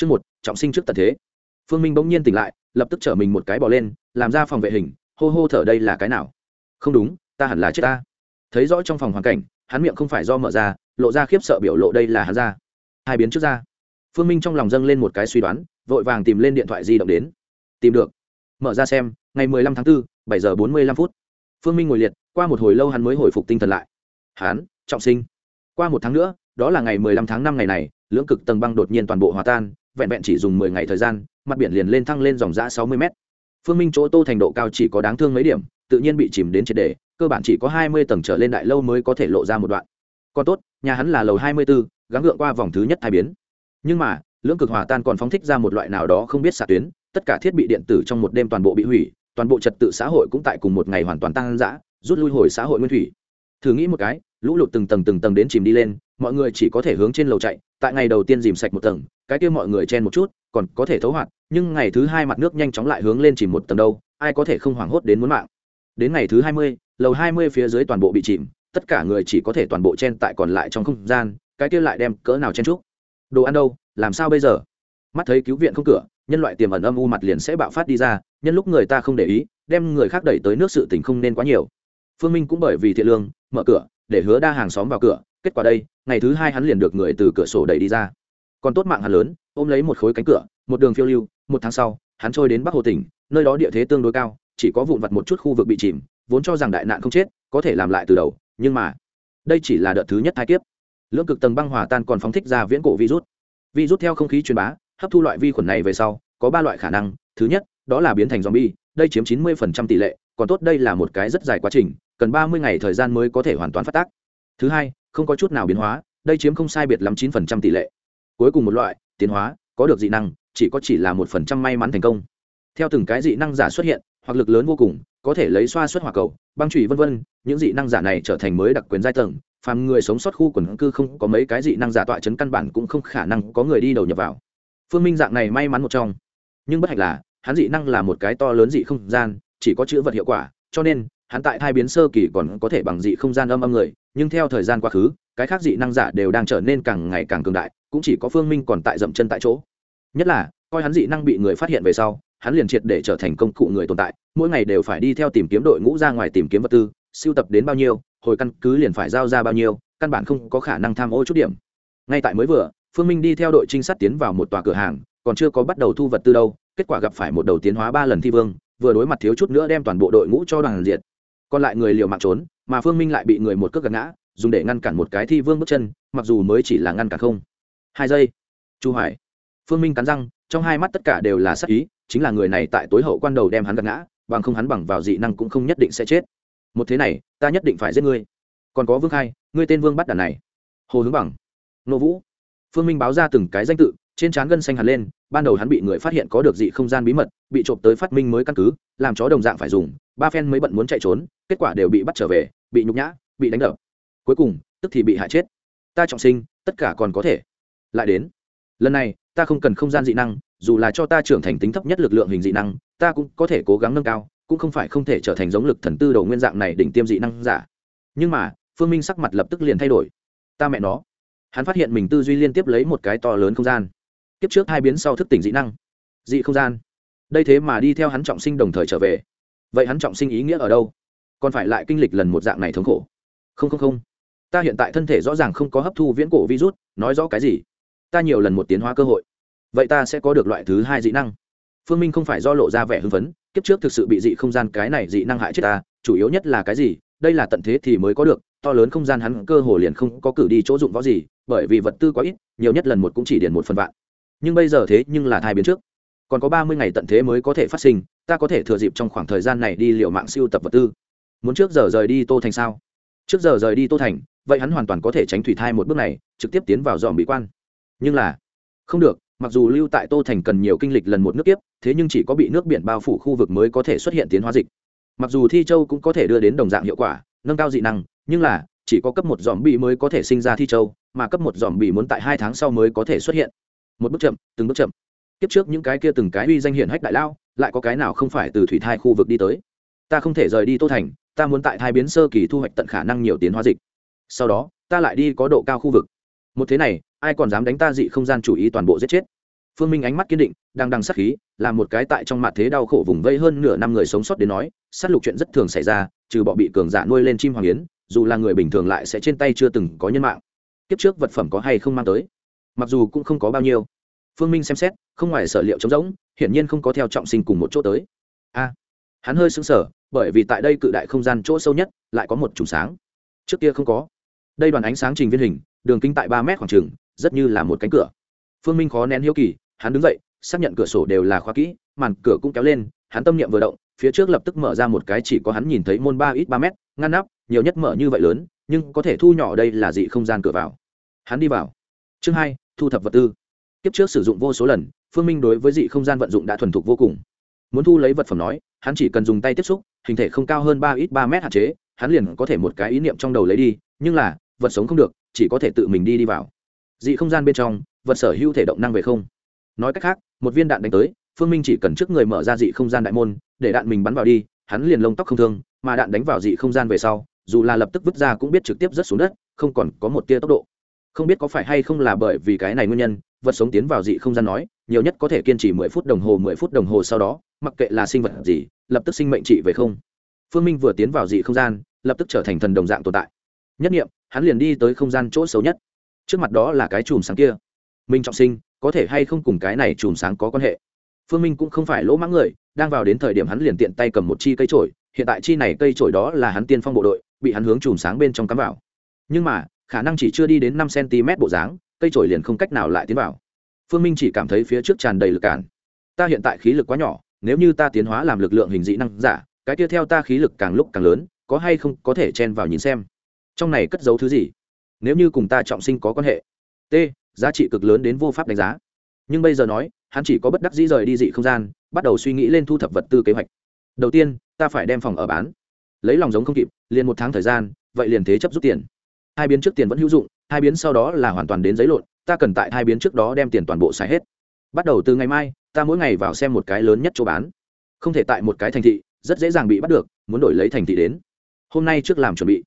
Chương một, trọng sinh trước tận thế. Phương Minh bỗng nhiên tỉnh lại, lập tức trở mình một cái bò lên, làm ra phòng vệ hình, hô hô thở đây là cái nào? Không đúng, ta hẳn là chết ta. Thấy rõ trong phòng hoàn cảnh, hắn miệng không phải do mở ra, lộ ra khiếp sợ biểu lộ đây là hắn ra. Hai biến trước ra. Phương Minh trong lòng dâng lên một cái suy đoán, vội vàng tìm lên điện thoại di động đến. Tìm được. Mở ra xem, ngày 15 tháng 4, 7 giờ 45 phút. Phương Minh ngồi liệt, qua một hồi lâu hắn mới hồi phục tinh thần lại. Hắn, trọng sinh. Qua một tháng nữa, đó là ngày 15 tháng 5 ngày này, lưỡng cực tầng băng đột nhiên toàn bộ hòa tan, vẹn vẹn chỉ dùng mười ngày thời gian mặt biển liền lên thăng lên dòng giã sáu mươi mét. Phương minh chỗ tô thành độ cao chỉ có đáng thương mấy điểm tự nhiên bị chìm đến triệt đề cơ bản chỉ có hai mươi tầng trở lên đại lâu mới có thể lộ ra một đoạn. Còn tốt nhà hắn là lầu hai mươi 24, gắng gượng qua vòng thứ nhất thai biến. Nhưng mà lưỡng cực hòa tan còn phóng thích ra một loại nào đó không biết xạ tuyến tất cả thiết bị điện tử trong một đêm toàn bộ bị hủy toàn bộ trật tự xã hội cũng tại cùng một ngày hoàn toàn tăng dã rút lui hồi xã hội nguyên thủy. Thử nghĩ một cái lũ lụt từng tầng từng tầng đến chìm đi lên mọi người chỉ có thể hướng trên lầu chạy, tại ngày đầu tiên dìm sạch một tầng, cái kia mọi người chen một chút, còn có thể thấu hoạt, nhưng ngày thứ hai mặt nước nhanh chóng lại hướng lên chìm một tầng đâu, ai có thể không hoảng hốt đến muốn mạng. Đến ngày thứ hai mươi, lầu hai mươi phía dưới toàn bộ bị chìm, tất cả người chỉ có thể toàn bộ chen tại còn lại trong không gian, cái kia lại đem cỡ nào chen chúc? Đồ ăn đâu, làm sao bây giờ? Mắt thấy cứu viện không cửa, nhân loại tiềm ẩn âm u mặt liền sẽ bạo phát đi ra, nhân lúc người ta không để ý, đem người khác đẩy tới nước sự tình không nên quá nhiều. Phương minh cũng bởi vì thiện lương, mở cửa, để hứa đa hàng xóm vào cửa kết quả đây, ngày thứ hai hắn liền được người từ cửa sổ đẩy đi ra. Còn tốt mạng hắn lớn, ôm lấy một khối cánh cửa, một đường phiêu lưu, một tháng sau, hắn trôi đến bắc hồ tỉnh, nơi đó địa thế tương đối cao, chỉ có vụn vặt một chút khu vực bị chìm, vốn cho rằng đại nạn không chết, có thể làm lại từ đầu, nhưng mà, đây chỉ là đợt thứ nhất thai kiếp. Lưỡng cực tầng băng hòa tan còn phóng thích ra viễn cổ virus. Virus theo không khí truyền bá, hấp thu loại vi khuẩn này về sau, có ba loại khả năng, thứ nhất, đó là biến thành zombie, đây chiếm chín mươi tỷ lệ, còn tốt đây là một cái rất dài quá trình, cần ba mươi ngày thời gian mới có thể hoàn toàn phát tác. Thứ hai không có chút nào biến hóa, đây chiếm không sai biệt lắm chín phần trăm tỷ lệ. Cuối cùng một loại, tiến hóa, có được dị năng, chỉ có chỉ là một phần trăm may mắn thành công. Theo từng cái dị năng giả xuất hiện, hoặc lực lớn vô cùng, có thể lấy xoa xuất hỏa cầu, băng trụy vân vân, những dị năng giả này trở thành mới đặc quyền giai tầng, phàm người sống sót khu quần cư không có mấy cái dị năng giả tọa chấn căn bản cũng không khả năng có người đi đầu nhập vào. Phương minh dạng này may mắn một trong. Nhưng bất hạnh là, hắn dị năng là một cái to lớn dị không gian, chỉ có chữ vật hiệu quả, cho nên hắn tại thai biến sơ kỳ còn có thể bằng dị không gian âm âm người, nhưng theo thời gian quá khứ, cái khác dị năng giả đều đang trở nên càng ngày càng cường đại, cũng chỉ có phương minh còn tại dậm chân tại chỗ. Nhất là, coi hắn dị năng bị người phát hiện về sau, hắn liền triệt để trở thành công cụ người tồn tại, mỗi ngày đều phải đi theo tìm kiếm đội ngũ ra ngoài tìm kiếm vật tư, siêu tập đến bao nhiêu, hồi căn cứ liền phải giao ra bao nhiêu, căn bản không có khả năng tham ô chút điểm. Ngay tại mới vừa, phương minh đi theo đội trinh sát tiến vào một tòa cửa hàng, còn chưa có bắt đầu thu vật tư đâu, kết quả gặp phải một đầu tiến hóa ba lần thi vương, vừa đối mặt thiếu chút nữa đem toàn bộ đội ngũ cho đoàn diệt còn lại người liều mạng trốn, mà phương minh lại bị người một cước gạt ngã, dùng để ngăn cản một cái thi vương bước chân, mặc dù mới chỉ là ngăn cản không. Hai giây. Chu hoài. Phương minh cắn răng, trong hai mắt tất cả đều là sắc ý, chính là người này tại tối hậu quan đầu đem hắn gạt ngã, bằng không hắn bằng vào dị năng cũng không nhất định sẽ chết. Một thế này, ta nhất định phải giết ngươi. Còn có vương khai, ngươi tên vương bắt đàn này. Hồ hướng bằng. Nô vũ. Phương minh báo ra từng cái danh tự, trên trán gân xanh hẳn lên, ban đầu hắn bị người phát hiện có được dị không gian bí mật, bị trộm tới phát minh mới căn cứ, làm chó đồng dạng phải dùng ba phen mới bận muốn chạy trốn, kết quả đều bị bắt trở về, bị nhục nhã, bị đánh đập. Cuối cùng, tức thì bị hại chết. Ta trọng sinh, tất cả còn có thể. Lại đến. Lần này, ta không cần không gian dị năng, dù là cho ta trưởng thành tính thấp nhất lực lượng hình dị năng, ta cũng có thể cố gắng nâng cao, cũng không phải không thể trở thành giống lực thần tư đầu nguyên dạng này đỉnh tiêm dị năng giả. Nhưng mà, phương minh sắc mặt lập tức liền thay đổi. Ta mẹ nó. Hắn phát hiện mình tư duy liên tiếp lấy một cái to lớn không gian. Tiếp trước hai biến sau thức tỉnh dị năng. Dị không gian. Đây thế mà đi theo hắn trọng sinh đồng thời trở về vậy hắn trọng sinh ý nghĩa ở đâu? Còn phải lại kinh lịch lần một dạng này thống khổ. Không không không. Ta hiện tại thân thể rõ ràng không có hấp thu viễn cổ virus, nói rõ cái gì? Ta nhiều lần một tiến hóa cơ hội. Vậy ta sẽ có được loại thứ hai dị năng. Phương minh không phải do lộ ra vẻ hưng phấn, kiếp trước thực sự bị dị không gian cái này dị năng hại chết ta, chủ yếu nhất là cái gì? Đây là tận thế thì mới có được, to lớn không gian hắn cơ hồ liền không có cử đi chỗ dụng võ gì, bởi vì vật tư quá ít, nhiều nhất lần một cũng chỉ điền một phần vạn. Nhưng bây giờ thế nhưng là thai biến trước. Còn có ba mươi ngày tận thế mới có thể phát sinh ta có thể thừa dịp trong khoảng thời gian này đi liệu mạng siêu tập vật tư. Muốn trước giờ rời đi tô thành sao? Trước giờ rời đi tô thành, vậy hắn hoàn toàn có thể tránh thủy thai một bước này, trực tiếp tiến vào dòm bị quan. Nhưng là, không được, mặc dù lưu tại tô thành cần nhiều kinh lịch lần một nước tiếp thế nhưng chỉ có bị nước biển bao phủ khu vực mới có thể xuất hiện tiến hóa dịch. Mặc dù thi châu cũng có thể đưa đến đồng dạng hiệu quả, nâng cao dị năng, nhưng là, chỉ có cấp một dòm bị mới có thể sinh ra thi châu, mà cấp một dòm bị muốn tại hai tháng sau mới có thể xuất hiện. Một bước chậm, từng bước chậm tiếp trước những cái kia từng cái uy danh hiển hách đại lao, lại có cái nào không phải từ thủy thai khu vực đi tới? Ta không thể rời đi tô thành, ta muốn tại thai biến sơ kỳ thu hoạch tận khả năng nhiều tiến hóa dịch. Sau đó, ta lại đi có độ cao khu vực. Một thế này, ai còn dám đánh ta dị không gian chủ ý toàn bộ giết chết? Phương minh ánh mắt kiên định, đang đằng sát khí, là một cái tại trong mặt thế đau khổ vùng vây hơn nửa năm người sống sót đến nói, sát lục chuyện rất thường xảy ra, trừ bọ bị cường giả nuôi lên chim hoàng yến, dù là người bình thường lại sẽ trên tay chưa từng có nhân mạng. Kiếp trước vật phẩm có hay không mang tới? Mặc dù cũng không có bao nhiêu phương minh xem xét không ngoài sở liệu trống rỗng hiển nhiên không có theo trọng sinh cùng một chỗ tới. A hắn hơi sững sờ bởi vì tại đây cự đại không gian chỗ sâu nhất lại có một chùm sáng. Trước kia không có. Đây đoàn ánh sáng trình viên hình đường kính tại ba mét khoảng trường, rất như là một cánh cửa. Phương minh khó nén hiếu kỳ hắn đứng dậy xác nhận cửa sổ đều là khóa kỹ màn cửa cũng kéo lên hắn tâm niệm vừa động phía trước lập tức mở ra một cái chỉ có hắn nhìn thấy môn ba ít ba mét ngăn nắp nhiều nhất mở như vậy lớn nhưng có thể thu nhỏ đây là dị không gian cửa vào. Hắn đi vào. Chương hai thu thập vật tư kiếp trước sử dụng vô số lần, phương minh đối với dị không gian vận dụng đã thuần thục vô cùng. Muốn thu lấy vật phẩm nói, hắn chỉ cần dùng tay tiếp xúc, hình thể không cao hơn ba ít ba mét hạn chế, hắn liền có thể một cái ý niệm trong đầu lấy đi, nhưng là, vật sống không được, chỉ có thể tự mình đi đi vào. Dị không gian bên trong, vật sở hữu thể động năng về không. Nói cách khác, một viên đạn đánh tới, phương minh chỉ cần trước người mở ra dị không gian đại môn, để đạn mình bắn vào đi, hắn liền lông tóc không thương, mà đạn đánh vào dị không gian về sau, dù là lập tức vứt ra cũng biết trực tiếp rớt xuống đất, không còn có một tia tốc độ. Không biết có phải hay không là bởi vì cái này nguyên nhân vật sống tiến vào dị không gian nói, nhiều nhất có thể kiên trì mười phút đồng hồ, mười phút đồng hồ sau đó, mặc kệ là sinh vật gì, lập tức sinh mệnh trị về không. Phương minh vừa tiến vào dị không gian, lập tức trở thành thần đồng dạng tồn tại. Nhất nghiệm, hắn liền đi tới không gian chỗ xấu nhất. Trước mặt đó là cái chùm sáng kia. Minh trọng sinh, có thể hay không cùng cái này chùm sáng có quan hệ? Phương minh cũng không phải lỗ mãng người, đang vào đến thời điểm hắn liền tiện tay cầm một chi cây trổi hiện tại chi này cây trổi đó là hắn tiên phong bộ đội, bị hắn hướng chùm sáng bên trong cắm vào. Nhưng mà, khả năng chỉ chưa đi đến năm cm bộ dáng cây trổi liền không cách nào lại tiến vào. Phương minh chỉ cảm thấy phía trước tràn đầy lực cản. Ta hiện tại khí lực quá nhỏ, nếu như ta tiến hóa làm lực lượng hình dị năng giả, cái kia theo ta khí lực càng lúc càng lớn, có hay không có thể chen vào nhìn xem. Trong này cất giấu thứ gì? Nếu như cùng ta trọng sinh có quan hệ. T, giá trị cực lớn đến vô pháp đánh giá. Nhưng bây giờ nói, hắn chỉ có bất đắc dĩ rời đi dị không gian, bắt đầu suy nghĩ lên thu thập vật tư kế hoạch. Đầu tiên, ta phải đem phòng ở bán. Lấy lòng giống không kịp, liền một tháng thời gian, vậy liền thế chấp rút tiền. Hai biến trước tiền vẫn hữu dụng hai biến sau đó là hoàn toàn đến giấy lộn, ta cần tại hai biến trước đó đem tiền toàn bộ xài hết. Bắt đầu từ ngày mai, ta mỗi ngày vào xem một cái lớn nhất chỗ bán. Không thể tại một cái thành thị, rất dễ dàng bị bắt được, muốn đổi lấy thành thị đến. Hôm nay trước làm chuẩn bị.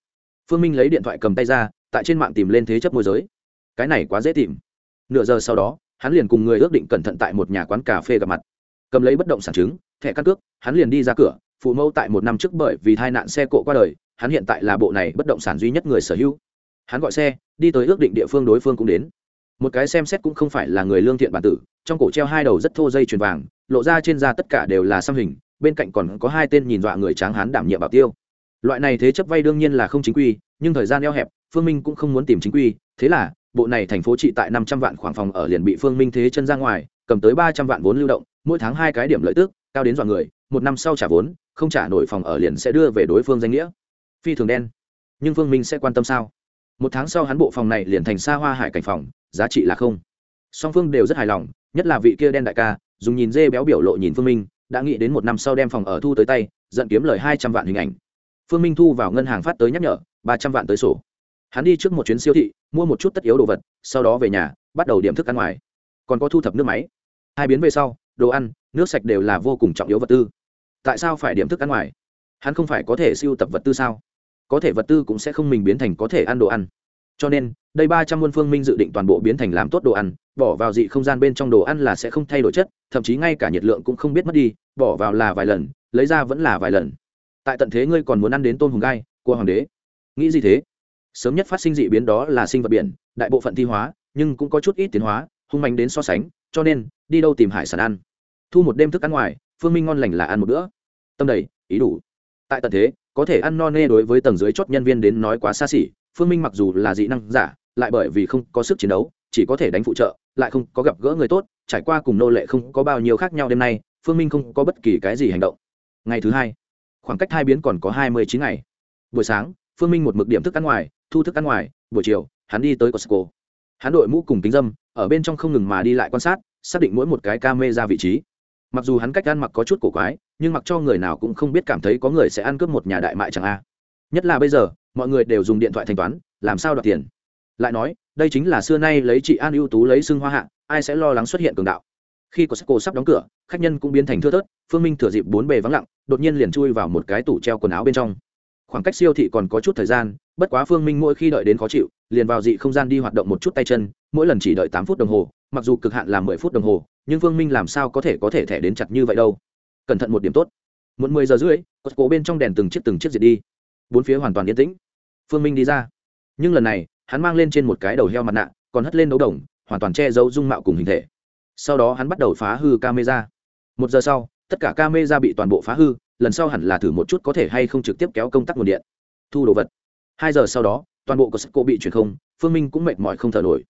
Phương minh lấy điện thoại cầm tay ra, tại trên mạng tìm lên thế chấp môi giới. Cái này quá dễ tìm. Nửa giờ sau đó, hắn liền cùng người ước định cẩn thận tại một nhà quán cà phê gặp mặt. Cầm lấy bất động sản chứng thẻ căn cước, hắn liền đi ra cửa, phụ mẫu tại một năm trước bởi vì tai nạn xe cộ qua đời, hắn hiện tại là bộ này bất động sản duy nhất người sở hữu hắn gọi xe, đi tới ước định địa phương đối phương cũng đến. Một cái xem xét cũng không phải là người lương thiện bản tử, trong cổ treo hai đầu rất thô dây chuyền vàng, lộ ra trên da tất cả đều là xăm hình, bên cạnh còn có hai tên nhìn dọa người tráng hán đảm nhiệm bảo tiêu. Loại này thế chấp vay đương nhiên là không chính quy, nhưng thời gian eo hẹp, phương minh cũng không muốn tìm chính quy, thế là, bộ này thành phố trị tại năm trăm vạn khoảng phòng ở liền bị phương minh thế chân ra ngoài, cầm tới ba trăm vạn vốn lưu động, mỗi tháng hai cái điểm lợi tức, cao đến dọa người, một năm sau trả vốn, không trả nổi phòng ở liền sẽ đưa về đối phương danh nghĩa. Phi thường đen, nhưng phương minh sẽ quan tâm sao? Một tháng sau hắn bộ phòng này liền thành xa hoa hải cảnh phòng, giá trị là không. Song phương đều rất hài lòng, nhất là vị kia đen đại ca, dùng nhìn dê béo biểu lộ nhìn phương minh, đã nghĩ đến một năm sau đem phòng ở thu tới tay, dẫn kiếm lời hai trăm vạn hình ảnh. Phương minh thu vào ngân hàng phát tới nhắc nhở, ba trăm vạn tới sổ. Hắn đi trước một chuyến siêu thị, mua một chút tất yếu đồ vật, sau đó về nhà, bắt đầu điểm thức ăn ngoài. Còn có thu thập nước máy. Hai biến về sau, đồ ăn, nước sạch đều là vô cùng trọng yếu vật tư. Tại sao phải điểm thức ăn ngoài? Hắn không phải có thể siêu tập vật tư sao? Có thể vật tư cũng sẽ không mình biến thành có thể ăn đồ ăn. Cho nên, đây ba trăm muôn phương minh dự định toàn bộ biến thành làm tốt đồ ăn, bỏ vào dị không gian bên trong đồ ăn là sẽ không thay đổi chất, thậm chí ngay cả nhiệt lượng cũng không biết mất đi, bỏ vào là vài lần, lấy ra vẫn là vài lần. Tại tận thế ngươi còn muốn ăn đến tôm hùng gai của hoàng đế. Nghĩ gì thế? Sớm nhất phát sinh dị biến đó là sinh vật biển, đại bộ phận thi hóa, nhưng cũng có chút ít tiến hóa, hung mạnh đến so sánh, cho nên, đi đâu tìm hải sản ăn. Thu một đêm thức ăn ngoài, phương minh ngon lành là ăn một bữa. Tâm đầy, ý đủ. Tại tận thế có thể ăn no nê đối với tầng dưới chót nhân viên đến nói quá xa xỉ, phương minh mặc dù là dị năng giả, lại bởi vì không có sức chiến đấu, chỉ có thể đánh phụ trợ, lại không có gặp gỡ người tốt, trải qua cùng nô lệ không có bao nhiêu khác nhau đêm nay, phương minh không có bất kỳ cái gì hành động. Ngày thứ hai, khoảng cách hai biến còn có hai mươi chín ngày. Buổi sáng, phương minh một mực điểm thức ăn ngoài, thu thức ăn ngoài, buổi chiều, hắn đi tới costco. Hắn đội mũ cùng kính dâm, ở bên trong không ngừng mà đi lại quan sát, xác định mỗi một cái ca mê ra vị trí mặc dù hắn cách ăn mặc có chút cổ quái, nhưng mặc cho người nào cũng không biết cảm thấy có người sẽ ăn cướp một nhà đại mại chẳng a. Nhất là bây giờ, mọi người đều dùng điện thoại thanh toán, làm sao đoạt tiền? Lại nói, đây chính là xưa nay lấy chị an ưu tú lấy xưng hoa hạ, ai sẽ lo lắng xuất hiện cường đạo? Khi costco sắp đóng cửa, khách nhân cũng biến thành thưa thớt, phương minh thừa dịp bốn bề vắng lặng, đột nhiên liền chui vào một cái tủ treo quần áo bên trong. Khoảng cách siêu thị còn có chút thời gian, bất quá phương minh mỗi khi đợi đến khó chịu, liền vào dị không gian đi hoạt động một chút tay chân, mỗi lần chỉ đợi tám phút đồng hồ mặc dù cực hạn là mười phút đồng hồ, nhưng Vương minh làm sao có thể có thể thẻ đến chặt như vậy đâu? Cẩn thận một điểm tốt. Muốn mười giờ rưỡi cột cổ bên trong đèn từng chiếc từng chiếc diệt đi. Bốn phía hoàn toàn yên tĩnh. Phương minh đi ra. Nhưng lần này, hắn mang lên trên một cái đầu heo mặt nạ, còn hất lên đấu đồng, hoàn toàn che giấu dung mạo cùng hình thể. Sau đó hắn bắt đầu phá hư camera. Một giờ sau, tất cả camera bị toàn bộ phá hư, lần sau hẳn là thử một chút có thể hay không trực tiếp kéo công tắc nguồn điện. Thu đồ vật. Hai giờ sau đó, toàn bộ của sức cô bị chuyển không, phương minh cũng mệt mỏi không thở nổi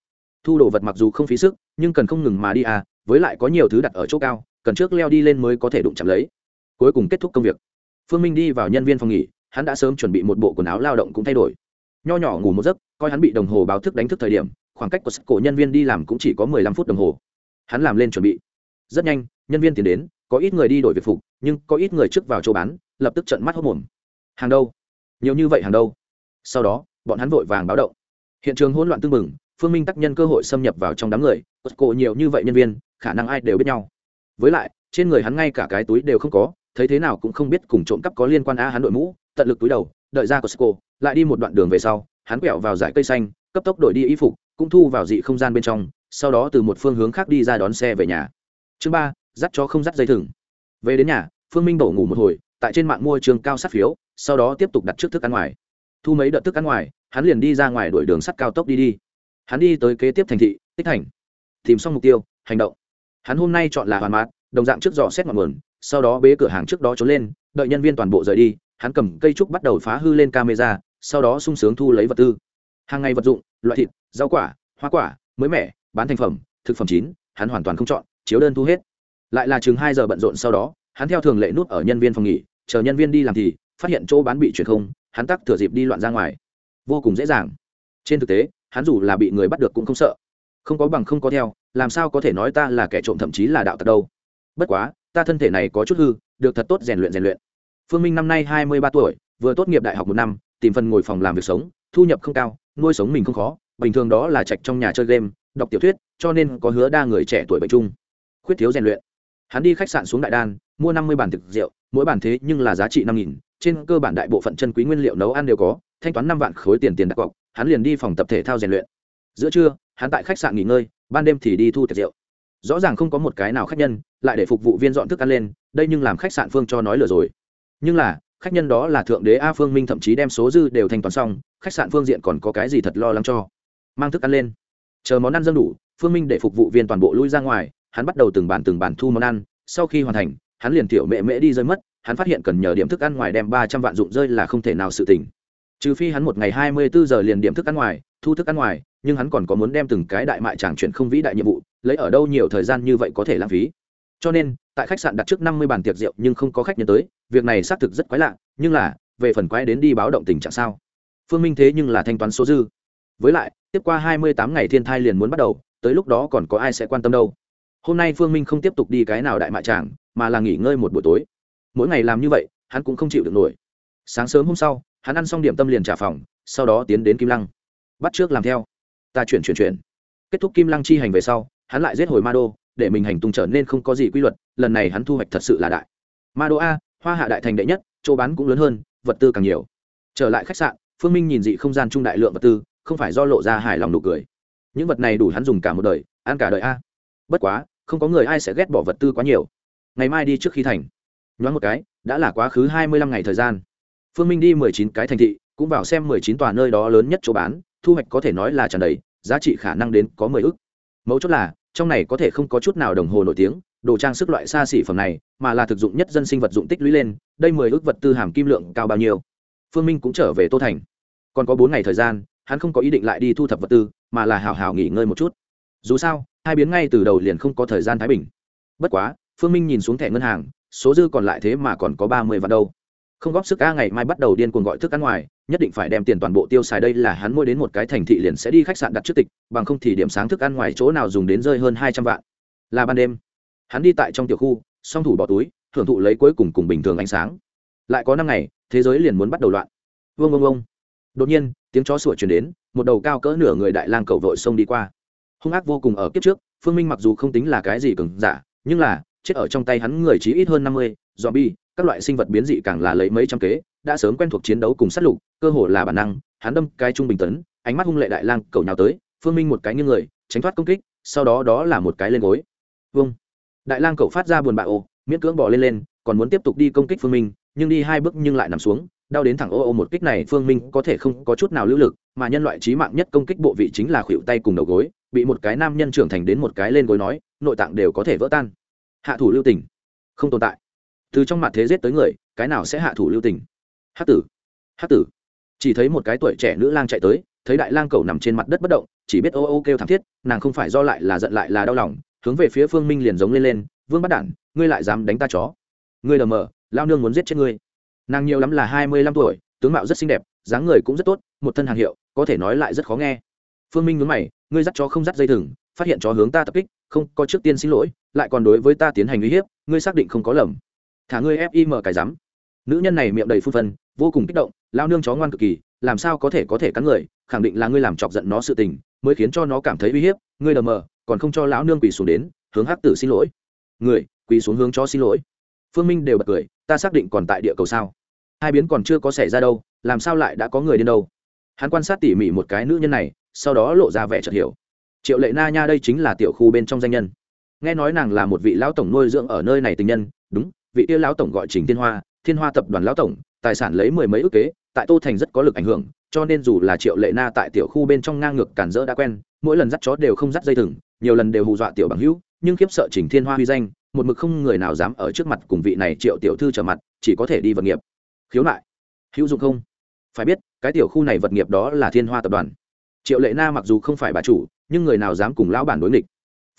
thu đồ vật mặc dù không phí sức, nhưng cần không ngừng mà đi à với lại có nhiều thứ đặt ở chỗ cao, cần trước leo đi lên mới có thể đụng chạm lấy. Cuối cùng kết thúc công việc. Phương minh đi vào nhân viên phòng nghỉ, hắn đã sớm chuẩn bị một bộ quần áo lao động cũng thay đổi. Nho nhỏ ngủ một giấc, coi hắn bị đồng hồ báo thức đánh thức thời điểm, khoảng cách của sức cổ nhân viên đi làm cũng chỉ có mười lăm phút đồng hồ. Hắn làm lên chuẩn bị. Rất nhanh, nhân viên tiến đến, có ít người đi đổi việc phục, nhưng có ít người trước vào chỗ bán, lập tức trận mắt hốc mồm hàng đâu? Nhiều như vậy hàng đâu? Sau đó, bọn hắn vội vàng báo động. Hiện trường hỗn loạn tưng bừng phương minh tác nhân cơ hội xâm nhập vào trong đám người cất cổ nhiều như vậy nhân viên, khả năng ai đều biết nhau. Với lại, trên người hắn ngay cả cái túi đều không có, thấy thế nào cũng không biết cùng trộm cắp có liên quan á hắn đội mũ, tận lực túi đầu, đợi ra costco lại đi một đoạn đường về sau, hắn quẹo vào dải cây xanh, cấp tốc đổi đi y phục, cũng thu vào dị không gian bên trong, sau đó từ một phương hướng khác đi ra đón xe về nhà. Chương ba, dắt cho không dắt dây thừng. Về đến nhà, phương minh đổ ngủ một hồi, tại trên mạng mua trường cao sát phiếu, sau đó tiếp tục đặt trước thức ăn ngoài. Thu mấy đợt thức ăn ngoài, hắn liền đi ra ngoài đổi đường sắt cao tốc đi đi hắn đi tới kế tiếp thành thị, tích thành. Tìm xong mục tiêu, hành động. Hắn hôm nay chọn là hoàn mát, đồng dạng trước dò xét ngọn nguồn, sau đó bế cửa hàng trước đó trốn lên, đợi nhân viên toàn bộ rời đi, hắn cầm cây trúc bắt đầu phá hư lên camera, sau đó sung sướng thu lấy vật tư. Hàng ngày vật dụng, loại thịt, rau quả, hoa quả, mới mẻ, bán thành phẩm, thực phẩm chín, hắn hoàn toàn không chọn, chiếu đơn thu hết. Lại là chừng hai giờ bận rộn sau đó, hắn theo thường lệ nút ở nhân viên phòng nghỉ, chờ nhân viên đi làm thì, phát hiện chỗ bán bị chuyển không, hắn tắc thừa dịp đi loạn ra ngoài. Vô cùng dễ dàng. Trên thực tế hắn dù là bị người bắt được cũng không sợ. Không có bằng không có theo, làm sao có thể nói ta là kẻ trộm thậm chí là đạo tặc đâu. Bất quá, ta thân thể này có chút hư, được thật tốt rèn luyện rèn luyện. Phương minh năm nay hai mươi ba tuổi, vừa tốt nghiệp đại học một năm, tìm phần ngồi phòng làm việc sống, thu nhập không cao, nuôi sống mình không khó, bình thường đó là trạch trong nhà chơi game, đọc tiểu thuyết, cho nên có hứa đa người trẻ tuổi bệnh chung. Khuyết thiếu rèn luyện. Hắn đi khách sạn xuống đại đan, mua năm mươi bản thực rượu, mỗi bản thế nhưng là giá trị năm nghìn, trên cơ bản đại bộ phận chân quý nguyên liệu nấu ăn đều có, thanh toán năm vạn khối tiền tiền đặt cọc hắn liền đi phòng tập thể thao rèn luyện. Giữa trưa, hắn tại khách sạn nghỉ ngơi, ban đêm thì đi thu tiệc rượu. Rõ ràng không có một cái nào khách nhân, lại để phục vụ viên dọn thức ăn lên, đây nhưng làm khách sạn phương cho nói lừa rồi. Nhưng là, khách nhân đó là thượng đế a phương minh thậm chí đem số dư đều thanh toán xong, khách sạn phương diện còn có cái gì thật lo lắng cho? Mang thức ăn lên. Chờ món ăn dân đủ, phương minh để phục vụ viên toàn bộ lui ra ngoài, hắn bắt đầu từng bàn từng bàn thu món ăn. Sau khi hoàn thành, hắn liền tiểu mẹ mễ đi rơi mất, hắn phát hiện cần nhờ điểm thức ăn ngoài đem ba trăm vạn dụng rơi là không thể nào sự tỉnh trừ phi hắn một ngày hai mươi bốn giờ liền điểm thức ăn ngoài, thu thức ăn ngoài, nhưng hắn còn có muốn đem từng cái đại mại tràng chuyển không vĩ đại nhiệm vụ, lấy ở đâu nhiều thời gian như vậy có thể lãng phí. Cho nên, tại khách sạn đặt trước năm mươi bàn tiệc rượu nhưng không có khách nhân tới, việc này xác thực rất quái lạ, nhưng là, về phần quái đến đi báo động tình trạng sao? Phương minh thế nhưng là thanh toán số dư. Với lại, tiếp qua hai mươi tám ngày thiên thai liền muốn bắt đầu, tới lúc đó còn có ai sẽ quan tâm đâu? Hôm nay phương minh không tiếp tục đi cái nào đại mại tràng, mà là nghỉ ngơi một buổi tối. Mỗi ngày làm như vậy, hắn cũng không chịu được nổi. Sáng sớm hôm sau hắn ăn xong điểm tâm liền trả phòng, sau đó tiến đến kim lăng. Bắt trước làm theo. Ta chuyển chuyển chuyển. Kết thúc kim lăng chi hành về sau, hắn lại giết hồi ma đô, để mình hành tung trở nên không có gì quy luật, lần này hắn thu hoạch thật sự là đại. Ma đô a, hoa hạ đại thành đệ nhất, chỗ bán cũng lớn hơn, vật tư càng nhiều. Trở lại khách sạn, phương minh nhìn dị không gian trung đại lượng vật tư, không phải do lộ ra hài lòng nụ cười. Những vật này đủ hắn dùng cả một đời, ăn cả đời a. Bất quá, không có người ai sẽ ghét bỏ vật tư quá nhiều. Ngày mai đi trước khi thành. Nhoáng một cái, đã là quá khứ hai mươi lăm ngày thời gian phương minh đi mười chín cái thành thị, cũng vào xem mười chín tòa nơi đó lớn nhất chỗ bán, thu hoạch có thể nói là tràn đầy, giá trị khả năng đến có mười ức. Mấu chốt là, trong này có thể không có chút nào đồng hồ nổi tiếng, đồ trang sức loại xa xỉ phẩm này, mà là thực dụng nhất dân sinh vật dụng tích lũy lên, đây mười ước vật tư hàm kim lượng cao bao nhiêu? Phương minh cũng trở về tô thành. Còn có bốn ngày thời gian, hắn không có ý định lại đi thu thập vật tư, mà là hào hào nghỉ ngơi một chút. Dù sao, hai biến ngay từ đầu liền không có thời gian thái bình. Bất quá, phương minh nhìn xuống thẻ ngân hàng, số dư còn lại thế mà còn có ba mươi vạn đâu không góp sức a, ngày mai bắt đầu điên cuồng gọi thức ăn ngoài, nhất định phải đem tiền toàn bộ tiêu xài đây là hắn mua đến một cái thành thị liền sẽ đi khách sạn đặt trước tịch, bằng không thì điểm sáng thức ăn ngoài chỗ nào dùng đến rơi hơn hai trăm vạn. Là ban đêm, hắn đi tại trong tiểu khu, song thủ bỏ túi, thưởng thụ lấy cuối cùng cùng bình thường ánh sáng. Lại có năm ngày, thế giới liền muốn bắt đầu loạn. Vương vương vương đột nhiên, tiếng chó sủa chuyển đến, một đầu cao cỡ nửa người đại lang cầu vội xông đi qua. Hung ác vô cùng ở kiếp trước, phương minh mặc dù không tính là cái gì cứng giả, nhưng là, chết ở trong tay hắn người chí ít hơn năm mươi dòm bi các loại sinh vật biến dị càng là lấy mấy trăm kế, đã sớm quen thuộc chiến đấu cùng sát lục, cơ hồ là bản năng, hắn đâm cái trung bình tấn, ánh mắt hung lệ đại lang cầu nhào tới, phương minh một cái như người, tránh thoát công kích, sau đó đó là một cái lên gối. Vâng. Đại lang cậu phát ra buồn bã ô, miễn cưỡng bỏ lên lên, còn muốn tiếp tục đi công kích phương minh, nhưng đi hai bước nhưng lại nằm xuống, đau đến thẳng ô ô một kích này phương minh có thể không có chút nào lưu lực, mà nhân loại trí mạng nhất công kích bộ vị chính là khuỷu tay cùng đầu gối, bị một cái nam nhân trưởng thành đến một cái lên gối nói, nội tạng đều có thể vỡ tan. Hạ thủ lưu tình. Không tồn tại từ trong mặt thế giết tới người, cái nào sẽ hạ thủ lưu tình? Hát tử hát tử. Chỉ thấy một cái tuổi trẻ nữ lang chạy tới, thấy đại lang cầu nằm trên mặt đất bất động, chỉ biết ô ô kêu thảm thiết, nàng không phải do lại là giận lại là đau lòng, hướng về phía phương minh liền giống lên lên, vương bắt đản, ngươi lại dám đánh ta chó? Ngươi lờ mờ, lao nương muốn giết chết ngươi. Nàng nhiều lắm là hai mươi lăm tuổi, tướng mạo rất xinh đẹp, dáng người cũng rất tốt, một thân hàng hiệu, có thể nói lại rất khó nghe. Phương minh nhớ mày, ngươi dắt chó không dắt dây thừng, phát hiện chó hướng ta tập kích, không có trước tiên xin lỗi, lại còn đối với ta tiến hành uy hiếp, ngươi xác định không có lầm thả ngươi fim cái rắm. Nữ nhân này miệng đầy phun phân vô cùng kích động, lao nương chó ngoan cực kỳ, làm sao có thể có thể cắn người, khẳng định là ngươi làm chọc giận nó sự tình, mới khiến cho nó cảm thấy uy hiếp, ngươi đờ mờ, còn không cho lão nương quỳ xuống đến, hướng hắc tử xin lỗi. Người, quỳ xuống hướng cho xin lỗi. Phương minh đều bật cười, ta xác định còn tại địa cầu sao? Hai biến còn chưa có xảy ra đâu, làm sao lại đã có người đến đâu? Hắn quan sát tỉ mỉ một cái nữ nhân này, sau đó lộ ra vẻ chợt hiểu. Triệu lệ na nha đây chính là tiểu khu bên trong danh nhân. Nghe nói nàng là một vị lão tổng nuôi dưỡng ở nơi này tình nhân, đúng vị tiêu lão tổng gọi trình thiên hoa thiên hoa tập đoàn lão tổng, tài sản lấy mười mấy ước kế, tại tô thành rất có lực ảnh hưởng, cho nên dù là triệu lệ na tại tiểu khu bên trong ngang ngược cản rỡ đã quen, mỗi lần dắt chó đều không dắt dây thừng, nhiều lần đều hù dọa tiểu bằng hữu, nhưng khiếp sợ trình thiên hoa huy danh, một mực không người nào dám ở trước mặt cùng vị này triệu tiểu thư trở mặt, chỉ có thể đi vật nghiệp. Khiếu nại. Hữu dụng không? Phải biết, cái tiểu khu này vật nghiệp đó là thiên hoa tập đoàn. Triệu lệ na mặc dù không phải bà chủ, nhưng người nào dám cùng lão bản đối nghịch.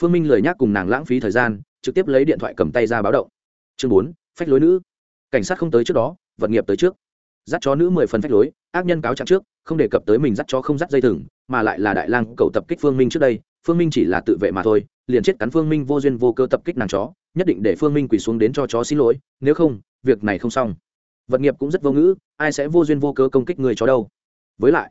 Phương minh lời nhắc cùng nàng lãng phí thời gian, trực tiếp lấy điện thoại cầm tay ra báo động chương bốn, phách lối nữ. Cảnh sát không tới trước đó vận nghiệp tới trước. Dắt chó nữ mười phần phách lối, ác nhân cáo trạng trước, không đề cập tới mình dắt chó không dắt dây thừng, mà lại là đại lang cầu tập kích phương minh trước đây. Phương minh chỉ là tự vệ mà thôi, liền chết cắn phương minh vô duyên vô cơ tập kích nàng chó, nhất định để phương minh quỳ xuống đến cho chó xin lỗi, nếu không, việc này không xong. Vật nghiệp cũng rất vô ngữ, ai sẽ vô duyên vô cơ công kích người chó đâu. Với lại,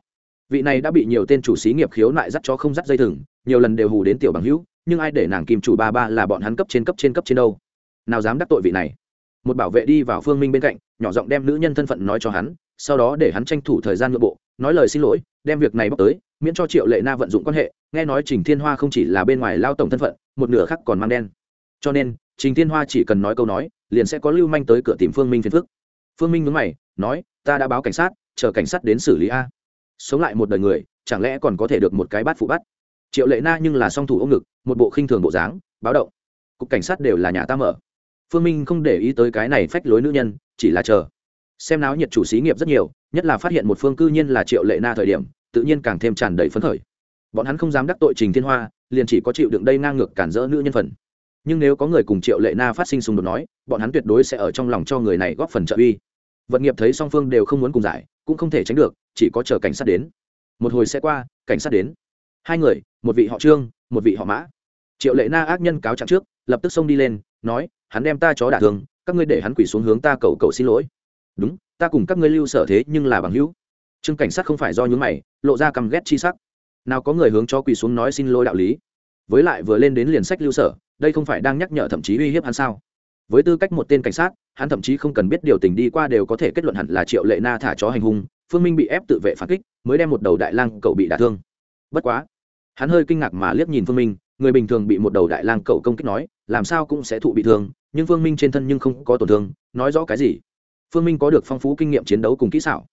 vị này đã bị nhiều tên chủ xí nghiệp khiếu nại dắt chó không dắt dây thừng, nhiều lần đều hù đến tiểu bằng hữu, nhưng ai để nàng kim chủ ba ba là bọn hắn cấp trên cấp trên cấp trên đâu? Nào dám đắc tội vị này. Một bảo vệ đi vào phương minh bên cạnh, nhỏ giọng đem nữ nhân thân phận nói cho hắn, sau đó để hắn tranh thủ thời gian nội bộ, nói lời xin lỗi, đem việc này bóc tới, miễn cho triệu lệ na vận dụng quan hệ, nghe nói trình thiên hoa không chỉ là bên ngoài lao tổng thân phận, một nửa khác còn mang đen. Cho nên, trình thiên hoa chỉ cần nói câu nói, liền sẽ có lưu manh tới cửa tìm phương minh phiền phức. Phương minh mướn mày, nói, ta đã báo cảnh sát, chờ cảnh sát đến xử lý a. Sống lại một đời người, chẳng lẽ còn có thể được một cái bát phụ bắt triệu lệ na nhưng là song thủ ôm ngực, một bộ khinh thường bộ dáng, báo động. Cục cảnh sát đều là nhà ta mở phương minh không để ý tới cái này phách lối nữ nhân, chỉ là chờ. Xem náo nhiệt chủ xí nghiệp rất nhiều, nhất là phát hiện một phương cư nhiên là triệu lệ na thời điểm, tự nhiên càng thêm tràn đầy phấn khởi. Bọn hắn không dám đắc tội trình thiên hoa, liền chỉ có chịu đựng đây ngang ngược cản rỡ nữ nhân phần. Nhưng nếu có người cùng triệu lệ na phát sinh xung đột nói, bọn hắn tuyệt đối sẽ ở trong lòng cho người này góp phần trợ uy. Vật nghiệp thấy song phương đều không muốn cùng giải, cũng không thể tránh được, chỉ có chờ cảnh sát đến. Một hồi sẽ qua, cảnh sát đến. Hai người, một vị họ trương, một vị họ mã. Triệu lệ na ác nhân cáo trạng trước, lập tức xông đi lên, nói hắn đem ta chó đả thương, các ngươi để hắn quỳ xuống hướng ta cầu cầu xin lỗi. Đúng, ta cùng các ngươi lưu sở thế nhưng là bằng hữu. Trương cảnh sát không phải do những mày, lộ ra căm ghét chi sắc. Nào có người hướng cho quỳ xuống nói xin lỗi đạo lý. Với lại vừa lên đến liền sách lưu sở, đây không phải đang nhắc nhở thậm chí uy hiếp hắn sao? Với tư cách một tên cảnh sát, hắn thậm chí không cần biết điều tình đi qua đều có thể kết luận hẳn là triệu lệ na thả chó hành hung, phương minh bị ép tự vệ phản kích, mới đem một đầu đại lang cậu bị đả thương. Bất quá, hắn hơi kinh ngạc mà liếc nhìn phương minh, người bình thường bị một đầu đại lang cậu công kích nói làm sao cũng sẽ thụ bị thương, nhưng phương minh trên thân nhưng không có tổn thương, nói rõ cái gì? Phương minh có được phong phú kinh nghiệm chiến đấu cùng kỹ xảo.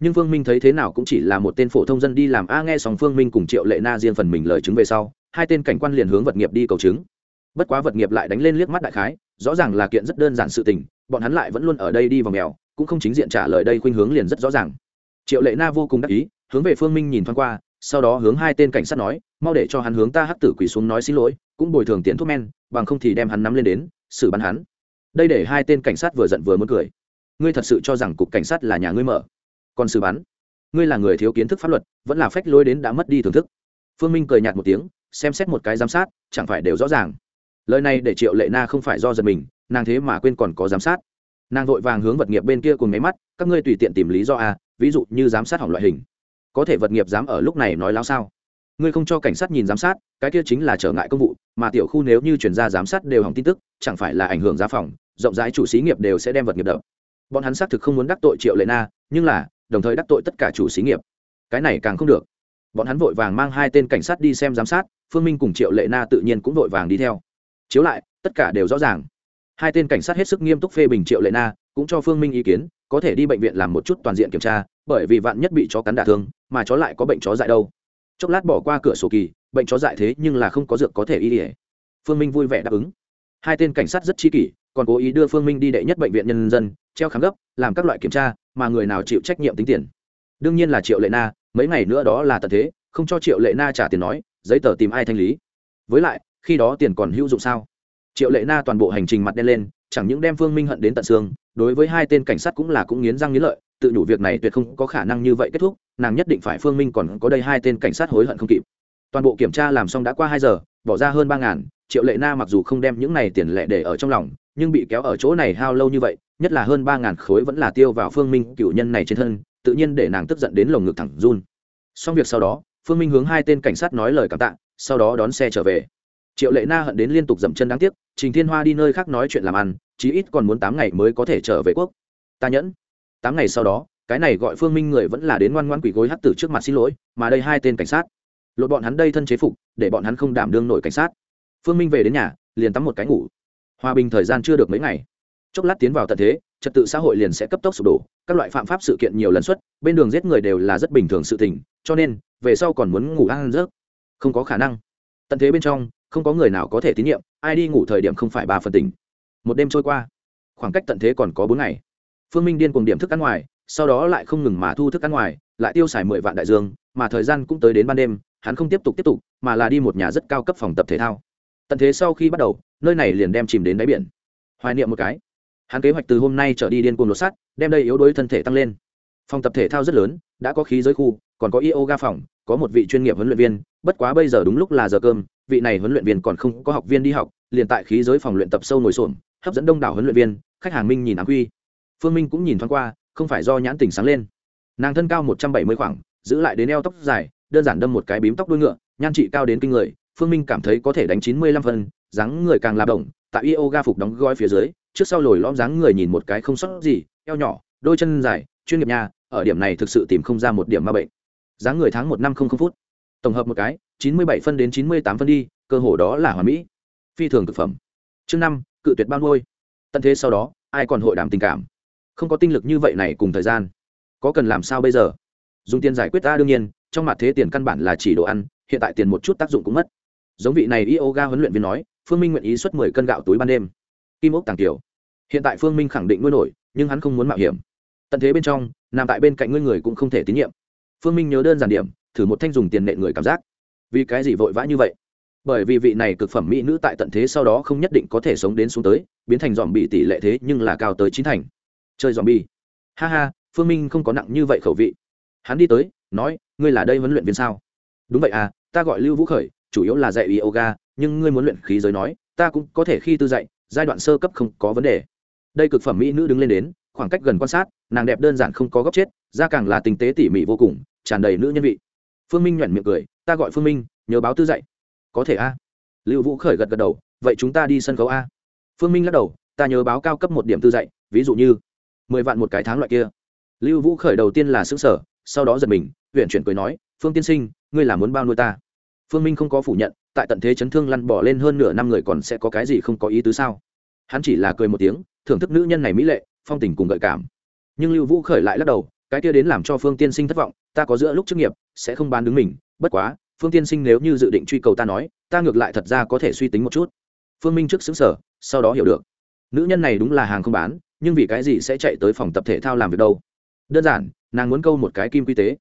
Nhưng phương minh thấy thế nào cũng chỉ là một tên phổ thông dân đi làm a nghe sòng phương minh cùng triệu lệ na riêng phần mình lời chứng về sau, hai tên cảnh quan liền hướng vật nghiệp đi cầu chứng. Bất quá vật nghiệp lại đánh lên liếc mắt đại khái, rõ ràng là kiện rất đơn giản sự tình, bọn hắn lại vẫn luôn ở đây đi vào mèo, cũng không chính diện trả lời đây khuynh hướng liền rất rõ ràng. Triệu lệ na vô cùng đắc ý, hướng về phương minh nhìn thoáng qua, sau đó hướng hai tên cảnh sát nói, mau để cho hắn hướng ta hắc tử quỳ xuống nói xin lỗi cũng bồi thường tiền thuốc men, bằng không thì đem hắn nắm lên đến, xử bắn hắn. Đây để hai tên cảnh sát vừa giận vừa muốn cười. Ngươi thật sự cho rằng cục cảnh sát là nhà ngươi mở? Còn xử bắn? Ngươi là người thiếu kiến thức pháp luật, vẫn là phách lối đến đã mất đi thưởng thức. Phương minh cười nhạt một tiếng, xem xét một cái giám sát, chẳng phải đều rõ ràng. Lời này để triệu lệ na không phải do giật mình, nàng thế mà quên còn có giám sát. Nàng vội vàng hướng vật nghiệp bên kia cùng máy mắt, các ngươi tùy tiện tìm lý do a, ví dụ như giám sát hỏng loại hình. Có thể vật nghiệp dám ở lúc này nói láo sao? Ngươi không cho cảnh sát nhìn giám sát, cái kia chính là trở ngại công vụ mà tiểu khu nếu như chuyển ra giám sát đều hỏng tin tức, chẳng phải là ảnh hưởng giá phòng, rộng rãi chủ xí nghiệp đều sẽ đem vật nghiệp đập. Bọn hắn xác thực không muốn đắc tội triệu lệ na, nhưng là, đồng thời đắc tội tất cả chủ xí nghiệp. Cái này càng không được. Bọn hắn vội vàng mang hai tên cảnh sát đi xem giám sát, phương minh cùng triệu lệ na tự nhiên cũng vội vàng đi theo. Chiếu lại, tất cả đều rõ ràng. Hai tên cảnh sát hết sức nghiêm túc phê bình triệu lệ na, cũng cho phương minh ý kiến, có thể đi bệnh viện làm một chút toàn diện kiểm tra, bởi vì vạn nhất bị chó cắn đả thương, mà chó lại có bệnh chó dại đâu. Chốc lát bỏ qua cửa sổ kỳ bệnh chó dại thế nhưng là không có dược có thể y ỉa phương minh vui vẻ đáp ứng. Hai tên cảnh sát rất chi kỷ, còn cố ý đưa phương minh đi đệ nhất bệnh viện nhân dân, treo khám gấp, làm các loại kiểm tra, mà người nào chịu trách nhiệm tính tiền. Đương nhiên là triệu lệ na, mấy ngày nữa đó là tận thế, không cho triệu lệ na trả tiền nói, giấy tờ tìm ai thanh lý. Với lại, khi đó tiền còn hữu dụng sao? Triệu lệ na toàn bộ hành trình mặt đen lên, chẳng những đem phương minh hận đến tận xương, đối với hai tên cảnh sát cũng là cũng nghiến răng nghiến lợi, tự nhủ việc này tuyệt không có khả năng như vậy kết thúc, nàng nhất định phải phương minh còn có đây hai tên cảnh sát hối hận không kịp toàn bộ kiểm tra làm xong đã qua hai giờ, bỏ ra hơn ba ngàn, triệu lệ na mặc dù không đem những này tiền lệ để ở trong lòng, nhưng bị kéo ở chỗ này hao lâu như vậy, nhất là hơn ba ngàn khối vẫn là tiêu vào phương minh cựu nhân này trên thân, tự nhiên để nàng tức giận đến lồng ngực thẳng run. Xong việc sau đó, phương minh hướng hai tên cảnh sát nói lời cảm tạ, sau đó đón xe trở về. Triệu lệ na hận đến liên tục dậm chân đáng tiếc, trình thiên hoa đi nơi khác nói chuyện làm ăn, chí ít còn muốn tám ngày mới có thể trở về quốc. Ta nhẫn. Tám ngày sau đó, cái này gọi phương minh người vẫn là đến ngoan ngoan quỷ gối hắt tử trước mặt xin lỗi, mà đây hai tên cảnh sát lột bọn hắn đây thân chế phục, để bọn hắn không đảm đương nổi cảnh sát. Phương minh về đến nhà, liền tắm một cái ngủ. Hòa bình thời gian chưa được mấy ngày. Chốc lát tiến vào tận thế, trật tự xã hội liền sẽ cấp tốc sụp đổ, các loại phạm pháp sự kiện nhiều lần xuất, bên đường giết người đều là rất bình thường sự tình, cho nên, về sau còn muốn ngủ ăn rớt không có khả năng. Tận thế bên trong, không có người nào có thể tín nhiệm, ai đi ngủ thời điểm không phải ba phần tỉnh. Một đêm trôi qua, khoảng cách tận thế còn có bốn ngày. Phương minh điên cùng điểm thức ăn ngoài, sau đó lại không ngừng mà thu thức ăn ngoài, lại tiêu xài mười vạn đại dương, mà thời gian cũng tới đến ban đêm hắn không tiếp tục tiếp tục, mà là đi một nhà rất cao cấp phòng tập thể thao. Tận thế sau khi bắt đầu, nơi này liền đem chìm đến đáy biển. Hoài niệm một cái. Hắn kế hoạch từ hôm nay trở đi điên cuồng lột sắt đem đây yếu đuối thân thể tăng lên. Phòng tập thể thao rất lớn, đã có khí giới khu, còn có yoga phòng, có một vị chuyên nghiệp huấn luyện viên, bất quá bây giờ đúng lúc là giờ cơm, vị này huấn luyện viên còn không có học viên đi học, liền tại khí giới phòng luyện tập sâu ngồi xổm hấp dẫn đông đảo huấn luyện viên, khách hàng minh nhìn Áng quy. Phương minh cũng nhìn thoáng qua, không phải do nhãn tình sáng lên. Nàng thân cao một trăm bảy mươi khoảng, giữ lại đến eo tóc dài đơn giản đâm một cái bím tóc đuôi ngựa, nhan trị cao đến kinh người, phương minh cảm thấy có thể đánh chín mươi lăm phân, dáng người càng là động tại yoga phục đóng gói phía dưới, trước sau lồi lõm dáng người nhìn một cái không sót gì, eo nhỏ, đôi chân dài, chuyên nghiệp nhà ở điểm này thực sự tìm không ra một điểm ma bệnh. Dáng người tháng một năm không không phút. Tổng hợp một cái, chín mươi bảy phân đến chín mươi tám phân đi, cơ hồ đó là hoàn mỹ. Phi thường thực phẩm. Chương năm, cự tuyệt bao nuôi. Tận thế sau đó, ai còn hội đảm tình cảm? Không có tinh lực như vậy này cùng thời gian. Có cần làm sao bây giờ? Dùng tiền giải quyết ta đương nhiên trong mặt thế tiền căn bản là chỉ đồ ăn, hiện tại tiền một chút tác dụng cũng mất. Giống vị này yoga huấn luyện viên nói, phương minh nguyện ý xuất mười cân gạo túi ban đêm. Kim ốc tàng tiểu hiện tại phương minh khẳng định nuôi nổi, nhưng hắn không muốn mạo hiểm. Tận thế bên trong, nằm tại bên cạnh ngươi người cũng không thể tín nhiệm. Phương minh nhớ đơn giản điểm, thử một thanh dùng tiền nệ người cảm giác. Vì cái gì vội vã như vậy? Bởi vì vị này cực phẩm mỹ nữ tại tận thế sau đó không nhất định có thể sống đến xuống tới, biến thành dòm bị tỷ lệ thế nhưng là cao tới chín thành. Chơi dòm bi ha ha, phương minh không có nặng như vậy khẩu vị. Hắn đi tới, nói ngươi là đây huấn luyện viên sao? Đúng vậy à ta gọi lưu vũ khởi, chủ yếu là dạy yoga, nhưng ngươi muốn luyện khí giới nói, ta cũng có thể khi tư dạy, giai đoạn sơ cấp không có vấn đề. Đây cực phẩm mỹ nữ đứng lên đến, khoảng cách gần quan sát, nàng đẹp đơn giản không có góc chết, da càng là tinh tế tỉ mỉ vô cùng, tràn đầy nữ nhân vị. Phương minh nhoẻn miệng cười, ta gọi phương minh, nhớ báo tư dạy. Có thể a lưu vũ khởi gật gật đầu, vậy chúng ta đi sân khấu a. Phương minh lắc đầu, ta nhớ báo cao cấp một điểm tư dạy, ví dụ như, mười vạn một cái tháng loại kia. Lưu vũ khởi đầu tiên là xứng sở sau đó giật mình huyện chuyển cười nói, phương tiên sinh, ngươi là muốn bao nuôi ta? Phương minh không có phủ nhận, tại tận thế chấn thương lăn bỏ lên hơn nửa năm người còn sẽ có cái gì không có ý tứ sao? Hắn chỉ là cười một tiếng, thưởng thức nữ nhân này mỹ lệ, phong tình cùng gợi cảm. Nhưng lưu vũ khởi lại lắc đầu, cái kia đến làm cho phương tiên sinh thất vọng, ta có giữa lúc chức nghiệp, sẽ không bán đứng mình, bất quá, phương tiên sinh nếu như dự định truy cầu ta nói, ta ngược lại thật ra có thể suy tính một chút. Phương minh trước xứng sở sau đó hiểu được. Nữ nhân này đúng là hàng không bán, nhưng vì cái gì sẽ chạy tới phòng tập thể thao làm việc đâu? Đơn giản, nàng muốn câu một cái kim quy tế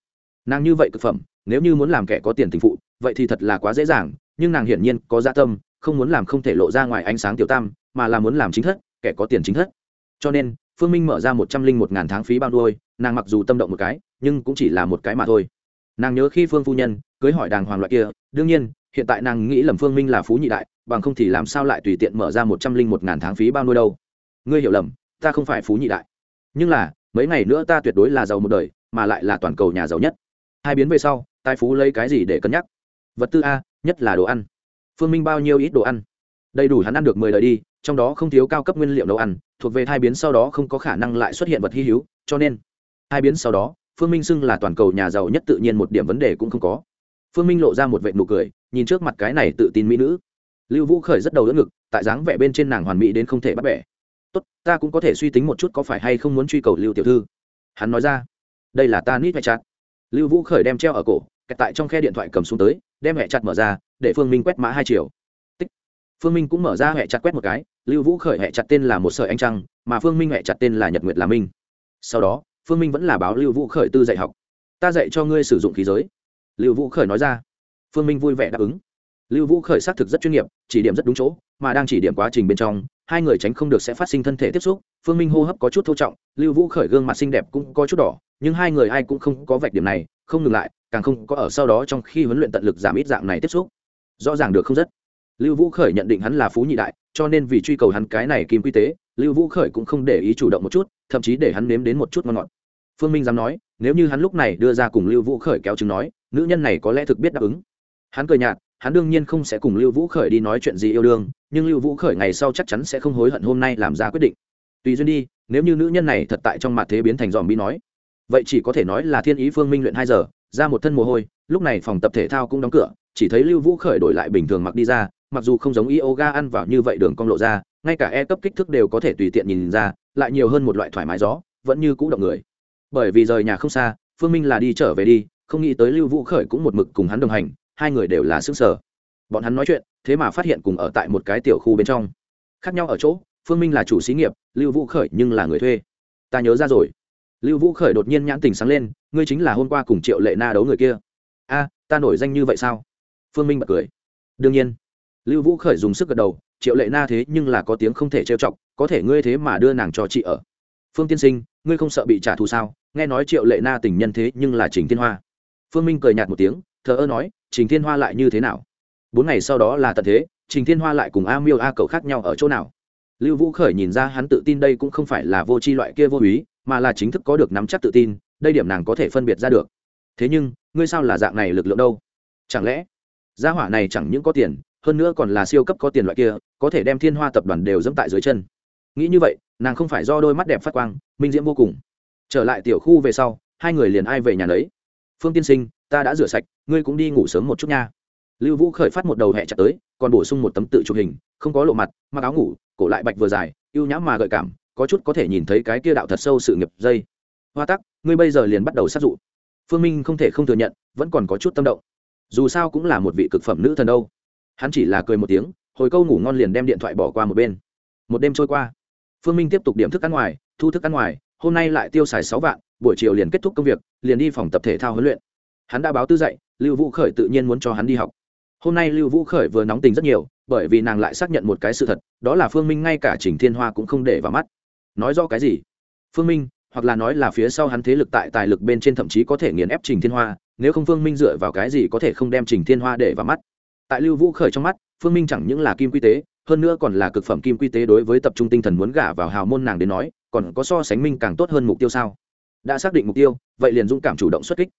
nàng như vậy cực phẩm, nếu như muốn làm kẻ có tiền tình phụ, vậy thì thật là quá dễ dàng, nhưng nàng hiển nhiên có dạ tâm, không muốn làm không thể lộ ra ngoài ánh sáng tiểu tam, mà là muốn làm chính thất, kẻ có tiền chính thất. Cho nên, phương minh mở ra một trăm linh một ngàn tháng phí bao đuôi nàng mặc dù tâm động một cái, nhưng cũng chỉ là một cái mà thôi. Nàng nhớ khi phương phu nhân cưới hỏi đàng hoàng loại kia, đương nhiên, hiện tại nàng nghĩ lầm phương minh là phú nhị đại, bằng không thì làm sao lại tùy tiện mở ra một trăm linh một ngàn tháng phí bao nuôi đâu. Ngươi hiểu lầm, ta không phải phú nhị đại. Nhưng là, mấy ngày nữa ta tuyệt đối là giàu một đời, mà lại là toàn cầu nhà giàu nhất hai biến về sau, tài phú lấy cái gì để cân nhắc? Vật tư a, nhất là đồ ăn. Phương minh bao nhiêu ít đồ ăn? Đầy đủ hắn ăn được mười đời đi, trong đó không thiếu cao cấp nguyên liệu nấu ăn, thuộc về hai biến sau đó không có khả năng lại xuất hiện vật hy hữu, cho nên, hai biến sau đó, phương minh xưng là toàn cầu nhà giàu nhất tự nhiên một điểm vấn đề cũng không có. Phương minh lộ ra một vệ nụ cười, nhìn trước mặt cái này tự tin mỹ nữ. Lưu vũ khởi rất đầu đỡ ngực, tại dáng vẻ bên trên nàng hoàn mỹ đến không thể bắt bẻ. Tốt, ta cũng có thể suy tính một chút có phải hay không muốn truy cầu lưu tiểu thư. Hắn nói ra. Đây là ta nít phải chặt lưu vũ khởi đem treo ở cổ, kẹt tại trong khe điện thoại cầm xuống tới, đem hẹ chặt mở ra, để phương minh quét mã hai chiều. Tích. Phương minh cũng mở ra hẹ chặt quét một cái, lưu vũ khởi hẹ chặt tên là một sợi anh trăng, mà phương minh hẹ chặt tên là nhật nguyệt là minh. Sau đó, phương minh vẫn là báo lưu vũ khởi tư dạy học. Ta dạy cho ngươi sử dụng khí giới. Lưu vũ khởi nói ra. Phương minh vui vẻ đáp ứng. Lưu vũ khởi xác thực rất chuyên nghiệp, chỉ điểm rất đúng chỗ, mà đang chỉ điểm quá trình bên trong, hai người tránh không được sẽ phát sinh thân thể tiếp xúc, phương minh hô hấp có chút thô trọng, lưu vũ khởi gương mặt xinh đẹp cũng có chút đỏ nhưng hai người ai cũng không có vạch điểm này, không ngừng lại, càng không có ở sau đó trong khi huấn luyện tận lực giảm ít dạng này tiếp xúc. Rõ ràng được không rất lưu vũ khởi nhận định hắn là phú nhị đại, cho nên vì truy cầu hắn cái này kim quy tế, lưu vũ khởi cũng không để ý chủ động một chút, thậm chí để hắn nếm đến một chút ngon ngọt. Phương minh dám nói, nếu như hắn lúc này đưa ra cùng lưu vũ khởi kéo chứng nói, nữ nhân này có lẽ thực biết đáp ứng. Hắn cười nhạt, hắn đương nhiên không sẽ cùng lưu vũ khởi đi nói chuyện gì yêu đương, nhưng lưu vũ khởi ngày sau chắc chắn sẽ không hối hận hôm nay làm ra quyết định. Tùy duyên đi, nếu như nữ nhân này thật tại trong mặt thế biến thành dòm bi nói vậy chỉ có thể nói là thiên ý phương minh luyện hai giờ, ra một thân mồ hôi, lúc này phòng tập thể thao cũng đóng cửa, chỉ thấy lưu vũ khởi đổi lại bình thường mặc đi ra, mặc dù không giống yoga ăn vào như vậy đường cong lộ ra, ngay cả e cấp kích thước đều có thể tùy tiện nhìn ra, lại nhiều hơn một loại thoải mái gió, vẫn như cũ động người. Bởi vì rời nhà không xa, phương minh là đi trở về đi, không nghĩ tới lưu vũ khởi cũng một mực cùng hắn đồng hành, hai người đều là xương sở bọn hắn nói chuyện, thế mà phát hiện cùng ở tại một cái tiểu khu bên trong. Khác nhau ở chỗ, phương minh là chủ xí nghiệp, lưu vũ khởi nhưng là người thuê. Ta nhớ ra rồi lưu vũ khởi đột nhiên nhãn tình sáng lên, ngươi chính là hôm qua cùng triệu lệ na đấu người kia. A, ta nổi danh như vậy sao? Phương minh bật cười. Đương nhiên. Lưu vũ khởi dùng sức gật đầu, triệu lệ na thế nhưng là có tiếng không thể trêu chọc, có thể ngươi thế mà đưa nàng cho chị ở. Phương tiên sinh, ngươi không sợ bị trả thù sao? Nghe nói triệu lệ na tình nhân thế nhưng là trình thiên hoa. Phương minh cười nhạt một tiếng, thờ ơ nói, trình thiên hoa lại như thế nào? Bốn ngày sau đó là tận thế, trình thiên hoa lại cùng a miêu a cầu khác nhau ở chỗ nào? Lưu vũ khởi nhìn ra hắn tự tin đây cũng không phải là vô tri loại kia vô úy mà là chính thức có được nắm chắc tự tin, đây điểm nàng có thể phân biệt ra được. Thế nhưng, ngươi sao là dạng này lực lượng đâu? Chẳng lẽ, gia hỏa này chẳng những có tiền, hơn nữa còn là siêu cấp có tiền loại kia, có thể đem thiên hoa tập đoàn đều dẫm tại dưới chân. Nghĩ như vậy, nàng không phải do đôi mắt đẹp phát quang, minh diễm vô cùng. Trở lại tiểu khu về sau, hai người liền ai về nhà lấy. phương tiên sinh, ta đã rửa sạch, ngươi cũng đi ngủ sớm một chút nha. Lưu vũ khởi phát một đầu hẹ chặt tới, còn bổ sung một tấm tự chụp hình, không có lộ mặt, mặc áo ngủ, cổ lại bạch vừa dài, ưu nhãm mà gợi cảm có chút có thể nhìn thấy cái kia đạo thật sâu sự nghiệp dây. Hoa tắc, ngươi bây giờ liền bắt đầu sát dụ. Phương minh không thể không thừa nhận, vẫn còn có chút tâm động. Dù sao cũng là một vị cực phẩm nữ thần đâu. Hắn chỉ là cười một tiếng, hồi câu ngủ ngon liền đem điện thoại bỏ qua một bên. Một đêm trôi qua. Phương minh tiếp tục điểm thức ăn ngoài, thu thức ăn ngoài, hôm nay lại tiêu xài sáu vạn, buổi chiều liền kết thúc công việc, liền đi phòng tập thể thao huấn luyện. Hắn đã báo tư dạy, lưu vũ khởi tự nhiên muốn cho hắn đi học. Hôm nay lưu vũ khởi vừa nóng tình rất nhiều, bởi vì nàng lại xác nhận một cái sự thật, đó là phương minh ngay cả trình thiên hoa cũng không để vào mắt nói rõ cái gì? Phương minh, hoặc là nói là phía sau hắn thế lực tại tài lực bên trên thậm chí có thể nghiền ép trình thiên hoa, nếu không phương minh dựa vào cái gì có thể không đem trình thiên hoa để vào mắt? Tại lưu vũ khởi trong mắt, phương minh chẳng những là kim quy tế, hơn nữa còn là cực phẩm kim quy tế đối với tập trung tinh thần muốn gả vào hào môn nàng đến nói, còn có so sánh minh càng tốt hơn mục tiêu sao? Đã xác định mục tiêu, vậy liền dũng cảm chủ động xuất kích.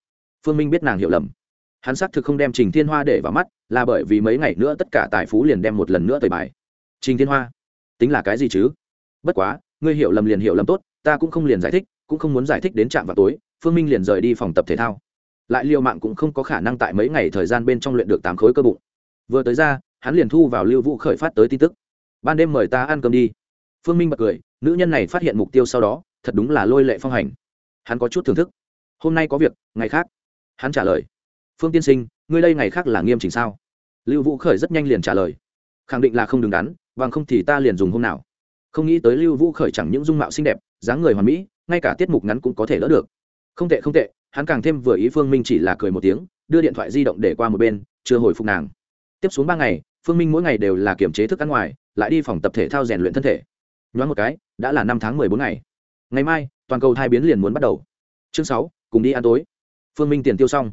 Phương minh biết nàng hiểu lầm. Hắn xác thực không đem trình thiên hoa để vào mắt, là bởi vì mấy ngày nữa tất cả tài phú liền đem một lần nữa tời bài. Trình thiên hoa, tính là cái gì chứ? Bất quá ngươi hiểu lầm liền hiểu lầm tốt, ta cũng không liền giải thích, cũng không muốn giải thích đến trạm vào tối, phương minh liền rời đi phòng tập thể thao. Lại liều mạng cũng không có khả năng tại mấy ngày thời gian bên trong luyện được tám khối cơ bụng. Vừa tới ra, hắn liền thu vào lưu vũ khởi phát tới tin tức. Ban đêm mời ta ăn cơm đi. Phương minh bật cười, nữ nhân này phát hiện mục tiêu sau đó, thật đúng là lôi lệ phong hành. Hắn có chút thưởng thức. Hôm nay có việc, ngày khác. Hắn trả lời. Phương tiên sinh, ngươi đây ngày khác là nghiêm chỉnh sao? Lưu vũ khởi rất nhanh liền trả lời. Khẳng định là không đứng đắn, bằng không thì ta liền dùng hôm nào không nghĩ tới lưu vũ khởi chẳng những dung mạo xinh đẹp, dáng người hoàn mỹ, ngay cả tiết mục ngắn cũng có thể lỡ được. Không tệ không tệ, hắn càng thêm vừa ý phương minh chỉ là cười một tiếng, đưa điện thoại di động để qua một bên, chưa hồi phục nàng. Tiếp xuống ba ngày, phương minh mỗi ngày đều là kiểm chế thức ăn ngoài, lại đi phòng tập thể thao rèn luyện thân thể. Nhoáng một cái, đã là năm tháng mười bốn ngày. Ngày mai, toàn cầu hai biến liền muốn bắt đầu. Chương sáu, cùng đi ăn tối. Phương minh tiền tiêu xong.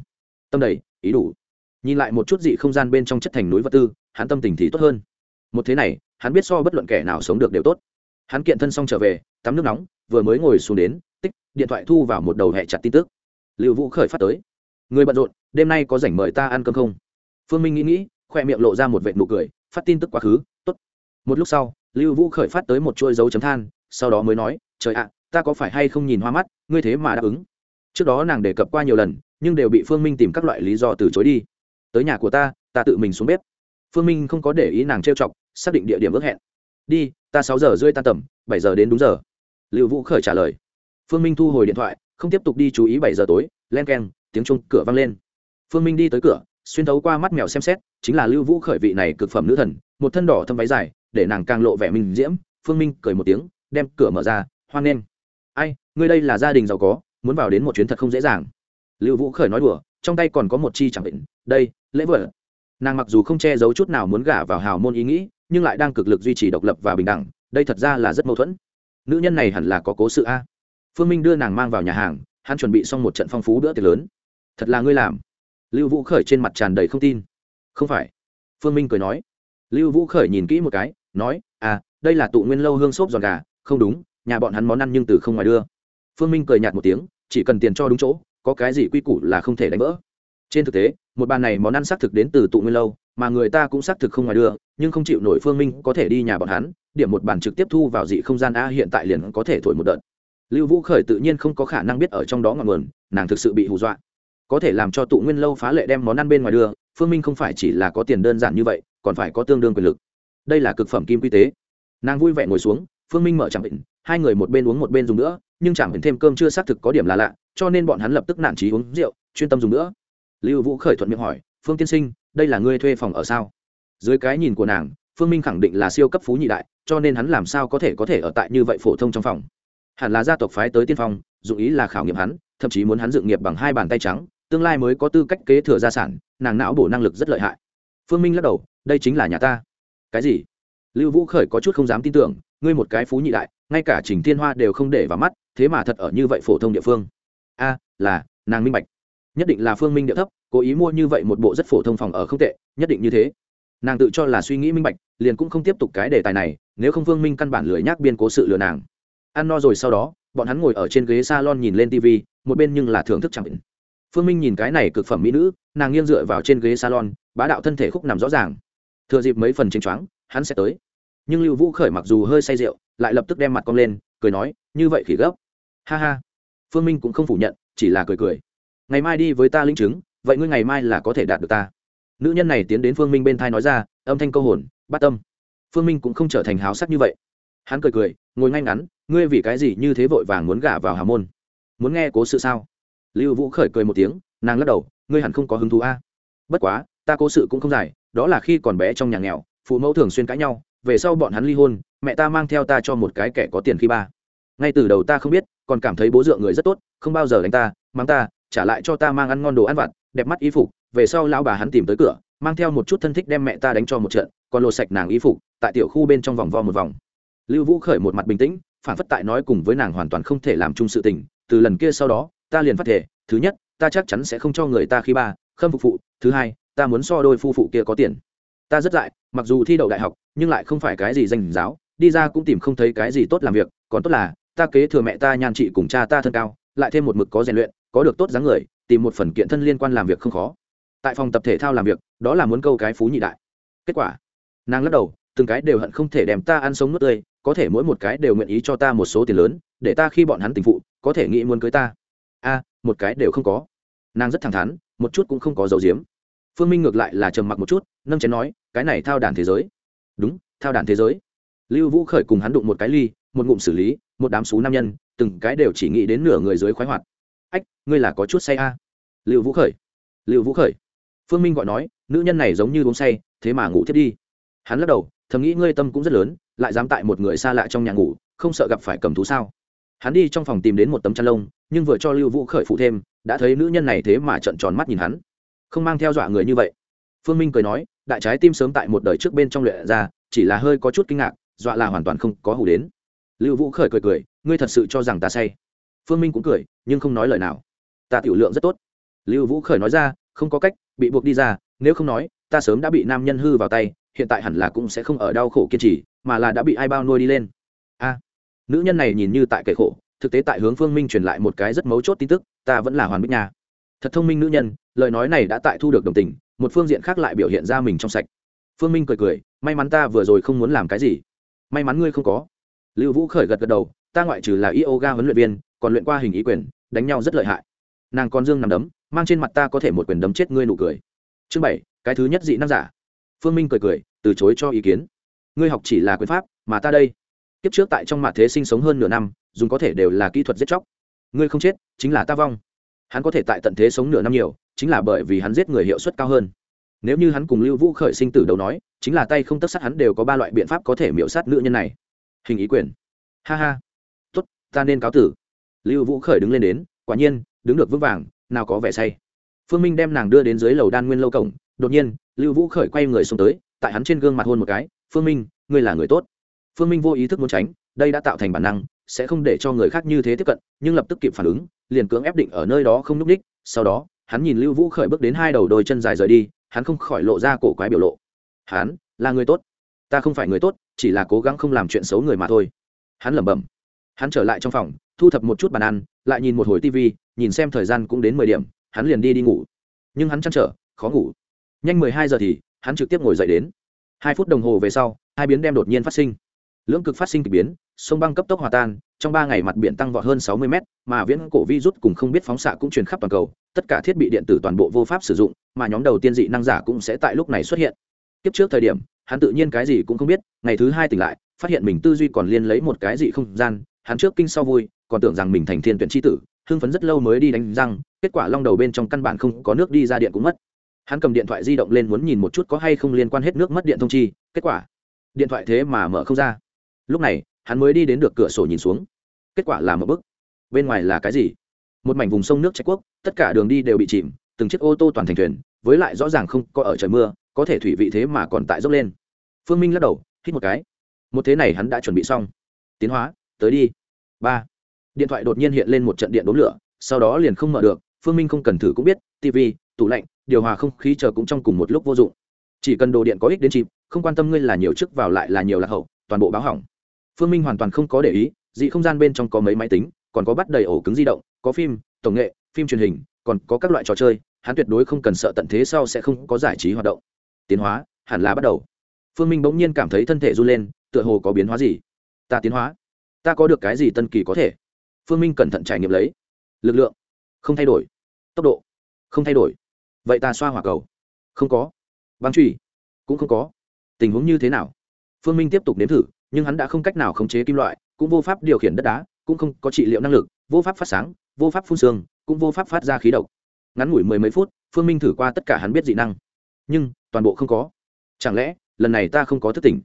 Tâm đầy, ý đủ. Nhìn lại một chút dị không gian bên trong chất thành núi vật tư, hắn tâm tình thì tốt hơn. Một thế này, hắn biết so bất luận kẻ nào sống được đều tốt hắn kiện thân xong trở về, tắm nước nóng, vừa mới ngồi xuống đến, tích, điện thoại thu vào một đầu hẹ chặt tin tức. Liệu vũ khởi phát tới. Người bận rộn, đêm nay có rảnh mời ta ăn cơm không? Phương minh nghĩ nghĩ, khoe miệng lộ ra một vệ nụ cười, phát tin tức quá khứ, tốt. Một lúc sau, lưu vũ khởi phát tới một chuỗi dấu chấm than, sau đó mới nói, trời ạ, ta có phải hay không nhìn hoa mắt, ngươi thế mà đáp ứng. Trước đó nàng đề cập qua nhiều lần, nhưng đều bị phương minh tìm các loại lý do từ chối đi. Tới nhà của ta ta tự mình xuống bếp. Phương minh không có để ý nàng trêu chọc, xác định địa điểm ước hẹn đi, ta sáu giờ rưỡi tan tầm, bảy giờ đến đúng giờ. Liệu vũ khởi trả lời. Phương minh thu hồi điện thoại, không tiếp tục đi chú ý bảy giờ tối, len k e n tiếng chung cửa vang lên. Phương minh đi tới cửa, xuyên thấu qua mắt mèo xem xét, chính là lưu vũ khởi vị này cực phẩm nữ thần, một thân đỏ thâm váy dài, để nàng càng lộ vẻ minh diễm. Phương minh cười một tiếng, đem cửa mở ra, hoan nghênh. Ai, ngươi đây là gia đình giàu có, muốn vào đến một chuyến thật không dễ dàng. Lưu vũ khởi nói đùa, trong tay còn có một chi chẳng định, đây, lễ vợ nàng mặc dù không che giấu chút nào muốn gả vào hào môn ý nghĩ nhưng lại đang cực lực duy trì độc lập và bình đẳng, đây thật ra là rất mâu thuẫn. Nữ nhân này hẳn là có cố sự a. Phương minh đưa nàng mang vào nhà hàng, hắn chuẩn bị xong một trận phong phú bữa tiệc lớn. Thật là ngươi làm. Lưu vũ khởi trên mặt tràn đầy không tin. Không phải. Phương minh cười nói. Lưu vũ khởi nhìn kỹ một cái, nói à đây là tụ nguyên lâu hương xốp giòn gà, không đúng, nhà bọn hắn món ăn nhưng từ không ngoài đưa. Phương minh cười nhạt một tiếng, chỉ cần tiền cho đúng chỗ, có cái gì quy củ là không thể đánh vỡ. Trên thực tế một bàn này món ăn xác thực đến từ tụ nguyên lâu, mà người ta cũng xác thực không ngoài đưa, nhưng không chịu nổi phương minh có thể đi nhà bọn hắn, điểm một bàn trực tiếp thu vào dị không gian a hiện tại liền có thể thổi một đợt. Lưu vũ khởi tự nhiên không có khả năng biết ở trong đó ngọn nguồn, nàng thực sự bị hù dọa. Có thể làm cho tụ nguyên lâu phá lệ đem món ăn bên ngoài đưa, phương minh không phải chỉ là có tiền đơn giản như vậy, còn phải có tương đương quyền lực. Đây là cực phẩm kim quy tế. Nàng vui vẻ ngồi xuống, phương minh mở chẳng bệnh hai người một bên uống một bên dùng nữa, nhưng chẳng thêm cơm chưa xác thực có điểm là lạ, cho nên bọn hắn lập tức nản trí uống rượu, chuyên tâm dùng nữa lưu vũ khởi thuận miệng hỏi, phương tiên sinh, đây là ngươi thuê phòng ở sao? Dưới cái nhìn của nàng, phương minh khẳng định là siêu cấp phú nhị đại, cho nên hắn làm sao có thể có thể ở tại như vậy phổ thông trong phòng? Hẳn là gia tộc phái tới tiên phong, dụng ý là khảo nghiệm hắn, thậm chí muốn hắn dự nghiệp bằng hai bàn tay trắng, tương lai mới có tư cách kế thừa gia sản, nàng não bổ năng lực rất lợi hại. Phương minh lắc đầu, đây chính là nhà ta. Cái gì? Lưu vũ khởi có chút không dám tin tưởng, ngươi một cái phú nhị đại, ngay cả trình thiên hoa đều không để vào mắt, thế mà thật ở như vậy phổ thông địa phương. A, là, nàng minh bạch nhất định là phương minh địa thấp, cố ý mua như vậy một bộ rất phổ thông phòng ở không tệ, nhất định như thế. Nàng tự cho là suy nghĩ minh bạch, liền cũng không tiếp tục cái đề tài này, nếu không phương minh căn bản lười nhác biên cố sự lừa nàng. Ăn no rồi sau đó, bọn hắn ngồi ở trên ghế s a lon nhìn lên tv một bên nhưng là thưởng thức chẳng định. Phương minh nhìn cái này cực phẩm mỹ nữ, nàng nghiêng dựa vào trên ghế salon, bá đạo thân thể khúc nằm rõ ràng. Thừa dịp mấy phần chênh choáng, hắn sẽ tới. Nhưng lưu vũ khởi mặc dù hơi say rượu, lại lập tức đem mặt cong lên, cười nói, như vậy khỉ gấp. Ha ha. Phương minh cũng không phủ nhận, chỉ là cười cười ngày mai đi với ta linh chứng, vậy ngươi ngày mai là có thể đạt được ta. Nữ nhân này tiến đến phương minh bên thai nói ra, âm thanh câu hồn bắt tâm. Phương minh cũng không trở thành háo sắc như vậy. Hắn cười cười, ngồi ngay ngắn, ngươi vì cái gì như thế vội vàng muốn gả vào hà môn? Muốn nghe cố sự sao? Lưu vũ khởi cười một tiếng, nàng lắc đầu, ngươi hẳn không có hứng thú a. Bất quá, ta cố sự cũng không dài, đó là khi còn bé trong nhà nghèo, phụ mẫu thường xuyên cãi nhau, về sau bọn hắn ly hôn, mẹ ta mang theo ta cho một cái kẻ có tiền khi ba. Ngay từ đầu ta không biết, còn cảm thấy bố dượng người rất tốt, không bao giờ đánh ta mang ta trả lại cho ta mang ăn ngon đồ ăn vặt, đẹp mắt y phục, về sau lão bà hắn tìm tới cửa, mang theo một chút thân thích đem mẹ ta đánh cho một trận, còn lột sạch nàng y phục, tại tiểu khu bên trong vòng vo một vòng. Lưu vũ khởi một mặt bình tĩnh, phản phất tại nói cùng với nàng hoàn toàn không thể làm chung sự tình, từ lần kia sau đó, ta liền phát thể, thứ nhất, ta chắc chắn sẽ không cho người ta khi ba, khâm phục phụ, thứ hai, ta muốn so đôi phu phụ kia có tiền. Ta rất dại, mặc dù thi đậu đại học, nhưng lại không phải cái gì danh giáo, đi ra cũng tìm không thấy cái gì tốt làm việc, còn tốt là, ta kế thừa mẹ ta nhan trị cùng cha ta thân cao, lại thêm một mực có rèn luyện có được tốt dáng người, tìm một phần kiện thân liên quan làm việc không khó. Tại phòng tập thể thao làm việc, đó là muốn câu cái phú nhị đại. Kết quả, nàng lắc đầu, từng cái đều hận không thể đem ta ăn sống nuốt tươi, có thể mỗi một cái đều nguyện ý cho ta một số tiền lớn, để ta khi bọn hắn tình phụ, có thể nghĩ muốn cưới ta. A, một cái đều không có. Nàng rất thẳng thắn, một chút cũng không có dấu diếm phương minh ngược lại là trầm mặc một chút, nâng chén nói, cái này thao đàn thế giới. Đúng, thao đàn thế giới. Lưu vũ khởi cùng hắn đụng một cái ly, một ngụm xử lý, một đám xú nam nhân, từng cái đều chỉ nghĩ đến nửa người dưới khoái hoạt ngươi là có chút say a. Lưu vũ khởi. Lưu vũ khởi. Phương minh gọi nói, nữ nhân này giống như uống say, thế mà ngủ thiết đi. Hắn lắc đầu, thầm nghĩ ngươi tâm cũng rất lớn, lại dám tại một người xa lạ trong nhà ngủ, không sợ gặp phải cầm thú sao? Hắn đi trong phòng tìm đến một tấm chăn lông, nhưng vừa cho lưu vũ khởi phụ thêm, đã thấy nữ nhân này thế mà trận tròn mắt nhìn hắn. Không mang theo dọa người như vậy. Phương minh cười nói, đại trái tim sớm tại một đời trước bên trong luyện ra, chỉ là hơi có chút kinh ngạc, dọa là hoàn toàn không có hủ đến. Lưu vũ khởi cười cười, ngươi thật sự cho rằng ta say. Phương minh cũng cười, nhưng không nói lời nào ta tiểu lượng rất tốt. Lưu vũ khởi nói ra, không có cách, bị buộc đi ra, nếu không nói, ta sớm đã bị nam nhân hư vào tay, hiện tại hẳn là cũng sẽ không ở đau khổ kiên trì, mà là đã bị ai bao nuôi đi lên. A. Nữ nhân này nhìn như tại kệ khổ, thực tế tại hướng phương minh truyền lại một cái rất mấu chốt tin tức, ta vẫn là hoàn bích nha. Thật thông minh nữ nhân, lời nói này đã tại thu được đồng tình, một phương diện khác lại biểu hiện ra mình trong sạch. Phương minh cười cười, may mắn ta vừa rồi không muốn làm cái gì. May mắn ngươi không có. Lưu vũ khởi gật gật đầu, ta ngoại trừ là yoga huấn luyện viên, còn luyện qua hình ý quyền, đánh nhau rất lợi hại nàng con dương nằm đấm, mang trên mặt ta có thể một quyền đấm chết ngươi nụ cười. Chương bảy, cái thứ nhất dị năng giả. Phương minh cười cười, từ chối cho ý kiến. Ngươi học chỉ là quyền pháp, mà ta đây. Kiếp trước tại trong mạ thế sinh sống hơn nửa năm, dùng có thể đều là kỹ thuật giết chóc. Ngươi không chết, chính là ta vong. Hắn có thể tại tận thế sống nửa năm nhiều, chính là bởi vì hắn giết người hiệu suất cao hơn. Nếu như hắn cùng lưu vũ khởi sinh tử đầu nói, chính là tay không tất sát hắn đều có ba loại biện pháp có thể miễu sát nữ nhân này. Hình ý quyền. Ha ha. Tốt, ta nên cáo tử. Lưu vũ khởi đứng lên đến, quả nhiên đứng được vững vàng, nào có vẻ say. Phương minh đem nàng đưa đến dưới lầu đan nguyên lâu cổng, đột nhiên, lưu vũ khởi quay người xuống tới, tại hắn trên gương mặt hôn một cái, phương minh, ngươi là người tốt. Phương minh vô ý thức muốn tránh, đây đã tạo thành bản năng, sẽ không để cho người khác như thế tiếp cận, nhưng lập tức kịp phản ứng, liền cưỡng ép định ở nơi đó không n ú c sau đó, hắn nhìn lưu vũ khởi bước đến hai đầu đôi chân dài rời đi, hắn không khỏi lộ ra cổ quái biểu lộ. Hắn là người tốt. Ta không phải người tốt, chỉ là cố gắng không làm chuyện xấu người mà thôi. Hắn lẩm bẩm. Hắn trở lại trong phòng, thu thập một chút bàn ăn, lại nhìn một hồi tv nhìn xem thời gian cũng đến mười điểm, hắn liền đi đi ngủ. Nhưng hắn chăn trở, khó ngủ. Nhanh mười hai giờ thì, hắn trực tiếp ngồi dậy đến. Hai phút đồng hồ về sau, hai biến đem đột nhiên phát sinh. Lưỡng cực phát sinh k ỳ biến, sông băng cấp tốc hòa tan, trong ba ngày mặt biển tăng vọt hơn sáu mươi mét, mà viễn cổ vi rút cùng không biết phóng xạ cũng truyền khắp toàn cầu, tất cả thiết bị điện tử toàn bộ vô pháp sử dụng, mà nhóm đầu tiên dị năng giả cũng sẽ tại lúc này xuất hiện. Kiếp trước thời điểm, hắn tự nhiên cái gì cũng không biết, ngày thứ hai tỉnh lại, phát hiện mình tư duy còn liên lấy một cái dị không gian, hắn trước kinh sau vui, còn tưởng rằng mình thành thiên tuyển tri tử hưng phấn rất lâu mới đi đánh răng, kết quả long đầu bên trong căn bản không có nước đi ra điện cũng mất. Hắn cầm điện thoại di động lên muốn nhìn một chút có hay không liên quan hết nước mất điện thông chi, kết quả, điện thoại thế mà mở không ra. Lúc này, hắn mới đi đến được cửa sổ nhìn xuống. Kết quả là một bức. Bên ngoài là cái gì? Một mảnh vùng sông nước trách quốc, tất cả đường đi đều bị chìm, từng chiếc ô tô toàn thành thuyền, với lại rõ ràng không có ở trời mưa, có thể thủy vị thế mà còn tại dốc lên. Phương minh lắc đầu, hít một cái. Một thế này hắn đã chuẩn bị xong. Tiến hóa, tới đi. Ba điện thoại đột nhiên hiện lên một trận điện đốn lửa, sau đó liền không mở được, phương minh không cần thử cũng biết tv tủ lạnh, điều hòa không khí chờ cũng trong cùng một lúc vô dụng. Chỉ cần đồ điện có ích đến chìm không quan tâm ngươi là nhiều chức vào lại là nhiều lạc hậu, toàn bộ báo hỏng. Phương minh hoàn toàn không có để ý, dị không gian bên trong có mấy máy tính, còn có bắt đầy ổ cứng di động, có phim, tổng nghệ, phim truyền hình, còn có các loại trò chơi, hắn tuyệt đối không cần sợ tận thế sau sẽ không có giải trí hoạt động. Tiến hóa, hẳn là bắt đầu. Phương minh bỗng nhiên cảm thấy thân thể run lên, tựa hồ có biến hóa gì. Ta tiến hóa. Ta có được cái gì tân kỳ có thể? Phương minh cẩn thận trải nghiệm lấy. Lực lượng. Không thay đổi. Tốc độ. Không thay đổi. Vậy ta xoa hỏa cầu. Không có. Băng trùy. Cũng không có. Tình huống như thế nào? Phương minh tiếp tục nếm thử, nhưng hắn đã không cách nào khống chế kim loại, cũng vô pháp điều khiển đất đá, cũng không có trị liệu năng lực, vô pháp phát sáng, vô pháp phun xương, cũng vô pháp phát ra khí độc. Ngắn ngủi mười mấy phút, phương minh thử qua tất cả hắn biết dị năng. Nhưng, toàn bộ không có. Chẳng lẽ, lần này ta không có thức tỉnh?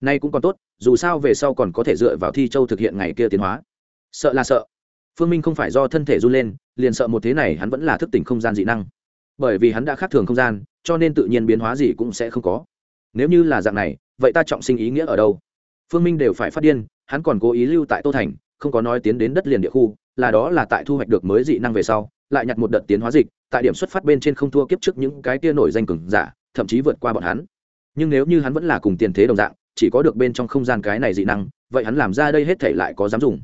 Nay cũng còn tốt, dù sao về sau còn có thể dựa vào thi châu thực hiện ngày kia tiến hóa sợ là sợ. Phương minh không phải do thân thể run lên, liền sợ một thế này hắn vẫn là thức tỉnh không gian dị năng. Bởi vì hắn đã khác thường không gian, cho nên tự nhiên biến hóa gì cũng sẽ không có. Nếu như là dạng này, vậy ta trọng sinh ý nghĩa ở đâu? Phương minh đều phải phát điên, hắn còn cố ý lưu tại tô thành, không có nói tiến đến đất liền địa khu, là đó là tại thu hoạch được mới dị năng về sau, lại nhặt một đợt tiến hóa dịch, tại điểm xuất phát bên trên không thua kiếp trước những cái kia nổi danh cường giả, thậm chí vượt qua bọn hắn. Nhưng nếu như hắn vẫn là cùng tiền thế đồng dạng, chỉ có được bên trong không gian cái này dị năng, vậy hắn làm ra đây hết thể lại có dám dùng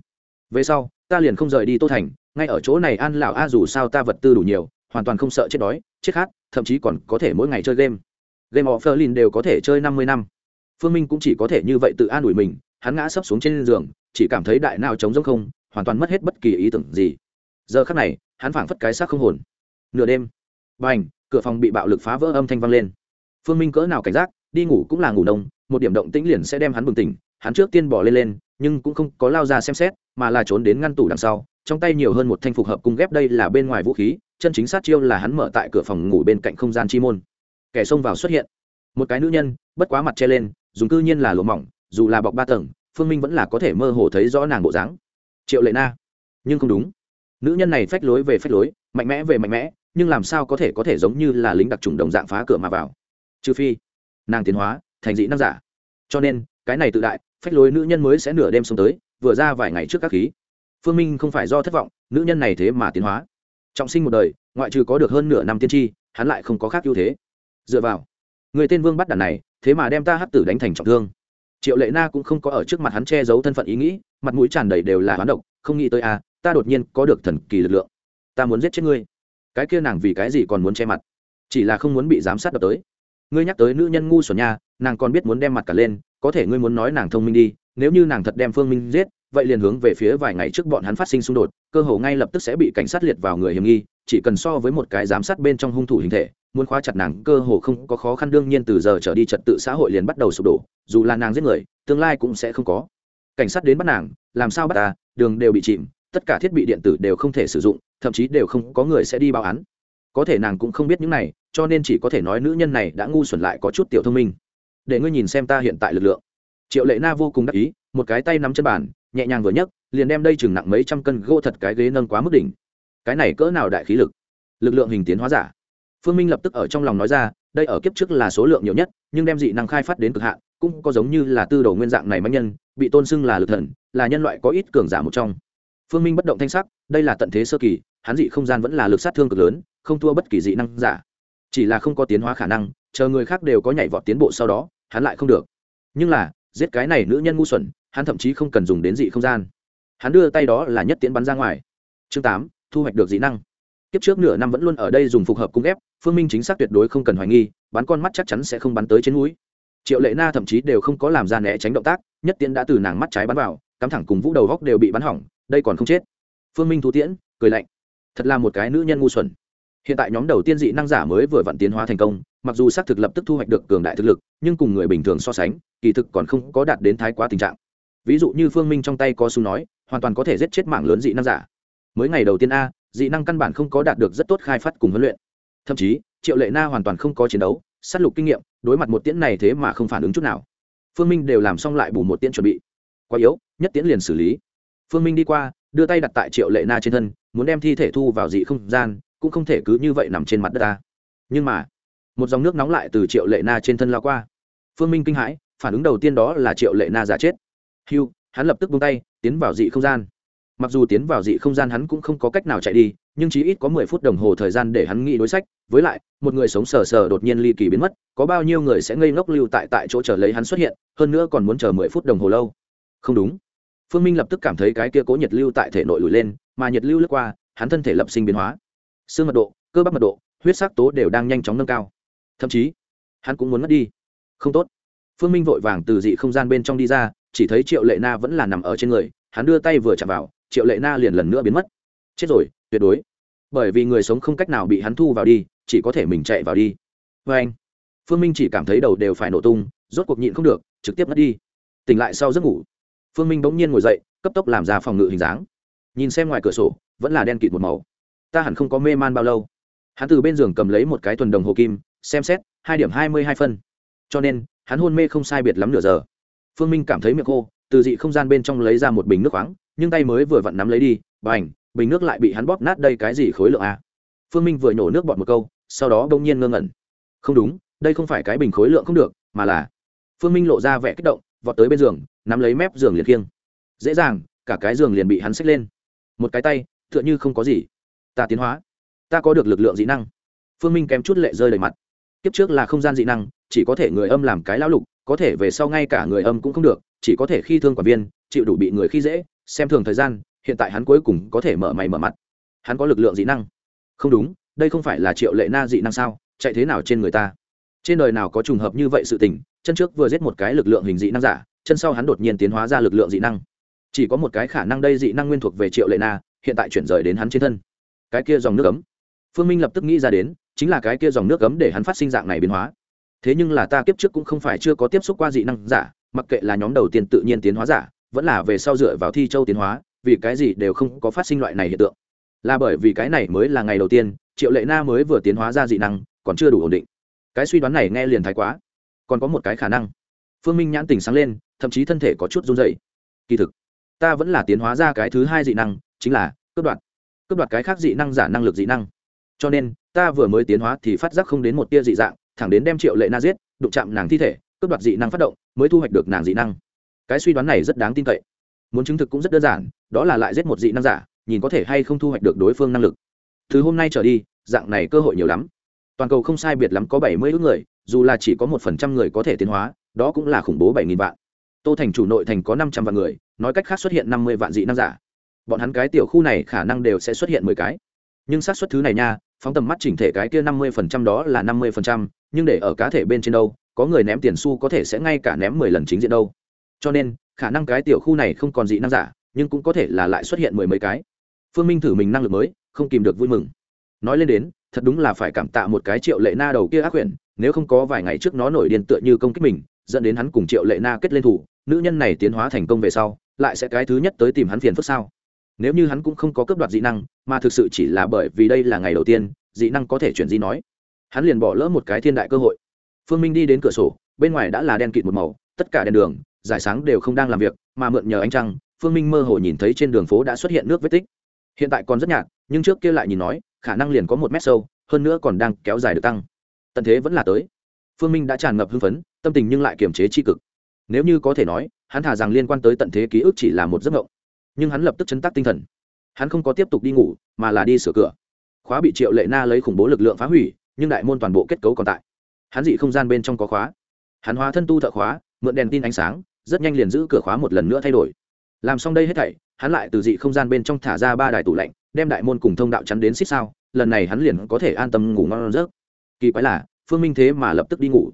về sau, ta liền không rời đi tô thành, ngay ở chỗ này an lão a dù sao ta vật tư đủ nhiều, hoàn toàn không sợ chết đói, chết khát, thậm chí còn có thể mỗi ngày chơi game. Game of Berlin đều có thể chơi năm mươi năm. Phương minh cũng chỉ có thể như vậy tự an ủi mình, hắn ngã sấp xuống trên giường, chỉ cảm thấy đại nào trống rỗng không, hoàn toàn mất hết bất kỳ ý tưởng gì. Giờ khắc này, hắn phảng phất cái xác không hồn. Nửa đêm b à n h cửa phòng bị bạo lực phá vỡ âm thanh vang lên. Phương minh cỡ nào cảnh giác, đi ngủ cũng là ngủ đông, một điểm động tĩnh liền sẽ đem hắn bừng tỉnh, hắn trước tiên bỏ lên lên, nhưng cũng không có lao ra xem xét mà là trốn đến ngăn tủ đằng sau, trong tay nhiều hơn một thanh phục hợp cung ghép đây là bên ngoài vũ khí, chân chính sát chiêu là hắn mở tại cửa phòng ngủ bên cạnh không gian chi môn. Kẻ xông vào xuất hiện. Một cái nữ nhân, bất quá mặt che lên, dùng cư nhiên là lỗ mỏng, dù là bọc ba tầng, phương minh vẫn là có thể mơ hồ thấy rõ nàng bộ dáng. Triệu lệ na. Nhưng không đúng. Nữ nhân này phách lối về phách lối, mạnh mẽ về mạnh mẽ, nhưng làm sao có thể có thể giống như là lính đặc trùng đồng dạng phá cửa mà vào? Trừ phi, nàng tiến hóa, thành dị năng giả. Cho nên, cái này tự đại, phách lối nữ nhân mới sẽ nửa đêm xuống tới vừa ra vài ngày trước các khí. Phương minh không phải do thất vọng, nữ nhân này thế mà tiến hóa. Trọng sinh một đời, ngoại trừ có được hơn nửa năm tiên tri, hắn lại không có khác ưu thế. Dựa vào, người tên vương bắt đàn này, thế mà đem ta hắt tử đánh thành trọng thương. Triệu lệ na cũng không có ở trước mặt hắn che giấu thân phận ý nghĩ, mặt mũi tràn đầy đều là hoán độc, không nghĩ tới à ta đột nhiên có được thần kỳ lực lượng. Ta muốn giết chết ngươi. Cái kia nàng vì cái gì còn muốn che mặt? Chỉ là không muốn bị giám sát đập tới. Ngươi nhắc tới nữ nhân ngu xuẩn nha, nàng còn biết muốn đem mặt cả lên, có thể ngươi muốn nói nàng thông minh đi, nếu như nàng thật đem phương minh giết vậy liền hướng về phía vài ngày trước bọn hắn phát sinh xung đột, cơ hồ ngay lập tức sẽ bị cảnh sát liệt vào người hiểm nghi, chỉ cần so với một cái giám sát bên trong hung thủ hình thể, muốn khóa chặt nàng cơ hồ không có khó khăn, đương nhiên từ giờ trở đi trật tự xã hội liền bắt đầu sụp đổ, dù là nàng giết người, tương lai cũng sẽ không có. Cảnh sát đến bắt nàng, làm sao bắt ta, đường đều bị chìm, tất cả thiết bị điện tử đều không thể sử dụng, thậm chí đều không có người sẽ đi báo án. Có thể nàng cũng không biết những này, cho nên chỉ có thể nói nữ nhân này đã ngu xuẩn lại có chút tiểu thông minh. Để ngươi nhìn xem ta hiện tại lực lượng. Triệu lệ na vô cùng đắc ý một cái tay nắm chân bàn, nhẹ nhàng vừa nhấc, liền đem đây chừng nặng mấy trăm cân gỗ thật cái ghế nâng quá mức đỉnh. Cái này cỡ nào đại khí lực? Lực lượng hình tiến hóa giả. Phương minh lập tức ở trong lòng nói ra, đây ở kiếp trước là số lượng nhiều nhất, nhưng đem dị năng khai phát đến cực hạn, cũng có giống như là tư đồ nguyên dạng này mãnh nhân, bị tôn xưng là lực thần, là nhân loại có ít cường giả một trong. Phương minh bất động thanh sắc, đây là tận thế sơ kỳ, hắn dị không gian vẫn là lực sát thương cực lớn, không thua bất kỳ dị năng giả. Chỉ là không có tiến hóa khả năng, chờ người khác đều có nhảy vọt tiến bộ sau đó, hắn lại không được. Nhưng là, giết cái này nữ nhân ngu xuẩn hắn thậm chí không cần dùng đến dị không gian. Hắn đưa tay đó là nhất tiến bắn ra ngoài. Chương tám, thu hoạch được dị năng. Kiếp trước nửa năm vẫn luôn ở đây dùng phục hợp cung ép, phương minh chính xác tuyệt đối không cần hoài nghi, bắn con mắt chắc chắn sẽ không bắn tới trên núi triệu lệ na thậm chí đều không có làm ra né tránh động tác, nhất tiễn đã từ nàng mắt trái bắn vào, cắm thẳng cùng vũ đầu góc đều bị bắn hỏng, đây còn không chết. Phương minh thu tiễn, cười lạnh. Thật là một cái nữ nhân ngu xuẩn. Hiện tại nhóm đầu tiên dị năng giả mới vừa vặn tiến hóa thành công, mặc dù xác thực lập tức thu hoạch được cường đại thực lực, nhưng cùng người bình thường so sánh, kỳ thực còn không có đạt đến thái quá tình trạng ví dụ như phương minh trong tay có súng nói, hoàn toàn có thể giết chết mạng lớn dị năng giả. Mới ngày đầu tiên a, dị năng căn bản không có đạt được rất tốt khai phát cùng huấn luyện. Thậm chí, triệu lệ na hoàn toàn không có chiến đấu s á t lục kinh nghiệm, đối mặt một tiễn này thế mà không phản ứng chút nào. Phương minh đều làm xong lại bù một tiễn chuẩn bị. Quá yếu, nhất tiễn liền xử lý. Phương minh đi qua, đưa tay đặt tại triệu lệ na trên thân, muốn đem thi thể thu vào dị không gian, cũng không thể cứ như vậy nằm trên mặt đất ta nhưng mà, một dòng nước nóng lại từ triệu lệ na trên thân lao qua. Phương minh kinh hãi, phản ứng đầu tiên đó là triệu lệ na giả chết hưu, hắn lập tức bung tay, tiến vào dị không gian. Mặc dù tiến vào dị không gian hắn cũng không có cách nào chạy đi, nhưng chỉ ít có mười phút đồng hồ thời gian để hắn nghĩ đối sách. Với lại, một người sống sờ sờ đột nhiên ly kỳ biến mất, có bao nhiêu người sẽ ngây ngốc lưu tại tại chỗ chờ lấy hắn xuất hiện, hơn nữa còn muốn chờ mười phút đồng hồ lâu. Không đúng. Phương minh lập tức cảm thấy cái kia cố nhiệt lưu tại thể nội lùi lên, mà nhiệt lưu lướt qua, hắn thân thể lập sinh biến hóa. Xương mật độ, cơ bắp mật độ, huyết sắc tố đều đang nhanh chóng nâng cao. Thậm chí, hắn cũng muốn mất đi. Không tốt. Phương minh vội vàng từ dị không gian bên trong đi ra chỉ thấy triệu lệ na vẫn là nằm ở trên người, hắn đưa tay vừa chạm vào, triệu lệ na liền lần nữa biến mất. Chết rồi, tuyệt đối. Bởi vì người sống không cách nào bị hắn thu vào đi, chỉ có thể mình chạy vào đi. Vê anh, phương minh chỉ cảm thấy đầu đều phải nổ tung, rốt cuộc nhịn không được, trực tiếp mất đi. Tỉnh lại sau giấc ngủ, phương minh bỗng nhiên ngồi dậy, cấp tốc làm ra phòng ngự hình dáng. Nhìn xem ngoài cửa sổ, vẫn là đen kịt một màu. Ta hẳn không có mê man bao lâu. Hắn từ bên giường cầm lấy một cái tuần đồng hồ kim, xem xét, hai điểm hai mươi hai phân. Cho nên, hắn hôn mê không sai biệt lắm nửa giờ phương minh cảm thấy miệng khô, từ dị không gian bên trong lấy ra một bình nước khoáng, nhưng tay mới vừa vặn nắm lấy đi b à n h bình nước lại bị hắn bóp nát đây cái gì khối lượng a phương minh vừa nhổ nước bọt một câu, sau đó bỗng nhiên ngơ ngẩn. Không đúng, đây không phải cái bình khối lượng không được, mà là phương minh lộ ra vẻ kích động, vọt tới bên giường, nắm lấy mép giường liền khiêng. Dễ dàng, cả cái giường liền bị hắn xách lên. Một cái tay, tựa như không có gì. Ta tiến hóa. Ta có được lực lượng dị năng. Phương minh kém chút lệ rơi đầy mặt. Kiếp trước là không gian dị năng, chỉ có thể người âm làm cái lão lục có thể về sau ngay cả người âm cũng không được, chỉ có thể khi thương quản viên, chịu đủ bị người khi dễ, xem thường thời gian, hiện tại hắn cuối cùng có thể mở mày mở mặt. Hắn có lực lượng dị năng. Không đúng, đây không phải là triệu lệ na dị năng sao, chạy thế nào trên người ta? Trên đời nào có trùng hợp như vậy sự tình, chân trước vừa giết một cái lực lượng hình dị năng giả, chân sau hắn đột nhiên tiến hóa ra lực lượng dị năng. Chỉ có một cái khả năng đây dị năng nguyên thuộc về triệu lệ na, hiện tại chuyển rời đến hắn trên thân. Cái kia dòng nước cấm phương minh lập tức nghĩ ra đến, chính là cái kia dòng nước cấm để hắn phát sinh dạng này biến hóa thế nhưng là ta kiếp trước cũng không phải chưa có tiếp xúc qua dị năng giả, mặc kệ là nhóm đầu tiên tự nhiên tiến hóa giả, vẫn là về sau dựa vào thi châu tiến hóa, vì cái gì đều không có phát sinh loại này hiện tượng. Là bởi vì cái này mới là ngày đầu tiên, triệu lệ na mới vừa tiến hóa ra dị năng, còn chưa đủ ổn định. Cái suy đoán này nghe liền thái quá. Còn có một cái khả năng. Phương minh nhãn tình sáng lên, thậm chí thân thể có chút run dày kỳ thực, ta vẫn là tiến hóa ra cái thứ hai dị năng, chính là cướp đoạt. Cướp đoạt cái khác dị năng giả năng lực dị năng. Cho nên, ta vừa mới tiến hóa thì phát giác không đến một tia dị dạng thẳng đến đem triệu lệ na giết, đụng chạm nàng thi thể, cướp đoạt dị năng phát động, mới thu hoạch được nàng dị năng. Cái suy đoán này rất đáng tin cậy. Muốn chứng thực cũng rất đơn giản, đó là lại giết một dị năng giả, nhìn có thể hay không thu hoạch được đối phương năng lực. Từ hôm nay trở đi, dạng này cơ hội nhiều lắm. Toàn cầu không sai biệt lắm có bảy mươi ước người, dù là chỉ có một phần trăm người có thể tiến hóa, đó cũng là khủng bố bảy nghìn vạn. Tô thành chủ nội thành có năm trăm vạn người, nói cách khác xuất hiện năm mươi vạn dị năng giả. Bọn hắn cái tiểu khu này khả năng đều sẽ xuất hiện mười cái. Nhưng xác suất thứ này nha, phóng tầm mắt chỉnh thể cái kia năm mươi phần trăm đó là năm mươi phần trăm nhưng để ở cá thể bên trên đâu, có người ném tiền xu có thể sẽ ngay cả ném mười lần chính diện đâu. Cho nên, khả năng cái tiểu khu này không còn dị năng giả, nhưng cũng có thể là lại xuất hiện mười mấy cái. Phương minh thử mình năng lực mới, không kìm được vui mừng. Nói lên đến, thật đúng là phải cảm tạ một cái triệu lệ na đầu kia ác quyển nếu không có vài ngày trước nó nổi điên tựa như công kích mình, dẫn đến hắn cùng triệu lệ na kết lên thủ, nữ nhân này tiến hóa thành công về sau, lại sẽ cái thứ nhất tới tìm hắn phiền phức sao? Nếu như hắn cũng không có cấp đoạt dị năng, mà thực sự chỉ là bởi vì đây là ngày đầu tiên, dị năng có thể chuyển di nói hắn liền bỏ lỡ một cái thiên đại cơ hội. Phương minh đi đến cửa sổ, bên ngoài đã là đen kịt một màu, tất cả đèn đường, giải sáng đều không đang làm việc, mà mượn nhờ ánh trăng, phương minh mơ hồ nhìn thấy trên đường phố đã xuất hiện nước vết tích. Hiện tại còn rất nhạt, nhưng trước kia lại nhìn nói, khả năng liền có một mét sâu, hơn nữa còn đang kéo dài được tăng. Tận thế vẫn là tới. Phương minh đã tràn ngập hưng phấn, tâm tình nhưng lại kiềm chế tri cực. Nếu như có thể nói, hắn thả rằng liên quan tới tận thế ký ức chỉ là một giấc mộng. Nhưng hắn lập tức chấn tác tinh thần. Hắn không có tiếp tục đi ngủ, mà là đi sửa cửa. Khóa bị triệu lệ na lấy khủng bố lực lượng phá hủy nhưng đại môn toàn bộ kết cấu còn tại. Hắn dị không gian bên trong có khóa. Hắn hóa thân tu thợ khóa, mượn đèn tin ánh sáng, rất nhanh liền giữ cửa khóa một lần nữa thay đổi. Làm xong đây hết thảy, hắn lại từ dị không gian bên trong thả ra ba đài tủ lạnh, đem đại môn cùng thông đạo chắn đến xích sao, lần này hắn liền có thể an tâm ngủ ngon rớt kỳ quái là, phương minh thế mà lập tức đi ngủ.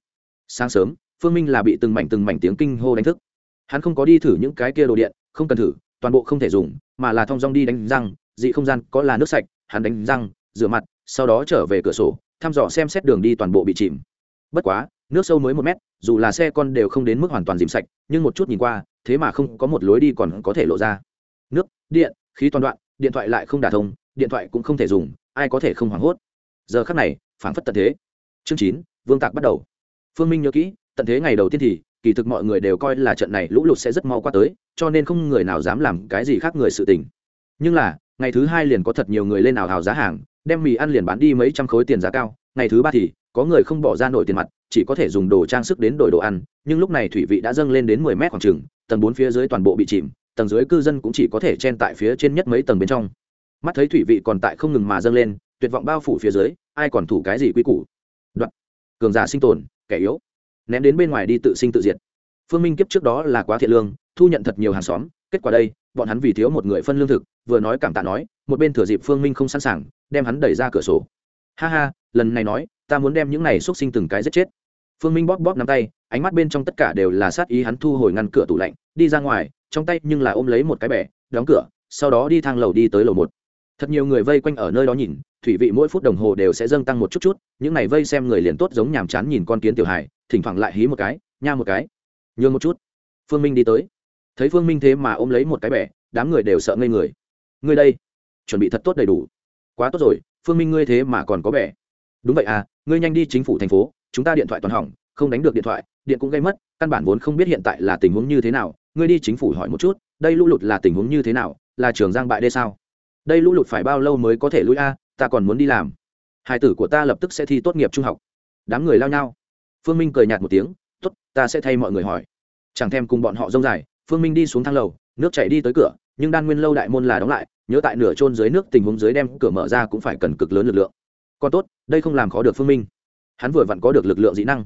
Sáng sớm, phương minh là bị từng mảnh từng mảnh tiếng kinh hô đánh thức. Hắn không có đi thử những cái kia đồ điện, không cần thử, toàn bộ không thể dùng, mà là thong dong đi đánh răng, dị không gian có là nước sạch, hắn đánh răng, rửa mặt, sau đó trở về cửa sổ thăm dò xem xét đường đi toàn bộ bị chìm. Bất quá, nước sâu mới một mét, dù là xe con đều không đến mức hoàn toàn dìm sạch, nhưng một chút nhìn qua, thế mà không có một lối đi còn có thể lộ ra. Nước, điện, khí toàn đoạn, điện thoại lại không đả thông, điện thoại cũng không thể dùng, ai có thể không hoảng hốt. Giờ khắc này, phảng phất tận thế. Chương chín, vương tạc bắt đầu. Phương minh nhớ kỹ, tận thế ngày đầu tiên thì, kỳ thực mọi người đều coi là trận này lũ lụt sẽ rất mau qua tới, cho nên không người nào dám làm cái gì khác người sự tình. Nhưng là, ngày thứ hai liền có thật nhiều người lên ảo hào giá hàng đem mì ăn liền bán đi mấy trăm khối tiền giá cao, ngày thứ ba thì, có người không bỏ ra nổi tiền mặt, chỉ có thể dùng đồ trang sức đến đổi đồ ăn, nhưng lúc này thủy vị đã dâng lên đến mười mét khoảng trừng tầng bốn phía dưới toàn bộ bị chìm, tầng dưới cư dân cũng chỉ có thể chen tại phía trên nhất mấy tầng bên trong. Mắt thấy thủy vị còn tại không ngừng mà dâng lên, tuyệt vọng bao phủ phía dưới, ai còn thủ cái gì quy củ? Đoạn. Cường giả sinh tồn, kẻ yếu. Ném đến bên ngoài đi tự sinh tự diệt. Phương minh kiếp trước đó là quá thiện lương, thu nhận thật nhiều hàng xóm, kết quả đây, bọn hắn vì thiếu một người phân lương thực, vừa nói cảm tạ nói, một bên thừa dịp phương minh không sẵn sàng đem hắn đẩy ra cửa sổ. Ha ha, lần này nói, ta muốn đem những này x u ấ t sinh từng cái giết chết. Phương minh bóp bóp nắm tay, ánh mắt bên trong tất cả đều là sát ý hắn thu hồi ngăn cửa tủ lạnh, đi ra ngoài, trong tay nhưng là ôm lấy một cái bẻ, đóng cửa, sau đó đi thang lầu đi tới lầu một. Thật nhiều người vây quanh ở nơi đó nhìn, thủy vị mỗi phút đồng hồ đều sẽ dâng tăng một chút chút, những này vây xem người liền tốt giống nhàm chán nhìn con kiến tiểu hài, thỉnh thoảng lại hí một cái, nha một cái. Nhường một chút. Phương minh đi tới. Thấy phương minh thế mà ôm lấy một cái bẻ, đám người đều sợ ngây người. Ngươi đây, chuẩn bị thật tốt đầy đủ quá tốt rồi, phương minh ngươi thế mà còn có bẻ. Đúng vậy à ngươi nhanh đi chính phủ thành phố, chúng ta điện thoại toàn hỏng, không đánh được điện thoại, điện cũng gây mất, căn bản vốn không biết hiện tại là tình huống như thế nào. Ngươi đi chính phủ hỏi một chút, đây lũ lụt là tình huống như thế nào, là trường giang bại đê sao? Đây lũ lụt phải bao lâu mới có thể lũi a, ta còn muốn đi làm. Hai tử của ta lập tức sẽ thi tốt nghiệp trung học. Đám người lao nhau. Phương minh cười nhạt một tiếng t ố t ta sẽ thay mọi người hỏi. Chẳng thèm cùng bọn họ rông dài, phương minh đi xuống thang lầu, nước chảy đi tới cửa, nhưng đan nguyên lâu đại môn là đóng lại nhớ tại nửa trôn dưới nước tình huống dưới đem cửa mở ra cũng phải cần cực lớn lực lượng. Còn tốt, đây không làm khó được phương minh. Hắn vừa vặn có được lực lượng dĩ năng.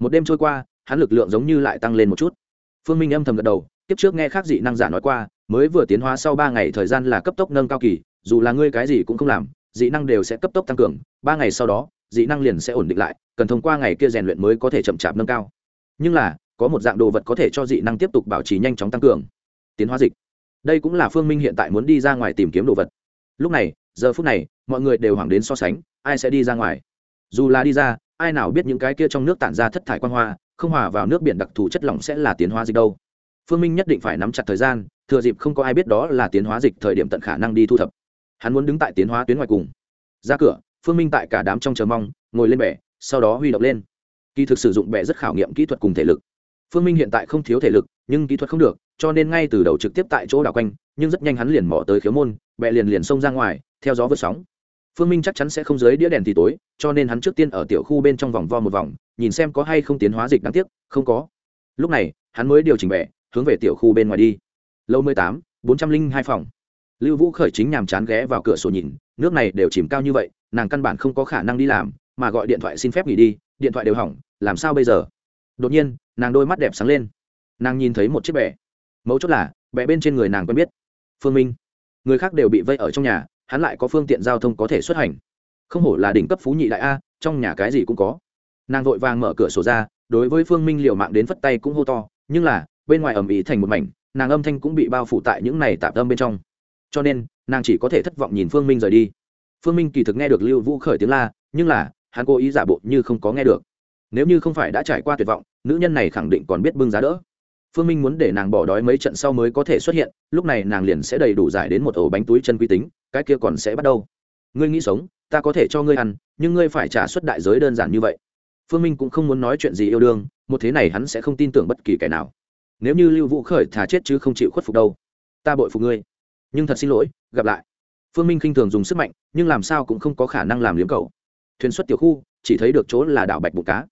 Một đêm trôi qua, hắn lực lượng giống như lại tăng lên một chút. Phương minh âm thầm gật đầu, tiếp trước nghe khác dị năng giả nói qua, mới vừa tiến hóa sau ba ngày thời gian là cấp tốc nâng cao kỳ, dù là ngươi cái gì cũng không làm, dị năng đều sẽ cấp tốc tăng cường, ba ngày sau đó, dị năng liền sẽ ổn định lại, cần thông qua ngày kia rèn luyện mới có thể chậm chạp nâng cao. Nhưng là, có một dạng đồ vật có thể cho dị năng tiếp tục bảo trì nhanh chóng tăng cường. Tiến hóa dịch đây cũng là phương minh hiện tại muốn đi ra ngoài tìm kiếm đồ vật. Lúc này, giờ phút này, mọi người đều hoảng đến so sánh, ai sẽ đi ra ngoài? Dù là đi ra, ai nào biết những cái kia trong nước tản ra thất thải quan hoa, không hòa vào nước biển đặc thù chất lỏng sẽ là tiến hóa dịch đâu. Phương minh nhất định phải nắm chặt thời gian, thừa dịp không có ai biết đó là tiến hóa dịch thời điểm tận khả năng đi thu thập. Hắn muốn đứng tại tiến hóa tuyến ngoài cùng. Ra cửa, phương minh tại cả đám trong chờ mong, ngồi lên bẻ sau đó huy động lên. Kỳ thực sử dụng bẻ rất khảo nghiệm kỹ thuật cùng thể lực. Phương minh hiện tại không thiếu thể lực nhưng kỹ thuật không được, cho nên ngay từ đầu trực tiếp tại chỗ đảo quanh, nhưng rất nhanh hắn liền mỏ tới khiếu môn bẹ liền liền xông ra ngoài, theo gió vượt sóng. Phương minh chắc chắn sẽ không dưới đĩa đèn thì tối, cho nên hắn trước tiên ở tiểu khu bên trong vòng vo một vòng, nhìn xem có hay không tiến hóa dịch đáng tiếc, không có. Lúc này, hắn mới điều chỉnh bẹ hướng về tiểu khu bên ngoài đi. Lâu mười tám, bốn trăm linh hai phòng. Lưu vũ khởi chính nhàm chán ghé vào cửa sổ nhìn, nước này đều chìm cao như vậy, nàng căn bản không có khả năng đi làm, mà gọi điện thoại xin phép nghỉ đi, điện thoại đều hỏng, làm sao bây giờ? Đột nhiên, nàng đôi mắt đẹp sáng lên nàng nhìn thấy một chiếc bè. Mấu chốt là, bè bên trên người nàng quen biết. Phương minh. Người khác đều bị vây ở trong nhà, hắn lại có phương tiện giao thông có thể xuất hành. Không hổ là đỉnh cấp phú nhị đại a, trong nhà cái gì cũng có. Nàng vội vàng mở cửa sổ ra, đối với phương minh liều mạng đến phất tay cũng hô to, nhưng là, bên ngoài ầm ĩ thành một mảnh, nàng âm thanh cũng bị bao phủ tại những này tạp âm bên trong. Cho nên, nàng chỉ có thể thất vọng nhìn phương minh rời đi. Phương minh kỳ thực nghe được lưu vũ khởi tiếng la, nhưng là, hắn cố ý giả bộ như không có nghe được. Nếu như không phải đã trải qua tuyệt vọng, nữ nhân này khẳng định còn biết bưng giá đỡ phương minh muốn để nàng bỏ đói mấy trận sau mới có thể xuất hiện, lúc này nàng liền sẽ đầy đủ giải đến một ổ bánh túi chân quy tính, cái kia còn sẽ bắt đầu. Ngươi nghĩ sống, ta có thể cho ngươi ăn, nhưng ngươi phải trả suất đại giới đơn giản như vậy. Phương minh cũng không muốn nói chuyện gì yêu đương, một thế này hắn sẽ không tin tưởng bất kỳ kẻ nào. Nếu như lưu vũ khởi thả chết chứ không chịu khuất phục đâu, ta bội phục ngươi. Nhưng thật xin lỗi, gặp lại. Phương minh khinh thường dùng sức mạnh, nhưng làm sao cũng không có khả năng làm liếm cầu thuyền xuất tiểu khu, chỉ thấy được chỗ là đảo bạch bụng cá.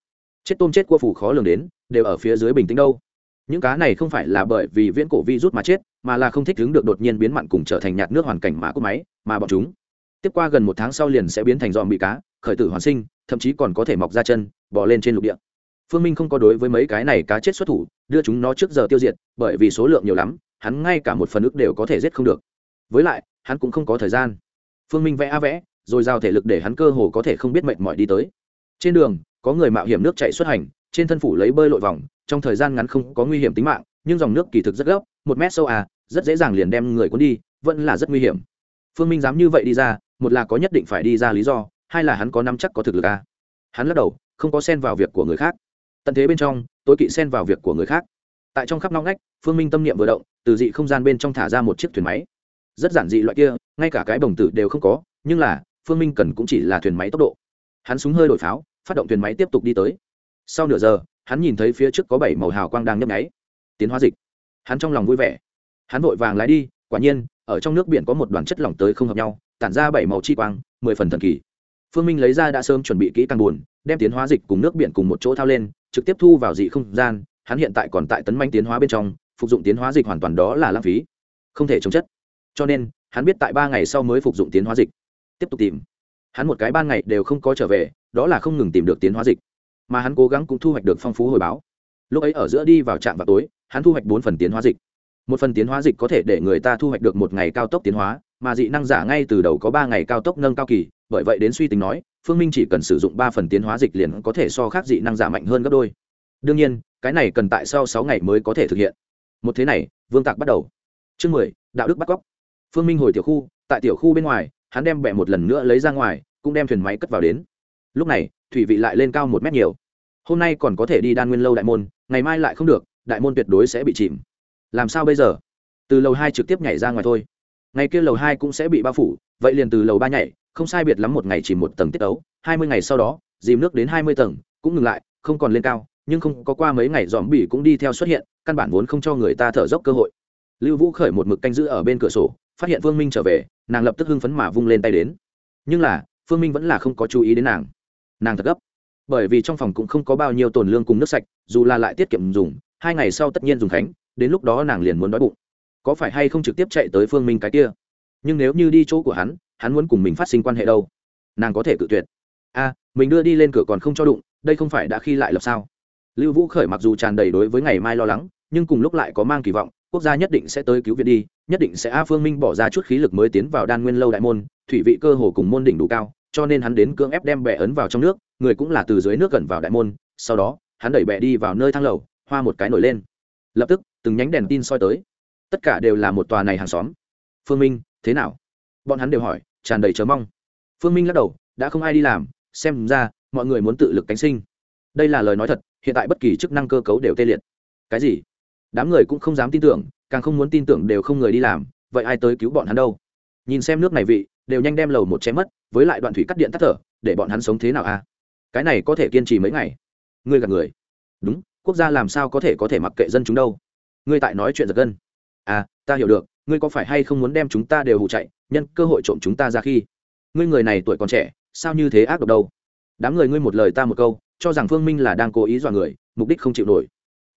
Chết tôm chết cua phủ khó lường đến, đều ở phía dưới bình tĩnh đâu những cá này không phải là bởi vì viễn cổ vi rút mà chết, mà là không thích ứng được đột nhiên biến mặn cùng trở thành nhạt nước hoàn cảnh mà cúp máy, mà bọn chúng. Tiếp qua gần một tháng sau liền sẽ biến thành dòm bị cá, khởi tử hoàn sinh, thậm chí còn có thể mọc ra chân bỏ lên trên lục địa. Phương minh không có đối với mấy cái này cá chết xuất thủ, đưa chúng nó trước giờ tiêu diệt, bởi vì số lượng nhiều lắm, hắn ngay cả một phần ức đều có thể giết không được. Với lại, hắn cũng không có thời gian. Phương minh vẽ a vẽ, rồi giao thể lực để hắn cơ hồ có thể không biết mệnh mọi đi tới. Trên đường, có người mạo hiểm nước chạy xuất hành trên thân phủ lấy bơi lội vòng, trong thời gian ngắn không có nguy hiểm tính mạng, nhưng dòng nước kỳ thực rất gấp, một mét sâu à rất dễ dàng liền đem người cuốn đi, vẫn là rất nguy hiểm. Phương minh dám như vậy đi ra, một là có nhất định phải đi ra lý do, hai là hắn có năm chắc có thực lực à. hắn lắc đầu, không có xen vào việc của người khác. Tận thế bên trong tôi kỵ xen vào việc của người khác. Tại trong khắp nóng ngách, phương minh tâm niệm vừa động, từ dị không gian bên trong thả ra một chiếc thuyền máy. Rất giản dị loại kia, ngay cả cái bồng tử đều không có, nhưng là, phương minh cần cũng chỉ là thuyền máy tốc độ. Hắn súng hơi đổi pháo, phát động thuyền máy tiếp tục đi tới sau nửa giờ, hắn nhìn thấy phía trước có bảy màu hào quang đang nhấp nháy. Tiến hóa dịch. Hắn trong lòng vui vẻ. Hắn vội vàng lái đi, quả nhiên, ở trong nước biển có một đoàn chất lỏng tới không hợp nhau, tản ra bảy màu chi quang, mười phần thần kỳ. Phương minh lấy ra đã sớm chuẩn bị kỹ càng buồn, đem tiến hóa dịch cùng nước biển cùng một chỗ thao lên, trực tiếp thu vào dị không gian, hắn hiện tại còn tại tấn manh tiến hóa bên trong, phục dụng tiến hóa dịch hoàn toàn đó là lãng phí. Không thể chống chất. Cho nên, hắn biết tại ba ngày sau mới phục dụng tiến hóa dịch. Tiếp tục tìm. Hắn một cái ban ngày đều không có trở về, đó là không ngừng tìm được tiến hóa dịch mà hắn cố gắng cũng thu hoạch được phong phú hồi báo. Lúc ấy ở giữa đi vào trạm vào tối, hắn thu hoạch bốn phần tiến hóa dịch. Một phần tiến hóa dịch có thể để người ta thu hoạch được một ngày cao tốc tiến hóa, mà dị năng giả ngay từ đầu có ba ngày cao tốc nâng cao kỳ, bởi vậy đến suy tính nói, phương minh chỉ cần sử dụng ba phần tiến hóa dịch liền có thể so khác dị năng giả mạnh hơn gấp đôi. Đương nhiên, cái này cần tại sau sáu ngày mới có thể thực hiện. Một thế này, vương tạc bắt đầu. Chương mười, đạo đức bắt cóc. Phương minh hồi tiểu khu, tại tiểu khu bên ngoài, hắn đem bẹ một lần nữa lấy ra ngoài, cũng đem thuyền máy cất vào đến. Lúc này thủy vị lại lên cao một mét nhiều. Hôm nay còn có thể đi đan nguyên lâu đại môn, ngày mai lại không được, đại môn tuyệt đối sẽ bị chìm. Làm sao bây giờ? Từ lầu hai trực tiếp nhảy ra ngoài thôi. Ngày kia lầu hai cũng sẽ bị bao phủ, vậy liền từ lầu ba nhảy, không sai biệt lắm một ngày chỉ một tầng tiết ấu hai mươi ngày sau đó, dìm nước đến hai mươi tầng, cũng ngừng lại, không còn lên cao, nhưng không có qua mấy ngày dòm bỉ cũng đi theo xuất hiện, căn bản vốn không cho người ta thở dốc cơ hội. Lưu vũ khởi một mực canh giữ ở bên cửa sổ, phát hiện phương minh trở về, nàng lập tức hưng phấn mà vung lên tay đến. Nhưng là phương minh vẫn là không có chú ý đến nàng nàng thật gấp. Bởi vì trong phòng cũng không có bao nhiêu tồn lương cùng nước sạch, dù là lại tiết kiệm dùng, hai ngày sau tất nhiên dùng khánh, đến lúc đó nàng liền muốn đói bụng. Có phải hay không trực tiếp chạy tới phương minh cái kia? Nhưng nếu như đi chỗ của hắn hắn muốn cùng mình phát sinh quan hệ đâu? Nàng có thể cự tuyệt. A mình đưa đi lên cửa còn không cho đụng, đây không phải đã khi lại lập sao? Lưu vũ khởi mặc dù tràn đầy đối với ngày mai lo lắng, nhưng cùng lúc lại có mang kỳ vọng, quốc gia nhất định sẽ tới cứu viện đi, nhất định sẽ a phương minh bỏ ra chút khí lực mới tiến vào đan nguyên lâu đại môn, thủy vị cơ hồ cùng môn đỉnh đủ cao cho nên hắn đến cưỡng ép đem bè ấn vào trong nước, người cũng là từ dưới nước gần vào đại môn, sau đó, hắn đẩy bè đi vào nơi thang lầu, hoa một cái nổi lên. Lập tức, từng nhánh đèn tin soi tới. Tất cả đều là một tòa này hàng xóm. Phương minh, thế nào? Bọn hắn đều hỏi, tràn đầy chờ mong. Phương minh lắc đầu, đã không ai đi làm, xem ra, mọi người muốn tự lực cánh sinh. Đây là lời nói thật, hiện tại bất kỳ chức năng cơ cấu đều tê liệt. Cái gì? Đám người cũng không dám tin tưởng, càng không muốn tin tưởng đều không người đi làm, vậy ai tới cứu bọn hắn đâu? Nhìn xem nước này vị, đều nhanh đem lầu một chém mất với lại đoạn thủy cắt điện tắt thở, để bọn hắn sống thế nào a à? cái này có thể kiên trì mấy ngày. Ngươi gạt người. Đúng, quốc gia làm sao có thể có thể mặc kệ dân chúng đâu. Ngươi tại nói chuyện giật gân. À ta hiểu được, ngươi có phải hay không muốn đem chúng ta đều hụ chạy, nhân cơ hội trộm chúng ta ra khi? Ngươi người này tuổi còn trẻ, sao như thế ác độc đâu? Đám người ngươi một lời ta một câu, cho rằng phương minh là đang cố ý dọa người, mục đích không chịu nổi.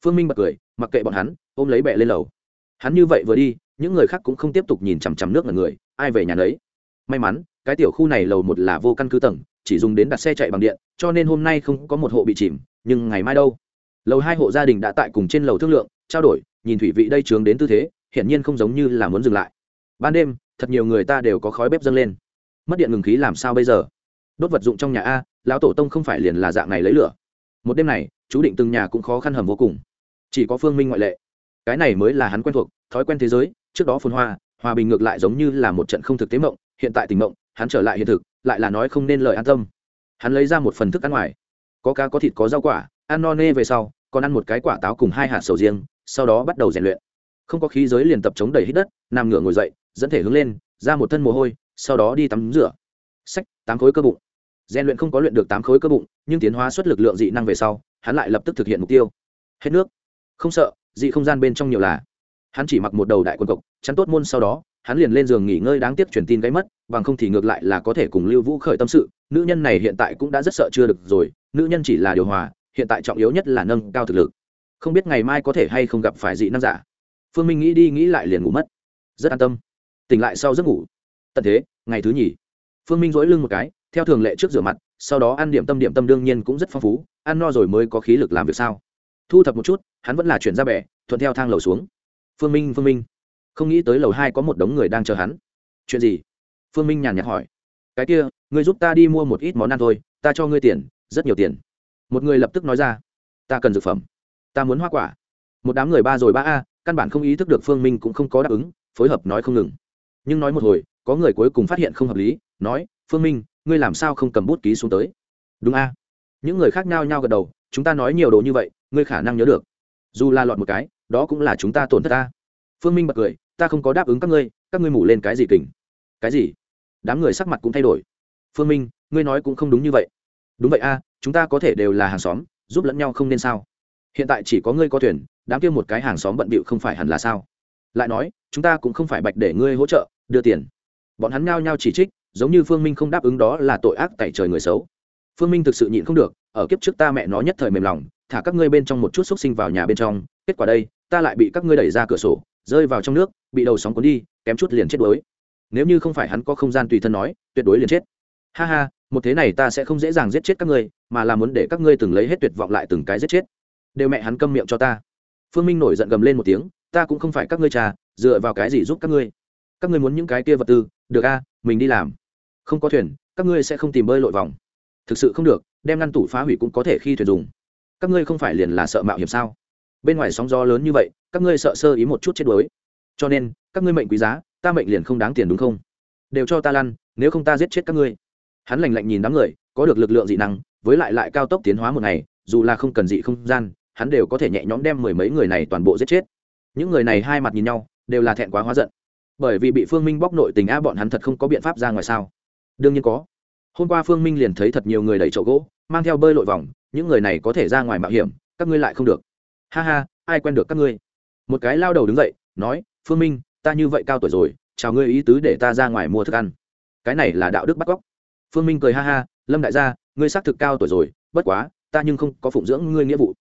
Phương minh bật cười, mặc kệ bọn hắn, ôm lấy bẹ lên lầu. Hắn như vậy vừa đi, những người khác cũng không tiếp tục nhìn chằm chằm nước là người, ai về nhà đấy? may mắn cái tiểu khu này lầu một là vô căn cứ tầng, chỉ dùng đến đặt xe chạy bằng điện, cho nên hôm nay không có một hộ bị chìm, nhưng ngày mai đâu? Lầu hai hộ gia đình đã tại cùng trên lầu thương lượng, trao đổi, nhìn thủy vị đây trướng đến tư thế, hiển nhiên không giống như là muốn dừng lại. Ban đêm, thật nhiều người ta đều có khói bếp dâng lên. Mất điện ngừng khí làm sao bây giờ? Đốt vật dụng trong nhà a, lão tổ tông không phải liền là dạng này lấy lửa. Một đêm này, chú định từng nhà cũng khó khăn hầm vô cùng. Chỉ có phương minh ngoại lệ. Cái này mới là hắn quen thuộc, thói quen thế giới, trước đó phồn hoa, hòa bình ngược lại giống như là một trận không thực tế mộng, hiện tại tình mộng hắn trở lại hiện thực, lại là nói không nên lời an tâm. Hắn lấy ra một phần thức ăn ngoài. Có cá có thịt có rau quả, ăn no nê về sau, còn ăn một cái quả táo cùng hai hạt sầu riêng, sau đó bắt đầu rèn luyện. Không có khí giới liền tập chống đầy hít đất, nằm ngửa ngồi dậy, dẫn thể hướng lên, ra một thân mồ hôi, sau đó đi tắm rửa. Sách tám khối cơ bụng. Rèn luyện không có luyện được tám khối cơ bụng, nhưng tiến hóa xuất lực lượng dị năng về sau, hắn lại lập tức thực hiện mục tiêu. Hết nước. Không sợ, dị không gian bên trong nhiều là. Hắn chỉ mặc một đầu đại quân cộc, chắn tốt môn sau đó, hắn liền lên giường nghỉ ngơi đáng tiếc truyền tin gáy mất bằng không thì ngược lại là có thể cùng lưu vũ khởi tâm sự. Nữ nhân này hiện tại cũng đã rất sợ chưa được rồi, nữ nhân chỉ là điều hòa, hiện tại trọng yếu nhất là nâng cao thực lực. Không biết ngày mai có thể hay không gặp phải dị năng giả. Phương minh nghĩ đi nghĩ lại liền ngủ mất. Rất an tâm. Tỉnh lại sau giấc ngủ. Tận thế, ngày thứ nhì. Phương minh dỗi lưng một cái, theo thường lệ trước rửa mặt, sau đó ăn điểm tâm điểm tâm đương nhiên cũng rất phong phú, ăn no rồi mới có khí lực làm việc sao. Thu thập một chút, hắn vẫn là chuyển ra bẻ thuận theo thang lầu xuống. Phương minh phương minh. Không nghĩ tới lầu hai có một đống người đang chờ hắn. Chuyện gì? Phương minh nhàn nhạt hỏi. Cái kia, ngươi giúp ta đi mua một ít món ăn thôi, ta cho ngươi tiền, rất nhiều tiền. Một người lập tức nói ra. Ta cần dược phẩm, ta muốn hoa quả. Một đám người ba rồi ba a, căn bản không ý thức được phương minh cũng không có đáp ứng, phối hợp nói không ngừng. Nhưng nói một hồi, có người cuối cùng phát hiện không hợp lý, nói, phương minh, ngươi làm sao không cầm bút ký xuống tới? Đúng a. Những người khác nhau nhau gật đầu, chúng ta nói nhiều đồ như vậy, ngươi khả năng nhớ được. Dù la lọt một cái, đó cũng là chúng ta tổn thất ta. Phương minh bật cười, ta không có đáp ứng các ngươi các ngươi mủ lên cái gì kình? Cái gì? Đám người sắc mặt cũng thay đổi. Phương minh, ngươi nói cũng không đúng như vậy. Đúng vậy a, chúng ta có thể đều là hàng xóm, giúp lẫn nhau không nên sao? Hiện tại chỉ có ngươi có thuyền, đám kia một cái hàng xóm bận bịu không phải hẳn là sao? Lại nói, chúng ta cũng không phải bạch để ngươi hỗ trợ, đưa tiền. Bọn hắn ngao nhau chỉ trích, giống như phương minh không đáp ứng đó là tội ác tại trời người xấu. Phương minh thực sự nhịn không được, ở kiếp trước ta mẹ nó nhất thời mềm lòng, thả các ngươi bên trong một chút xúc sinh vào nhà bên trong, kết quả đây, ta lại bị các ngươi đẩy ra cửa sổ, rơi vào trong nước, bị đầu sóng cuốn đi, kém chút liền chết đuối nếu như không phải hắn có không gian tùy thân nói, tuyệt đối liền chết. Ha ha, một thế này ta sẽ không dễ dàng giết chết các ngươi, mà là muốn để các ngươi từng lấy hết tuyệt vọng lại từng cái giết chết. Đều mẹ hắn câm miệng cho ta. Phương minh nổi giận gầm lên một tiếng, ta cũng không phải các ngươi trà, dựa vào cái gì giúp các ngươi? Các ngươi muốn những cái kia vật tư, được a, mình đi làm. Không có thuyền, các ngươi sẽ không tìm bơi lội vòng. Thực sự không được, đem ngăn tủ phá hủy cũng có thể khi thuyền dùng. Các ngươi không phải liền là sợ mạo hiểm sao? Bên ngoài sóng gió lớn như vậy, các ngươi sợ sơ ý một chút chết đuối. Cho nên, các ngươi mệnh quý giá ta mệnh liền không đáng tiền đúng không? Đều cho ta lăn, nếu không ta giết chết các ngươi. Hắn lành lạnh nhìn đám người, có được lực lượng dị năng, với lại lại cao tốc tiến hóa một ngày, dù là không cần dị không gian, hắn đều có thể nhẹ nhõm đem mười mấy người này toàn bộ giết chết. Những người này hai mặt nhìn nhau, đều là thẹn quá hóa giận. Bởi vì bị phương minh bóc nội tình a bọn hắn thật không có biện pháp ra ngoài sao? Đương nhiên có. Hôm qua phương minh liền thấy thật nhiều người đẩy chậu gỗ, mang theo bơi lội vòng, những người này có thể ra ngoài mạo hiểm, các ngươi lại không được. Ha ha, ai quen được các ngươi? Một cái lao đầu đứng dậy, nói, phương minh ta như vậy cao tuổi rồi, chào ngươi ý tứ để ta ra ngoài mua thức ăn. Cái này là đạo đức bắt cóc. Phương minh cười ha ha, lâm đại gia, ngươi xác thực cao tuổi rồi, bất quá, ta nhưng không có phụng dưỡng ngươi nghĩa vụ.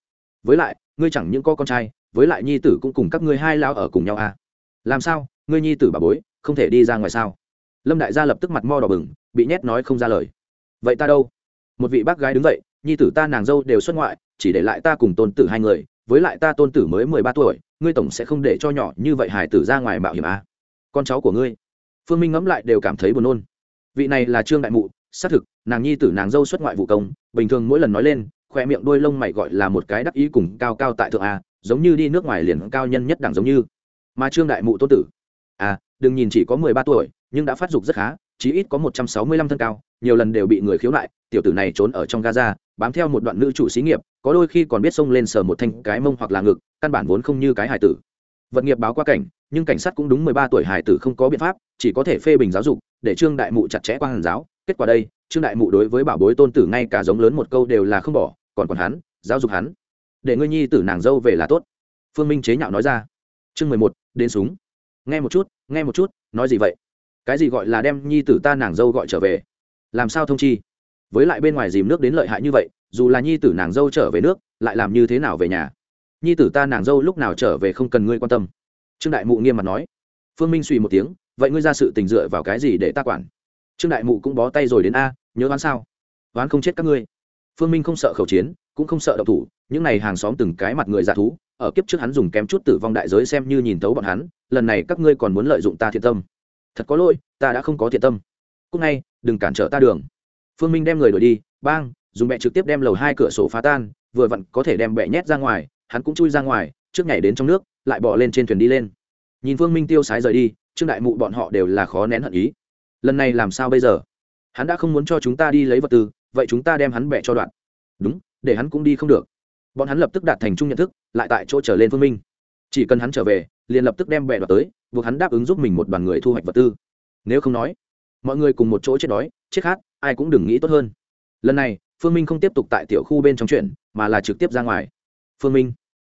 Với lại, ngươi chẳng những có con trai, với lại nhi tử cũng cùng các ngươi hai lao ở cùng nhau à. Làm sao, ngươi nhi tử bà bối, không thể đi ra ngoài sao? Lâm đại gia lập tức mặt mo đỏ bừng, bị nhét nói không ra lời. Vậy ta đâu? Một vị bác gái đứng dậy nhi tử ta nàng dâu đều xuất ngoại, chỉ để lại ta cùng tôn tử hai người, với lại ta tôn tử mới mười ba tuổi ngươi tổng sẽ không để cho nhỏ như vậy hải tử ra ngoài mạo hiểm à. con cháu của ngươi. Phương minh ngẫm lại đều cảm thấy buồn nôn. Vị này là trương đại mụ, xác thực, nàng nhi tử nàng dâu xuất ngoại vụ công, bình thường mỗi lần nói lên, khoe miệng đuôi lông mày gọi là một cái đắc ý cùng cao cao tại thượng a giống như đi nước ngoài liền cao nhân nhất đẳng giống như. Mà trương đại mụ tôn tử. À đừng nhìn chỉ có mười ba tuổi, nhưng đã phát dục rất khá, chí ít có một trăm sáu mươi lăm thân cao, nhiều lần đều bị người khiếu nại, tiểu tử này trốn ở trong gaza bám theo một đoạn nữ chủ xí nghiệp, có đôi khi còn biết xông lên sờ một thanh cái mông hoặc là ngực, căn bản vốn không như cái hải tử. Vật nghiệp báo qua cảnh, nhưng cảnh sát cũng đúng mười ba tuổi hải tử không có biện pháp, chỉ có thể phê bình giáo dục, để trương đại mụ chặt chẽ qua hàn giáo. Kết quả đây, trương đại mụ đối với bảo bối tôn tử ngay cả giống lớn một câu đều là không bỏ, còn còn hắn, giáo dục hắn. Để ngươi nhi tử nàng dâu về là tốt. Phương minh chế nhạo nói ra. Chương mười một, đến súng. Nghe một chút, nghe một chút, nói gì vậy? Cái gì gọi là đem nhi tử ta nàng dâu gọi trở về? Làm sao thông chi? Với lại bên ngoài dìm nước đến lợi hại như vậy, dù là nhi tử nàng dâu trở về nước, lại làm như thế nào về nhà? Nhi tử ta nàng dâu lúc nào trở về không cần ngươi quan tâm. Trương đại mụ nghiêm mặt nói. Phương minh suy một tiếng, vậy ngươi ra sự tình dựa vào cái gì để ta quản? Trương đại mụ cũng bó tay rồi đến a, nhớ oán sao? Oán không chết các ngươi. Phương minh không sợ khẩu chiến, cũng không sợ độc thủ, những n à y hàng xóm từng cái mặt người dạ thú, ở kiếp trước hắn dùng kém chút tử vong đại giới xem như nhìn tấu bọn hắn, lần này các ngươi còn muốn lợi dụng ta thiện tâm. Thật có lỗi, ta đã không có thiện tâm. Cúc ngay, đừng cản trở ta đường phương minh đem người đuổi đi, bang, dùng bẹ trực tiếp đem lầu hai cửa sổ phá tan, vừa vặn có thể đem bẹ nhét ra ngoài, hắn cũng chui ra ngoài, trước nhảy đến trong nước, lại bỏ lên trên thuyền đi lên. Nhìn phương minh tiêu sái rời đi, trương đại mụ bọn họ đều là khó nén hận ý. Lần này làm sao bây giờ? Hắn đã không muốn cho chúng ta đi lấy vật tư, vậy chúng ta đem hắn bẻ cho đoạn. Đúng, để hắn cũng đi không được. Bọn hắn lập tức đạt thành chung nhận thức, lại tại chỗ trở lên phương minh. Chỉ cần hắn trở về, liền lập tức đem bẻ đoạt tới, buộc hắn đáp ứng giúp mình một đoàn người thu hoạch vật tư. Nếu không nói mọi người cùng một chỗ chết đói, chết khát, ai cũng đừng nghĩ tốt hơn. Lần này, phương minh không tiếp tục tại tiểu khu bên trong chuyện, mà là trực tiếp ra ngoài. Phương minh.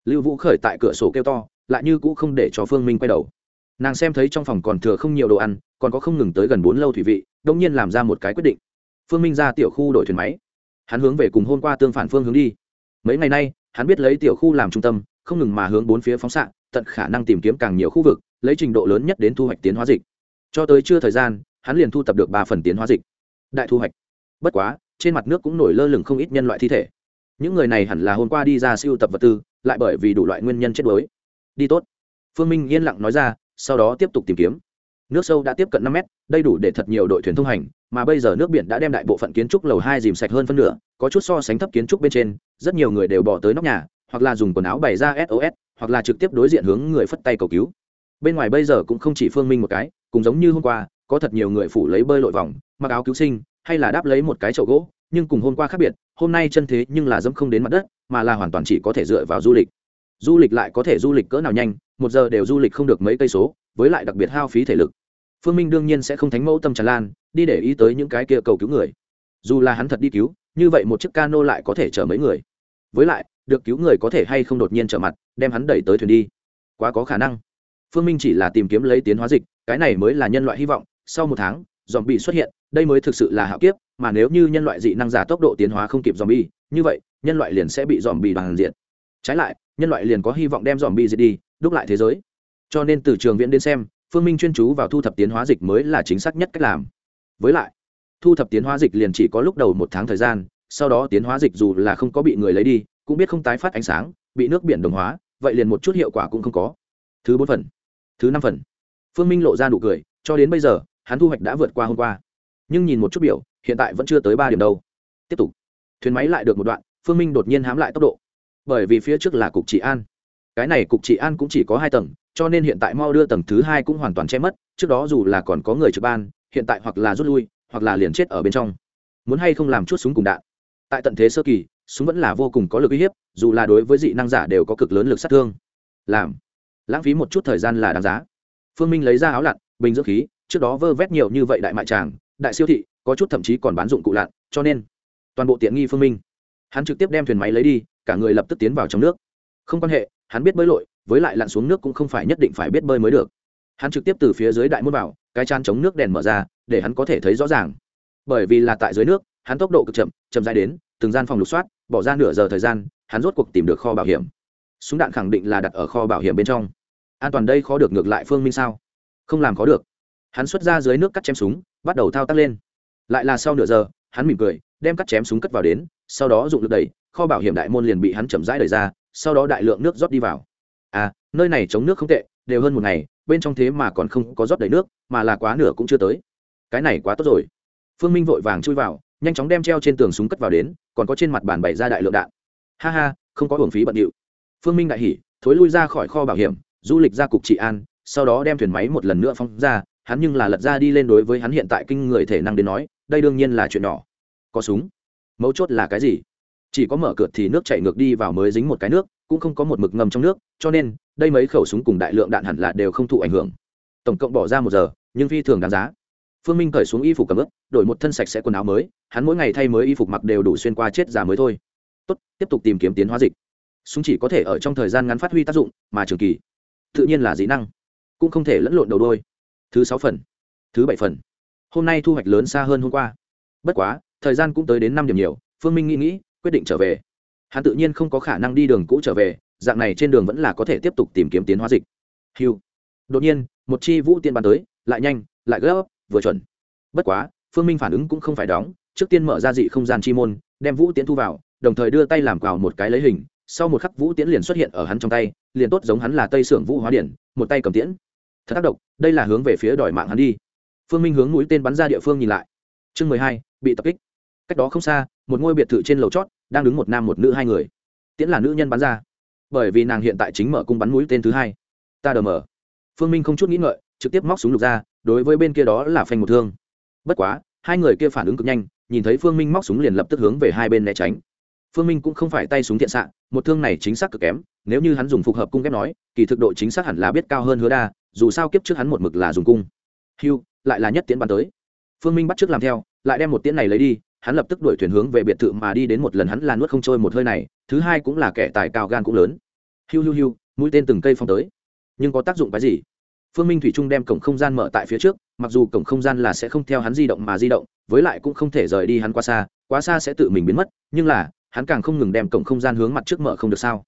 Lưu vũ khởi tại cửa sổ kêu to, lại như cũ không để cho phương minh quay đầu. Nàng xem thấy trong phòng còn thừa không nhiều đồ ăn, còn có không ngừng tới gần bốn lâu thủy vị đông nhiên làm ra một cái quyết định. Phương minh ra tiểu khu đổi thuyền máy. Hắn hướng về cùng hôm qua tương phản phương hướng đi. Mấy ngày nay, hắn biết lấy tiểu khu làm trung tâm, không ngừng mà hướng bốn phía phóng xạ, tận khả năng tìm kiếm càng nhiều khu vực, lấy trình độ lớn nhất đến thu hoạch tiến hóa dịch. Cho tới chưa thời gian hắn liền thu tập được ba phần tiến hóa dịch. Đại thu hoạch. Bất quá, trên mặt nước cũng nổi lơ lửng không ít nhân loại thi thể. Những người này hẳn là hôm qua đi ra siêu tập vật tư, lại bởi vì đủ loại nguyên nhân chết đuối. Đi tốt. Phương minh yên lặng nói ra, sau đó tiếp tục tìm kiếm. Nước sâu đã tiếp cận năm mét đây đủ để thật nhiều đội thuyền thông hành, mà bây giờ nước biển đã đem đại bộ phận kiến trúc lầu hai dìm sạch hơn phân nửa, có chút so sánh thấp kiến trúc bên trên, rất nhiều người đều bỏ tới nóc nhà, hoặc là dùng quần áo bày ra sos hoặc là trực tiếp đối diện hướng người phất tay cầu cứu. Bên ngoài bây giờ cũng không chỉ phương minh một cái, cũng giống như hôm qua có thật nhiều người phủ lấy bơi lội vòng, mặc áo cứu sinh, hay là đáp lấy một cái chậu gỗ, nhưng cùng hôm qua khác biệt, hôm nay chân thế nhưng là dẫm không đến mặt đất, mà là hoàn toàn chỉ có thể dựa vào du lịch. Du lịch lại có thể du lịch cỡ nào nhanh, một giờ đều du lịch không được mấy cây số, với lại đặc biệt hao phí thể lực. Phương minh đương nhiên sẽ không thánh mẫu tâm tràn lan, đi để ý tới những cái kia cầu cứu người. Dù là hắn thật đi cứu, như vậy một chiếc cano lại có thể chở mấy người. Với lại, được cứu người có thể hay không đột nhiên trở mặt, đem hắn đẩy tới thuyền đi. Quá có khả năng. Phương minh chỉ là tìm kiếm lấy tiến hóa dịch, cái này mới là nhân loại hy vọng sau một tháng dòm bị xuất hiện, đây mới thực sự là hạo kiếp, mà nếu như nhân loại dị năng giả tốc độ tiến hóa không kịp dòm bi như vậy, nhân loại liền sẽ bị dòm bị bằng diện trái lại, nhân loại liền có hy vọng đem dòm bi diệt đi, đúc lại thế giới. Cho nên từ trường viện đến xem, phương minh chuyên chú vào thu thập tiến hóa dịch mới là chính xác nhất cách làm. Với lại, thu thập tiến hóa dịch liền chỉ có lúc đầu một tháng thời gian, sau đó tiến hóa dịch dù là không có bị người lấy đi, cũng biết không tái phát ánh sáng, bị nước biển đồng hóa, vậy liền một chút hiệu quả cũng không có. Thứ bốn phần, thứ năm phần. Phương minh lộ ra nụ cười, cho đến bây giờ hắn thu hoạch đã vượt qua hôm qua. Nhưng nhìn một chút biểu, hiện tại vẫn chưa tới ba điểm đâu. Tiếp tục. Thuyền máy lại được một đoạn, phương minh đột nhiên hám lại tốc độ. Bởi vì phía trước là cục trị an. Cái này cục trị an cũng chỉ có hai tầng, cho nên hiện tại mau đưa tầng thứ hai cũng hoàn toàn che mất, trước đó dù là còn có người trực ban, hiện tại hoặc là rút lui, hoặc là liền chết ở bên trong. Muốn hay không làm chút súng cùng đạn. Tại tận thế sơ kỳ, súng vẫn là vô cùng có lực uy hiếp, dù là đối với dị năng giả đều có cực lớn lực sát thương. Làm. Lãng phí một chút thời gian là đáng giá. Phương minh lấy ra áo lặn, bình dưỡng khí trước đó vơ vét nhiều như vậy đại mại tràng, đại siêu thị, có chút thậm chí còn bán dụng cụ lặn, cho nên toàn bộ tiện nghi phương minh. Hắn trực tiếp đem thuyền máy lấy đi, cả người lập tức tiến vào trong nước. Không quan hệ, hắn biết bơi lội, với lại lặn xuống nước cũng không phải nhất định phải biết bơi mới được. Hắn trực tiếp từ phía dưới đại môn vào, cái chan chống nước đèn mở ra, để hắn có thể thấy rõ ràng. Bởi vì là tại dưới nước, hắn tốc độ cực chậm chậm dài đến, từng gian phòng lục soát, bỏ ra nửa giờ thời gian, hắn rốt cuộc tìm được kho bảo hiểm. Súng đạn khẳng định là đặt ở kho bảo hiểm bên trong. An toàn đây khó được ngược lại phương minh sao? Không làm khó được hắn xuất ra dưới nước cắt chém súng, bắt đầu thao tác lên. Lại là sau nửa giờ, hắn mỉm cười, đem cắt chém súng cất vào đến, sau đó dụng lực đẩy, kho bảo hiểm đại môn liền bị hắn chậm rãi đẩy ra, sau đó đại lượng nước rót đi vào. À nơi này chống nước không tệ, đều hơn một ngày, bên trong thế mà còn không có rót đầy nước, mà là quá nửa cũng chưa tới. Cái này quá tốt rồi. Phương minh vội vàng chui vào, nhanh chóng đem treo trên tường súng cất vào đến, còn có trên mặt bàn bày ra đại lượng đạn. Ha ha, không có hưởng phí bận điệu. Phương minh đại hỉ, thối lui ra khỏi kho bảo hiểm, du lịch ra cục trị an, sau đó đem thuyền máy một lần nữa phóng ra hắn nhưng là lật ra đi lên đối với hắn hiện tại kinh người thể năng đến nói, đây đương nhiên là chuyện nhỏ. Có súng? Mấu chốt là cái gì? Chỉ có mở cửa thì nước chảy ngược đi vào mới dính một cái nước, cũng không có một mực ngầm trong nước, cho nên, đây mấy khẩu súng cùng đại lượng đạn hẳn là đều không thụ ảnh hưởng. Tổng cộng bỏ ra một giờ, nhưng phi thường đáng giá. Phương minh cởi xuống y phục cầm ướp đổi một thân sạch sẽ quần áo mới, hắn mỗi ngày thay mới y phục mặc đều đủ xuyên qua chết giả mới thôi. Tốt, tiếp tục tìm kiếm tiến hóa dịch. Súng chỉ có thể ở trong thời gian ngắn phát huy tác dụng, mà trường kỳ, tự nhiên là dĩ năng, cũng không thể lẫn lộn đầu đôi thứ sáu phần, thứ bảy phần. Hôm nay thu hoạch lớn xa hơn hôm qua. Bất quá, thời gian cũng tới đến năm điểm nhiều, phương minh nghĩ nghĩ, quyết định trở về. Hắn tự nhiên không có khả năng đi đường cũ trở về, dạng này trên đường vẫn là có thể tiếp tục tìm kiếm tiến hóa dịch. Hiu đột nhiên, một chi vũ tiên bàn tới, lại nhanh, lại gấp, vừa chuẩn. Bất quá, phương minh phản ứng cũng không phải đóng, trước tiên mở ra dị không gian chi môn, đem vũ tiến thu vào, đồng thời đưa tay làm quào một cái lấy hình, sau một khắc vũ tiến liền xuất hiện ở hắn trong tay, liền tốt giống hắn là tây sưởng vũ hóa điển, một tay cầm tiễn thật tác động đây là hướng về phía đòi mạng hắn đi. Phương minh hướng mũi tên bắn ra địa phương nhìn lại. Chương mười hai, bị tập kích. Cách đó không xa, một ngôi biệt thự trên lầu chót, đang đứng một nam một nữ hai người. Tiễn là nữ nhân bắn ra. Bởi vì nàng hiện tại chính mở cung bắn mũi tên thứ hai. Ta đờ mở phương minh không chút nghĩ ngợi, trực tiếp móc súng lục ra, đối với bên kia đó là phanh một thương. Bất quá, hai người kia phản ứng cực nhanh, nhìn thấy phương minh móc súng liền lập tức hướng về hai bên né tránh. Phương minh cũng không phải tay súng thiện xạ, một thương này chính xác cực kém nếu như hắn dùng phục hợp cung ghép nói, kỳ thực độ chính xác hẳn là biết cao hơn hứa đa, dù sao kiếp trước hắn một mực là dùng cung. Hưu, lại là nhất tiễn bắn tới. Phương minh bắt trước làm theo, lại đem một tiễn này lấy đi, hắn lập tức đuổi thuyền hướng về biệt thự mà đi đến một lần hắn là nuốt không trôi một hơi này, thứ hai cũng là kẻ tài cao gan cũng lớn. Hiu hiu hiu mũi tên từng cây phong tới. Nhưng có tác dụng cái gì? Phương minh thủy trung đem cổng không gian mở tại phía trước, mặc dù cổng không gian là sẽ không theo hắn di động mà di động, với lại cũng không thể rời đi hắn quá xa quá xa sẽ tự mình biến mất, nhưng là, hắn càng không ngừng đem cổng không gian hướng mặt trước mở không được sao?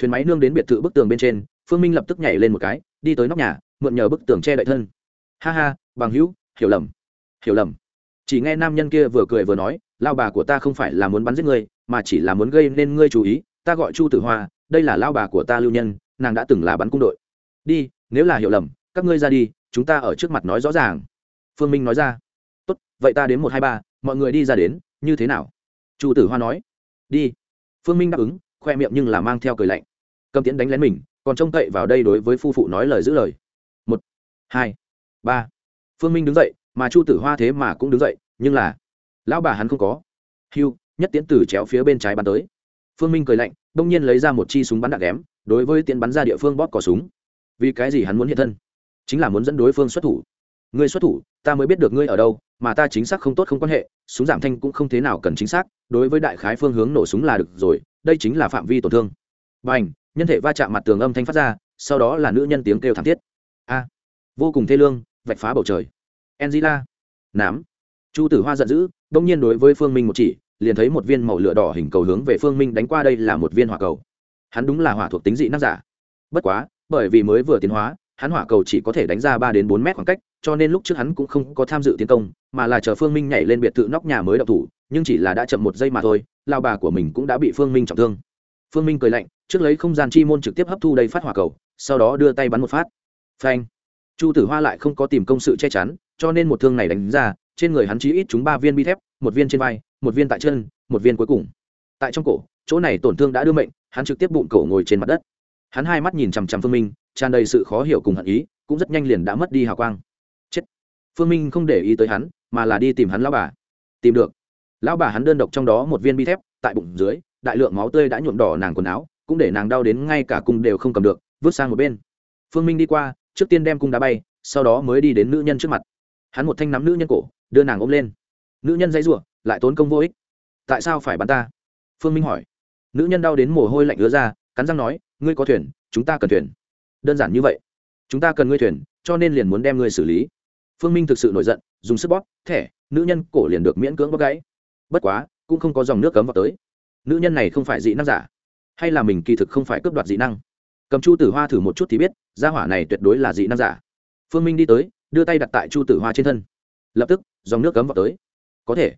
Thuyền máy nương đến biệt thự bức tường bên trên, phương minh lập tức nhảy lên một cái, đi tới nóc nhà, mượn nhờ bức tường che đậy thân. Ha ha, bằng hữu, hiểu lầm. Hiểu lầm. Chỉ nghe nam nhân kia vừa cười vừa nói, lao bà của ta không phải là muốn bắn giết ngươi, mà chỉ là muốn gây nên ngươi chú ý, ta gọi chu tử hoa, đây là lao bà của ta lưu nhân, nàng đã từng là bắn cung đội. Đi, nếu là hiểu lầm, các ngươi ra đi, chúng ta ở trước mặt nói rõ ràng. Phương minh nói ra. Tốt, vậy ta đến một hai ba, mọi người đi ra đến, như thế nào? Chu tử hoa nói. Đi. Phương minh đáp ứng, khoe miệng nhưng là mang theo cười lạnh cầm tiễn đánh lén mình, còn trông cậy vào đây đối với phu phụ nói lời giữ lời. Một, hai, ba. Phương minh đứng dậy, mà chu tử hoa thế mà cũng đứng dậy, nhưng là, lão bà hắn không có. Hiu nhất tiễn tử chéo phía bên trái bắn tới. Phương minh cười lạnh bỗng nhiên lấy ra một chi súng bắn đạn ghém, đối với tiễn bắn ra địa phương bóp cỏ súng. Vì cái gì hắn muốn hiện thân? Chính là muốn dẫn đối phương xuất thủ. Ngươi xuất thủ, ta mới biết được ngươi ở đâu, mà ta chính xác không tốt không quan hệ, súng giảm thanh cũng không thế nào cần chính xác, đối với đại khái phương hướng nổ súng là được rồi, đây chính là phạm vi tổn thương. B à n h nhân thể va chạm mặt tường âm thanh phát ra, sau đó là nữ nhân tiếng kêu thảm thiết. A, vô cùng thê lương, vạch phá bầu trời. Angela, nám. Chu tử hoa giận dữ đông nhiên đối với phương minh một chỉ, liền thấy một viên màu lửa đỏ hình cầu hướng về phương minh đánh qua đây là một viên hỏa cầu. Hắn đúng là hỏa thuộc tính dị năng giả. Bất quá, bởi vì mới vừa tiến hóa, hắn hỏa cầu chỉ có thể đánh ra ba đến bốn mét khoảng cách, cho nên lúc trước hắn cũng không có tham dự tiến công, mà là chờ phương minh nhảy lên biệt thự nóc nhà mới đậu thủ, nhưng chỉ là đã chậm một giây mà thôi lao bà của mình cũng đã bị phương minh trọng thương phương minh cười lạnh, trước lấy không gian chi môn trực tiếp hấp thu đầy phát hỏa cầu, sau đó đưa tay bắn một phát. Phanh. Chu tử hoa lại không có tìm công sự che chắn, cho nên một thương này đánh ra, trên người hắn chỉ ít chúng ba viên bi thép, một viên trên vai, một viên tại chân, một viên cuối cùng. Tại trong cổ, chỗ này tổn thương đã đưa mệnh, hắn trực tiếp bụng cổ ngồi trên mặt đất. Hắn hai mắt nhìn chằm chằm phương minh, tràn đầy sự khó hiểu cùng hận ý, cũng rất nhanh liền đã mất đi hào quang. Chết. Phương minh không để ý tới hắn, mà là đi tìm hắn lão bà. Tìm được. Lão bà hắn đơn độc trong đó một viên bi thép, tại bụng dưới đại lượng máu tươi đã nhuộm đỏ nàng quần áo, cũng để nàng đau đến ngay cả cung đều không cầm được, vứt sang một bên. Phương minh đi qua, trước tiên đem cung đá bay, sau đó mới đi đến nữ nhân trước mặt. Hắn một thanh nắm nữ nhân cổ, đưa nàng ôm lên. Nữ nhân dãy ruộng lại tốn công vô ích. Tại sao phải bắn ta? Phương minh hỏi. Nữ nhân đau đến mồ hôi lạnh ứa ra, cắn răng nói, ngươi có thuyền, chúng ta cần thuyền. Đơn giản như vậy. Chúng ta cần ngươi thuyền, cho nên liền muốn đem ngươi xử lý. Phương minh thực sự nổi giận, dùng sức bóp, thẻ, nữ nhân cổ liền được miễn cưỡng bóp gãy. Bất quá, cũng không có dòng nước cấm vào tới nữ nhân này không phải dị năng giả, hay là mình kỳ thực không phải cướp đoạt dị năng. Cầm chu tử hoa thử một chút thì biết, gia hỏa này tuyệt đối là dị năng giả. Phương minh đi tới, đưa tay đặt tại chu tử hoa trên thân. Lập tức, dòng nước cấm vào tới. Có thể,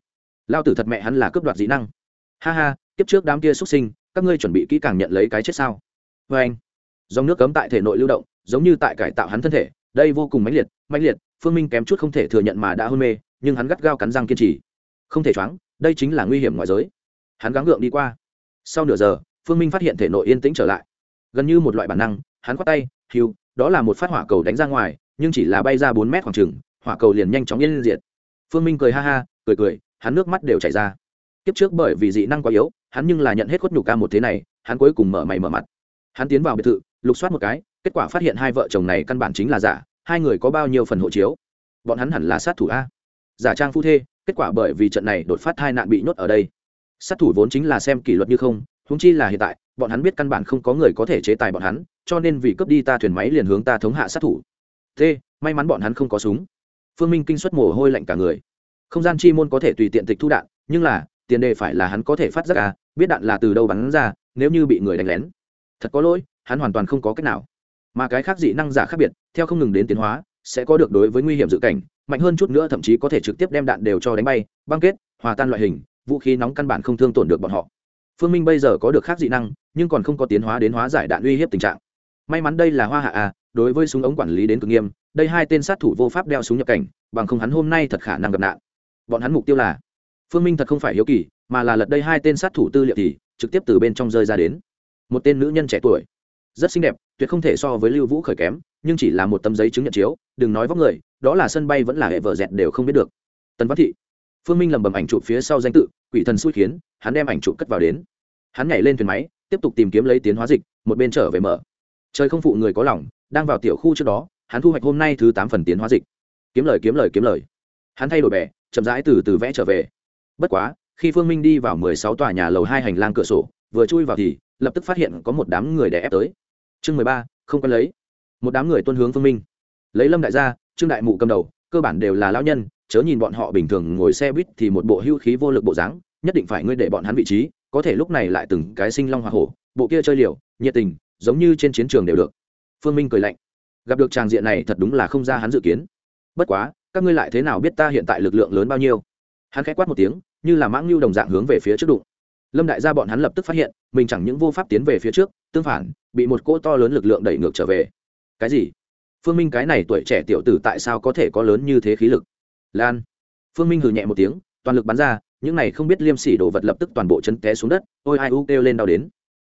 lao tử thật mẹ hắn là cướp đoạt dị năng. Ha ha, kiếp trước đám kia xuất sinh, các ngươi chuẩn bị kỹ càng nhận lấy cái chết sao? Vê anh, dòng nước cấm tại thể nội lưu động, giống như tại cải tạo hắn thân thể, đây vô cùng mãnh liệt mãnh liệt, phương minh kém chút không thể thừa nhận mà đã hôn mê, nhưng hắn gắt gao cắn răng kiên trì. Không thể choáng, đây chính là nguy hiểm ngoại giới hắn gắng gượng đi qua. Sau nửa giờ, phương minh phát hiện thể nội yên tĩnh trở lại. Gần như một loại bản năng, hắn khoát tay hiu đó là một phát hỏa cầu đánh ra ngoài, nhưng chỉ là bay ra bốn mét khoảng trừng hỏa cầu liền nhanh chóng yên diệt. Phương minh cười ha ha, cười cười, hắn nước mắt đều chảy ra. Kiếp trước bởi vì dị năng quá yếu, hắn nhưng là nhận hết khuất nhục ca một thế này, hắn cuối cùng mở mày mở mặt. Hắn tiến vào biệt thự, lục soát một cái, kết quả phát hiện hai vợ chồng này căn bản chính là giả, hai người có bao nhiêu phần hộ chiếu? Bọn hắn hẳn là sát thủ a. Giả trang phu thê, kết quả bởi vì trận này đột phát hai nạn bị nhốt ở đây sát thủ vốn chính là xem kỷ luật như không húng chi là hiện tại, bọn hắn biết căn bản không có người có thể chế tài bọn hắn, cho nên vì cướp đi ta thuyền máy liền hướng ta thống hạ sát thủ. T may mắn bọn hắn không có súng. Phương minh kinh xuất mồ hôi lạnh cả người. Không gian chi môn có thể tùy tiện tịch thu đạn, nhưng là, tiền đề phải là hắn có thể phát giác à biết đạn là từ đâu bắn ra, nếu như bị người đánh lén. Thật có lỗi, hắn hoàn toàn không có cách nào. Mà cái khác dị năng giả khác biệt, theo không ngừng đến tiến hóa, sẽ có được đối với nguy hiểm dự cảnh, mạnh hơn chút nữa thậm chí có thể trực tiếp đem đạn đều cho đánh bay, băng kết, hòa tan loại hình vũ khí nóng căn bản không thương tổn được bọn họ. Phương minh bây giờ có được khác dị năng, nhưng còn không có tiến hóa đến hóa giải đạn uy hiếp tình trạng. May mắn đây là hoa hạ à đối với súng ống quản lý đến cực nghiêm, đây hai tên sát thủ vô pháp đeo súng nhập cảnh, bằng không hắn hôm nay thật khả năng gặp nạn. Bọn hắn mục tiêu là, phương minh thật không phải hiếu kỳ, mà là lật đây hai tên sát thủ tư liệu thì trực tiếp từ bên trong rơi ra đến. Một tên nữ nhân trẻ tuổi, rất xinh đẹp, tuyệt không thể so với lưu vũ khởi kém, nhưng chỉ là một tấm giấy chứng nhận chiếu, đừng nói vóc người, đó là sân bay vẫn là hệ vợ dẹt đều không biết được. Tần văn thị phương minh lầm bầm ảnh chụp phía sau danh tự, quỷ thần xui khiến, hắn đem ảnh chụp cất vào đến. Hắn nhảy lên thuyền máy, tiếp tục tìm kiếm lấy tiến hóa dịch, một bên trở về mở. Trời không phụ người có lòng, đang vào tiểu khu trước đó, hắn thu hoạch hôm nay thứ tám phần tiến hóa dịch. Kiếm lời kiếm lời kiếm lời. Hắn thay đổi bè, chậm rãi từ từ vẽ trở về. Bất quá, khi phương minh đi vào mười sáu tòa nhà lầu hai hành lang cửa sổ, vừa chui vào thì, lập tức phát hiện có một đám người đè ép tới. Chương mười ba, không quen lấy. Một đám người tuân hướng phương minh. Lấy lâm đại gia, trương đại mụ cầm đầu, cơ bản đều là lão nhân chớ nhìn bọn họ bình thường ngồi xe buýt thì một bộ hưu khí vô lực bộ dáng, nhất định phải ngươi để bọn hắn vị trí, có thể lúc này lại từng cái sinh long hoa hổ, bộ kia chơi liều, nhiệt tình, giống như trên chiến trường đều được. Phương minh cười lạnh. Gặp được tràng diện này thật đúng là không ra hắn dự kiến. Bất quá, các ngươi lại thế nào biết ta hiện tại lực lượng lớn bao nhiêu? Hắn k h á quát một tiếng, như là mãng lưu đồng dạng hướng về phía trước đụng. Lâm đại gia bọn hắn lập tức phát hiện, mình chẳng những vô pháp tiến về phía trước, tương phản, bị một cỗ to lớn lực lượng đẩy ngược trở về. Cái gì? Phương minh cái này tuổi trẻ tiểu tử tại sao có thể có lớn như thế khí lực? Lan. Phương minh hừ nhẹ một tiếng, toàn lực bắn ra, những này không biết liêm sỉ đồ vật lập tức toàn bộ chân té xuống đất, ôi ai u kêu lên đau đến.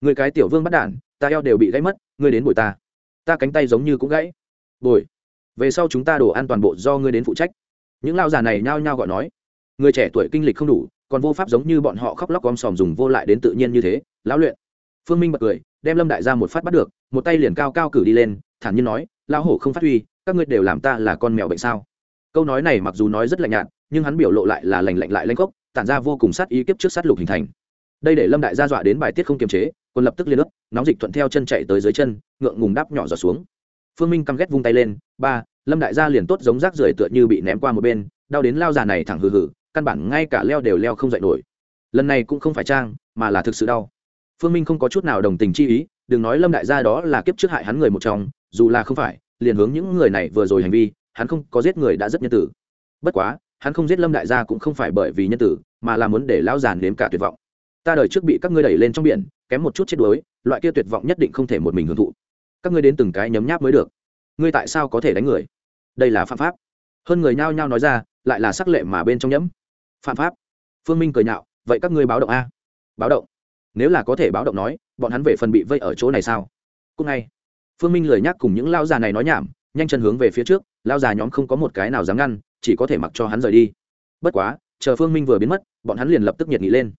Người cái tiểu vương bắt đản ta eo đều bị gãy mất, ngươi đến bồi ta. Ta cánh tay giống như cũng gãy. Bồi. Về sau chúng ta đổ ăn toàn bộ do ngươi đến phụ trách. Những lao già này nhao nhao gọi nói. Người trẻ tuổi kinh lịch không đủ, còn vô pháp giống như bọn họ khóc lóc gom sòm dùng vô lại đến tự nhiên như thế, lão luyện. Phương minh bật cười, đem lâm đại ra một phát bắt được, một tay liền cao cao cử đi lên, thản nhiên nói, lão hổ không phát huy, các ngươi đều làm ta là con mèo bệnh sao? Câu nói này mặc dù nói rất lạnh nhạt, nhưng hắn biểu lộ lại là lành lạnh lại lanh cốc tản ra vô cùng sát ý kiếp trước sát lục hình thành. Đây để lâm đại gia dọa đến bài tiết không kiềm chế, quân lập tức liên ướp nóng dịch thuận theo chân chạy tới dưới chân, ngượng ngùng đáp nhỏ giọt xuống. Phương minh căm ghét vung tay lên, ba, lâm đại gia liền tốt giống rác rưởi tựa như bị ném qua một bên, đau đến lao già này thẳng hừ hừ, căn bản ngay cả leo đều leo không dậy nổi. Lần này cũng không phải trang, mà là thực sự đau. Phương minh không có chút nào đồng tình chi ý, đừng nói lâm đại gia đó là kiếp trước hại hắn người một trong, dù là không phải, liền hướng những người này vừa rồi hành vi hắn không có giết người đã rất nhân tử. Bất quá, hắn không giết lâm đại gia cũng không phải bởi vì nhân tử, mà là muốn để lão giàn nếm cả tuyệt vọng. Ta đời trước bị các ngươi đẩy lên trong biển, kém một chút chết đuối, loại kia tuyệt vọng nhất định không thể một mình hưởng thụ. Các ngươi đến từng cái nhấm nháp mới được. Ngươi tại sao có thể đánh người? Đây là phạm pháp. Hơn người nhao nhao nói ra, lại là sắc lệ mà bên trong nhẫm phạm pháp. Phương minh cười nhạo, vậy các ngươi báo động a? Báo động. Nếu là có thể báo động nói, bọn hắn về phần bị vây ở chỗ này sao? Cúc ngay. Phương minh lời nhắc cùng những lao già này nói nhảm, nhanh chân hướng về phía trước lao già nhóm không có một cái nào dám ngăn, chỉ có thể mặc cho hắn rời đi. Bất quá, chờ phương minh vừa biến mất, bọn hắn liền lập tức nhiệt nghị lên.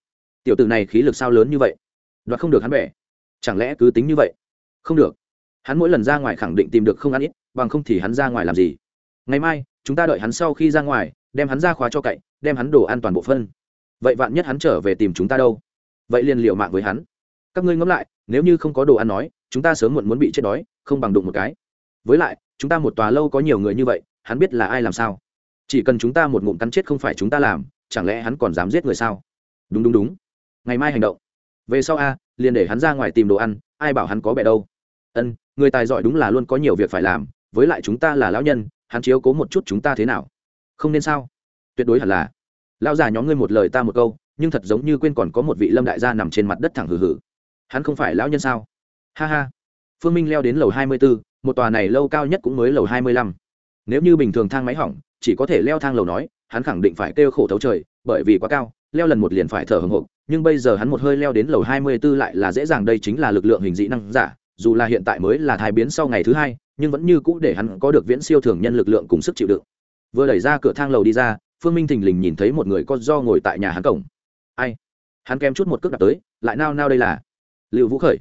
Tiểu tử này khí lực sao lớn như vậy? Đoạt không được hắn bẻ. Chẳng lẽ cứ tính như vậy? Không được. Hắn mỗi lần ra ngoài khẳng định tìm được không ăn ít, bằng không thì hắn ra ngoài làm gì? Ngày mai, chúng ta đợi hắn sau khi ra ngoài, đem hắn ra khóa cho cậy, đem hắn đổ an toàn bộ phân. Vậy vạn nhất hắn trở về tìm chúng ta đâu? Vậy liền liệu mạng với hắn. Các ngươi ngẫm lại, nếu như không có đồ ăn nói, chúng ta sớm muộn muốn bị chết đói, không bằng đụng một cái với lại, chúng ta một tòa lâu có nhiều người như vậy, hắn biết là ai làm sao? Chỉ cần chúng ta một ngụm cắn chết không phải chúng ta làm, chẳng lẽ hắn còn dám giết người sao? Đúng đúng đúng. Ngày mai hành động. Về sau a, liền để hắn ra ngoài tìm đồ ăn, ai bảo hắn có bẻ đâu. Ân, người tài giỏi đúng là luôn có nhiều việc phải làm, với lại chúng ta là lão nhân, hắn chiếu cố một chút chúng ta thế nào? Không nên sao? Tuyệt đối hẳn là. Lão già nhóm ngươi một lời ta một câu, nhưng thật giống như quên còn có một vị lâm đại gia nằm trên mặt đất thẳng hừ hừ. Hắn không phải lão nhân sao? Ha ha. Phương minh leo đến lầu hai mươi bốn một tòa này lâu cao nhất cũng mới lầu hai mươi lăm. Nếu như bình thường thang máy hỏng, chỉ có thể leo thang lầu nói, hắn khẳng định phải kêu khổ thấu trời, bởi vì quá cao, leo lần một liền phải thở hồng hộc, nhưng bây giờ hắn một hơi leo đến lầu hai mươi 24 lại là dễ dàng, đây chính là lực lượng hình dị năng giả, dù là hiện tại mới là thai biến sau ngày thứ hai, nhưng vẫn như cũ để hắn có được viễn siêu thường nhân lực lượng cùng sức chịu đựng. Vừa đẩy ra cửa thang lầu đi ra, phương minh thình lình nhìn thấy một người có do ngồi tại nhà hắn cổng. Ai? Hắn kém chút một cước đạp tới, lại nao nao đây là. Liệu vũ khởi.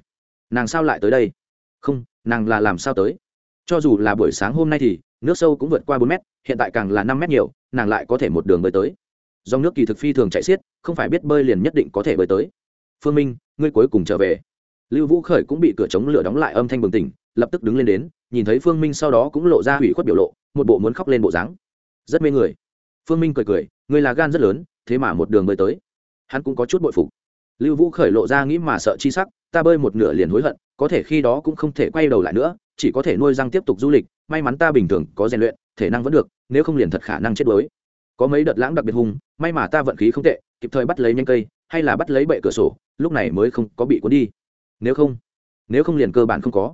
Nàng sao lại tới đây? Không nàng là làm sao tới? Cho dù là buổi sáng hôm nay thì, nước sâu cũng vượt qua bốn mét, hiện tại càng là năm mét nhiều, nàng lại có thể một đường bơi tới. Dòng nước kỳ thực phi thường chạy xiết, không phải biết bơi liền nhất định có thể bơi tới. Phương minh, ngươi cuối cùng trở về. Lưu vũ khởi cũng bị cửa chống lửa đóng lại âm thanh bừng tỉnh, lập tức đứng lên đến, nhìn thấy phương minh sau đó cũng lộ ra hủy khuất biểu lộ, một bộ muốn khóc lên bộ dáng. Rất mê người. Phương minh cười cười, ngươi là gan rất lớn, thế mà một đường bơi tới. Hắn cũng có chút bội phục. Lưu vũ khởi lộ ra nghĩ mà sợ chi sắc ta bơi một nửa liền hối hận, có thể khi đó cũng không thể quay đầu lại nữa, chỉ có thể nuôi răng tiếp tục du lịch, may mắn ta bình thường có rèn luyện, thể năng vẫn được, nếu không liền thật khả năng chết đuối. Có mấy đợt lãng đặc biệt hung, may mà ta vận khí không tệ, kịp thời bắt lấy nhanh cây, hay là bắt lấy bệ cửa sổ, lúc này mới không có bị cuốn đi. Nếu không nếu không liền cơ bản không có.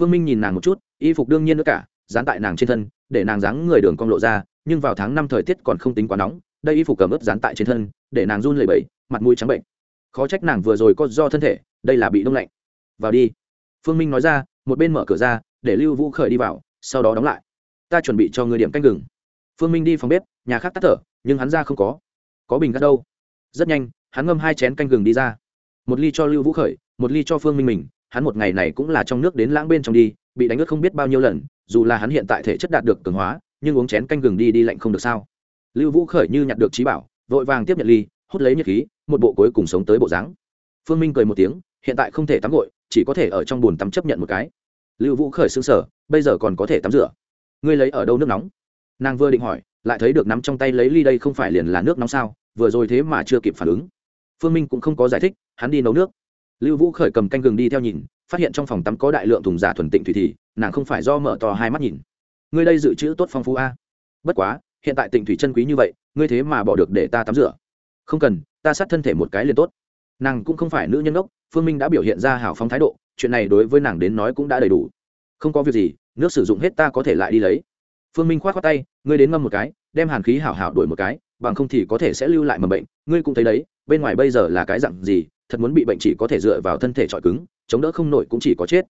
Phương minh nhìn nàng một chút, y phục đương nhiên nữa cả, dán tại nàng trên thân, để nàng dáng người đường cong lộ ra, nhưng vào tháng năm thời tiết còn không tính quá nóng, đây y phục cầm ướp dán tại trên thân, để nàng run lẩy bẩy, mặt mũi trắng bệnh. Khó trách nàng vừa rồi có do thân thể đây là bị đông lạnh. Vào đi. Phương minh nói ra, một bên mở cửa ra, để lưu vũ khởi đi vào, sau đó đóng lại. Ta chuẩn bị cho người điểm canh gừng. Phương minh đi phòng bếp, nhà khác tắt thở, nhưng hắn ra không có. Có bình gắt đâu. Rất nhanh, hắn ngâm hai chén canh gừng đi ra. Một ly cho lưu vũ khởi, một ly cho phương minh mình, hắn một ngày này cũng là trong nước đến lãng bên trong đi, bị đánh ướt không biết bao nhiêu lần, dù là hắn hiện tại thể chất đạt được cường hóa, nhưng uống chén canh gừng đi đi lạnh không được sao. Lưu vũ khởi như nhặt được trí bảo, vội vàng tiếp nhận ly, hút lấy nhiệt khí, một bộ cuối cùng sống tới bộ dáng. Phương minh cười một tiếng hiện tại không thể tắm gội, chỉ có thể ở trong bồn tắm chấp nhận một cái. Lưu vũ khởi xương sở, bây giờ còn có thể tắm rửa. Ngươi lấy ở đâu nước nóng? Nàng vừa định hỏi, lại thấy được nắm trong tay lấy ly đây không phải liền là nước nóng sao? Vừa rồi thế mà chưa kịp phản ứng. Phương minh cũng không có giải thích, hắn đi nấu nước. Lưu vũ khởi cầm canh gừng đi theo nhìn, phát hiện trong phòng tắm có đại lượng thùng giả thuần tịnh thủy thì, nàng không phải do mở to hai mắt nhìn. Ngươi đây dự trữ tốt phong phú a. Bất quá, hiện tại tịnh thủy chân quý như vậy, ngươi thế mà bỏ được để ta tắm rửa. Không cần, ta sát thân thể một cái liền tốt. Nàng cũng không phải nữ nhân gốc phương minh đã biểu hiện ra hào phóng thái độ, chuyện này đối với nàng đến nói cũng đã đầy đủ. Không có việc gì, nước sử dụng hết ta có thể lại đi lấy. Phương minh k h o á t khoác tay, ngươi đến ngâm một cái, đem hàn khí hảo hảo đổi một cái, bằng không thì có thể sẽ lưu lại mầm bệnh, ngươi cũng thấy đấy, bên ngoài bây giờ là cái dặn gì, thật muốn bị bệnh chỉ có thể dựa vào thân thể trọi cứng, chống đỡ không nổi cũng chỉ có chết.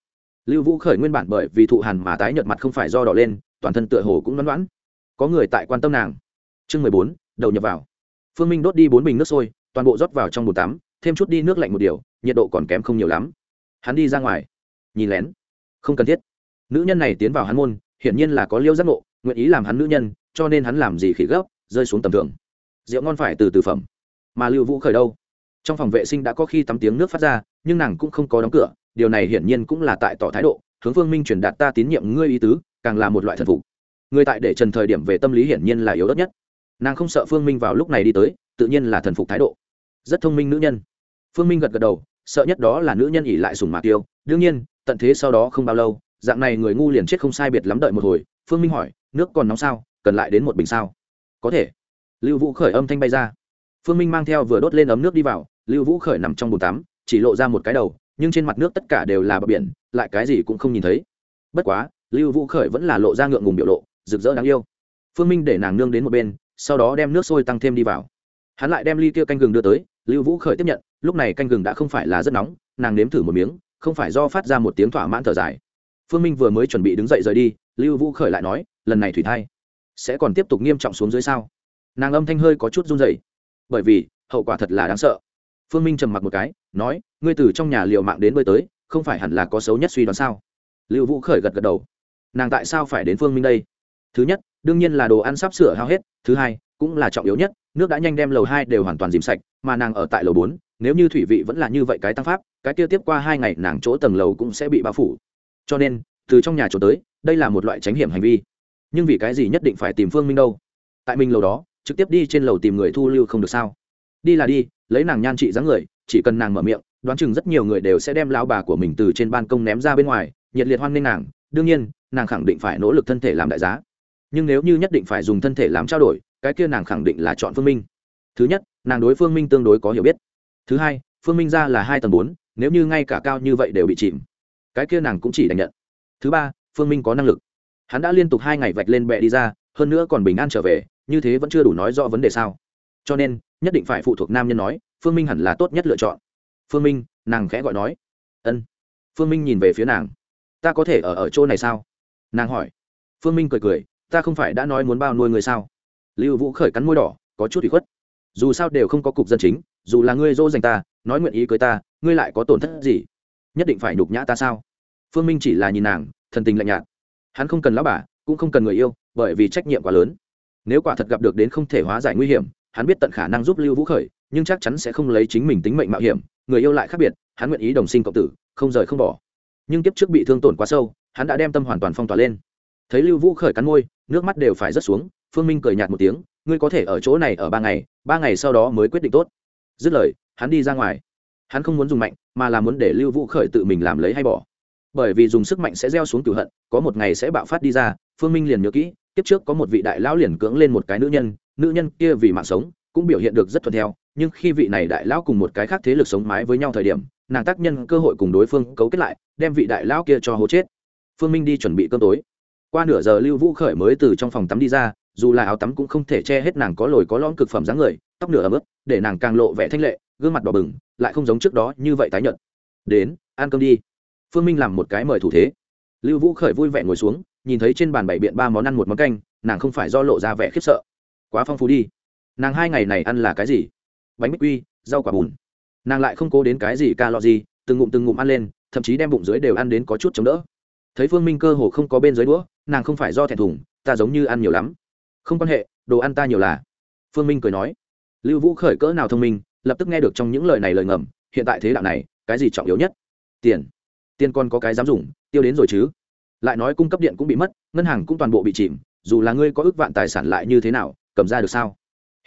Lưu vũ khởi nguyên bản bởi vì thụ hàn mà tái nhợt mặt không phải do đỏ lên, toàn thân tựa hồ cũng loãn đoán có người tại quan tâm nàng. Chương mười bốn, đầu nhập vào. Phương minh đốt đi bốn bình nước sôi, toàn bộ rót vào trong bồn tắm thêm chút đi nước lạnh một điều, nhiệt độ còn kém không nhiều lắm. Hắn đi ra ngoài, nhìn lén. Không cần thiết. Nữ nhân này tiến vào hắn môn, hiển nhiên là có liêu giác ngộ, nguyện ý làm hắn nữ nhân, cho nên hắn làm gì khỉ gấp, rơi xuống tầm thường. Rượu ngon phải từ từ phẩm. Mà lưu vũ khởi đâu? Trong phòng vệ sinh đã có khi tắm tiếng nước phát ra, nhưng nàng cũng không có đóng cửa, điều này hiển nhiên cũng là tại tỏ thái độ. Hướng phương minh truyền đạt ta tín nhiệm ngươi ý tứ, càng là một loại thần phục. Người tại để trần thời điểm về tâm lý hiển nhiên là yếu đất nhất. Nàng không sợ phương minh vào lúc này đi tới, tự nhiên là thần phục thái độ. Rất thông minh nữ nhân phương minh gật gật đầu, sợ nhất đó là nữ nhân ỉ lại sùng mạc tiêu. Đương nhiên, tận thế sau đó không bao lâu, dạng này người ngu liền chết không sai biệt lắm đợi một hồi. Phương minh hỏi, nước còn nóng sao? Cần lại đến một bình sao? Có thể. Lưu vũ khởi âm thanh bay ra. Phương minh mang theo vừa đốt lên ấm nước đi vào. Lưu vũ khởi nằm trong bồn tắm, chỉ lộ ra một cái đầu, nhưng trên mặt nước tất cả đều là bờ biển, lại cái gì cũng không nhìn thấy. Bất quá, lưu vũ khởi vẫn là lộ ra ngượng ngùng biểu lộ, rực rỡ đáng yêu. Phương minh để nàng nương đến một bên, sau đó đem nước sôi tăng thêm đi vào. Hắn lại đem ly kia canh gừng đưa tới, lưu vũ khởi tiếp nhận lúc này canh gừng đã không phải là rất nóng, nàng nếm thử một miếng, không phải do phát ra một tiếng thỏa mãn thở dài. Phương minh vừa mới chuẩn bị đứng dậy rời đi, lưu vũ khởi lại nói, lần này thủy thai sẽ còn tiếp tục nghiêm trọng xuống dưới sao? Nàng âm thanh hơi có chút run dày bởi vì, hậu quả thật là đáng sợ. Phương minh trầm mặc một cái, nói, ngươi từ trong nhà liệu mạng đến bơi tới, không phải hẳn là có xấu nhất suy đoán sao? Lưu vũ khởi gật gật đầu. Nàng tại sao phải đến phương minh đây? Thứ nhất, đương nhiên là đồ ăn sắp sửa hao hết, thứ hai, cũng là trọng yếu nhất, nước đã nhanh đem lầu hai đều hoàn toàn dìm sạch mà nàng ở tại lầu bốn, nếu như thủy vị vẫn là như vậy cái tăng pháp, cái kia tiếp qua hai ngày nàng chỗ tầng lầu cũng sẽ bị bao phủ. Cho nên, từ trong nhà chỗ tới, đây là một loại tránh hiểm hành vi. Nhưng vì cái gì nhất định phải tìm phương minh đâu? Tại mình lầu đó, trực tiếp đi trên lầu tìm người thu lưu không được sao? Đi là đi, lấy nàng nhan trị dáng người, chỉ cần nàng mở miệng, đoán chừng rất nhiều người đều sẽ đem lao bà của mình từ trên ban công ném ra bên ngoài, nhiệt liệt hoan nghênh nàng. Đương nhiên, nàng khẳng định phải nỗ lực thân thể làm đại giá. Nhưng nếu như nhất định phải dùng thân thể làm trao đổi, cái kia nàng khẳng định là chọn phương minh. Thứ nhất nàng đối phương minh tương đối có hiểu biết. Thứ hai, phương minh ra là hai tầng bốn, nếu như ngay cả cao như vậy đều bị chìm, cái kia nàng cũng chỉ đành nhận. Thứ ba, phương minh có năng lực. Hắn đã liên tục hai ngày vạch lên bệ đi ra, hơn nữa còn bình an trở về, như thế vẫn chưa đủ nói rõ vấn đề sao. Cho nên, nhất định phải phụ thuộc nam nhân nói, phương minh hẳn là tốt nhất lựa chọn. Phương minh, nàng khẽ gọi nói. Ân. Phương minh nhìn về phía nàng. Ta có thể ở ở chỗ này sao? Nàng hỏi. Phương minh cười cười. Ta không phải đã nói muốn bao nuôi người sao? Lưu vũ khởi cắn môi đỏ, có chút bị khuất dù sao đều không có cục dân chính, dù là ngươi dỗ dành ta, nói nguyện ý cưới ta, ngươi lại có tổn thất gì? Nhất định phải nhục nhã ta sao? Phương minh chỉ là nhìn nàng, thần tình lạnh nhạt. Hắn không cần lão bà, cũng không cần người yêu, bởi vì trách nhiệm quá lớn. Nếu quả thật gặp được đến không thể hóa giải nguy hiểm, hắn biết tận khả năng giúp lưu vũ khởi, nhưng chắc chắn sẽ không lấy chính mình tính mệnh mạo hiểm, người yêu lại khác biệt, hắn nguyện ý đồng sinh cộng tử, không rời không bỏ. Nhưng kiếp trước bị thương tổn quá sâu, hắn đã đem tâm hoàn toàn phong tỏa lên. Thấy lưu vũ khởi cắn môi, nước mắt đều phải rớt xuống, phương minh cười nhạt một tiếng, ngươi có thể ở chỗ này ở ba ngày ba ngày sau đó mới quyết định tốt. Dứt lời, hắn đi ra ngoài. Hắn không muốn dùng mạnh, mà là muốn để lưu vũ khởi tự mình làm lấy hay bỏ. Bởi vì dùng sức mạnh sẽ gieo xuống cửu hận, có một ngày sẽ bạo phát đi ra, phương minh liền nhớ kỹ tiếp trước có một vị đại lão liền cưỡng lên một cái nữ nhân nữ nhân kia vì mạng sống, cũng biểu hiện được rất thuận theo, nhưng khi vị này đại lão cùng một cái khác thế lực sống mái với nhau thời điểm, nàng tác nhân cơ hội cùng đối phương cấu kết lại, đem vị đại lão kia cho hố chết. Phương minh đi chuẩn bị cơm tối. Qua nửa giờ lưu vũ khởi mới từ trong phòng tắm đi ra dù là áo tắm cũng không thể che hết nàng có lồi có lõm cực phẩm dáng người, tóc nửa ấm ướt, để nàng càng lộ vẻ thanh lệ, gương mặt đỏ bừng, lại không giống trước đó như vậy tái nhợt. Đến, ăn cơm đi. Phương minh làm một cái mời thủ thế. Lưu vũ khởi vui vẻ ngồi xuống, nhìn thấy trên bàn bảy biện ba món ăn một món canh, nàng không phải do lộ ra vẻ khiếp sợ. Quá phong phú đi. Nàng hai ngày này ăn là cái gì? Bánh bích quy, rau quả bùn. Nàng lại không cố đến cái gì ca lọ gì từng ngụm từng ngụm ăn lên, thậm chí đem bụng dưới đều ăn đến có chút chống đỡ. Thấy phương minh cơ hồ không có bên dưới đũa, nàng không phải do thẹn thùng, ta giống như ăn nhiều lắm không quan hệ, đồ ăn ta nhiều là. Phương minh cười nói. Lưu vũ khởi cỡ nào thông minh, lập tức nghe được trong những lời này lời ngầm, hiện tại thế đạo này, cái gì trọng yếu nhất? Tiền. Tiền còn có cái dám dùng, tiêu đến rồi chứ? Lại nói cung cấp điện cũng bị mất, ngân hàng cũng toàn bộ bị chìm, dù là ngươi có ước vạn tài sản lại như thế nào, cầm ra được sao?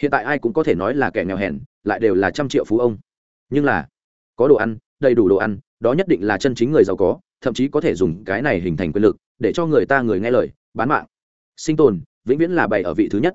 Hiện tại ai cũng có thể nói là kẻ nghèo hèn, lại đều là trăm triệu phú ông. Nhưng là, có đồ ăn, đầy đủ đồ ăn, đó nhất định là chân chính người giàu có, thậm chí có thể dùng cái này hình thành quyền lực, để cho người ta người nghe lời, bán mạng. Sinh tồn vĩnh viễn là bày ở vị thứ nhất.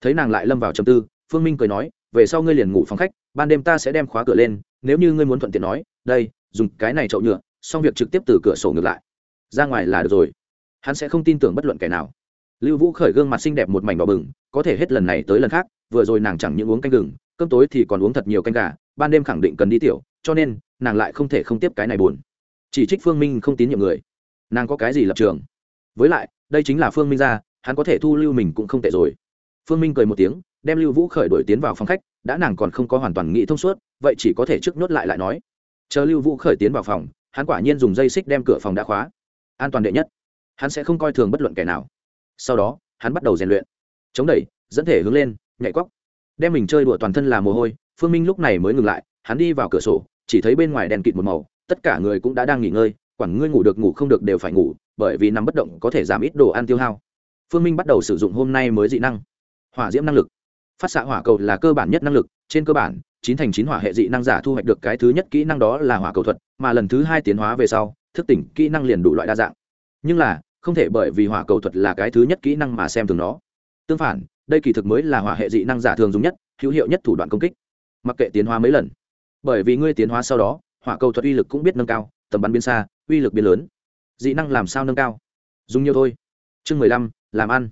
Thấy nàng lại lâm vào trầm tư, phương minh cười nói, về sau ngươi liền ngủ phòng khách, ban đêm ta sẽ đem khóa cửa lên, nếu như ngươi muốn thuận tiện nói, đây, dùng cái này chậu nhựa, xong việc trực tiếp từ cửa sổ ngược lại. Ra ngoài là được rồi. Hắn sẽ không tin tưởng bất luận kẻ nào. Lưu vũ khởi gương mặt xinh đẹp một mảnh đỏ bừng, có thể hết lần này tới lần khác, vừa rồi nàng chẳng những uống canh gừng, cơm tối thì còn uống thật nhiều canh gà, ban đêm khẳng định cần đi tiểu, cho nên, nàng lại không thể không tiếp cái này buồn. Chỉ trích phương minh không tín nhiệm người. Nàng có cái gì lập trường? Với lại, đây chính là phương minh ra hắn có thể thu lưu mình cũng không tệ rồi. Phương minh cười một tiếng, đem lưu vũ khởi đổi tiến vào phòng khách, đã nàng còn không có hoàn toàn nghĩ thông suốt, vậy chỉ có thể trước nhốt lại lại nói. Chờ lưu vũ khởi tiến vào phòng, hắn quả nhiên dùng dây xích đem cửa phòng đã khóa. An toàn đệ nhất. Hắn sẽ không coi thường bất luận kẻ nào. Sau đó, hắn bắt đầu rèn luyện. Chống đẩy, dẫn thể hướng lên, nhảy cóc đem mình chơi đùa toàn thân là mồ hôi, phương minh lúc này mới ngừng lại, hắn đi vào cửa sổ, chỉ thấy bên ngoài đèn kịt một màu, tất cả người cũng đã đang nghỉ ngơi quản ngươi ngủ được ngủ không được đều phải ngủ, bởi vì nằm bất động có thể giảm ít đồ ăn tiêu hao phương minh bắt đầu sử dụng hôm nay mới dị năng. Hỏa diễm năng lực. Phát xạ hỏa cầu là cơ bản nhất năng lực. Trên cơ bản, chín thành chín hỏa hệ dị năng giả thu hoạch được cái thứ nhất kỹ năng đó là hỏa cầu thuật, mà lần thứ hai tiến hóa về sau, thức tỉnh kỹ năng liền đủ loại đa dạng. Nhưng là, không thể bởi vì hỏa cầu thuật là cái thứ nhất kỹ năng mà xem thường nó. Tương phản, đây kỳ thực mới là hỏa hệ dị năng giả thường dùng nhất, hữu hiệu nhất thủ đoạn công kích. Mặc kệ tiến hóa mấy lần, bởi vì ngươi tiến hóa sau đó, hỏa cầu thuật uy lực cũng biết nâng cao, tầm bắn biến xa, uy lực biến lớn. Dị năng làm sao nâng cao? Dùng nhiều thôi chương mười lăm, làm ăn.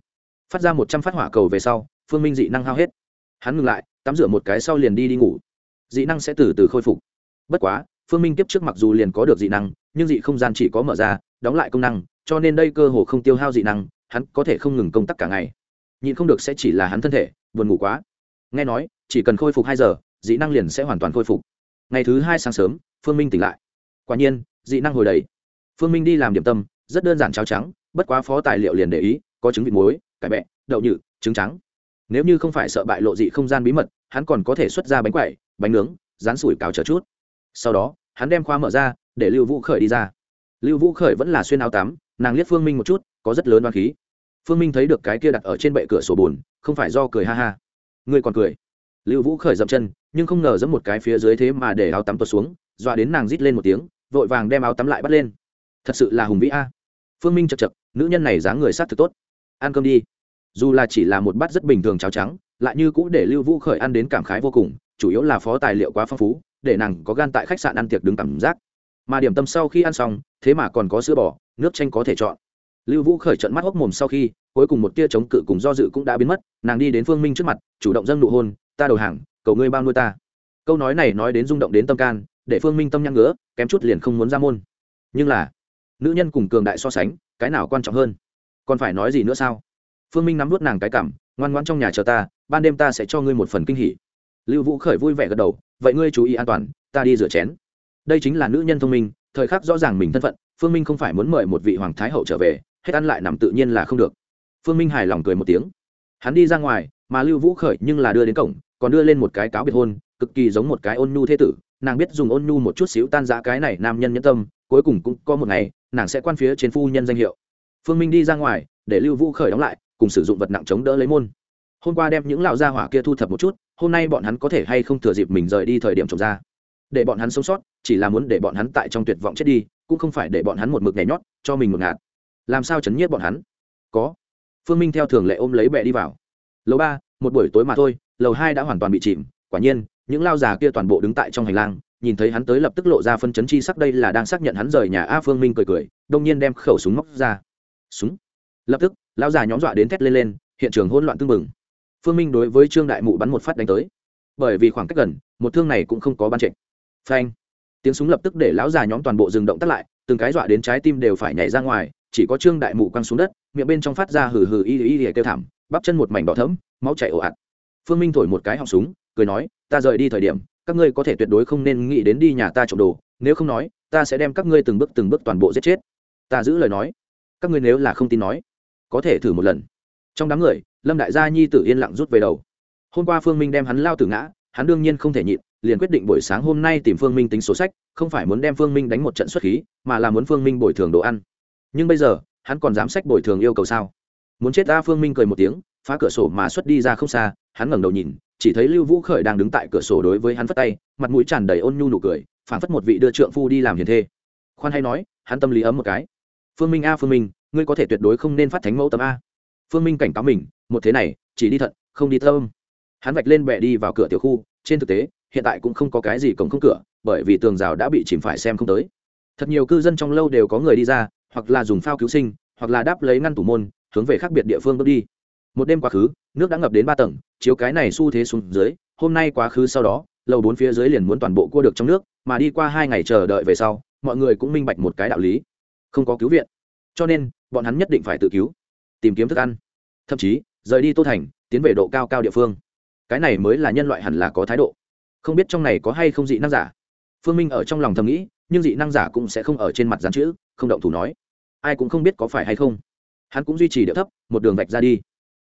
Phát ra một trăm phát hỏa cầu về sau, phương minh dị năng hao hết. Hắn ngừng lại, tắm rửa một cái sau liền đi đi ngủ. Dị năng sẽ từ từ khôi phục. Bất quá, phương minh tiếp trước mặc dù liền có được dị năng, nhưng dị không gian chỉ có mở ra, đóng lại công năng, cho nên đây cơ hồ không tiêu hao dị năng, hắn có thể không ngừng công tác cả ngày. Nhịn không được sẽ chỉ là hắn thân thể, buồn ngủ quá. Nghe nói, chỉ cần khôi phục hai giờ, dị năng liền sẽ hoàn toàn khôi phục. Ngày thứ hai sáng sớm, phương minh tỉnh lại. Quả nhiên, dị năng hồi đầy. Phương minh đi làm điểm tâm, rất đơn giản cháo trắng bất quá phó tài liệu liền để ý, có trứng vịt muối, cải bẹ, đậu nhự, trứng trắng. Nếu như không phải sợ bại lộ dị không gian bí mật, hắn còn có thể xuất ra bánh quậy bánh nướng, rán sủi cào chờ chút. Sau đó, hắn đem khoa mở ra, để lưu vũ khởi đi ra. Lưu vũ khởi vẫn là xuyên áo tắm, nàng liếc phương minh một chút, có rất lớn đoan khí. Phương minh thấy được cái kia đặt ở trên bệ cửa sổ bùn không phải do cười ha ha. Ngươi còn cười. Lưu vũ khởi dậm chân, nhưng không ngờ dẫm một cái phía dưới thế mà để áo tắm tuột xuống, dọa đến nàng rít lên một tiếng, vội vàng đem áo tắm lại bắt lên. Thật sự là hùng vĩ a phương minh chật chật, nữ nhân này dáng người sát thực tốt. Ăn cơm đi. Dù là chỉ là một bát rất bình thường cháo trắng, lại như cũ để lưu vũ khởi ăn đến cảm khái vô cùng, chủ yếu là phó tài liệu quá phong phú, để nàng có gan tại khách sạn ăn tiệc đứng cảm giác. Mà điểm tâm sau khi ăn xong, thế mà còn có sữa bò, nước chanh có thể chọn. Lưu vũ khởi trận mắt hốc mồm sau khi, cuối cùng một tia chống cự cùng do dự cũng đã biến mất, nàng đi đến phương minh trước mặt, chủ động dâng nụ hôn, ta đầu hàng, cầu ngươi bao nuôi ta. Câu nói này nói đến rung động đến tâm can, để phương minh tâm nhăn ngứa, kém chút liền không muốn ra môn. Nhưng là nữ nhân cùng cường đại so sánh, cái nào quan trọng hơn? Còn phải nói gì nữa sao? Phương minh nắm vút nàng cái cảm, ngoan ngoan trong nhà chờ ta, ban đêm ta sẽ cho ngươi một phần kinh hỉ. Lưu vũ khởi vui vẻ gật đầu, vậy ngươi chú ý an toàn, ta đi rửa chén. Đây chính là nữ nhân thông minh, thời khắc rõ ràng mình thân phận, phương minh không phải muốn mời một vị hoàng thái hậu trở về, hết ăn lại nằm tự nhiên là không được. Phương minh hài lòng cười một tiếng. Hắn đi ra ngoài, mà lưu vũ khởi nhưng là đưa đến cổng, còn đưa lên một cái cáo biệt hôn, cực kỳ giống một cái ôn nhu thế tử, nàng biết dùng ôn nhu một chút xíu tan giã cái này nam nhân nhẫn tâm, cuối cùng cũng có một ngày nàng sẽ quan phía trên phu nhân danh hiệu. Phương minh đi ra ngoài, để lưu vũ khởi đóng lại, cùng sử dụng vật nặng chống đỡ lấy môn. Hôm qua đem những lão gia hỏa kia thu thập một chút, hôm nay bọn hắn có thể hay không thừa dịp mình rời đi thời điểm trồng ra. Để bọn hắn sống sót, chỉ là muốn để bọn hắn tại trong tuyệt vọng chết đi, cũng không phải để bọn hắn một mực nhảy nhót, cho mình một ngạt. Làm sao chấn nhiếp bọn hắn? Có. Phương minh theo thường lệ ôm lấy bẹ đi vào. Lầu ba, một buổi tối mà thôi, lầu hai đã hoàn toàn bị chìm. Quả nhiên, những lao già kia toàn bộ đứng tại trong hành lang nhìn thấy hắn tới lập tức lộ ra phân chấn chi sắc đây là đang xác nhận hắn rời nhà a phương minh cười cười, đông nhiên đem khẩu súng móc ra. Súng? Lập tức, lão già nhóm dọa đến thét lên lên, hiện trường hỗn loạn tưng bừng. Phương minh đối với trương đại mụ bắn một phát đánh tới. Bởi vì khoảng cách gần, một thương này cũng không có ban trệnh. Phanh! Tiếng súng lập tức để lão già nhóm toàn bộ dừng động tắt lại, từng cái dọa đến trái tim đều phải nhảy ra ngoài, chỉ có trương đại mụ quăng xuống đất, miệng bên trong phát ra hừ hừ y y y kêu thảm, bắp chân một mảnh đỏ thấm máu chảy ồ ạt. Phương minh thổi một cái họng súng, cười nói, ta rời đi thời điểm các ngươi có thể tuyệt đối không nên nghĩ đến đi nhà ta trộm đồ, nếu không nói, ta sẽ đem các ngươi từng bước từng bước toàn bộ giết chết. Ta giữ lời nói. Các ngươi nếu là không tin nói, có thể thử một lần. Trong đám người, lâm đại gia nhi tử yên lặng rút về đầu. Hôm qua phương minh đem hắn lao tử ngã, hắn đương nhiên không thể nhịn, liền quyết định buổi sáng hôm nay tìm phương minh tính số sách, không phải muốn đem phương minh đánh một trận xuất khí, mà là muốn phương minh bồi thường đồ ăn. Nhưng bây giờ, hắn còn dám sách bồi thường yêu cầu sao? Muốn chết ta phương minh cười một tiếng, phá cửa sổ mà xuất đi ra không xa, hắn ngẩng đầu nhìn chỉ thấy lưu vũ khởi đang đứng tại cửa sổ đối với hắn phất tay, mặt mũi tràn đầy ôn nhu nụ cười phản phất một vị đưa trượng phu đi làm hiền thê. Khoan hay nói, hắn tâm lý ấm một cái. Phương minh a, phương minh, ngươi có thể tuyệt đối không nên phát thánh mẫu tấm a. Phương minh cảnh cáo mình, một thế này, chỉ đi thận, không đi thơm hắn vạch lên bẹ đi vào cửa tiểu khu, trên thực tế, hiện tại cũng không có cái gì cổng không cửa, bởi vì tường rào đã bị chìm phải xem không tới. Thật nhiều cư dân trong lâu đều có người đi ra, hoặc là dùng phao cứu sinh, hoặc là đáp lấy ngăn tủ môn, hướng về khác biệt địa phương bước đi. Một đêm quá khứ nước đã ngập đến ba tầng, chiếu cái này xu thế xuống dưới, hôm nay quá khứ sau đó, lầu bốn phía dưới liền muốn toàn bộ cua được trong nước, mà đi qua hai ngày chờ đợi về sau, mọi người cũng minh bạch một cái đạo lý. Không có cứu viện. Cho nên, bọn hắn nhất định phải tự cứu, tìm kiếm thức ăn. Thậm chí, rời đi tô thành, tiến về độ cao cao địa phương. Cái này mới là nhân loại hẳn là có thái độ. Không biết trong này có hay không dị năng giả. Phương minh ở trong lòng thầm nghĩ, nhưng dị năng giả cũng sẽ không ở trên mặt dán chữ, không động thủ nói. Ai cũng không biết có phải hay không. Hắn cũng duy trì điệu thấp, một đường vạch ra đi.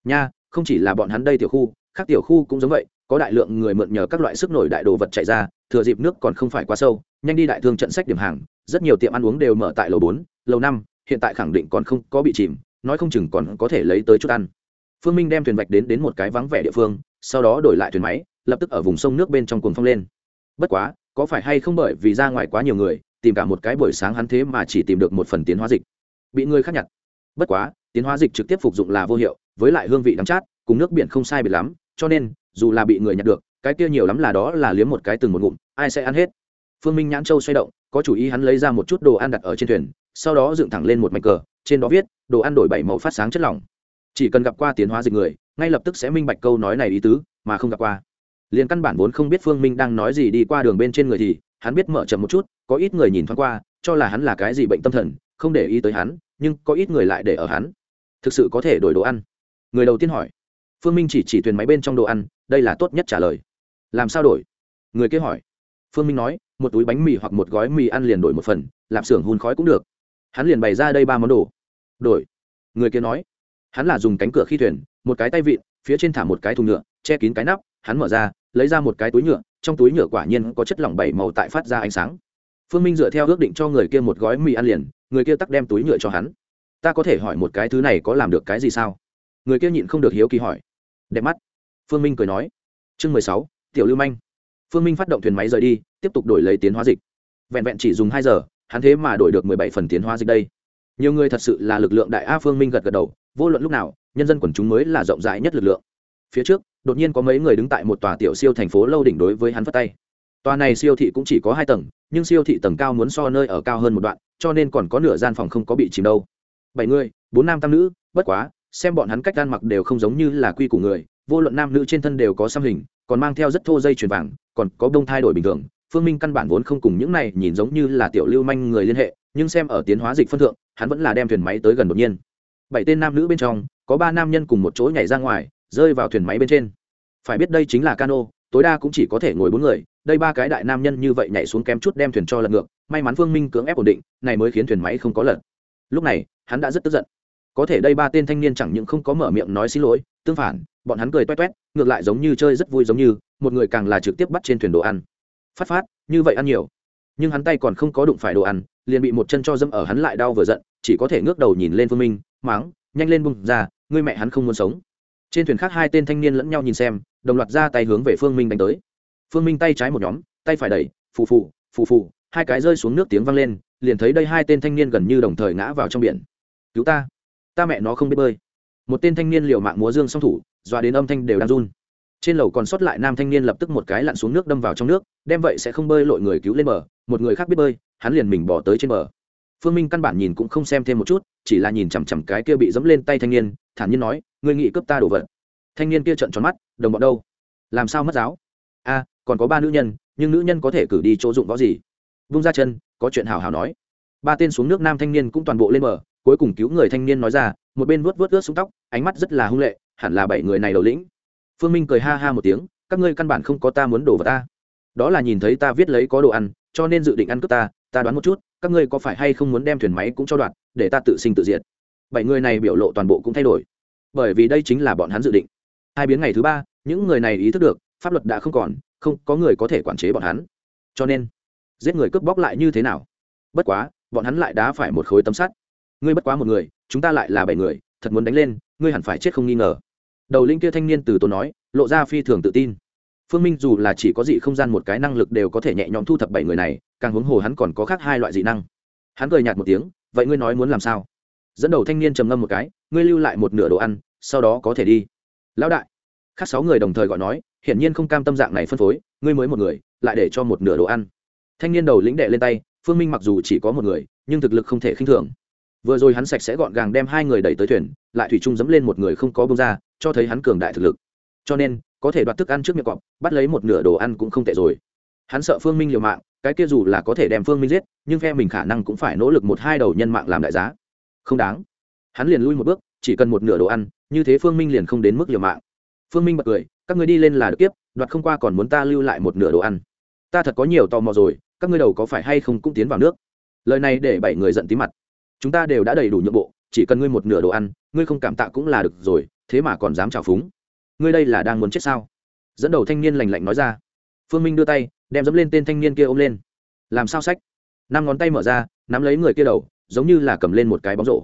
Nha không chỉ là bọn hắn đây tiểu khu, khác tiểu khu cũng giống vậy, có đại lượng người mượn nhờ các loại sức nổi đại đồ vật chạy ra, thừa dịp nước còn không phải quá sâu, nhanh đi đại thương trận sách điểm hàng, rất nhiều tiệm ăn uống đều mở tại lầu bốn, lầu năm, hiện tại khẳng định còn không có bị chìm, nói không chừng còn có thể lấy tới chút ăn. Phương minh đem thuyền vạch đến đến một cái vắng vẻ địa phương, sau đó đổi lại thuyền máy, lập tức ở vùng sông nước bên trong cuồng phong lên. Bất quá, có phải hay không bởi vì ra ngoài quá nhiều người, tìm cả một cái buổi sáng hắn thế mà chỉ tìm được một phần tiến hóa dịch. Bị người khác nhặt. Bất quá, tiến hóa dịch trực tiếp phục dụng là vô hiệu với lại hương vị đắng chát, cùng nước biển không sai biệt lắm, cho nên, dù là bị người nhặt được, cái kia nhiều lắm là đó là liếm một cái từng một ngụm, ai sẽ ăn hết. Phương minh nhãn châu xoay động, có chủ ý hắn lấy ra một chút đồ ăn đặt ở trên thuyền, sau đó dựng thẳng lên một mảnh cờ, trên đó viết, đồ ăn đổi bảy màu phát sáng chất lỏng. Chỉ cần gặp qua tiến hóa dịch người, ngay lập tức sẽ minh bạch câu nói này ý tứ, mà không gặp qua. Liền căn bản vốn không biết phương minh đang nói gì đi qua đường bên trên người thì, hắn biết mở chậm một chút, có ít người nhìn thoáng qua, cho là hắn là cái gì bệnh tâm thần, không để ý tới hắn, nhưng có ít người lại để ở hắn. Thực sự có thể đổi đồ ăn người đầu tiên hỏi. Phương minh chỉ chỉ thuyền máy bên trong đồ ăn, đây là tốt nhất trả lời. Làm sao đổi? Người kia hỏi. Phương minh nói, một túi bánh mì hoặc một gói mì ăn liền đổi một phần, lạp xưởng hun khói cũng được. Hắn liền bày ra đây ba món đồ. Đổi. Người kia nói. Hắn là dùng cánh cửa khi thuyền, một cái tay vịn, phía trên thả một cái thùng nhựa, che kín cái nắp, hắn mở ra, lấy ra một cái túi nhựa, trong túi nhựa quả nhiên có chất lỏng bảy màu tại phát ra ánh sáng. Phương minh dựa theo ước định cho người kia một gói mì ăn liền, người kia tắc đem túi nhựa cho hắn. Ta có thể hỏi một cái thứ này có làm được cái gì sao? Người kia nhịn không được hiếu kỳ hỏi. Đẹp mắt. Phương minh cười nói. Chương mười sáu, tiểu lưu manh. Phương minh phát động thuyền máy rời đi, tiếp tục đổi lấy tiến hóa dịch. Vẹn vẹn chỉ dùng hai giờ, hắn thế mà đổi được mười bảy phần tiến hóa dịch đây. Nhiều người thật sự là lực lượng đại a phương minh gật gật đầu, vô luận lúc nào, nhân dân quần chúng mới là rộng rãi nhất lực lượng. Phía trước, đột nhiên có mấy người đứng tại một tòa tiểu siêu thành phố lâu đỉnh đối với hắn phất tay. Tòa này siêu thị cũng chỉ có hai tầng, nhưng siêu thị tầng cao muốn so nơi ở cao hơn một đoạn, cho nên còn có nửa gian phòng không có bị chìm đâu. Bảy người, bốn nam tam nữ, bất quá xem bọn hắn cách ăn mặc đều không giống như là quy của người, vô luận nam nữ trên thân đều có xăm hình, còn mang theo rất thô dây chuyền vàng, còn có đông thay đổi bình thường. Phương minh căn bản vốn không cùng những này nhìn giống như là tiểu lưu manh người liên hệ, nhưng xem ở tiến hóa dịch phân thượng, hắn vẫn là đem thuyền máy tới gần đột nhiên. Bảy tên nam nữ bên trong, có ba nam nhân cùng một chỗ nhảy ra ngoài, rơi vào thuyền máy bên trên. Phải biết đây chính là cano, tối đa cũng chỉ có thể ngồi bốn người, đây ba cái đại nam nhân như vậy nhảy xuống kém chút đem thuyền cho lật ngược, may mắn phương minh cưỡng ép ổn định, này mới khiến thuyền máy không có lật. Lúc này, hắn đã rất tức giận có thể đây ba tên thanh niên chẳng những không có mở miệng nói xin lỗi, tương phản, bọn hắn cười toét toét, ngược lại giống như chơi rất vui giống như, một người càng là trực tiếp bắt trên thuyền đồ ăn. Phát phát, như vậy ăn nhiều. Nhưng hắn tay còn không có đụng phải đồ ăn, liền bị một chân cho dâm ở hắn lại đau vừa giận, chỉ có thể ngước đầu nhìn lên phương minh máng nhanh lên bung ra người mẹ hắn không muốn sống. Trên thuyền khác hai tên thanh niên lẫn nhau nhìn xem, đồng loạt ra tay hướng về phương minh đánh tới. Phương minh tay trái một nhóm, tay phải đẩy, phù phù phù phù, hai cái rơi xuống nước tiếng vang lên, liền thấy đây hai tên thanh niên gần như đồng thời ngã vào trong biển. Cứu ta! Ta mẹ nó không biết bơi. Một tên thanh niên liều mạng múa dương song thủ, dọa đến âm thanh đều đang run. Trên lầu còn sót lại nam thanh niên lập tức một cái lặn xuống nước đâm vào trong nước, đem vậy sẽ không bơi lội người cứu lên bờ, một người khác biết bơi, hắn liền mình bỏ tới trên bờ. Phương minh căn bản nhìn cũng không xem thêm một chút, chỉ là nhìn chằm chằm cái kia bị dẫm lên tay thanh niên, thản nhiên nói, ngươi nghĩ cướp ta đổ vật? Thanh niên kia trợn tròn mắt, đồng bọn đâu? Làm sao mất giáo? A, còn có ba nữ nhân, nhưng nữ nhân có thể cử đi chỗ dụng võ gì? Vung ra chân, có chuyện hào hào nói. Ba tên xuống nước nam thanh niên cũng toàn bộ lên bờ cuối cùng cứu người thanh niên nói ra, một bên vuốt vuốt ướt xuống tóc, ánh mắt rất là hung lệ, hẳn là bảy người này đầu lĩnh. Phương minh cười ha ha một tiếng, các ngươi căn bản không có ta muốn đổ vào ta. Đó là nhìn thấy ta viết lấy có đồ ăn, cho nên dự định ăn cướp ta ta đoán một chút, các ngươi có phải hay không muốn đem thuyền máy cũng cho đoạn, để ta tự sinh tự diệt. Bảy người này biểu lộ toàn bộ cũng thay đổi. Bởi vì đây chính là bọn hắn dự định. Hai biến ngày thứ ba, những người này ý thức được, pháp luật đã không còn, không có người có thể quản chế bọn hắn. Cho nên, giết người cướp bóc lại như thế nào? Bất quá, bọn hắn lại đá phải một khối tấm sắt ngươi bất quá một người, chúng ta lại là bảy người, thật muốn đánh lên, ngươi hẳn phải chết không nghi ngờ. Đầu linh kia thanh niên từ tốn nói, lộ ra phi thường tự tin. Phương minh dù là chỉ có dị không gian một cái năng lực đều có thể nhẹ nhõm thu thập bảy người này, càng huống hồ hắn còn có khác hai loại dị năng. Hắn cười nhạt một tiếng, vậy ngươi nói muốn làm sao? Dẫn đầu thanh niên trầm ngâm một cái, ngươi lưu lại một nửa đồ ăn, sau đó có thể đi. Lão đại. Khác sáu người đồng thời gọi nói, hiển nhiên không cam tâm dạng này phân phối, ngươi mới một người, lại để cho một nửa đồ ăn. Thanh niên đầu lĩnh đệ lên tay, phương minh mặc dù chỉ có một người, nhưng thực lực không thể khinh thường vừa rồi hắn sạch sẽ gọn gàng đem hai người đẩy tới thuyền, lại thủy chung dẫm lên một người không có bông ra, cho thấy hắn cường đại thực lực. Cho nên, có thể đoạt thức ăn trước miệng cọp, bắt lấy một nửa đồ ăn cũng không tệ rồi. Hắn sợ phương minh liều mạng, cái kia dù là có thể đem phương minh giết, nhưng phe mình khả năng cũng phải nỗ lực một hai đầu nhân mạng làm đại giá. Không đáng. Hắn liền lui một bước, chỉ cần một nửa đồ ăn, như thế phương minh liền không đến mức liều mạng. Phương minh bật cười, các người đi lên là được tiếp đoạt không qua còn muốn ta lưu lại một nửa đồ ăn. Ta thật có nhiều tò mò rồi, các ngươi đầu có phải hay không cũng tiến vào nước? Lời này để bảy người giận tí mặt chúng ta đều đã đầy đủ nhượng bộ, chỉ cần ngươi một nửa đồ ăn, ngươi không cảm tạ cũng là được rồi, thế mà còn dám trào phúng. Ngươi đây là đang muốn chết sao? Dẫn đầu thanh niên lành lạnh nói ra. Phương minh đưa tay, đem dẫm lên tên thanh niên kia ôm lên. Làm sao sách? Năm ngón tay mở ra, nắm lấy người kia đầu, giống như là cầm lên một cái bóng rổ.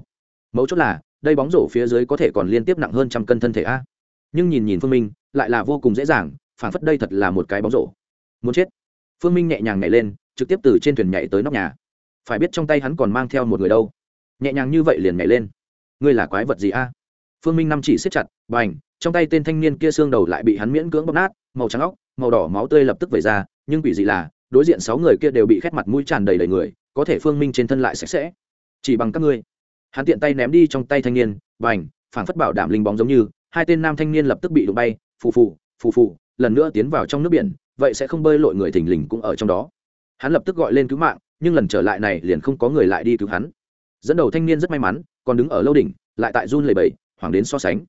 Mấu chốt là, đây bóng rổ phía dưới có thể còn liên tiếp nặng hơn trăm cân thân thể a. Nhưng nhìn nhìn phương minh, lại là vô cùng dễ dàng phản phất đây thật là một cái bóng rổ. Muốn chết? Phương minh nhẹ nhàng nhảy lên, trực tiếp từ trên thuyền nhảy tới nóc nhà. Phải biết trong tay hắn còn mang theo một người đâu nhẹ nhàng như vậy liền nhảy lên. Ngươi là quái vật gì a? Phương minh năm chỉ siết chặt b à n h trong tay tên thanh niên kia xương đầu lại bị hắn miễn cưỡng bóp nát, màu trắng óc, màu đỏ máu tươi lập tức vẩy ra, nhưng quỷ dị là, đối diện sáu người kia đều bị khét mặt mũi tràn đầy đầy người, có thể phương minh trên thân lại sạch sẽ. Chỉ bằng các ngươi. Hắn tiện tay ném đi trong tay thanh niên b à n h phảng phất bảo đảm linh bóng giống như, hai tên nam thanh niên lập tức bị đụng bay, phù phù phù phù, lần nữa tiến vào trong nước biển, vậy sẽ không bơi lội người thình lình cũng ở trong đó. Hắn lập tức gọi lên cứu mạng, nhưng lần trở lại này liền không có người lại đi cứu hắn dẫn đầu thanh niên rất may mắn, còn đứng ở lâu đỉnh, lại tại run lầy bầy hoàng đến so sánh.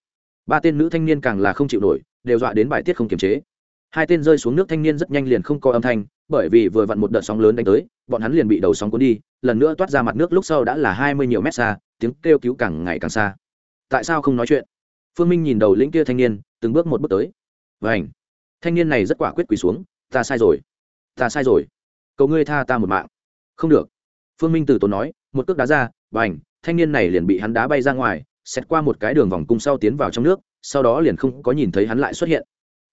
Ba tên nữ thanh niên càng là không chịu nổi, đều dọa đến bài tiết không kiềm chế. Hai tên rơi xuống nước thanh niên rất nhanh liền không có âm thanh, bởi vì vừa vặn một đợt sóng lớn đánh tới, bọn hắn liền bị đầu sóng cuốn đi, lần nữa toát ra mặt nước lúc sau đã là hai mươi nhiều mét xa, tiếng kêu cứu càng ngày càng xa. Tại sao không nói chuyện? Phương minh nhìn đầu lĩnh kia thanh niên, từng bước một bước tới. Và ảnh thanh niên này rất quả quyết quỳ xuống, ta sai rồi, ta sai rồi. Cầu ngươi tha ta một mạng. Không được. Phương minh từ tốn nói, một cước đá ra và ảnh, thanh niên này liền bị hắn đá bay ra ngoài xét qua một cái đường vòng cung sau tiến vào trong nước, sau đó liền không có nhìn thấy hắn lại xuất hiện.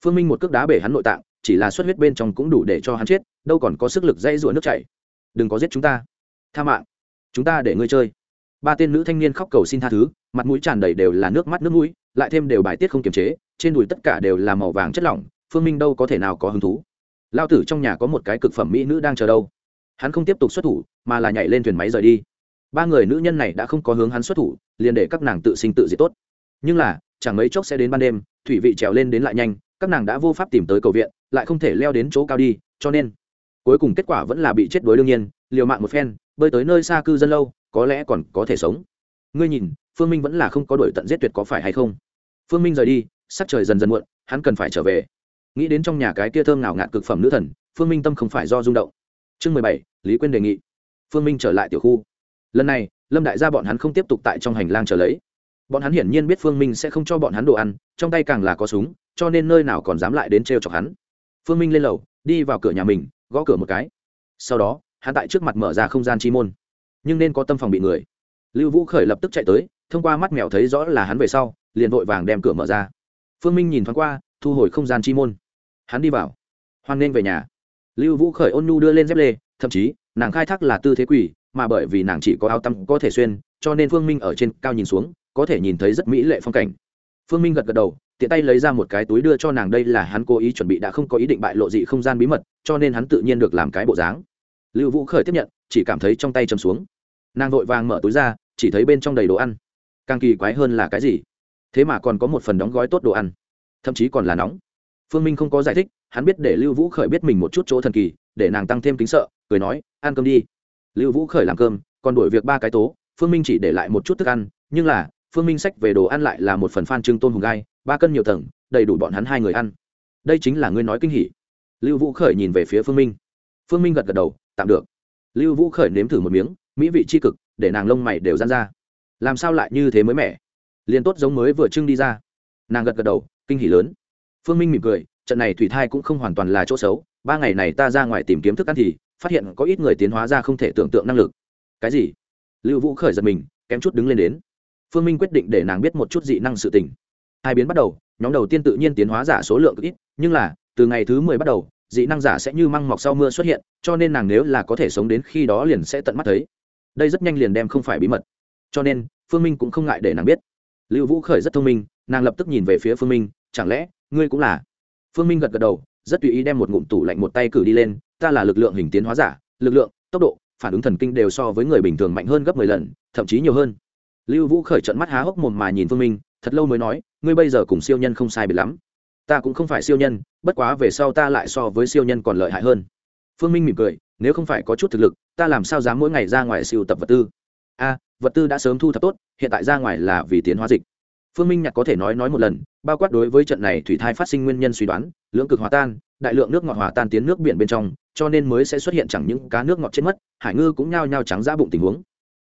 Phương minh một cước đá bể hắn nội tạng, chỉ là xuất huyết bên trong cũng đủ để cho hắn chết, đâu còn có sức lực dây rụa nước chảy. Đừng có giết chúng ta. Tha mạng. Chúng ta để ngươi chơi. Ba tên nữ thanh niên khóc cầu xin tha thứ, mặt mũi tràn đầy đều là nước mắt nước mũi, lại thêm đều bài tiết không kiềm chế, trên đùi tất cả đều là màu vàng chất lỏng, phương minh đâu có thể nào có hứng thú. Lao tử trong nhà có một cái cực phẩm mỹ nữ đang chờ đâu. Hắn không tiếp tục xuất thủ, mà là nhảy lên thuyền máy rời đi ba người nữ nhân này đã không có hướng hắn xuất thủ, liền để các nàng tự sinh tự diệt tốt. Nhưng là, chẳng mấy chốc sẽ đến ban đêm, thủy vị trèo lên đến lại nhanh, các nàng đã vô pháp tìm tới cầu viện, lại không thể leo đến chỗ cao đi, cho nên cuối cùng kết quả vẫn là bị chết đuối đương nhiên, liều mạng một phen, bơi tới nơi xa cư dân lâu, có lẽ còn có thể sống. Ngươi nhìn, phương minh vẫn là không có đổi tận giết tuyệt có phải hay không? Phương minh rời đi, sắc trời dần dần muộn, hắn cần phải trở về. Nghĩ đến trong nhà cái kia thơm nào ngạt cực phẩm nữ thần, phương minh tâm không phải do rung động. Chương mười bảy, lý quyên đề nghị. Phương minh trở lại tiểu khu lần này, lâm đại gia bọn hắn không tiếp tục tại trong hành lang chờ lấy. Bọn hắn hiển nhiên biết phương minh sẽ không cho bọn hắn đồ ăn, trong tay càng là có súng, cho nên nơi nào còn dám lại đến trêu chọc hắn. Phương minh lên lầu, đi vào cửa nhà mình, gõ cửa một cái. Sau đó, hắn tại trước mặt mở ra không gian chi môn. Nhưng nên có tâm phòng bị người. Lưu vũ khởi lập tức chạy tới, thông qua mắt mèo thấy rõ là hắn về sau, liền vội vàng đem cửa mở ra. Phương minh nhìn thoáng qua, thu hồi không gian chi môn. Hắn đi vào. Hoan nên về nhà. Lưu vũ khởi ôn nhu đưa lên dép lê, thậm chí, nàng khai thác là tư thế quỷ mà bởi vì nàng chỉ có áo tăm có thể xuyên, cho nên phương minh ở trên cao nhìn xuống, có thể nhìn thấy rất mỹ lệ phong cảnh. Phương minh gật gật đầu, tiện tay lấy ra một cái túi đưa cho nàng, đây là hắn cố ý chuẩn bị, đã không có ý định bại lộ dị không gian bí mật, cho nên hắn tự nhiên được làm cái bộ dáng. Lưu vũ khởi tiếp nhận, chỉ cảm thấy trong tay chầm xuống. Nàng vội vàng mở túi ra, chỉ thấy bên trong đầy đồ ăn. Càng kỳ quái hơn là cái gì? Thế mà còn có một phần đóng gói tốt đồ ăn. Thậm chí còn là nóng. Phương minh không có giải thích, hắn biết để lưu vũ khởi biết mình một chút chỗ thần kỳ, để nàng tăng thêm kính sợ, cười nói, ăn cơm đi lưu vũ khởi làm cơm, còn đổi việc ba cái tố, phương minh chỉ để lại một chút thức ăn, nhưng là, phương minh sách về đồ ăn lại là một phần phan trưng tôm hùng gai, ba cân nhiều tầng, đầy đủ bọn hắn hai người ăn. Đây chính là ngươi nói kinh hỉ. Lưu vũ khởi nhìn về phía phương minh. Phương minh gật gật đầu, tạm được. Lưu vũ khởi nếm thử một miếng, mỹ vị c h i cực, để nàng lông mày đều giãn ra. Làm sao lại như thế mới mẻ? Liền tốt giống mới vừa trưng đi ra. Nàng gật gật đầu, kinh hỉ lớn. Phương minh mỉm cười, trận này thủy thai cũng không hoàn toàn là chỗ xấu, ba ngày này ta ra ngoài tìm kiếm thức ăn thì phát hiện có ít người tiến hóa ra không thể tưởng tượng năng lực. Cái gì? Lưu vũ khởi giật mình, kém chút đứng lên đến. Phương minh quyết định để nàng biết một chút dị năng sự tình. Hai biến bắt đầu, nhóm đầu tiên tự nhiên tiến hóa giả số lượng ít, nhưng là, từ ngày thứ mười bắt đầu, dị năng giả sẽ như măng mọc sau mưa xuất hiện, cho nên nàng nếu là có thể sống đến khi đó liền sẽ tận mắt thấy. Đây rất nhanh liền đem không phải bí mật. Cho nên, phương minh cũng không ngại để nàng biết. Lưu vũ khởi rất thông minh, nàng lập tức nhìn về phía phương minh, chẳng lẽ, ngươi cũng là? Phương minh gật gật đầu, rất tùy ý đem một ngụm tủ lạnh một tay cử đi lên ta là lực lượng hình tiến hóa giả, lực lượng, tốc độ, phản ứng thần kinh đều so với người bình thường mạnh hơn gấp mười lần, thậm chí nhiều hơn. Lưu vũ khởi trận mắt há hốc mồm mà nhìn phương minh, thật lâu mới nói, ngươi bây giờ cùng siêu nhân không sai biệt lắm. Ta cũng không phải siêu nhân, bất quá về sau ta lại so với siêu nhân còn lợi hại hơn. Phương minh mỉm cười, nếu không phải có chút thực lực, ta làm sao dám mỗi ngày ra ngoài siêu tập vật tư? A, vật tư đã sớm thu thập tốt, hiện tại ra ngoài là vì tiến hóa dịch phương minh nhạc có thể nói nói một lần, bao quát đối với trận này thủy thai phát sinh nguyên nhân suy đoán, lưỡng cực hòa tan, đại lượng nước ngọt hòa tan tiến nước biển bên trong, cho nên mới sẽ xuất hiện chẳng những cá nước ngọt chết mất, hải ngư cũng nhao nhao trắng ra bụng tình huống.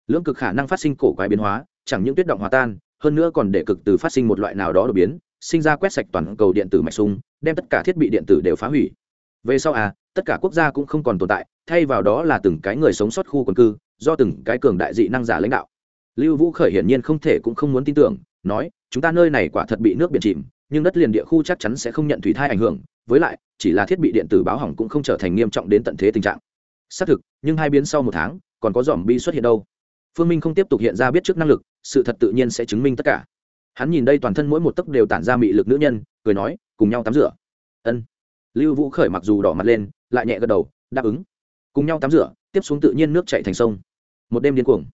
Lưỡng cực khả năng phát sinh cổ quái biến hóa, chẳng những tuyết động hòa tan, hơn nữa còn để cực từ phát sinh một loại nào đó đột biến, sinh ra quét sạch toàn cầu điện tử mạch sung đem tất cả thiết bị điện tử đều phá hủy. Về sau à tất cả quốc gia cũng không còn tồn tại, thay vào đó là từng cái người sống sót khu quần cư, do từng cái cường đại dị năng giả lãnh đạo. Lưu vũ khởi hiển nhiên không thể cũng không muốn tin tưởng nói, chúng ta nơi này quả thật bị nước biển chìm, nhưng đất liền địa khu chắc chắn sẽ không nhận thủy thai ảnh hưởng, với lại, chỉ là thiết bị điện tử báo hỏng cũng không trở thành nghiêm trọng đến tận thế tình trạng. Xác thực, nhưng hai biến sau một tháng, còn có dòm bi xuất hiện đâu. Phương minh không tiếp tục hiện ra biết trước năng lực, sự thật tự nhiên sẽ chứng minh tất cả. Hắn nhìn đây toàn thân mỗi một tấc đều tản ra mị lực nữ nhân, cười nói, cùng nhau tắm rửa. Ân. Lưu vũ khởi mặc dù đỏ mặt lên, lại nhẹ gật đầu, đáp ứng. Cùng nhau tắm rửa, tiếp xuống tự nhiên nước chạy thành sông. Một đêm điên cuồng.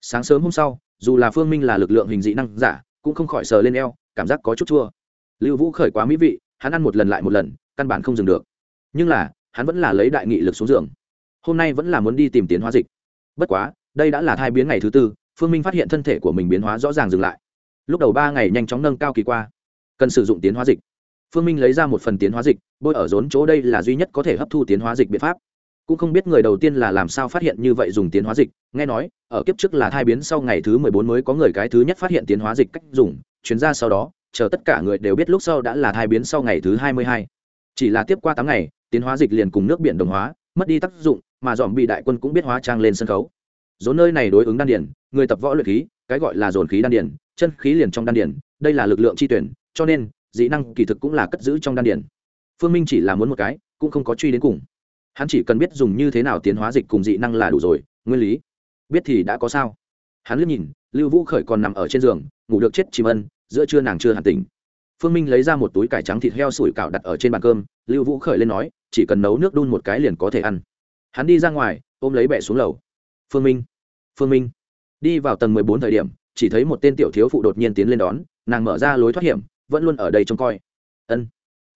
Sáng sớm hôm sau, dù là phương minh là lực lượng hình dị năng giả cũng không khỏi sờ lên eo, cảm giác có chút chua. Lưu vũ khởi quá mỹ vị, hắn ăn một lần lại một lần, căn bản không dừng được. Nhưng là, hắn vẫn là lấy đại nghị lực xuống giường. Hôm nay vẫn là muốn đi tìm tiến hóa dịch. Bất quá, đây đã là thai biến ngày thứ tư, phương minh phát hiện thân thể của mình biến hóa rõ ràng dừng lại. Lúc đầu ba ngày nhanh chóng nâng cao kỳ qua, cần sử dụng tiến hóa dịch. Phương minh lấy ra một phần tiến hóa dịch, bôi ở rốn chỗ đây là duy nhất có thể hấp thu tiến hóa dịch biện pháp cũng không biết người đầu tiên là làm sao phát hiện như vậy dùng tiến hóa dịch. Nghe nói, ở kiếp trước là thai biến sau ngày thứ mười bốn mới có người cái thứ nhất phát hiện tiến hóa dịch cách dùng. Chuyến ra sau đó, chờ tất cả người đều biết lúc sau đã là thai biến sau ngày thứ hai mươi hai. Chỉ là tiếp qua tám ngày, tiến hóa dịch liền cùng nước biển đồng hóa, mất đi tác dụng, mà dòm bị đại quân cũng biết hóa trang lên sân khấu. Dồn nơi này đối ứng đan điển người tập võ luyện khí, cái gọi là dồn khí đan điển chân khí liền trong đan điển đây là lực lượng chi tuyển, cho nên dĩ năng kỳ thực cũng là cất giữ trong đan điển phương minh chỉ là muốn một cái, cũng không có truy đến cùng hắn chỉ cần biết dùng như thế nào tiến hóa dịch cùng dị năng là đủ rồi, nguyên lý. Biết thì đã có sao. Hắn liếc nhìn, lưu vũ khởi còn nằm ở trên giường, ngủ được chết chìm ân, giữa trưa nàng chưa hẳn tỉnh. Phương minh lấy ra một túi cải trắng thịt heo sủi cảo đặt ở trên bàn cơm, lưu vũ khởi lên nói, chỉ cần nấu nước đun một cái liền có thể ăn. Hắn đi ra ngoài, ôm lấy bẹ xuống lầu. Phương minh phương minh. Đi vào tầng mười bốn thời điểm, chỉ thấy một tên tiểu thiếu phụ đột nhiên tiến lên đón, nàng mở ra lối thoát hiểm, vẫn luôn ở đây trông coi. Ân.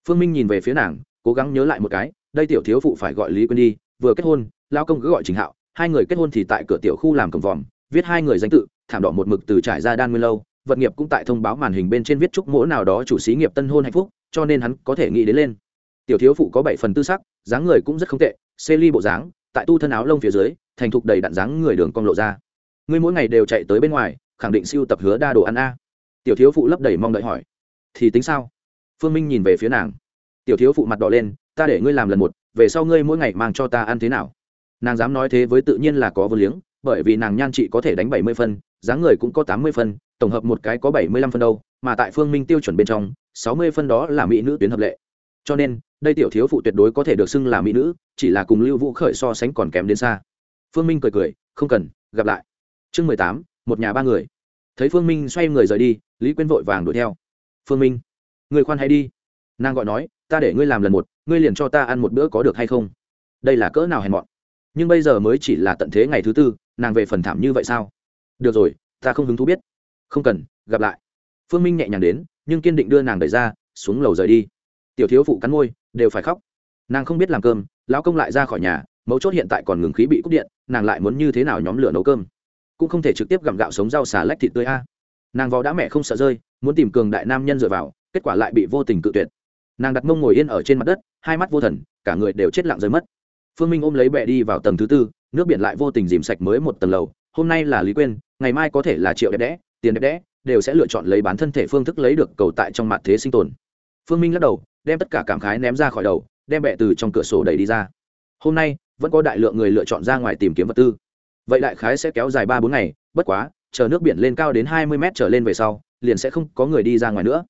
Phương minh nhìn về phía nàng cố gắng nhớ lại một cái, đây tiểu thiếu phụ phải gọi lý quên đi, vừa kết hôn lao công cứ gọi trình hạo, hai người kết hôn thì tại cửa tiểu khu làm cầm vòm, viết hai người danh tự, thảm đỏ một mực từ trải ra đan nguyên lâu, vật nghiệp cũng tại thông báo màn hình bên trên viết chúc mỗi nào đó chủ xí nghiệp tân hôn hạnh phúc, cho nên hắn có thể nghĩ đến lên. Tiểu thiếu phụ có bảy phần tư sắc, dáng người cũng rất không tệ, xê ly bộ dáng, tại tu thân áo lông phía dưới, thành thục đầy đặn dáng người đường cong lộ ra. Ngươi mỗi ngày đều chạy tới bên ngoài, khẳng định siêu tập hứa đa đồ ăn a. Tiểu thiếu phụ lấp đầy mong đợi hỏi. Thì tính sao? Phương minh nhìn về phía nàng tiểu thiếu phụ mặt đỏ lên, ta để ngươi làm lần một, về sau ngươi mỗi ngày mang cho ta ăn thế nào? Nàng dám nói thế với tự nhiên là có vô liếng, bởi vì nàng nhan chị có thể đánh bảy mươi phân, dáng người cũng có tám mươi phân, tổng hợp một cái có bảy mươi lăm phân đâu, mà tại phương minh tiêu chuẩn bên trong, sáu mươi phân đó là mỹ nữ tuyến hợp lệ. Cho nên, đây tiểu thiếu phụ tuyệt đối có thể được xưng là mỹ nữ, chỉ là cùng lưu vũ khởi so sánh còn kém đến xa. Phương minh cười cười, không cần, gặp lại. Chương mười tám, một nhà ba người. Thấy phương minh xoay người rời đi, lý quyên vội vàng đuổi theo. Phương minh, người khoan hay đi? Nàng gọi nói ta để ngươi làm lần một, ngươi liền cho ta ăn một bữa có được hay không? Đây là cỡ nào hèn mọn? Nhưng bây giờ mới chỉ là tận thế ngày thứ tư, nàng về phần thảm như vậy sao? Được rồi, ta không hứng thú biết. Không cần, gặp lại. Phương minh nhẹ nhàng đến, nhưng kiên định đưa nàng đẩy ra, xuống lầu rời đi. Tiểu thiếu phụ cắn môi, đều phải khóc. Nàng không biết làm cơm, lão công lại ra khỏi nhà, mấu chốt hiện tại còn ngừng khí bị cúp điện, nàng lại muốn như thế nào nhóm lửa nấu cơm? Cũng không thể trực tiếp gặm gạo sống rau xà lách thịt tươi a. Nàng vào đã mẹ không sợ rơi, muốn tìm cường đại nam nhân dựa vào, kết quả lại bị vô tình cự tuyệt nàng đặt mông ngồi yên ở trên mặt đất, hai mắt vô thần, cả người đều chết lặng rơi mất. Phương minh ôm lấy bẹ đi vào tầng thứ tư, nước biển lại vô tình dìm sạch mới một tầng lầu. Hôm nay là lý quên ngày mai có thể là triệu đẹp đẽ, tiền đẹp đẽ, đều sẽ lựa chọn lấy bán thân thể phương thức lấy được cầu tại trong mặt thế sinh tồn. Phương minh lắc đầu, đem tất cả cảm khái ném ra khỏi đầu, đem bẹ từ trong cửa sổ đẩy đi ra. Hôm nay, vẫn có đại lượng người lựa chọn ra ngoài tìm kiếm vật tư. Vậy đại khái sẽ kéo dài ba bốn ngày, bất quá, chờ nước biển lên cao đến hai mươi mét trở lên về sau, liền sẽ không có người đi ra ngoài nữa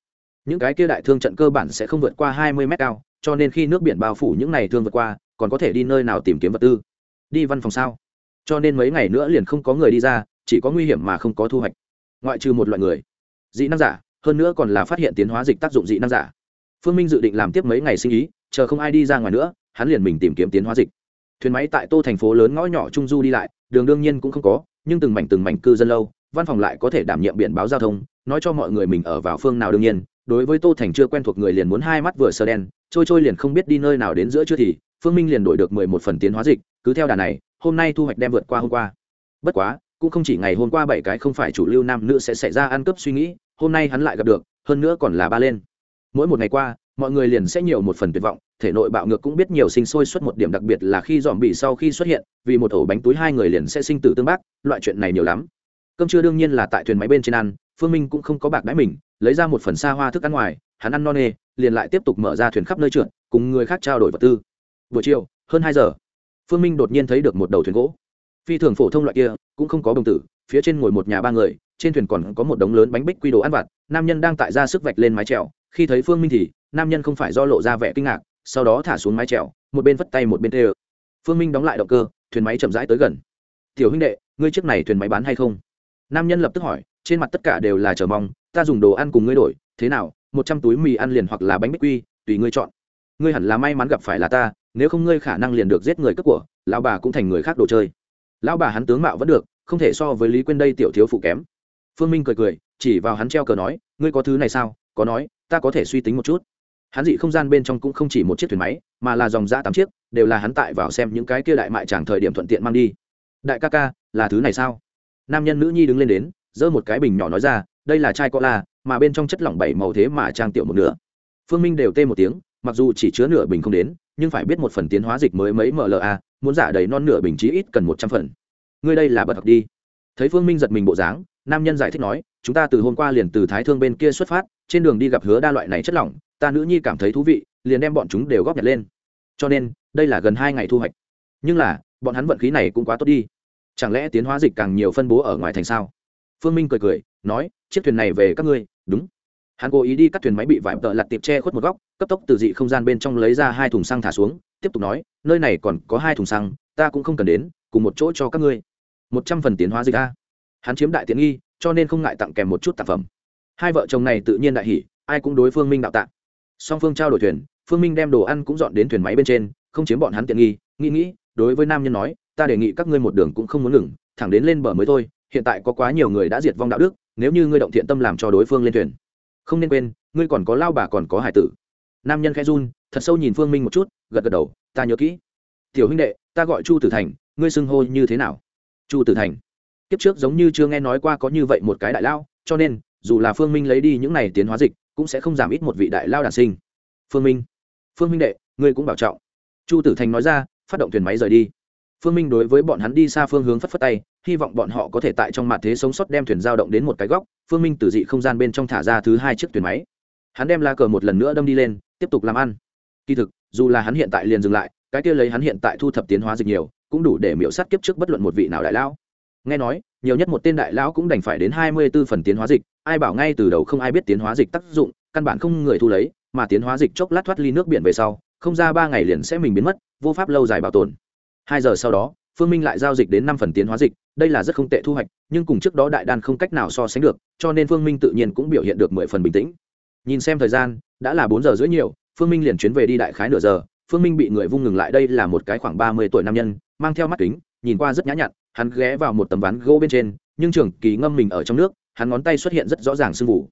những cái kia đại thương trận cơ bản sẽ không vượt qua hai mươi mét cao, cho nên khi nước biển bao phủ những này thương vượt qua, còn có thể đi nơi nào tìm kiếm vật tư? Đi văn phòng sao? Cho nên mấy ngày nữa liền không có người đi ra, chỉ có nguy hiểm mà không có thu hoạch. Ngoại trừ một loại người. Dị năng giả, hơn nữa còn là phát hiện tiến hóa dịch tác dụng dị năng giả. Phương minh dự định làm tiếp mấy ngày sinh ý, chờ không ai đi ra ngoài nữa, hắn liền mình tìm kiếm tiến hóa dịch. Thuyền máy tại tô thành phố lớn ngõ nhỏ trung du đi lại, đường đương nhiên cũng không có, nhưng từng mảnh từng mảnh cư dân lâu, văn phòng lại có thể đảm nhiệm biển báo giao thông, nói cho mọi người mình ở vào phương nào đương nhiên đối với tô thành chưa quen thuộc người liền muốn hai mắt vừa sờ đen, trôi trôi liền không biết đi nơi nào đến giữa chưa thì, phương minh liền đổi được mười một phần tiến hóa dịch, cứ theo đà này, hôm nay thu hoạch đem vượt qua hôm qua. Bất quá, cũng không chỉ ngày hôm qua bảy cái không phải chủ lưu nam nữ sẽ xảy ra ăn cướp suy nghĩ, hôm nay hắn lại gặp được, hơn nữa còn là ba lên. Mỗi một ngày qua, mọi người liền sẽ nhiều một phần tuyệt vọng, thể nội bạo ngược cũng biết nhiều sinh sôi xuất một điểm đặc biệt là khi dòm bị sau khi xuất hiện, vì một ổ bánh túi hai người liền sẽ sinh tử tương bác, loại chuyện này nhiều lắm. Cơm trưa đương nhiên là tại thuyền máy bên trên ăn, phương minh cũng không có bạc đáy mình lấy ra một phần xa hoa thức ăn ngoài, hắn ăn no nê, liền lại tiếp tục mở ra thuyền khắp nơi trượt, cùng người khác trao đổi vật tư. Buổi chiều, hơn hai giờ, phương minh đột nhiên thấy được một đầu thuyền gỗ. Phi thường phổ thông loại kia, cũng không có đồng tử, phía trên ngồi một nhà ba người, trên thuyền còn có một đống lớn bánh bích quy đồ ăn vặt, nam nhân đang tại ra sức vạch lên mái trèo khi thấy phương minh thì, nam nhân không phải do lộ ra vẻ kinh ngạc, sau đó thả xuống mái trèo một bên vất tay một bên tê ơ phương minh đóng lại động cơ, thuyền máy chậm rãi tới gần. Tiểu huynh đệ, ngươi chiếc này thuyền máy bán hay không? Nam nhân lập tức hỏi, trên mặt tất cả đều là chờ mong ta dùng đồ ăn cùng ngươi đổi, thế nào, một trăm túi mì ăn liền hoặc là bánh bích quy, tùy ngươi chọn. Ngươi hẳn là may mắn gặp phải là ta, nếu không ngươi khả năng liền được giết người cướp của, lão bà cũng thành người khác đồ chơi. Lão bà hắn tướng mạo vẫn được, không thể so với lý quên đây tiểu thiếu phụ kém. Phương minh cười cười, chỉ vào hắn treo cờ nói, ngươi có thứ này sao, có nói, ta có thể suy tính một chút. Hắn dị không gian bên trong cũng không chỉ một chiếc thuyền máy, mà là dòng ra tám chiếc, đều là hắn tại vào xem những cái kia đại mại chẳng thời điểm thuận tiện mang đi. Đại ca ca, là thứ này sao? Nam nhân nữ nhi đứng lên đến, giơ một cái bình nhỏ nói ra đây là chai cola, mà bên trong chất lỏng bảy màu thế mà trang tiểu một nửa. Phương minh đều tê một tiếng, mặc dù chỉ chứa nửa bình không đến, nhưng phải biết một phần tiến hóa dịch mới mấy mla muốn giả đầy non nửa bình chí ít cần một trăm phần. Ngươi đây là bật học đi. Thấy phương minh giật mình bộ dáng, nam nhân giải thích nói, chúng ta từ hôm qua liền từ thái thương bên kia xuất phát, trên đường đi gặp hứa đa loại này chất lỏng, ta nữ nhi cảm thấy thú vị, liền đem bọn chúng đều góp nhặt lên. Cho nên, đây là gần hai ngày thu hoạch. Nhưng là, bọn hắn vận khí này cũng quá tốt đi. Chẳng lẽ tiến hóa dịch càng nhiều phân bố ở ngoài thành sao? Phương minh cười cười, nói chiếc thuyền này về các ngươi, đúng. Hắn cố ý đi cắt thuyền máy bị vải tợ lặt tiệp che khuất một góc, cấp tốc từ dị không gian bên trong lấy ra hai thùng xăng thả xuống, tiếp tục nói, nơi này còn có hai thùng xăng, ta cũng không cần đến, cùng một chỗ cho các ngươi. Một trăm phần tiến hóa dịch a. Hắn chiếm đại tiện nghi, cho nên không ngại tặng kèm một chút tạp phẩm. Hai vợ chồng này tự nhiên đại hỉ, ai cũng đối phương minh đạo tạng song phương trao đổi thuyền, phương minh đem đồ ăn cũng dọn đến thuyền máy bên trên, không chiếm bọn hắn tiện nghi, nghĩ nghĩ, đối với nam nhân nói, ta đề nghị các ngươi một đường cũng không muốn ngừng, thẳng đến lên bờ mới thôi, hiện tại có quá nhiều người đã diệt vong đạo đức nếu như ngươi động thiện tâm làm cho đối phương lên thuyền. Không nên quên, ngươi còn có lao bà còn có hải tử. Nam nhân khẽ run, thật sâu nhìn phương minh một chút, gật gật đầu, ta nhớ kỹ. Tiểu huynh đệ, ta gọi chu tử thành, ngươi xưng hô như thế nào? Chu tử thành. Kiếp trước giống như chưa nghe nói qua có như vậy một cái đại lao, cho nên, dù là phương minh lấy đi những này tiến hóa dịch, cũng sẽ không giảm ít một vị đại lao đàn sinh. Phương minh phương minh đệ, ngươi cũng bảo trọng. Chu tử thành nói ra, phát động thuyền máy rời đi phương minh đối với bọn hắn đi xa phương hướng phất phất tay, hy vọng bọn họ có thể tại trong mặt thế sống sót đem thuyền giao động đến một cái góc, phương minh từ dị không gian bên trong thả ra thứ hai chiếc thuyền máy. Hắn đem la cờ một lần nữa đâm đi lên, tiếp tục làm ăn. Kỳ thực, dù là hắn hiện tại liền dừng lại, cái kia lấy hắn hiện tại thu thập tiến hóa dịch nhiều, cũng đủ để miễu sát kiếp trước bất luận một vị nào đại lão. Nghe nói, nhiều nhất một tên đại lão cũng đành phải đến hai mươi b ố phần tiến hóa dịch, ai bảo ngay từ đầu không ai biết tiến hóa dịch tác dụng, căn bản không người thu lấy, mà tiến hóa dịch chốc lát thoát ly nước biển về sau, không ra ba ngày liền sẽ mình biến mất, vô pháp lâu dài bảo tồn hai giờ sau đó, phương minh lại giao dịch đến năm phần tiến hóa dịch, đây là rất không tệ thu hoạch, nhưng cùng trước đó đại đan không cách nào so sánh được, cho nên phương minh tự nhiên cũng biểu hiện được mười phần bình tĩnh. Nhìn xem thời gian, đã là bốn giờ rưỡi nhiều, phương minh liền chuyến về đi đại khái nửa giờ, phương minh bị người vung ngừng lại, đây là một cái khoảng ba mươi tuổi nam nhân, mang theo mắt kính, nhìn qua rất nhã nhặn, hắn ghé vào một tấm ván gỗ bên trên, nhưng trường kỳ ngâm mình ở trong nước, hắn ngón tay xuất hiện rất rõ ràng sưng vụ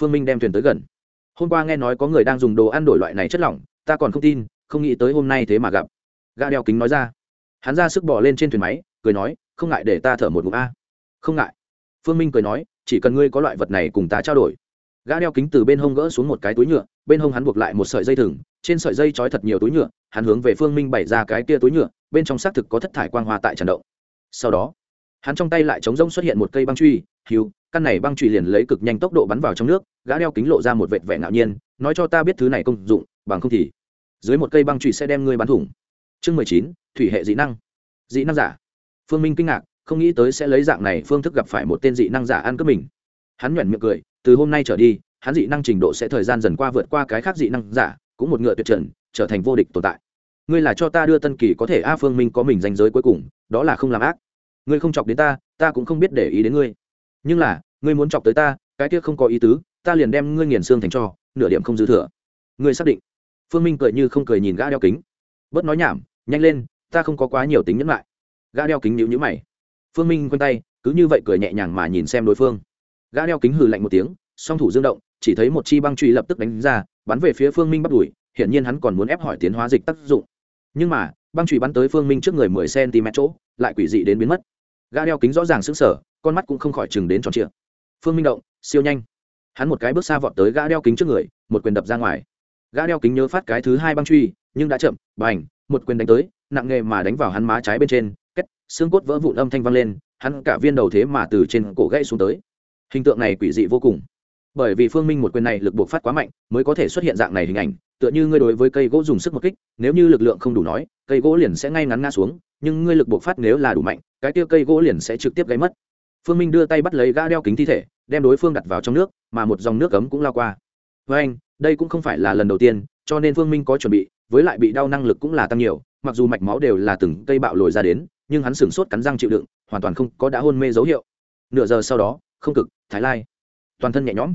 phương minh đem thuyền tới gần. Hôm qua nghe nói có người đang dùng đồ ăn đổi loại này chất lỏng, ta còn không tin, không nghĩ tới hôm nay thế mà gặp. Gã đeo kính nói ra hắn ra sức bỏ lên trên thuyền máy, cười nói, không ngại để ta thở một ngụm a. Không ngại. Phương minh cười nói, chỉ cần ngươi có loại vật này cùng ta trao đổi. Gã đeo kính từ bên hông gỡ xuống một cái túi nhựa, bên hông hắn buộc lại một sợi dây thừng, trên sợi dây trói thật nhiều túi nhựa, hắn hướng về phương minh bày ra cái kia túi nhựa, bên trong xác thực có thất thải quang hoa tại tràn động. Sau đó, hắn trong tay lại chống rông xuất hiện một cây băng truy hiu căn này băng truy liền lấy cực nhanh tốc độ bắn vào trong nước. Gã đeo kính lộ ra một vệt vẻ ngạo nhiên, nói cho ta biết thứ này công dụng, bằng không thì dưới một cây băng truy sẽ đem ngươi bắn thủng. Chương mười chín thủy hệ dị năng. Dị năng giả. Phương minh kinh ngạc, không nghĩ tới sẽ lấy dạng này phương thức gặp phải một tên dị năng giả ăn cướp mình. Hắn nhoẻn miệng cười, từ hôm nay trở đi, hắn dị năng trình độ sẽ thời gian dần qua vượt qua cái khác dị năng giả, cũng một ngựa tuyệt trần, trở thành vô địch tồn tại. Ngươi là cho ta đưa tân kỳ có thể a, phương minh có mình danh giới cuối cùng, đó là không làm ác. Ngươi không chọc đến ta ta cũng không biết để ý đến ngươi. Nhưng là, ngươi muốn chọc tới ta, cái kia không có ý tứ, ta liền đem ngươi nghiền xương thành cho, nửa điểm không dư thừa. Ngươi xác định. Phương minh cười như không cười nhìn gã đeo kính. Bớt nói nhảm, nhanh lên ta không có quá nhiều tính nhẫn lại. Gã đeo kính nhữ nhữ mày. Phương minh quanh tay, cứ như vậy cười nhẹ nhàng mà nhìn xem đối phương. Gã đeo kính hừ lạnh một tiếng, song thủ dương động, chỉ thấy một chi băng truy lập tức đánh ra, bắn về phía phương minh bắt đùi hiển nhiên hắn còn muốn ép hỏi tiến hóa dịch tác dụng. Nhưng mà, băng truy bắn tới phương minh trước người mười cm chỗ, lại quỷ dị đến biến mất. Gã đeo kính rõ ràng sững sờ, con mắt cũng không khỏi chừng đến tròn trịa. Phương minh động, siêu nhanh. Hắn một cái bước xa vọt tới gã đeo kính trước người, một quyền đập ra ngoài. Gã đeo kính nhớ phát cái thứ hai băng truy nhưng đã chậm, bành, một quyền đánh tới nặng nghề mà đánh vào hắn má trái bên trên kết xương cốt vỡ vụn âm thanh vang lên, hắn cả viên đầu thế mà từ trên cổ gãy xuống tới. Hình tượng này quỷ dị vô cùng. Bởi vì phương minh một quyền này lực buộc phát quá mạnh, mới có thể xuất hiện dạng này hình ảnh, tựa như ngươi đối với cây gỗ dùng sức một kích, nếu như lực lượng không đủ nói, cây gỗ liền sẽ ngay ngắn ngã xuống, nhưng ngươi lực buộc phát nếu là đủ mạnh, cái tiêu cây gỗ liền sẽ trực tiếp gáy mất. Phương minh đưa tay bắt lấy gã đeo kính thi thể, đem đối phương đặt vào trong nước, mà một dòng nước cấm cũng lao qua. Với anh đây cũng không phải là lần đầu tiên, cho nên phương minh có chuẩn bị với lại bị đau năng lực cũng là tăng nhiều, mặc dù mạch máu đều là từng cây bạo lồi ra đến, nhưng hắn sửng sốt cắn răng chịu đựng, hoàn toàn không có đã hôn mê dấu hiệu. Nửa giờ sau đó, không cực, thái lai. Toàn thân nhẹ nhõm.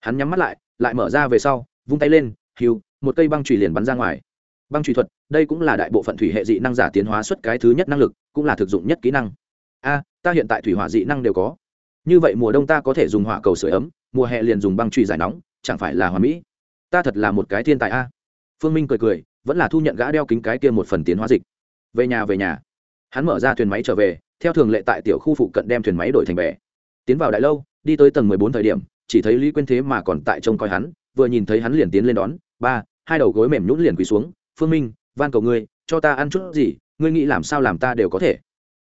Hắn nhắm mắt lại lại mở ra về sau, vung tay lên hiu một cây băng trùy liền bắn ra ngoài. Băng trùy thuật, đây cũng là đại bộ phận thủy hệ dị năng giả tiến hóa xuất cái thứ nhất năng lực, cũng là thực dụng nhất kỹ năng. A, ta hiện tại thủy hỏa dị năng đều có. Như vậy mùa đông ta có thể dùng hỏa cầu sửa ấm, mùa hè liền dùng băng trùy giải nóng, chẳng phải là hòa mỹ? Ta thật là một cái thiên tài a phương minh cười cười, vẫn là thu nhận gã đeo kính cái kia một phần tiến hóa dịch. Về nhà về nhà. Hắn mở ra thuyền máy trở về, theo thường lệ tại tiểu khu phụ cận đem thuyền máy đổi thành bè. Tiến vào đại lâu, đi tới tầng mười bốn thời điểm, chỉ thấy lý quyên thế mà còn tại trông coi hắn, vừa nhìn thấy hắn liền tiến lên đón, ba, hai đầu gối mềm nhún liền quỳ xuống, phương minh, van cầu ngươi, cho ta ăn chút gì, ngươi nghĩ làm sao làm ta đều có thể.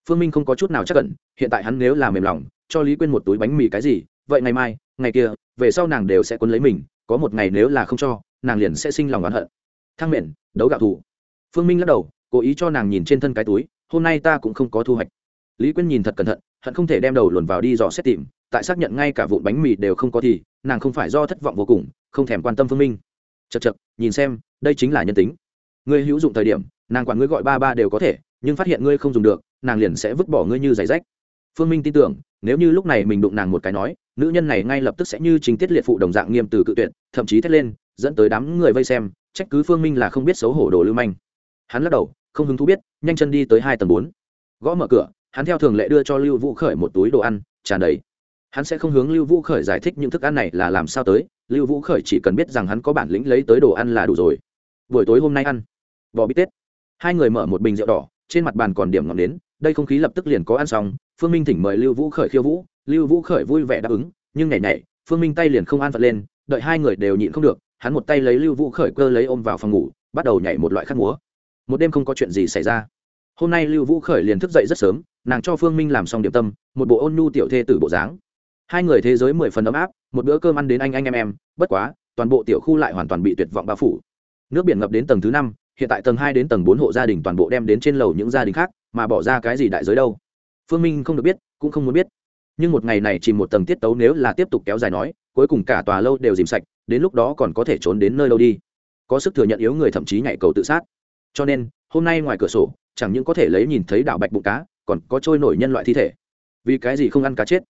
Phương minh không có chút nào chắc cẩn hiện tại hắn nếu là mềm lòng, cho lý quyên một túi bánh mì cái gì, vậy ngày mai, ngày kia, về sau nàng đều sẽ quấn lấy mình, có một ngày nếu là không cho, nàng liền sẽ sinh lòng oán hận thang mện đấu gạo thủ. Phương minh lắc đầu, cố ý cho nàng nhìn trên thân cái túi, hôm nay ta cũng không có thu hoạch. Lý quyên nhìn thật cẩn thận, hận không thể đem đầu luồn vào đi dò xét tìm, tại xác nhận ngay cả vụn bánh mì đều không có thì, nàng không phải do thất vọng vô cùng, không thèm quan tâm phương minh. Chật chật nhìn xem, đây chính là nhân tính. Ngươi hữu dụng thời điểm, nàng quản ngươi gọi ba ba đều có thể, nhưng phát hiện ngươi không dùng được, nàng liền sẽ vứt bỏ ngươi như giày rách. Phương minh tin tưởng, nếu như lúc này mình đụng nàng một cái nói, nữ nhân này ngay lập tức sẽ như chính tiết liệt phụ đồng dạng nghiêm từ cự tuyệt, thậm chí thét lên, dẫn tới đám người vây xem trách cứ phương minh là không biết xấu hổ đồ lưu manh. Hắn lắc đầu, không hứng thú biết, nhanh chân đi tới hai tầng bốn. Gõ mở cửa, hắn theo thường lệ đưa cho lưu vũ khởi một túi đồ ăn, tràn đầy. Hắn sẽ không hướng lưu vũ khởi giải thích những thức ăn này là làm sao tới, lưu vũ khởi chỉ cần biết rằng hắn có bản lĩnh lấy tới đồ ăn là đủ rồi. Buổi tối hôm nay ăn. Bò bít tết. Hai người mở một bình rượu đỏ, trên mặt bàn còn điểm ngọn đến đây không khí lập tức liền có ăn xong. Phương minh thỉnh mời lưu vũ khởi khiêu vũ, lưu vũ khởi vui vẻ đáp ứng, nhưng nhảy nhảy, phương minh tay liền không an phận lên, đợi hai người đều nhịn không được hắn một tay lấy lưu vũ khởi cơ lấy ôm vào phòng ngủ, bắt đầu nhảy một loại khát múa. Một đêm không có chuyện gì xảy ra. Hôm nay lưu vũ khởi liền thức dậy rất sớm, nàng cho phương minh làm xong điểm tâm, một bộ ôn nhu tiểu thê tử bộ dáng. Hai người thế giới mười phần ấm áp, một bữa cơm ăn đến anh anh em em, bất quá, toàn bộ tiểu khu lại hoàn toàn bị tuyệt vọng bao phủ. Nước biển ngập đến tầng thứ năm, hiện tại tầng hai đến tầng bốn hộ gia đình toàn bộ đem đến trên lầu những gia đình khác, mà bỏ ra cái gì đại giới đâu. Phương minh không được biết, cũng không muốn biết. Nhưng một ngày này chỉ một tầng tiết tấu nếu là tiếp tục kéo dài nói cuối cùng cả tòa lâu đều dìm sạch, đến lúc đó còn có thể trốn đến nơi lâu đi. Có sức thừa nhận yếu người thậm chí nhảy cầu tự sát. Cho nên, hôm nay ngoài cửa sổ, chẳng những có thể lấy nhìn thấy đảo bạch bụng cá, còn có trôi nổi nhân loại thi thể. Vì cái gì không ăn cá chết?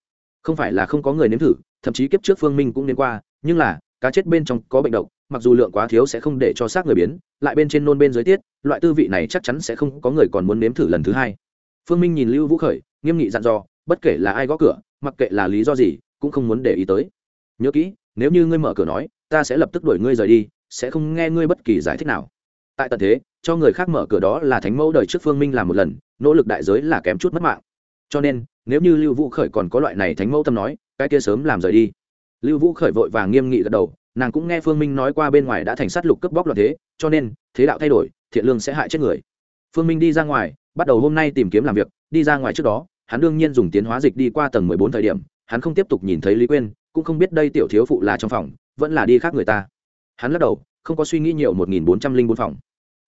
Không phải là không có người nếm thử, thậm chí kiếp trước phương minh cũng đến qua, nhưng là, cá chết bên trong có bệnh độc, mặc dù lượng quá thiếu sẽ không để cho xác người biến, lại bên trên nôn bên dưới tiết, loại tư vị này chắc chắn sẽ không có người còn muốn nếm thử lần thứ hai. Phương minh nhìn lưu vũ khởi, nghiêm nghị dặn dò, bất kể là ai gõ cửa, mặc kệ là lý do gì, cũng không muốn để ý tới nhớ kỹ, nếu như ngươi mở cửa nói, ta sẽ lập tức đuổi ngươi rời đi, sẽ không nghe ngươi bất kỳ giải thích nào. Tại tận thế, cho người khác mở cửa đó là thánh mẫu đời trước phương minh làm một lần, nỗ lực đại giới là kém chút mất mạng. Cho nên, nếu như lưu vũ khởi còn có loại này thánh mẫu tâm nói, cái kia sớm làm rời đi. Lưu vũ khởi vội và nghiêm nghị gật đầu, nàng cũng nghe phương minh nói qua bên ngoài đã thành sát lục cướp bóc loạn thế, cho nên, thế đạo thay đổi, thiện lương sẽ hại chết người. Phương minh đi ra ngoài, bắt đầu hôm nay tìm kiếm làm việc, đi ra ngoài trước đó, hắn đương nhiên dùng tiến hóa dịch đi qua tầng mười bốn thời điểm hắn không tiếp tục nhìn thấy lý quyên, cũng không biết đây tiểu thiếu phụ là trong phòng, vẫn là đi khác người ta. Hắn lắc đầu, không có suy nghĩ nhiều một nghìn bốn trăm linh bốn phòng.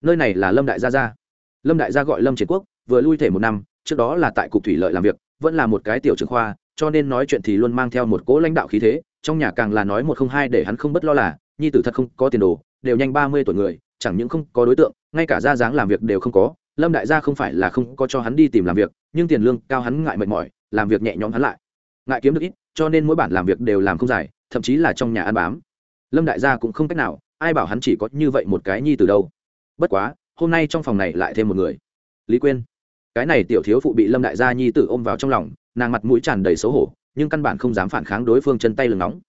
Nơi này là lâm đại gia gia. Lâm đại gia gọi lâm triệt quốc, vừa lui thể một năm, trước đó là tại cục thủy lợi làm việc, vẫn là một cái tiểu trưởng khoa, cho nên nói chuyện thì luôn mang theo một cỗ lãnh đạo khí thế, trong nhà càng là nói một không hai để hắn không bất lo là, nhi tử thật không có tiền đồ, đều nhanh ba mươi tuổi người, chẳng những không có đối tượng, ngay cả ra dáng làm việc đều không có, lâm đại gia không phải là không có cho hắn đi tìm làm việc, nhưng tiền lương cao hắn ngại mệt mỏi, làm việc nhẹ nhõm hắn lại ngại kiếm được ít, cho nên mỗi bản làm việc đều làm không dài, thậm chí là trong nhà ăn bám. Lâm đại gia cũng không cách nào, ai bảo hắn chỉ có như vậy một cái nhi từ đâu. Bất quá, hôm nay trong phòng này lại thêm một người. Lý quyên. Cái này tiểu thiếu phụ bị lâm đại gia nhi tử ôm vào trong lòng, nàng mặt mũi tràn đầy xấu hổ, nhưng căn bản không dám phản kháng đối phương chân tay lừng nóng.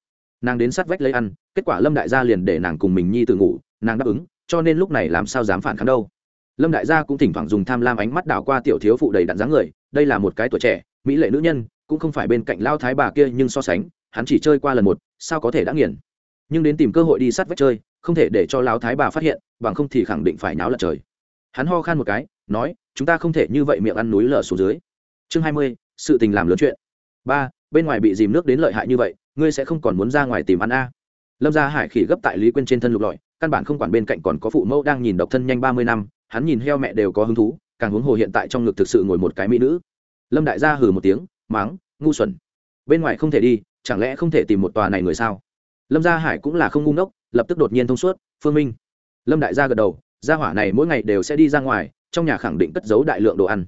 Nàng đến sát vách lấy ăn, kết quả lâm đại gia liền để nàng cùng mình nhi tử ngủ, nàng đáp ứng, cho nên lúc này làm sao dám phản kháng đâu. Lâm đại gia cũng thỉnh thoảng dùng tham lam ánh mắt đảo qua tiểu thiếu phụ đầy đặn dáng người, đây là một cái tuổi trẻ, mỹ lệ nữ nhân cũng không phải bên cạnh lao thái bà kia nhưng so sánh, hắn chỉ chơi qua lần một, sao có thể đã nghiền. Nhưng đến tìm cơ hội đi sát vách chơi, không thể để cho lao thái bà phát hiện, bằng không thì khẳng định phải náo lật trời. Hắn ho khan một cái, nói, chúng ta không thể như vậy miệng ăn núi lở xuống dưới. Chương hai mươi, sự tình làm lớn chuyện. Ba, bên ngoài bị dìm nước đến lợi hại như vậy, ngươi sẽ không còn muốn ra ngoài tìm ăn a. Lâm gia hải khỉ gấp tại lý quên trên thân lục lọi, căn bản không quản bên cạnh còn có phụ mẫu đang nhìn độc thân nhanh ba mươi năm, hắn nhìn heo mẹ đều có hứng thú, càng huống hồ hiện tại trong ngực thực sự ngồi một cái mỹ nữ. Lâm đại gia hừ một tiếng máng ngu xuẩn. Bên ngoài không thể đi, chẳng lẽ không thể tìm một tòa này người sao? Lâm gia hải cũng là không ngu ngốc, lập tức đột nhiên thông suốt, phương minh. Lâm đại gia gật đầu, gia hỏa này mỗi ngày đều sẽ đi ra ngoài, trong nhà khẳng định cất giấu đại lượng đồ ăn.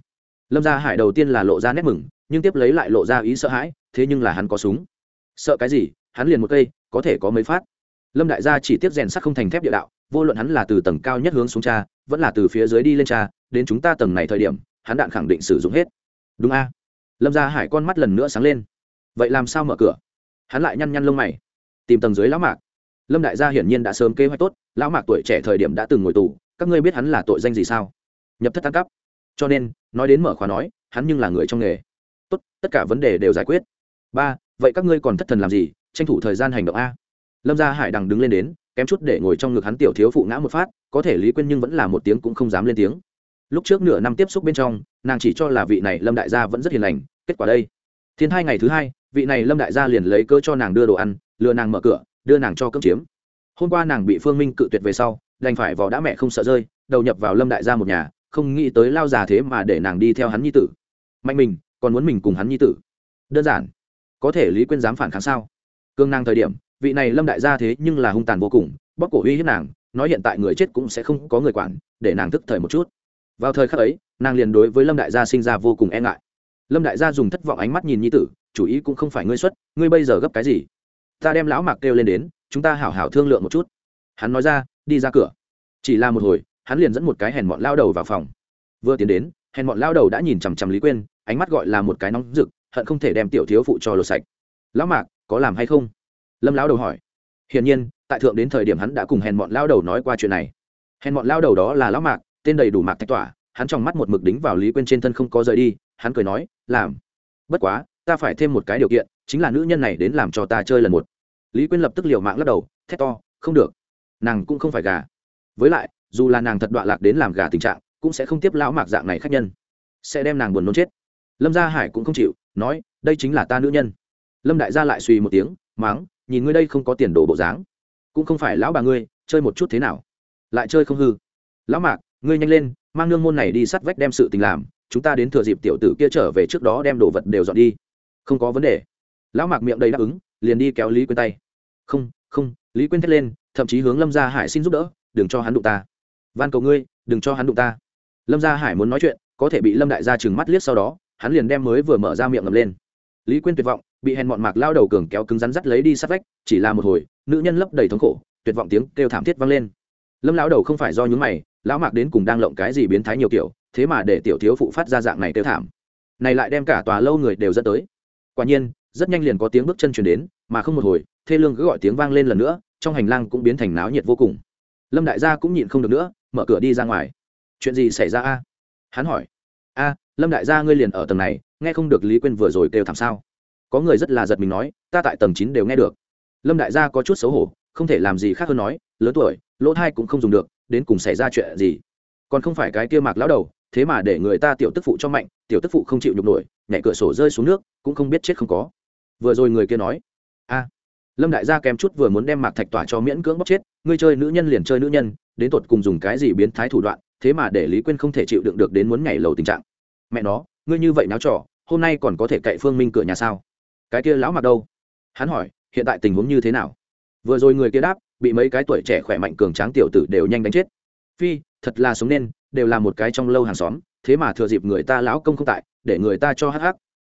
Lâm gia hải đầu tiên là lộ ra nét mừng, nhưng tiếp lấy lại lộ ra ý sợ hãi, thế nhưng là hắn có súng. Sợ cái gì? Hắn liền một cây, có thể có mấy phát. Lâm đại gia chỉ tiếp rèn sắt không thành thép địa đạo, vô luận hắn là từ tầng cao nhất hướng xuống cha, vẫn là từ phía dưới đi lên cha, đến chúng ta tầng này thời điểm, hắn đạn khẳng định sử dụng hết. Đúng a? Lâm gia hải con mắt lần nữa sáng lên. Vậy làm sao mở cửa? Hắn lại nhăn nhăn lông mày. Tìm tầng dưới lão mạc. Lâm đại gia hiển nhiên đã sớm kế hoạch tốt, lão mạc tuổi trẻ thời điểm đã từng ngồi tù, các ngươi biết hắn là tội danh gì sao? Nhập thất ăn cắp cho nên, nói đến mở khóa nói, hắn nhưng là người trong nghề. Tốt, tất cả vấn đề đều giải quyết. Ba, vậy các ngươi còn thất thần làm gì? Tranh thủ thời gian hành động a. Lâm gia hải đằng đứng lên đến, kém chút để ngồi trong ngực hắn tiểu thiếu phụ ngã một phát, có thể lý quên nhưng vẫn là một tiếng cũng không dám lên tiếng lúc trước nửa năm tiếp xúc bên trong, nàng chỉ cho là vị này lâm đại gia vẫn rất hiền lành, kết quả đây. Thiên hai ngày thứ hai, vị này lâm đại gia liền lấy cơ cho nàng đưa đồ ăn, lừa nàng mở cửa, đưa nàng cho cấm chiếm. Hôm qua nàng bị phương minh cự tuyệt về sau, đành phải vò đã mẹ không sợ rơi, đầu nhập vào lâm đại gia một nhà, không nghĩ tới lao già thế mà để nàng đi theo hắn nhi tử. Mạnh mình, còn muốn mình cùng hắn nhi tử. Đơn giản. Có thể lý quyên dám phản kháng sao? Cương nàng thời điểm, vị này lâm đại gia thế nhưng là hung tàn vô cùng bóc cổ uy hiếp nàng, nói hiện tại người chết cũng sẽ không có người quản, để nàng thức thời một chút vào thời khắc ấy, nàng liền đối với lâm đại gia sinh ra vô cùng e ngại. Lâm đại gia dùng thất vọng ánh mắt nhìn nhi tử, chủ ý cũng không phải ngươi xuất, ngươi bây giờ gấp cái gì? Ta đem lão mạc kêu lên đến, chúng ta hảo hảo thương lượng một chút. Hắn nói ra, đi ra cửa. Chỉ là một hồi, hắn liền dẫn một cái hèn mọn lao đầu vào phòng. Vừa tiến đến, hèn mọn lao đầu đã nhìn chằm chằm lý quên ánh mắt gọi là một cái nóng rực, hận không thể đem tiểu thiếu phụ cho lột sạch. Lão mạc, có làm hay không? Lâm lão đầu hỏi. Hiển nhiên, tại thượng đến thời điểm hắn đã cùng hèn mọn lao đầu nói qua chuyện này. Hèn mọn lao đầu đó là lão mạc tên đầy đủ mạc thạch tỏa, hắn trong mắt một mực đính vào lý quên trên thân không có rời đi, hắn cười nói, làm. Bất quá, ta phải thêm một cái điều kiện, chính là nữ nhân này đến làm cho ta chơi lần một. Lý quyên lập tức liều mạng lắc đầu, thét to, không được. Nàng cũng không phải gà. Với lại, dù là nàng thật đọa lạc đến làm gà tình trạng, cũng sẽ không tiếp lão mạc dạng này khác nhân. Sẽ đem nàng buồn nôn chết. Lâm gia hải cũng không chịu, nói, đây chính là ta nữ nhân. Lâm đại gia lại suy một tiếng máng nhìn ngươi đây không có tiền đồ bộ dáng. Cũng không phải lão bà ngươi, chơi một chút thế nào. Lại chơi không hư. Lão mạc ngươi nhanh lên, mang nương môn này đi sắt vách đem sự tình làm, chúng ta đến thừa dịp tiểu tử kia trở về trước đó đem đồ vật đều dọn đi. Không có vấn đề. Lão mạc miệng đầy đáp ứng, liền đi kéo lý quyên tay. Không không, lý quyên thét lên, thậm chí hướng lâm gia hải xin giúp đỡ, đừng cho hắn đụng ta. Van cầu ngươi, đừng cho hắn đụng ta. Lâm gia hải muốn nói chuyện, có thể bị lâm đại gia chừng mắt liếc sau đó, hắn liền đem mới vừa mở ra miệng ngầm lên. Lý quyên tuyệt vọng, bị hèn mọn mạc lao đầu cường kéo cứng rắn dắt lấy đi sát vách, chỉ là một hồi, nữ nhân lấp đầy thống khổ, tuyệt vọng tiếng kêu thảm thiết vang lên. Lâm lão đầu không phải do nhúng mày lão mạc đến cùng đang lộng cái gì biến thái nhiều kiểu, thế mà để tiểu thiếu phụ phát ra dạng này kêu thảm. Này lại đem cả tòa lâu người đều dẫn tới. Quả nhiên, rất nhanh liền có tiếng bước chân chuyển đến, mà không một hồi, thê lương cứ gọi tiếng vang lên lần nữa, trong hành lang cũng biến thành náo nhiệt vô cùng. Lâm đại gia cũng nhịn không được nữa, mở cửa đi ra ngoài. Chuyện gì xảy ra a? Hắn hỏi. A, lâm đại gia ngươi liền ở tầng này, nghe không được lý quyên vừa rồi kêu thảm sao? Có người rất là giật mình nói, ta tại tầng chín đều nghe được. Lâm đại gia có chút xấu hổ, không thể làm gì khác hơn nói lớn tuổi, lỗ thai cũng không dùng được, đến cùng xảy ra chuyện gì? Còn không phải cái kia mạc lão đầu, thế mà để người ta tiểu tức phụ cho mạnh, tiểu tức phụ không chịu nhục nổi, nhảy cửa sổ rơi xuống nước, cũng không biết chết không có. Vừa rồi người kia nói, a, lâm đại gia kém chút vừa muốn đem mạc thạch tỏa cho miễn cưỡng bóc chết, ngươi chơi nữ nhân liền chơi nữ nhân, đến tột cùng dùng cái gì biến thái thủ đoạn, thế mà để lý quyên không thể chịu đựng được đến muốn nhảy lầu tình trạng. Mẹ nó, ngươi như vậy náo trò, hôm nay còn có thể cậy phương minh cửa nhà sao? Cái kia lão mặc đâu? Hắn hỏi, hiện tại tình huống như thế nào? Vừa rồi người kia đáp bị mấy cái tuổi trẻ khỏe mạnh cường tráng tiểu tử đều nhanh đánh chết. Phi, thật là sống nên, đều là một cái trong lâu hàng xóm, thế mà thừa dịp người ta lão công không tại, để người ta cho hắc hắc.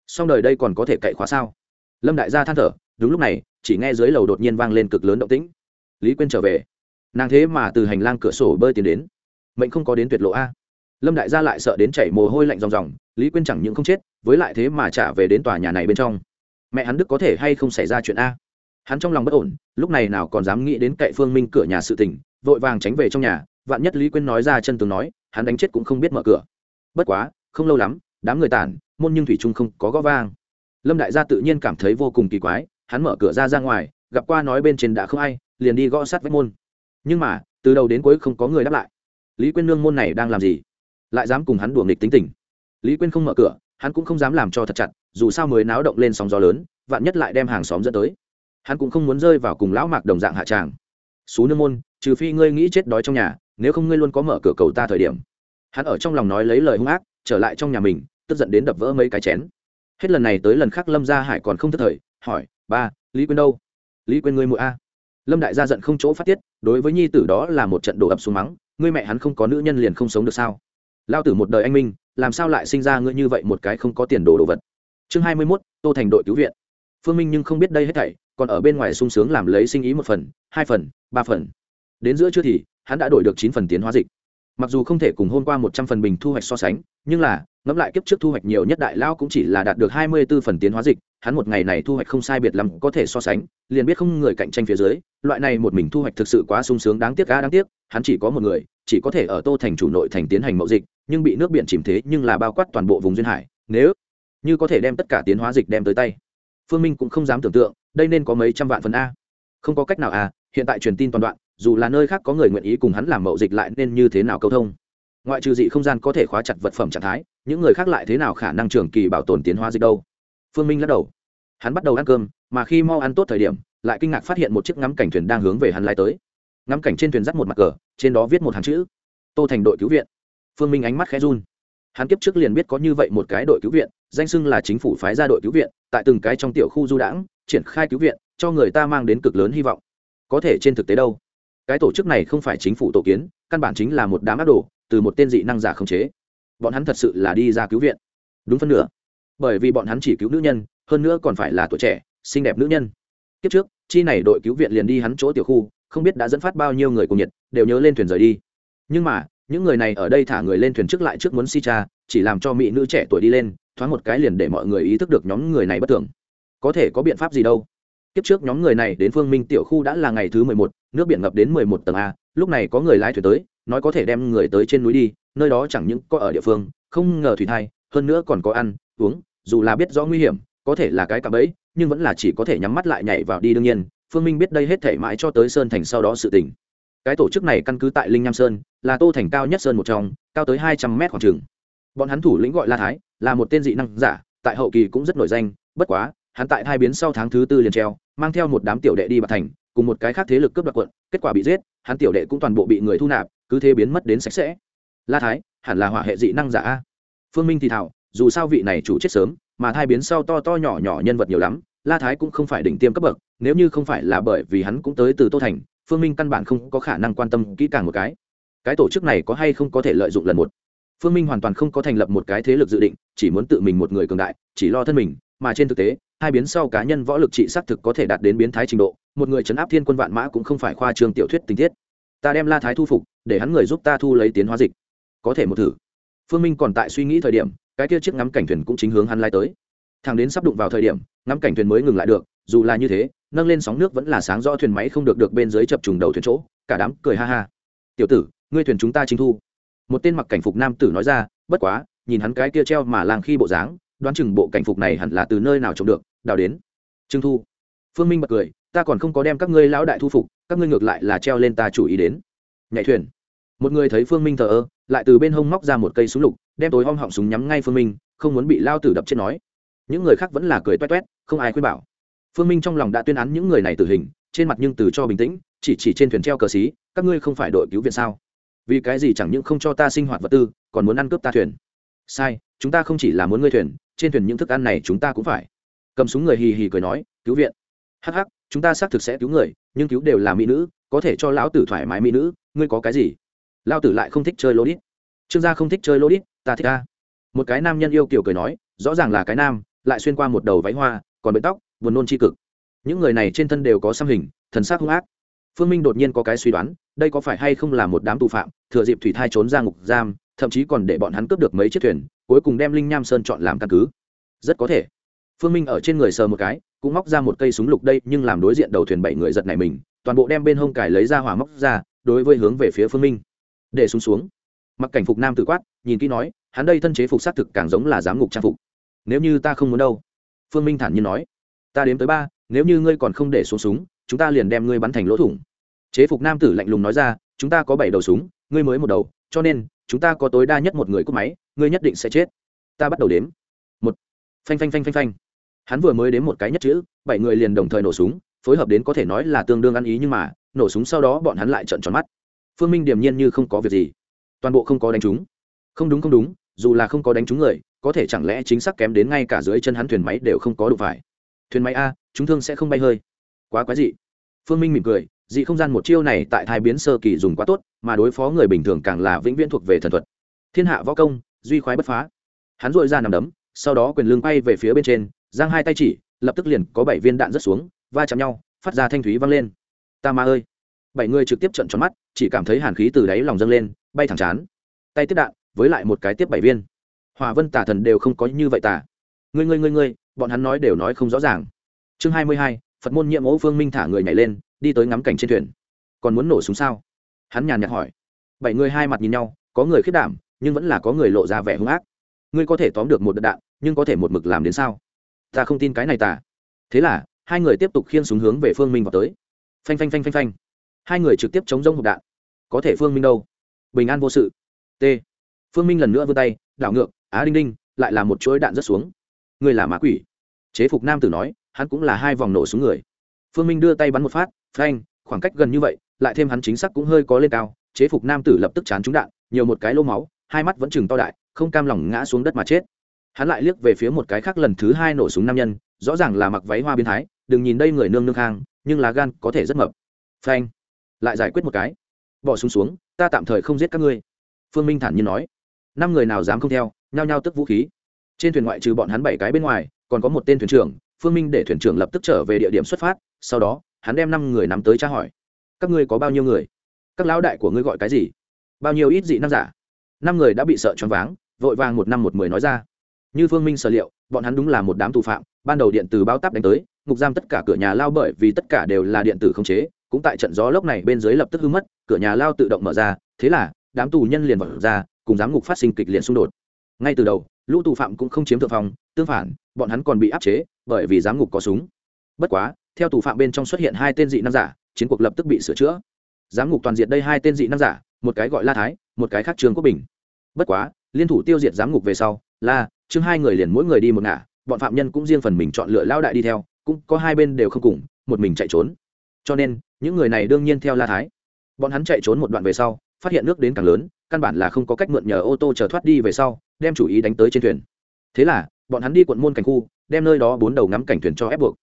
Xong đời đây còn có thể cậy khóa sao? Lâm đại gia than thở, đúng lúc này, chỉ nghe dưới lầu đột nhiên vang lên cực lớn động tĩnh. Lý quyên trở về. Nàng thế mà từ hành lang cửa sổ bơi tiến đến. Mệnh không có đến tuyệt lộ a. Lâm đại gia lại sợ đến chảy mồ hôi lạnh ròng ròng, lý quyên chẳng những không chết, với lại thế mà trả về đến tòa nhà này bên trong. Mẹ hắn đức có thể hay không xảy ra chuyện a? Hắn trong lòng bất ổn, lúc này nào còn dám nghĩ đến cậy phương minh cửa nhà sự tình, vội vàng tránh về trong nhà, vạn nhất lý quyên nói ra chân tường nói, hắn đánh chết cũng không biết mở cửa. Bất quá, không lâu lắm, đám người tản, môn nhưng thủy trung không có gõ vang. Lâm đại gia tự nhiên cảm thấy vô cùng kỳ quái, hắn mở cửa ra ra ngoài, gặp qua nói bên trên đã không ai, liền đi gõ sát vách môn. Nhưng mà, từ đầu đến cuối không có người đáp lại. Lý quyên nương môn này đang làm gì? Lại dám cùng hắn đùa nghịch tính tình. Lý quyên không mở cửa, hắn cũng không dám làm cho thật chặt, dù sao mới náo động lên sóng gió lớn, vạn nhất lại đem hàng xóm dẫn tới hắn cũng không muốn rơi vào cùng lão mạc đồng dạng hạ tràng. Xú nương môn, trừ phi ngươi nghĩ chết đói trong nhà, nếu không ngươi luôn có mở cửa cầu ta thời điểm. Hắn ở trong lòng nói lấy lời hung ác, trở lại trong nhà mình, tức giận đến đập vỡ mấy cái chén. Hết lần này tới lần khác lâm gia hải còn không thất thời, hỏi, ba, lý quyên đâu? Lý quyên ngươi muội a. Lâm đại gia giận không chỗ phát tiết, đối với nhi tử đó là một trận đổ ập xuống mắng, ngươi mẹ hắn không có nữ nhân liền không sống được sao? Lao tử một đời anh minh, làm sao lại sinh ra ngươi như vậy một cái không có tiền đồ đồ vật? Chương hai mươi mốt, tô thành đội cứu viện. Phương minh nhưng không biết đây hết thảy còn ở bên ngoài sung sướng làm lấy sinh ý một phần, hai phần, ba phần. Đến giữa trưa thì, hắn đã đổi được chín phần tiến hóa dịch. Mặc dù không thể cùng hôm qua một trăm phần bình thu hoạch so sánh, nhưng là, ngẫm lại kiếp trước thu hoạch nhiều nhất đại lao cũng chỉ là đạt được hai mươi b ố phần tiến hóa dịch, hắn một ngày này thu hoạch không sai biệt lắm có thể so sánh, liền biết không người cạnh tranh phía dưới, loại này một mình thu hoạch thực sự quá sung sướng đáng tiếc cá đáng tiếc, hắn chỉ có một người, chỉ có thể ở tô thành chủ nội thành tiến hành mậu dịch, nhưng bị nước biển chìm thế nhưng là bao quát toàn bộ vùng duyên hải, nếu như có thể đem tất cả tiến hóa dịch đem tới tay. Phương minh cũng không dám tưởng tượng đây nên có mấy trăm vạn phần a. Không có cách nào à hiện tại truyền tin toàn đoạn, dù là nơi khác có người nguyện ý cùng hắn làm mậu dịch lại nên như thế nào câu thông? Ngoại trừ dị không gian có thể khóa chặt vật phẩm trạng thái, những người khác lại thế nào khả năng trường kỳ bảo tồn tiến hóa dịch đâu? Phương minh lắc đầu. Hắn bắt đầu ăn cơm, mà khi mau ăn tốt thời điểm, lại kinh ngạc phát hiện một chiếc ngắm cảnh thuyền đang hướng về hắn lai tới. Ngắm cảnh trên thuyền dắt một mặt cờ, trên đó viết một hàng chữ. Tô thành đội cứu viện. Phương minh ánh mắt khẽ run. Hắn kiếp trước liền biết có như vậy một cái đội cứu viện, danh xưng là chính phủ phái ra đội cứu viện, tại từng cái trong tiểu khu du đãng triển khai cứu viện, cho người ta mang đến cực lớn hy vọng. Có thể trên thực tế đâu? Cái tổ chức này không phải chính phủ tổ kiến, căn bản chính là một đám ác đồ, từ một tên dị năng giả khống chế. Bọn hắn thật sự là đi ra cứu viện. Đúng phân nửa. Bởi vì bọn hắn chỉ cứu nữ nhân, hơn nữa còn phải là tuổi trẻ, xinh đẹp nữ nhân. Kiếp trước, chi này đội cứu viện liền đi hắn chỗ tiểu khu, không biết đã dẫn phát bao nhiêu người cùng nhiệt, đều nhớ lên thuyền rời đi. Nhưng mà, những người này ở đây thả người lên thuyền trước lại trước muốn si cha, chỉ làm cho mỹ nữ trẻ tuổi đi lên, thoáng một cái liền để mọi người ý thức được nhóm người này bất thường có thể có biện pháp gì đâu. Kiếp trước nhóm người này đến phương minh tiểu khu đã là ngày thứ mười một, nước biển ngập đến mười một tầng a, lúc này có người lái thuyền tới, nói có thể đem người tới trên núi đi, nơi đó chẳng những có ở địa phương, không ngờ thủy thai, hơn nữa còn có ăn, uống, dù là biết rõ nguy hiểm, có thể là cái cạm bẫy, nhưng vẫn là chỉ có thể nhắm mắt lại nhảy vào đi đương nhiên, phương minh biết đây hết thể mãi cho tới sơn thành sau đó sự tỉnh cái tổ chức này căn cứ tại linh nham sơn, là tô thành cao nhất sơn một trong, cao tới hai trăm mét khoảng trường bọn hắn thủ lĩnh gọi la thái, là một tên dị năng giả, tại hậu kỳ cũng rất nổi danh, bất quá hắn tại hai biến sau tháng thứ tư liền treo, mang theo một đám tiểu đệ đi bạc thành, cùng một cái khác thế lực cướp đoạt quận, kết quả bị giết, hắn tiểu đệ cũng toàn bộ bị người thu nạp, cứ thế biến mất đến sạch sẽ. La thái, hẳn là hỏa hệ dị năng giả a. Phương minh thì thảo, dù sao vị này chủ chết sớm, mà thai biến sau to to nhỏ nhỏ nhân vật nhiều lắm, la thái cũng không phải đỉnh tiêm cấp bậc, nếu như không phải là bởi vì hắn cũng tới từ tô thành, phương minh căn bản không có khả năng quan tâm kỹ càng một cái. Cái tổ chức này có hay không có thể lợi dụng lần một? Phương minh hoàn toàn không có thành lập một cái thế lực dự định, chỉ muốn tự mình một người cường đại, chỉ lo thân mình mà trên thực tế, hai biến sau cá nhân võ lực trị xác thực có thể đạt đến biến thái trình độ, một người chấn áp thiên quân vạn mã cũng không phải khoa trương tiểu thuyết tình tiết. Ta đem la thái thu phục, để hắn người giúp ta thu lấy tiến hóa dịch. Có thể một thử. Phương minh còn tại suy nghĩ thời điểm, cái kia chiếc ngắm cảnh thuyền cũng chính hướng hắn lai tới. Thằng đến sắp đụng vào thời điểm, ngắm cảnh thuyền mới ngừng lại được, dù là như thế, nâng lên sóng nước vẫn là sáng rõ thuyền máy không được được bên dưới chập trùng đầu thuyền chỗ, cả đám cười ha ha. Tiểu tử, ngươi thuyền chúng ta chính thu. Một tên mặc cảnh phục nam tử nói ra, bất quá, nhìn hắn cái kia treo mà làng khi bộ dáng đoán chừng bộ cảnh phục này hẳn là từ nơi nào trồng được, đào đến. Trưng thu. Phương minh bật cười, ta còn không có đem các ngươi lão đại thu phục, các ngươi ngược lại là treo lên ta chủ ý đến. Nhảy thuyền. Một người thấy phương minh thờ ơ, lại từ bên hông móc ra một cây súng lục, đem tối om họng súng nhắm ngay phương minh, không muốn bị lao tử đập chết nói. Những người khác vẫn là cười toét toét, không ai khuyên bảo. Phương minh trong lòng đã tuyên án những người này tử hình, trên mặt nhưng từ cho bình tĩnh, chỉ chỉ trên thuyền treo cờ xí, các ngươi không phải đội cứu viện sao? Vì cái gì chẳng những không cho ta sinh hoạt vật tư, còn muốn ăn cướp ta thuyền? Sai, chúng ta không chỉ là muốn ngươi thuyền trên thuyền những thức ăn này chúng ta cũng phải. Cầm súng người hì hì cười nói, cứu viện. Hắc hắc, chúng ta xác thực sẽ cứu người, nhưng cứu đều là mỹ nữ, có thể cho lão tử thoải mái mỹ nữ, ngươi có cái gì? Lão tử lại không thích chơi lô đít trương gia không thích chơi lô đít ta thích ta. Một cái nam nhân yêu kiểu cười nói, rõ ràng là cái nam, lại xuyên qua một đầu váy hoa, còn bệ tóc, buồn nôn tri cực. Những người này trên thân đều có xăm hình, thần sắc hung ác. Phương minh đột nhiên có cái suy đoán, đây có phải hay không là một đám tù phạm, thừa dịp thủy thai trốn ra ngục giam thậm chí còn để bọn hắn cướp được mấy chiếc thuyền, cuối cùng đem linh nham sơn chọn làm căn cứ. Rất có thể. Phương minh ở trên người sờ một cái, cũng móc ra một cây súng lục đây, nhưng làm đối diện đầu thuyền bảy người giật này mình, toàn bộ đem bên hông cải lấy ra hỏa móc ra, đối với hướng về phía phương minh. Để xuống xuống. Mặc cảnh phục nam tự quát, nhìn kỹ nói, hắn đây thân chế phục xác thực càng giống là giám ngục trang phục. Nếu như ta không muốn đâu. Phương minh thản nhiên nói, ta đếm tới ba, nếu như ngươi còn không để xuống súng, chúng ta liền đem ngươi bắn thành lỗ thủng. Chế phục nam tử lạnh lùng nói ra, chúng ta có bảy đầu súng, ngươi mới một đầu, cho nên chúng ta có tối đa nhất một người cúp máy, ngươi nhất định sẽ chết. Ta bắt đầu đếm. Một. Phanh phanh phanh phanh phanh. Hắn vừa mới đếm một cái nhất chữ, bảy người liền đồng thời nổ súng, phối hợp đến có thể nói là tương đương ăn ý nhưng mà, nổ súng sau đó bọn hắn lại trợn tròn mắt. Phương minh điềm nhiên như không có việc gì. Toàn bộ không có đánh trúng. Không đúng không đúng, dù là không có đánh trúng người, có thể chẳng lẽ chính xác kém đến ngay cả dưới chân hắn thuyền máy đều không có đủ phải? Thuyền máy a, chúng thương sẽ không bay hơi. Quá quái dị. Phương minh mỉm cười dị không gian một chiêu này tại thai biến sơ kỳ dùng quá tốt, mà đối phó người bình thường càng là vĩnh viễn thuộc về thần thuật. Thiên hạ võ công, duy khoái bất phá. Hắn dội ra nằm đấm, sau đó quyền lương bay về phía bên trên, giang hai tay chỉ, lập tức liền có bảy viên đạn rớt xuống, va chạm nhau, phát ra thanh thúy văng lên. Ta ma ơi! Bảy người trực tiếp trận tròn mắt, chỉ cảm thấy hàn khí từ đáy lòng dâng lên, bay thẳng chán. Tay tiếp đạn, với lại một cái tiếp bảy viên. Hòa vân tả thần đều không có như vậy tả ngươi ngươi ngươi ngươi, bọn hắn nói đều nói không rõ ràng. Chương hai mươi hai, phật môn nhiệm ố phương minh thả người nhảy lên đi tới ngắm cảnh trên thuyền. Còn muốn nổ súng sao? Hắn nhàn nhạt hỏi. Bảy người hai mặt nhìn nhau, có người khiết đảm, nhưng vẫn là có người lộ ra vẻ hung ác. Ngươi có thể tóm được một đợt đạn, nhưng có thể một mực làm đến sao? Ta không tin cái này tả thế là, hai người tiếp tục khiên súng hướng về phương minh vào tới. Phanh phanh phanh phanh phanh. Hai người trực tiếp chống rông hộp đạn. Có thể phương minh đâu? Bình an vô sự. T. Phương minh lần nữa vươn tay, đảo ngược, á đinh đinh, lại là một chuỗi đạn rớt xuống. Người là mã quỷ. Chế phục nam tử nói, hắn cũng là hai vòng nổ xuống người. Phương minh đưa tay bắn một phát phanh khoảng cách gần như vậy lại thêm hắn chính xác cũng hơi có lên cao chế phục nam tử lập tức chán trúng đạn nhiều một cái lô máu hai mắt vẫn chừng to đại không cam lòng ngã xuống đất mà chết. Hắn lại liếc về phía một cái khác lần thứ hai nổ súng nam nhân rõ ràng là mặc váy hoa biến thái đừng nhìn đây người nương nương khang nhưng lá gan có thể rất mập. Phanh lại giải quyết một cái. Bỏ súng xuống, xuống ta tạm thời không giết các ngươi. Phương minh thản nhiên nói. Năm người nào dám không theo nhao nhao tức vũ khí. Trên thuyền ngoại trừ bọn hắn bảy cái bên ngoài còn có một tên thuyền trưởng phương minh để thuyền trưởng lập tức trở về địa điểm xuất phát sau đó hắn đem năm người nắm tới tra hỏi. Các ngươi có bao nhiêu người? Các lão đại của ngươi gọi cái gì? Bao nhiêu ít dị năng giả? Năm người đã bị sợ choáng váng, vội vàng một năm một mười nói ra. Như phương minh sở liệu, bọn hắn đúng là một đám tù phạm, ban đầu điện từ bao táp đánh tới, ngục giam tất cả cửa nhà lao bởi vì tất cả đều là điện tử không chế, cũng tại trận gió lốc này bên dưới lập tức hư mất, cửa nhà lao tự động mở ra, thế là, đám tù nhân liền vỡ ra, cùng giám ngục phát sinh kịch liệt xung đột. Ngay từ đầu, lũ tù phạm cũng không chiếm thượng phong tương phản, bọn hắn còn bị áp chế, bởi vì giám ngục có súng. Bất quá theo tù phạm bên trong xuất hiện hai tên dị nam giả, chiến cuộc lập tức bị sửa chữa. Giám ngục toàn diện đây hai tên dị nam giả, một cái gọi la thái, một cái khác trương quốc bình. Bất quá, liên thủ tiêu diệt giám ngục về sau, la, trương hai người liền mỗi người đi một ngả, bọn phạm nhân cũng riêng phần mình chọn lựa lao đại đi theo, cũng có hai bên đều không cùng, một mình chạy trốn. Cho nên, những người này đương nhiên theo la thái. Bọn hắn chạy trốn một đoạn về sau, phát hiện nước đến càng lớn, căn bản là không có cách mượn nhờ ô tô chờ thoát đi về sau, đem chủ ý đánh tới trên thuyền. Thế là, bọn hắn đi quận môn cảnh khu, đem nơi đó bốn đầu ngắm cảnh thuyền cho ép buộc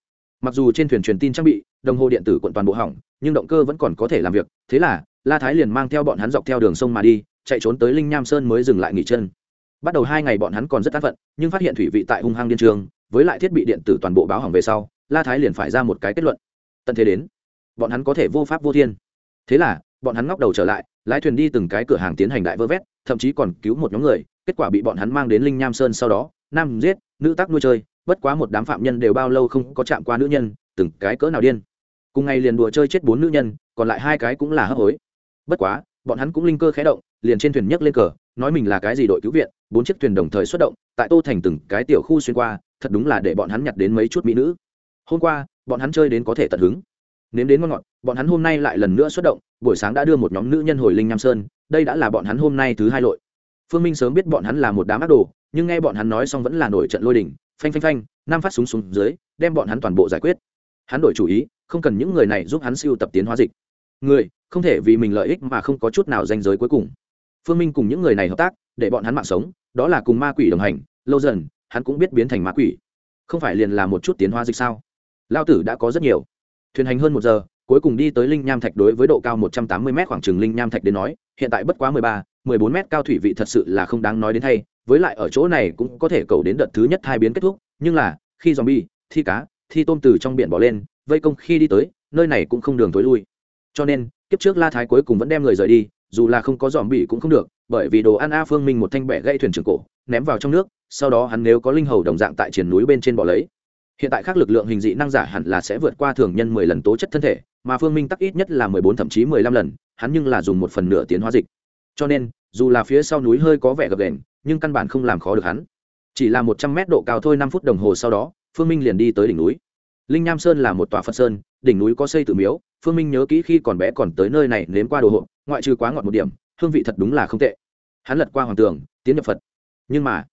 mặc dù trên thuyền truyền tin trang bị, đồng hồ điện tử quận toàn bộ hỏng, nhưng động cơ vẫn còn có thể làm việc. Thế là, la thái liền mang theo bọn hắn dọc theo đường sông mà đi, chạy trốn tới linh nham sơn mới dừng lại nghỉ chân. Bắt đầu hai ngày bọn hắn còn rất an phận, nhưng phát hiện thủy vị tại hung hăng điên trường, với lại thiết bị điện tử toàn bộ báo hỏng về sau, la thái liền phải ra một cái kết luận. Tận thế đến, bọn hắn có thể vô pháp vô thiên. Thế là, bọn hắn ngóc đầu trở lại, lái thuyền đi từng cái cửa hàng tiến hành đại vơ vét, thậm chí còn cứu một nhóm người, kết quả bị bọn hắn mang đến linh nham sơn sau đó, nam giết, nữ tác nuôi chơi bất quá một đám phạm nhân đều bao lâu không có chạm qua nữ nhân, từng cái cỡ nào điên. Cùng ngày liền đùa chơi chết bốn nữ nhân, còn lại hai cái cũng là hấp hối. Bất quá, bọn hắn cũng linh cơ khé động, liền trên thuyền nhấc lên cờ, nói mình là cái gì đội cứu viện, bốn chiếc thuyền đồng thời xuất động, tại tô thành từng cái tiểu khu xuyên qua, thật đúng là để bọn hắn nhặt đến mấy chút mỹ nữ. Hôm qua, bọn hắn chơi đến có thể tận hứng. Nếm đến ngon ngọt, bọn hắn hôm nay lại lần nữa xuất động, buổi sáng đã đưa một nhóm nữ nhân hồi linh Nam sơn, đây đã là bọn hắn hôm nay thứ hai lội. Phương minh sớm biết bọn hắn là một đám ác đồ nhưng nghe bọn hắn nói xong vẫn là nổi trận lôi đình, phanh phanh phanh, năm phát súng xuống dưới, đem bọn hắn toàn bộ giải quyết. Hắn đổi chủ ý, không cần những người này giúp hắn siêu tập tiến hóa dịch. Người, không thể vì mình lợi ích mà không có chút nào danh giới cuối cùng. Phương minh cùng những người này hợp tác, để bọn hắn mạng sống, đó là cùng ma quỷ đồng hành, lâu dần, hắn cũng biết biến thành ma quỷ. Không phải liền là một chút tiến hóa dịch sao? Lao tử đã có rất nhiều. Thuyền hành hơn một giờ, cuối cùng đi tới linh nham thạch đối với độ cao một trăm tám mươi m khoảng trừng linh nham thạch đến nói, hiện tại bất quá mười ba, mười bốn m cao thủy vị thật sự là không đáng nói đến thay với lại ở chỗ này cũng có thể cầu đến đợt thứ nhất hai biến kết thúc, nhưng là, khi zombie, thi cá, thi tôm từ trong biển bỏ lên, vây công khi đi tới, nơi này cũng không đường tối lui. Cho nên, kiếp trước la thái cuối cùng vẫn đem người rời đi, dù là không có dòm bị cũng không được, bởi vì đồ ăn a phương minh một thanh bẻ gãy thuyền trưởng cổ, ném vào trong nước, sau đó hắn nếu có linh hầu đồng dạng tại triển núi bên trên bỏ lấy. Hiện tại các lực lượng hình dị năng giả hẳn là sẽ vượt qua thường nhân mười lần tố chất thân thể, mà phương minh tắc ít nhất là mười bốn thậm chí mười lăm lần, hắn nhưng là dùng một phần nửa tiến hóa dịch. Cho nên, dù là phía sau núi hơi có vẻ gập đền nhưng căn bản không làm khó được hắn. Chỉ là một trăm mét độ cao thôi, năm phút đồng hồ sau đó, phương minh liền đi tới đỉnh núi. Linh Nam sơn là một tòa phật sơn, đỉnh núi có xây tự miếu, phương minh nhớ kỹ khi còn bé còn tới nơi này nếm qua đồ hộp, ngoại trừ quá ngọt một điểm, hương vị thật đúng là không tệ. Hắn lật qua hoàng tường, tiến nhập phật. Nhưng mà,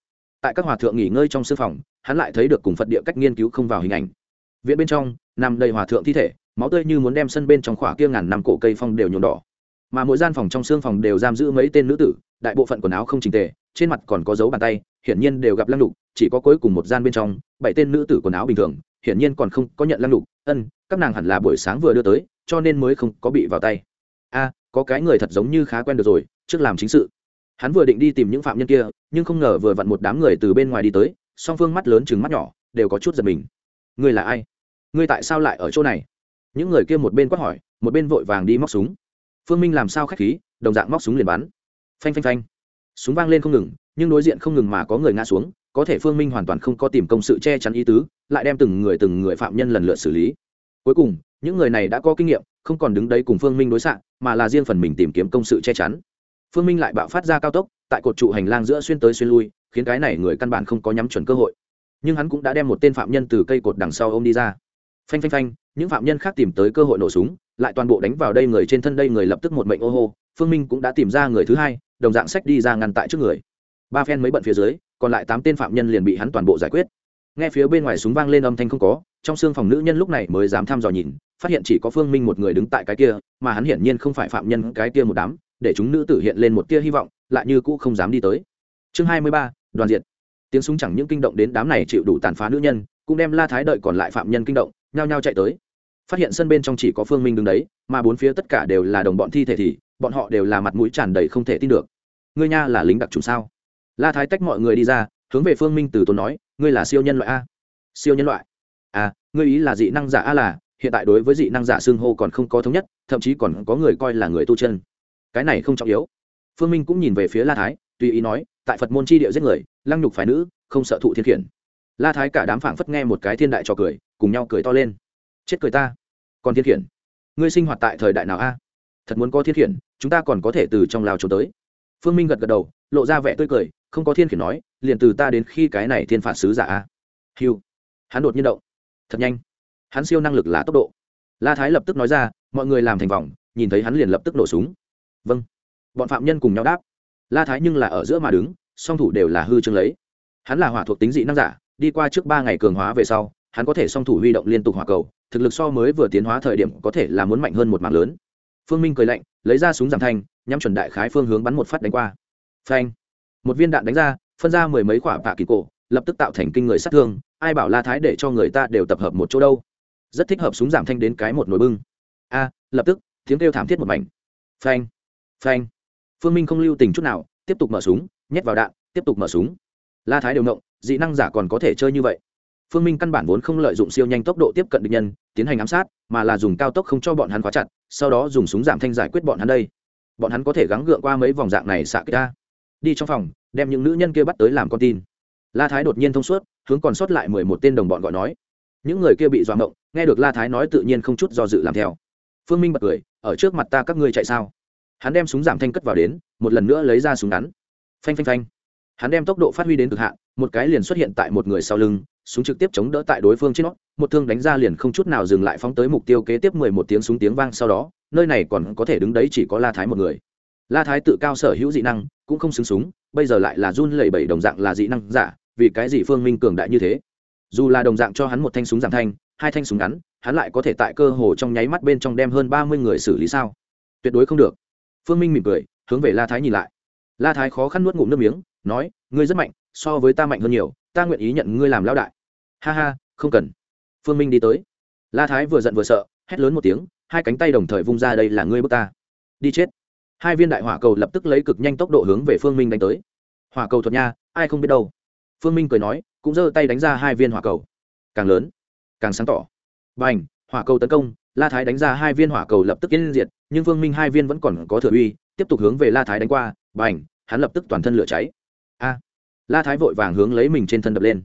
tại các hòa thượng nghỉ ngơi trong sư phòng, hắn lại thấy được cùng phật địa cách nghiên cứu không vào hình ảnh. Viện bên trong, nằm đầy hòa thượng thi thể, máu tươi như muốn đem sân bên trong khỏa kia ngàn năm cổ cây phong đều nhuộm đỏ mà mỗi gian phòng trong xương phòng đều giam giữ mấy tên nữ tử, đại bộ phận quần áo không trình tề, trên mặt còn có dấu bàn tay, hiển nhiên đều gặp lăng lục, chỉ có cuối cùng một gian bên trong, bảy tên nữ tử quần áo bình thường, hiển nhiên còn không có nhận lăng lục. Ân, các nàng hẳn là buổi sáng vừa đưa tới, cho nên mới không có bị vào tay. A, có cái người thật giống như khá quen được rồi, trước làm chính sự. Hắn vừa định đi tìm những phạm nhân kia, nhưng không ngờ vừa vặn một đám người từ bên ngoài đi tới, song phương mắt lớn chừng mắt nhỏ, đều có chút giật mình. Ngươi là ai? Ngươi tại sao lại ở chỗ này? Những người kia một bên quát hỏi, một bên vội vàng đi móc súng phương minh làm sao k h á c h khí, đồng dạng móc súng liền bắn. Phanh phanh phanh. Súng vang lên không ngừng, nhưng đối diện không ngừng mà có người ngã xuống, có thể phương minh hoàn toàn không có tìm công sự che chắn ý tứ, lại đem từng người từng người phạm nhân lần lượt xử lý. Cuối cùng, những người này đã có kinh nghiệm, không còn đứng đấy cùng phương minh đối xạ, mà là riêng phần mình tìm kiếm công sự che chắn. Phương minh lại bạo phát ra cao tốc, tại cột trụ hành lang giữa xuyên tới xuyên lui, khiến cái này người căn bản không có nhắm chuẩn cơ hội. Nhưng hắn cũng đã đem một tên phạm nhân từ cây cột đằng sau ô m đi ra phanh phanh phanh, những phạm nhân khác tìm tới cơ hội nổ súng, lại toàn bộ đánh vào đây người trên thân đây người lập tức một mệnh ô hô. Phương minh cũng đã tìm ra người thứ hai, đồng dạng sách đi ra ngăn tại trước người. Ba phen mới bận phía dưới, còn lại tám tên phạm nhân liền bị hắn toàn bộ giải quyết. Nghe phía bên ngoài súng vang lên âm thanh không có, trong xương phòng nữ nhân lúc này mới dám thăm dò nhìn, phát hiện chỉ có phương minh một người đứng tại cái kia, mà hắn hiển nhiên không phải phạm nhân cái kia một đám, để chúng nữ tử hiện lên một tia hy vọng, lại như cũ không dám đi tới. Chương hai mươi ba, đoàn diện. tiếng súng chẳng những kinh động đến đám này chịu đủ tàn phá nữ nhân, cũng đem la thái đợi còn lại phạm nhân kinh động nhao nhao chạy tới. Phát hiện sân bên trong chỉ có phương minh đứng đấy, mà bốn phía tất cả đều là đồng bọn thi thể thì bọn họ đều là mặt mũi tràn đầy không thể tin được. Ngươi nha là lính đặc trùng sao? La thái tách mọi người đi ra, hướng về phương minh từ tốn nói, ngươi là siêu nhân loại a. Siêu nhân loại? À ngươi ý là dị năng giả a là, hiện tại đối với dị năng giả xương hô còn không có thống nhất, thậm chí còn có người coi là người tu chân. Cái này không trọng yếu. Phương minh cũng nhìn về phía la thái, tùy ý nói, tại phật môn chi địa giết người, lăng nhục phải nữ, không sợ thụ thiên khiển. La thái cả đám phảng phất nghe một cái thiên đại trò cười cùng nhau cười to lên. Chết cười ta. Còn thiên khiển, ngươi sinh hoạt tại thời đại nào a? Thật muốn có thiên khiển, chúng ta còn có thể từ trong lào trốn tới. Phương minh gật gật đầu, lộ ra vẻ tươi cười, không có thiên khiển nói, liền từ ta đến khi cái này thiên phạt sứ giả a. Hiu hắn đột nhiên động. Thật nhanh. Hắn siêu năng lực là tốc độ. La thái lập tức nói ra, mọi người làm thành vòng, nhìn thấy hắn liền lập tức nổ súng. Vâng. Bọn phạm nhân cùng nhau đáp. La thái nhưng là ở giữa mà đứng, song thủ đều là hư chương lấy. Hắn là hỏa thuộc tính dị năng giả, đi qua trước ba ngày cường hóa về sau hắn có thể song thủ huy động liên tục hỏa cầu, thực lực so mới vừa tiến hóa thời điểm có thể là muốn mạnh hơn một mạng lớn. Phương minh cười lạnh, lấy ra súng giảm thanh, nhắm chuẩn đại khái phương hướng bắn một phát đánh qua. Phanh. Một viên đạn đánh ra, phân ra mười mấy quả vạ kỳ cổ, lập tức tạo thành kinh người sát thương, ai bảo la thái để cho người ta đều tập hợp một chỗ đâu. Rất thích hợp súng giảm thanh đến cái một nồi bưng. A, lập tức, tiếng kêu thảm thiết một mảnh. Phanh. Phanh. Phương minh không lưu tình chút nào, tiếp tục mở súng, nhét vào đạn, tiếp tục mở súng. La thái đều động, dị năng giả còn có thể chơi như vậy phương minh căn bản vốn không lợi dụng siêu nhanh tốc độ tiếp cận địch nhân, tiến hành ám sát, mà là dùng cao tốc không cho bọn hắn khóa chặt, sau đó dùng súng giảm thanh giải quyết bọn hắn đây. Bọn hắn có thể gắng gượng qua mấy vòng dạng này xạ kích ra đi trong phòng, đem những nữ nhân kia bắt tới làm con tin. La thái đột nhiên thông suốt, hướng còn sót lại mười một tên đồng bọn gọi nói. Những người kia bị dọa mộng nghe được la thái nói tự nhiên không chút do dự làm theo. Phương minh bật cười, ở trước mặt ta các ngươi chạy sao? Hắn đem súng giảm thanh cất vào đến, một lần nữa lấy ra súng ngắn. Phanh phanh phanh. Hắn đem tốc độ phát huy đến cực hạn, một cái liền xuất hiện tại một người sau lưng súng trực tiếp chống đỡ tại đối phương trên nó một thương đánh ra liền không chút nào dừng lại phóng tới mục tiêu kế tiếp mười một tiếng súng tiếng vang sau đó, nơi này còn có thể đứng đấy chỉ có la thái một người. La thái tự cao sở hữu dị năng, cũng không xứng súng, bây giờ lại là run lẩy bẩy đồng dạng là dị năng giả, vì cái gì phương minh cường đại như thế? Dù là đồng dạng cho hắn một thanh súng giảm thanh, hai thanh súng ngắn, hắn lại có thể tại cơ hồ trong nháy mắt bên trong đem hơn ba mươi người xử lý sao? Tuyệt đối không được. Phương minh mỉm cười, hướng về la thái nhìn lại. La thái khó khăn nuốt ngụm nước miếng, nói, ngươi rất mạnh, so với ta mạnh hơn nhiều, ta nguyện ý nhận ngươi làm lao đại ha ha, không cần. Phương minh đi tới. La thái vừa giận vừa sợ, hét lớn một tiếng, hai cánh tay đồng thời vung ra đây là ngươi bước ta. Đi chết. Hai viên đại hỏa cầu lập tức lấy cực nhanh tốc độ hướng về phương minh đánh tới. Hỏa cầu thuật nha, ai không biết đâu. Phương minh cười nói, cũng giơ tay đánh ra hai viên hỏa cầu. Càng lớn, càng sáng tỏ. B à n h hỏa cầu tấn công, la thái đánh ra hai viên hỏa cầu lập tức yên diệt, nhưng phương minh hai viên vẫn còn có thừa uy, tiếp tục hướng về la thái đánh qua b à n h hắn lập tức toàn thân lửa cháy. A. La thái vội vàng hướng lấy mình trên thân đập lên.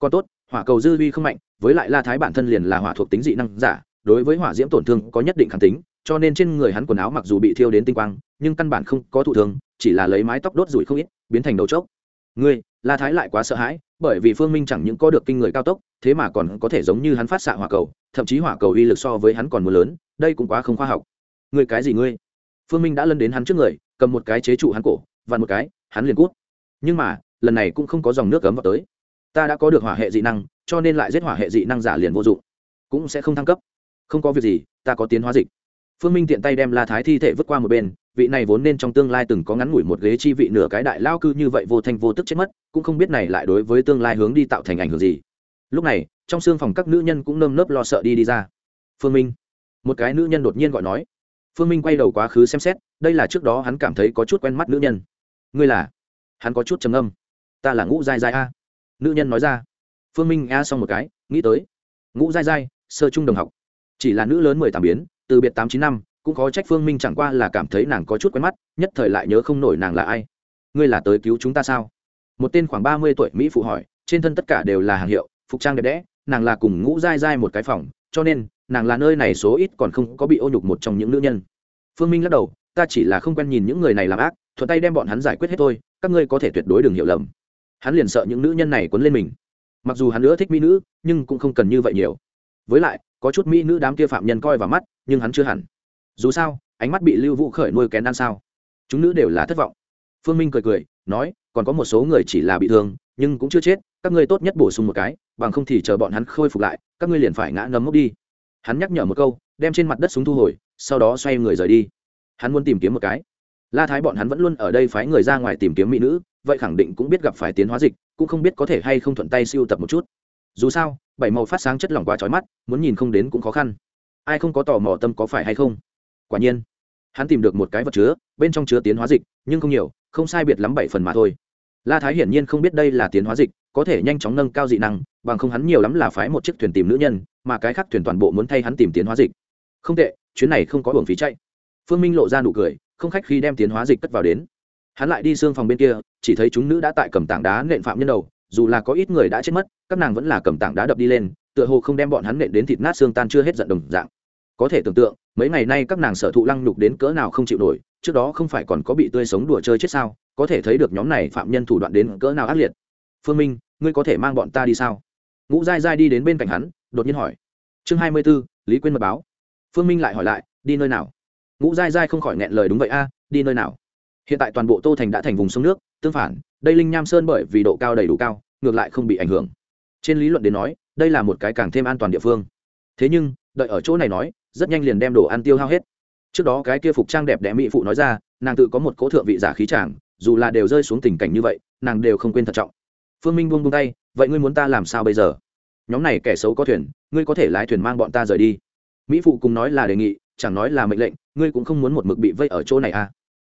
Còn tốt hỏa cầu dư uy không mạnh, với lại la thái bản thân liền là hỏa thuộc tính dị năng giả, đối với hỏa diễm tổn thương có nhất định kháng tính, cho nên trên người hắn quần áo mặc dù bị thiêu đến tinh quang, nhưng căn bản không có thụ thương, chỉ là lấy mái tóc đốt rủi không ít, biến thành đầu chốc. Ngươi, la thái lại quá sợ hãi, bởi vì phương minh chẳng những có được kinh người cao tốc, thế mà còn có thể giống như hắn phát xạ hỏa cầu, thậm chí hỏa cầu uy lực so với hắn còn mưa lớn, đây cũng quá không khoa học. Ngươi cái gì ngươi? Phương minh đã lân đến hắn trước người, cầm một cái chế trụ hắn cổ và một cái, hắn liền cút. Nhưng mà, lần này cũng không có dòng nước cấm vào tới ta đã có được hỏa hệ dị năng, cho nên lại giết hỏa hệ dị năng giả liền vô dụng. Cũng sẽ không thăng cấp. Không có việc gì, ta có tiến hóa dịch. Phương minh tiện tay đem la thái thi thể vứt qua một bên, vị này vốn nên trong tương lai từng có ngắn ngủi một ghế chi vị nửa cái đại lao cư như vậy vô thanh vô tức chết mất, cũng không biết này lại đối với tương lai hướng đi tạo thành ảnh hưởng gì. Lúc này, trong xương phòng các nữ nhân cũng nơm nớp lo sợ đi đi ra. Phương minh. Một cái nữ nhân đột nhiên gọi nói. Phương minh quay đầu quá khứ xem xét, đây là trước đó hắn cảm thấy có chút quen mắt nữ nhân. Ngươi là? Hắn có chút trầm âm ta là ngũ dai dai a nữ nhân nói ra. Phương minh a xong một cái, nghĩ tới. Ngũ dai dai sơ trung đồng học. Chỉ là nữ lớn mười tám biến, từ biệt tám chín năm, cũng có trách phương minh chẳng qua là cảm thấy nàng có chút quen mắt, nhất thời lại nhớ không nổi nàng là ai. Ngươi là tới cứu chúng ta sao? Một tên khoảng ba mươi tuổi mỹ phụ hỏi, trên thân tất cả đều là hàng hiệu, phục trang đẹp đẽ, nàng là cùng ngũ dai dai một cái phòng, cho nên, nàng là nơi này số ít còn không có bị ô nhục một trong những nữ nhân. Phương minh lắc đầu, ta chỉ là không quen nhìn những người này làm ác, thuận tay đem bọn hắn giải quyết hết thôi, các ngươi có thể tuyệt đối đừng hiểu lầm hắn liền sợ những nữ nhân này quấn lên mình. Mặc dù hắn nữa thích mỹ nữ, nhưng cũng không cần như vậy nhiều. Với lại, có chút mỹ nữ đám kia phạm nhân coi vào mắt, nhưng hắn chưa hẳn. Dù sao, ánh mắt bị lưu vũ khởi nuôi kén ăn sao? Chúng nữ đều là thất vọng. Phương minh cười cười, nói, còn có một số người chỉ là bị thương, nhưng cũng chưa chết, các ngươi tốt nhất bổ sung một cái, bằng không thì chờ bọn hắn khôi phục lại, các ngươi liền phải ngã ngấm mốc đi. Hắn nhắc nhở một câu, đem trên mặt đất súng thu hồi, sau đó xoay người rời đi. Hắn muốn tìm kiếm một cái. La thái bọn hắn vẫn luôn ở đây phái người ra ngoài tìm kiếm mỹ nữ vậy khẳng định cũng biết gặp phải tiến hóa dịch, cũng không biết có thể hay không thuận tay siêu tập một chút. Dù sao, bảy màu phát sáng chất lỏng quá trói mắt, muốn nhìn không đến cũng khó khăn. Ai không có tò mò tâm có phải hay không? Quả nhiên, hắn tìm được một cái vật chứa, bên trong chứa tiến hóa dịch, nhưng không nhiều, không sai biệt lắm bảy phần mà thôi. La thái hiển nhiên không biết đây là tiến hóa dịch, có thể nhanh chóng nâng cao dị năng, bằng không hắn nhiều lắm là phái một chiếc thuyền tìm nữ nhân, mà cái khác thuyền toàn bộ muốn thay hắn tìm tiến hóa dịch. Không tệ, chuyến này không có hưởng phí chạy. Phương minh lộ ra nụ cười, không khách khi đem tiến hóa dịch cất vào đến hắn lại đi xương phòng bên kia, chỉ thấy chúng nữ đã tại cầm tảng đá nện phạm nhân đầu, dù là có ít người đã chết mất, các nàng vẫn là cầm tảng đá đập đi lên, tựa hồ không đem bọn hắn nện đến thịt nát xương tan chưa hết giận đồng dạng. Có thể tưởng tượng, mấy ngày nay các nàng sở thụ lăng nhục đến cỡ nào không chịu nổi, trước đó không phải còn có bị tươi sống đùa chơi chết sao, có thể thấy được nhóm này phạm nhân thủ đoạn đến cỡ nào ác liệt. Phương minh, ngươi có thể mang bọn ta đi sao? Ngũ dai dai đi đến bên cạnh hắn, đột nhiên hỏi. Chương hai mươi b ố lý quyên mật báo. Phương minh lại hỏi lại, đi nơi nào? Ngũ dai dai không khỏi nghẹn lời, đúng vậy a, đi nơi nào? Hiện tại toàn bộ tô thành đã thành vùng sông nước, tương phản, đây linh nham sơn bởi vì độ cao đầy đủ cao, ngược lại không bị ảnh hưởng. Trên lý luận đến nói, đây là một cái càng thêm an toàn địa phương. Thế nhưng, đợi ở chỗ này nói, rất nhanh liền đem đồ ăn tiêu hao hết. Trước đó cái kia phục trang đẹp đẽ mỹ phụ nói ra, nàng tự có một cỗ thượng vị giả khí tràng dù là đều rơi xuống tình cảnh như vậy, nàng đều không quên thận trọng. Phương minh buông buông tay, vậy ngươi muốn ta làm sao bây giờ? Nhóm này kẻ xấu có thuyền, ngươi có thể lái thuyền mang bọn ta rời đi. Mỹ phụ cùng nói là đề nghị, chẳng nói là mệnh lệnh, ngươi cũng không muốn một mực bị vây ở chỗ này à?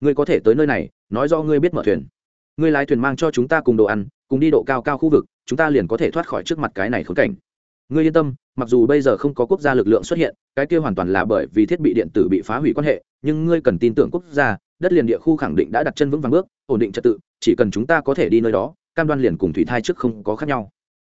Ngươi có thể tới nơi này, nói do ngươi biết mở thuyền. Ngươi lái thuyền mang cho chúng ta cùng đồ ăn, cùng đi độ cao cao khu vực, chúng ta liền có thể thoát khỏi trước mặt cái này khốn cảnh. Ngươi yên tâm, mặc dù bây giờ không có quốc gia lực lượng xuất hiện, cái kia hoàn toàn là bởi vì thiết bị điện tử bị phá hủy quan hệ, nhưng ngươi cần tin tưởng quốc gia, đất liền địa khu khẳng định đã đặt chân vững vàng bước, ổn định trật tự, chỉ cần chúng ta có thể đi nơi đó, cam đoan liền cùng thủy thai trước không có khác nhau.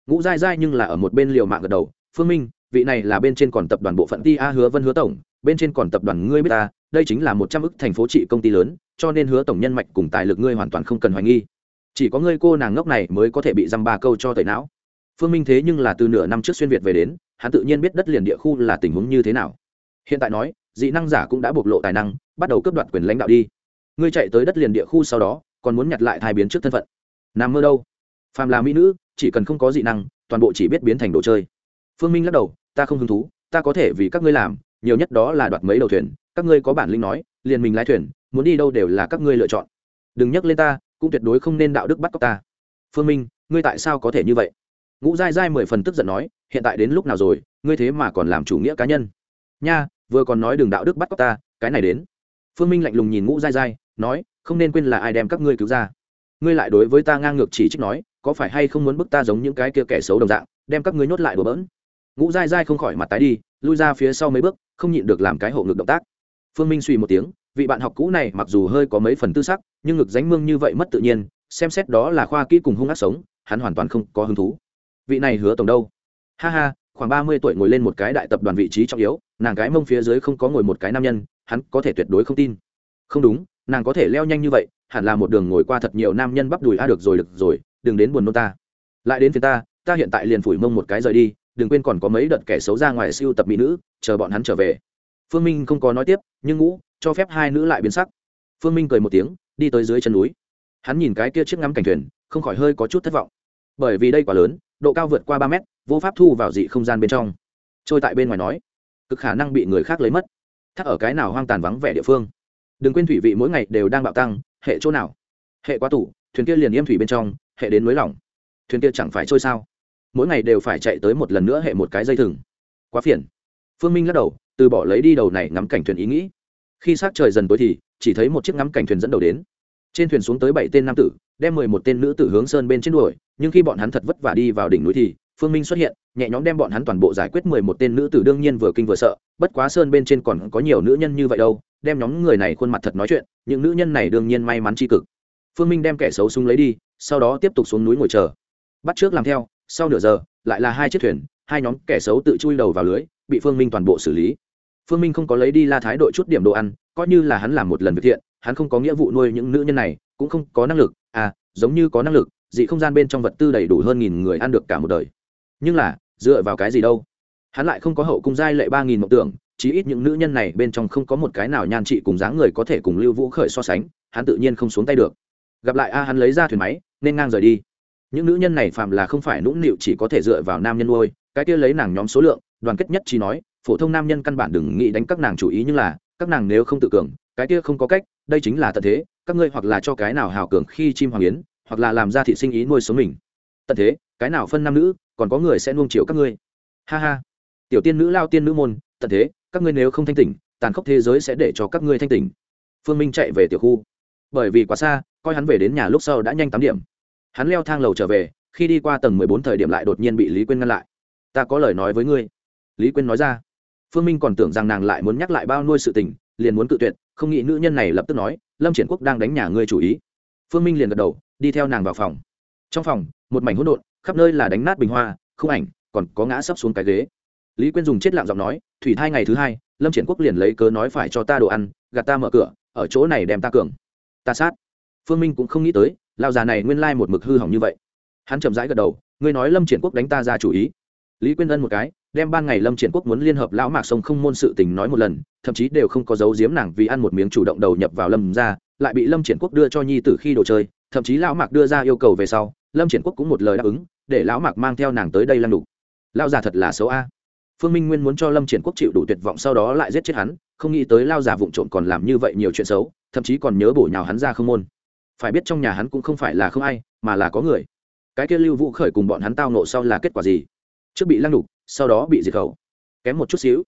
Ngũ dai dai nhưng là ở một bên liều mạng gật đầu, phương minh, vị này là bên trên còn tập đoàn bộ phận ti a hứa vân hứa tổng bên trên còn tập đoàn ngươi biết ta, đây chính là một trăm ức thành phố trị công ty lớn, cho nên hứa tổng nhân mạch cùng tài lực ngươi hoàn toàn không cần hoài nghi. Chỉ có ngươi cô nàng ngốc này mới có thể bị dăm ba câu cho tẩy não. Phương minh thế nhưng là từ nửa năm trước xuyên việt về đến, hắn tự nhiên biết đất liền địa khu là tình huống như thế nào. Hiện tại nói, dị năng giả cũng đã bộc lộ tài năng, bắt đầu cướp đoạt quyền lãnh đạo đi. Ngươi chạy tới đất liền địa khu sau đó, còn muốn nhặt lại thai biến trước thân phận. Nằm mơ đâu? Phàm là mỹ nữ, chỉ cần không có dị năng, toàn bộ chỉ biết biến thành đồ chơi. Phương minh lắc đầu, ta không hứng thú, ta có thể vì các ngươi làm nhiều nhất đó là đoạt mấy đầu thuyền. Các ngươi có bản lĩnh nói, liền mình lái thuyền, muốn đi đâu đều là các ngươi lựa chọn. Đừng nhắc lên ta, cũng tuyệt đối không nên đạo đức bắt cóc ta. Phương minh, ngươi tại sao có thể như vậy? Ngũ dai dai mười phần tức giận nói, hiện tại đến lúc nào rồi, ngươi thế mà còn làm chủ nghĩa cá nhân? Nha, vừa còn nói đừng đạo đức bắt cóc ta, cái này đến. Phương minh lạnh lùng nhìn ngũ dai dai nói, không nên quên là ai đem các ngươi cứu ra. Ngươi lại đối với ta ngang ngược chỉ trích nói, có phải hay không muốn bức ta giống những cái kia kẻ xấu đồng dạng, đem các ngươi nhốt lại đùa bỡn? Ngũ dai dai không khỏi mặt tái đi, lui ra phía sau mấy bước, không nhịn được làm cái hộ ngực động tác. Phương minh suy một tiếng, vị bạn học cũ này mặc dù hơi có mấy phần tư sắc, nhưng ngực dánh mương như vậy mất tự nhiên, xem xét đó là khoa kỹ cùng hung ác sống, hắn hoàn toàn không có hứng thú. Vị này hứa tổng đâu? Ha ha, khoảng ba mươi tuổi ngồi lên một cái đại tập đoàn vị trí trọng yếu, nàng cái mông phía dưới không có ngồi một cái nam nhân, hắn có thể tuyệt đối không tin. Không đúng, nàng có thể leo nhanh như vậy, hẳn là một đường ngồi qua thật nhiều nam nhân bắp đùi, a, được rồi được rồi, đừng đến buồn nôn ta. Lại đến phía ta ta hiện tại liền phủi mông một cái rời đi đừng quên còn có mấy đợt kẻ xấu ra ngoài siêu tập mỹ nữ, chờ bọn hắn trở về. Phương minh không có nói tiếp, nhưng ngũ, cho phép hai nữ lại biến sắc. Phương minh cười một tiếng, đi tới dưới chân núi. Hắn nhìn cái kia chiếc ngắm cảnh thuyền, không khỏi hơi có chút thất vọng. Bởi vì đây quá lớn, độ cao vượt qua ba mét, vô pháp thu vào dị không gian bên trong. Trôi tại bên ngoài nói, cực khả năng bị người khác lấy mất. Thắc ở cái nào hoang tàn vắng vẻ địa phương. Đừng quên thủy vị mỗi ngày đều đang bạo tăng, hệ chỗ nào? Hệ quá tủ, thuyền kia liền yêm thủy bên trong, hệ đến núi lỏng thuyền kia chẳng phải trôi sao? Mỗi ngày đều phải chạy tới một lần nữa hệ một cái dây thừng. Quá phiền. Phương minh lắc đầu, từ bỏ lấy đi đầu này ngắm cảnh thuyền ý nghĩ. Khi s trời dần tối thì, chỉ thấy một chiếc ngắm cảnh thuyền dẫn đầu đến. Trên thuyền xuống tới bảy tên nam tử, đem mười một tên nữ tử hướng sơn bên trên đuổi, nhưng khi bọn hắn thật vất vả đi vào đỉnh núi thì, phương minh xuất hiện, nhẹ nhõm đem bọn hắn toàn bộ giải quyết mười một tên nữ tử đương nhiên vừa kinh vừa sợ, bất quá sơn bên trên còn có nhiều nữ nhân như vậy đâu, đem nhóm người này khuôn mặt thật nói chuyện, những nữ nhân này đương nhiên may mắn tri cực. Phương minh đem kẻ xấu súng lấy đi, sau đó tiếp tục xuống núi ngồi chờ. Bắt trước làm theo sau nửa giờ, lại là hai chiếc thuyền, hai nhóm kẻ xấu tự chui đầu vào lưới, bị phương minh toàn bộ xử lý. Phương minh không có lấy đi la thái đội chút điểm đồ ăn, coi như là hắn làm một lần việc thiện, hắn không có nghĩa vụ nuôi những nữ nhân này, cũng không có năng lực à giống như có năng lực, dị không gian bên trong vật tư đầy đủ hơn nghìn người ăn được cả một đời. Nhưng là, dựa vào cái gì đâu? Hắn lại không có hậu cung giai lệ ba nghìn mộng tưởng, chí ít những nữ nhân này bên trong không có một cái nào nhan trị cùng dáng người có thể cùng lưu vũ khởi so sánh, hắn tự nhiên không xuống tay được. Gặp lại a hắn lấy ra thuyền máy, nên ngang rời đi những nữ nhân này phạm là không phải nũng nịu chỉ có thể dựa vào nam nhân nuôi, cái kia lấy nàng nhóm số lượng, đoàn kết nhất chỉ nói, phổ thông nam nhân căn bản đừng nghĩ đánh các nàng chủ ý nhưng là, các nàng nếu không tự cường, cái kia không có cách, đây chính là tận thế, các ngươi hoặc là cho cái nào hào cường khi chim hoàng yến, hoặc là làm ra thị sinh ý nuôi sống mình. Tận thế, cái nào phân nam nữ, còn có người sẽ nuông chiều các ngươi. Ha ha. Tiểu tiên nữ, lao tiên nữ môn, tận thế, các ngươi nếu không thanh tỉnh, tàn khốc thế giới sẽ để cho các ngươi thanh tỉnh. Phương minh chạy về tiểu khu. Bởi vì quá xa, coi hắn về đến nhà lúc sau đã nhanh tám điểm hắn leo thang lầu trở về, khi đi qua tầng mười bốn thời điểm lại đột nhiên bị lý quyên ngăn lại. Ta có lời nói với ngươi. Lý quyên nói ra. Phương minh còn tưởng rằng nàng lại muốn nhắc lại bao nuôi sự tình, liền muốn cự tuyệt, không nghĩ nữ nhân này lập tức nói, lâm triển quốc đang đánh nhà ngươi chủ ý. Phương minh liền gật đầu, đi theo nàng vào phòng. Trong phòng, một mảnh hỗn độn, khắp nơi là đánh nát bình hoa không ảnh, còn có ngã sấp xuống cái ghế. Lý quyên dùng chết lặng giọng nói, thủy thai ngày thứ hai, lâm triển quốc liền lấy cớ nói phải cho ta đồ ăn, gạt ta mở cửa, ở chỗ này đem ta cường. Ta sát phương minh cũng không nghĩ tới lao già này nguyên lai một mực hư hỏng như vậy. Hắn chậm rãi gật đầu, ngươi nói lâm triển quốc đánh ta ra chủ ý. Lý quyên ân một cái, đem ban ngày lâm triển quốc muốn liên hợp lão mạc sông không môn sự tình nói một lần, thậm chí đều không có dấu giếm nàng vì ăn một miếng chủ động đầu nhập vào lâm ra, lại bị lâm triển quốc đưa cho nhi tử khi đồ chơi, thậm chí lão mạc đưa ra yêu cầu về sau, lâm triển quốc cũng một lời đáp ứng, để lão mạc mang theo nàng tới đây lăn đục lao già thật là xấu a. Phương minh nguyên muốn cho lâm triển quốc chịu đủ tuyệt vọng sau đó lại giết chết hắn, không nghĩ tới lao già vụng trộm còn làm như vậy nhiều chuyện xấu, thậm chí còn nhớ bổ nhào hắn ra không môn phải biết trong nhà hắn cũng không phải là không ai, mà là có người. Cái kia lưu vũ khởi cùng bọn hắn tao nộ sau là kết quả gì? Trước bị lăng đục, sau đó bị diệt khẩu. Kém một chút xíu.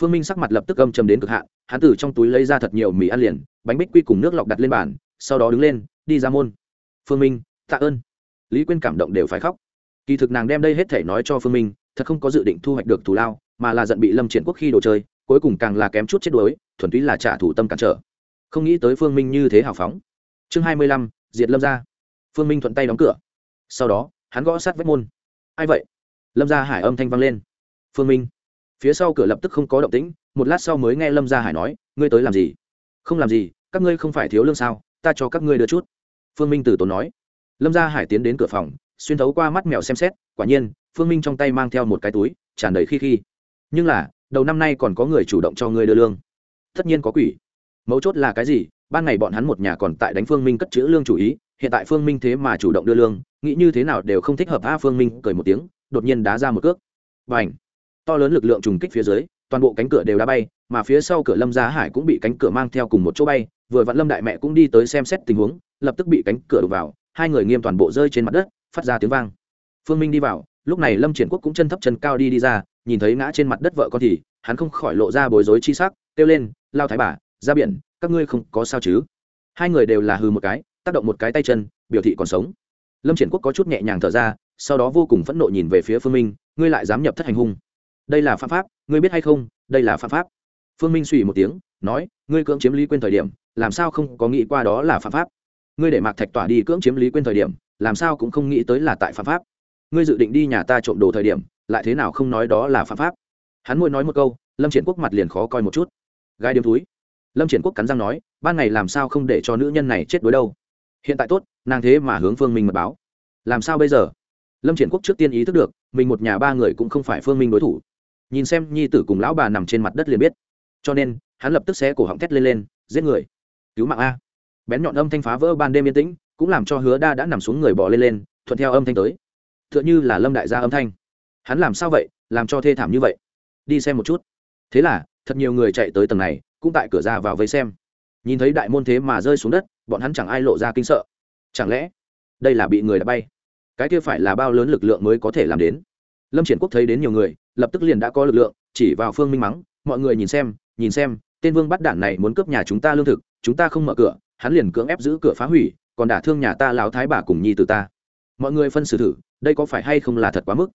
Phương minh sắc mặt lập tức âm chầm đến cực hạn, hắn từ trong túi lấy ra thật nhiều mì ăn liền, bánh bích quy cùng nước lọc đặt lên bàn, sau đó đứng lên, đi ra môn. Phương minh, tạ ơn. Lý quyên cảm động đều phải khóc. Kỳ thực nàng đem đây hết thể nói cho phương minh, thật không có dự định thu hoạch được thù lao, mà là giận bị lâm triển quốc khi đồ chơi, cuối cùng càng là kém chút chết đuối, thuần túy là trả thủ tâm cản trở. Không nghĩ tới phương minh như thế hào phóng chương hai mươi lăm, diệt lâm ra phương minh thuận tay đóng cửa. Sau đó, hắn gõ sát vách môn. Ai vậy? Lâm gia hải âm thanh vang lên. Phương minh. Phía sau cửa lập tức không có động tĩnh, một lát sau mới nghe lâm gia hải nói, ngươi tới làm gì? Không làm gì, các ngươi không phải thiếu lương sao, ta cho các ngươi đưa chút. Phương minh từ tốn nói. Lâm gia hải tiến đến cửa phòng, xuyên thấu qua mắt mèo xem xét, quả nhiên, phương minh trong tay mang theo một cái túi, tràn đầy khi khi. Nhưng là, đầu năm nay còn có người chủ động cho ngươi đưa lương. Tất nhiên có quỷ. Mấu chốt là cái gì? Ban ngày bọn hắn một nhà còn tại đánh phương minh cất chữ lương chủ ý, hiện tại phương minh thế mà chủ động đưa lương, nghĩ như thế nào đều không thích hợp a phương minh cười một tiếng, đột nhiên đá ra một cước. Và ảnh to lớn lực lượng trùng kích phía dưới, toàn bộ cánh cửa đều đã bay, mà phía sau cửa lâm giá hải cũng bị cánh cửa mang theo cùng một chỗ bay, vừa vặn lâm đại mẹ cũng đi tới xem xét tình huống, lập tức bị cánh cửa đục vào, hai người nghiêm toàn bộ rơi trên mặt đất, phát ra tiếng vang. Phương minh đi vào, lúc này lâm triển quốc cũng chân thấp chân cao đi đi ra, nhìn thấy ngã trên mặt đất vợ con thì, hắn không khỏi lộ ra bối rối chi sắc, kêu lên, lao thái bà, ra biển các ngươi không có sao chứ? Hai người đều là hư một cái, tác động một cái tay chân, biểu thị còn sống. Lâm triển quốc có chút nhẹ nhàng thở ra, sau đó vô cùng phẫn nộ nhìn về phía phương minh, ngươi lại dám nhập thất hành hung. Đây là phạm pháp, ngươi biết hay không, đây là phạm pháp. Phương minh suy một tiếng, nói, ngươi cưỡng chiếm lý quên thời điểm, làm sao không có nghĩ qua đó là phạm pháp? Ngươi để mạc thạch tỏa đi cưỡng chiếm lý quên thời điểm, làm sao cũng không nghĩ tới là tại phạm pháp. Ngươi dự định đi nhà ta trộm đồ thời điểm, lại thế nào không nói đó là phạm pháp? Hắn mỗi nói một câu, lâm triển quốc mặt liền khó coi một chút. Gai điếm túi lâm triển quốc cắn răng nói, ban ngày làm sao không để cho nữ nhân này chết đối đâu? Hiện tại tốt, nàng thế mà hướng phương minh mật báo. Làm sao bây giờ? Lâm triển quốc trước tiên ý thức được, mình một nhà ba người cũng không phải phương minh đối thủ. Nhìn xem nhi tử cùng lão bà nằm trên mặt đất liền biết. Cho nên, hắn lập tức xé cổ họng thét lên lên, giết người! Cứu mạng a! Bén nhọn âm thanh phá vỡ ban đêm yên tĩnh, cũng làm cho hứa đa đã nằm xuống người bỏ lên lên, thuận theo âm thanh tới. T h ư ợ n h ư là lâm đại gia âm thanh. Hắn làm sao vậy? Làm cho thê thảm như vậy? Đi xem một chút. Thế là, thật nhiều người chạy tới tầng này cũng tại cửa ra vào vây xem. Nhìn thấy đại môn thế mà rơi xuống đất, bọn hắn chẳng ai lộ ra kinh sợ. Chẳng lẽ, đây là bị người đã bay? Cái kia phải là bao lớn lực lượng mới có thể làm đến? Lâm triển quốc thấy đến nhiều người, lập tức liền đã có lực lượng, chỉ vào phương minh mắng, mọi người nhìn xem nhìn xem, tên vương bắt đản này muốn cướp nhà chúng ta lương thực, chúng ta không mở cửa, hắn liền cưỡng ép giữ cửa phá hủy, còn đả thương nhà ta lão thái bà cùng nhi từ ta. Mọi người phân xử thử, đây có phải hay không là thật quá mức?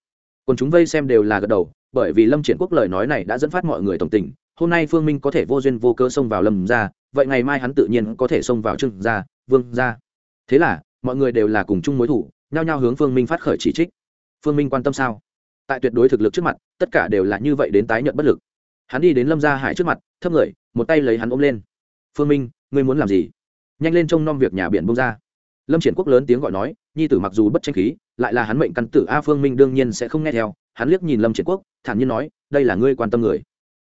Còn chúng vây xem đều là gật đầu, bởi vì lâm triển quốc lời nói này đã dẫn phát mọi người tổng tình hôm nay phương minh có thể vô duyên vô cơ xông vào lâm ra vậy ngày mai hắn tự nhiên có thể xông vào trương gia, vương gia. Thế là, mọi người đều là cùng chung mối thủ, nhao nhao hướng phương minh phát khởi chỉ trích. Phương minh quan tâm sao? Tại tuyệt đối thực lực trước mặt, tất cả đều là như vậy đến tái nhận bất lực. Hắn đi đến lâm gia hải trước mặt, thấp người, một tay lấy hắn ôm lên. Phương minh, ngươi muốn làm gì? Nhanh lên trông nom việc nhà biển bông ra. Lâm triển quốc lớn tiếng gọi nói, nhi tử mặc dù bất tranh khí, lại là hắn mệnh căn tử a phương minh đương nhiên sẽ không nghe theo. Hắn liếc nhìn lâm triển quốc, thản nhiên nói, đây là ngươi quan tâm người.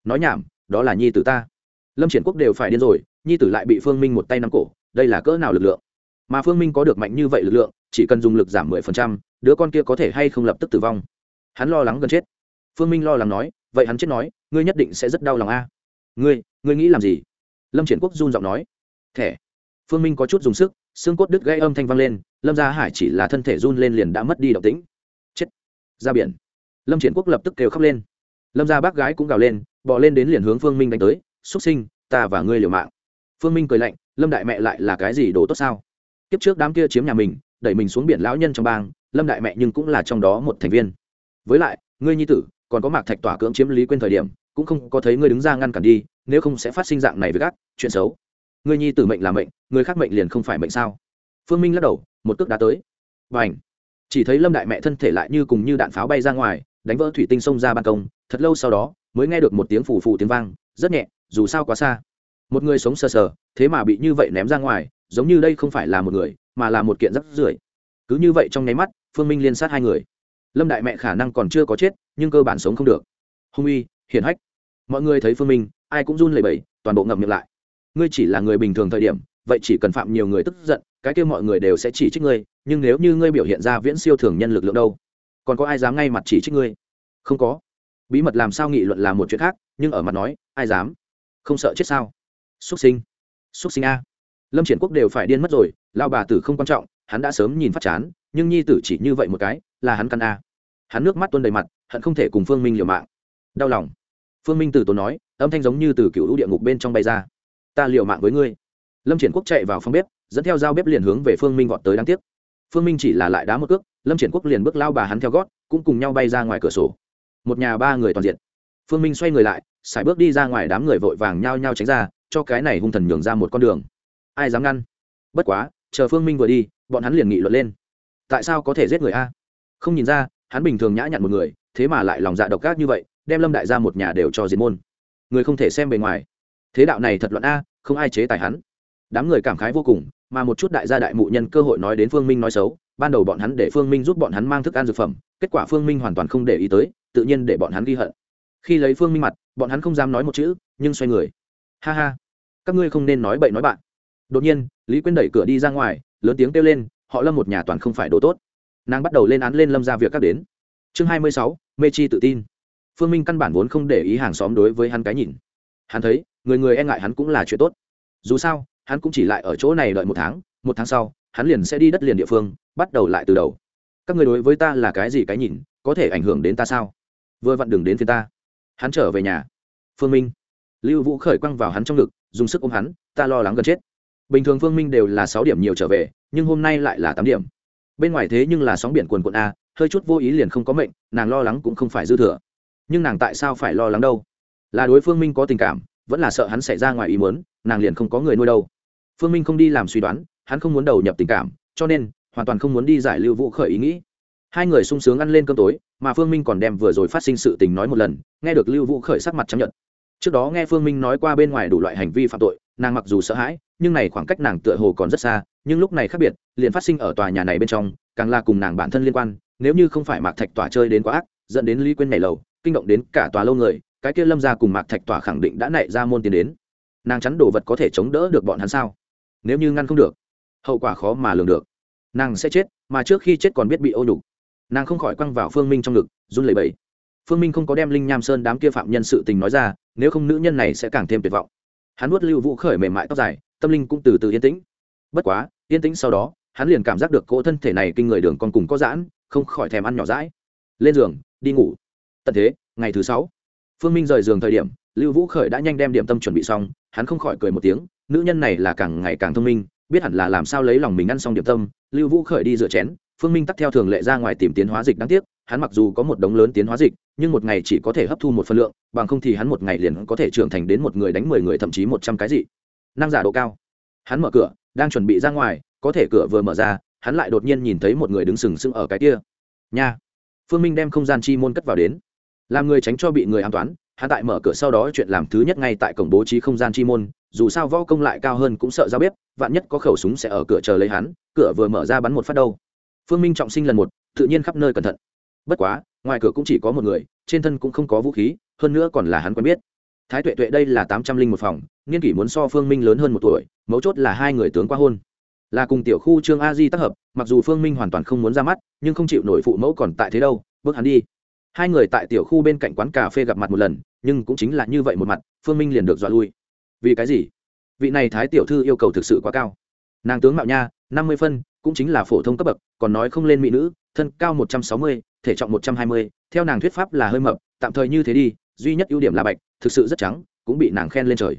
Nói nhảm đó là nhi tử ta. Lâm triển quốc đều phải điên rồi, nhi tử lại bị phương minh một tay nắm cổ, đây là cỡ nào lực lượng? Mà phương minh có được mạnh như vậy lực lượng, chỉ cần dùng lực giảm mười phần trăm, đứa con kia có thể hay không lập tức tử vong? Hắn lo lắng gần chết. Phương minh lo lắng nói, vậy hắn chết nói, ngươi nhất định sẽ rất đau lòng a. Ngươi ngươi nghĩ làm gì? Lâm triển quốc run giọng nói. Thẻ. Phương minh có chút dùng sức, xương cốt đứt gây âm thanh vang lên, lâm gia hải chỉ là thân thể run lên liền đã mất đi động tĩnh. Chết. Ra biển. Lâm triển quốc lập tức kêu khóc lên. Lâm gia bác gái cũng gào lên bỏ lên đến liền hướng phương minh đánh tới xuất sinh, ta và ngươi liều mạng. Phương minh cười lạnh, lâm đại mẹ lại là cái gì đồ tốt sao? Kiếp trước đám kia chiếm nhà mình, đẩy mình xuống biển lão nhân trong bang, lâm đại mẹ nhưng cũng là trong đó một thành viên. Với lại, ngươi nhi tử, còn có mạc thạch tỏa cưỡng chiếm lý quên thời điểm, cũng không có thấy ngươi đứng ra ngăn cản đi, nếu không sẽ phát sinh dạng này với gác chuyện xấu. Ngươi nhi tử mệnh là mệnh, người khác mệnh liền không phải mệnh sao? Phương minh lắc đầu, một cước đá tới. Và ảnh chỉ thấy lâm đại mẹ thân thể lại như cùng như đạn pháo bay ra ngoài, đánh vỡ thủy tinh xông ra ban công, thật lâu sau đó mới nghe được một tiếng phù phù tiếng vang, rất nhẹ, dù sao quá xa. Một người sống sờ sờ, thế mà bị như vậy ném ra ngoài, giống như đây không phải là một người, mà là một kiện rắc rưởi. Cứ như vậy trong nháy mắt, phương minh liên sát hai người. Lâm đại mẹ khả năng còn chưa có chết, nhưng cơ bản sống không được. Hung uy, hiển hách. Mọi người thấy phương minh, ai cũng run lẩy bẩy, toàn bộ ngậm miệng lại. Ngươi chỉ là người bình thường thời điểm, vậy chỉ cần phạm nhiều người tức giận, cái kia mọi người đều sẽ chỉ trích ngươi, nhưng nếu như ngươi biểu hiện ra viễn siêu thường nhân lực lượng đâu, còn có ai dám ngay mặt chỉ trích ngươi? Không có bí mật làm sao nghị luận là một chuyện khác, nhưng ở mặt nói, ai dám? Không sợ chết sao? Xuất sinh. Xuất sinh a. Lâm triển quốc đều phải điên mất rồi lao bà tử không quan trọng, hắn đã sớm nhìn phát chán, nhưng nhi tử chỉ như vậy một cái, là hắn căn a. Hắn nước mắt tuôn đầy mặt hắn không thể cùng phương minh liều mạng. Đau lòng. Phương minh từ tốn nói, âm thanh giống như từ cựu lũ địa ngục bên trong bay ra. Ta liều mạng với ngươi. Lâm triển quốc chạy vào phòng bếp, dẫn theo dao bếp liền hướng về phương minh vọt tới đáng tiếc. Phương minh chỉ là lại đá một cước, lâm triển quốc liền bước lao bà hắn theo gót, cũng cùng nhau bay ra ngoài cửa sổ một nhà ba người toàn diện. Phương minh xoay người lại, sải bước đi ra ngoài đám người vội vàng nhao nhao tránh ra, cho cái này hung thần nhường ra một con đường. Ai dám ngăn? Bất quá, chờ phương minh vừa đi, bọn hắn liền nghị luận lên. Tại sao có thể giết người a? Không nhìn ra, hắn bình thường nhã nhặn một người, thế mà lại lòng dạ độc ác như vậy, đem lâm đại ra một nhà đều cho diệt môn. Người không thể xem bề ngoài. Thế đạo này thật luận a, không ai chế tài hắn. Đám người cảm khái vô cùng, mà một chút đại gia đại mụ nhân cơ hội nói đến phương minh nói xấu, ban đầu bọn hắn để phương minh giúp bọn hắn mang thức ăn dược phẩm, kết quả phương minh hoàn toàn không để ý tới tự nhiên để bọn hắn ghi hận. Khi lấy phương minh mặt, bọn hắn không dám nói một chữ, nhưng xoay người. Ha ha, các ngươi không nên nói bậy nói bạn. Đột nhiên, lý quyên đẩy cửa đi ra ngoài, lớn tiếng kêu lên, họ lâm một nhà toàn không phải đồ tốt. Nàng bắt đầu lên án lên lâm ra việc các đến. Chương hai mươi sáu, mê chi tự tin. Phương minh căn bản vốn không để ý hàng xóm đối với hắn cái nhìn. Hắn thấy, người người e ngại hắn cũng là chuyện tốt. Dù sao, hắn cũng chỉ lại ở chỗ này đợi một tháng một tháng sau, hắn liền sẽ đi đất liền địa phương, bắt đầu lại từ đầu. Các người đối với ta là cái gì cái nhìn, có thể ảnh hưởng đến ta sao? Vừa vặn đường đến phía ta. Hắn trở về nhà. Phương minh. Lưu vũ khởi quăng vào hắn trong ngực, dùng sức ôm hắn, ta lo lắng gần chết. Bình thường phương minh đều là sáu điểm nhiều trở về, nhưng hôm nay lại là tám điểm. Bên ngoài thế nhưng là sóng biển quần quận a, hơi chút vô ý liền không có mệnh, nàng lo lắng cũng không phải dư thừa. Nhưng nàng tại sao phải lo lắng đâu? Là đối phương minh có tình cảm, vẫn là sợ hắn xảy ra ngoài ý muốn, nàng liền không có người nuôi đâu. Phương minh không đi làm suy đoán, hắn không muốn đầu nhập tình cảm, cho nên hoàn toàn không muốn đi giải lưu vũ khởi ý nghĩ. Hai người sung sướng ăn lên cơm tối mà phương minh còn đem vừa rồi phát sinh sự tình nói một lần, nghe được lưu vũ khởi sắc mặt chấp nhận trước đó nghe phương minh nói qua bên ngoài đủ loại hành vi phạm tội, nàng mặc dù sợ hãi, nhưng này khoảng cách nàng tựa hồ còn rất xa, nhưng lúc này khác biệt, liền phát sinh ở tòa nhà này bên trong, càng là cùng nàng bản thân liên quan, nếu như không phải mạc thạch tỏa chơi đến quá ác, dẫn đến lý quên nhảy lầu, kinh động đến cả tòa lâu người, cái kia lâm ra cùng mạc thạch tỏa khẳng định đã nảy ra môn tiền đến. Nàng chắn đồ vật có thể chống đỡ được bọn hắn sao? Nếu như ngăn không được, hậu quả khó mà lường được. Nàng sẽ chết, mà trước khi chết còn biết bị ô nhục nàng không khỏi quăng vào phương minh trong ngực, run lẩy bẩy. Phương minh không có đem linh nham sơn đám kia phạm nhân sự tình nói ra, nếu không nữ nhân này sẽ càng thêm tuyệt vọng. Hắn nuốt lưu vũ khởi mềm mại tóc dài, tâm linh cũng từ từ yên tĩnh. Bất quá, yên tĩnh sau đó, hắn liền cảm giác được cỗ thân thể này kinh người đường còn cùng có giãn, không khỏi thèm ăn nhỏ rãi lên giường, đi ngủ. Tận thế, ngày thứ sáu. Phương minh rời giường thời điểm, lưu vũ khởi đã nhanh đem điểm tâm chuẩn bị xong, hắn không khỏi cười một tiếng, nữ nhân này là càng ngày càng thông minh, biết hẳn là làm sao lấy lòng mình ăn xong điểm tâm, lưu vũ khởi đi rửa chén phương minh tắt theo thường lệ ra ngoài tìm tiến hóa dịch đáng tiếc, hắn mặc dù có một đống lớn tiến hóa dịch, nhưng một ngày chỉ có thể hấp thu một phân lượng, bằng không thì hắn một ngày liền có thể trưởng thành đến một người đánh mười người, thậm chí một trăm cái gì. Năng giả độ cao. Hắn mở cửa, đang chuẩn bị ra ngoài, có thể cửa vừa mở ra, hắn lại đột nhiên nhìn thấy một người đứng sừng sững ở cái kia. Nha. Phương minh đem không gian chi môn cất vào đến. Làm người tránh cho bị người an toán, hắn tại mở cửa sau đó chuyện làm thứ nhất ngay tại cổng bố trí không gian chi môn, dù sao võ công lại cao hơn cũng sợ giao bếp, vạn nhất có khẩu súng sẽ ở cửa chờ lấy hắn, cửa vừa mở ra bắn một phát đâu phương minh trọng sinh lần một, tự nhiên khắp nơi cẩn thận. Bất quá, ngoài cửa cũng chỉ có một người, trên thân cũng không có vũ khí, hơn nữa còn là hắn quen biết. Thái tuệ tuệ đây là tám trăm linh một phòng, niên kỷ muốn so phương minh lớn hơn một tuổi, mấu chốt là hai người tướng qua hôn. Là cùng tiểu khu trương a di tác hợp, mặc dù phương minh hoàn toàn không muốn ra mắt, nhưng không chịu nổi phụ mẫu còn tại thế đâu, bước hắn đi. Hai người tại tiểu khu bên cạnh quán cà phê gặp mặt một lần, nhưng cũng chính là như vậy một mặt, phương minh liền được dọa lui. Vì cái gì? Vị này thái tiểu thư yêu cầu thực sự quá cao. Nàng tướng mạo nha, năm mươi phân, cũng chính là phổ thông cấp bậc còn nói không lên mỹ nữ, thân cao một trăm sáu mươi, thể trọng một trăm hai mươi, theo nàng thuyết pháp là hơi mập, tạm thời như thế đi, duy nhất ưu điểm là bạch, thực sự rất trắng, cũng bị nàng khen lên trời.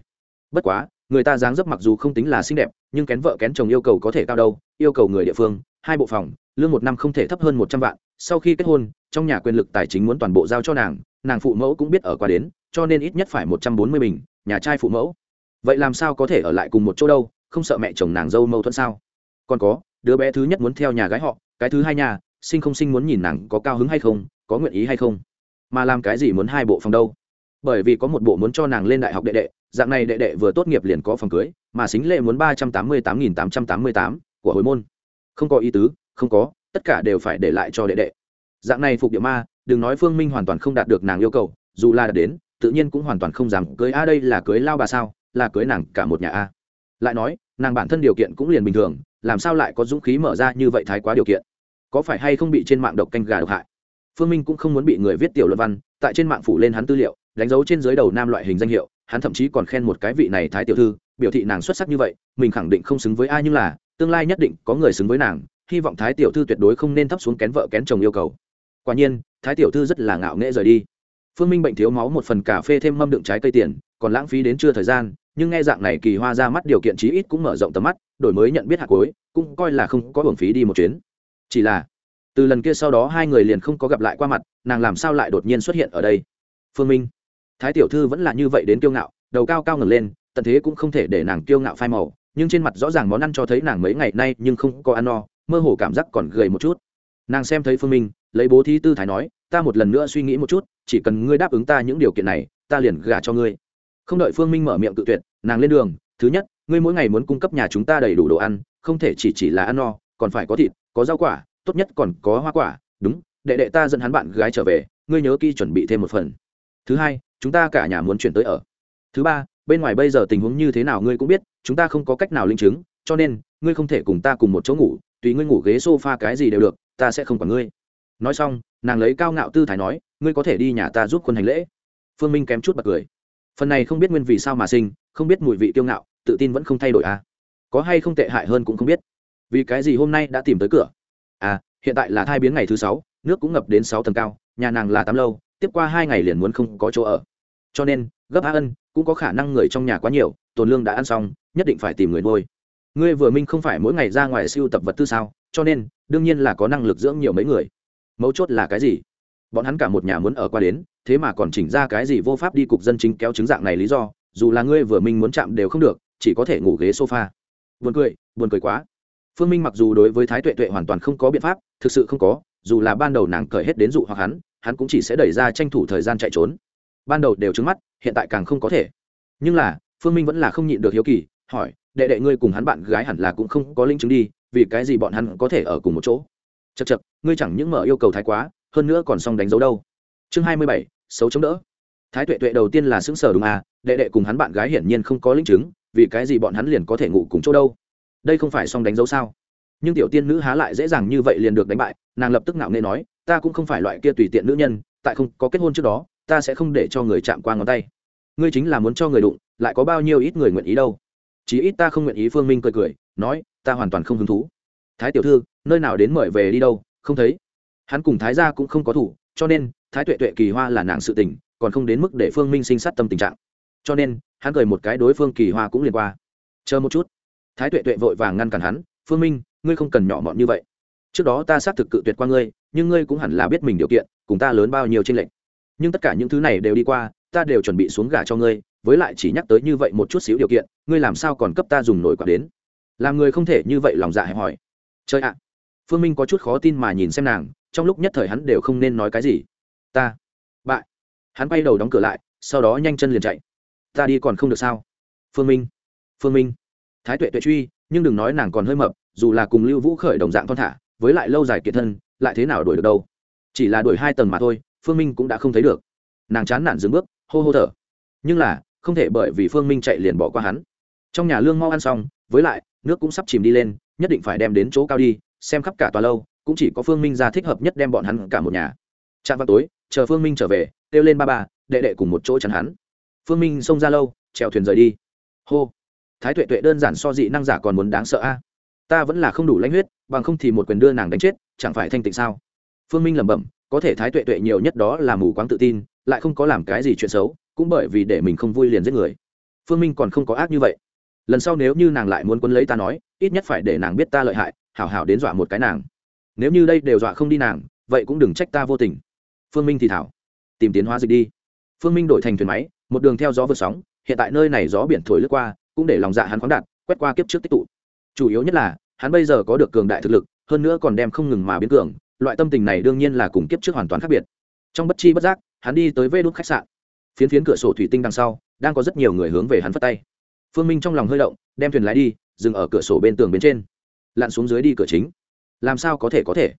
Bất quá, người ta dáng dấp mặc dù không tính là xinh đẹp, nhưng kén vợ kén chồng yêu cầu có thể cao đâu, yêu cầu người địa phương, hai bộ phòng, lương một năm không thể thấp hơn một trăm vạn. Sau khi kết hôn, trong nhà quyền lực tài chính muốn toàn bộ giao cho nàng nàng phụ mẫu cũng biết ở qua đến, cho nên ít nhất phải một trăm bốn mươi bình, nhà trai phụ mẫu. Vậy làm sao có thể ở lại cùng một chỗ đâu, không sợ mẹ chồng nàng dâu mâu thuẫn sao? Còn có đứa bé thứ nhất muốn theo nhà gái họ, cái thứ hai nhà, sinh không sinh muốn nhìn nàng có cao hứng hay không, có nguyện ý hay không? Mà làm cái gì muốn hai bộ phòng đâu? Bởi vì có một bộ muốn cho nàng lên đại học đệ đệ, dạng này đệ đệ vừa tốt nghiệp liền có phòng cưới, mà xính lệ muốn ba trăm tám mươi tám nghìn tám trăm tám mươi tám của hồi môn. Không có ý tứ, không có, tất cả đều phải để lại cho đệ đệ. Dạng này phục địa ma, đừng nói phương minh hoàn toàn không đạt được nàng yêu cầu, dù là đạt đến, tự nhiên cũng hoàn toàn không dám cưới. A đây là cưới lao bà sao? Là cưới nàng cả một nhà a lại nói, nàng bản thân điều kiện cũng liền bình thường làm sao lại có dũng khí mở ra như vậy thái quá điều kiện? Có phải hay không bị trên mạng độc canh gà độc hại? Phương minh cũng không muốn bị người viết tiểu luận văn, tại trên mạng phủ lên hắn tư liệu, đánh dấu trên dưới đầu nam loại hình danh hiệu, hắn thậm chí còn khen một cái vị này thái tiểu thư, biểu thị nàng xuất sắc như vậy, mình khẳng định không xứng với ai nhưng là, tương lai nhất định có người xứng với nàng, hy vọng thái tiểu thư tuyệt đối không nên thấp xuống kén vợ kén chồng yêu cầu. Quả nhiên, thái tiểu thư rất là ngạo nghễ rời đi. Phương minh bệnh thiếu máu một phần cà phê thêm mâm đựng trái cây tiền, còn lãng phí đến chưa thời gian nhưng nghe dạng này kỳ hoa ra mắt điều kiện chí ít cũng mở rộng tầm mắt, đổi mới nhận biết hạt cối cũng coi là không có hưởng phí đi một chuyến. Chỉ là, từ lần kia sau đó hai người liền không có gặp lại qua mặt, nàng làm sao lại đột nhiên xuất hiện ở đây? Phương minh, thái tiểu thư vẫn là như vậy đến kiêu ngạo, đầu cao cao ngẩng lên, tận thế cũng không thể để nàng kiêu ngạo phai màu, nhưng trên mặt rõ ràng món ăn cho thấy nàng mấy ngày nay nhưng không có ăn no, mơ hồ cảm giác còn gầy một chút. Nàng xem thấy phương minh, lấy bố thí tư thái nói, ta một lần nữa suy nghĩ một chút, chỉ cần ngươi đáp ứng ta những điều kiện này, ta liền gả cho ngươi không đợi phương minh mở miệng tự tuyệt, nàng lên đường, thứ nhất, ngươi mỗi ngày muốn cung cấp nhà chúng ta đầy đủ đồ ăn, không thể chỉ chỉ là ăn no, còn phải có thịt, có rau quả, tốt nhất còn có hoa quả, đúng, đệ đệ ta dẫn hắn bạn gái trở về, ngươi nhớ kỹ chuẩn bị thêm một phần. Thứ hai, chúng ta cả nhà muốn chuyển tới ở. Thứ ba, bên ngoài bây giờ tình huống như thế nào ngươi cũng biết, chúng ta không có cách nào linh chứng, cho nên, ngươi không thể cùng ta cùng một chỗ ngủ, tùy ngươi ngủ ghế s o f a cái gì đều được, ta sẽ không quản ngươi. Nói xong, nàng lấy cao ngạo tư thái nói, ngươi có thể đi nhà ta giúp quân hành lễ. Phương minh kém chút bật cười phần này không biết nguyên vì sao mà sinh, không biết mùi vị kiêu ngạo, tự tin vẫn không thay đổi à? Có hay không tệ hại hơn cũng không biết. Vì cái gì hôm nay đã tìm tới cửa? À hiện tại là thai biến ngày thứ sáu, nước cũng ngập đến sáu tầng cao, nhà nàng là tám lâu, tiếp qua hai ngày liền muốn không có chỗ ở. Cho nên, gấp á ân, cũng có khả năng người trong nhà quá nhiều, tồn lương đã ăn xong, nhất định phải tìm người nuôi. Ngươi vừa minh không phải mỗi ngày ra ngoài siêu tập vật tư sao? Cho nên, đương nhiên là có năng lực dưỡng nhiều mấy người. Mấu chốt là cái gì? Bọn hắn cả một nhà muốn ở qua đến thế mà còn chỉnh ra cái gì vô pháp đi cục dân chính kéo chứng dạng này lý do, dù là ngươi vừa minh muốn chạm đều không được, chỉ có thể ngủ ghế sofa. Buồn cười buồn cười quá. Phương minh mặc dù đối với thái tuệ tuệ hoàn toàn không có biện pháp, thực sự không có, dù là ban đầu nàng cởi hết đến dụ hoặc hắn hắn cũng chỉ sẽ đẩy ra tranh thủ thời gian chạy trốn. Ban đầu đều trứng mắt, hiện tại càng không có thể. Nhưng là, phương minh vẫn là không nhịn được hiếu kỳ, hỏi, đệ đệ ngươi cùng hắn bạn gái hẳn là cũng không có linh chứng đi, vì cái gì bọn hắn có thể ở cùng một chỗ? Chật chật ngươi chẳng những mở yêu cầu thái quá, hơn nữa còn xong đánh dấu đâu. Chương hai mươi bảy xấu chống đỡ. Thái tuệ tuệ đầu tiên là xứng sở đúng à đệ đệ cùng hắn bạn gái hiển nhiên không có linh chứng, vì cái gì bọn hắn liền có thể ngủ cùng chỗ đâu? Đây không phải xong đánh dấu sao? Nhưng tiểu tiên nữ há lại dễ dàng như vậy liền được đánh bại, nàng lập tức ngạo nghê nói, ta cũng không phải loại kia tùy tiện nữ nhân, tại không có kết hôn trước đó, ta sẽ không để cho người chạm qua ngón tay. Ngươi chính là muốn cho người đụng, lại có bao nhiêu ít người nguyện ý đâu? Chỉ ít ta không nguyện ý phương minh cười cười, nói, ta hoàn toàn không hứng thú. Thái tiểu thư, nơi nào đến mời về đi đâu, không thấy. Hắn cùng thái gia cũng không có thủ, cho nên thái tuệ tuệ kỳ hoa là nàng sự tình, còn không đến mức để phương minh sinh sát tâm tình trạng. Cho nên, hắn cười một cái đối phương kỳ hoa cũng liền qua. Chờ một chút. Thái tuệ tuệ vội vàng ngăn cản hắn, phương minh, ngươi không cần nhỏ mọn như vậy. Trước đó ta xác thực cự tuyệt qua ngươi, nhưng ngươi cũng hẳn là biết mình điều kiện, cùng ta lớn bao nhiêu tranh lệch. Nhưng tất cả những thứ này đều đi qua, ta đều chuẩn bị xuống gà cho ngươi, với lại chỉ nhắc tới như vậy một chút xíu điều kiện, ngươi làm sao còn cấp ta dùng nổi quả đến? Làm người không thể như vậy lòng dạ hẹp hòi. Chơi ạ. Phương minh có chút khó tin mà nhìn xem nàng, trong lúc nhất thời hắn đều không nên nói cái gì ta. Bại. Hắn bay đầu đóng cửa lại, sau đó nhanh chân liền chạy. Ta đi còn không được sao? Phương minh. Phương minh. Thái tuệ tuệ truy, nhưng đừng nói nàng còn hơi mập, dù là cùng lưu vũ khởi đồng dạng thon thả, với lại lâu dài kiệt thân, lại thế nào đuổi được đâu? Chỉ là đuổi hai tầng mà thôi, phương minh cũng đã không thấy được. Nàng chán nản dừng bước, hô hô thở. Nhưng là, không thể bởi vì phương minh chạy liền bỏ qua hắn. Trong nhà lương mau ăn xong, với lại, nước cũng sắp chìm đi lên, nhất định phải đem đến chỗ cao đi, xem khắp cả tòa lâu, cũng chỉ có phương minh ra thích hợp nhất đem bọn hắn cả một nhà. Chạm vào tối chờ phương minh trở về, kêu lên ba ba, đệ đệ cùng một chỗ chắn hắn. Phương minh xông ra lâu trèo thuyền rời đi. Hô. Thái tuệ tuệ đơn giản so dị năng giả còn muốn đáng sợ a. Ta vẫn là không đủ lãnh huyết, bằng không thì một quyền đưa nàng đánh chết, chẳng phải thanh tịnh sao? Phương minh lẩm bẩm, có thể thái tuệ tuệ nhiều nhất đó là mù quáng tự tin, lại không có làm cái gì chuyện xấu, cũng bởi vì để mình không vui liền giết người. Phương minh còn không có ác như vậy. Lần sau nếu như nàng lại muốn quấn lấy ta nói, ít nhất phải để nàng biết ta lợi hại, hảo hảo đến dọa một cái nàng. Nếu như đây đều dọa không đi nàng, vậy cũng đừng trách ta vô tình phương minh thì thảo. Tìm tiến hóa dịch đi. Phương minh đổi thành thuyền máy, một đường theo gió vượt sóng, hiện tại nơi này gió biển thổi lướt qua, cũng để lòng dạ hắn khoáng đạt, quét qua kiếp trước tích tụ. Chủ yếu nhất là, hắn bây giờ có được cường đại thực lực, hơn nữa còn đem không ngừng mà biến cường, loại tâm tình này đương nhiên là cùng kiếp trước hoàn toàn khác biệt. Trong bất chi bất giác, hắn đi tới vê đốt khách sạn. Phiến phiến cửa sổ thủy tinh đằng sau, đang có rất nhiều người hướng về hắn phất tay. Phương minh trong lòng hơi động, đem thuyền lái đi, dừng ở cửa sổ bên tường bên trên. Lặn xuống dưới đi cửa chính. Làm sao có thể có thể?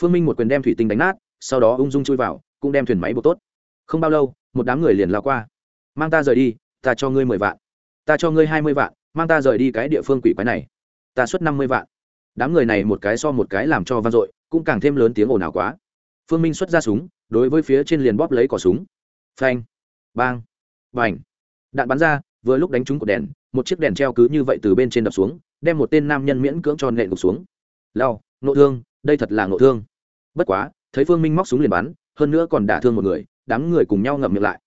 Phương minh một quyền đem thủy tinh đánh nát sau đó ung dung chui vào, cũng đem thuyền máy buộc tốt. Không bao lâu, một đám người liền lao qua. Mang ta rời đi, ta cho ngươi mười vạn. Ta cho ngươi hai mươi vạn, mang ta rời đi cái địa phương quỷ quái này. Ta xuất năm mươi vạn. Đám người này một cái so một cái làm cho vang dội, cũng càng thêm lớn tiếng ồn ào quá. Phương minh xuất ra súng, đối với phía trên liền bóp lấy cỏ súng. Phanh, bang b à n h đạn bắn ra, vừa lúc đánh trúng cột đèn, một chiếc đèn treo cứ như vậy từ bên trên đập xuống, đem một tên nam nhân miễn cưỡng cho nện gục xuống. Lao nộ thương, đây thật là nộ thương. Bất quá thấy phương minh móc súng liền bắn, hơn nữa còn đả thương một người, đám người cùng nhau ngậm miệng lại.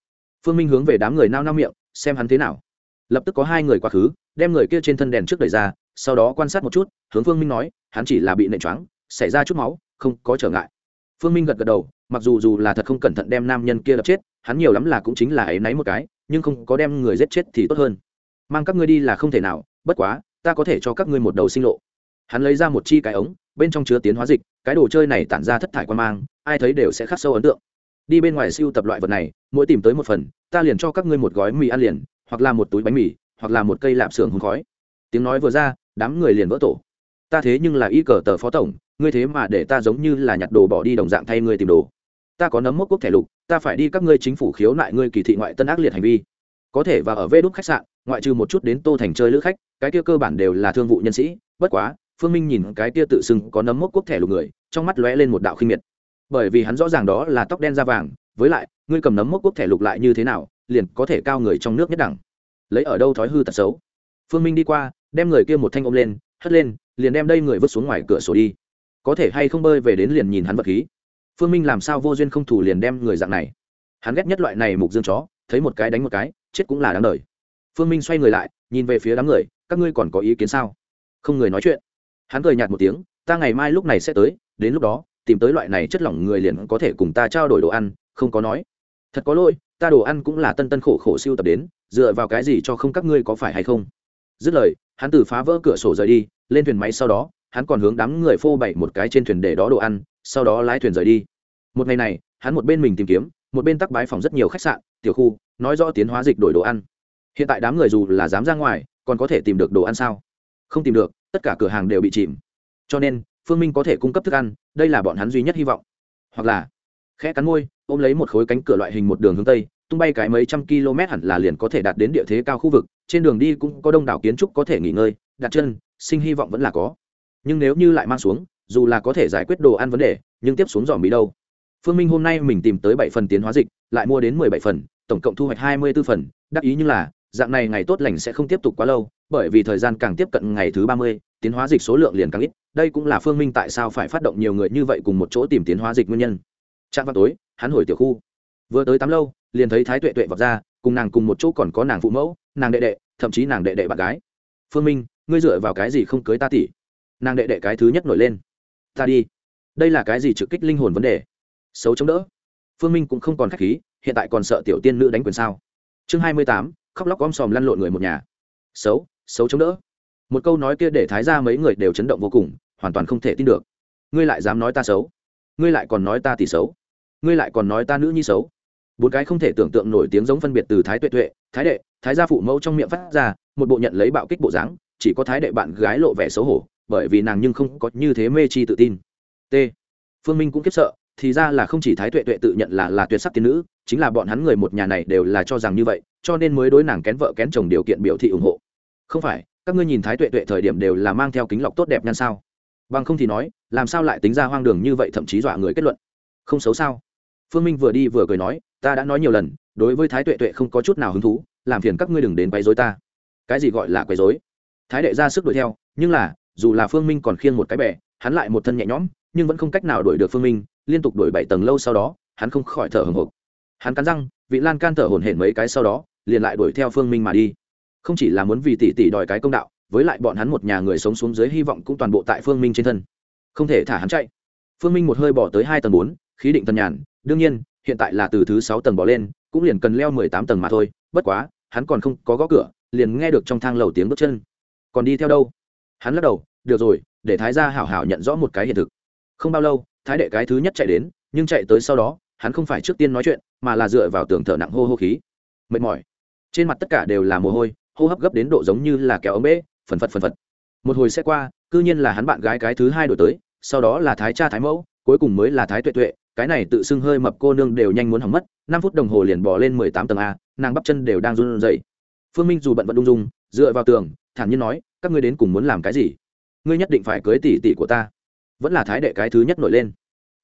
Phương minh hướng về đám người nao nao miệng, xem hắn thế nào. Lập tức có hai người quá khứ, đem người kia trên thân đèn trước đẩy ra, sau đó quan sát một chút, hướng phương minh nói, hắn chỉ là bị nện choáng, xảy ra chút máu, không có trở ngại. Phương minh gật gật đầu, mặc dù dù là thật không cẩn thận đem nam nhân kia đập chết, hắn nhiều lắm là cũng chính là ấy náy một cái, nhưng không có đem người giết chết thì tốt hơn. Mang các ngươi đi là không thể nào, bất quá, ta có thể cho các ngươi một đầu sinh lộ hắn lấy ra một chi cái ống, bên trong chứa tiến hóa dịch, cái đồ chơi này tản ra thất thải quan mang, ai thấy đều sẽ khắc sâu ấn tượng. Đi bên ngoài siêu tập loại vật này, mỗi tìm tới một phần, ta liền cho các ngươi một gói mì ăn liền, hoặc là một túi bánh mì, hoặc là một cây lạp xưởng hùng khói. Tiếng nói vừa ra, đám người liền vỡ tổ. Ta thế nhưng là y cờ tờ phó tổng, ngươi thế mà để ta giống như là nhặt đồ bỏ đi đồng dạng thay ngươi tìm đồ. Ta có nấm mốc quốc thẻ lục, ta phải đi các ngươi chính phủ khiếu nại ngươi kỳ thị ngoại tân ác liệt hành vi. Có thể và ở vê đúc khách sạn, ngoại trừ một chút đến tô thành chơi lữ khách, cái kia cơ bản đều là thương vụ nhân sĩ, bất quá phương minh nhìn cái kia tự xưng có nấm mốc quốc thẻ lục người, trong mắt lóe lên một đạo khinh miệt. Bởi vì hắn rõ ràng đó là tóc đen da vàng, với lại, ngươi cầm nấm mốc quốc thẻ lục lại như thế nào, liền có thể cao người trong nước nhất đẳng. Lấy ở đâu thói hư tật xấu? Phương minh đi qua, đem người kia một thanh ôm lên, hất lên, liền đem đây người vứt xuống ngoài cửa sổ đi. Có thể hay không bơi về đến liền nhìn hắn vật khí. Phương minh làm sao vô duyên không thủ liền đem người dạng này. Hắn ghét nhất loại này mục dương chó, thấy một cái đánh một cái, chết cũng là đáng đời. Phương minh xoay người lại, nhìn về phía đám người, các ngươi còn có ý kiến sao? Không người nói chuyện hắn cười nhạt một tiếng, ta ngày mai lúc này sẽ tới, đến lúc đó, tìm tới loại này chất lỏng người liền có thể cùng ta trao đổi đồ ăn, không có nói. Thật có lỗi, ta đồ ăn cũng là tân tân khổ khổ siêu tập đến, dựa vào cái gì cho không các ngươi có phải hay không? Dứt lời, hắn từ phá vỡ cửa sổ rời đi, lên thuyền máy sau đó, hắn còn hướng đám người phô bày một cái trên thuyền để đó đồ ăn, sau đó lái thuyền rời đi. Một ngày này, hắn một bên mình tìm kiếm, một bên tắc bái phòng rất nhiều khách sạn, tiểu khu, nói rõ tiến hóa dịch đổi đồ ăn. Hiện tại đám người dù là dám ra ngoài, còn có thể tìm được đồ ăn sao? Không tìm được tất cả cửa hàng đều bị chìm. Cho nên, phương minh có thể cung cấp thức ăn, đây là bọn hắn duy nhất hy vọng. Hoặc là, khẽ cắn môi, ôm lấy một khối cánh cửa loại hình một đường hướng tây, tung bay cái mấy trăm km hẳn là liền có thể đạt đến địa thế cao khu vực, trên đường đi cũng có đông đảo kiến trúc có thể nghỉ ngơi, đặt chân, sinh hy vọng vẫn là có. Nhưng nếu như lại mang xuống, dù là có thể giải quyết đồ ăn vấn đề, nhưng tiếp xuống dòm bị đâu? Phương minh hôm nay mình tìm tới bảy phần tiến hóa dịch, lại mua đến mười bảy phần, tổng cộng thu hoạch hai mươi b ố phần, đắc ý như là dạng này ngày tốt lành sẽ không tiếp tục quá lâu, bởi vì thời gian càng tiếp cận ngày thứ ba mươi, tiến hóa dịch số lượng liền càng ít. Đây cũng là phương minh tại sao phải phát động nhiều người như vậy cùng một chỗ tìm tiến hóa dịch nguyên nhân. Trạm vào tối, hắn hồi tiểu khu. Vừa tới tắm lâu, liền thấy thái tuệ tuệ vọt ra, cùng nàng cùng một chỗ còn có nàng phụ mẫu, nàng đệ đệ, thậm chí nàng đệ đệ bạn gái. Phương minh, ngươi dựa vào cái gì không cưới ta tỷ? Nàng đệ đệ cái thứ nhất nổi lên. Ta đi. Đây là cái gì trực kích linh hồn vấn đề? Xấu chống đỡ. Phương minh cũng không còn k h á c h khí, hiện tại còn sợ tiểu tiên nữ đánh quyền sao? Chương hai mươi tám khóc lóc om sòm lăn lộn người một nhà. Xấu xấu chống đỡ. Một câu nói kia để thái ra mấy người đều chấn động vô cùng, hoàn toàn không thể tin được. Ngươi lại dám nói ta xấu. Ngươi lại còn nói ta tỷ xấu. Ngươi lại còn nói ta nữ nhi xấu. Bốn cái không thể tưởng tượng nổi tiếng giống phân biệt từ thái tuệ tuệ, thái đệ, thái gia phụ mẫu trong miệng phát ra, một bộ nhận lấy bạo kích bộ dáng, chỉ có thái đệ bạn gái lộ vẻ xấu hổ, bởi vì nàng nhưng không có như thế mê chi tự tin. T. Phương minh cũng kiếp sợ thì ra là không chỉ thái tuệ tuệ tự nhận là là tuyệt sắc tiên nữ, chính là bọn hắn người một nhà này đều là cho rằng như vậy, cho nên mới đối nàng kén vợ kén chồng điều kiện biểu thị ủng hộ. Không phải, các ngươi nhìn thái tuệ tuệ thời điểm đều là mang theo kính lọc tốt đẹp nhan sao? Bằng không thì nói, làm sao lại tính ra hoang đường như vậy thậm chí dọa người kết luận? Không xấu sao? Phương minh vừa đi vừa cười nói, ta đã nói nhiều lần, đối với thái tuệ tuệ không có chút nào hứng thú, làm phiền các ngươi đừng đến quấy dối ta. Cái gì gọi là quấy dối thái đệ ra sức đuổi theo, nhưng là, dù là phương minh còn khiêng một cái bè, hắn lại một thân nhẹ nhõm, nhưng vẫn không cách nào đuổi được phương minh liên tục đuổi bảy tầng lâu sau đó, hắn không khỏi thở hồng hộc. Hắn cắn răng, vị lan can thở hổn hển mấy cái sau đó, liền lại đuổi theo phương minh mà đi. Không chỉ là muốn vì tỷ tỷ đòi cái công đạo, với lại bọn hắn một nhà người sống xuống dưới hy vọng cũng toàn bộ tại phương minh trên thân. Không thể thả hắn chạy. Phương minh một hơi bỏ tới hai tầng bốn, khí định tần nhàn, đương nhiên, hiện tại là từ thứ sáu tầng bỏ lên, cũng liền cần leo mười tám tầng mà thôi, bất quá, hắn còn không có gõ cửa, liền nghe được trong thang lầu tiếng bước chân. Còn đi theo đâu? Hắn lắc đầu, được rồi, để thái gia hảo hảo nhận rõ một cái hiện thực. Không bao lâu thái đệ cái thứ nhất chạy đến, nhưng chạy tới sau đó, hắn không phải trước tiên nói chuyện, mà là dựa vào tường thở nặng hô hô khí. Mệt mỏi. Trên mặt tất cả đều là mồ hôi, hô hấp gấp đến độ giống như là kéo ống bê, phần phật phần phật. Một hồi xe qua, cư nhiên là hắn bạn gái cái thứ hai đổi tới, sau đó là thái cha thái mẫu, cuối cùng mới là thái tuệ tuệ, cái này tự xưng hơi mập cô nương đều nhanh muốn hỏng mất, năm phút đồng hồ liền bỏ lên mười tám tầng a, nàng bắp chân đều đang run rẩy. Phương minh dù bận vận đung dung, dựa vào tường, thản nhiên nói, các ngươi đến cùng muốn làm cái gì? Ngươi nhất định phải cưới tỷ tỷ của ta. Vẫn là thái đệ cái thứ nhất nổi lên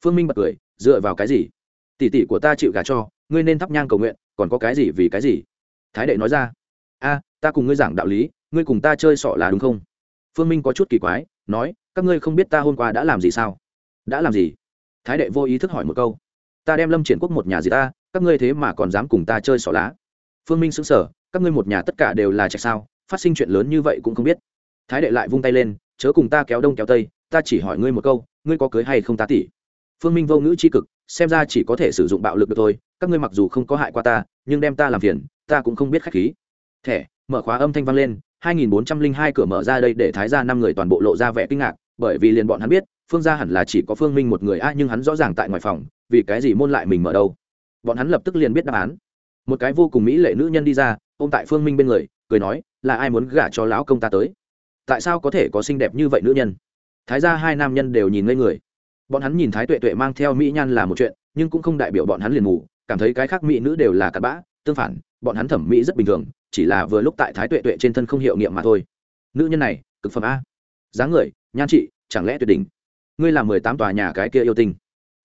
phương minh bật cười, dựa vào cái gì? Tỷ tỷ của ta chịu gả cho, ngươi nên thắp nhang cầu nguyện, còn có cái gì vì cái gì? Thái đệ nói ra. A, ta cùng ngươi giảng đạo lý, ngươi cùng ta chơi sọ là đúng không? Phương minh có chút kỳ quái, nói, các ngươi không biết ta hôm qua đã làm gì sao? Đã làm gì? Thái đệ vô ý thức hỏi một câu. Ta đem lâm triển quốc một nhà gì ta, các ngươi thế mà còn dám cùng ta chơi xỏ lá? Phương minh xứng sở các ngươi một nhà tất cả đều là trẻ sao, phát sinh chuyện lớn như vậy cũng không biết. Thái đệ lại vung tay lên, chớ cùng ta kéo đông kéo tây, ta chỉ hỏi ngươi một câu, ngươi có cưới hay không ta tỷ? Phương minh vô ngữ c h i cực, xem ra chỉ có thể sử dụng bạo lực được thôi, các ngươi mặc dù không có hại qua ta, nhưng đem ta làm phiền, ta cũng không biết k h á c h khí. Thẻ, mở khóa âm thanh vang lên, hai nghìn bốn trăm linh hai cửa mở ra đây để thái ra năm người toàn bộ lộ ra vẻ kinh ngạc, bởi vì liền bọn hắn biết, phương gia hẳn là chỉ có phương minh một người a, nhưng hắn rõ ràng tại ngoài phòng, vì cái gì môn lại mình mở đâu? Bọn hắn lập tức liền biết đáp án. Một cái vô cùng mỹ lệ nữ nhân đi ra ô m tại phương minh bên người, cười nói, là ai muốn gả cho lão công ta tới? Tại sao có thể có xinh đẹp như vậy nữ nhân? Thái ra hai nam nhân đều nhìn ngây người bọn hắn nhìn thái tuệ tuệ mang theo mỹ nhan là một chuyện, nhưng cũng không đại biểu bọn hắn liền ngủ cảm thấy cái khác mỹ nữ đều là cặp bã, tương phản, bọn hắn thẩm mỹ rất bình thường, chỉ là vừa lúc tại thái tuệ tuệ trên thân không hiệu nghiệm mà thôi. Nữ nhân này, cực phẩm a. Dáng người, nhan trị, chẳng lẽ tuyệt đỉnh? Ngươi là mười tám tòa nhà cái kia yêu tinh.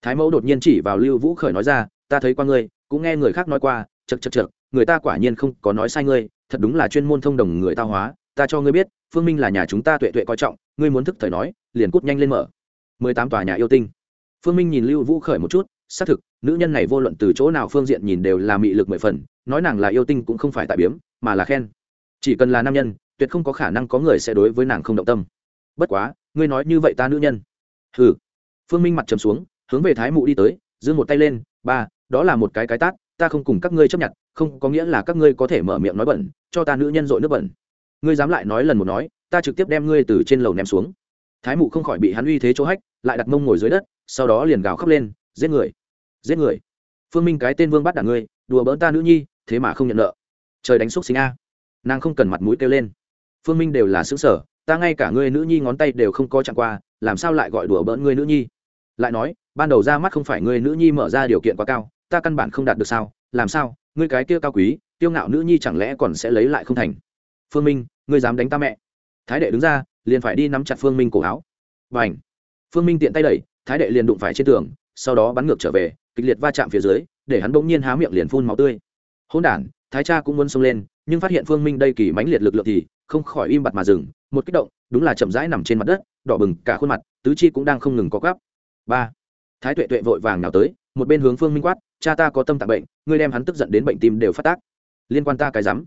Thái mẫu đột nhiên chỉ vào lưu vũ khởi nói ra, ta thấy qua ngươi, cũng nghe người khác nói qua chật chật chật người ta quả nhiên không có nói sai ngươi, thật đúng là chuyên môn thông đồng người ta hóa, ta cho ngươi biết, phương minh là nhà chúng ta tuệ tuệ coi trọng, ngươi muốn thức thời nói, liền cút nhanh lên mở mười tám tòa nhà yêu tinh. Phương minh nhìn lưu vũ khởi một chút, xác thực, nữ nhân này vô luận từ chỗ nào phương diện nhìn đều là mị lực mười phần, nói nàng là yêu tinh cũng không phải tại biếm, mà là khen. Chỉ cần là nam nhân, tuyệt không có khả năng có người sẽ đối với nàng không động tâm. Bất quá, ngươi nói như vậy ta nữ nhân. Hừ. Phương minh mặt trầm xuống, hướng về thái mụ đi tới giương một tay lên, ba, đó là một cái cái tát, ta không cùng các ngươi chấp nhận, không, có nghĩa là các ngươi có thể mở miệng nói bẩn, cho ta nữ nhân dội nước bẩn. Ngươi dám lại nói lần một nói, ta trực tiếp đem ngươi từ trên lầu ném xuống thái mụ không khỏi bị hắn uy thế chỗ hách, lại đặt mông ngồi dưới đất, sau đó liền gào khóc lên, giết người! Giết người! Phương minh cái tên vương bắt đả ngươi, đùa bỡn ta nữ nhi, thế mà không nhận nợ. Trời đánh xúc sinh a. Nàng không cần mặt mũi kêu lên. Phương minh đều là xứ sở ta ngay cả ngươi nữ nhi ngón tay đều không có chạm qua, làm sao lại gọi đùa bỡn ngươi nữ nhi? Lại nói, ban đầu ra mắt không phải ngươi nữ nhi mở ra điều kiện quá cao, ta căn bản không đạt được sao, làm sao, ngươi cái kia cao quý, tiêu ngạo nữ nhi chẳng lẽ còn sẽ lấy lại không thành? Phương minh, ngươi dám đánh ta mẹ. Thái đệ đứng ra liền phải đi nắm chặt phương minh cổ áo. Và ảnh phương minh tiện tay đẩy, thái đệ liền đụng phải trên tường, sau đó bắn ngược trở về, kịch liệt va chạm phía dưới, để hắn bỗng nhiên há miệng liền phun máu tươi. Hôn đản, thái cha cũng muốn xông lên, nhưng phát hiện phương minh đây kỳ mãnh liệt lực lượng thì không khỏi im bặt mà dừng, một kích động, đúng là chậm rãi nằm trên mặt đất, đỏ bừng cả khuôn mặt, tứ chi cũng đang không ngừng có gắp ba! Thái tuệ tuệ vội vàng nào tới, một bên hướng phương minh quát, cha ta có tâm tạng bệnh, ngươi đem hắn tức giận đến bệnh tim đều phát tác. Liên quan ta cái rắm.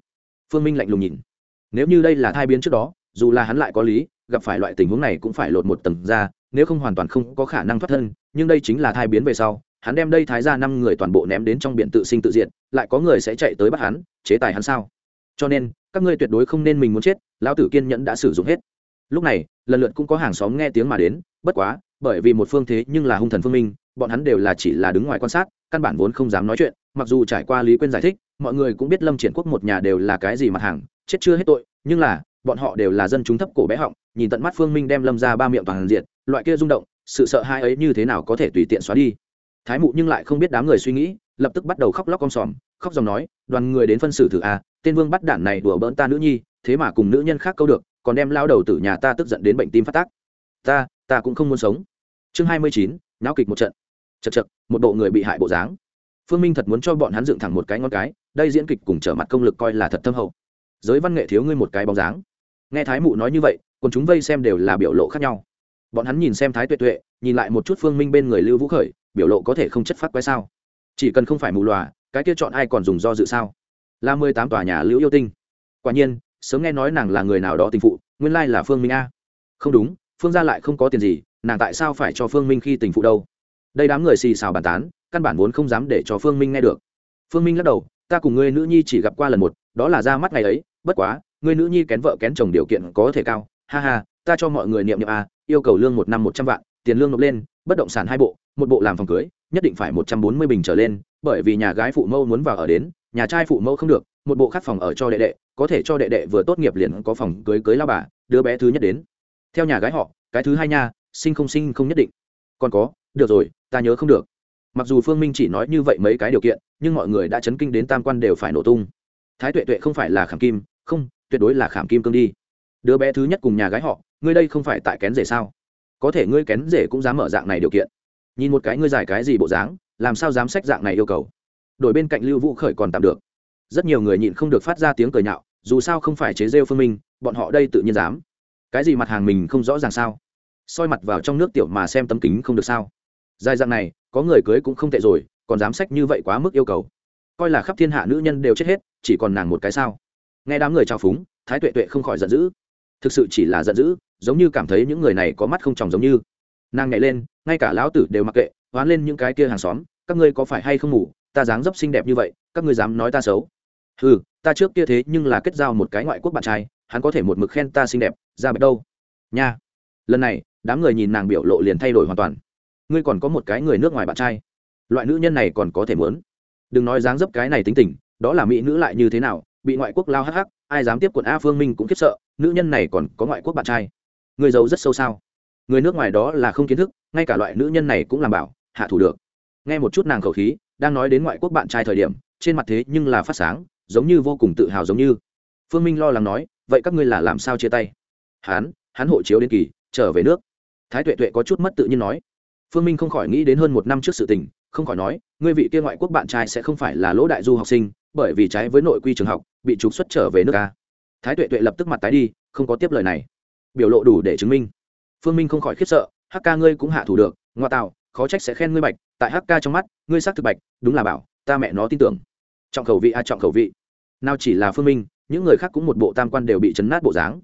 Phương minh lạnh lùng nhìn. Nếu như đây là thai biến trước đó dù là hắn lại có lý, gặp phải loại tình huống này cũng phải lột một tầng ra, nếu không hoàn toàn không có khả năng thoát thân, nhưng đây chính là thai biến về sau, hắn đem đây thái ra năm người toàn bộ ném đến trong biển tự sinh tự diệt, lại có người sẽ chạy tới bắt hắn, chế tài hắn sao? Cho nên, các ngươi tuyệt đối không nên mình muốn chết, lão tử kiên nhẫn đã sử dụng hết. Lúc này, lần lượt cũng có hàng xóm nghe tiếng mà đến, bất quá, bởi vì một phương thế nhưng là hung thần phương minh, bọn hắn đều là chỉ là đứng ngoài quan sát, căn bản vốn không dám nói chuyện, mặc dù trải qua lý quyên giải thích, mọi người cũng biết lâm triển quốc một nhà đều là cái gì mặt hàng, chết chưa hết tội, nhưng là bọn họ đều là dân chúng thấp cổ bé họng nhìn tận mắt phương minh đem lâm ra ba miệng toàn diện loại kia rung động sự sợ hai ấy như thế nào có thể tùy tiện xóa đi. Thái mụ nhưng lại không biết đám người suy nghĩ lập tức bắt đầu khóc lóc con sòm khóc dòng nói đoàn người đến phân xử thử a à, tên vương bắt đản này đùa bỡn ta nữ nhi thế mà cùng nữ nhân khác câu được còn đem lao đầu tử nhà ta tức giận đến bệnh tim phát tác. Ta ta cũng không muốn sống. Chương hai mươi chín náo kịch một trận. Chật chật một bộ người bị hại bộ dáng. Phương minh thật muốn cho bọn hắn dựng thẳng một cái ngon cái đây diễn kịch cùng trở mặt công lực coi là thật thâm hậu. Giới văn nghệ thiếu ngươi một cái bóng dáng nghe thái mụ nói như vậy, còn chúng vây xem đều là biểu lộ khác nhau. Bọn hắn nhìn xem thái tuệ tuệ, nhìn lại một chút phương minh bên người lưu vũ khởi, biểu lộ có thể không chất phát quái sao? Chỉ cần không phải mù lòa, cái kia chọn ai còn dùng do dự sao? Là mười tám tòa nhà lưu yêu tinh. Quả nhiên, sớm nghe nói nàng là người nào đó tình phụ, nguyên lai là phương minh a. Không đúng, phương gia lại không có tiền gì, nàng tại sao phải cho phương minh khi tình phụ đâu? Đây đám người xì xào bàn tán, căn bản vốn không dám để cho phương minh nghe được. Phương minh lắc đầu, ta cùng ngươi nữ nhi chỉ gặp qua lần một, đó là ra mắt ngày ấy, bất quá ngươi nữ nhi kén vợ kén chồng điều kiện có thể cao, ha ha, ta cho mọi người niệm niệm a yêu cầu lương một năm một trăm vạn, tiền lương nộp lên, bất động sản hai bộ, một bộ làm phòng cưới, nhất định phải một trăm bốn mươi bình trở lên, bởi vì nhà gái phụ mẫu muốn vào ở đến, nhà trai phụ mẫu không được, một bộ khác phòng ở cho đệ đệ, có thể cho đệ đệ vừa tốt nghiệp liền có phòng cưới cưới lao bà, đứa bé thứ nhất đến. Theo nhà gái họ, cái thứ hai nha, sinh không sinh không nhất định. Còn có, được rồi, ta nhớ không được. Mặc dù phương minh chỉ nói như vậy mấy cái điều kiện, nhưng mọi người đã chấn kinh đến tam quan đều phải nổ tung. Thái tuệ tuệ không phải là khảm kim, không tuyệt đối là khảm kim cương đi. Đứa bé thứ nhất cùng nhà gái họ, ngươi đây không phải tại kén rể sao? Có thể ngươi kén rể cũng dám mở dạng này điều kiện. Nhìn một cái ngươi giải cái gì bộ dáng, làm sao dám sách dạng này yêu cầu? Đổi bên cạnh lưu vũ khởi còn tạm được. Rất nhiều người nhịn không được phát ra tiếng cười nhạo, dù sao không phải chế rêu phương minh, bọn họ đây tự nhiên dám. Cái gì mặt hàng mình không rõ ràng sao? Soi mặt vào trong nước tiểu mà xem tấm kính không được sao? Dài dạng này, có người cưới cũng không tệ rồi, còn dám sách như vậy quá mức yêu cầu. Coi là khắp thiên hạ nữ nhân đều chết hết, chỉ còn nàng một cái sao? Nghe đám người trao phúng, thái tuệ tuệ không khỏi giận dữ. Thực sự chỉ là giận dữ, giống như cảm thấy những người này có mắt không tròng giống như. Nàng nhảy lên, ngay cả lão tử đều mặc kệ oán lên những cái kia hàng xóm, các ngươi có phải hay không ngủ? Ta dáng dấp xinh đẹp như vậy, các ngươi dám nói ta xấu. Ừ ta trước kia thế nhưng là kết giao một cái ngoại quốc bạn trai, hắn có thể một mực khen ta xinh đẹp, ra bạch đâu? Nha. Lần này, đám người nhìn nàng biểu lộ liền thay đổi hoàn toàn. Ngươi còn có một cái người nước ngoài bạn trai, loại nữ nhân này còn có thể muốn? Đừng nói dáng dấp cái này tính tình, đó là mỹ nữ lại như thế nào bị ngoại quốc lao hắc hắc, ai dám tiếp quận a phương minh cũng khiếp sợ, nữ nhân này còn có ngoại quốc bạn trai. Người giàu rất sâu sao? Người nước ngoài đó là không kiến thức, ngay cả loại nữ nhân này cũng làm bảo, hạ thủ được. Nghe một chút nàng khẩu khí, đang nói đến ngoại quốc bạn trai thời điểm, trên mặt thế nhưng là phát sáng, giống như vô cùng tự hào giống như. Phương minh lo lắng nói, vậy các ngươi là làm sao chia tay? Hắn hắn hộ chiếu đến kỳ, trở về nước. Thái tuệ tuệ có chút mất tự nhiên nói. Phương minh không khỏi nghĩ đến hơn một năm trước sự tình, không khỏi nói, ngươi vị kia ngoại quốc bạn trai sẽ không phải là lỗ đại du học sinh bởi vì trái với nội quy trường học, bị trục xuất trở về nước ta thái tuệ tuệ lập tức mặt tái đi, không có tiếp lời này. Biểu lộ đủ để chứng minh. Phương minh không khỏi khiếp sợ, Hắc Ca ngươi cũng hạ thủ được, ngoa tạo, khó trách sẽ khen ngươi bạch, tại Hắc Ca trong mắt, ngươi xác thực bạch, đúng là bảo, ta mẹ nó tin tưởng. Trọng khẩu vị a, trọng khẩu vị. Nào chỉ là phương minh, những người khác cũng một bộ tam quan đều bị chấn nát bộ dáng.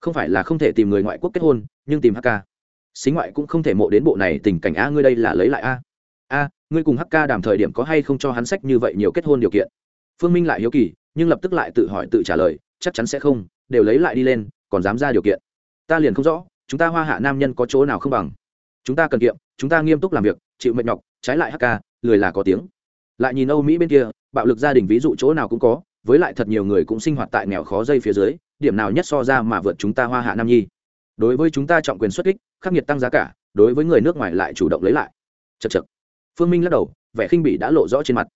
Không phải là không thể tìm người ngoại quốc kết hôn, nhưng tìm hk xính ngoại cũng không thể mộ đến bộ này tình cảnh a, ngươi đây là lấy lại a. A, ngươi cùng hk đàm thời điểm có hay không cho hắn sách như vậy nhiều kết hôn điều kiện? Phương minh lại hiếu kỳ, nhưng lập tức lại tự hỏi tự trả lời, chắc chắn sẽ không, đều lấy lại đi lên, còn dám ra điều kiện. Ta liền không rõ, chúng ta hoa hạ nam nhân có chỗ nào không bằng. Chúng ta cần kiệm, chúng ta nghiêm túc làm việc, chịu mệt nhọc, trái lại hk lười là có tiếng. Lại nhìn âu mỹ bên kia, bạo lực gia đình ví dụ chỗ nào cũng có, với lại thật nhiều người cũng sinh hoạt tại nghèo khó dây phía dưới, điểm nào nhất so ra mà vượt chúng ta hoa hạ nam nhi. Đối với chúng ta trọng quyền xuất kích, khắc nghiệt tăng giá cả, đối với người nước ngoài lại chủ động lấy lại. Chật chật phương minh lắc đầu, vẻ khinh bỉ đã lộ rõ trên mặt.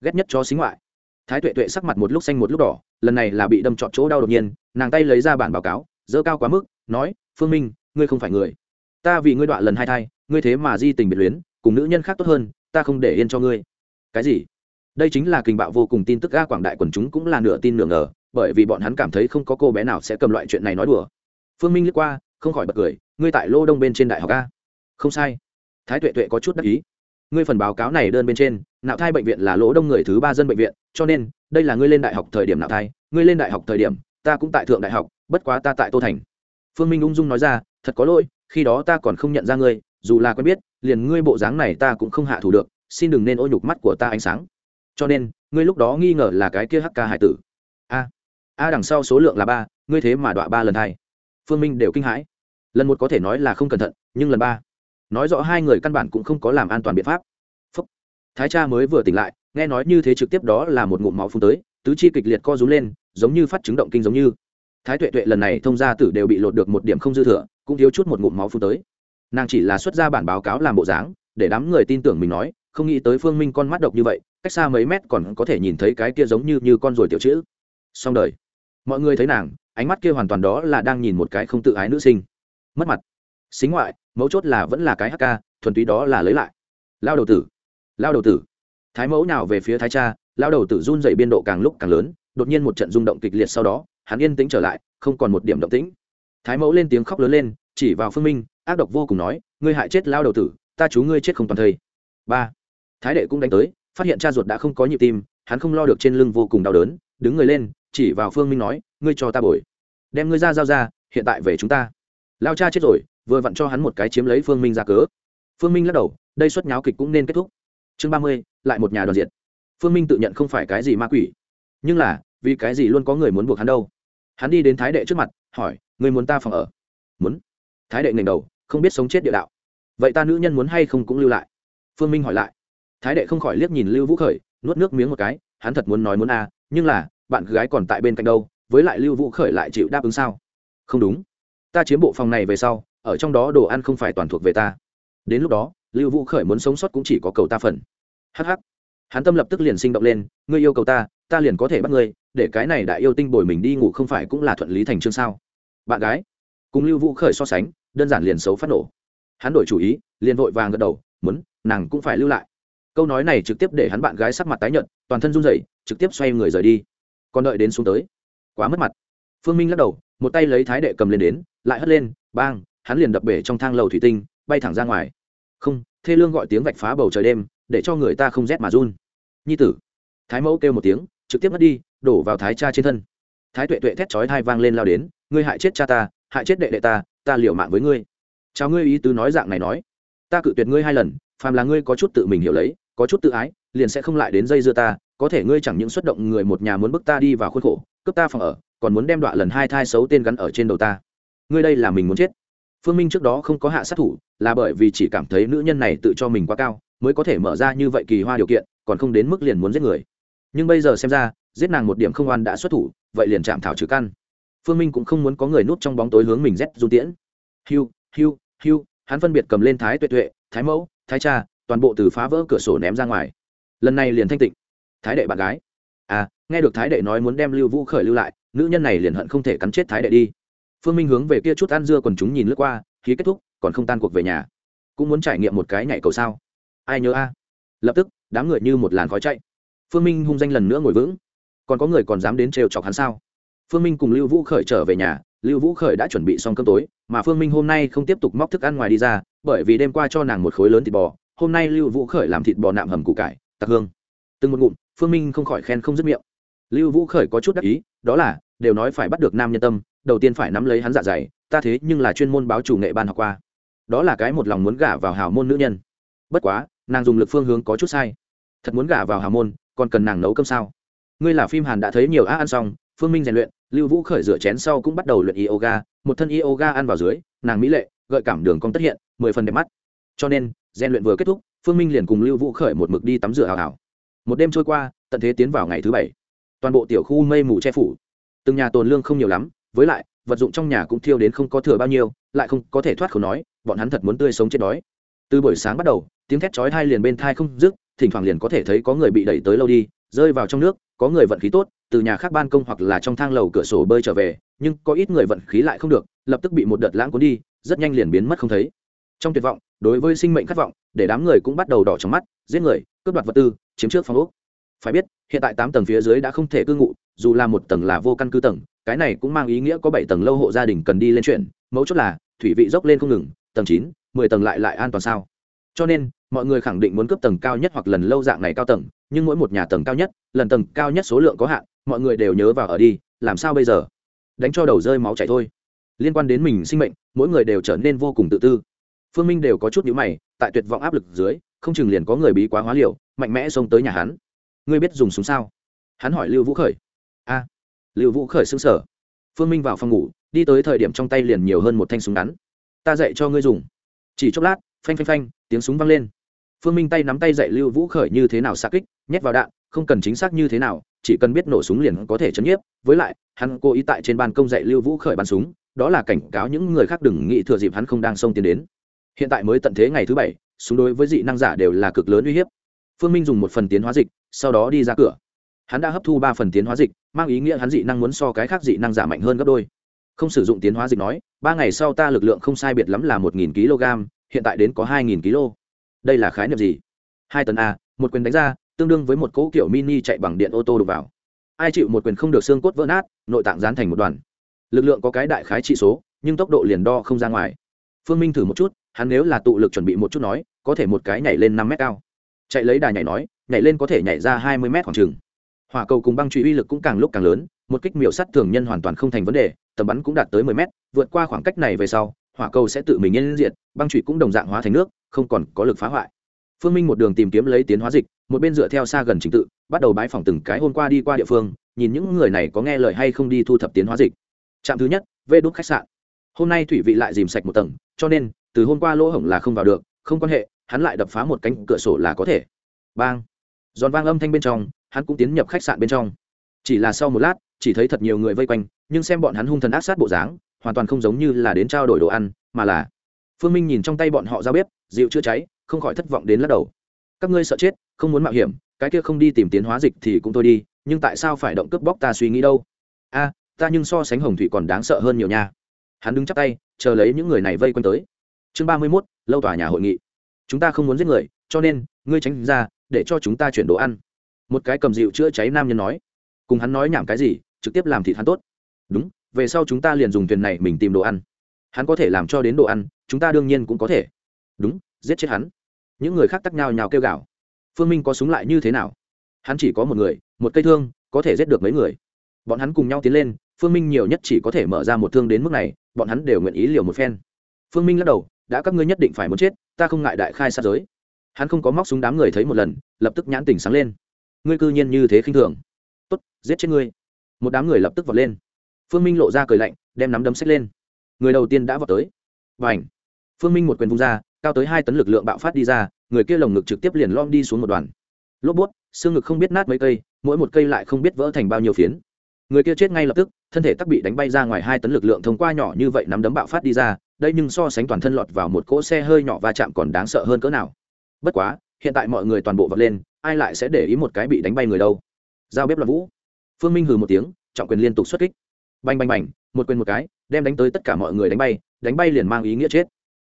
Ghét nhất cho xính ngoại thái tuệ tuệ sắc mặt một lúc xanh một lúc đỏ, lần này là bị đâm trọt chỗ đau đột nhiên, nàng tay lấy ra bản báo cáo dỡ cao quá mức, nói, phương minh, ngươi không phải người. Ta vì ngươi đoạn lần hai thai, ngươi thế mà di tình biệt luyến, cùng nữ nhân khác tốt hơn, ta không để yên cho ngươi. Cái gì? Đây chính là kình bạo vô cùng tin tức ga quảng đại quần chúng cũng là nửa tin nửa ngờ, bởi vì bọn hắn cảm thấy không có cô bé nào sẽ cầm loại chuyện này nói đùa. Phương minh liếc qua, không khỏi bật cười, ngươi tại lô đông bên trên đại học a. Không sai. Thái tuệ tuệ có chút đắc ý ngươi phần báo cáo này đơn bên trên, nạo thai bệnh viện là lỗ đông người thứ ba dân bệnh viện, cho nên, đây là ngươi lên đại học thời điểm nạo thai, ngươi lên đại học thời điểm, ta cũng tại thượng đại học, bất quá ta tại tô thành. Phương minh ung dung nói ra, thật có lỗi, khi đó ta còn không nhận ra ngươi, dù là quen biết, liền ngươi bộ dáng này ta cũng không hạ thủ được, xin đừng nên ô nhục mắt của ta ánh sáng. Cho nên, ngươi lúc đó nghi ngờ là cái kia hk hải tử. A a đằng sau số lượng là ba, ngươi thế mà đọa ba lần hai. Phương minh đều kinh hãi. Lần một có thể nói là không cẩn thận, nhưng lần ba nói rõ hai người căn bản cũng không có làm an toàn biện pháp. Phúc. thái cha mới vừa tỉnh lại, nghe nói như thế trực tiếp đó là một ngụm máu phun tới, tứ chi kịch liệt co rú lên, giống như phát chứng động kinh giống như. Thái tuệ tuệ lần này thông gia tử đều bị lột được một điểm không dư thừa, cũng thiếu chút một ngụm máu phun tới. Nàng chỉ là xuất ra bản báo cáo làm bộ dáng, để đám người tin tưởng mình nói, không nghĩ tới phương minh con mắt độc như vậy, cách xa mấy mét còn có thể nhìn thấy cái kia giống như như con ruồi tiểu chữ. Xong đời. Mọi người thấy nàng, ánh mắt kia hoàn toàn đó là đang nhìn một cái không tự ái nữ sinh. Mất mặt. Xính ngoại mấu chốt là vẫn là cái hk thuần túy đó là lấy lại. Lao đầu tử, lao đầu tử. Thái mẫu nào về phía thái cha, lao đầu tử run dậy biên độ càng lúc càng lớn, đột nhiên một trận rung động kịch liệt sau đó, hắn yên tĩnh trở lại, không còn một điểm động tĩnh. Thái mẫu lên tiếng khóc lớn lên, chỉ vào phương minh, ác độc vô cùng nói, ngươi hại chết lao đầu tử, ta chú ngươi chết không toàn thây. Ba. Thái đệ cũng đánh tới, phát hiện cha ruột đã không có nhịp tim, hắn không lo được trên lưng vô cùng đau đớn, đứng người lên, chỉ vào phương minh nói, ngươi cho ta bồi, đem ngươi ra giao ra, hiện tại về chúng ta lao cha chết rồi, vừa vặn cho hắn một cái chiếm lấy phương minh ra cớ. Phương minh lắc đầu, đây xuất nháo kịch cũng nên kết thúc. Chương ba mươi, lại một nhà đoàn diện. Phương minh tự nhận không phải cái gì ma quỷ. Nhưng là, vì cái gì luôn có người muốn buộc hắn đâu? Hắn đi đến thái đệ trước mặt, hỏi, người muốn ta phòng ở? Muốn. Thái đệ ngành đầu, không biết sống chết địa đạo. Vậy ta nữ nhân muốn hay không cũng lưu lại? Phương minh hỏi lại. Thái đệ không khỏi liếc nhìn lưu vũ khởi, nuốt nước miếng một cái, hắn thật muốn nói muốn a, nhưng là, bạn gái còn tại bên cạnh đâu, với lại lưu vũ khởi lại chịu đáp ứng sao? Không đúng ta chiếm bộ phòng này về sau, ở trong đó đồ ăn không phải toàn thuộc về ta. Đến lúc đó, lưu vũ khởi muốn sống sót cũng chỉ có cầu ta phần. Hh hắn tâm lập tức liền sinh động lên, ngươi yêu cầu ta ta liền có thể bắt ngươi, để cái này đại yêu tinh bồi mình đi ngủ không phải cũng là thuận lý thành chương sao? Bạn gái. Cùng lưu vũ khởi so sánh, đơn giản liền xấu phát nổ. Hắn đổi chủ ý, liền vội vàng gật đầu, muốn, nàng cũng phải lưu lại. Câu nói này trực tiếp để hắn bạn gái sắc mặt tái nhợt, toàn thân run rẩy, trực tiếp xoay người rời đi. Còn đợi đến xuống tới. Quá mất mặt. Phương minh lắc đầu, một tay lấy thái đệ cầm lên đến lại hất lên, bang, hắn liền đập bể trong thang lầu thủy tinh, bay thẳng ra ngoài. Không, thê lương gọi tiếng vạch phá bầu trời đêm, để cho người ta không rét mà run. Nhi tử, thái mẫu kêu một tiếng, trực tiếp mất đi, đổ vào thái cha trên thân. Thái tuệ tuệ thét chói hai vang lên lao đến, ngươi hại chết cha ta, hại chết đệ đệ ta ta liều mạng với ngươi. Chào ngươi ý tứ nói dạng này nói. Ta cự tuyệt ngươi hai lần, phàm là ngươi có chút tự mình hiểu lấy, có chút tự ái, liền sẽ không lại đến dây dưa ta, có thể ngươi chẳng những xuất động người một nhà muốn bức ta đi vào khuôn khổ, cướp ta phòng ở, còn muốn đem đoạn lần hai thai xấu tên gắn ở trên đầu ta ngươi đây là mình muốn chết. Phương minh trước đó không có hạ sát thủ là bởi vì chỉ cảm thấy nữ nhân này tự cho mình quá cao mới có thể mở ra như vậy kỳ hoa điều kiện còn không đến mức liền muốn giết người. Nhưng bây giờ xem ra giết nàng một điểm không oan đã xuất thủ vậy liền chạm thảo trừ căn. Phương minh cũng không muốn có người núp trong bóng tối hướng mình rét du tiễn. Hiu hiu hiu, hắn phân biệt cầm lên thái tuệ tuệ thái mẫu thái cha toàn bộ từ phá vỡ cửa sổ ném ra ngoài. Lần này liền thanh tịnh. Thái đệ bạn gái. À nghe được thái đệ nói muốn đem lưu vũ khởi lưu lại nữ nhân này liền hận không thể cắn chết thái đệ đi phương minh hướng về kia chút ăn dưa còn chúng nhìn lướt qua, khí kết thúc, còn không tan cuộc về nhà. Cũng muốn trải nghiệm một cái nhảy cầu sao? Ai nhớ a? Lập tức, đám người như một làn khói chạy. Phương minh hung danh lần nữa ngồi vững. Còn có người còn dám đến trêu chọc hắn sao? Phương minh cùng lưu vũ khởi trở về nhà, lưu vũ khởi đã chuẩn bị xong cơm tối, mà phương minh hôm nay không tiếp tục móc thức ăn ngoài đi ra, bởi vì đêm qua cho nàng một khối lớn thịt bò, hôm nay lưu vũ khởi làm thịt bò nạm hầm củ cải, tặc hương. Từng một ngụm, phương minh không khỏi khen không dứt miệng. Lưu vũ khởi có chút đắc ý, đó là, đều nói phải bắt được nam nhân tâm đầu tiên phải nắm lấy hắn dạ dày, ta thế nhưng là chuyên môn báo chủ nghệ ban học qua. Đó là cái một lòng muốn gả vào hào môn nữ nhân. Bất quá, nàng dùng lực phương hướng có chút sai. Thật muốn gả vào hào môn, còn cần nàng nấu cơm sao? Ngươi là phim hàn đã thấy nhiều á ăn xong, phương minh rèn luyện, lưu vũ khởi rửa chén sau cũng bắt đầu luyện yoga, một thân yoga ăn vào dưới, nàng mỹ lệ, gợi cảm đường cong tất hiện, mười phần đẹp mắt. Cho nên, rèn luyện vừa kết thúc, phương minh liền cùng lưu vũ khởi một mực đi tắm rửa hào hào. Một đêm trôi qua, tận thế tiến vào ngày thứ bảy. Toàn bộ tiểu khu mây mù che phủ. Từng nhà tồn lương không nhiều lắm với lại, vật dụng trong nhà cũng thiêu đến không có thừa bao nhiêu, lại không có thể thoát khẩu nói, bọn hắn thật muốn tươi sống chết đói. Từ buổi sáng bắt đầu, tiếng thét chói thai liền bên thai không dứt, thỉnh thoảng liền có thể thấy có người bị đẩy tới lâu đi, rơi vào trong nước, có người vận khí tốt, từ nhà khác ban công hoặc là trong thang lầu cửa sổ bơi trở về, nhưng có ít người vận khí lại không được, lập tức bị một đợt lãng cuốn đi, rất nhanh liền biến mất không thấy. Trong tuyệt vọng, đối với sinh mệnh khát vọng, để đám người cũng bắt đầu đỏ trong mắt, giết người, cướp đoạt vật tư, chiếm trước phòng úc phải biết hiện tại tám tầng phía dưới đã không thể cư ngụ dù là một tầng là vô căn cứ tầng cái này cũng mang ý nghĩa có bảy tầng lâu hộ gia đình cần đi lên chuyện, mấu chốt là thủy vị dốc lên không ngừng tầng chín mười tầng lại lại an toàn sao? Cho nên mọi người khẳng định muốn cấp tầng cao nhất hoặc lần lâu dạng này cao tầng nhưng mỗi một nhà tầng cao nhất lần tầng cao nhất số lượng có hạn mọi người đều nhớ vào ở đi làm sao bây giờ? Đánh cho đầu rơi máu chảy thôi. Liên quan đến mình sinh mệnh mỗi người đều trở nên vô cùng tự tư. Phương minh đều có chút nhữ mày tại tuyệt vọng áp lực dưới không chừng liền có người bí quá hóa liều mạnh mẽ xông tới nhà hắn ngươi biết dùng súng sao? Hắn hỏi lưu vũ khởi. A. Lưu vũ khởi xứng sở phương minh vào phòng ngủ, đi tới thời điểm trong tay liền nhiều hơn một thanh súng ngắn. Ta dạy cho ngươi dùng. Chỉ chốc lát, phanh phanh phanh, tiếng súng vang lên. Phương minh tay nắm tay dạy lưu vũ khởi như thế nào xa kích, nhét vào đạn, không cần chính xác như thế nào, chỉ cần biết nổ súng liền có thể chấn nhiếp. Với lại, hắn cố ý tại trên ban công dạy lưu vũ khởi bắn súng, đó là cảnh cáo những người khác đừng nghĩ thừa dịp hắn không đang xông tiến đến. Hiện tại mới tận thế ngày thứ bảy, súng đối với dị năng giả đều là cực lớn uy hiếp phương minh dùng một phần tiến hóa dịch, sau đó đi ra cửa. Hắn đã hấp thu ba phần tiến hóa dịch, mang ý nghĩa hắn dị năng muốn so cái khác dị năng giả mạnh hơn gấp đôi. Không sử dụng tiến hóa dịch nói, ba ngày sau ta lực lượng không sai biệt lắm là một nghìn kg, hiện tại đến có hai nghìn kg. Đây là khái niệm gì? Hai tấn a, một quyền đánh ra, tương đương với một cỗ kiểu mini chạy bằng điện ô tô đục vào. Ai chịu một quyền không được xương cốt vỡ nát, nội tạng dán thành một đoàn. Lực lượng có cái đại khái trị số, nhưng tốc độ liền đo không ra ngoài. Phương minh thử một chút, hắn nếu là tụ lực chuẩn bị một chút nói, có thể một cái nhảy lên năm mét cao chạy lấy đà nhảy nói, nhảy lên có thể nhảy ra hai mươi mét khoảng trừng hỏa cầu cùng băng truy uy lực cũng càng lúc càng lớn, một kích miểu sắt thường nhân hoàn toàn không thành vấn đề, tầm bắn cũng đạt tới mười mét, vượt qua khoảng cách này về sau, hỏa cầu sẽ tự mình nhân diện băng truy cũng đồng dạng hóa thành nước, không còn có lực phá hoại. Phương minh một đường tìm kiếm lấy tiến hóa dịch, một bên dựa theo xa gần trình tự, bắt đầu bái phòng từng cái hôm qua đi qua địa phương, nhìn những người này có nghe lời hay không đi thu thập tiến hóa dịch. Trạm thứ nhất, vê đốt khách sạn. Hôm nay thủy vị lại dìm sạch một tầng, cho nên, từ hôm qua lỗ hổng là không vào được, không quan hệ hắn lại đập phá một cánh cửa sổ là có thể. Bang. Giòn vang âm thanh bên trong, hắn cũng tiến nhập khách sạn bên trong. Chỉ là sau một lát, chỉ thấy thật nhiều người vây quanh, nhưng xem bọn hắn hung thần ác sát bộ dáng, hoàn toàn không giống như là đến trao đổi đồ ăn, mà là phương minh nhìn trong tay bọn họ ra bếp, dịu chữa cháy, không khỏi thất vọng đến lắc đầu. Các ngươi sợ chết, không muốn mạo hiểm, cái kia không đi tìm tiến hóa dịch thì cũng thôi đi, nhưng tại sao phải động cướp bóc ta suy nghĩ đâu? A, ta nhưng so sánh hồng thủy còn đáng sợ hơn nhiều nha. Hắn đứng chắc tay, chờ lấy những người này vây quanh tới. Chương ba mươi mốt, lâu tòa nhà hội nghị chúng ta không muốn giết người, cho nên, ngươi tránh ra, để cho chúng ta chuyển đồ ăn. Một cái cầm dịu chữa cháy nam nhân nói. Cùng hắn nói nhảm cái gì, trực tiếp làm thịt hắn tốt. Đúng, về sau chúng ta liền dùng thuyền này mình tìm đồ ăn. Hắn có thể làm cho đến đồ ăn, chúng ta đương nhiên cũng có thể. Đúng, giết chết hắn. Những người khác tắc nhau nhào kêu gào. Phương minh có súng lại như thế nào? Hắn chỉ có một người, một cây thương, có thể giết được mấy người. Bọn hắn cùng nhau tiến lên, phương minh nhiều nhất chỉ có thể mở ra một thương đến mức này, bọn hắn đều nguyện ý liều một phen. Phương minh lắc đầu đã các ngươi nhất định phải muốn chết, ta không ngại đại khai sát giới. Hắn không có móc súng đám người thấy một lần, lập tức nhãn tỉnh sáng lên. Ngươi cư nhiên như thế khinh thường. Tốt, giết chết ngươi. Một đám người lập tức vọt lên. Phương minh lộ ra cười lạnh, đem nắm đấm xách lên. Người đầu tiên đã vọt tới. Và ảnh phương minh một quyền vung ra, cao tới hai tấn lực lượng bạo phát đi ra, người kia lồng ngực trực tiếp liền lom đi xuống một đoàn. Lốp bút, xương ngực không biết nát mấy cây, mỗi một cây lại không biết vỡ thành bao nhiêu phiến. Người kia chết ngay lập tức, thân thể tắc bị đánh bay ra ngoài hai tấn lực lượng thông qua nhỏ như vậy nắm đấm bạo phát đi ra đây nhưng so sánh toàn thân lọt vào một cỗ xe hơi nhỏ va chạm còn đáng sợ hơn cỡ nào. Bất quá, hiện tại mọi người toàn bộ vật lên, ai lại sẽ để ý một cái bị đánh bay người đâu? Giao bếp loạn vũ. Phương minh hừ một tiếng, trọng quyền liên tục xuất kích. Bành bành bành, một quyền một cái, đem đánh tới tất cả mọi người đánh bay đánh bay liền mang ý nghĩa chết.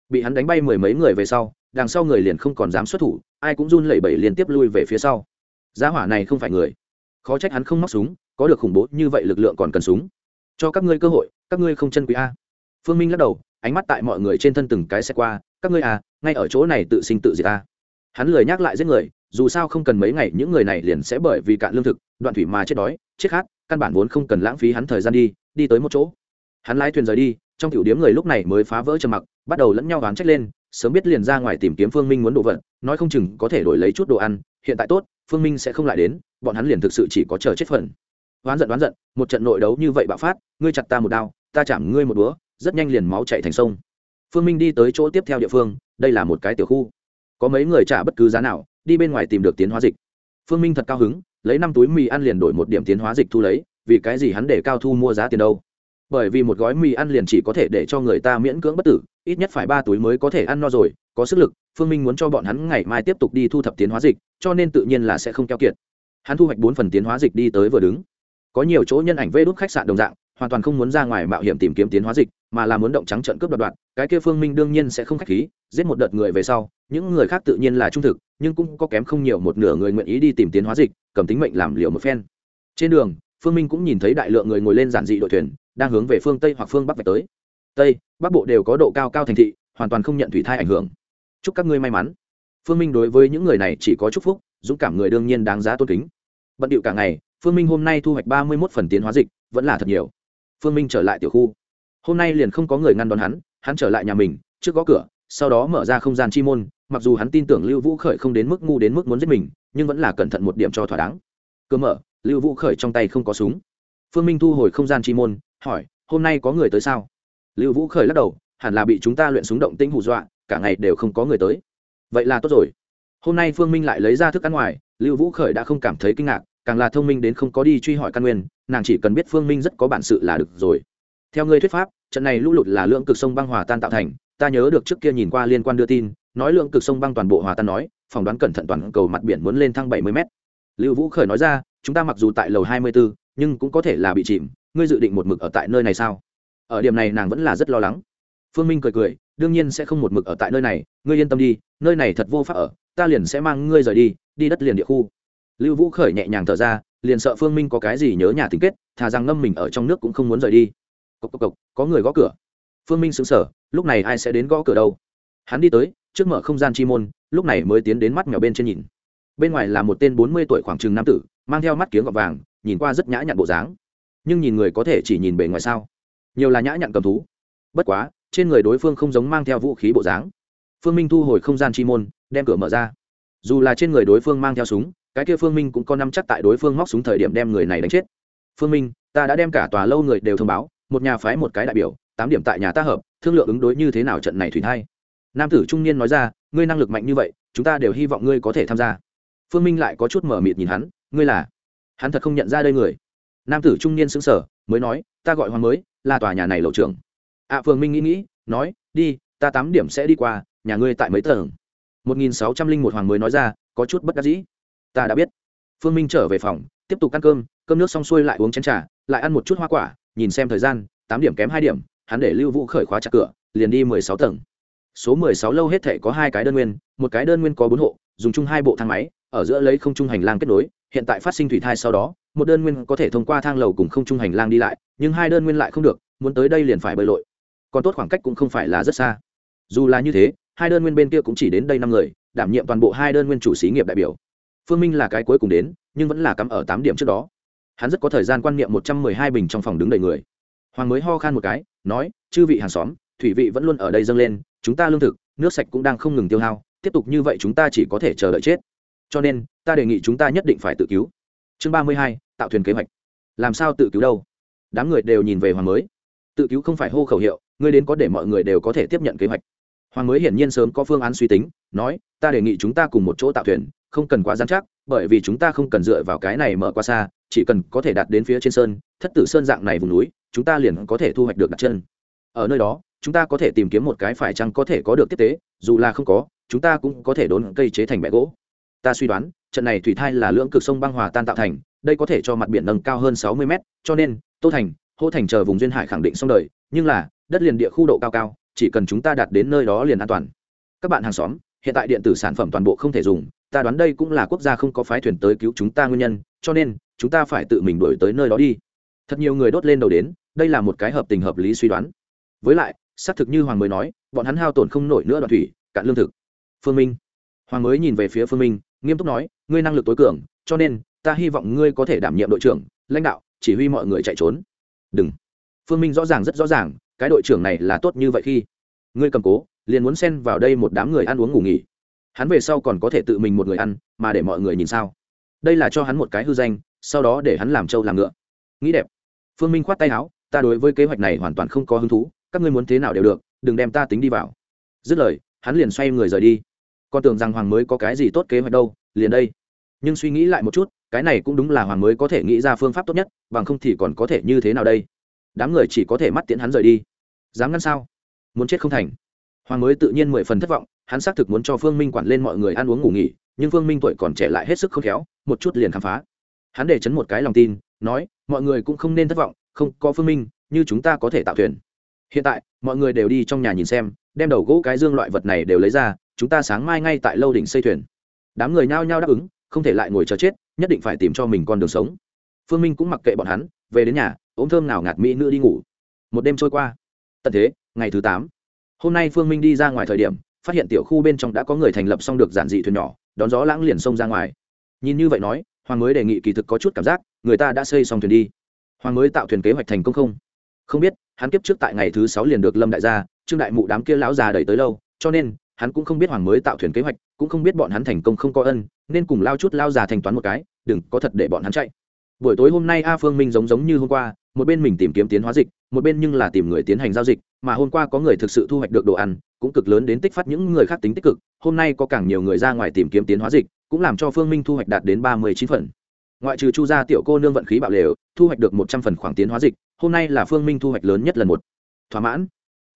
Bị hắn đánh bay mười mấy người về sau, đằng sau người liền không còn dám xuất thủ, ai cũng run lẩy bẩy liên tiếp lui về phía sau. Giá hỏa này không phải người. Khó trách hắn không móc súng, có được khủng bố như vậy lực lượng còn cần súng. Cho các ngươi cơ hội, các ngươi không chân quý a. Phương minh lắc đầu ánh mắt tại mọi người trên thân từng cái xe qua, các ngươi à ngay ở chỗ này tự sinh tự diệt ta. Hắn lười nhắc lại giết người, dù sao không cần mấy ngày, những người này liền sẽ bởi vì cạn lương thực, đoạn thủy mà chết đói, chết khát, căn bản vốn không cần lãng phí hắn thời gian đi đi tới một chỗ. Hắn lái thuyền rời đi, trong tiểu điếm người lúc này mới phá vỡ trầm mặc, bắt đầu lẫn nhau oán trách lên, sớm biết liền ra ngoài tìm kiếm phương minh muốn đồ vật, nói không chừng có thể đổi lấy chút đồ ăn, hiện tại tốt, phương minh sẽ không lại đến, bọn hắn liền thực sự chỉ có chờ chết phần. Oán giận oán giận, một trận nội đấu như vậy bạo phát, ngươi chặt ta một đao, ta chạm ngươi một búa rất nhanh liền máu chạy thành sông. Phương minh đi tới chỗ tiếp theo địa phương, đây là một cái tiểu khu. Có mấy người trả bất cứ giá nào, đi bên ngoài tìm được tiến hóa dịch. Phương minh thật cao hứng, lấy năm túi mì ăn liền đổi một điểm tiến hóa dịch thu lấy, vì cái gì hắn để cao thu mua giá tiền đâu? Bởi vì một gói mì ăn liền chỉ có thể để cho người ta miễn cưỡng bất tử, ít nhất phải ba túi mới có thể ăn no rồi, có sức lực, phương minh muốn cho bọn hắn ngày mai tiếp tục đi thu thập tiến hóa dịch, cho nên tự nhiên là sẽ không keo kiệt. Hắn thu hoạch bốn phần tiến hóa dịch đi tới vừa đứng. Có nhiều chỗ nhân ảnh vê đốt khách sạn đồng dạng hoàn toàn không muốn ra ngoài mạo hiểm tìm kiếm tiến hóa dịch, mà là muốn động trắng trận cướp đoạt đoạt, cái kia phương minh đương nhiên sẽ không k h á c h khí, giết một đợt người về sau, những người khác tự nhiên là trung thực, nhưng cũng có kém không nhiều một nửa người nguyện ý đi tìm tiến hóa dịch, cầm tính mệnh làm liều một phen. Trên đường, phương minh cũng nhìn thấy đại lượng người ngồi lên giản dị đội thuyền, đang hướng về phương tây hoặc phương bắc về tới. Tây, bắc bộ đều có độ cao cao thành thị, hoàn toàn không nhận thủy thai ảnh hưởng. Chúc các ngươi may mắn. Phương minh đối với những người này chỉ có chúc phúc, dũng cảm người đương nhiên đáng giá tôn kính. Bận điệu cả ngày, phương minh hôm nay thu hoạch ba mươi một phần tiến hóa dịch, vẫn là thật nhiều phương minh trở lại tiểu khu. Hôm nay liền không có người ngăn đón hắn hắn trở lại nhà mình, trước gõ cửa, sau đó mở ra không gian chi môn, mặc dù hắn tin tưởng lưu vũ khởi không đến mức ngu đến mức muốn giết mình, nhưng vẫn là cẩn thận một điểm cho thỏa đáng. Cơ mở, lưu vũ khởi trong tay không có súng. Phương minh thu hồi không gian chi môn, hỏi, hôm nay có người tới sao? Lưu vũ khởi lắc đầu, hẳn là bị chúng ta luyện súng động tĩnh hù dọa, cả ngày đều không có người tới. Vậy là tốt rồi. Hôm nay phương minh lại lấy ra thức ăn ngoài, lưu vũ khởi đã không cảm thấy kinh ngạc càng là thông minh đến không có đi truy hỏi căn nguyên, nàng chỉ cần biết phương minh rất có bản sự là được rồi. Theo ngươi thuyết pháp, trận này lũ lụt là lượng cực sông băng hòa tan tạo thành, ta nhớ được trước kia nhìn qua liên quan đưa tin, nói lượng cực sông băng toàn bộ hòa tan nói, phỏng đoán cẩn thận toàn cầu mặt biển muốn lên thăng bảy mươi mét. Lưu vũ khởi nói ra, chúng ta mặc dù tại lầu hai mươi bốn nhưng cũng có thể là bị chìm, ngươi dự định một mực ở tại nơi này sao? Ở điểm này nàng vẫn là rất lo lắng. Phương minh cười cười, đương nhiên sẽ không một mực ở tại nơi này, ngươi yên tâm đi, nơi này thật vô pháp ở, ta liền sẽ mang ngươi rời đi đi đất liền địa khu lưu vũ khởi nhẹ nhàng thở ra, liền sợ phương minh có cái gì nhớ nhà tính kết, thà rằng ngâm mình ở trong nước cũng không muốn rời đi. Cộc cộc cộc, có người gõ cửa. Phương minh xứng sở lúc này ai sẽ đến gõ cửa đâu? Hắn đi tới, trước mở không gian chi môn, lúc này mới tiến đến mắt mèo bên trên nhìn. Bên ngoài là một tên bốn mươi tuổi khoảng chừng nam tử, mang theo mắt kiếng gọt vàng, nhìn qua rất nhã nhặn bộ dáng. Nhưng nhìn người có thể chỉ nhìn bề ngoài sao? Nhiều là nhã nhặn cầm thú. Bất quá, trên người đối phương không giống mang theo vũ khí bộ dáng. Phương minh thu hồi không gian chi môn, đem cửa mở ra. Dù là trên người đối phương mang theo súng cái kia phương minh cũng có năm chắc tại đối phương móc súng thời điểm đem người này đánh chết. Phương minh ta đã đem cả tòa lâu người đều thông báo một nhà phái một cái đại biểu tám điểm tại nhà ta hợp thương lượng ứng đối như thế nào trận này thủy thay nam tử trung niên nói ra ngươi năng lực mạnh như vậy chúng ta đều hy vọng ngươi có thể tham gia. Phương minh lại có chút mở mịt nhìn hắn ngươi là? Hắn thật không nhận ra đây người. Nam tử trung niên xứng sở mới nói ta gọi hoàng mới là tòa nhà này lầu trưởng. Ạ à, phương minh nghĩ nghĩ nói đi ta tám điểm sẽ đi qua nhà ngươi tại mấy tầng? Một nghìn sáu trăm linh một hoàng mới nói ra có chút bất đắc dĩ ta đã biết. Phương minh trở về phòng tiếp tục ăn cơm cơm nước xong xuôi lại uống chén trà, lại ăn một chút hoa quả nhìn xem thời gian tám điểm kém hai điểm hắn để lưu vũ khởi khóa chặt cửa liền đi mười sáu tầng. Số mười sáu lâu hết thể có hai cái đơn nguyên một cái đơn nguyên có bốn hộ dùng chung hai bộ thang máy ở giữa lấy không trung hành lang kết nối hiện tại phát sinh thủy thai sau đó một đơn nguyên có thể thông qua thang lầu cùng không trung hành lang đi lại nhưng hai đơn nguyên lại không được muốn tới đây liền phải bơi lội. Còn tốt khoảng cách cũng không phải là rất xa. Dù là như thế hai đơn nguyên bên kia cũng chỉ đến đây năm người đảm nhiệm toàn bộ hai đơn nguyên chủ xí nghiệp đại biểu phương minh là cái cuối cùng đến, nhưng vẫn là cắm ở tám điểm trước đó. Hắn rất có thời gian quan niệm một trăm mười hai bình trong phòng đứng đầy người. Hoàng mới ho khan một cái, nói, chư vị hàng xóm, thủy vị vẫn luôn ở đây dâng lên, chúng ta lương thực, nước sạch cũng đang không ngừng tiêu hao, tiếp tục như vậy chúng ta chỉ có thể chờ đợi chết. Cho nên, ta đề nghị chúng ta nhất định phải tự cứu. Chương ba mươi hai, tạo thuyền kế hoạch. Làm sao tự cứu đâu? Đám người đều nhìn về hoàng mới. Tự cứu không phải hô khẩu hiệu, ngươi đến có để mọi người đều có thể tiếp nhận kế hoạch. Hoàng mới hiển nhiên sớm có phương án suy tính, nói, ta đề nghị chúng ta cùng một chỗ tạo thuyền không cần quá giám chắc, bởi vì chúng ta không cần dựa vào cái này mở qua xa, chỉ cần có thể đạt đến phía trên sơn, thất tử sơn dạng này vùng núi, chúng ta liền có thể thu hoạch được đặt chân. Ở nơi đó, chúng ta có thể tìm kiếm một cái phải chăng có thể có được tiếp tế, dù là không có, chúng ta cũng có thể đốn cây chế thành bẹ gỗ. Ta suy đoán, trận này thủy thai là lưỡng cực sông băng hòa tan tạo thành, đây có thể cho mặt biển nâng cao hơn sáu mươi mét, cho nên, tô thành, hô thành chờ vùng duyên hải khẳng định xong đời, nhưng là, đất liền địa khu độ cao cao, chỉ cần chúng ta đạt đến nơi đó liền an toàn. Các bạn hàng xóm, hiện tại điện tử sản phẩm toàn bộ không thể dùng ta đoán đây cũng là quốc gia không có phái thuyền tới cứu chúng ta nguyên nhân, cho nên, chúng ta phải tự mình đuổi tới nơi đó đi. Thật nhiều người đốt lên đầu đến, đây là một cái hợp tình hợp lý suy đoán. Với lại, xác thực như hoàng mới nói, bọn hắn hao tổn không nổi nữa đoạn thủy, cạn lương thực. Phương minh. Hoàng mới nhìn về phía phương minh, nghiêm túc nói, ngươi năng lực tối cường, cho nên, ta hy vọng ngươi có thể đảm nhiệm đội trưởng, lãnh đạo, chỉ huy mọi người chạy trốn. Đừng. Phương minh rõ ràng rất rõ ràng, cái đội trưởng này là tốt như vậy khi, ngươi cầm cố, liền muốn xen vào đây một đám người ăn uống ngủ nghỉ hắn về sau còn có thể tự mình một người ăn, mà để mọi người nhìn sao? Đây là cho hắn một cái hư danh, sau đó để hắn làm trâu làm ngựa. Nghĩ đẹp. Phương minh khoát tay áo, ta đối với kế hoạch này hoàn toàn không có hứng thú, các ngươi muốn thế nào đều được, đừng đem ta tính đi vào. Dứt lời, hắn liền xoay người rời đi. Con tưởng rằng hoàng mới có cái gì tốt kế hoạch đâu, liền đây. Nhưng suy nghĩ lại một chút, cái này cũng đúng là hoàng mới có thể nghĩ ra phương pháp tốt nhất, bằng không thì còn có thể như thế nào đây? Đám người chỉ có thể mắt tiễn hắn rời đi. Dám ngăn sao? Muốn chết không thành. Hoàng mới tự nhiên mười phần thất vọng hắn xác thực muốn cho phương minh quản lên mọi người ăn uống ngủ nghỉ, nhưng phương minh tuổi còn trẻ lại hết sức không khéo, một chút liền khám phá. Hắn để chấn một cái lòng tin, nói, mọi người cũng không nên thất vọng, không, có phương minh, như chúng ta có thể tạo thuyền. Hiện tại, mọi người đều đi trong nhà nhìn xem, đem đầu gỗ cái dương loại vật này đều lấy ra, chúng ta sáng mai ngay tại lâu đỉnh xây thuyền. Đám người nhao nhao đáp ứng, không thể lại ngồi chờ chết, nhất định phải tìm cho mình con đường sống. Phương minh cũng mặc kệ bọn hắn, về đến nhà, ôm thơm nào ngạt mỹ nữ đi ngủ. Một đêm trôi qua. Tận thế, ngày thứ tám. Hôm nay phương minh đi ra ngoài thời điểm phát hiện tiểu khu bên trong đã có người thành lập xong được giản dị thuyền nhỏ, đón gió lãng liền xông ra ngoài. Nhìn như vậy nói, hoàng mới đề nghị kỳ thực có chút cảm giác, người ta đã xây xong thuyền đi. Hoàng mới tạo thuyền kế hoạch thành công không? Không biết, hắn kiếp trước tại ngày thứ sáu liền được lâm đại gia, trương đại mụ đám kia lão già đẩy tới lâu, cho nên, hắn cũng không biết hoàng mới tạo thuyền kế hoạch, cũng không biết bọn hắn thành công không có ân, nên cùng lao chút lao già thanh toán một cái, đừng có thật để bọn hắn chạy buổi tối hôm nay a phương minh giống giống như hôm qua, một bên mình tìm kiếm tiến hóa dịch, một bên nhưng là tìm người tiến hành giao dịch, mà hôm qua có người thực sự thu hoạch được đồ ăn, cũng cực lớn đến tích phát những người khác tính tích cực, hôm nay có càng nhiều người ra ngoài tìm kiếm tiến hóa dịch, cũng làm cho phương minh thu hoạch đạt đến ba mươi chín phần. Ngoại trừ chu gia tiểu cô nương vận khí bạo lều, thu hoạch được một trăm phần khoảng tiến hóa dịch, hôm nay là phương minh thu hoạch lớn nhất lần một. Thỏa mãn.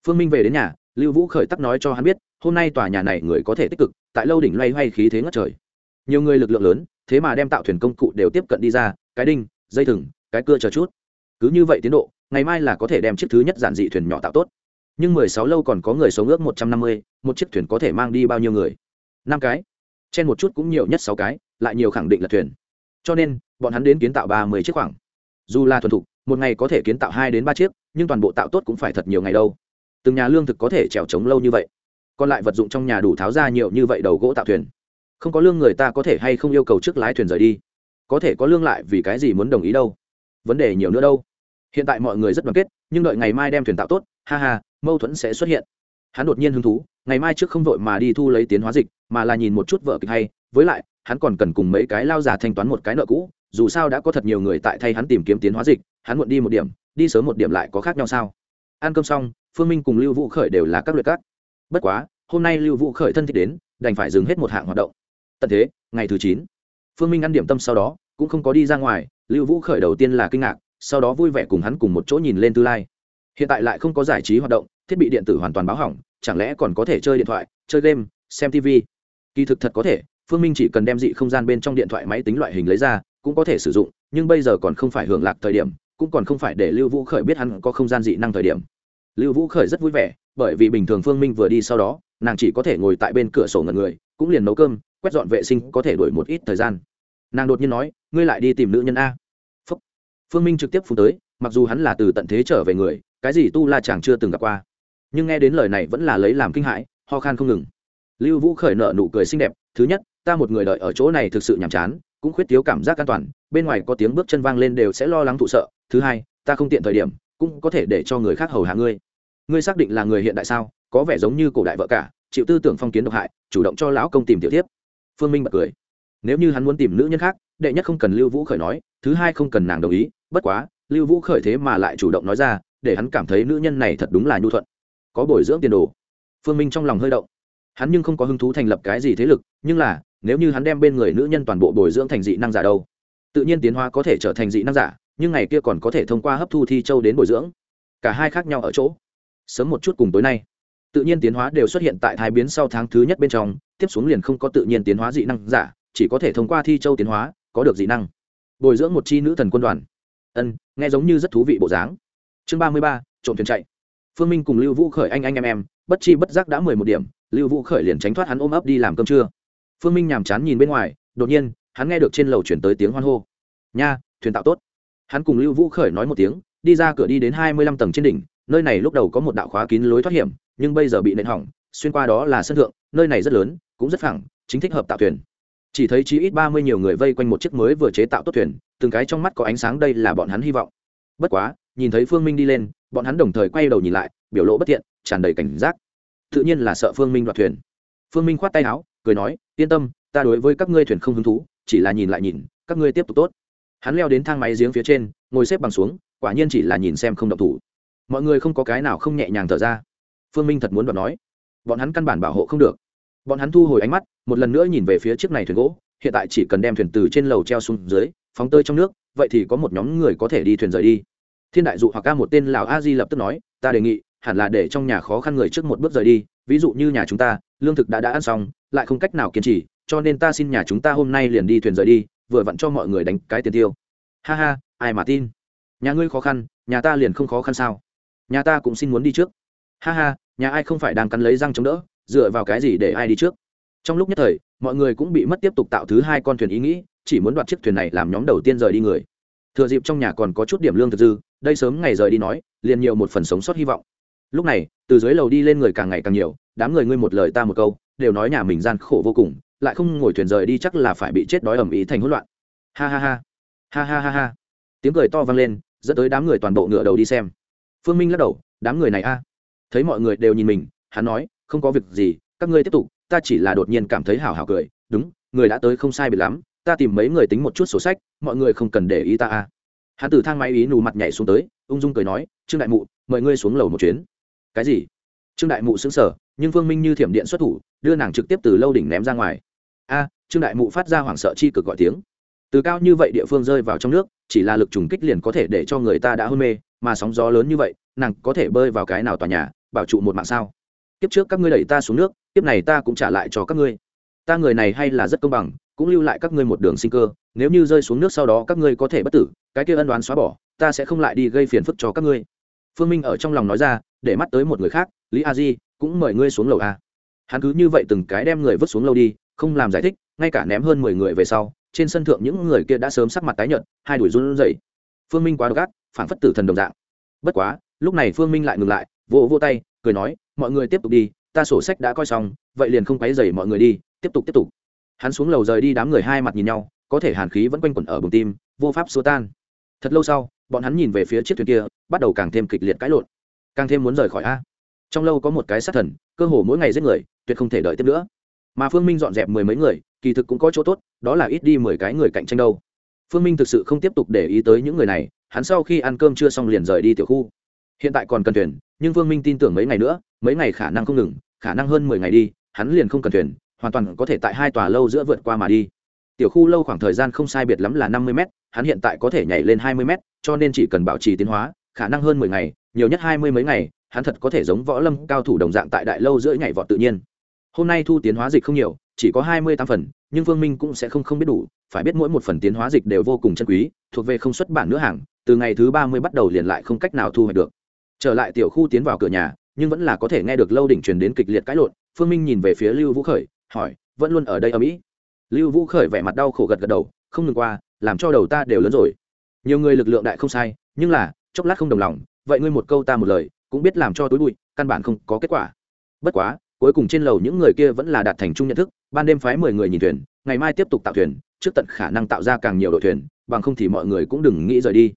Phương minh về đến nhà, lưu vũ khởi tắc nói cho hắn biết, hôm nay tòa nhà này người có thể tích cực, tại lâu đỉnh loay hoay khí thế ngất trời. Nhiều người lực lượng lớn, thế mà đem tạo thuyền công cụ đều tiếp cận đi ra cái đinh, dây thừng, cái cưa chờ chút. Cứ như vậy tiến độ, ngày mai là có thể đem chiếc thứ nhất giản dị thuyền nhỏ tạo tốt. Nhưng mười sáu lâu còn có người sống ước một trăm năm mươi, một chiếc thuyền có thể mang đi bao nhiêu người? Năm cái. Trên một chút cũng nhiều nhất sáu cái, lại nhiều khẳng định là thuyền. Cho nên, bọn hắn đến kiến tạo ba mươi chiếc khoảng. Dù là thuần thục, một ngày có thể kiến tạo hai đến ba chiếc, nhưng toàn bộ tạo tốt cũng phải thật nhiều ngày đâu. Từng nhà lương thực có thể trèo trống lâu như vậy. Còn lại vật dụng trong nhà đủ tháo ra nhiều như vậy đầu gỗ tạo thuyền. Không có lương người ta có thể hay không yêu cầu trước lái thuyền rời đi có thể có lương lại vì cái gì muốn đồng ý đâu. Vấn đề nhiều nữa đâu. Hiện tại mọi người rất đoàn kết, nhưng đợi ngày mai đem thuyền tạo tốt, ha ha, mâu thuẫn sẽ xuất hiện. Hắn đột nhiên hứng thú, ngày mai trước không vội mà đi thu lấy tiến hóa dịch, mà là nhìn một chút vợ kịch hay, với lại, hắn còn cần cùng mấy cái lao già thanh toán một cái nợ cũ, dù sao đã có thật nhiều người tại thay hắn tìm kiếm tiến hóa dịch, hắn muộn đi một điểm, đi sớm một điểm lại có khác nhau sao? Ăn cơm xong, phương minh cùng lưu vũ khởi đều là các luyện cát bất quá, hôm nay lưu vũ khởi thân thích đến, đành phải dừng hết một hạng hoạt động. Tận thế, ngày thứ chín, phương minh ăn điểm tâm sau đó cũng không có đi ra ngoài, lưu vũ khởi đầu tiên là kinh ngạc, sau đó vui vẻ cùng hắn cùng một chỗ nhìn lên tư lai. Hiện tại lại không có giải trí hoạt động, thiết bị điện tử hoàn toàn báo hỏng, chẳng lẽ còn có thể chơi điện thoại, chơi game, xem tv kỳ thực thật có thể, phương minh chỉ cần đem dị không gian bên trong điện thoại máy tính loại hình lấy ra, cũng có thể sử dụng, nhưng bây giờ còn không phải hưởng lạc thời điểm, cũng còn không phải để lưu vũ khởi biết hắn có không gian dị năng thời điểm. Lưu vũ khởi rất vui vẻ, bởi vì bình thường phương minh vừa đi sau đó, nàng chỉ có thể ngồi tại bên cửa sổ ngần người, cũng liền nấu cơm, quét dọn vệ sinh có thể đổi một ít thời gian nàng đột nhiên nói, ngươi lại đi tìm nữ nhân a. Phúc. phương minh trực tiếp phú tới, mặc dù hắn là từ tận thế trở về người, cái gì tu la chàng chưa từng gặp qua. Nhưng nghe đến lời này vẫn là lấy làm kinh hãi, ho khan không ngừng. Lưu vũ khởi nợ nụ cười xinh đẹp, thứ nhất, ta một người đợi ở chỗ này thực sự nhàm chán, cũng khuyết thiếu cảm giác an toàn, bên ngoài có tiếng bước chân vang lên đều sẽ lo lắng thụ sợ. Thứ hai, ta không tiện thời điểm, cũng có thể để cho người khác hầu hạ ngươi. Ngươi xác định là người hiện đại sao? Có vẻ giống như cổ đại vợ cả, chịu tư tưởng phong kiến độc hại, chủ động cho lão công tìm tiểu tiếp phương minh bật cười nếu như hắn muốn tìm nữ nhân khác, đệ nhất không cần lưu vũ khởi nói, thứ hai không cần nàng đồng ý, bất quá, lưu vũ khởi thế mà lại chủ động nói ra, để hắn cảm thấy nữ nhân này thật đúng là nhu thuận. Có bồi dưỡng tiền đồ. Phương minh trong lòng hơi động. Hắn nhưng không có hứng thú thành lập cái gì thế lực, nhưng là, nếu như hắn đem bên người nữ nhân toàn bộ bồi dưỡng thành dị năng giả đâu? Tự nhiên tiến hóa có thể trở thành dị năng giả, nhưng ngày kia còn có thể thông qua hấp thu thi châu đến bồi dưỡng. Cả hai khác nhau ở chỗ. Sớm một chút cùng tối nay. Tự nhiên tiến hóa đều xuất hiện tại thái biến sau tháng thứ nhất bên trong, tiếp xuống liền không có tự nhiên tiến hóa dị năng giả chỉ có thể thông qua thi châu tiến hóa, có được dị năng. Bồi dưỡng một chi nữ thần quân đoàn. Ân, nghe giống như rất thú vị bộ dáng. Chương ba mươi ba, trộm thuyền chạy. Phương minh cùng lưu vũ khởi anh anh em em, bất chi bất giác đã mười một điểm, lưu vũ khởi liền tránh thoát hắn ôm ấp đi làm cơm trưa. Phương minh nhàm chán nhìn bên ngoài, đột nhiên, hắn nghe được trên lầu chuyển tới tiếng hoan hô. Nha, thuyền tạo tốt. Hắn cùng lưu vũ khởi nói một tiếng, đi ra cửa đi đến hai mươi lăm tầng trên đỉnh, nơi này lúc đầu có một đạo khóa kín lối thoát hiểm, nhưng bây giờ bị nện hỏng, xuyên qua đó là sân thượng, nơi này rất lớn, cũng rất phẳng, chính thích hợp tạo thuyền chỉ thấy chí ít ba mươi nhiều người vây quanh một chiếc mới vừa chế tạo tốt thuyền, từng cái trong mắt có ánh sáng đây là bọn hắn hy vọng. Bất quá, nhìn thấy phương minh đi lên, bọn hắn đồng thời quay đầu nhìn lại, biểu lộ bất thiện, tràn đầy cảnh giác. Tự nhiên là sợ phương minh đoạt thuyền. Phương minh khoát tay áo, cười nói, yên tâm, ta đối với các ngươi thuyền không hứng thú, chỉ là nhìn lại nhìn, các ngươi tiếp tục tốt. Hắn leo đến thang máy giếng phía trên, ngồi xếp bằng xuống, quả nhiên chỉ là nhìn xem không động thủ. Mọi người không có cái nào không nhẹ nhàng thở ra. Phương minh thật muốn đoạt nói. Bọn hắn căn bản bảo hộ không được bọn hắn thu hồi ánh mắt, một lần nữa nhìn về phía chiếc này thuyền gỗ, hiện tại chỉ cần đem thuyền từ trên lầu treo xuống dưới, phóng tơi trong nước, vậy thì có một nhóm người có thể đi thuyền rời đi. Thiên đại dụ hoặc ca một tên lào a di lập tức nói, ta đề nghị, hẳn là để trong nhà khó khăn người trước một bước rời đi, ví dụ như nhà chúng ta, lương thực đã đã ăn xong, lại không cách nào kiên trì, cho nên ta xin nhà chúng ta hôm nay liền đi thuyền rời đi, vừa vặn cho mọi người đánh cái tiền tiêu. Ha ha, ai mà tin? Nhà ngươi khó khăn, nhà ta liền không khó khăn sao? Nhà ta cũng xin muốn đi trước. Ha ha, nhà ai không phải đang cắn lấy răng chống đỡ dựa vào cái gì để ai đi trước? Trong lúc nhất thời, mọi người cũng bị mất tiếp tục tạo thứ hai con thuyền ý nghĩ, chỉ muốn đoạt chiếc thuyền này làm nhóm đầu tiên rời đi người. Thừa dịp trong nhà còn có chút điểm lương thực dư, đây sớm ngày rời đi nói, liền nhiều một phần sống sót hy vọng. Lúc này, từ dưới lầu đi lên người càng ngày càng nhiều, đám người ngươi một lời ta một câu, đều nói nhà mình gian khổ vô cùng, lại không ngồi thuyền rời đi chắc là phải bị chết đói ẩm ý thành hỗn loạn. Ha ha ha. Ha ha ha ha. Tiếng cười to vang lên, dẫn tới đám người toàn bộ ngựa đầu đi xem. Phương minh lắc đầu, đám người này a? Thấy mọi người đều nhìn mình, hắn nói không có việc gì, các ngươi tiếp tục, ta chỉ là đột nhiên cảm thấy hào hào cười, đúng, người đã tới không sai biệt lắm, ta tìm mấy người tính một chút sổ sách, mọi người không cần để ý ta à. a hắn từ thang máy ý nù mặt nhảy xuống tới, ung dung cười nói, trương đại mụ, mời ngươi xuống lầu một chuyến. Cái gì? Trương đại mụ xứng sở nhưng phương minh như thiểm điện xuất thủ, đưa nàng trực tiếp từ lâu đỉnh ném ra ngoài. A, trương đại mụ phát ra hoảng sợ chi cực gọi tiếng. Từ cao như vậy địa phương rơi vào trong nước, chỉ là lực trùng kích liền có thể để cho người ta đã hôn mê, mà sóng gió lớn như vậy, nàng có thể bơi vào cái nào tòa nhà, bảo trụ một mạng sao? Kiếp trước các ngươi đẩy ta xuống nước, kiếp này ta cũng trả lại cho các ngươi. Ta người này hay là rất công bằng, cũng lưu lại các ngươi một đường sinh cơ, nếu như rơi xuống nước sau đó các ngươi có thể bất tử, cái kia ân đoán xóa bỏ, ta sẽ không lại đi gây phiền phức cho các ngươi. Phương minh ở trong lòng nói ra, để mắt tới một người khác, lý a di, cũng mời ngươi xuống lầu a. Hắn cứ như vậy từng cái đem người vứt xuống lâu đi, không làm giải thích, ngay cả ném hơn mười người về sau, trên sân thượng những người kia đã sớm sắc mặt tái nhợt, hai đuổi run rẩy. Phương minh quá độc ác phản phất tử thần đồng dạng. Bất quá, lúc này phương minh lại ngừng lại, vỗ vỗ tay, cười nói mọi người tiếp tục đi, ta sổ sách đã coi xong, vậy liền không quấy dày mọi người đi, tiếp tục tiếp tục. Hắn xuống lầu rời đi đám người hai mặt nhìn nhau, có thể hàn khí vẫn quanh quẩn ở bùng tim, vô pháp xua tan. Thật lâu sau, bọn hắn nhìn về phía chiếc thuyền kia, bắt đầu càng thêm kịch liệt cãi lộn. Càng thêm muốn rời khỏi a. Trong lâu có một cái sát thần, cơ hồ mỗi ngày giết người, tuyệt không thể đợi tiếp nữa. Mà phương minh dọn dẹp mười mấy người, kỳ thực cũng có chỗ tốt, đó là ít đi mười cái người cạnh tranh đâu. Phương minh thực sự không tiếp tục để ý tới những người này, hắn sau khi ăn cơm chưa xong liền rời đi tiểu khu hiện tại còn cần thuyền, nhưng Vương minh tin tưởng mấy ngày nữa, mấy ngày khả năng không ngừng, khả năng hơn mười ngày đi, hắn liền không cần thuyền, hoàn toàn có thể tại hai tòa lâu giữa vượt qua mà đi. Tiểu khu lâu khoảng thời gian không sai biệt lắm là năm mươi m hắn hiện tại có thể nhảy lên hai mươi m cho nên chỉ cần bảo trì tiến hóa, khả năng hơn mười ngày, nhiều nhất hai mươi mấy ngày, hắn thật có thể giống võ lâm cao thủ đồng dạng tại đại lâu giữa nhảy vọt tự nhiên. Hôm nay thu tiến hóa dịch không nhiều, chỉ có hai mươi tám phần, nhưng Vương minh cũng sẽ không không biết đủ, phải biết mỗi một phần tiến hóa dịch đều vô cùng chân quý, thuộc về không xuất bản nữa hàng, từ ngày thứ ba mươi bắt đầu liền lại không cách nào thu hoạch được trở lại tiểu khu tiến vào cửa nhà, nhưng vẫn là có thể nghe được lâu đỉnh truyền đến kịch liệt cãi lộn, phương minh nhìn về phía lưu vũ khởi, hỏi, vẫn luôn ở đây ở mỹ? Lưu vũ khởi vẻ mặt đau khổ gật gật đầu, không ngừng qua, làm cho đầu ta đều lớn rồi. Nhiều người lực lượng đại không sai, nhưng là, chốc lát không đồng lòng, vậy ngươi một câu ta một lời, cũng biết làm cho tối bụi, căn bản không có kết quả. Bất quá, cuối cùng trên lầu những người kia vẫn là đạt thành chung nhận thức, ban đêm phái mười người nhìn thuyền, ngày mai tiếp tục tạo thuyền, trước tận khả năng tạo ra càng nhiều đội thuyền, bằng không thì mọi người cũng đừng nghĩ rời đi.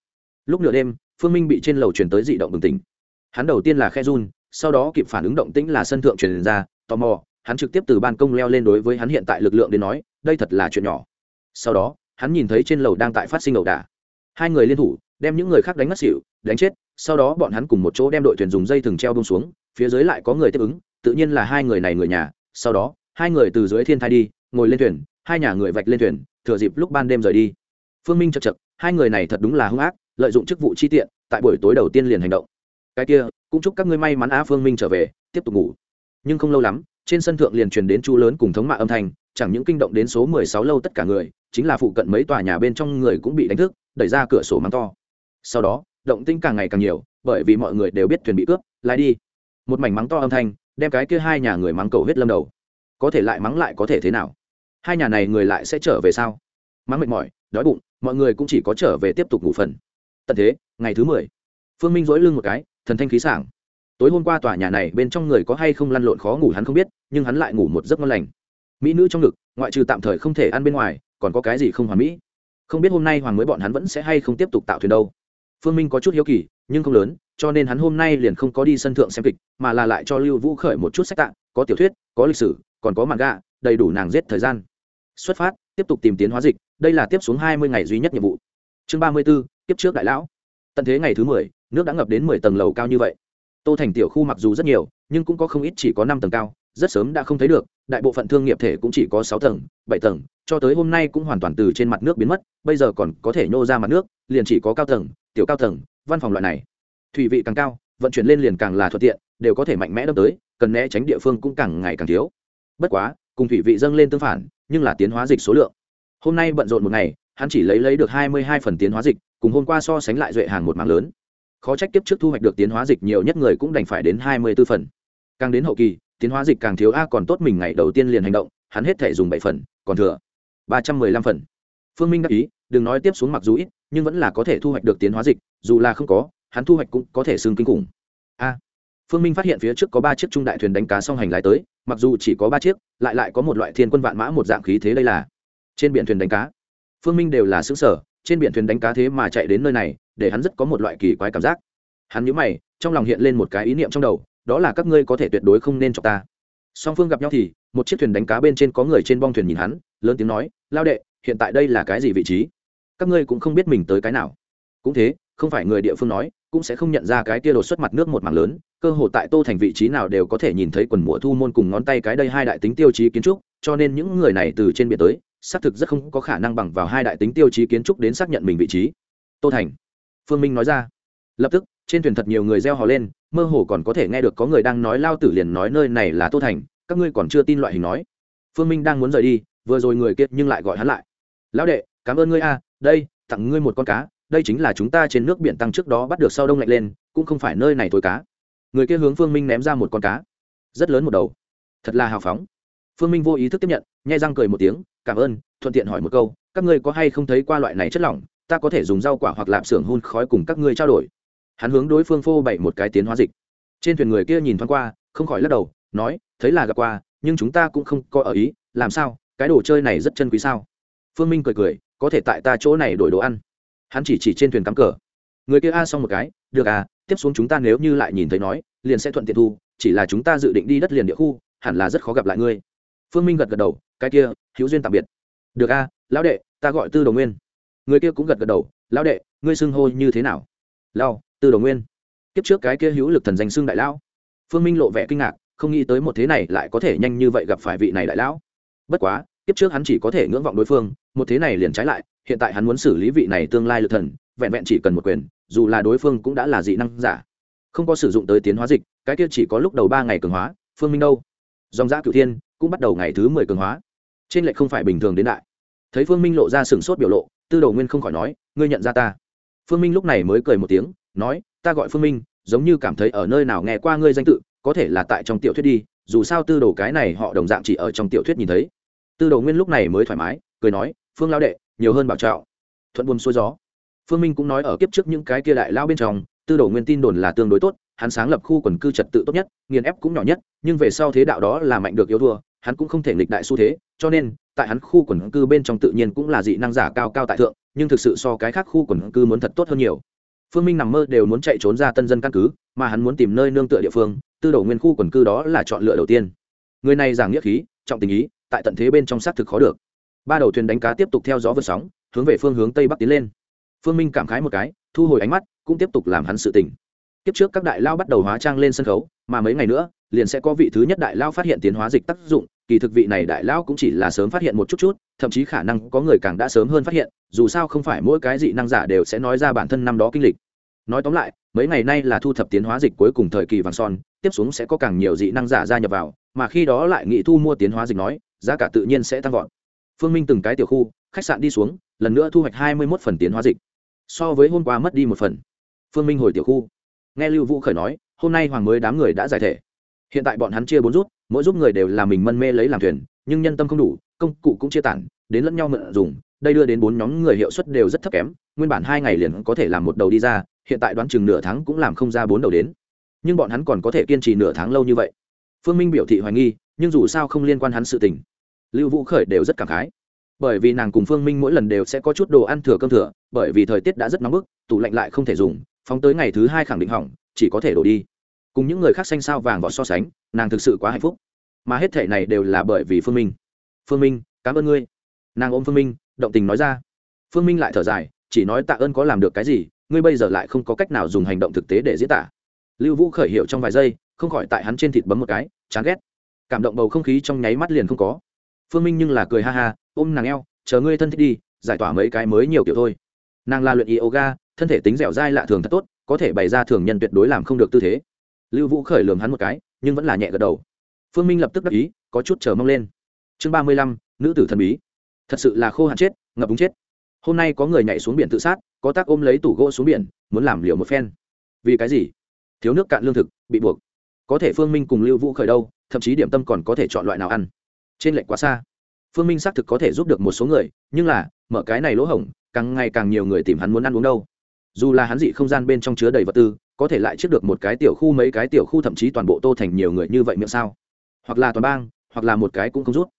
Lúc nửa đêm, phương minh bị trên lầu truyền tới dị động bừng tỉnh hắn đầu tiên là khe run, sau đó kịp phản ứng động tĩnh là sân thượng truyền ra, tò mò, hắn trực tiếp từ ban công leo lên đối với hắn hiện tại lực lượng đến nói, đây thật là chuyện nhỏ. Sau đó, hắn nhìn thấy trên lầu đang tại phát sinh ẩu đả. Hai người liên thủ, đem những người khác đánh ngất xỉu, đánh chết, sau đó bọn hắn cùng một chỗ đem đội thuyền dùng dây thừng treo bông xuống, phía dưới lại có người tiếp ứng, tự nhiên là hai người này người nhà. Sau đó, hai người từ dưới thiên thai đi, ngồi lên thuyền, hai nhà người vạch lên thuyền, thừa dịp lúc ban đêm rời đi. Phương minh chật chật, hai người này thật đúng là hung ác, lợi dụng chức vụ chi tiện, tại buổi tối đầu tiên liền hành động cái kia, cũng chúc các ngươi may mắn á phương minh trở về, tiếp tục ngủ. Nhưng không lâu lắm, trên sân thượng liền truyền đến chu lớn cùng thống mạ âm thanh, chẳng những kinh động đến số mười sáu lâu tất cả người, chính là phụ cận mấy tòa nhà bên trong người cũng bị đánh thức, đẩy ra cửa sổ mắng to. Sau đó, động tinh càng ngày càng nhiều, bởi vì mọi người đều biết thuyền bị cướp lại đi. Một mảnh mắng to âm thanh, đem cái kia hai nhà người mắng cầu huyết lâm đầu. Có thể lại mắng lại có thể thế nào? Hai nhà này người lại sẽ trở về sao? Mắng mệt mỏi, đói bụng, mọi người cũng chỉ có trở về tiếp tục ngủ phần. Tận thế, ngày thứ mười, phương minh dỗi lưng một cái thần thanh khí sảng. Tối hôm qua tòa nhà này bên trong người có hay không lăn lộn khó ngủ hắn không biết nhưng hắn lại ngủ một giấc ngon lành. Mỹ nữ trong ngực ngoại trừ tạm thời không thể ăn bên ngoài còn có cái gì không hoàn mỹ? Không biết hôm nay hoàng mới bọn hắn vẫn sẽ hay không tiếp tục tạo thuyền đâu. Phương minh có chút hiếu kỳ nhưng không lớn cho nên hắn hôm nay liền không có đi sân thượng xem kịch mà là lại cho lưu vũ khởi một chút sách tạng có tiểu thuyết có lịch sử còn có manga, gạ đầy đủ nàng giết thời gian. Xuất phát tiếp tục tìm tiến hóa dịch đây là tiếp xuống hai mươi ngày duy nhất nhiệm vụ. Chương ba mươi b ố tiếp trước đại lão tận thế ngày thứ mười, nước đã ngập đến mười tầng lầu cao như vậy. Tô thành tiểu khu mặc dù rất nhiều, nhưng cũng có không ít chỉ có năm tầng cao, rất sớm đã không thấy được, đại bộ phận thương nghiệp thể cũng chỉ có sáu tầng, bảy tầng, cho tới hôm nay cũng hoàn toàn từ trên mặt nước biến mất, bây giờ còn có thể nhô ra mặt nước, liền chỉ có cao tầng, tiểu cao tầng, văn phòng loại này. Thủy vị càng cao, vận chuyển lên liền càng là thuận tiện, đều có thể mạnh mẽ đâm tới, cần né tránh địa phương cũng càng ngày càng thiếu. Bất quá, cùng thủy vị dâng lên tương phản, nhưng là tiến hóa dịch số lượng. Hôm nay bận rộn một ngày, hắn chỉ lấy lấy được hai mươi hai phần tiến hóa dịch cùng hôm qua so sánh lại duệ hàng một mạng lớn. Khó trách tiếp trước thu hoạch được tiến hóa dịch nhiều nhất người cũng đành phải đến hai mươi b ố phần. Càng đến hậu kỳ, tiến hóa dịch càng thiếu a còn tốt mình ngày đầu tiên liền hành động, hắn hết thể dùng bảy phần, còn thừa ba trăm mười lăm phần. Phương minh đắc ý, đừng nói tiếp xuống mặc dù ít, nhưng vẫn là có thể thu hoạch được tiến hóa dịch, dù là không có, hắn thu hoạch cũng có thể xương kinh khủng. A, phương minh phát hiện phía trước có ba chiếc trung đại thuyền đánh cá song hành lái tới, mặc dù chỉ có ba chiếc, lại lại có một loại thiên quân vạn mã một dạng khí thế đây là. Trên biển thuyền đánh cá, phương minh đều là xứ sở trên biển thuyền đánh cá thế mà chạy đến nơi này, để hắn rất có một loại kỳ quái cảm giác. Hắn nhớ mày, trong lòng hiện lên một cái ý niệm trong đầu, đó là các ngươi có thể tuyệt đối không nên chọc ta. Song phương gặp nhau thì, một chiếc thuyền đánh cá bên trên có người trên bong thuyền nhìn hắn, lớn tiếng nói, lao đệ, hiện tại đây là cái gì vị trí? Các ngươi cũng không biết mình tới cái nào. Cũng thế, không phải người địa phương nói, cũng sẽ không nhận ra cái tia đột xuất mặt nước một mảng lớn, cơ hồ tại tô thành vị trí nào đều có thể nhìn thấy quần mùa thu môn cùng ngón tay cái đây hai đại tính tiêu chí kiến trúc, cho nên những người này từ trên biển tới xác thực rất không có khả năng bằng vào hai đại tính tiêu chí kiến trúc đến xác nhận mình vị trí. Tô thành, phương minh nói ra. Lập tức, trên thuyền thật nhiều người reo hò lên, mơ hồ còn có thể nghe được có người đang nói lao tử liền nói nơi này là tô thành, các ngươi còn chưa tin loại hình nói. Phương minh đang muốn rời đi, vừa rồi người kiệt nhưng lại gọi hắn lại. Lão đệ, cảm ơn ngươi a, đây, tặng ngươi một con cá, đây chính là chúng ta trên nước biển tăng trước đó bắt được sau đông lạnh lên, cũng không phải nơi này thôi cá. Người kia hướng phương minh ném ra một con cá. Rất lớn một đầu. Thật là hào phóng. Phương minh vô ý thức tiếp nhận nhai răng cười một tiếng, cảm ơn, thuận tiện hỏi một câu, các ngươi có hay không thấy qua loại này chất lỏng? Ta có thể dùng rau quả hoặc lạp xưởng hun khói cùng các ngươi trao đổi. Hắn hướng đối phương phô bày một cái tiến hóa dịch. Trên thuyền người kia nhìn thoáng qua, không khỏi lắc đầu, nói, thấy là gặp qua, nhưng chúng ta cũng không có ở ý, làm sao? Cái đồ chơi này rất chân quý sao? Phương minh cười cười, có thể tại ta chỗ này đổi đồ ăn. Hắn chỉ chỉ trên thuyền cắm cờ. Người kia a xong một cái, được à tiếp xuống chúng ta nếu như lại nhìn thấy nói, liền sẽ thuận tiện thu, chỉ là chúng ta dự định đi đất liền địa khu, hẳn là rất khó gặp lại ngươi. Phương minh gật gật đầu cái kia, hữu duyên tạm biệt. Được a, lão đệ, ta gọi tư đồ nguyên. Người kia cũng gật gật đầu, lão đệ, ngươi xưng hô như thế nào? Lao tư đồ nguyên. Kiếp trước cái kia hữu lực thần danh xưng đại lão. Phương minh lộ vẻ kinh ngạc, không nghĩ tới một thế này lại có thể nhanh như vậy gặp phải vị này đại lão. Bất quá, kiếp trước hắn chỉ có thể ngưỡng vọng đối phương, một thế này liền trái lại, hiện tại hắn muốn xử lý vị này tương lai lực thần, vẹn vẹn chỉ cần một quyền, dù là đối phương cũng đã là dị năng giả. Không có sử dụng tới tiến hóa dịch, cái kia chỉ có lúc đầu ba ngày cường hóa, phương minh đâu? Dòng giã cựu thiên, cũng bắt đầu ngày thứ mười cường hóa trên lệ không phải bình thường đến đại. Thấy phương minh lộ ra sừng sốt biểu lộ, tư đầu nguyên không khỏi nói, ngươi nhận ra ta? Phương minh lúc này mới cười một tiếng, nói, ta gọi phương minh, giống như cảm thấy ở nơi nào nghe qua ngươi danh tự, có thể là tại trong tiểu thuyết đi, dù sao tư đồ cái này họ đồng dạng chỉ ở trong tiểu thuyết nhìn thấy. Tư đồ nguyên lúc này mới thoải mái, cười nói, phương lao đệ, nhiều hơn bảo trạo. Thuận buồm xuôi gió. Phương minh cũng nói ở kiếp trước những cái kia đại lao bên trong, tư đồ nguyên tin đồn là tương đối tốt, hắn sáng lập khu quần cư trật tự tốt nhất, nghiền ép cũng nhỏ nhất, nhưng về sau thế đạo đó là mạnh được yếu thua, hắn cũng không thể nghịch đại xu thế cho nên, tại hắn khu quần cư bên trong tự nhiên cũng là dị năng giả cao cao tại thượng, nhưng thực sự so cái khác khu quần cư muốn thật tốt hơn nhiều. Phương minh nằm mơ đều muốn chạy trốn ra tân dân căn cứ, mà hắn muốn tìm nơi nương tựa địa phương, tư đầu nguyên khu quần cư đó là chọn lựa đầu tiên. Người này giảng nghĩa khí, trọng tình ý, tại tận thế bên trong xác thực khó được. Ba đầu thuyền đánh cá tiếp tục theo gió vượt sóng, hướng về phương hướng tây bắc tiến lên. Phương minh cảm khái một cái, thu hồi ánh mắt, cũng tiếp tục làm hắn sự tỉnh. Tiếp trước các đại lao bắt đầu hóa trang lên sân khấu, mà mấy ngày nữa liền sẽ có vị thứ nhất đại lao phát hiện tiến hóa dịch tác dụng. Kỳ thực vị này đại lao cũng chỉ là sớm phát hiện một chút chút, thậm chí khả năng có người càng đã sớm hơn phát hiện, dù sao không phải mỗi cái dị năng giả đều sẽ nói ra bản thân năm đó kinh lịch. Nói tóm lại, mấy ngày nay là thu thập tiến hóa dịch cuối cùng thời kỳ vàng son, tiếp xuống sẽ có càng nhiều dị năng giả gia nhập vào, mà khi đó lại nghị thu mua tiến hóa dịch nói, giá cả tự nhiên sẽ tăng vọt. Phương minh từng cái tiểu khu, khách sạn đi xuống, lần nữa thu hoạch hai mươi một phần tiến hóa dịch. So với hôm qua mất đi một phần. Phương minh hồi tiểu khu. Nghe lưu vũ khởi nói, hôm nay hoàng mới đám người đã giải thể hiện tại bọn hắn chia bốn rút, mỗi giúp người đều là mình mân mê lấy làm thuyền, nhưng nhân tâm không đủ, công cụ cũng chia tản, đến lẫn nhau mượn dùng, đây đưa đến bốn nhóm người hiệu suất đều rất thấp kém, nguyên bản hai ngày liền có thể làm một đầu đi ra, hiện tại đoán chừng nửa tháng cũng làm không ra bốn đầu đến. Nhưng bọn hắn còn có thể kiên trì nửa tháng lâu như vậy. Phương minh biểu thị hoài nghi, nhưng dù sao không liên quan hắn sự tình. Lưu vũ khởi đều rất cảm khái. Bởi vì nàng cùng phương minh mỗi lần đều sẽ có chút đồ ăn thừa cơm thừa, bởi vì thời tiết đã rất nóng bức, tủ lạnh lại không thể dùng, phóng tới ngày thứ hai khẳng định hỏng, chỉ có thể đổ đi cùng những người khác xanh sao vàng vỏ so sánh, nàng thực sự quá hạnh phúc. Mà hết thể này đều là bởi vì phương minh. Phương minh, cảm ơn ngươi. Nàng ôm phương minh, động tình nói ra. Phương minh lại thở dài, chỉ nói tạ ơn có làm được cái gì, ngươi bây giờ lại không có cách nào dùng hành động thực tế để diễn tả. Lưu vũ khởi hiệu trong vài giây, không khỏi tại hắn trên thịt bấm một cái, chán ghét. Cảm động bầu không khí trong nháy mắt liền không có. Phương minh nhưng là cười ha ha, ôm nàng eo, chờ ngươi thân thích đi, giải tỏa mấy cái mới nhiều kiểu thôi. Nàng là luyện yoga, thân thể tính dẻo dai lạ thường thật tốt, có thể bày ra thường nhân tuyệt đối làm không được tư thế lưu vũ khởi lường hắn một cái, nhưng vẫn là nhẹ gật đầu. Phương minh lập tức đắc ý, có chút chờ mong lên. Chương ba mươi lăm, nữ tử thần bí. Thật sự là khô hạn chết, ngập úng chết. Hôm nay có người nhảy xuống biển tự sát, có tác ôm lấy tủ gỗ xuống biển, muốn làm liều một phen. Vì cái gì? Thiếu nước cạn lương thực, bị buộc. Có thể phương minh cùng lưu vũ khởi đâu, thậm chí điểm tâm còn có thể chọn loại nào ăn. Trên lệnh quá xa. Phương minh xác thực có thể giúp được một số người, nhưng là, mở cái này lỗ hổng, càng ngày càng nhiều người tìm hắn muốn ăn uống đâu. Dù là hắn dị không gian bên trong chứa đầy vật tư có thể lại trước được một cái tiểu khu mấy cái tiểu khu, thậm chí toàn bộ tô thành nhiều người như vậy miệng sao? Hoặc là toàn bang, hoặc là một cái cũng không rút.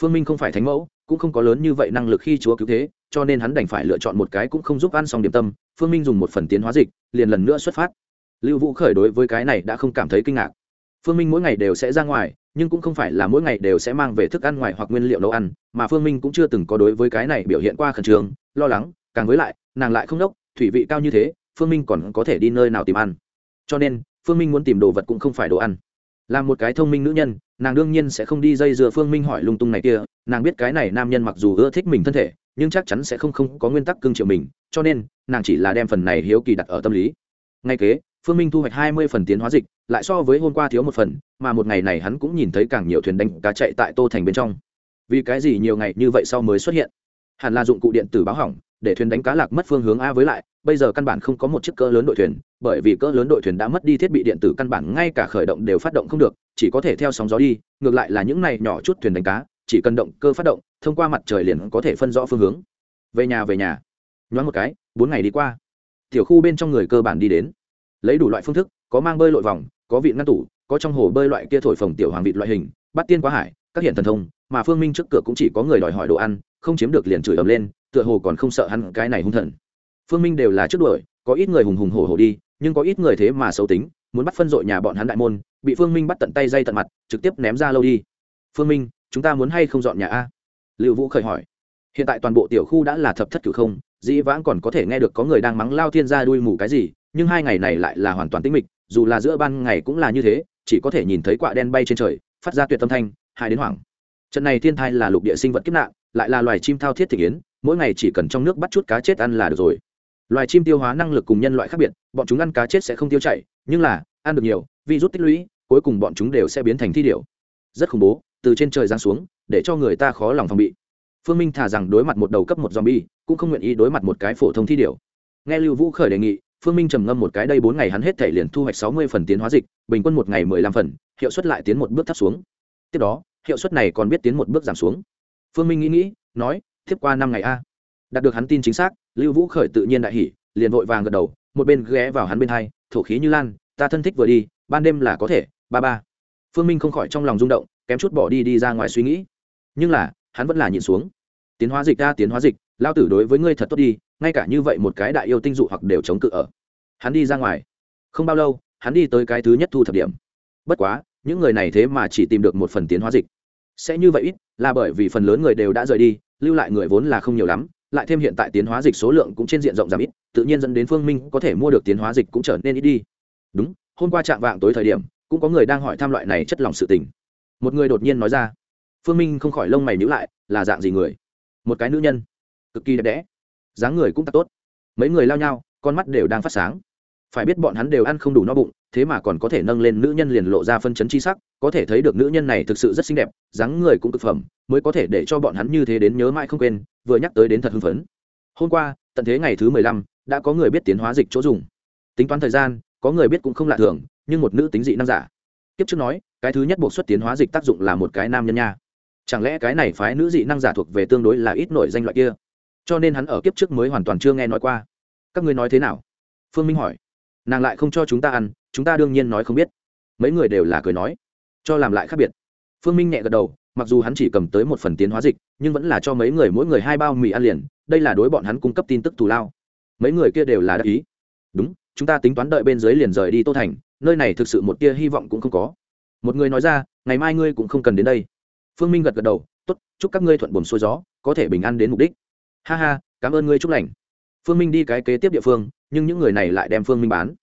Phương minh không phải thánh mẫu, cũng không có lớn như vậy năng lực khi chúa cứu thế, cho nên hắn đành phải lựa chọn một cái cũng không giúp ăn xong điểm tâm. Phương minh dùng một phần tiến hóa dịch, liền lần nữa xuất phát. Lưu vũ khởi đối với cái này đã không cảm thấy kinh ngạc. Phương minh mỗi ngày đều sẽ ra ngoài, nhưng cũng không phải là mỗi ngày đều sẽ mang về thức ăn ngoài hoặc nguyên liệu nấu ăn, mà phương minh cũng chưa từng có đối với cái này biểu hiện qua khẩn trương, lo lắng, càng với lại, nàng lại không đốc, thủy vị cao như thế phương minh còn có thể đi nơi nào tìm ăn. Cho nên, phương minh muốn tìm đồ vật cũng không phải đồ ăn. Là một cái thông minh nữ nhân, nàng đương nhiên sẽ không đi dây dựa phương minh hỏi lung tung này kia, nàng biết cái này nam nhân mặc dù ưa thích mình thân thể, nhưng chắc chắn sẽ không không có nguyên tắc cưng chiều mình, cho nên, nàng chỉ là đem phần này hiếu kỳ đặt ở tâm lý. Ngay kế, phương minh thu hoạch hai mươi phần tiến hóa dịch, lại so với hôm qua thiếu một phần, mà một ngày này hắn cũng nhìn thấy càng nhiều thuyền đánh cá chạy tại tô thành bên trong. Vì cái gì nhiều ngày như vậy sau mới xuất hiện? Hẳn là dụng cụ điện tử báo hỏng để thuyền đánh cá lạc mất phương hướng a với lại, bây giờ căn bản không có một chiếc cỡ lớn đội thuyền, bởi vì cỡ lớn đội thuyền đã mất đi thiết bị điện tử căn bản ngay cả khởi động đều phát động không được, chỉ có thể theo sóng gió đi, ngược lại là những này nhỏ chút thuyền đánh cá, chỉ cần động cơ phát động, thông qua mặt trời liền có thể phân rõ phương hướng. Về nhà về nhà. Nhoáng một cái, bốn ngày đi qua. Tiểu khu bên trong người cơ bản đi đến. Lấy đủ loại phương thức, có mang bơi lội vòng, có vị ngăn tủ, có trong hồ bơi loại kia thổi phồng tiểu hoàng vịt loại hình, bắt tiên quá hải, các hiện thần thông, mà phương minh trước cửa cũng chỉ có người đòi hỏi đồ ăn không chiếm được liền chửi ầm lên, tựa hồ còn không sợ hắn cái này hung thần. Phương minh đều là trước đuổi, có ít người hùng hùng hổ hổ đi, nhưng có ít người thế mà xấu tính, muốn bắt phân dội nhà bọn hắn đại môn, bị phương minh bắt tận tay dây tận mặt, trực tiếp ném ra lâu đi. Phương minh, chúng ta muốn hay không dọn nhà a? Liệu vũ khởi hỏi. Hiện tại toàn bộ tiểu khu đã là thập thất cửu không, dĩ vãng còn có thể nghe được có người đang mắng lao thiên ra đuôi mù cái gì, nhưng hai ngày này lại là hoàn toàn tĩnh mịch, dù là giữa ban ngày cũng là như thế, chỉ có thể nhìn thấy quạ đen bay trên trời, phát ra tuyệt tâm thanh hai đến hoảng. Trận này thiên thai là lục địa sinh vật kiếp nạn lại là loài chim thao thiết thị kiến mỗi ngày chỉ cần trong nước bắt chút cá chết ăn là được rồi. Loài chim tiêu hóa năng lực cùng nhân loại khác biệt, bọn chúng ăn cá chết sẽ không tiêu chảy, nhưng là, ăn được nhiều vi rút tích lũy, cuối cùng bọn chúng đều sẽ biến thành thi điểu. Rất khủng bố, từ trên trời giáng xuống, để cho người ta khó lòng phòng bị. Phương minh thả rằng đối mặt một đầu cấp một zombie, cũng không nguyện ý đối mặt một cái phổ thông thi điểu. Nghe lưu vũ khởi đề nghị, phương minh trầm ngâm một cái đây bốn ngày hắn hết thể liền thu hoạch sáu mươi phần tiến hóa dịch, bình quân một ngày mười lăm phần, hiệu suất lại tiến một bước thấp xuống. Tiếp đó, hiệu suất này còn biết tiến một bước giảm xuống phương minh nghĩ nghĩ, nói, tiếp qua năm ngày a. Đạt được hắn tin chính xác, lưu vũ khởi tự nhiên đại hỉ, liền vội vàng gật đầu, một bên ghé vào hắn bên hai, thổ khí như lan, ta thân thích vừa đi, ban đêm là có thể, ba ba. Phương minh không khỏi trong lòng rung động, kém chút bỏ đi đi ra ngoài suy nghĩ. Nhưng là, hắn vẫn là nhìn xuống. Tiến hóa dịch ta, tiến hóa dịch, lao tử đối với ngươi thật tốt đi, ngay cả như vậy một cái đại yêu tinh dụ hoặc đều chống cự ở. Hắn đi ra ngoài. Không bao lâu, hắn đi tới cái thứ nhất thu thập điểm. Bất quá, những người này thế mà chỉ tìm được một phần tiến hóa dịch sẽ như vậy ít, là bởi vì phần lớn người đều đã rời đi, lưu lại người vốn là không nhiều lắm, lại thêm hiện tại tiến hóa dịch số lượng cũng trên diện rộng giảm ít, tự nhiên dẫn đến phương minh có thể mua được tiến hóa dịch cũng trở nên ít đi. Đúng, hôm qua trạng vạng tối thời điểm, cũng có người đang hỏi thăm loại này chất lòng sự tình. Một người đột nhiên nói ra, phương minh không khỏi lông mày nhữ lại, là dạng gì người? Một cái nữ nhân. Cực kỳ đẹp đẽ. Dáng người cũng thật tốt. Mấy người lao nhau, con mắt đều đang phát sáng phải biết bọn hắn đều ăn không đủ no bụng, thế mà còn có thể nâng lên nữ nhân liền lộ ra phân chấn chi sắc, có thể thấy được nữ nhân này thực sự rất xinh đẹp, dáng người cũng cực phẩm, mới có thể để cho bọn hắn như thế đến nhớ mãi không quên, vừa nhắc tới đến thật hưng phấn. Hôm qua, tận thế ngày thứ mười lăm, đã có người biết tiến hóa dịch chỗ dùng. Tính toán thời gian, có người biết cũng không lạ thường, nhưng một nữ tính dị năng giả. Tiếp trước nói, cái thứ nhất buộc xuất tiến hóa dịch tác dụng là một cái nam nhân nha. Chẳng lẽ cái này phái nữ dị năng giả thuộc về tương đối là ít nổi danh loại kia? Cho nên hắn ở kiếp trước mới hoàn toàn chưa nghe nói qua. Các ngươi nói thế nào? Phương minh hỏi nàng lại không cho chúng ta ăn, chúng ta đương nhiên nói không biết. Mấy người đều là cười nói, cho làm lại khác biệt. Phương minh nhẹ gật đầu, mặc dù hắn chỉ cầm tới một phần tiến hóa dịch, nhưng vẫn là cho mấy người mỗi người hai bao mì ăn liền, đây là đối bọn hắn cung cấp tin tức thù lao. Mấy người kia đều là đắc ý. Đúng, chúng ta tính toán đợi bên dưới liền rời đi tô thành, nơi này thực sự một tia hy vọng cũng không có. Một người nói ra, ngày mai ngươi cũng không cần đến đây. Phương minh gật gật đầu, tốt, chúc các ngươi thuận buồm xuôi gió, có thể bình an đến mục đích. Ha ha, cảm ơn ngươi chúc lành phương minh đi cái kế tiếp địa phương, nhưng những người này lại đem phương minh bán.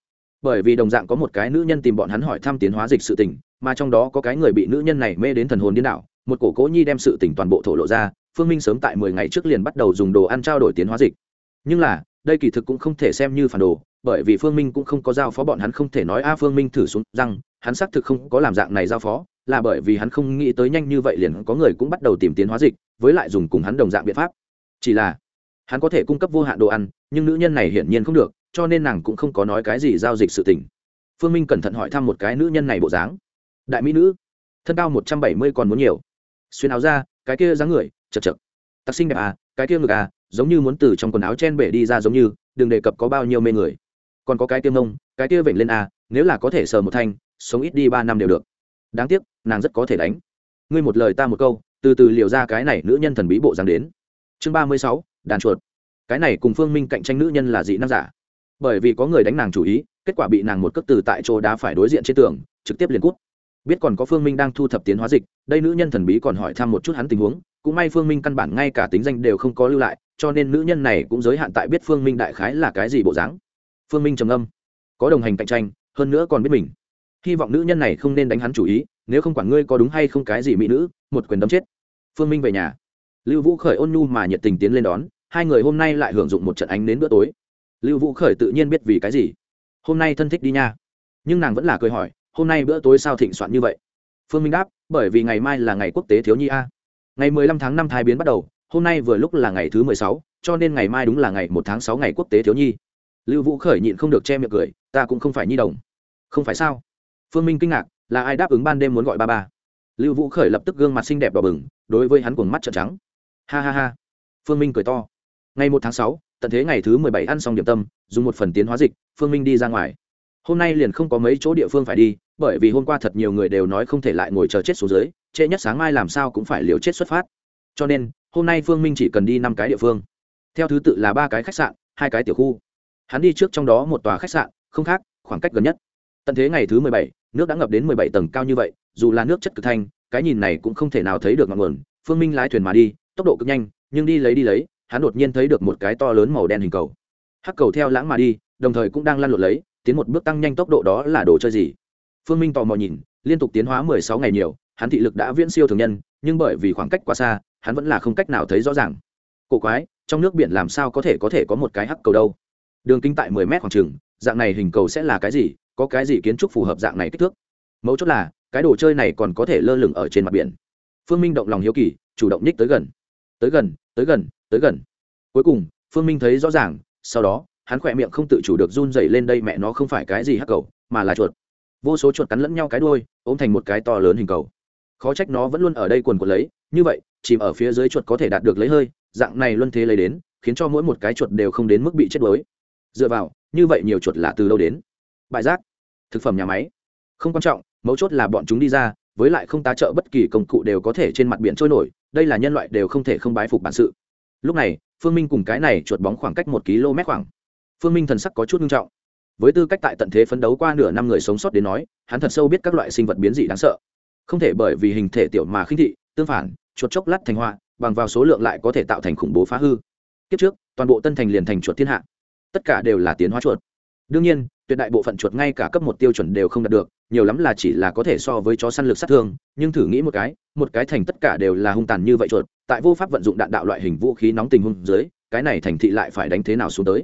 Bởi vì đồng dạng có một cái nữ nhân tìm bọn hắn hỏi thăm tiến hóa dịch sự tình, mà trong đó có cái người bị nữ nhân này mê đến thần hồn điên đảo, một cổ cố nhi đem sự tình toàn bộ thổ lộ ra, phương minh sớm tại mười ngày trước liền bắt đầu dùng đồ ăn trao đổi tiến hóa dịch. Nhưng là, đây kỳ thực cũng không thể xem như phản đồ, bởi vì phương minh cũng không có giao phó bọn hắn không thể nói, a, phương minh thử xuống rằng hắn xác thực không có làm dạng này giao phó. Là bởi vì hắn không nghĩ tới nhanh như vậy liền có người cũng bắt đầu tìm tiến hóa dịch, với lại dùng cùng hắn đồng dạng biện pháp. Chỉ là hắn có thể cung cấp vô hạn đồ ăn, nhưng nữ nhân này hiển nhiên không được, cho nên nàng cũng không có nói cái gì giao dịch sự tình. Phương minh cẩn thận hỏi thăm một cái nữ nhân này bộ dáng. Đại mỹ nữ, thân cao một trăm bảy mươi còn muốn nhiều. Xuyên áo ra cái kia dáng người, chật chật. Tặc sinh đẹp à cái kia ngực à giống như muốn từ trong quần áo chen bể đi ra giống như, đừng đề cập có bao nhiêu mê người. Còn có cái kia mông, cái kia vểnh lên à nếu là có thể sờ một thanh, sống ít đi ba năm đều được. Đáng tiếc, nàng rất có thể đánh. Ngươi một lời ta một câu, từ từ liều ra cái này nữ nhân thần bí bộ dáng đến. Chương ba mươi sáu đàn chuột. Cái này cùng phương minh cạnh tranh nữ nhân là dị nam giả. Bởi vì có người đánh nàng chủ ý, kết quả bị nàng một cước từ tại chỗ đá phải đối diện trên tường, trực tiếp liền cút. Biết còn có phương minh đang thu thập tiến hóa dịch, đây nữ nhân thần bí còn hỏi thăm một chút hắn tình huống, cũng may phương minh căn bản ngay cả tính danh đều không có lưu lại, cho nên nữ nhân này cũng giới hạn tại biết phương minh đại khái là cái gì bộ dáng. Phương minh trầm âm có đồng hành cạnh tranh, hơn nữa còn biết mình. Hy vọng nữ nhân này không nên đánh hắn chủ ý, nếu không quản ngươi có đúng hay không cái gì mỹ nữ, một quyền đấm chết. Phương minh về nhà lưu vũ khởi ôn nhu mà nhiệt tình tiến lên đón, hai người hôm nay lại hưởng dụng một trận ánh đến bữa tối. Lưu vũ khởi tự nhiên biết vì cái gì. Hôm nay thân thích đi nha. Nhưng nàng vẫn là cười hỏi, hôm nay bữa tối sao thịnh soạn như vậy? Phương minh đáp, bởi vì ngày mai là ngày quốc tế thiếu nhi a. Ngày mười lăm tháng năm thai biến bắt đầu, hôm nay vừa lúc là ngày thứ mười sáu, cho nên ngày mai đúng là ngày một tháng sáu ngày quốc tế thiếu nhi. Lưu vũ khởi nhịn không được che miệng cười, ta cũng không phải nhi đồng. Không phải sao? Phương minh kinh ngạc, là ai đáp ứng ban đêm muốn gọi ba ba? Lưu vũ khởi lập tức gương mặt xinh đẹp đỏ bừng, đối với hắn cuồng mắt trợn trắng ha ha ha. Phương minh cười to. Ngày một tháng sáu, tận thế ngày thứ mười bảy ăn xong điểm tâm, dùng một phần tiến hóa dịch, phương minh đi ra ngoài. Hôm nay liền không có mấy chỗ địa phương phải đi, bởi vì hôm qua thật nhiều người đều nói không thể lại ngồi chờ chết xuống dưới, trễ nhất sáng mai làm sao cũng phải liều chết xuất phát. Cho nên, hôm nay phương minh chỉ cần đi năm cái địa phương. Theo thứ tự là ba cái khách sạn, hai cái tiểu khu. Hắn đi trước trong đó một tòa khách sạn, không khác, khoảng cách gần nhất. Tận thế ngày thứ mười bảy, nước đã ngập đến mười bảy tầng cao như vậy, dù là nước chất cực thanh, cái nhìn này cũng không thể nào thấy được ngọn nguồn, phương minh lái thuyền mà đi tốc độ cực nhanh, nhưng đi lấy đi lấy, hắn đột nhiên thấy được một cái to lớn màu đen hình cầu. Hắc cầu theo lãng mà đi, đồng thời cũng đang lăn lộn lấy, tiến một bước tăng nhanh tốc độ đó là đồ chơi gì? Phương minh tò mò nhìn, liên tục tiến hóa mười sáu ngày nhiều, hắn thị lực đã viễn siêu thường nhân, nhưng bởi vì khoảng cách quá xa, hắn vẫn là không cách nào thấy rõ ràng. Cổ quái, trong nước biển làm sao có thể có thể có một cái hắc cầu đâu? Đường kính tại mười mét khoảng trừng dạng này hình cầu sẽ là cái gì? Có cái gì kiến trúc phù hợp dạng này kích thước? Mấu chốt là, cái đồ chơi này còn có thể lơ lửng ở trên mặt biển. Phương minh động lòng hiếu kỳ, chủ động nhích tới gần tới gần tới gần tới gần. Cuối cùng phương minh thấy rõ ràng sau đó hắn khỏe miệng không tự chủ được run dày lên đây mẹ nó không phải cái gì hắc cầu mà là chuột. Vô số chuột cắn lẫn nhau cái đuôi ôm thành một cái to lớn hình cầu. Khó trách nó vẫn luôn ở đây quần quần lấy như vậy chìm ở phía dưới chuột có thể đạt được lấy hơi dạng này luân thế lấy đến khiến cho mỗi một cái chuột đều không đến mức bị chết đuối. Dựa vào như vậy nhiều chuột là từ đâu đến? Bại rác, thực phẩm nhà máy. Không quan trọng mấu chốt là bọn chúng đi ra với lại không tá trợ bất kỳ công cụ đều có thể trên mặt biển trôi nổi đây là nhân loại đều không thể không bái phục bản sự. Lúc này, phương minh cùng cái này chuột bóng khoảng cách một km khoảng. Phương minh thần sắc có chút nghiêm trọng. Với tư cách tại tận thế phấn đấu qua nửa năm người sống sót đến nói, hắn thật sâu biết các loại sinh vật biến dị đáng sợ. Không thể bởi vì hình thể tiểu mà khinh thị, tương phản, chuột chốc lát thành hoa bằng vào số lượng lại có thể tạo thành khủng bố phá hư. Kiếp trước, toàn bộ tân thành liền thành chuột thiên hạ. Tất cả đều là tiến hóa chuột. Đương nhiên tuyệt đại bộ phận chuột ngay cả cấp một tiêu chuẩn đều không đạt được, nhiều lắm là chỉ là có thể so với chó săn lực sát thương, nhưng thử nghĩ một cái một cái thành tất cả đều là hung tàn như vậy chuột, tại vô pháp vận dụng đạn đạo loại hình vũ khí nóng tình hung dưới, cái này thành thị lại phải đánh thế nào xuống tới?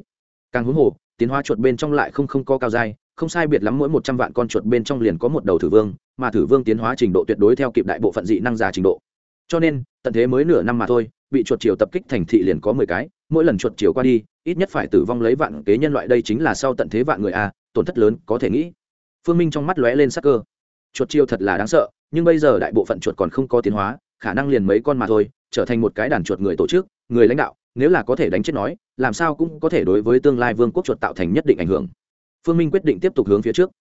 Càng huống hồ, tiến hóa chuột bên trong lại không không có cao dai, không sai biệt lắm mỗi một trăm vạn con chuột bên trong liền có một đầu thử vương, mà thử vương tiến hóa trình độ tuyệt đối theo kịp đại bộ phận dị năng giả trình độ. Cho nên, tận thế mới nửa năm mà thôi, bị chuột chiều tập kích thành thị liền có mười cái, mỗi lần chuột chiều qua đi, ít nhất phải tử vong lấy vạn kế nhân loại đây chính là sau tận thế vạn người a tổn thất lớn có thể nghĩ. Phương minh trong mắt lóe lên sắc cơ. Chuột chiêu thật là đáng sợ, nhưng bây giờ đại bộ phận chuột còn không có tiến hóa, khả năng liền mấy con mà thôi, trở thành một cái đàn chuột người tổ chức, người lãnh đạo, nếu là có thể đánh chết nói, làm sao cũng có thể đối với tương lai vương quốc chuột tạo thành nhất định ảnh hưởng. Phương minh quyết định tiếp tục hướng phía trước.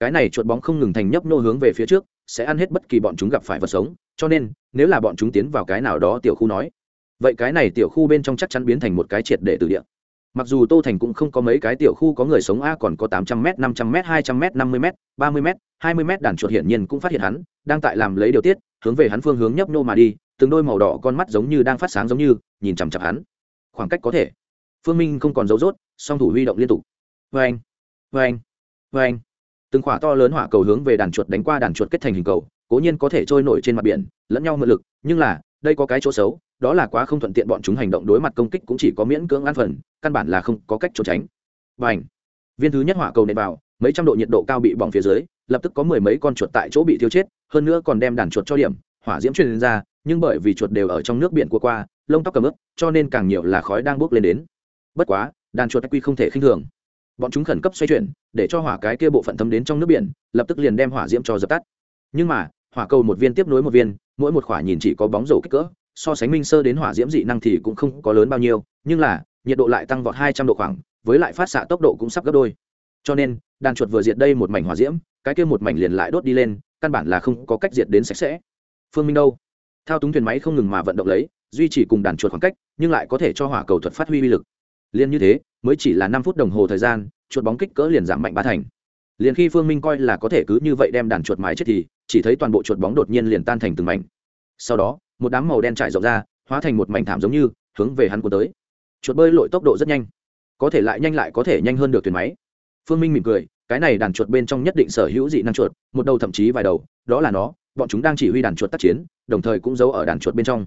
Cái này chuột bóng không ngừng thành nhấp nô hướng về phía trước, sẽ ăn hết bất kỳ bọn chúng gặp phải vật sống, cho nên, nếu là bọn chúng tiến vào cái nào đó tiểu khu nói, vậy cái này tiểu khu bên trong chắc chắn biến thành một cái triệt để từ địa mặc dù tô thành cũng không có mấy cái tiểu khu có người sống a, còn có tám trăm m năm trăm m hai trăm m năm mươi m ba mươi m hai mươi m đàn chuột hiển nhiên cũng phát hiện hắn, đang tại làm lấy điều tiết, hướng về hắn phương hướng nhấp nô mà đi, từng đôi màu đỏ con mắt giống như đang phát sáng giống như, nhìn chằm chặp hắn. Khoảng cách có thể. Phương minh không còn dấu dốt, song thủ huy động liên tục. Vê anh vê anh vê anh từng khỏa to lớn hỏa cầu hướng về đàn chuột đánh qua đàn chuột kết thành hình cầu, cố nhiên có thể trôi nổi trên mặt biển, lẫn nhau mượn lực, nhưng là, đây có cái chỗ xấu, đó là quá không thuận tiện bọn chúng hành động đối mặt công kích cũng chỉ có miễn cưỡng an phần căn bản là không có cách trốn tránh. Và viên thứ nhất hỏa cầu nện vào, mấy trăm độ nhiệt độ cao bị bỏng phía dưới, lập tức có mười mấy con chuột tại chỗ bị thiêu chết, hơn nữa còn đem đàn chuột cho điểm, hỏa diễm truyền ra, nhưng bởi vì chuột đều ở trong nước biển của qua, lông tóc cầm ướp cho nên càng nhiều là khói đang bốc lên đến. Bất quá, đàn chuột quy không thể khinh thường. Bọn chúng khẩn cấp xoay chuyển, để cho hỏa cái kia bộ phận thấm đến trong nước biển, lập tức liền đem hỏa diễm cho dập tắt. Nhưng mà, hỏa cầu một viên tiếp nối một viên, mỗi một khỏa nhìn chỉ có bóng rổ kích cỡ, so sánh minh sơ đến hỏa diễm dị năng thì cũng không có lớn bao nhiêu, nhưng là nhiệt độ lại tăng vọt hai trăm độ khoảng, với lại phát xạ tốc độ cũng sắp gấp đôi. Cho nên, đàn chuột vừa diệt đây một mảnh hỏa diễm, cái kia một mảnh liền lại đốt đi lên, căn bản là không có cách diệt đến sạch sẽ. Phương minh đâu? Thao túng thuyền máy không ngừng mà vận động lấy, duy trì cùng đàn chuột khoảng cách, nhưng lại có thể cho hỏa cầu thuật phát huy uy lực. Liên như thế, mới chỉ là năm phút đồng hồ thời gian, chuột bóng kích cỡ liền giảm mạnh ba thành. Liền khi phương minh coi là có thể cứ như vậy đem đàn chuột mái chết thì, chỉ thấy toàn bộ chuột bóng đột nhiên liền tan thành từng mảnh. Sau đó, một đám màu đen trải rộng ra, hóa thành một mảnh thảm giống như, hướng về hắn cuốn tới chuột bơi lội tốc độ rất nhanh. Có thể lại nhanh lại có thể nhanh hơn được thuyền máy. Phương minh mỉm cười, cái này đàn chuột bên trong nhất định sở hữu dị năng chuột, một đầu thậm chí vài đầu, đó là nó, bọn chúng đang chỉ huy đàn chuột tác chiến, đồng thời cũng giấu ở đàn chuột bên trong.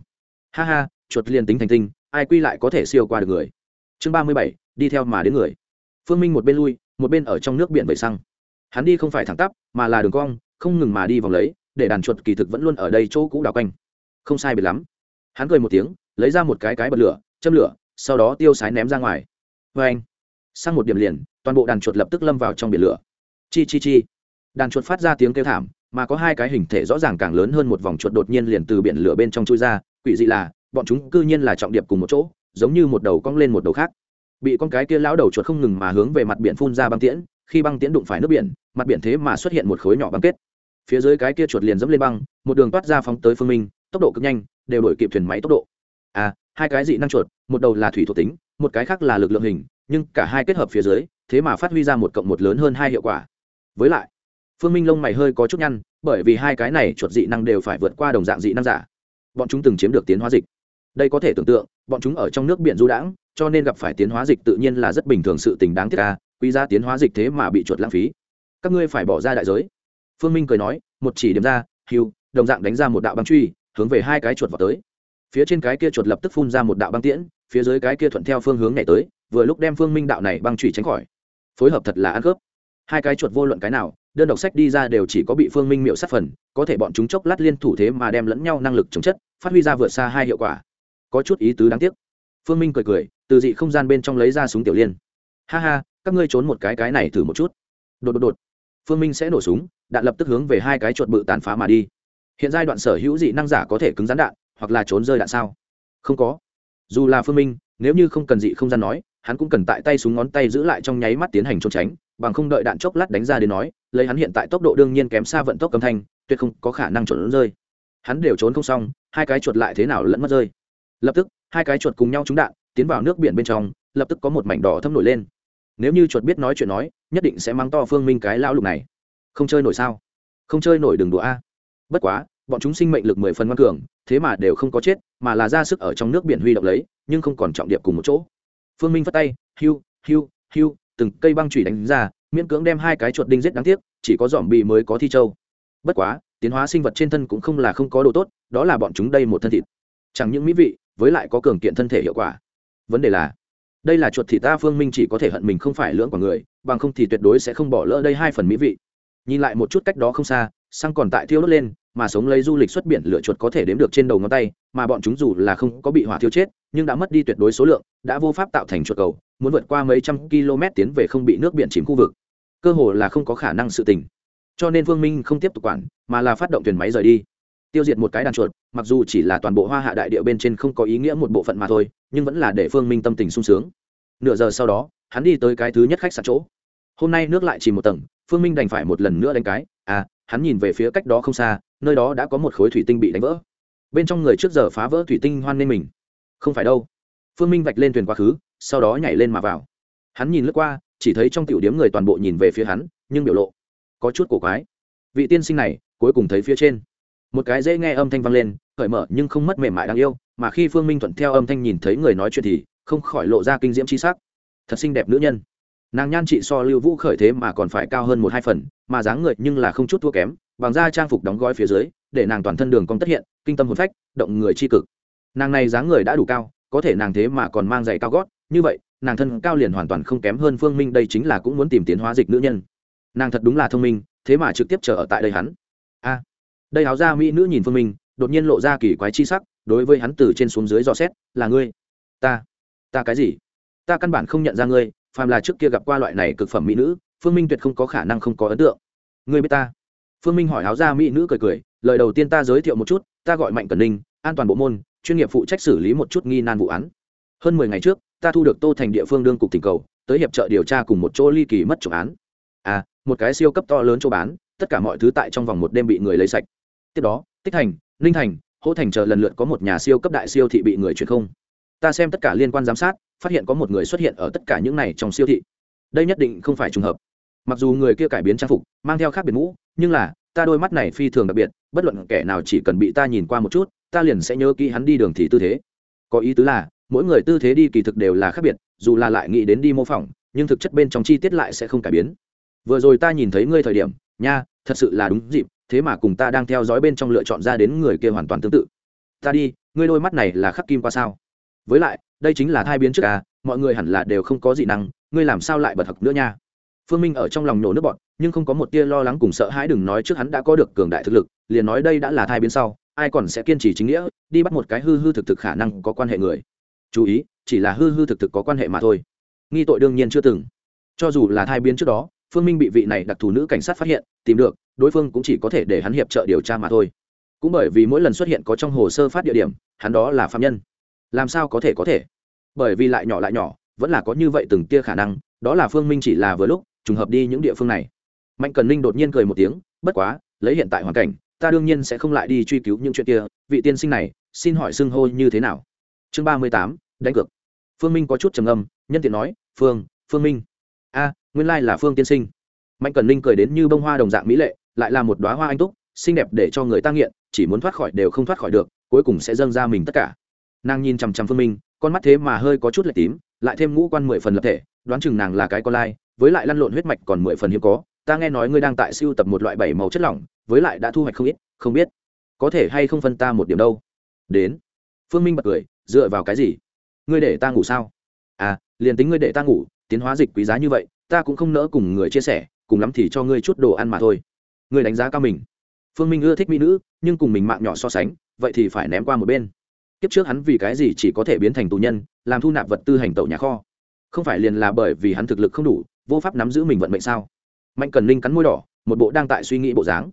Ha ha, chuột liền tính thành tinh, ai quy lại có thể siêu qua được người. Chương ba mươi bảy, đi theo mà đến người. Phương minh một bên lui, một bên ở trong nước biển vẩy xăng. Hắn đi không phải thẳng tắp, mà là đường cong, không ngừng mà đi vòng lấy, để đàn chuột kỳ thực vẫn luôn ở đây chỗ cũ đào quanh. Không sai biệt lắm. Hắn cười một tiếng, lấy ra một cái cái bật lửa, châm lửa sau đó tiêu sái ném ra ngoài. Vê anh, sang một điểm liền, toàn bộ đàn chuột lập tức lâm vào trong biển lửa. Chi chi chi. Đàn chuột phát ra tiếng kêu thảm, mà có hai cái hình thể rõ ràng càng lớn hơn một vòng chuột đột nhiên liền từ biển lửa bên trong chui ra, quỷ dị là, bọn chúng cư nhiên là trọng điệp cùng một chỗ, giống như một đầu cong lên một đầu khác. Bị con cái kia lão đầu chuột không ngừng mà hướng về mặt biển phun ra băng tiễn, khi băng tiễn đụng phải nước biển, mặt biển thế mà xuất hiện một khối nhỏ băng kết. Phía dưới cái kia chuột liền dẫm lên băng, một đường toát ra phóng tới phương minh, tốc độ cực nhanh, đều đổi kịp thuyền máy tốc độ. À hai cái dị năng chuột, một đầu là thủy thuộc tính, một cái khác là lực lượng hình, nhưng cả hai kết hợp phía dưới, thế mà phát huy ra một cộng một lớn hơn hai hiệu quả. Với lại, phương minh lông mày hơi có chút nhăn, bởi vì hai cái này chuột dị năng đều phải vượt qua đồng dạng dị năng giả. Bọn chúng từng chiếm được tiến hóa dịch. Đây có thể tưởng tượng, bọn chúng ở trong nước biển du đãng, cho nên gặp phải tiến hóa dịch tự nhiên là rất bình thường sự tình đáng tiếc ca quy ra tiến hóa dịch thế mà bị chuột lãng phí. Các ngươi phải bỏ ra đại giới. Phương minh cười nói, một chỉ điểm ra, hiu, đồng dạng đánh ra một đạo băng truy, hướng về hai cái chuột vào tới phía trên cái kia chuột lập tức phun ra một đạo băng tiễn, phía dưới cái kia thuận theo phương hướng nhảy tới, vừa lúc đem phương minh đạo này băng trụy tránh khỏi. Phối hợp thật là ăn khớp. Hai cái chuột vô luận cái nào, đơn độc sách đi ra đều chỉ có bị phương minh miệu sát phần, có thể bọn chúng chốc lát liên thủ thế mà đem lẫn nhau năng lực chống chất, phát huy ra vượt xa hai hiệu quả. Có chút ý tứ đáng tiếc. Phương minh cười cười, từ dị không gian bên trong lấy ra súng tiểu liên. Ha ha, các ngươi trốn một cái cái này thử một chút. Đột đột đột. Phương minh sẽ nổ súng, đạn lập tức hướng về hai cái chuột bự tàn phá mà đi. Hiện giai đoạn sở hữu dị năng giả có thể cứng rắn đạn hoặc là trốn rơi đạn sao? Không có. Dù là phương minh, nếu như không cần dị không gian nói, hắn cũng cần tại tay súng ngón tay giữ lại trong nháy mắt tiến hành trốn tránh, bằng không đợi đạn chốc lát đánh ra đến nói, lấy hắn hiện tại tốc độ đương nhiên kém xa vận tốc âm thanh, tuyệt không có khả năng trốn rơi. Hắn đều trốn không xong, hai cái chuột lại thế nào lẫn mất rơi. Lập tức, hai cái chuột cùng nhau trúng đạn, tiến vào nước biển bên trong, lập tức có một mảnh đỏ thâm nổi lên. Nếu như chuột biết nói chuyện nói, nhất định sẽ mang to phương minh cái lão lục này. Không chơi nổi sao? Không chơi nổi đường đùa a. Bất quá bọn chúng sinh mệnh lực mười phần ngoan cường, thế mà đều không có chết, mà là ra sức ở trong nước biển huy động lấy, nhưng không còn trọng điệp cùng một chỗ. Phương minh phất tay hiu hiu hiu từng cây băng chủy đánh ra, miễn cưỡng đem hai cái chuột đinh giết đáng tiếc, chỉ có dòm bị mới có thi châu. Bất quá, tiến hóa sinh vật trên thân cũng không là không có đồ tốt, đó là bọn chúng đây một thân thịt. Chẳng những mỹ vị, với lại có cường kiện thân thể hiệu quả. Vấn đề là, đây là chuột thì ta phương minh chỉ có thể hận mình không phải lưỡng của người, bằng không thì tuyệt đối sẽ không bỏ lỡ đây hai phần mỹ vị. Nhìn lại một chút cách đó không xa xăng còn tại thiêu đốt lên, mà sống lấy du lịch xuất biển lửa chuột có thể đếm được trên đầu ngón tay, mà bọn chúng dù là không có bị hỏa thiêu chết, nhưng đã mất đi tuyệt đối số lượng, đã vô pháp tạo thành chuột cầu, muốn vượt qua mấy trăm km tiến về không bị nước biển chìm khu vực. Cơ hồ là không có khả năng sự tình. Cho nên Vương minh không tiếp tục quản, mà là phát động thuyền máy rời đi. Tiêu diệt một cái đàn chuột, mặc dù chỉ là toàn bộ hoa hạ đại địa bên trên không có ý nghĩa một bộ phận mà thôi, nhưng vẫn là để phương minh tâm tình sung sướng. Nửa giờ sau đó, hắn đi tới cái thứ nhất khách sạn chỗ. Hôm nay nước lại chỉ một tầng phương minh đành phải một lần nữa đánh cái à hắn nhìn về phía cách đó không xa, nơi đó đã có một khối thủy tinh bị đánh vỡ. Bên trong người trước giờ phá vỡ thủy tinh hoan nên mình. Không phải đâu. Phương minh vạch lên thuyền quá khứ, sau đó nhảy lên mà vào. Hắn nhìn lướt qua, chỉ thấy trong tiểu điếm người toàn bộ nhìn về phía hắn, nhưng biểu lộ có chút cổ quái. Vị tiên sinh này, cuối cùng thấy phía trên. Một cái dễ nghe âm thanh vang lên, cởi mở nhưng không mất mềm mại đáng yêu, mà khi phương minh thuận theo âm thanh nhìn thấy người nói chuyện thì không khỏi lộ ra kinh diễm c h i sắc. Thật xinh đẹp nữ nhân nàng nhan trị so lưu vũ khởi thế mà còn phải cao hơn một hai phần, mà dáng người nhưng là không chút thua kém, bằng da trang phục đóng gói phía dưới, để nàng toàn thân đường cong tất hiện, kinh tâm hồn phách, động người c h i cực. Nàng này dáng người đã đủ cao, có thể nàng thế mà còn mang giày cao gót, như vậy, nàng thân cao liền hoàn toàn không kém hơn phương minh, đây chính là cũng muốn tìm tiến hóa dịch nữ nhân. Nàng thật đúng là thông minh, thế mà trực tiếp chờ ở tại đây hắn. A! Đây áo ra mỹ nữ nhìn phương minh, đột nhiên lộ ra kỳ quái chi sắc, đối với hắn từ trên xuống dưới dò xét, là ngươi? Ta. Ta cái gì? Ta căn bản không nhận ra ngươi phàm là trước kia gặp qua loại này cực phẩm mỹ nữ, phương minh tuyệt không có khả năng không có ấn tượng. Ngươi biết ta? Phương minh hỏi áo ra mỹ nữ cười cười, lời đầu tiên ta giới thiệu một chút, ta gọi mạnh Cẩn ninh, an toàn bộ môn, chuyên nghiệp phụ trách xử lý một chút nghi nan vụ án. Hơn mười ngày trước, ta thu được tô thành địa phương đương cục tỉnh cầu, tới hiệp trợ điều tra cùng một chỗ ly kỳ mất trộm án. À một cái siêu cấp to lớn chỗ bán, tất cả mọi thứ tại trong vòng một đêm bị người lấy sạch. Tiếp đó, tích thành, ninh thành, hỗ thành chờ lần lượt có một nhà siêu cấp đại siêu thị bị người chuyển không. Ta xem tất cả liên quan giám sát phát hiện có một người xuất hiện ở tất cả những này trong siêu thị. Đây nhất định không phải trùng hợp. Mặc dù người kia cải biến trang phục, mang theo khác biệt mũ, nhưng là, ta đôi mắt này phi thường đặc biệt, bất luận kẻ nào chỉ cần bị ta nhìn qua một chút, ta liền sẽ nhớ kỹ hắn đi đường thì tư thế. Có ý tứ là, mỗi người tư thế đi kỳ thực đều là khác biệt, dù là lại nghĩ đến đi mô phỏng, nhưng thực chất bên trong chi tiết lại sẽ không cải biến. Vừa rồi ta nhìn thấy ngươi thời điểm, nha, thật sự là đúng dịp, thế mà cùng ta đang theo dõi bên trong lựa chọn ra đến người kia hoàn toàn tương tự. Ta đi, ngươi đôi mắt này là khắc kim qua sao? Với lại, đây chính là thai biến trước à mọi người hẳn là đều không có dị năng, ngươi làm sao lại bật thật nữa nha? Phương minh ở trong lòng nổ nước bọn nhưng không có một tia lo lắng cùng sợ hãi đừng nói trước hắn đã có được cường đại thực lực, liền nói đây đã là thai biến sau, ai còn sẽ kiên trì chính nghĩa, đi bắt một cái hư hư thực thực khả năng có quan hệ người. Chú ý, chỉ là hư hư thực thực có quan hệ mà thôi. Nghi tội đương nhiên chưa từng. Cho dù là thai biến trước đó, phương minh bị vị này đặc thù nữ cảnh sát phát hiện, tìm được, đối phương cũng chỉ có thể để hắn hiệp trợ điều tra mà thôi. Cũng bởi vì mỗi lần xuất hiện có trong hồ sơ phát địa điểm, hắn đó là phạm nhân làm sao có thể có thể? Bởi vì lại nhỏ lại nhỏ, vẫn là có như vậy từng tia khả năng, đó là phương minh chỉ là vừa lúc trùng hợp đi những địa phương này. Mạnh cần ninh đột nhiên cười một tiếng, bất quá, lấy hiện tại hoàn cảnh, ta đương nhiên sẽ không lại đi truy cứu những chuyện kia, vị tiên sinh này, xin hỏi xưng hô như thế nào? Chương ba mươi tám, đánh cược. Phương minh có chút trầm âm nhân tiện nói, phương phương minh. A, nguyên lai là phương tiên sinh. Mạnh cần ninh cười đến như bông hoa đồng dạng mỹ lệ, lại là một đoá hoa anh túc, xinh đẹp để cho người ta nghiện, chỉ muốn thoát khỏi đều không thoát khỏi được, cuối cùng sẽ dâng ra mình tất cả nàng nhìn chằm chằm phương minh, con mắt thế mà hơi có chút lệ tím, lại thêm ngũ quan mười phần lập thể, đoán chừng nàng là cái con lai, với lại lăn lộn huyết mạch còn mười phần hiếm có. Ta nghe nói ngươi đang tại siêu tập một loại bảy màu chất lỏng, với lại đã thu hoạch không ít, không biết có thể hay không phân ta một điểm đâu. Đến. Phương minh bật cười, dựa vào cái gì? Ngươi để ta ngủ sao? À liền tính ngươi để ta ngủ, tiến hóa dịch quý giá như vậy, ta cũng không nỡ cùng người chia sẻ, cùng lắm thì cho ngươi chút đồ ăn mà thôi. Ngươi đánh giá cao mình. Phương minh ưa thích mỹ nữ, nhưng cùng mình mạng nhỏ so sánh, vậy thì phải ném qua một bên kiếp trước hắn vì cái gì chỉ có thể biến thành tù nhân, làm thu nạp vật tư hành tẩu nhà kho? Không phải liền là bởi vì hắn thực lực không đủ, vô pháp nắm giữ mình vận mệnh sao? Mạnh cần linh cắn môi đỏ, một bộ đang tại suy nghĩ bộ dáng.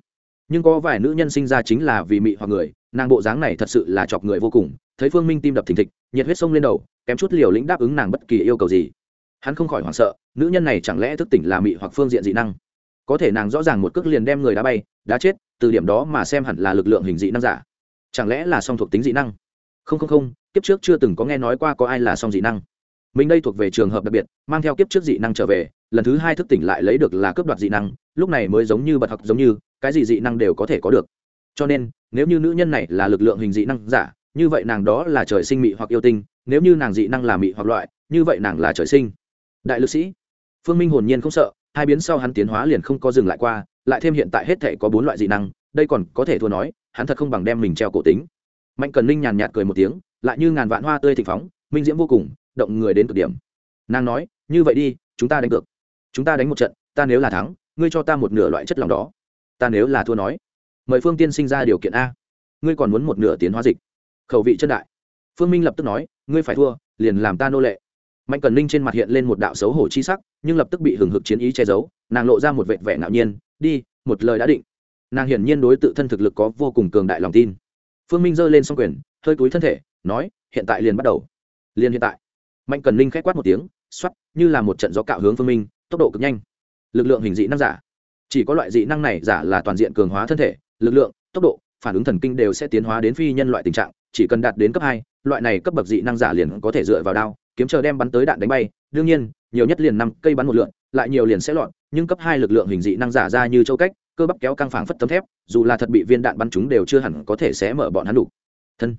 Nhưng có vài nữ nhân sinh ra chính là vì mị hoặc người, nàng bộ dáng này thật sự là chọc người vô cùng. Thấy phương minh tim đập thình thịch, nhiệt huyết sông lên đầu, kém chút liều lĩnh đáp ứng nàng bất kỳ yêu cầu gì. Hắn không khỏi hoảng sợ, nữ nhân này chẳng lẽ thức tỉnh là mị hoặc phương diện dị năng? Có thể nàng rõ ràng một cước liền đem người đá bay, đá chết, từ điểm đó mà xem hẳn là lực lượng hình dị năng giả. Chẳng lẽ là song thuộc tính dị năng? Không không không, kiếp trước chưa từng có nghe nói qua có ai là song dị năng. Mình đây thuộc về trường hợp đặc biệt, mang theo kiếp trước dị năng trở về, lần thứ hai thức tỉnh lại lấy được là cướp đoạt dị năng, lúc này mới giống như bật học giống như, cái gì dị năng đều có thể có được. Cho nên, nếu như nữ nhân này là lực lượng hình dị năng giả, như vậy nàng đó là trời sinh mị hoặc yêu tinh, nếu như nàng dị năng là mị hoặc loại, như vậy nàng là trời sinh. Đại lực sĩ, phương minh hồn nhiên không sợ, hai biến sau hắn tiến hóa liền không có dừng lại qua, lại thêm hiện tại hết thể có bốn loại dị năng, đây còn có thể thua nói, hắn thật không bằng đem mình treo cổ tính mạnh cần Linh nhàn nhạt cười một tiếng, lại như ngàn vạn hoa tươi thịnh phóng, minh diễm vô cùng, động người đến cực điểm. Nàng nói, như vậy đi, chúng ta đánh cược. Chúng ta đánh một trận, ta nếu là thắng, ngươi cho ta một nửa loại chất lòng đó. Ta nếu là thua nói, mời phương tiên sinh ra điều kiện a. Ngươi còn muốn một nửa tiến hóa dịch. Khẩu vị chân đại. Phương minh lập tức nói, ngươi phải thua, liền làm ta nô lệ. Mạnh cần Linh trên mặt hiện lên một đạo xấu hổ chi sắc, nhưng lập tức bị hừng hực chiến ý che giấu, nàng lộ ra một vệt vẻ ngạo nhiên, đi, một lời đã định. Nàng hiển nhiên đối tự thân thực lực có vô cùng cường đại lòng tin phương minh giơ lên s o n g quyền, hơi cúi thân thể, nói, hiện tại liền bắt đầu. Liền hiện tại. Mạnh cần linh k h á c quát một tiếng x o á t như là một trận gió cạo hướng phương minh, tốc độ cực nhanh. Lực lượng hình dị năng giả. Chỉ có loại dị năng này giả là toàn diện cường hóa thân thể, lực lượng, tốc độ, phản ứng thần kinh đều sẽ tiến hóa đến phi nhân loại tình trạng, chỉ cần đạt đến cấp hai, loại này cấp bậc dị năng giả liền có thể dựa vào đao, kiếm chờ đem bắn tới đạn đánh bay. Đương nhiên, nhiều nhất liền năm, cây bắn một lượn, lại nhiều liền sẽ lọt, nhưng cấp hai lực lượng hình dị năng giả ra như châu cách cơ bắp kéo căng phảng phất tấm thép, dù là thật bị viên đạn bắn chúng đều chưa hẳn có thể sẽ mở bọn hắn đủ thân.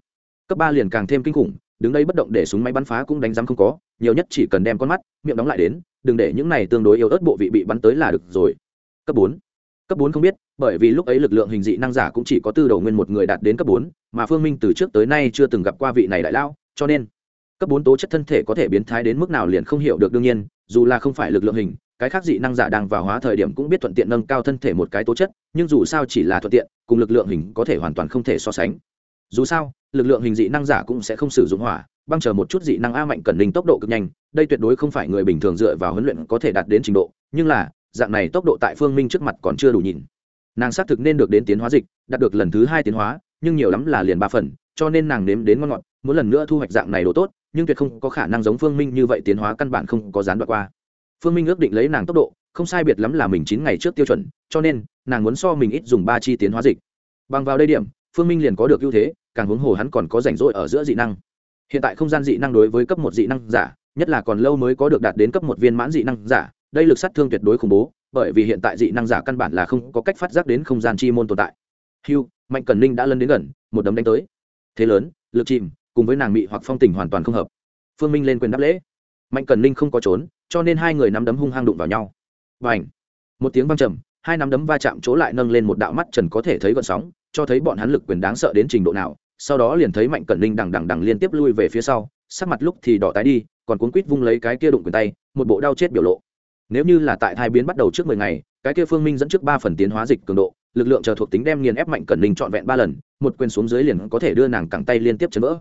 Cấp ba liền càng thêm kinh khủng, đứng đây bất động để súng máy bắn phá cũng đánh rắm không có, nhiều nhất chỉ cần đem con mắt, miệng đóng lại đến, đừng để những này tương đối yếu ớt bộ vị bị bắn tới là được rồi. Cấp bốn. Cấp bốn không biết, bởi vì lúc ấy lực lượng hình dị năng giả cũng chỉ có tư đầu nguyên một người đạt đến cấp bốn, mà phương minh từ trước tới nay chưa từng gặp qua vị này đại lao cho nên, cấp bốn tố chất thân thể có thể biến thái đến mức nào liền không hiểu được đương nhiên, dù là không phải lực lượng hình cái khác dị năng giả đang vào hóa thời điểm cũng biết thuận tiện nâng cao thân thể một cái tố chất, nhưng dù sao chỉ là thuận tiện, cùng lực lượng hình có thể hoàn toàn không thể so sánh. Dù sao, lực lượng hình dị năng giả cũng sẽ không sử dụng hỏa, băng chờ một chút dị năng a mạnh cần linh tốc độ cực nhanh, đây tuyệt đối không phải người bình thường dựa vào huấn luyện có thể đạt đến trình độ, nhưng là, dạng này tốc độ tại phương minh trước mặt còn chưa đủ nhìn. Nàng xác thực nên được đến tiến hóa dịch, đạt được lần thứ hai tiến hóa, nhưng nhiều lắm là liền ba phần, cho nên nàng nếm đến ngon ngọt, muốn lần nữa thu hoạch dạng này đồ tốt, nhưng tuyệt không có khả năng giống phương minh như vậy tiến hóa căn bản không có gián đoạn qua phương minh ước định lấy nàng tốc độ, không sai biệt lắm là mình chín ngày trước tiêu chuẩn, cho nên, nàng muốn so mình ít dùng ba chi tiến hóa dịch. Bằng vào đây điểm, phương minh liền có được ưu thế, càng huống hồ hắn còn có rảnh rỗi ở giữa dị năng. Hiện tại không gian dị năng đối với cấp một dị năng giả, nhất là còn lâu mới có được đạt đến cấp một viên mãn dị năng giả, đây lực sát thương tuyệt đối khủng bố, bởi vì hiện tại dị năng giả căn bản là không có cách phát giác đến không gian chi môn tồn tại. Hugh mạnh cẩn ninh đã lân đến gần, một đấm đánh tới. Thế lớn, lực chìm, cùng với nàng mị hoặc phong tình hoàn toàn không hợp. Phương minh lên quyền đáp lễ. Mạnh cẩn ninh không có trốn cho nên hai người nắm đấm hung hăng đụng vào nhau. Và ảnh một tiếng văng trầm, hai nắm đấm va chạm chỗ lại nâng lên một đạo mắt trần có thể thấy gọn sóng, cho thấy bọn hắn lực quyền đáng sợ đến trình độ nào, sau đó liền thấy mạnh cẩn linh đằng đằng đằng liên tiếp lui về phía sau, sắc mặt lúc thì đỏ tái đi, còn cuốn quýt vung lấy cái kia đụng quyền tay, một bộ đau chết biểu lộ. Nếu như là tại thai biến bắt đầu trước mười ngày, cái kia phương minh dẫn trước ba phần tiến hóa dịch cường độ, lực lượng chờ thuộc tính đem nghiền ép mạnh cẩn linh trọn vẹn ba lần, một quyền xuống dưới liền có thể đưa nàng cẳng tay liên tiếp chấn vỡ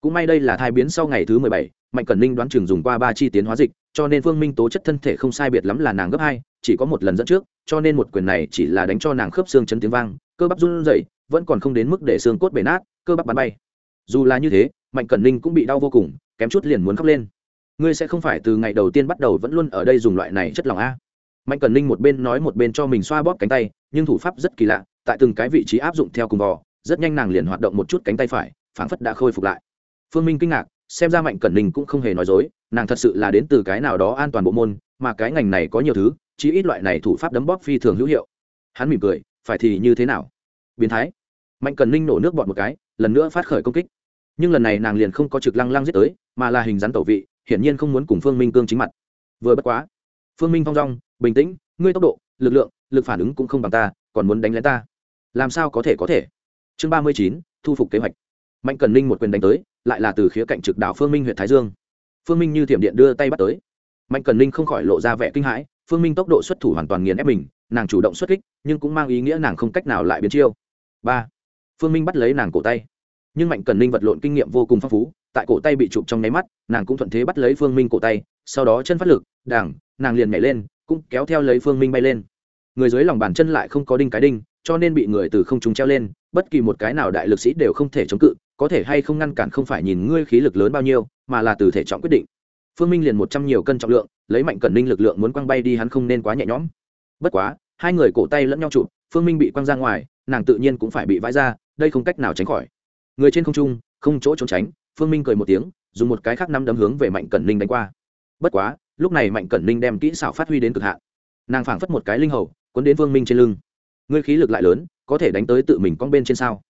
cũng may đây là thai biến sau ngày thứ mười bảy, mạnh cẩn ninh đoán chừng dùng qua ba chi tiến hóa dịch, cho nên phương minh tố chất thân thể không sai biệt lắm là nàng gấp hai, chỉ có một lần dẫn trước, cho nên một quyền này chỉ là đánh cho nàng khớp xương chấn tiếng vang, cơ bắp run rẩy, vẫn còn không đến mức để xương cốt bể nát, cơ bắp bắn bay. Dù là như thế, mạnh cẩn ninh cũng bị đau vô cùng, kém chút liền muốn khóc lên. Ngươi sẽ không phải từ ngày đầu tiên bắt đầu vẫn luôn ở đây dùng loại này chất lòng a? Mạnh cẩn ninh một bên nói một bên cho mình xoa bóp cánh tay, nhưng thủ pháp rất kỳ lạ, tại từng cái vị trí áp dụng theo cùng vò rất nhanh nàng liền hoạt động một chút cánh tay phải, phảng phất đã khôi phục lại phương minh kinh ngạc, xem ra mạnh cẩn ninh cũng không hề nói dối, nàng thật sự là đến từ cái nào đó an toàn bộ môn, mà cái ngành này có nhiều thứ, chí ít loại này thủ pháp đấm bóp phi thường hữu hiệu. Hắn mỉm cười, phải thì như thế nào? Biến thái. Mạnh cẩn ninh nổ nước bọt một cái, lần nữa phát khởi công kích. Nhưng lần này nàng liền không có trực lăng lăng giết tới, mà là hình rắn tẩu vị, hiển nhiên không muốn cùng phương minh cương chính mặt. Vừa bất quá, phương minh thong dong, bình tĩnh, ngươi tốc độ, lực lượng, lực phản ứng cũng không bằng ta, còn muốn đánh lén ta. Làm sao có thể có thể? Chương ba mươi chín, thu phục kế hoạch mạnh cần ninh một quyền đánh tới, lại là từ khía cạnh trực đảo phương minh huyện thái dương. Phương minh như thiểm điện đưa tay bắt tới. Mạnh cần ninh không khỏi lộ ra vẻ kinh hãi, phương minh tốc độ xuất thủ hoàn toàn nghiền ép mình, nàng chủ động xuất kích, nhưng cũng mang ý nghĩa nàng không cách nào lại biến chiêu. Ba. Phương minh bắt lấy nàng cổ tay. Nhưng mạnh cần ninh vật lộn kinh nghiệm vô cùng phong phú, tại cổ tay bị chụp trong nháy mắt, nàng cũng thuận thế bắt lấy phương minh cổ tay, sau đó chân phát lực đảng nàng liền nhảy lên, cũng kéo theo lấy phương minh bay lên. Người dưới lòng bàn chân lại không có đinh cái đinh, cho nên bị người từ không trung treo lên, bất kỳ một cái nào đại lực sĩ đều không thể chống cự có thể hay không ngăn cản không phải nhìn ngươi khí lực lớn bao nhiêu, mà là từ thể trọng quyết định. Phương minh liền một trăm nhiều cân trọng lượng, lấy mạnh cẩn ninh lực lượng muốn quăng bay đi hắn không nên quá nhẹ nhõm. Bất quá, hai người cổ tay lẫn nhau chụp, phương minh bị quăng ra ngoài, nàng tự nhiên cũng phải bị vãi ra, đây không cách nào tránh khỏi. Người trên không trung, không chỗ trốn tránh, phương minh cười một tiếng, dùng một cái khác năm đấm hướng về mạnh cẩn ninh đánh qua. Bất quá, lúc này mạnh cẩn ninh đem kỹ xảo phát huy đến cực hạn. Nàng phảng phất một cái linh hầu, cuốn đến phương minh trên lưng. Ngươi khí lực lại lớn, có thể đánh tới tự mình con bên trên sao?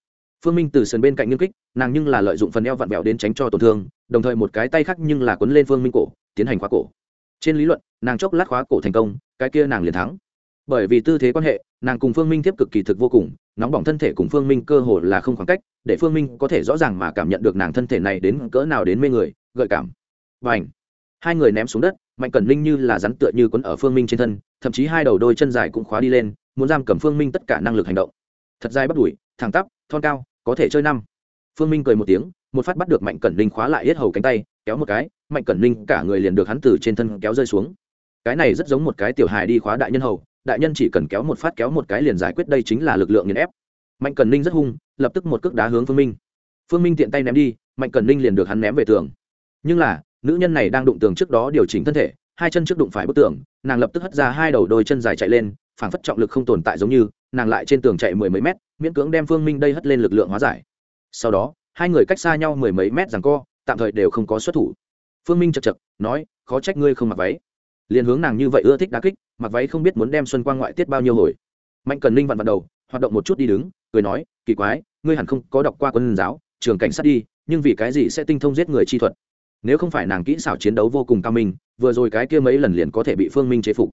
Phương minh từ sườn bên cạnh nghiêng kích, nàng nhưng là lợi dụng phần eo vặn vẹo đến tránh cho tổn thương, đồng thời một cái tay khác nhưng là quấn lên phương minh cổ, tiến hành khóa cổ. Trên lý luận, nàng chốc lát khóa cổ thành công, cái kia nàng liền thắng. Bởi vì tư thế quan hệ, nàng cùng phương minh tiếp cực kỳ thực vô cùng, nóng bỏng thân thể cùng phương minh cơ hồ là không khoảng cách, để phương minh có thể rõ ràng mà cảm nhận được nàng thân thể này đến cỡ nào đến mê người, gợi cảm. Và ảnh hai người ném xuống đất, mạnh cẩn linh như là rắn tựa như quấn ở phương minh trên thân, thậm chí hai đầu đôi chân dài cũng khóa đi lên, muốn giam cầm phương minh tất cả năng lực hành động thật dài bắt đuổi, thẳng tắp, thon cao, có thể chơi năm. Phương minh cười một tiếng, một phát bắt được mạnh cẩn Linh khóa lại yết hầu cánh tay, kéo một cái, mạnh cẩn Linh cả người liền được hắn từ trên thân kéo rơi xuống. Cái này rất giống một cái tiểu hài đi khóa đại nhân hầu, đại nhân chỉ cần kéo một phát kéo một cái liền giải quyết đây chính là lực lượng nghiền ép. Mạnh cẩn Linh rất hung, lập tức một cước đá hướng phương minh. Phương minh tiện tay ném đi, mạnh cẩn Linh liền được hắn ném về tường. Nhưng là, nữ nhân này đang đụng tường trước đó điều chỉnh thân thể, hai chân trước đụng phải bức tường, nàng lập tức hất ra hai đầu đôi chân dài chạy lên, phảng phất trọng lực không tồn tại giống như nàng lại trên tường chạy mười mấy mét, miễn cưỡng đem phương minh đây hất lên lực lượng hóa giải. Sau đó, hai người cách xa nhau mười mấy mét rằng co, tạm thời đều không có xuất thủ. Phương minh chật chật, nói, khó trách ngươi không mặc váy. Liền hướng nàng như vậy ưa thích đá kích, mặc váy không biết muốn đem xuân quang ngoại tiết bao nhiêu hồi. Mạnh cần ninh vặn vặn đầu, hoạt động một chút đi đứng, cười nói, kỳ quái, ngươi hẳn không có đọc qua quân giáo, trường cảnh sát đi, nhưng vì cái gì sẽ tinh thông giết người chi thuật? Nếu không phải nàng kỹ xảo chiến đấu vô cùng cao minh, vừa rồi cái kia mấy lần liền có thể bị phương minh chế phục.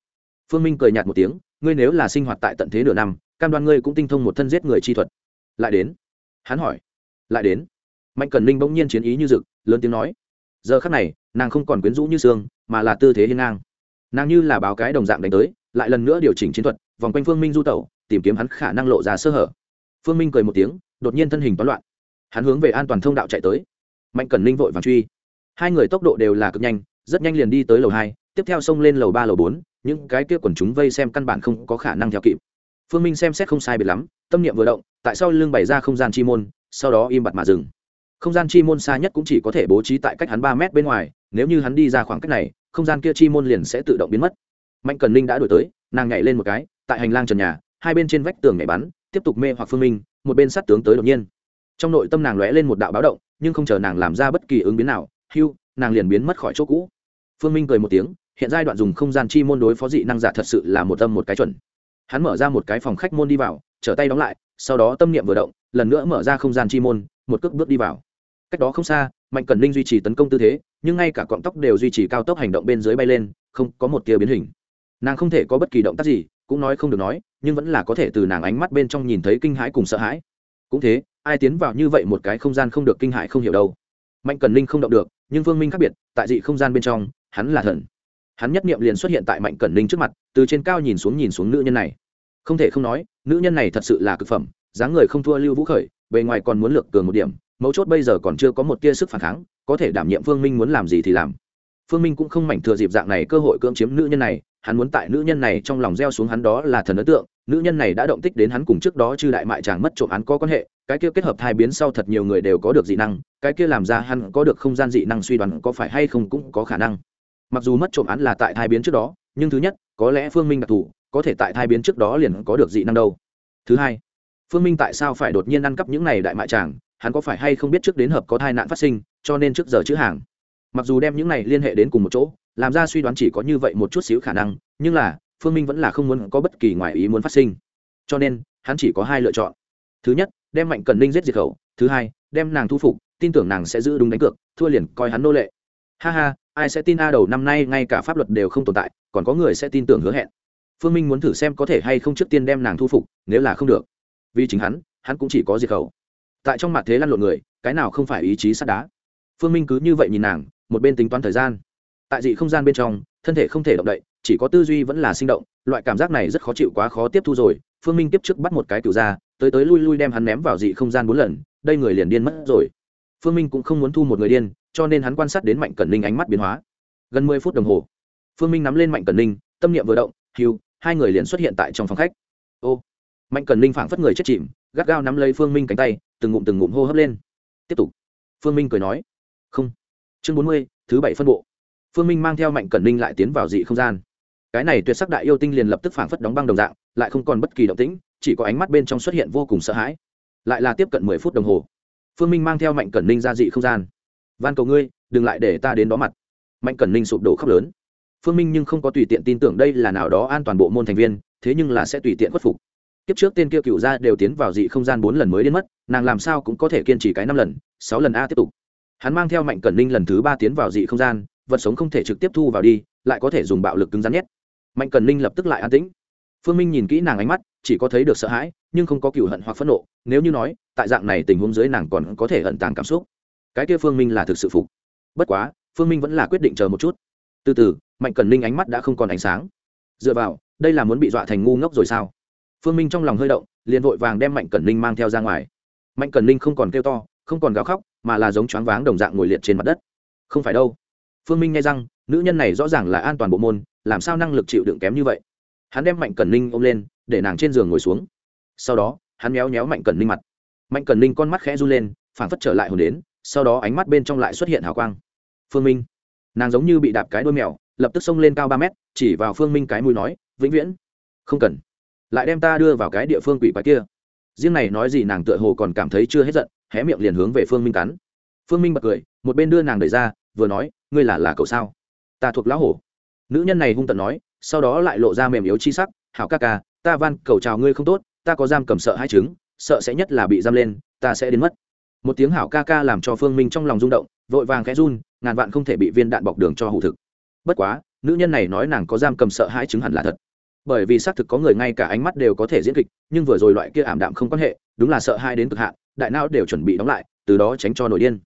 Phương minh cười nhạt một tiếng, ngươi nếu là sinh hoạt tại tận thế nửa năm cam đoan ngươi cũng tinh thông một thân giết người chi thuật. Lại đến. Hắn hỏi. Lại đến. Mạnh cần ninh bỗng nhiên chiến ý như rực, lớn tiếng nói. Giờ khắc này, nàng không còn quyến rũ như xương, mà là tư thế hiên ngang. Nàng như là báo cái đồng dạng đánh tới, lại lần nữa điều chỉnh chiến thuật, vòng quanh phương minh du tẩu, tìm kiếm hắn khả năng lộ ra sơ hở. Phương minh cười một tiếng, đột nhiên thân hình toán loạn. Hắn hướng về an toàn thông đạo chạy tới. Mạnh cần ninh vội vàng truy. Hai người tốc độ đều là cực nhanh, rất nhanh liền đi tới lầu hai, tiếp theo xông lên lầu ba, lầu bốn, những cái kia quần chúng vây xem căn bản không có khả năng theo kịp phương minh xem xét không sai biệt lắm, tâm niệm vừa động, tại sao lưng bày ra không gian chi môn, sau đó im bặt mà dừng. Không gian chi môn xa nhất cũng chỉ có thể bố trí tại cách hắn ba mét bên ngoài, nếu như hắn đi ra khoảng cách này, không gian kia chi môn liền sẽ tự động biến mất. Mạnh cần ninh đã đổi tới, nàng nhảy lên một cái, tại hành lang trần nhà, hai bên trên vách tường nhảy bắn, tiếp tục mê hoặc phương minh, một bên sát tướng tới đột nhiên. Trong nội tâm nàng lóe lên một đạo báo động, nhưng không chờ nàng làm ra bất kỳ ứng biến nào, hưu, nàng liền biến mất khỏi chỗ cũ. Phương minh cười một tiếng, hiện giai đoạn dùng không gian chi môn đối phó dị năng giả thật sự là một tâm một cái chuẩn hắn mở ra một cái phòng khách môn đi vào, trở tay đóng lại, sau đó tâm niệm vừa động, lần nữa mở ra không gian chi môn, một cước bước đi vào. Cách đó không xa, mạnh cẩn ninh duy trì tấn công tư thế, nhưng ngay cả cọng tóc đều duy trì cao tốc hành động bên dưới bay lên, không có một tia biến hình. Nàng không thể có bất kỳ động tác gì, cũng nói không được nói, nhưng vẫn là có thể từ nàng ánh mắt bên trong nhìn thấy kinh hãi cùng sợ hãi. Cũng thế, ai tiến vào như vậy một cái không gian không được kinh hãi không hiểu đâu. Mạnh cần ninh không động được, nhưng vương minh khác biệt, tại dị không gian bên trong, hắn là thần hắn nhất niệm liền xuất hiện tại mạnh cẩn ninh trước mặt, từ trên cao nhìn xuống nhìn xuống nữ nhân này. Không thể không nói, nữ nhân này thật sự là cực phẩm, dáng người không thua lưu vũ khởi, bề ngoài còn muốn lược cường một điểm, mấu chốt bây giờ còn chưa có một tia sức phản kháng, có thể đảm nhiệm phương minh muốn làm gì thì làm. Phương minh cũng không mảnh thừa dịp dạng này cơ hội cưỡng chiếm nữ nhân này, hắn muốn tại nữ nhân này trong lòng gieo xuống hắn đó là thần ấn tượng, nữ nhân này đã động tích đến hắn cùng trước đó chư đại mại chàng mất trộm án có quan hệ, cái kia kết hợp thai biến sau thật nhiều người đều có được dị năng, cái kia làm ra hắn có được không gian dị năng suy đoán có phải hay không cũng có khả năng mặc dù mất trộm án là tại thai biến trước đó, nhưng thứ nhất, có lẽ phương minh đặc thù, có thể tại thai biến trước đó liền có được dị năng đâu. Thứ hai, phương minh tại sao phải đột nhiên ăn cắp những này đại mại chàng, hắn có phải hay không biết trước đến hợp có tai nạn phát sinh, cho nên trước giờ chữ hàng. Mặc dù đem những này liên hệ đến cùng một chỗ, làm ra suy đoán chỉ có như vậy một chút xíu khả năng, nhưng là, phương minh vẫn là không muốn có bất kỳ ngoại ý muốn phát sinh. Cho nên, hắn chỉ có hai lựa chọn. Thứ nhất, đem mạnh cần ninh giết diệt khẩu. Thứ hai, đem nàng thu phục, tin tưởng nàng sẽ giữ đúng đánh cược, thua liền coi hắn nô lệ. Ha ha ai sẽ tin a đầu năm nay ngay cả pháp luật đều không tồn tại, còn có người sẽ tin tưởng hứa hẹn. Phương minh muốn thử xem có thể hay không trước tiên đem nàng thu phục, nếu là không được. Vì chính hắn hắn cũng chỉ có diệt khẩu. Tại trong mặt thế lăn lộn người, cái nào không phải ý chí sắt đá? Phương minh cứ như vậy nhìn nàng, một bên tính toán thời gian. Tại dị không gian bên trong, thân thể không thể động đậy, chỉ có tư duy vẫn là sinh động, loại cảm giác này rất khó chịu quá khó tiếp thu rồi. Phương minh tiếp trước bắt một cái cựu ra, tới tới lui lui đem hắn ném vào dị không gian bốn lần, đây người liền điên mất rồi. Phương minh cũng không muốn thu một người điên cho nên hắn quan sát đến mạnh cẩn ninh ánh mắt biến hóa. Gần mười phút đồng hồ, phương minh nắm lên mạnh cẩn ninh, tâm niệm vừa động hiu hai người liền xuất hiện tại trong phòng khách. Ô. Mạnh cẩn ninh phảng phất người chết chìm, gắt gao nắm lấy phương minh cánh tay, từng ngụm từng ngụm hô hấp lên. Tiếp tục. Phương minh cười nói. Không. Chương bốn mươi, thứ bảy phân bộ. Phương minh mang theo mạnh cẩn ninh lại tiến vào dị không gian. Cái này tuyệt sắc đại yêu tinh liền lập tức phảng phất đóng băng đồng dạng, lại không còn bất kỳ động tĩnh, chỉ có ánh mắt bên trong xuất hiện vô cùng sợ hãi. Lại là tiếp cận mười phút đồng hồ, phương minh mang theo mạnh cẩn ninh ra dị không gian van cầu ngươi, đừng lại để ta đến đó mặt. Mạnh cẩn ninh sụp đổ khóc lớn. Phương minh nhưng không có tùy tiện tin tưởng đây là nào đó an toàn bộ môn thành viên, thế nhưng là sẽ tùy tiện khuất phục. Kiếp trước tên kia cựu ra đều tiến vào dị không gian bốn lần mới đến mất, nàng làm sao cũng có thể kiên trì cái năm lần, sáu lần a tiếp tục. Hắn mang theo mạnh cẩn ninh lần thứ ba tiến vào dị không gian, vật sống không thể trực tiếp thu vào đi, lại có thể dùng bạo lực cứng rắn nhất. Mạnh cẩn ninh lập tức lại an tĩnh. Phương minh nhìn kỹ nàng ánh mắt, chỉ có thấy được sợ hãi, nhưng không có cựu hận hoặc phẫn nộ, nếu như nói, tại dạng này tình huống dưới nàng còn có thể hận tàng cảm xúc cái kia phương minh là thực sự phục. Bất quá, phương minh vẫn là quyết định chờ một chút. Từ từ, mạnh cẩn ninh ánh mắt đã không còn ánh sáng. Dựa vào, đây là muốn bị dọa thành ngu ngốc rồi sao? Phương minh trong lòng hơi động, liền vội vàng đem mạnh cẩn ninh mang theo ra ngoài. Mạnh cẩn ninh không còn kêu to, không còn gào khóc, mà là giống choáng váng đồng dạng ngồi liệt trên mặt đất. Không phải đâu. Phương minh nghe rằng nữ nhân này rõ ràng là an toàn bộ môn, làm sao năng lực chịu đựng kém như vậy? Hắn đem mạnh cẩn ninh ôm lên, để nàng trên giường ngồi xuống. Sau đó, hắn méo méo mạnh cẩn ninh mặt. Mạnh cẩn ninh con mắt khẽ run lên, phảng phất trở lại hồn đến sau đó ánh mắt bên trong lại xuất hiện hào quang. Phương minh, nàng giống như bị đạp cái đôi mèo, lập tức xông lên cao ba mét, chỉ vào phương minh cái mũi nói, vĩnh viễn, không cần. Lại đem ta đưa vào cái địa phương quỷ quái kia. Riêng này nói gì nàng tựa hồ còn cảm thấy chưa hết giận, hé miệng liền hướng về phương minh cắn. Phương minh bật cười, một bên đưa nàng đẩy ra, vừa nói, ngươi là là cậu sao? Ta thuộc lão hổ. Nữ nhân này hung tận nói, sau đó lại lộ ra mềm yếu chi sắc, hảo ca ca, ta van cầu chào ngươi không tốt, ta có giam cầm sợ hai chứng, sợ sẽ nhất là bị giam lên, ta sẽ đến mất một tiếng hảo ca ca làm cho phương minh trong lòng rung động, vội vàng khẽ run, ngàn vạn không thể bị viên đạn bọc đường cho hụ thực. Bất quá, nữ nhân này nói nàng có giam cầm sợ hãi chứng hẳn là thật. Bởi vì xác thực có người ngay cả ánh mắt đều có thể diễn kịch, nhưng vừa rồi loại kia ảm đạm không quan hệ, đúng là sợ hãi đến cực hạn, đại não đều chuẩn bị đóng lại, từ đó tránh cho nổi điên.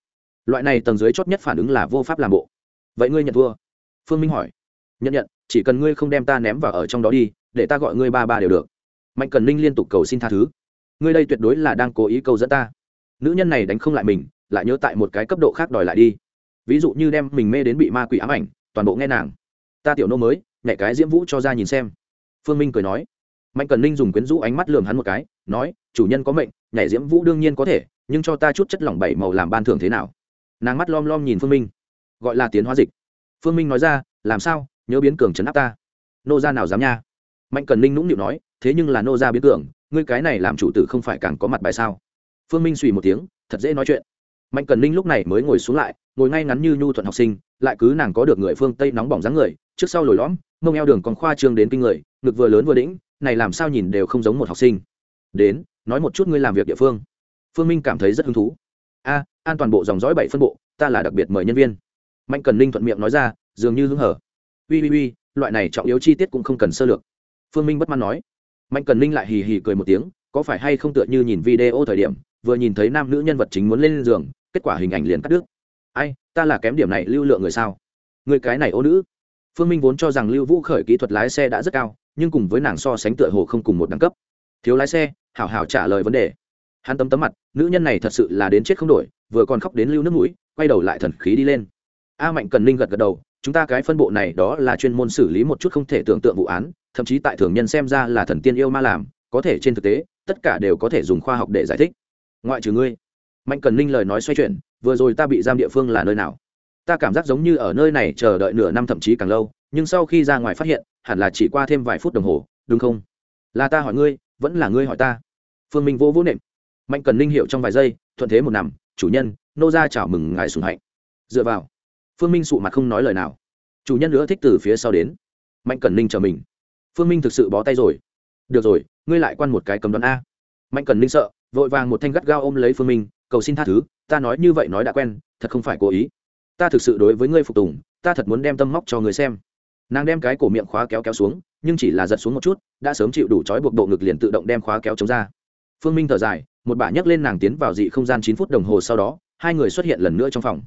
Loại này tầng dưới chót nhất phản ứng là vô pháp làm bộ. Vậy ngươi nhận thua? Phương minh hỏi. Nhận nhận, chỉ cần ngươi không đem ta ném vào ở trong đó đi, để ta gọi ngươi ba ba đều được. Mạnh cần ninh liên tục cầu xin tha thứ. Ngươi đây tuyệt đối là đang cố ý câu dẫn ta nữ nhân này đánh không lại mình, lại nhớ tại một cái cấp độ khác đòi lại đi. Ví dụ như đem mình mê đến bị ma quỷ ám ảnh, toàn bộ nghe nàng. Ta tiểu nô mới, nhảy cái diễm vũ cho ra nhìn xem. Phương minh cười nói. Mạnh cần ninh dùng quyến rũ ánh mắt lườm hắn một cái, nói, chủ nhân có mệnh, nhảy diễm vũ đương nhiên có thể, nhưng cho ta chút chất lỏng bảy màu làm ban thưởng thế nào? Nàng mắt lom lom nhìn phương minh. Gọi là tiến hóa dịch. Phương minh nói ra, làm sao, nhớ biến cường chấn áp ta. Nô ra nào dám nha? Mạnh cần ninh nũng nịu nói, thế nhưng là nô ra biến cường, ngươi cái này làm chủ tử không phải càng có mặt bài sao? Phương minh suy một tiếng, thật dễ nói chuyện. Mạnh cần ninh lúc này mới ngồi xuống lại, ngồi ngay ngắn như nhu thuận học sinh, lại cứ nàng có được người phương tây nóng bỏng dáng người, trước sau lồi lõm, mông eo đường còn khoa trương đến kinh người, ngực vừa lớn vừa đĩnh, này làm sao nhìn đều không giống một học sinh. Đến, nói một chút ngươi làm việc địa phương. Phương minh cảm thấy rất hứng thú. A, an toàn bộ dòng dõi bảy phân bộ, ta là đặc biệt mời nhân viên. Mạnh cần ninh thuận miệng nói ra, dường như hứng hở. Ui ui ui, loại này trọng yếu chi tiết cũng không cần sơ lược. Phương minh bất mãn nói. Mạnh cần ninh lại hì hì cười một tiếng, có phải hay không tựa như nhìn video thời điểm vừa nhìn thấy nam nữ nhân vật chính muốn lên giường, kết quả hình ảnh liền cắt đứt. Ai, ta là kém điểm này lưu lượng người sao? Người cái này ô nữ. Phương minh vốn cho rằng lưu vũ khởi kỹ thuật lái xe đã rất cao, nhưng cùng với nàng so sánh tựa hồ không cùng một đẳng cấp. Thiếu lái xe, hảo hảo trả lời vấn đề. Hắn tấm tấm mặt, nữ nhân này thật sự là đến chết không đổi, vừa còn khóc đến lưu nước mũi, quay đầu lại thần khí đi lên. A mạnh cần ninh gật gật đầu, chúng ta cái phân bộ này đó là chuyên môn xử lý một chút không thể tưởng tượng vụ án, thậm chí tại thường nhân xem ra là thần tiên yêu ma làm, có thể trên thực tế, tất cả đều có thể dùng khoa học để giải thích ngoại trừ ngươi. Mạnh cần linh lời nói xoay chuyển, vừa rồi ta bị giam địa phương là nơi nào? Ta cảm giác giống như ở nơi này chờ đợi nửa năm thậm chí càng lâu, nhưng sau khi ra ngoài phát hiện, hẳn là chỉ qua thêm vài phút đồng hồ, đúng không? Là ta hỏi ngươi, vẫn là ngươi hỏi ta? Phương minh vô vô nệm. Mạnh cần linh hiệu trong vài giây, thuận thế một nằm, chủ nhân, nô ra chào mừng ngài sùng hạnh. Dựa vào, phương minh sụ mặt không nói lời nào. Chủ nhân nữa thích từ phía sau đến. Mạnh cần linh chờ mình. Phương minh thực sự bó tay rồi. Được rồi, ngươi lại quan một cái cầm đoán a. Mạnh cần linh sợ vội vàng một thanh gắt gao ôm lấy phương minh cầu xin tha thứ ta nói như vậy nói đã quen thật không phải cố ý ta thực sự đối với ngươi phục tùng ta thật muốn đem tâm móc cho người xem nàng đem cái cổ miệng khóa kéo kéo xuống nhưng chỉ là giật xuống một chút đã sớm chịu đủ trói buộc bộ ngực liền tự động đem khóa kéo chống ra phương minh thở dài một bà nhấc lên nàng tiến vào dị không gian chín phút đồng hồ sau đó hai người xuất hiện lần nữa trong phòng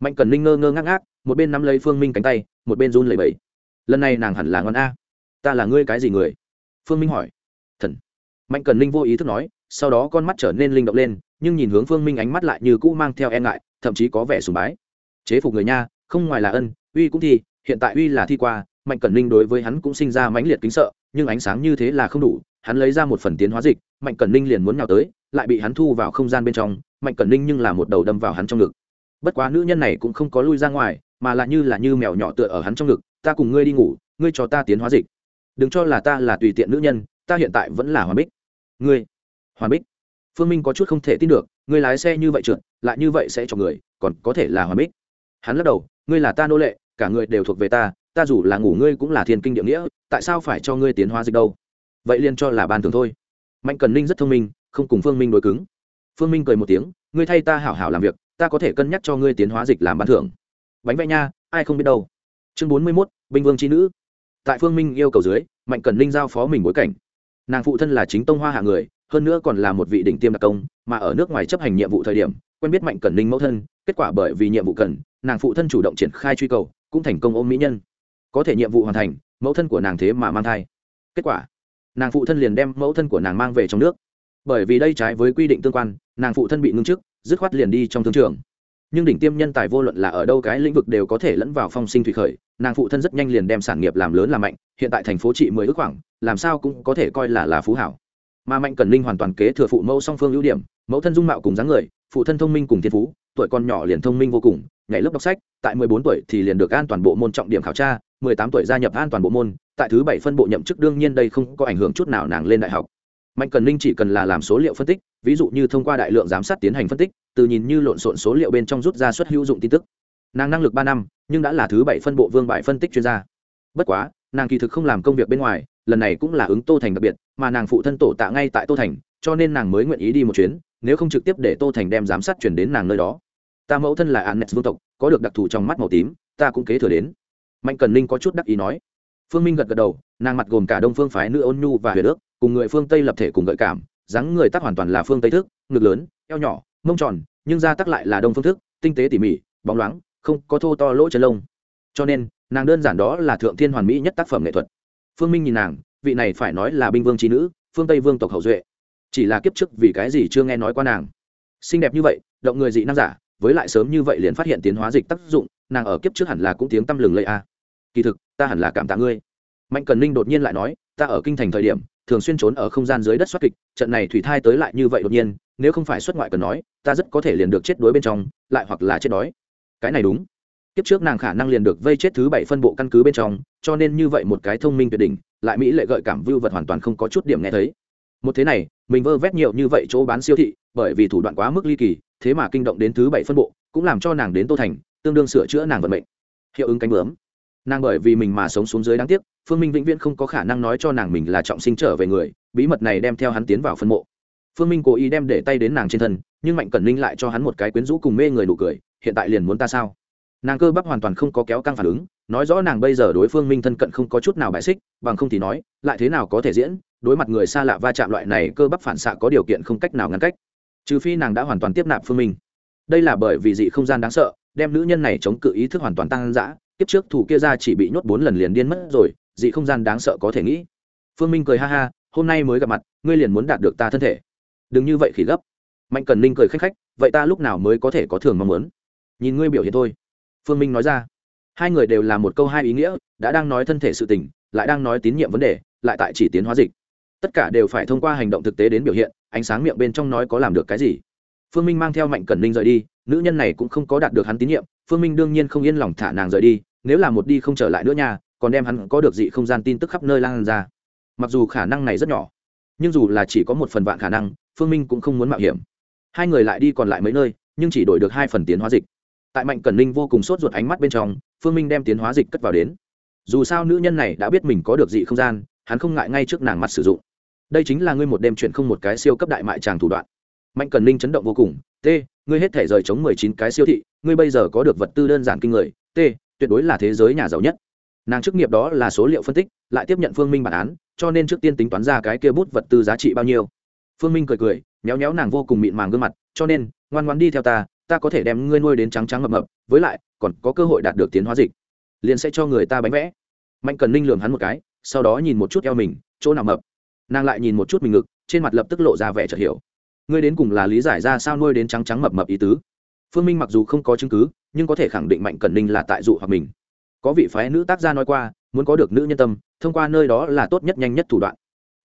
mạnh cần Linh ngơ ngơ ngác ngác một bên nắm lấy phương minh cánh tay một bên run lẩy bẩy lần này nàng hẳn là ngon a ta là ngươi cái gì người phương minh hỏi thần mạnh cần Linh vô ý thức nói sau đó con mắt trở nên linh động lên, nhưng nhìn hướng phương minh ánh mắt lại như cũ mang theo e ngại, thậm chí có vẻ sùng bái. Chế phục người nha, không ngoài là ân, uy cũng thi, hiện tại uy là thi qua, mạnh cẩn ninh đối với hắn cũng sinh ra mãnh liệt kính sợ, nhưng ánh sáng như thế là không đủ, hắn lấy ra một phần tiến hóa dịch, mạnh cẩn ninh liền muốn nhào tới, lại bị hắn thu vào không gian bên trong, mạnh cẩn ninh nhưng là một đầu đâm vào hắn trong ngực. Bất quá nữ nhân này cũng không có lui ra ngoài, mà là như là như mèo nhỏ tựa ở hắn trong ngực, ta cùng ngươi đi ngủ, ngươi cho ta tiến hóa dịch. Đừng cho là ta là tùy tiện nữ nhân, ta hiện tại vẫn là hoa bích. Ngươi hoàn bích. Phương minh có chút không thể tin được người lái xe như vậy trượt, lại như vậy sẽ cho người, còn có thể là hoàn bích. Hắn lắc đầu, ngươi là ta nô lệ, cả người đều thuộc về ta ta dù là ngủ ngươi cũng là thiên kinh địa nghĩa, tại sao phải cho ngươi tiến hóa dịch đâu? Vậy liền cho là ban thường thôi. Mạnh cần ninh rất thông minh, không cùng phương minh đối cứng. Phương minh cười một tiếng, ngươi thay ta hảo hảo làm việc, ta có thể cân nhắc cho ngươi tiến hóa dịch làm ban thưởng. Bánh vẽ nha, ai không biết đâu. Chương bốn mươi mốt, binh vương c nữ. Tại phương minh yêu cầu dưới, mạnh cần ninh giao phó mình bối cảnh. Nàng phụ thân là chính tông hoa hạ người hơn nữa còn là một vị đỉnh tiêm đặc công, mà ở nước ngoài chấp hành nhiệm vụ thời điểm, quen biết mạnh cẩn ninh mẫu thân, kết quả bởi vì nhiệm vụ cần, nàng phụ thân chủ động triển khai truy cầu, cũng thành công ôm mỹ nhân. Có thể nhiệm vụ hoàn thành, mẫu thân của nàng thế mà mang thai. Kết quả, nàng phụ thân liền đem mẫu thân của nàng mang về trong nước. Bởi vì đây trái với quy định tương quan, nàng phụ thân bị ngưng chức, dứt khoát liền đi trong thương trường. Nhưng đỉnh tiêm nhân tài vô luận là ở đâu cái lĩnh vực đều có thể lẫn vào phong sinh thủy khởi, nàng phụ thân rất nhanh liền đem sản nghiệp làm lớn làm mạnh, hiện tại thành phố trị mười ước khoảng, làm sao cũng có thể coi là là phú hảo mà mạnh cần linh hoàn toàn kế thừa phụ mẫu song phương ưu điểm, mẫu thân dung mạo cùng dáng người, phụ thân thông minh cùng thiên phú, tuổi còn nhỏ liền thông minh vô cùng, nhảy lớp đọc sách, tại mười bốn tuổi thì liền được an toàn bộ môn trọng điểm khảo tra, mười tám tuổi gia nhập an toàn bộ môn, tại thứ bảy phân bộ nhậm chức đương nhiên đây không có ảnh hưởng chút nào nàng lên đại học. Mạnh cần linh chỉ cần là làm số liệu phân tích, ví dụ như thông qua đại lượng giám sát tiến hành phân tích, từ nhìn như lộn xộn số liệu bên trong rút ra suất hữu dụng tin tức. Nàng năng lực ba năm, nhưng đã là thứ bảy phân bộ vương bại phân tích chuyên gia. Bất quá, nàng kỳ thực không làm công việc bên ngoài lần này cũng là ứng tô thành đặc biệt, mà nàng phụ thân tổ tạ ngay tại tô thành, cho nên nàng mới nguyện ý đi một chuyến, nếu không trực tiếp để tô thành đem giám sát chuyển đến nàng nơi đó. Ta mẫu thân là annes vương tộc, có được đặc thù trong mắt màu tím, ta cũng kế thừa đến. Mạnh cần ninh có chút đắc ý nói. Phương minh gật gật đầu, nàng mặt gồm cả đông phương phái nữ ôn nhu và huyền ước, cùng người phương tây lập thể cùng gợi cảm, dáng người tắc hoàn toàn là phương tây thức, ngực lớn, eo nhỏ, mông tròn, nhưng da tắc lại là đông phương thức, tinh tế tỉ mỉ, bóng loáng, không có thô to lỗ chân lông. Cho nên, nàng đơn giản đó là thượng thiên hoàn mỹ nhất tác phẩm nghệ thuật phương minh nhìn nàng, vị này phải nói là binh vương trí nữ, phương tây vương tộc hậu duệ. Chỉ là kiếp trước vì cái gì chưa nghe nói qua nàng. Xinh đẹp như vậy, động người dị năng giả, với lại sớm như vậy liền phát hiện tiến hóa dịch tác dụng, nàng ở kiếp trước hẳn là cũng tiếng tăm lừng lây a. Kỳ thực, ta hẳn là cảm tạ ngươi. Mạnh cần ninh đột nhiên lại nói, ta ở kinh thành thời điểm, thường xuyên trốn ở không gian dưới đất xuất kịch, trận này thủy thai tới lại như vậy đột nhiên, nếu không phải xuất ngoại cần nói, ta rất có thể liền được chết đuối bên trong, lại hoặc là chết đói. Cái này đúng kiếp trước nàng khả năng liền được vây chết thứ bảy phân bộ căn cứ bên trong, cho nên như vậy một cái thông minh tuyệt đỉnh, lại mỹ lệ gợi cảm vưu vật hoàn toàn không có chút điểm nghe thấy. Một thế này, mình vơ vét nhiều như vậy chỗ bán siêu thị, bởi vì thủ đoạn quá mức ly kỳ, thế mà kinh động đến thứ bảy phân bộ, cũng làm cho nàng đến tô thành, tương đương sửa chữa nàng vận mệnh. Hiệu ứng cánh bướm. Nàng bởi vì mình mà sống xuống dưới đáng tiếc, phương minh vĩnh viễn không có khả năng nói cho nàng mình là trọng sinh trở về người, bí mật này đem theo hắn tiến vào phân mộ. Phương minh cố ý đem để tay đến nàng trên thân, nhưng mạnh cẩn ninh lại cho hắn một cái quyến rũ cùng mê người nụ cười, hiện tại liền muốn ta sao? Nàng cơ bắp hoàn toàn không có kéo căng phản ứng, nói rõ nàng bây giờ đối phương minh thân cận không có chút nào bại xích, bằng không thì nói, lại thế nào có thể diễn, đối mặt người xa lạ va chạm loại này cơ bắp phản xạ có điều kiện không cách nào ngăn cách. Trừ phi nàng đã hoàn toàn tiếp nạp phương minh. Đây là bởi vì dị không gian đáng sợ, đem nữ nhân này chống cự ý thức hoàn toàn tăng dã, kiếp trước thủ kia ra chỉ bị nhốt bốn lần liền điên mất rồi, dị không gian đáng sợ có thể nghĩ. Phương minh cười ha ha, hôm nay mới gặp mặt, ngươi liền muốn đạt được ta thân thể. Đừng như vậy khỉ gấp. Mạnh cần ninh cười khách khách, vậy ta lúc nào mới có thể có thường mong muốn? Nhìn ngươi biểu hiện thôi phương minh nói ra. Hai người đều là một câu hai ý nghĩa, đã đang nói thân thể sự tình, lại đang nói tín nhiệm vấn đề, lại tại chỉ tiến hóa dịch. Tất cả đều phải thông qua hành động thực tế đến biểu hiện, ánh sáng miệng bên trong nói có làm được cái gì. Phương minh mang theo mạnh cẩn ninh rời đi, nữ nhân này cũng không có đạt được hắn tín nhiệm, phương minh đương nhiên không yên lòng thả nàng rời đi, nếu là một đi không trở lại nữa nha, còn đem hắn có được dị không gian tin tức khắp nơi lan ra. Mặc dù khả năng này rất nhỏ, nhưng dù là chỉ có một phần vạn khả năng, phương minh cũng không muốn mạo hiểm. Hai người lại đi còn lại mấy nơi, nhưng chỉ đổi được hai phần tiến hóa dịch tại mạnh cẩn ninh vô cùng sốt ruột ánh mắt bên trong, phương minh đem tiến hóa dịch cất vào đến. Dù sao nữ nhân này đã biết mình có được dị không gian, hắn không ngại ngay trước nàng mặt sử dụng. Đây chính là ngươi một đêm chuyện không một cái siêu cấp đại mại tràng thủ đoạn. Mạnh cần ninh chấn động vô cùng. T, ngươi hết thể rời chống mười chín cái siêu thị, ngươi bây giờ có được vật tư đơn giản kinh người. T, tuyệt đối là thế giới nhà giàu nhất. Nàng chức nghiệp đó là số liệu phân tích, lại tiếp nhận phương minh bản án, cho nên trước tiên tính toán ra cái kia bút vật tư giá trị bao nhiêu. Phương minh cười cười, méo méo nàng vô cùng mịn màng gương mặt, cho nên, ngoan ngoan đi theo ta ta có thể đem ngươi nuôi đến trắng trắng mập mập, với lại, còn có cơ hội đạt được tiến hóa dịch. Liền sẽ cho người ta bánh vẽ. Mạnh cần ninh lường hắn một cái, sau đó nhìn một chút eo mình, chỗ nào mập. Nàng lại nhìn một chút mình ngực, trên mặt lập tức lộ ra vẻ chợt hiểu. Ngươi đến cùng là lý giải ra sao nuôi đến trắng trắng mập mập ý tứ? Phương minh mặc dù không có chứng cứ, nhưng có thể khẳng định mạnh cẩn ninh là tại dụ hoặc mình. Có vị phái nữ tác gia nói qua, muốn có được nữ nhân tâm, thông qua nơi đó là tốt nhất nhanh nhất thủ đoạn.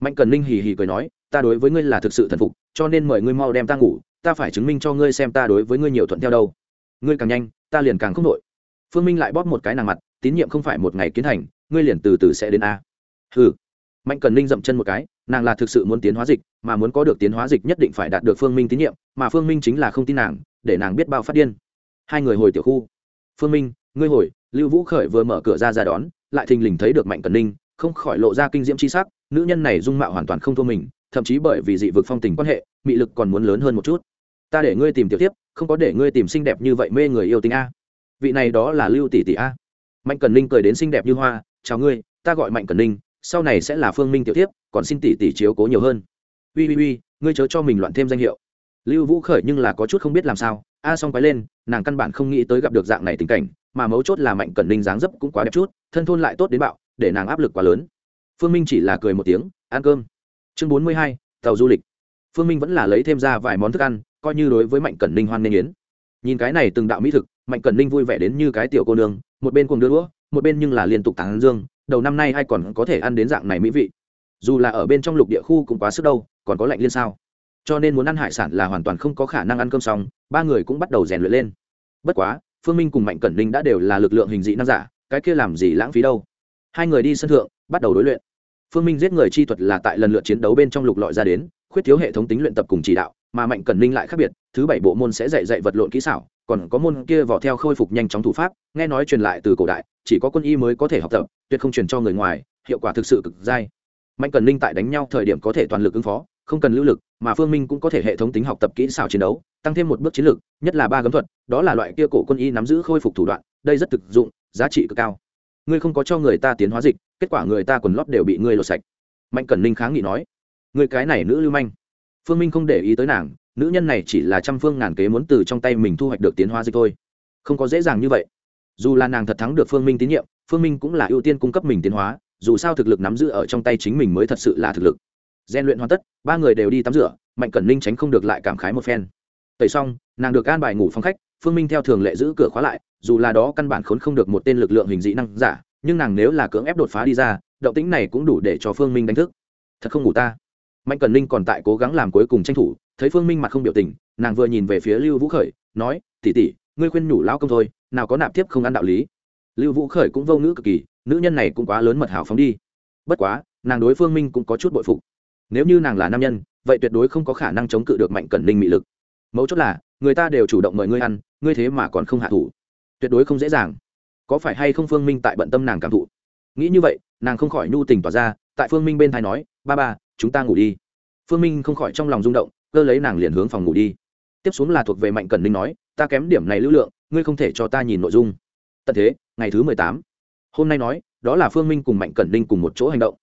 Mạnh cần ninh hì hì cười nói, ta đối với ngươi là thực sự thần phục, cho nên mời ngươi mau đem ta ngủ ta phải chứng minh cho ngươi xem ta đối với ngươi nhiều thuận theo đâu. Ngươi càng nhanh, ta liền càng không đội phương minh lại bóp một cái nàng mặt, tín nhiệm không phải một ngày kiến thành, ngươi liền từ từ sẽ đến a. Ừ mạnh cần ninh dậm chân một cái, nàng là thực sự muốn tiến hóa dịch, mà muốn có được tiến hóa dịch nhất định phải đạt được phương minh tín nhiệm, mà phương minh chính là không tin nàng, để nàng biết bao phát điên. Hai người hồi tiểu khu. Phương minh, ngươi hồi, lưu vũ khởi vừa mở cửa ra ra đón, lại thình lình thấy được mạnh cần ninh, không khỏi lộ ra kinh diễm c h i s ắ c nữ nhân này dung mạo hoàn toàn không thua mình, thậm chí bởi vì dị vực phong tình quan hệ, mị lực còn muốn lớn hơn một chút ta để ngươi tìm tiểu tiếp không có để ngươi tìm xinh đẹp như vậy mê người yêu tính a. Vị này đó là lưu tỷ tỷ a. Mạnh cần ninh cười đến xinh đẹp như hoa chào ngươi ta gọi mạnh cần ninh sau này sẽ là phương minh tiểu tiếp còn xin tỷ tỷ chiếu cố nhiều hơn. Ui ui ui ngươi chớ cho mình loạn thêm danh hiệu. Lưu vũ khởi nhưng là có chút không biết làm sao a à, xong quái lên nàng căn bản không nghĩ tới gặp được dạng này tình cảnh mà mấu chốt là mạnh cẩn ninh dáng dấp cũng quá đẹp chút thân thôn lại tốt đến bạo để nàng áp lực quá lớn. Phương minh chỉ là cười một tiếng ăn cơm. Chương bốn mươi hai tàu du lịch. Phương minh vẫn là lấy thêm ra vài món thức ăn coi như đối với mạnh cẩn ninh hoan nghênh yến. Nhìn cái này từng đạo mỹ thực, mạnh cẩn ninh vui vẻ đến như cái tiểu cô nương, một bên cùng đưa đũa, một bên nhưng là liên tục tán dương, đầu năm nay ai còn có thể ăn đến dạng này mỹ vị? Dù là ở bên trong lục địa khu cũng quá sức đâu, còn có lạnh liên sao? Cho nên muốn ăn hải sản là hoàn toàn không có khả năng ăn cơm xong, ba người cũng bắt đầu rèn luyện lên. Bất quá, phương minh cùng mạnh cẩn ninh đã đều là lực lượng hình dị năng giả, cái kia làm gì lãng phí đâu? Hai người đi sân thượng, bắt đầu đối luyện. Phương minh giết người chi thuật là tại lần lượt chiến đấu bên trong lục lọi ra đến, khuyết thiếu hệ thống tính luyện tập cùng chỉ đạo mà mạnh cẩn ninh lại khác biệt, thứ bảy bộ môn sẽ dạy dạy vật lộn kỹ xảo, còn có môn kia vỏ theo khôi phục nhanh chóng thủ pháp, nghe nói truyền lại từ cổ đại, chỉ có quân y mới có thể học tập, tuyệt không truyền cho người ngoài, hiệu quả thực sự cực dai. Mạnh cần ninh tại đánh nhau thời điểm có thể toàn lực ứng phó, không cần lưu lực, mà phương minh cũng có thể hệ thống tính học tập kỹ xảo chiến đấu, tăng thêm một bước chiến lược nhất là ba gấm thuật, đó là loại kia cổ quân y nắm giữ khôi phục thủ đoạn, đây rất thực dụng, giá trị cực cao. Ngươi không có cho người ta tiến hóa dịch, kết quả người ta quần lót đều bị ngươi lột sạch. Mạnh cẩn ninh kháng nghị nói. Người cái này nữ lưu manh phương minh không để ý tới nàng, nữ nhân này chỉ là trăm phương ngàn kế muốn từ trong tay mình thu hoạch được tiến hóa dịch thôi. Không có dễ dàng như vậy. Dù là nàng thật thắng được phương minh tín nhiệm, phương minh cũng là ưu tiên cung cấp mình tiến hóa, dù sao thực lực nắm giữ ở trong tay chính mình mới thật sự là thực lực. Gian luyện hoàn tất, ba người đều đi tắm rửa, mạnh cẩn ninh tránh không được lại cảm khái một phen. Tẩy xong, nàng được an bài ngủ phòng khách, phương minh theo thường lệ giữ cửa khóa lại, dù là đó căn bản khốn không được một tên lực lượng hình dị năng giả, nhưng nàng nếu là cưỡng ép đột phá đi ra, động tĩnh này cũng đủ để cho phương minh đánh thức. Thật không ngủ ta mạnh cẩn ninh còn tại cố gắng làm cuối cùng tranh thủ, thấy phương minh mặt không biểu tình, nàng vừa nhìn về phía lưu vũ khởi, nói tỉ tỉ ngươi khuyên nhủ lão công thôi, nào có nạp tiếp không ăn đạo lý. Lưu vũ khởi cũng vô ngữ cực kỳ, nữ nhân này cũng quá lớn mật hảo phóng đi. Bất quá, nàng đối phương minh cũng có chút bội phục. Nếu như nàng là nam nhân, vậy tuyệt đối không có khả năng chống cự được mạnh cẩn ninh mị lực. Mấu chốt là, người ta đều chủ động mời ngươi ăn, ngươi thế mà còn không hạ thủ. Tuyệt đối không dễ dàng. Có phải hay không phương minh tại bận tâm nàng cảm thụ? Nghĩ như vậy, nàng không khỏi nhu tình tỏa ra, tại phương minh bên thái nói, ba ba chúng ta ngủ đi. Phương minh không khỏi trong lòng rung động, cơ lấy nàng liền hướng phòng ngủ đi. Tiếp xuống là thuộc về mạnh cẩn ninh nói, ta kém điểm này lưu lượng, ngươi không thể cho ta nhìn nội dung. Tận thế, ngày thứ mười tám. Hôm nay nói, đó là phương minh cùng mạnh cẩn ninh cùng một chỗ hành động.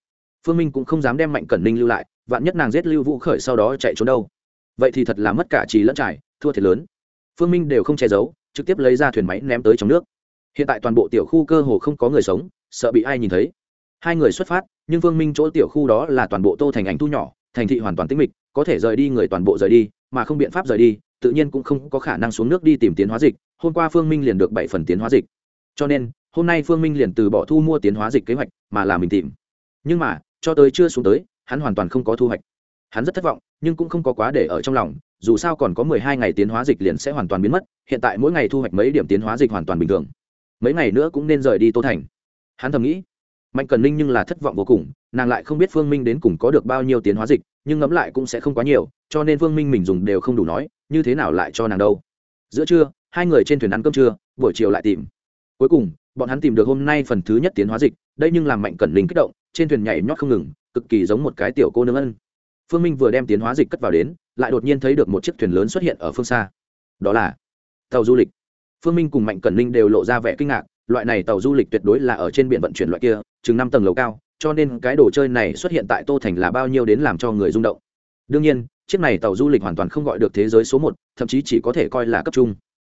Phương minh cũng không dám đem mạnh cẩn ninh lưu lại, vạn nhất nàng giết lưu vũ khởi sau đó chạy trốn đâu. Vậy thì thật là mất cả trí lẫn trải, thua thiệt lớn. Phương minh đều không che giấu, trực tiếp lấy ra thuyền máy ném tới trong nước. Hiện tại toàn bộ tiểu khu cơ hồ không có người sống, sợ bị ai nhìn thấy. Hai người xuất phát nhưng phương minh chỗ tiểu khu đó là toàn bộ tô thành ảnh thu nhỏ, thành thị hoàn toàn tĩnh mịch, có thể rời đi người toàn bộ rời đi, mà không biện pháp rời đi, tự nhiên cũng không có khả năng xuống nước đi tìm tiến hóa dịch, hôm qua phương minh liền được bảy phần tiến hóa dịch. Cho nên, hôm nay phương minh liền từ bỏ thu mua tiến hóa dịch kế hoạch, mà là mình tìm. Nhưng mà, cho tới chưa xuống tới, hắn hoàn toàn không có thu hoạch. Hắn rất thất vọng, nhưng cũng không có quá để ở trong lòng, dù sao còn có mười hai ngày tiến hóa dịch liền sẽ hoàn toàn biến mất, hiện tại mỗi ngày thu hoạch mấy điểm tiến hóa dịch hoàn toàn bình thường. Mấy ngày nữa cũng nên rời đi tô thành. Hắn thầm nghĩ mạnh cần ninh nhưng là thất vọng vô cùng, nàng lại không biết phương minh đến cùng có được bao nhiêu tiến hóa dịch, nhưng ngẫm lại cũng sẽ không quá nhiều, cho nên phương minh mình dùng đều không đủ nói, như thế nào lại cho nàng đâu. Giữa trưa, hai người trên thuyền ăn cơm trưa, buổi chiều lại tìm. Cuối cùng, bọn hắn tìm được hôm nay phần thứ nhất tiến hóa dịch, đây nhưng làm mạnh cẩn linh kích động, trên thuyền nhảy nhót không ngừng, cực kỳ giống một cái tiểu cô nương ân. Phương minh vừa đem tiến hóa dịch cất vào đến, lại đột nhiên thấy được một chiếc thuyền lớn xuất hiện ở phương xa. Đó là tàu du lịch. Phương minh cùng mạnh cẩn linh đều lộ ra vẻ kinh ngạc, loại này tàu du lịch tuyệt đối là ở trên biển vận chuyển loại kia chừng năm tầng lầu cao, cho nên cái đồ chơi này xuất hiện tại tô thành là bao nhiêu đến làm cho người rung động. Đương nhiên, chiếc này tàu du lịch hoàn toàn không gọi được thế giới số một, thậm chí chỉ có thể coi là cấp trung.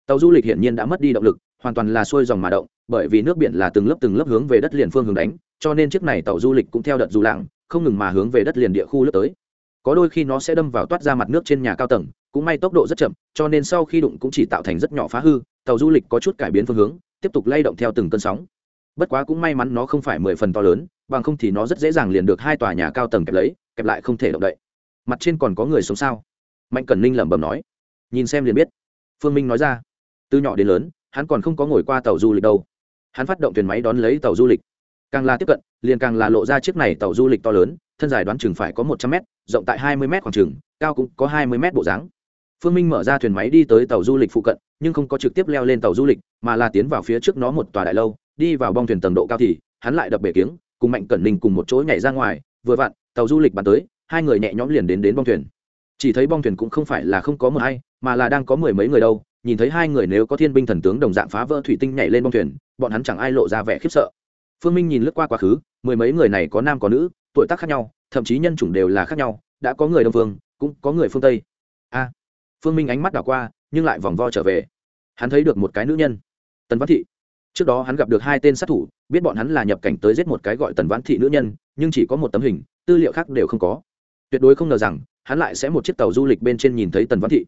Tàu du lịch hiển nhiên đã mất đi động lực, hoàn toàn là xuôi dòng mà động, bởi vì nước biển là từng lớp từng lớp hướng về đất liền phương hướng đánh, cho nên chiếc này tàu du lịch cũng theo đợt du lạng không ngừng mà hướng về đất liền địa khu lướt tới. Có đôi khi nó sẽ đâm vào toát ra mặt nước trên nhà cao tầng, cũng may tốc độ rất chậm, cho nên sau khi đụng cũng chỉ tạo thành rất nhỏ phá hư, tàu du lịch có chút cải biến phương hướng, tiếp tục lay động theo từng cơn sóng bất quá cũng may mắn nó không phải mười phần to lớn, bằng không thì nó rất dễ dàng liền được hai tòa nhà cao tầng kẹp lấy, kẹp lại không thể động đậy. Mặt trên còn có người sống sao? Mạnh cẩn ninh lẩm bẩm nói. Nhìn xem liền biết. Phương minh nói ra. Từ nhỏ đến lớn, hắn còn không có ngồi qua tàu du lịch đâu. Hắn phát động thuyền máy đón lấy tàu du lịch. Càng là tiếp cận, liền càng là lộ ra chiếc này tàu du lịch to lớn, thân dài đoán chừng phải có một trăm m rộng tại hai mươi m khoảng chừng, cao cũng có hai mươi m bộ dáng. Phương minh mở ra thuyền máy đi tới tàu du lịch phụ cận, nhưng không có trực tiếp leo lên tàu du lịch, mà là tiến vào phía trước nó một tòa đại lâu đi vào bong thuyền tầng độ cao thì, hắn lại đập bể kiếng, cùng mạnh cẩn ninh cùng một chỗ nhảy ra ngoài, vừa vặn, tàu du lịch bắn tới, hai người nhẹ nhõm liền đến đến bong thuyền. Chỉ thấy bong thuyền cũng không phải là không có một hay mà là đang có mười mấy người đâu, nhìn thấy hai người nếu có thiên binh thần tướng đồng dạng phá vỡ thủy tinh nhảy lên bong thuyền, bọn hắn chẳng ai lộ ra vẻ khiếp sợ. Phương minh nhìn lướt qua quá khứ, mười mấy người này có nam có nữ, tuổi tác khác nhau, thậm chí nhân chủng đều là khác nhau, đã có người đông phương, cũng có người phương tây. A! Phương minh ánh mắt đảo qua, nhưng lại vòng vo trở về. Hắn thấy được một cái nữ nhân. Tần văn thị trước đó hắn gặp được hai tên sát thủ, biết bọn hắn là nhập cảnh tới giết một cái gọi tần vãn thị nữ nhân, nhưng chỉ có một tấm hình, tư liệu khác đều không có. Tuyệt đối không ngờ rằng, hắn lại sẽ một chiếc tàu du lịch bên trên nhìn thấy tần vãn thị.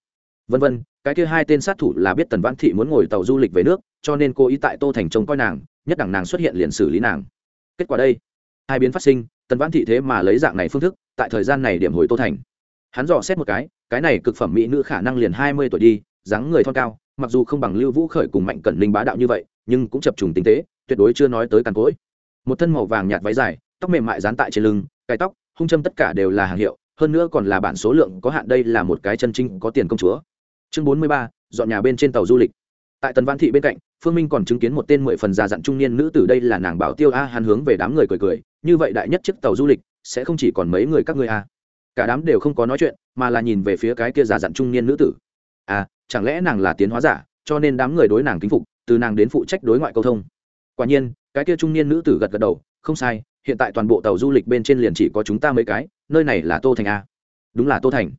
Vân vân, cái kia hai tên sát thủ là biết tần vãn thị muốn ngồi tàu du lịch về nước, cho nên cô ý tại tô thành trông coi nàng, nhất đẳng nàng xuất hiện liền xử lý nàng. Kết quả đây, hai biến phát sinh, tần vãn thị thế mà lấy dạng này phương thức, tại thời gian này điểm hồi tô thành. Hắn dò xét một cái cái này cực phẩm mỹ nữ khả năng liền hai mươi tuổi đi, dáng người thon cao, mặc dù không bằng lưu vũ khởi cùng mạnh cẩn linh bá đạo như vậy nhưng cũng chập trùng tinh tế, tuyệt đối chưa nói tới càn cỗi. Một thân màu vàng nhạt váy dài, tóc mềm mại dán tại trên lưng, cái tóc, hung châm tất cả đều là hàng hiệu, hơn nữa còn là bản số lượng có hạn đây là một cái chân trinh có tiền công chúa. Chương bốn mươi ba, dọn nhà bên trên tàu du lịch. Tại tần văn thị bên cạnh, phương minh còn chứng kiến một tên mười phần già dặn trung niên nữ tử đây là nàng bảo tiêu a hàn hướng về đám người cười cười, như vậy đại nhất chiếc tàu du lịch, sẽ không chỉ còn mấy người các ngươi a. Cả đám đều không có nói chuyện, mà là nhìn về phía cái kia già dặn trung niên nữ tử. À chẳng lẽ nàng là tiến hóa giả, cho nên đám người đối nàng kính phục từ nàng đến phụ trách đối ngoại câu thông. Quả nhiên, cái kia trung niên nữ tử gật gật đầu, không sai, hiện tại toàn bộ tàu du lịch bên trên liền chỉ có chúng ta mấy cái, nơi này là tô thành a. Đúng là tô thành.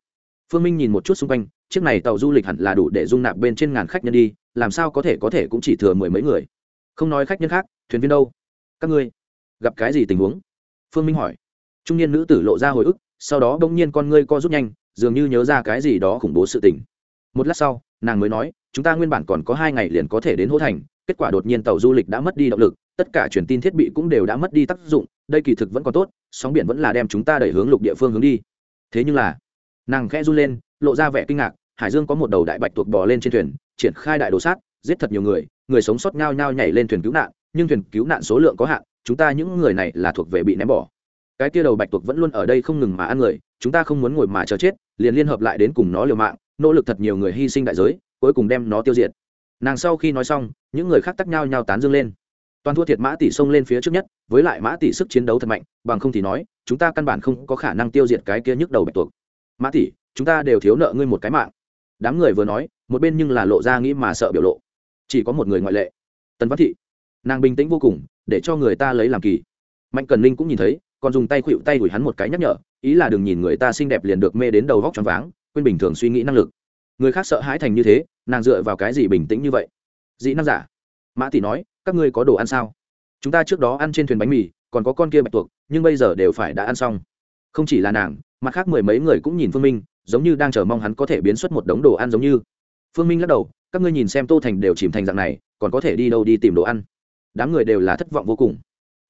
Phương minh nhìn một chút xung quanh, chiếc này tàu du lịch hẳn là đủ để dung nạp bên trên ngàn khách nhân đi, làm sao có thể có thể cũng chỉ thừa mười mấy người. Không nói khách nhân khác, thuyền viên đâu? Các ngươi, gặp cái gì tình huống? Phương minh hỏi. Trung niên nữ tử lộ ra hồi ức, sau đó bỗng nhiên con ngươi co rút nhanh, dường như nhớ ra cái gì đó khủng bố sự tình. Một lát sau, nàng mới nói chúng ta nguyên bản còn có hai ngày liền có thể đến hô thành, kết quả đột nhiên tàu du lịch đã mất đi động lực, tất cả truyền tin thiết bị cũng đều đã mất đi tác dụng, đây kỳ thực vẫn còn tốt, sóng biển vẫn là đem chúng ta đẩy hướng lục địa phương hướng đi. Thế nhưng là, nàng khẽ run lên, lộ ra vẻ kinh ngạc, hải dương có một đầu đại bạch tuộc bò lên trên thuyền, triển khai đại đồ sát, giết thật nhiều người người sống sót nhao nhao nhảy lên thuyền cứu nạn, nhưng thuyền cứu nạn số lượng có hạn, chúng ta những người này là thuộc về bị ném bỏ. Cái kia đầu bạch tuộc vẫn luôn ở đây không ngừng mà ăn người, chúng ta không muốn ngồi mà chờ chết, liền liên hợp lại đến cùng nó liều mạng, nỗ lực thật nhiều người hy sinh đại giới cuối cùng đem nó tiêu diệt. Nàng sau khi nói xong, những người khác tắc nhau nhau tán dương lên. Toàn thua thiệt mã tỷ xông lên phía trước nhất, với lại mã tỷ sức chiến đấu thật mạnh, bằng không thì nói, chúng ta căn bản không có khả năng tiêu diệt cái kia nhức đầu bạch tuộc. Mã tỷ, chúng ta đều thiếu nợ ngươi một cái mạng. Đám người vừa nói, một bên nhưng là lộ ra nghĩ mà sợ biểu lộ. Chỉ có một người ngoại lệ, tần văn thị. Nàng bình tĩnh vô cùng, để cho người ta lấy làm kỳ. Mạnh cần linh cũng nhìn thấy, còn dùng tay khuỵu tay đuổi hắn một cái nhắc nhở, ý là đừng nhìn người ta xinh đẹp liền được mê đến đầu vóc choáng váng, quên bình thường suy nghĩ năng lực người khác sợ hãi thành như thế, nàng dựa vào cái gì bình tĩnh như vậy? Dị năng giả. Mã tỷ nói, các ngươi có đồ ăn sao? Chúng ta trước đó ăn trên thuyền bánh mì, còn có con kia bạch tuộc, nhưng bây giờ đều phải đã ăn xong. Không chỉ là nàng, mặt khác mười mấy người cũng nhìn phương minh, giống như đang chờ mong hắn có thể biến xuất một đống đồ ăn giống như. Phương minh lắc đầu, các ngươi nhìn xem tô thành đều chìm thành dạng này, còn có thể đi đâu đi tìm đồ ăn? Đám người đều là thất vọng vô cùng.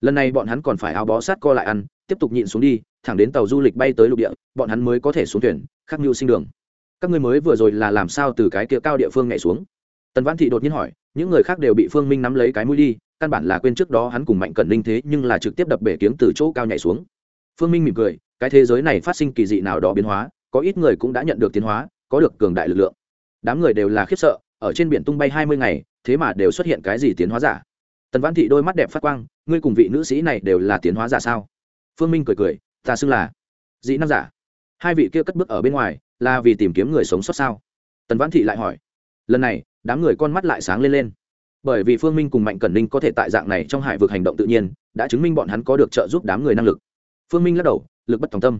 Lần này bọn hắn còn phải áo bó sát co lại ăn, tiếp tục nhịn xuống đi, thẳng đến tàu du lịch bay tới lục địa, bọn hắn mới có thể xuống thuyền, khắc mưu sinh đường các ngươi mới vừa rồi là làm sao từ cái kia cao địa phương nhảy xuống? Tần văn thị đột nhiên hỏi, những người khác đều bị phương minh nắm lấy cái mũi đi, căn bản là quên trước đó hắn cùng mạnh cẩn linh thế nhưng là trực tiếp đập bể kiếng từ chỗ cao nhảy xuống. Phương minh mỉm cười, cái thế giới này phát sinh kỳ dị nào đó biến hóa, có ít người cũng đã nhận được tiến hóa, có được cường đại lực lượng. Đám người đều là khiếp sợ, ở trên biển tung bay hai mươi ngày, thế mà đều xuất hiện cái gì tiến hóa giả? Tần văn thị đôi mắt đẹp phát quang, ngươi cùng vị nữ sĩ này đều là tiến hóa giả sao? Phương minh cười cười, ta xưng là dị năng giả. Hai vị kia cất bước ở bên ngoài là vì tìm kiếm người sống sót sao? Tần văn thị lại hỏi. Lần này, đám người con mắt lại sáng lên lên. Bởi vì phương minh cùng mạnh cẩn ninh có thể tại dạng này trong hải vực hành động tự nhiên, đã chứng minh bọn hắn có được trợ giúp đám người năng lực. Phương minh lắc đầu, lực bất tòng tâm.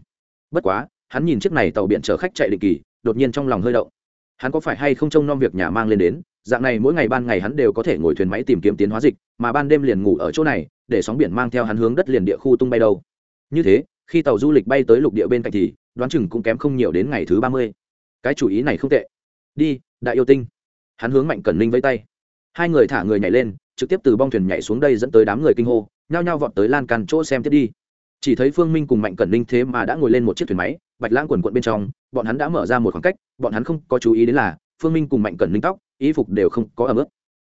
Bất quá, hắn nhìn chiếc này tàu biển chở khách chạy định kỳ, đột nhiên trong lòng hơi động. Hắn có phải hay không trông nom việc nhà mang lên đến, dạng này mỗi ngày ban ngày hắn đều có thể ngồi thuyền máy tìm kiếm tiến hóa dịch, mà ban đêm liền ngủ ở chỗ này, để sóng biển mang theo hắn hướng đất liền địa khu tung bay đâu. Như thế, khi tàu du lịch bay tới lục địa bên cạnh thì đoán chừng cũng kém không nhiều đến ngày thứ ba mươi. Cái chủ ý này không tệ. Đi, đại yêu tinh. Hắn hướng mạnh cẩn ninh vẫy tay. Hai người thả người nhảy lên, trực tiếp từ bong thuyền nhảy xuống đây dẫn tới đám người kinh hô, nhao nhao vọt tới lan can chỗ xem tiếp đi. Chỉ thấy phương minh cùng mạnh cẩn ninh thế mà đã ngồi lên một chiếc thuyền máy, bạch lãng quần quận bên trong, bọn hắn đã mở ra một khoảng cách, bọn hắn không có chú ý đến là, phương minh cùng mạnh cẩn ninh tóc, y phục đều không có ẩm ướt.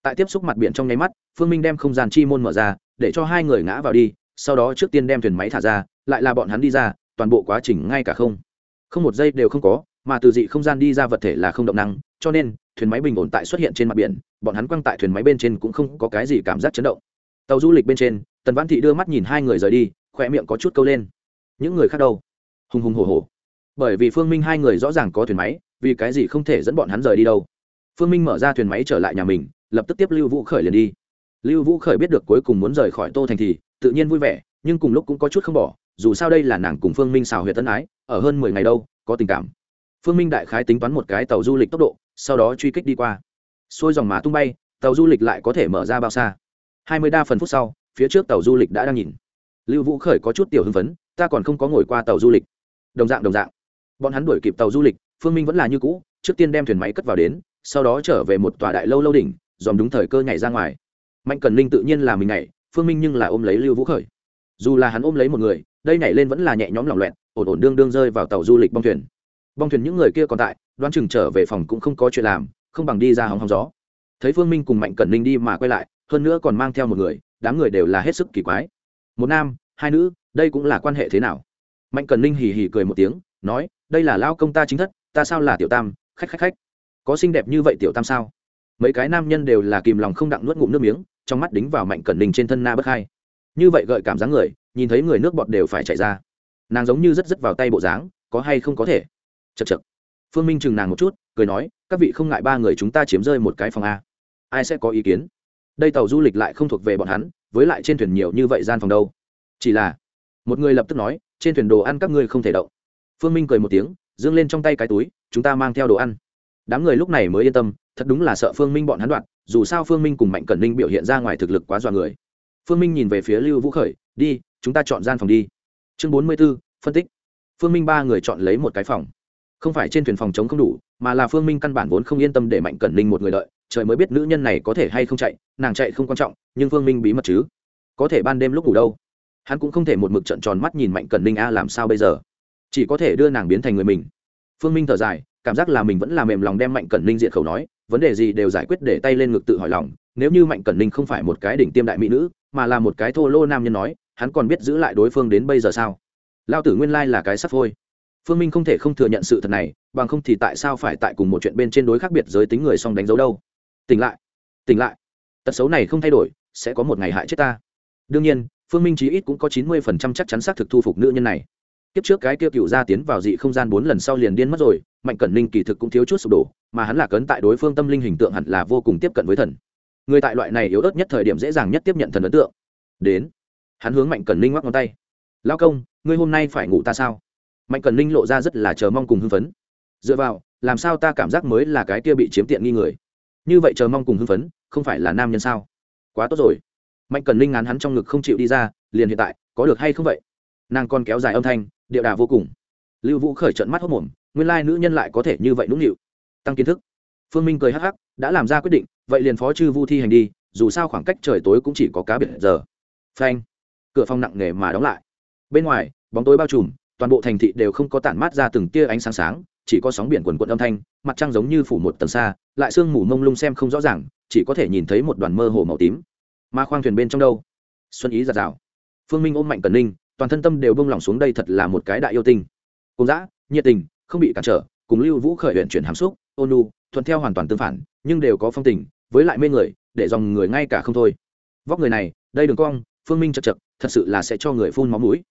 Tại tiếp xúc mặt biển trong nháy mắt, phương minh đem không gian chi môn mở ra, để cho hai người ngã vào đi, sau đó trước tiên đem thuyền máy thả ra, lại là bọn hắn đi ra toàn bộ quá trình ngay cả không. Không một giây đều không có, mà từ dị không gian đi ra vật thể là không động năng, cho nên, thuyền máy bình ổn tại xuất hiện trên mặt biển, bọn hắn quăng tại thuyền máy bên trên cũng không có cái gì cảm giác chấn động. Tàu du lịch bên trên, tần văn thị đưa mắt nhìn hai người rời đi khỏe miệng có chút câu lên. Những người khác đâu? Hùng hùng hồ hồ bởi vì phương minh hai người rõ ràng có thuyền máy, vì cái gì không thể dẫn bọn hắn rời đi đâu? Phương minh mở ra thuyền máy trở lại nhà mình, lập tức tiếp lưu vũ khởi liền đi. Lưu vũ khởi biết được cuối cùng muốn rời khỏi tô thành thì, tự nhiên vui vẻ nhưng cùng lúc cũng có chút không bỏ, dù sao đây là nàng cùng phương minh xào huyệt tân ái, ở hơn mười ngày đâu, có tình cảm. Phương minh đại khái tính toán một cái tàu du lịch tốc độ, sau đó truy kích đi qua. Xôi dòng má tung bay, tàu du lịch lại có thể mở ra bao xa. Hai mươi đa phần phút sau, phía trước tàu du lịch đã đang nhìn. Lưu vũ khởi có chút tiểu hưng phấn, ta còn không có ngồi qua tàu du lịch. Đồng dạng đồng dạng. Bọn hắn đuổi kịp tàu du lịch, phương minh vẫn là như cũ, trước tiên đem thuyền máy cất vào đến, sau đó trở về một tòa đại lâu lâu đỉnh, dòm đúng thời cơ nhảy ra ngoài. Mạnh cần linh tự nhiên là mình nhảy, phương minh nhưng là ôm lấy lưu vũ khởi dù là hắn ôm lấy một người, đây nhảy lên vẫn là nhẹ nhõm lỏng loẹn ổn ổn đương đương rơi vào tàu du lịch bong thuyền. Bong thuyền những người kia còn tại, đoán chừng trở về phòng cũng không có chuyện làm, không bằng đi ra hóng hóng gió. Thấy phương minh cùng mạnh cẩn ninh đi mà quay lại, hơn nữa còn mang theo một người, đám người đều là hết sức kỳ quái. Một nam, hai nữ, đây cũng là quan hệ thế nào? Mạnh cẩn ninh hì hì cười một tiếng, nói, đây là lao công ta chính thất, ta sao là tiểu tam, khách khách khách. Có xinh đẹp như vậy tiểu tam sao? Mấy cái nam nhân đều là kìm lòng không đặng nuốt ngụm nước miếng, trong mắt đính vào mạnh cẩn ninh trên thân na bất hai như vậy gợi cảm giác người, nhìn thấy người nước bọt đều phải chạy ra. Nàng giống như rất rất vào tay bộ dáng, có hay không có thể? Chật chật phương minh chừng nàng một chút, cười nói, các vị không ngại ba người chúng ta chiếm rơi một cái phòng a. Ai sẽ có ý kiến? Đây tàu du lịch lại không thuộc về bọn hắn, với lại trên thuyền nhiều như vậy gian phòng đâu. Chỉ là, một người lập tức nói, trên thuyền đồ ăn các ngươi không thể động. Phương minh cười một tiếng dương lên trong tay cái túi, chúng ta mang theo đồ ăn. Đám người lúc này mới yên tâm, thật đúng là sợ phương minh bọn hắn đoạn, dù sao phương minh cùng mạnh cẩn ninh biểu hiện ra ngoài thực lực quá dọa người phương minh nhìn về phía lưu vũ khởi, đi, chúng ta chọn gian phòng đi. Chương bốn mươi b ố phân tích. Phương minh ba người chọn lấy một cái phòng. Không phải trên thuyền phòng chống không đủ, mà là phương minh căn bản vốn không yên tâm để mạnh cẩn ninh một người đợi, trời mới biết nữ nhân này có thể hay không chạy, nàng chạy không quan trọng, nhưng phương minh bí mật chứ. Có thể ban đêm lúc ngủ đâu? Hắn cũng không thể một mực trận tròn mắt nhìn mạnh cẩn ninh, a, làm sao bây giờ? Chỉ có thể đưa nàng biến thành người mình. Phương minh thở dài, cảm giác là mình vẫn là mềm lòng đem mạnh cẩn ninh diện khẩu nói, vấn đề gì đều giải quyết để tay lên ngực tự hỏi lòng, nếu như mạnh cẩn ninh không phải một cái đỉnh tiêm đại mỹ nữ mà là một cái thô lô nam nhân nói, hắn còn biết giữ lại đối phương đến bây giờ sao? Lao tử nguyên lai là cái sắp thôi phương minh không thể không thừa nhận sự thật này, bằng không thì tại sao phải tại cùng một chuyện bên trên đối khác biệt giới tính người song đánh dấu đâu? Tỉnh lại tỉnh lại. Tật xấu này không thay đổi, sẽ có một ngày hại chết ta. Đương nhiên, phương minh chí ít cũng có chín mươi phần trăm chắc chắn xác thực thu phục nữ nhân này. Kiếp trước cái kia cựu ra tiến vào dị không gian bốn lần sau liền điên mất rồi, mạnh cẩn ninh kỳ thực cũng thiếu chút sụp đổ, mà hắn là cấn tại đối phương tâm linh hình tượng hẳn là vô cùng tiếp cận với thần người tại loại này yếu ớt nhất thời điểm dễ dàng nhất tiếp nhận thần ấn tượng. Đến. Hắn hướng mạnh cẩn linh ngoắc ngón tay. Lao công, ngươi hôm nay phải ngủ ta sao? Mạnh cẩn linh lộ ra rất là chờ mong cùng hưng phấn. Dựa vào, làm sao ta cảm giác mới là cái kia bị chiếm tiện nghi người? Như vậy chờ mong cùng hưng phấn, không phải là nam nhân sao? Quá tốt rồi. Mạnh cẩn linh ngán hắn trong ngực không chịu đi ra, liền hiện tại, có được hay không vậy? Nàng còn kéo dài âm thanh, điệu đà vô cùng. Lưu vũ khởi trận mắt hốc mồm, nguyên lai nữ nhân lại có thể như vậy nũng nịu. Tăng kiến thức. Phương minh cười hắc hắc, đã làm ra quyết định vậy liền phó chư vu thi hành đi, dù sao khoảng cách trời tối cũng chỉ có cá biệt giờ. Phanh. Cửa phòng nặng nề mà đóng lại. Bên ngoài, bóng tối bao trùm, toàn bộ thành thị đều không có tản mát ra từng tia ánh sáng sáng, chỉ có sóng biển quần quận âm thanh, mặt trăng giống như phủ một tầng xa, lại sương mù mông lung xem không rõ ràng, chỉ có thể nhìn thấy một đoàn mơ hồ màu tím. Mà khoang thuyền bên trong đâu? Xuân ý giạt rào phương minh ôm mạnh cần ninh, toàn thân tâm đều bông lỏng xuống đây thật là một cái đại yêu tinh. Cùng dã, nhiệt tình, không bị cản trở, cùng lưu vũ khởi huyện chuyển hàm xúc, ôn lu thuận theo hoàn toàn tương phản, nhưng đều có phong tình với lại mê người, để dòng người ngay cả không thôi. Vóc người này, đây đường cong, phương minh chật chật, thật sự là sẽ cho người phun máu mũi.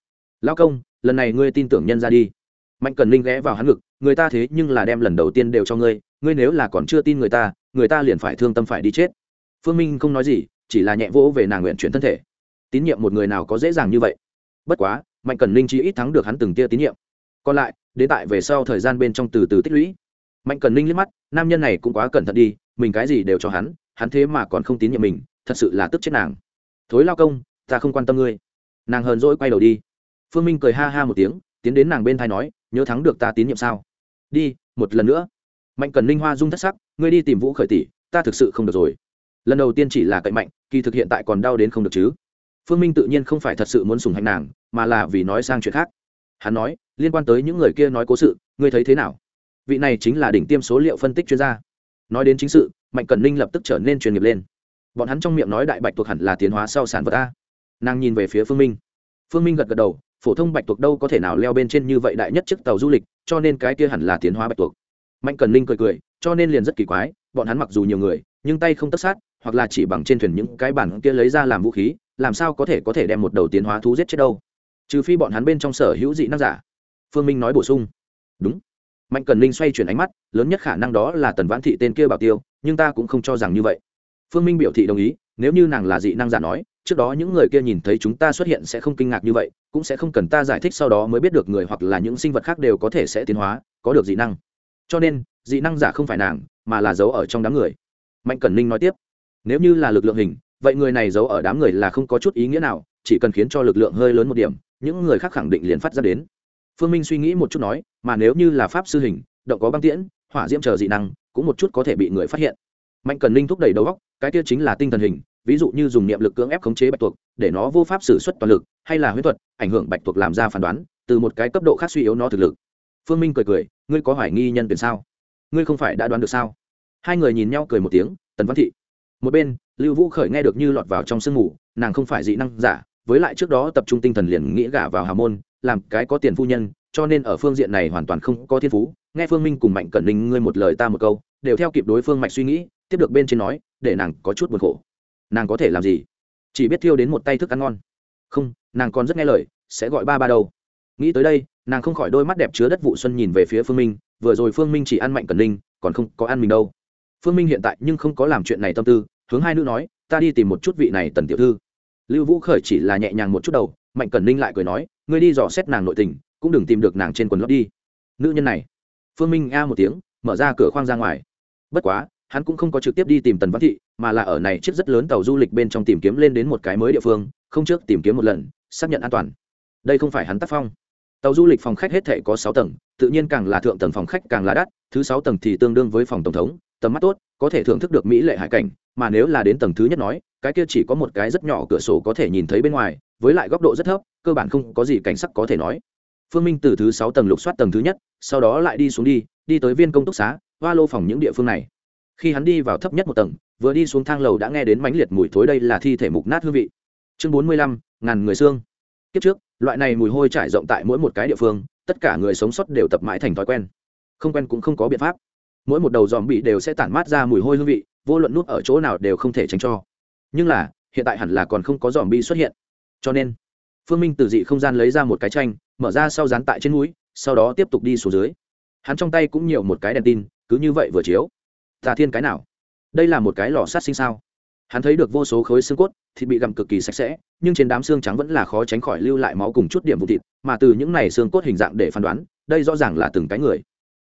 Lao công, lần này ngươi tin tưởng nhân ra đi. Mạnh cần linh ghé vào hắn ngực, người ta thế nhưng là đem lần đầu tiên đều cho ngươi ngươi nếu là còn chưa tin người ta người ta liền phải thương tâm phải đi chết. Phương minh không nói gì, chỉ là nhẹ vỗ về nàng nguyện chuyển thân thể. Tín nhiệm một người nào có dễ dàng như vậy? Bất quá, mạnh cần linh chỉ ít thắng được hắn từng tia tín nhiệm. Còn lại, đến tại về sau thời gian bên trong từ từ tích lũy. Mạnh cần linh liếc mắt, nam nhân này cũng quá cẩn thận đi mình cái gì đều cho hắn hắn thế mà còn không tín nhiệm mình, thật sự là tức chết nàng. Thối lao công, ta không quan tâm ngươi. Nàng hờn dỗi quay đầu đi. Phương minh cười ha ha một tiếng, tiến đến nàng bên thai nói, nhớ thắng được ta tín nhiệm sao? Đi, một lần nữa. Mạnh cần Linh hoa dung thất sắc, ngươi đi tìm vũ khởi tỷ, ta thực sự không được rồi. Lần đầu tiên chỉ là cậy mạnh, kỳ thực hiện tại còn đau đến không được chứ. Phương minh tự nhiên không phải thật sự muốn sùng hạnh nàng, mà là vì nói sang chuyện khác. Hắn nói, liên quan tới những người kia nói cố sự, ngươi thấy thế nào? Vị này chính là đỉnh tiêm số liệu phân tích chuyên gia nói đến chính sự, mạnh cần ninh lập tức trở nên chuyên nghiệp lên. Bọn hắn trong miệng nói đại bạch thuộc hẳn là tiến hóa sau sản vật a. Nàng nhìn về phía phương minh. Phương minh gật gật đầu, phổ thông bạch tuộc đâu có thể nào leo bên trên như vậy đại nhất chiếc tàu du lịch, cho nên cái kia hẳn là tiến hóa bạch tuộc. Mạnh cần linh cười cười, cho nên liền rất kỳ quái, bọn hắn mặc dù nhiều người, nhưng tay không tất sát, hoặc là chỉ bằng trên thuyền những cái bản kia lấy ra làm vũ khí, làm sao có thể có thể đem một đầu tiến hóa thú giết chết đâu? Trừ phi bọn hắn bên trong sở hữu dị năng giả. Phương minh nói bổ sung. Đúng mạnh cần linh xoay chuyển ánh mắt, lớn nhất khả năng đó là tần vãn thị tên kia bảo tiêu, nhưng ta cũng không cho rằng như vậy. Phương minh biểu thị đồng ý, nếu như nàng là dị năng giả nói, trước đó những người kia nhìn thấy chúng ta xuất hiện sẽ không kinh ngạc như vậy, cũng sẽ không cần ta giải thích sau đó mới biết được người hoặc là những sinh vật khác đều có thể sẽ tiến hóa, có được dị năng. Cho nên, dị năng giả không phải nàng, mà là giấu ở trong đám người. Mạnh cẩn ninh nói tiếp, nếu như là lực lượng hình, vậy người này giấu ở đám người là không có chút ý nghĩa nào, chỉ cần khiến cho lực lượng hơi lớn một điểm, những người khác khẳng định liền phát ra đến phương minh suy nghĩ một chút nói, mà nếu như là pháp sư hình, động có băng tiễn, hỏa diễm chờ dị năng, cũng một chút có thể bị người phát hiện. Mạnh cần linh thúc đẩy đầu góc cái kia chính là tinh thần hình, ví dụ như dùng niệm lực cưỡng ép khống chế bạch tuộc, để nó vô pháp xử suất toàn lực, hay là huyết thuật, ảnh hưởng bạch tuộc làm ra phán đoán, từ một cái cấp độ khác suy yếu nó thực lực. Phương minh cười cười, ngươi có hoài nghi nhân tuyển sao? Ngươi không phải đã đoán được sao? Hai người nhìn nhau cười một tiếng, tần văn thị. Một bên, lưu vũ khởi nghe được như lọt vào trong sương ngủ nàng không phải dị năng giả với lại trước đó tập trung tinh thần liền nghĩ gả vào hà môn, làm cái có tiền phu nhân, cho nên ở phương diện này hoàn toàn không có thiên phú. Nghe phương minh cùng mạnh cẩn ninh ngươi một lời ta một câu, đều theo kịp đối phương mạch suy nghĩ, tiếp được bên trên nói, để nàng có chút buồn khổ. Nàng có thể làm gì? Chỉ biết thiêu đến một tay thức ăn ngon. Không, nàng còn rất nghe lời, sẽ gọi ba ba đâu. Nghĩ tới đây, nàng không khỏi đôi mắt đẹp chứa đất vụ xuân nhìn về phía phương minh, vừa rồi phương minh chỉ ăn mạnh cẩn ninh, còn không có ăn mình đâu. Phương minh hiện tại nhưng không có làm chuyện này tâm tư, hướng hai nữ nói, ta đi tìm một chút vị này tần tiểu thư lưu vũ khởi chỉ là nhẹ nhàng một chút đầu, mạnh cẩn ninh lại cười nói, ngươi đi dò xét nàng nội tình, cũng đừng tìm được nàng trên quần lót đi. Nữ nhân này, phương minh a một tiếng, mở ra cửa khoang ra ngoài. Bất quá, hắn cũng không có trực tiếp đi tìm tần văn thị, mà là ở này chiếc rất lớn tàu du lịch bên trong tìm kiếm lên đến một cái mới địa phương, không trước tìm kiếm một lần, xác nhận an toàn. Đây không phải hắn tác phong. Tàu du lịch phòng khách hết thể có sáu tầng, tự nhiên càng là thượng tầng phòng khách càng là đắt, thứ sáu tầng thì tương đương với phòng tổng thống, tầm mắt tốt, có thể thưởng thức được mỹ lệ hải cảnh, mà nếu là đến tầng thứ nhất nói cái kia chỉ có một cái rất nhỏ cửa sổ có thể nhìn thấy bên ngoài, với lại góc độ rất thấp, cơ bản không có gì cảnh sắc có thể nói. Phương minh từ thứ sáu tầng lục soát tầng thứ nhất, sau đó lại đi xuống đi đi tới viên công túc xá, hoa lô phòng những địa phương này. Khi hắn đi vào thấp nhất một tầng, vừa đi xuống thang lầu đã nghe đến mãnh liệt mùi thối đây là thi thể mục nát hương vị. Chương bốn mươi lăm, ngàn người xương. Kiếp trước, loại này mùi hôi trải rộng tại mỗi một cái địa phương, tất cả người sống sót đều tập mãi thành thói quen. Không quen cũng không có biện pháp. Mỗi một đầu dòm bị đều sẽ tản mát ra mùi hôi hương vị, vô luận nút ở chỗ nào đều không thể tránh cho nhưng là, hiện tại hẳn là còn không có dòm bi xuất hiện. Cho nên, phương minh từ dị không gian lấy ra một cái tranh, mở ra sau dán tại trên núi sau đó tiếp tục đi xuống dưới. Hắn trong tay cũng nhiều một cái đèn tin, cứ như vậy vừa chiếu. Tà thiên cái nào? Đây là một cái lò sát sinh sao? Hắn thấy được vô số khối xương cốt, thịt bị gặm cực kỳ sạch sẽ, nhưng trên đám xương trắng vẫn là khó tránh khỏi lưu lại máu cùng chút điểm vụ thịt, mà từ những này xương cốt hình dạng để phán đoán, đây rõ ràng là từng cái người.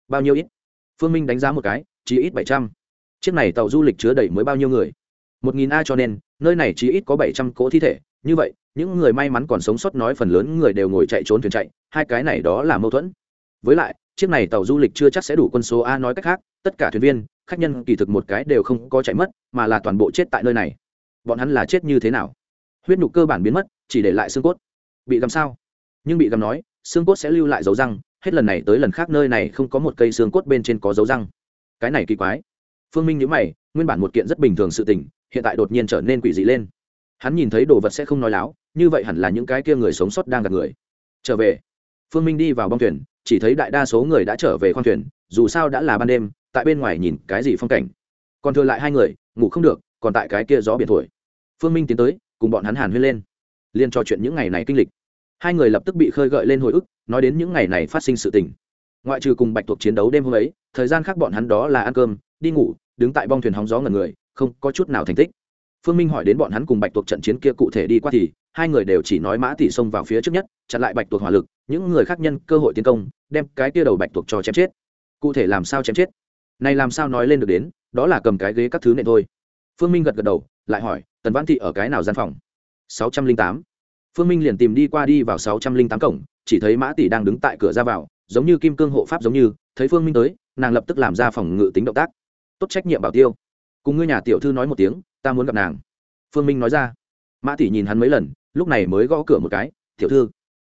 Bao nhiêu ít? Phương minh đánh giá một cái, chỉ ít bảy trăm. Chiếc này tàu du lịch chứa đầy mới bao nhiêu người? Một nghìn a cho nên, nơi này chỉ ít có bảy trăm cỗ thi thể. Như vậy, những người may mắn còn sống sót nói phần lớn người đều ngồi chạy trốn thuyền chạy, hai cái này đó là mâu thuẫn. Với lại, chiếc này tàu du lịch chưa chắc sẽ đủ quân số a nói cách khác, tất cả thuyền viên, khách nhân kỳ thực một cái đều không có chạy mất, mà là toàn bộ chết tại nơi này. Bọn hắn là chết như thế nào? Huyết nhục cơ bản biến mất, chỉ để lại xương cốt. Bị găm sao? Nhưng bị găm nói, xương cốt sẽ lưu lại dấu răng, hết lần này tới lần khác nơi này không có một cây xương cốt bên trên có dấu răng. Cái này kỳ quái. Phương minh nhớ mày, nguyên bản một kiện rất bình thường sự tình hiện tại đột nhiên trở nên quỷ dị lên. Hắn nhìn thấy đồ vật sẽ không nói láo, như vậy hẳn là những cái kia người sống sót đang gặp người. Trở về. Phương minh đi vào bong thuyền, chỉ thấy đại đa số người đã trở về khoang thuyền, dù sao đã là ban đêm, tại bên ngoài nhìn cái gì phong cảnh. Còn thừa lại hai người, ngủ không được, còn tại cái kia gió biển thổi. Phương minh tiến tới, cùng bọn hắn hàn huyên lên. Liên trò chuyện những ngày này kinh lịch. Hai người lập tức bị khơi gợi lên hồi ức, nói đến những ngày này phát sinh sự tình. Ngoại trừ cùng bạch tuộc chiến đấu đêm hôm ấy, thời gian khác bọn hắn đó là ăn cơm, đi ngủ, đứng tại bong thuyền hóng gió ngần người không có chút nào thành tích. Phương minh hỏi đến bọn hắn cùng bạch tuộc trận chiến kia cụ thể đi qua thì, hai người đều chỉ nói mã tỷ xông vào phía trước nhất, chặn lại bạch tuộc hỏa lực, những người khác nhân cơ hội tiến công, đem cái kia đầu bạch tuộc cho chém chết. Cụ thể làm sao chém chết? Này làm sao nói lên được đến, đó là cầm cái ghế các thứ này thôi. Phương minh gật gật đầu, lại hỏi, tần văn thị ở cái nào gian phòng? Sáu trăm linh tám. Phương minh liền tìm đi qua đi vào sáu trăm linh tám cổng, chỉ thấy mã tỷ đang đứng tại cửa ra vào, giống như kim cương hộ pháp giống như, thấy phương minh tới, nàng lập tức làm ra phòng ngự tính động tác. Tốt trách nhiệm bảo tiêu cùng ngươi nhà tiểu thư nói một tiếng, ta muốn gặp nàng. Phương minh nói ra. Mã tỷ nhìn hắn mấy lần, lúc này mới gõ cửa một cái, tiểu thư,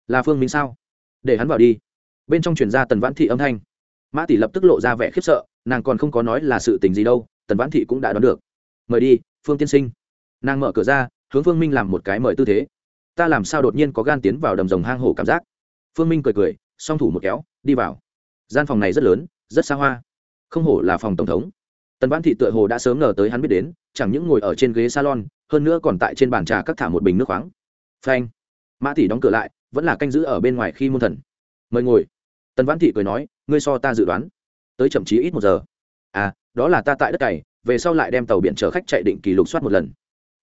là phương minh sao? Để hắn vào đi. Bên trong truyền ra tần vãn thị âm thanh. Mã tỷ lập tức lộ ra vẻ khiếp sợ, nàng còn không có nói là sự tình gì đâu, tần vãn thị cũng đã đoán được. Mời đi, phương tiên sinh. Nàng mở cửa ra, hướng phương minh làm một cái mời tư thế. Ta làm sao đột nhiên có gan tiến vào đầm rồng hang hổ cảm giác? Phương minh cười cười, song thủ một kéo, đi vào. Gian phòng này rất lớn, rất xa hoa. Không hổ là phòng tổng thống tần văn thị tựa hồ đã sớm ngờ tới hắn biết đến, chẳng những ngồi ở trên ghế salon, hơn nữa còn tại trên bàn trà cắt thả một bình nước khoáng. Phanh. Mã Thị đóng cửa lại, vẫn là canh giữ ở bên ngoài khi môn thần. Mời ngồi. Tần văn thị cười nói, ngươi so ta dự đoán. Tới chậm chí ít một giờ. À đó là ta tại đất cày, về sau lại đem tàu biển chở khách chạy định kỳ lục soát một lần.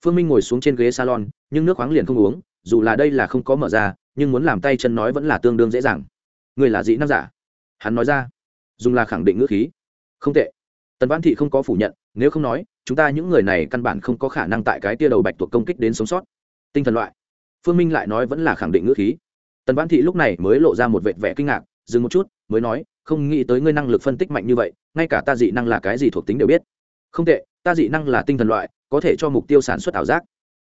Phương minh ngồi xuống trên ghế salon, nhưng nước khoáng liền không uống, dù là đây là không có mở ra, nhưng muốn làm tay chân nói vẫn là tương đương dễ dàng. Người là dị năng giả. Hắn nói ra. Dùng là khẳng định ngữ khí. Không tệ tần văn thị không có phủ nhận, nếu không nói, chúng ta những người này căn bản không có khả năng tại cái tia đầu bạch tuộc công kích đến sống sót. Tinh thần loại. Phương minh lại nói vẫn là khẳng định ngữ khí. Tần văn thị lúc này mới lộ ra một vệt vẻ kinh ngạc, dừng một chút, mới nói, không nghĩ tới ngươi năng lực phân tích mạnh như vậy, ngay cả ta dị năng là cái gì thuộc tính đều biết. Không tệ, ta dị năng là tinh thần loại, có thể cho mục tiêu sản xuất ảo giác.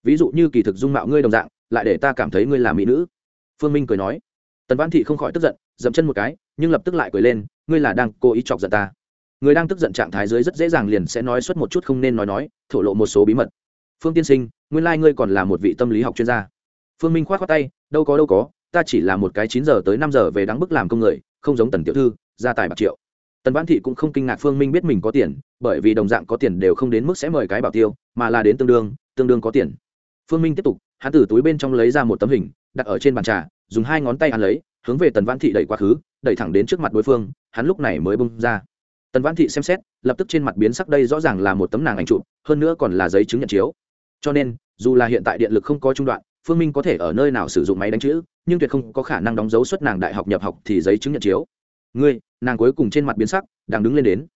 Ví dụ như kỳ thực dung mạo ngươi đồng dạng, lại để ta cảm thấy ngươi là mỹ nữ. Phương minh cười nói. Tần văn thị không khỏi tức giận, dậm chân một cái, nhưng lập tức lại cười lên, ngươi là đang cố ý chọc giận ta người đang tức giận trạng thái dưới rất dễ dàng liền sẽ nói suốt một chút không nên nói nói, thổ lộ một số bí mật. Phương tiên sinh, nguyên lai、like、ngươi còn là một vị tâm lý học chuyên gia. Phương minh k h o á t khoác tay, đâu có đâu có, ta chỉ là một cái chín giờ tới năm giờ về đáng bức làm công người, không giống tần tiểu thư, gia tài bạc triệu. Tần văn thị cũng không kinh ngạc phương minh biết mình có tiền, bởi vì đồng dạng có tiền đều không đến mức sẽ mời cái bảo tiêu, mà là đến tương đương tương đương có tiền. Phương minh tiếp tục, hắn từ túi bên trong lấy ra một tấm hình, đặt ở trên bàn trà, dùng hai ngón tay ăn lấy, hướng về tần văn thị đẩy quá khứ, đẩy thẳng đến trước mặt đối phương, hắn lúc này mới bung ra tần văn thị xem xét lập tức trên mặt biến sắc đây rõ ràng là một tấm nàng ảnh chụp hơn nữa còn là giấy chứng nhận chiếu. Cho nên dù là hiện tại điện lực không có trung đoạn phương minh có thể ở nơi nào sử dụng máy đánh chữ nhưng tuyệt không có khả năng đóng dấu suất nàng đại học nhập học thì giấy chứng nhận chiếu. Ngươi nàng cuối cùng trên mặt biến sắc đang đứng lên đến.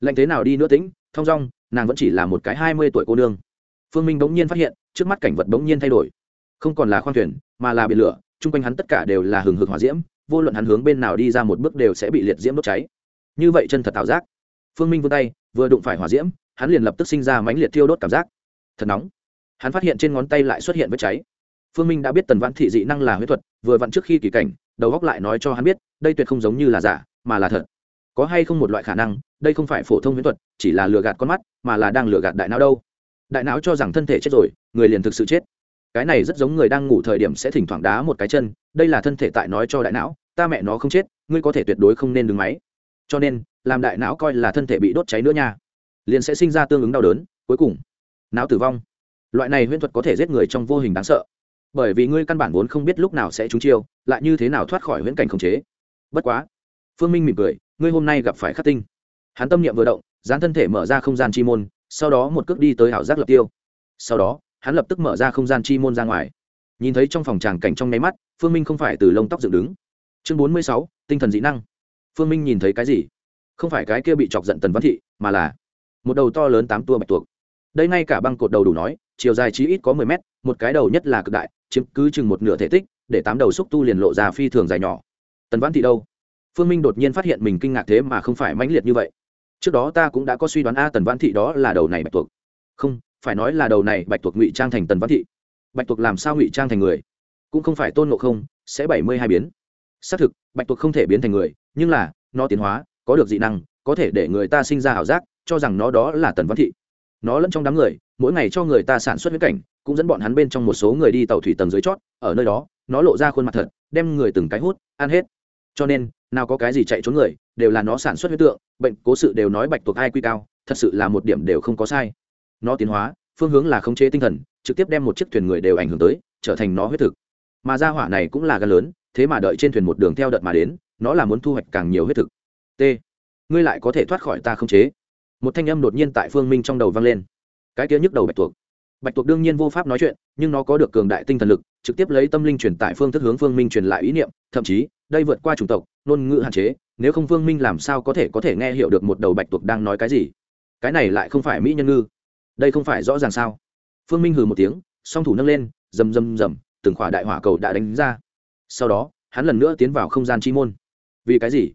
Lạnh thế nào đi nữa tính, thong dong nàng vẫn chỉ là một cái hai mươi tuổi cô nương. Phương minh bỗng nhiên phát hiện trước mắt cảnh vật bỗng nhiên thay đổi. Không còn là khoang thuyền mà là biển lửa chung quanh hắn tất cả đều là hừng hực hỏa diễm vô luận hắn hướng bên nào đi ra một bước đều sẽ bị liệt diễm đốt cháy như vậy chân thật tạo giác. Phương minh vươn tay, vừa đụng phải hỏa diễm, hắn liền lập tức sinh ra mãnh liệt thiêu đốt cảm giác. Thật nóng. Hắn phát hiện trên ngón tay lại xuất hiện vết cháy. Phương minh đã biết tần văn thị dị năng là huyết thuật, vừa vặn trước khi kỳ cảnh, đầu góc lại nói cho hắn biết, đây tuyệt không giống như là giả, mà là thật. Có hay không một loại khả năng, đây không phải phổ thông huyết thuật, chỉ là lừa gạt con mắt, mà là đang lừa gạt đại não đâu. Đại não cho rằng thân thể chết rồi, người liền thực sự chết. Cái này rất giống người đang ngủ thời điểm sẽ thỉnh thoảng đá một cái chân, đây là thân thể tại nói cho đại não, ta mẹ nó không chết, ngươi có thể tuyệt đối không nên đứng máy cho nên làm đại não coi là thân thể bị đốt cháy nữa nha. Liền sẽ sinh ra tương ứng đau đớn, cuối cùng, não tử vong. Loại này huyễn thuật có thể giết người trong vô hình đáng sợ. Bởi vì ngươi căn bản vốn không biết lúc nào sẽ trúng chiêu, lại như thế nào thoát khỏi huyễn cảnh khống chế. Bất quá, phương minh mỉm cười, ngươi hôm nay gặp phải khắc tinh. Hắn tâm niệm vừa động, dán thân thể mở ra không gian chi môn, sau đó một cước đi tới ảo giác lập tiêu. Sau đó, hắn lập tức mở ra không gian chi môn ra ngoài. Nhìn thấy trong phòng tràng cảnh trong nháy mắt, phương minh không phải từ lông tóc dựng đứng. Chương bốn mươi sáu, tinh thần dị năng phương minh nhìn thấy cái gì? Không phải cái kia bị chọc giận tần văn thị, mà là một đầu to lớn tám tua bạch tuộc. Đây ngay cả băng cột đầu đủ nói, chiều dài chí ít có mười mét, một cái đầu nhất là cực đại, chiếm cứ chừng một nửa thể tích, để tám đầu xúc tu liền lộ ra phi thường dài nhỏ. Tần văn thị đâu? Phương minh đột nhiên phát hiện mình kinh ngạc thế mà không phải mãnh liệt như vậy. Trước đó ta cũng đã có suy đoán a, tần văn thị đó là đầu này bạch tuộc. Không, phải nói là đầu này bạch tuộc ngụy trang thành tần văn thị. Bạch tuộc làm sao ngụy trang thành người? Cũng không phải tôn ngộ không, sẽ bảy mươi hai biến. Xác thực, bạch tuộc không thể biến thành người nhưng là, nó tiến hóa, có được dị năng, có thể để người ta sinh ra ảo giác, cho rằng nó đó là tần văn thị. Nó lẫn trong đám người, mỗi ngày cho người ta sản xuất huyết cảnh, cũng dẫn bọn hắn bên trong một số người đi tàu thủy tầng dưới chót, ở nơi đó, nó lộ ra khuôn mặt thật, đem người từng cái hút, ăn hết. Cho nên, nào có cái gì chạy trốn người, đều là nó sản xuất huyết tượng, bệnh, cố sự đều nói bạch tuộc ai quy cao, thật sự là một điểm đều không có sai. Nó tiến hóa, phương hướng là khống chế tinh thần, trực tiếp đem một chiếc thuyền người đều ảnh hưởng tới, trở thành nó huyết thực. Mà ra hỏa này cũng là gan lớn, thế mà đợi trên thuyền một đường theo đợt mà đến nó là muốn thu hoạch càng nhiều huyết thực. T. Ngươi lại có thể thoát khỏi ta khống chế. Một thanh âm đột nhiên tại phương minh trong đầu vang lên. Cái kia nhức đầu bạch tuộc. Bạch tuộc đương nhiên vô pháp nói chuyện, nhưng nó có được cường đại tinh thần lực, trực tiếp lấy tâm linh truyền tại phương thức hướng phương minh truyền lại ý niệm, thậm chí, đây vượt qua chủng tộc, ngôn ngữ hạn chế, nếu không phương minh làm sao có thể có thể nghe hiểu được một đầu bạch tuộc đang nói cái gì? Cái này lại không phải mỹ nhân ngư. Đây không phải rõ ràng sao? Phương minh hừ một tiếng, song thủ nâng lên, rầm rầm rầm, từng khỏa đại hỏa cầu đã đánh ra. Sau đó, hắn lần nữa tiến vào không gian chi môn vì cái gì?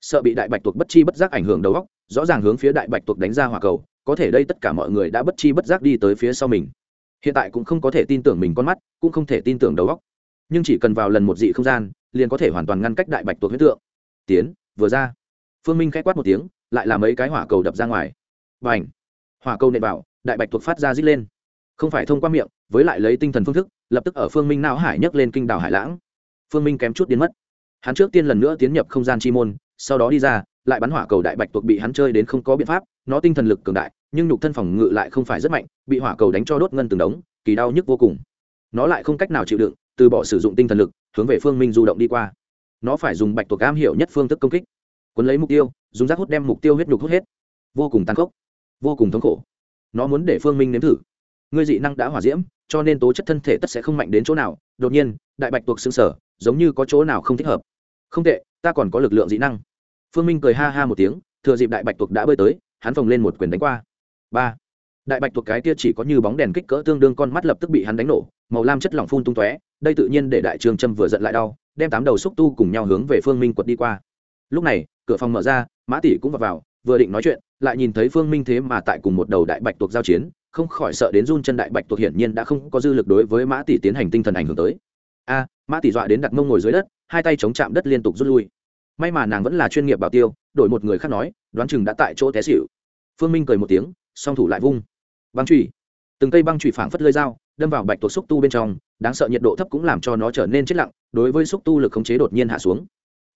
Sợ bị đại bạch tuộc bất chi bất giác ảnh hưởng đầu óc, rõ ràng hướng phía đại bạch tuộc đánh ra hỏa cầu, có thể đây tất cả mọi người đã bất chi bất giác đi tới phía sau mình. Hiện tại cũng không có thể tin tưởng mình con mắt, cũng không thể tin tưởng đầu óc. Nhưng chỉ cần vào lần một dị không gian, liền có thể hoàn toàn ngăn cách đại bạch tuộc huyết tượng. Tiến, vừa ra. Phương minh k h á c quát một tiếng, lại làm mấy cái hỏa cầu đập ra ngoài. Và ảnh hỏa cầu nệ vào, đại bạch tuộc phát ra rít lên. Không phải thông qua miệng, với lại lấy tinh thần phương thức, lập tức ở phương minh não hải nhấc lên kinh đảo hải lãng. Phương minh kém chút biến mất hắn trước tiên lần nữa tiến nhập không gian chi môn, sau đó đi ra, lại bắn hỏa cầu đại bạch tuộc bị hắn chơi đến không có biện pháp, nó tinh thần lực cường đại, nhưng nhục thân phòng ngự lại không phải rất mạnh, bị hỏa cầu đánh cho đốt ngân từng đống, kỳ đau nhức vô cùng. Nó lại không cách nào chịu đựng, từ bỏ sử dụng tinh thần lực, hướng về phương minh du động đi qua. Nó phải dùng bạch tuộc am hiểu nhất phương thức công kích. Quấn lấy mục tiêu, dùng rác hút đem mục tiêu huyết nhục hút hết. Vô cùng tàn khốc, vô cùng thống khổ. Nó muốn để phương minh nếm thử. Ngươi dị năng đã hỏa diễm, cho nên tố chất thân thể tất sẽ không mạnh đến chỗ nào. Đột nhiên, đại bạch tuộc xương sở giống như có chỗ nào không thích hợp không tệ ta còn có lực lượng dị năng. Phương minh cười ha ha một tiếng thừa dịp đại bạch tuộc đã bơi tới hắn phồng lên một quyền đánh qua. Ba. Đại bạch tuộc cái kia chỉ có như bóng đèn kích cỡ tương đương con mắt lập tức bị hắn đánh nổ màu lam chất lỏng phun tung tóe đây tự nhiên để đại trường trâm vừa giận lại đau đem tám đầu xúc tu cùng nhau hướng về phương minh quật đi qua. Lúc này cửa phòng mở ra mã tỷ cũng vào, vào vừa định nói chuyện lại nhìn thấy phương minh thế mà tại cùng một đầu đại bạch tuộc giao chiến không khỏi sợ đến run chân đại bạch tuộc hiển nhiên đã không có dư lực đối với mã tỷ tiến hành tinh thần ảnh hưởng tới. A mã tỷ dọa đến đặt mông ngồi dưới đất, hai tay chống chạm đất liên tục rút lui. May mà nàng vẫn là chuyên nghiệp bảo tiêu, đổi một người khác nói, đoán chừng đã tại chỗ té xịu phương minh cười một tiếng, song thủ lại vung. Băng trụy từng cây băng trụy phảng phất lơi dao, đâm vào bạch tuộc xúc tu bên trong, đáng sợ nhiệt độ thấp cũng làm cho nó trở nên chết lặng, đối với xúc tu lực khống chế đột nhiên hạ xuống.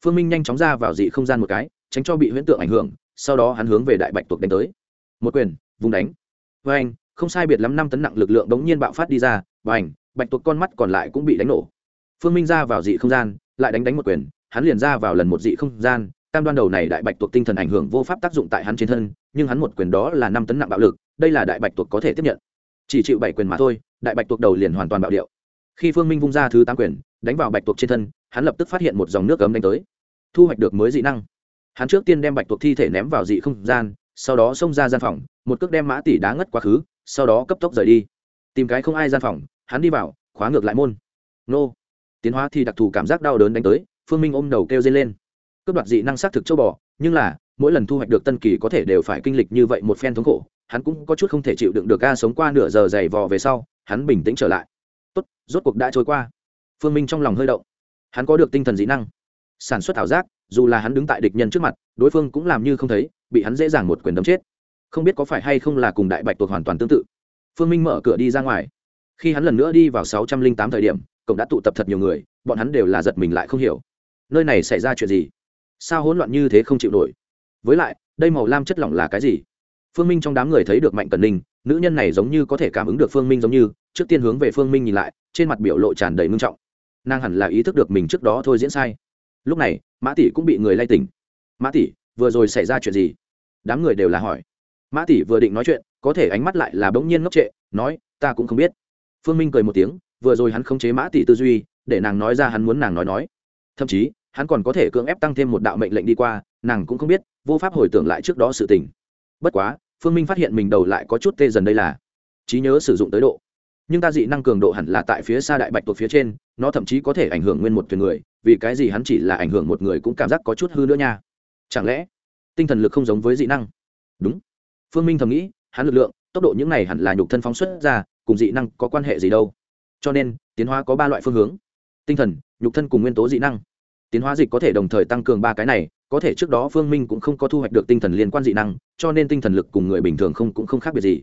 Phương minh nhanh chóng ra vào dị không gian một cái, tránh cho bị huyễn tượng ảnh hưởng, sau đó hắn hướng về đại bạch tuộc đánh tới. Một quyền vùng đánh. Với anh không sai biệt lắm năm tấn nặng lực lượng đống nhiên bạo phát đi ra và ảnh bạch tuộc con mắt còn lại cũng bị đánh nổ phương minh ra vào dị không gian, lại đánh đánh một quyền, hắn liền ra vào lần một dị không gian. Cam đoan đầu này đại bạch tuộc tinh thần ảnh hưởng vô pháp tác dụng tại hắn trên thân, nhưng hắn một quyền đó là năm tấn nặng bạo lực, đây là đại bạch tuộc có thể tiếp nhận. Chỉ chịu bảy quyền mà thôi, đại bạch tuộc đầu liền hoàn toàn bạo điệu. Khi phương minh vung ra thứ tám quyền, đánh vào bạch tuộc trên thân, hắn lập tức phát hiện một dòng nước cấm đánh tới. Thu hoạch được mới dị năng. Hắn trước tiên đem bạch tuộc thi thể ném vào dị không gian, sau đó xông ra gian phòng, một cước đem mã tỷ đá ngất quá khứ, sau đó cấp tốc rời đi. Tìm cái không ai gian phòng, hắn đi vào, khóa ngược lại môn. Nô tiến hóa thì đặc thù cảm giác đau đớn đánh tới, phương minh ôm đầu kêu dây lên. Cướp đoạt dị năng xác thực châu bò, nhưng là, mỗi lần thu hoạch được tân kỳ có thể đều phải kinh lịch như vậy một phen thống khổ, hắn cũng có chút không thể chịu đựng được ga sống qua nửa giờ dày vò về sau, hắn bình tĩnh trở lại. Tốt, rốt cuộc đã trôi qua. Phương minh trong lòng hơi động. Hắn có được tinh thần dị năng. Sản xuất ảo giác, dù là hắn đứng tại địch nhân trước mặt, đối phương cũng làm như không thấy, bị hắn dễ dàng một quyền đấm chết. Không biết có phải hay không là cùng đại bạch tuộc hoàn toàn tương tự. Phương minh mở cửa đi ra ngoài. Khi hắn lần nữa đi vào sáu trăm linh tám thời điểm cổng đã tụ tập thật nhiều người, bọn hắn đều là giật mình lại không hiểu. Nơi này xảy ra chuyện gì? Sao hỗn loạn như thế không chịu nổi? Với lại, đây màu lam chất lỏng là cái gì? Phương minh trong đám người thấy được mạnh cần ninh, nữ nhân này giống như có thể cảm ứng được phương minh giống như, trước tiên hướng về phương minh nhìn lại, trên mặt biểu lộ tràn đầy ngưng trọng. Nàng hẳn là ý thức được mình trước đó thôi diễn sai. Lúc này, mã tỷ cũng bị người lay tỉnh. Mã tỷ, vừa rồi xảy ra chuyện gì? Đám người đều là hỏi. Mã tỷ vừa định nói chuyện, có thể ánh mắt lại là bỗng nhiên ngốc trệ, nói, ta cũng không biết. Phương minh cười một tiếng vừa rồi hắn không chế mã tỷ tư duy, để nàng nói ra hắn muốn nàng nói nói. Thậm chí, hắn còn có thể cưỡng ép tăng thêm một đạo mệnh lệnh đi qua, nàng cũng không biết, vô pháp hồi tưởng lại trước đó sự tình. Bất quá, phương minh phát hiện mình đầu lại có chút tê dần đây là, trí nhớ sử dụng tới độ. Nhưng ta dị năng cường độ hẳn là tại phía xa đại bạch tuộc phía trên, nó thậm chí có thể ảnh hưởng nguyên một thuyền người, vì cái gì hắn chỉ là ảnh hưởng một người cũng cảm giác có chút hư nữa nha. Chẳng lẽ, tinh thần lực không giống với dị năng? Đúng. Phương minh thầm nghĩ, hắn lực lượng, tốc độ những này hẳn là nhục thân phóng xuất ra, cùng dị năng có quan hệ gì đâu? Cho nên, tiến hóa có ba loại phương hướng. Tinh thần, nhục thân cùng nguyên tố dị năng. Tiến hóa dịch có thể đồng thời tăng cường ba cái này, có thể trước đó phương minh cũng không có thu hoạch được tinh thần liên quan dị năng, cho nên tinh thần lực cùng người bình thường không cũng không khác biệt gì.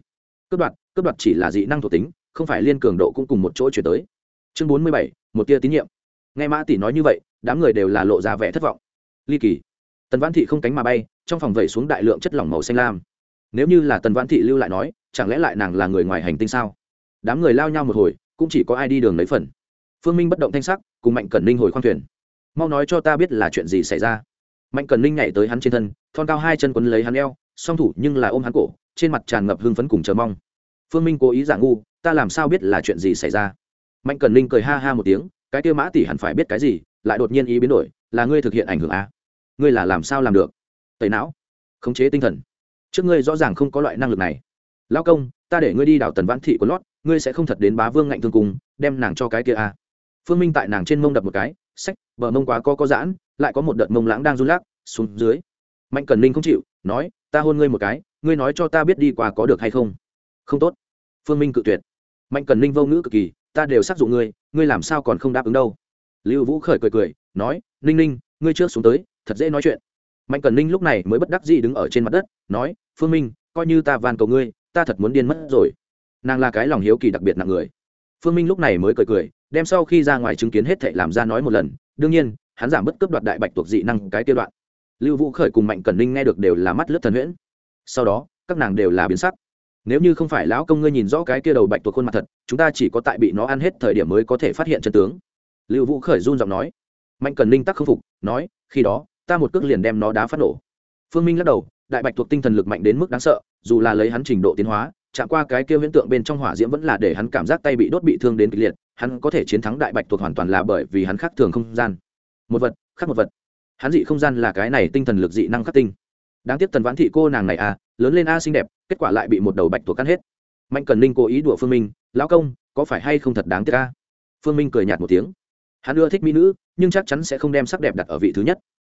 Cướp đoạt cướp đoạt chỉ là dị năng thuộc tính, không phải liên cường độ cũng cùng một chỗ chuyển tới. Chương bốn mươi bảy, một tia tín nhiệm. Nghe mã tỷ nói như vậy, đám người đều là lộ ra vẻ thất vọng. Ly kỳ. Tần văn thị không cánh mà bay, trong phòng vẩy xuống đại lượng chất lỏng màu xanh lam. Nếu như là tần văn thị lưu lại nói, chẳng lẽ lại nàng là người ngoài hành tinh sao? Đám người lao nhau một hồi cũng chỉ có ai đi đường lấy phần. Phương minh bất động thanh sắc, cùng mạnh cẩn ninh hồi khoang thuyền. Mau nói cho ta biết là chuyện gì xảy ra. Mạnh cẩn ninh nhảy tới hắn trên thân, thon cao hai chân quấn lấy hắn eo, song thủ nhưng là ôm hắn cổ, trên mặt tràn ngập hưng phấn cùng chờ mong. Phương minh cố ý giả ngu, ta làm sao biết là chuyện gì xảy ra? Mạnh cẩn ninh cười ha ha một tiếng, cái tiêu mã tỷ hẳn phải biết cái gì, lại đột nhiên ý biến đổi, là ngươi thực hiện ảnh hưởng à? ngươi là làm sao làm được? Tẩy não, khống chế tinh thần. Trước ngươi rõ ràng không có loại năng lực này. Lao công, ta để ngươi đi đảo tần vãn thị của lót ngươi sẽ không thật đến bá vương ngạnh thương cùng, đem nàng cho cái kia à. phương minh tại nàng trên mông đập một cái, sách, bờ mông quá có có giãn, lại có một đợt mông lãng đang run lắc, xuống dưới. Mạnh cần ninh không chịu, nói, ta hôn ngươi một cái, ngươi nói cho ta biết đi qua có được hay không? Không tốt. Phương minh cự tuyệt. Mạnh cần ninh vô ngữ cực kỳ, ta đều xác dụ ngươi ngươi làm sao còn không đáp ứng đâu? Lưu vũ khởi cười cười, nói, ninh ninh, ngươi trước xuống tới, thật dễ nói chuyện. Mạnh cần ninh lúc này mới bất đắc dĩ đứng ở trên mặt đất, nói, phương minh, coi như ta van cầu ngươi, ta thật muốn điên mất rồi nàng là cái lòng hiếu kỳ đặc biệt nặng người. Phương minh lúc này mới cười cười, đem sau khi ra ngoài chứng kiến hết thệ làm ra nói một lần, đương nhiên, hắn giảm bất cướp đoạt đại bạch thuộc dị năng cái tiêu đoạn. Lưu vũ khởi cùng mạnh cẩn ninh nghe được đều là mắt lướt thần huyễn. Sau đó, các nàng đều là biến sắc. Nếu như không phải lão công ngươi nhìn rõ cái kia đầu bạch tuộc khuôn mặt thật, chúng ta chỉ có tại bị nó ăn hết thời điểm mới có thể phát hiện chân tướng. Lưu vũ khởi run giọng nói. Mạnh cần ninh tắc không phục, nói, khi đó, ta một cước liền đem nó đá phát nổ. Phương minh lắc đầu, đại bạch thuộc tinh thần lực mạnh đến mức đáng sợ, dù là lấy hắn trình độ tiến hóa chạm qua cái kia huyễn tượng bên trong hỏa diễm vẫn là để hắn cảm giác tay bị đốt bị thương đến kịch liệt, hắn có thể chiến thắng đại bạch thuộc hoàn toàn là bởi vì hắn khác thường không gian. Một vật, khác một vật. Hắn dị không gian là cái này tinh thần lực dị năng khắc tinh. Đáng tiếc tần vãn thị cô nàng này à lớn lên a xinh đẹp, kết quả lại bị một đầu bạch thuộc cắn hết. Mạnh cần ninh cố ý đùa phương minh, lão công, có phải hay không thật đáng tiếc a? Phương minh cười nhạt một tiếng. Hắn ưa thích mỹ nữ, nhưng chắc chắn sẽ không đem sắc đẹp đặt ở vị thứ nhất.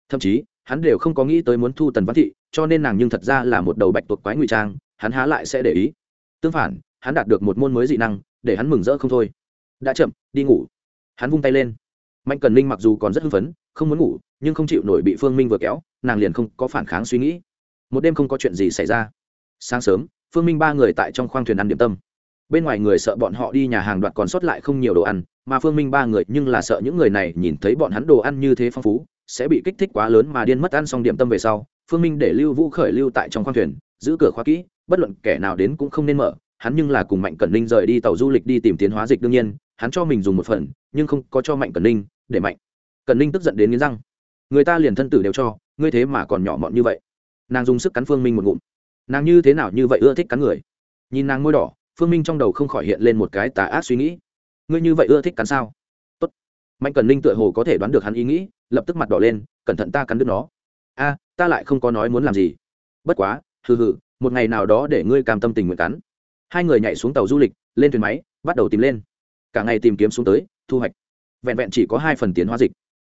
Thậm chí, hắn đều không có nghĩ tới muốn thu tần vãn thị, cho nên nàng nhưng thật ra là một đầu bạch tuộc quái ngụy trang hắn há lại sẽ để ý. Tương phản, hắn đạt được một môn mới dị năng, để hắn mừng rỡ không thôi. Đã chậm, đi ngủ. Hắn vung tay lên. Mạnh cần linh mặc dù còn rất hưng phấn, không muốn ngủ, nhưng không chịu nổi bị phương minh vừa kéo, nàng liền không có phản kháng suy nghĩ. Một đêm không có chuyện gì xảy ra. Sáng sớm, phương minh ba người tại trong khoang thuyền ăn điểm tâm. Bên ngoài người sợ bọn họ đi nhà hàng đoạt còn sót lại không nhiều đồ ăn, mà phương minh ba người nhưng là sợ những người này nhìn thấy bọn hắn đồ ăn như thế phong phú, sẽ bị kích thích quá lớn mà điên mất ăn xong điểm tâm về sau, phương minh để lưu vũ khởi lưu tại trong khoang thuyền, giữ cửa khóa kỹ bất luận kẻ nào đến cũng không nên mở, hắn nhưng là cùng mạnh cẩn ninh rời đi tàu du lịch đi tìm tiến hóa dịch đương nhiên, hắn cho mình dùng một phần, nhưng không có cho mạnh cẩn ninh, để mạnh cẩn ninh tức giận đến nghiến răng. Người ta liền thân tử đều cho, ngươi thế mà còn nhỏ mọn như vậy. Nàng dùng sức cắn phương minh một ngụm. Nàng như thế nào như vậy ưa thích cắn người? Nhìn nàng môi đỏ, phương minh trong đầu không khỏi hiện lên một cái tà ác suy nghĩ. Ngươi như vậy ưa thích cắn sao? Tốt. mạnh cần ninh tựa hồ có thể đoán được hắn ý nghĩ, lập tức mặt đỏ lên, cẩn thận ta cắn đứt nó. A, ta lại không có nói muốn làm gì. Bất quá, hừ hừ một ngày nào đó để ngươi cam tâm tình nguyện cắn. Hai người nhảy xuống tàu du lịch, lên thuyền máy, bắt đầu tìm lên. Cả ngày tìm kiếm xuống tới, thu hoạch. Vẹn vẹn chỉ có hai phần tiến hóa dịch.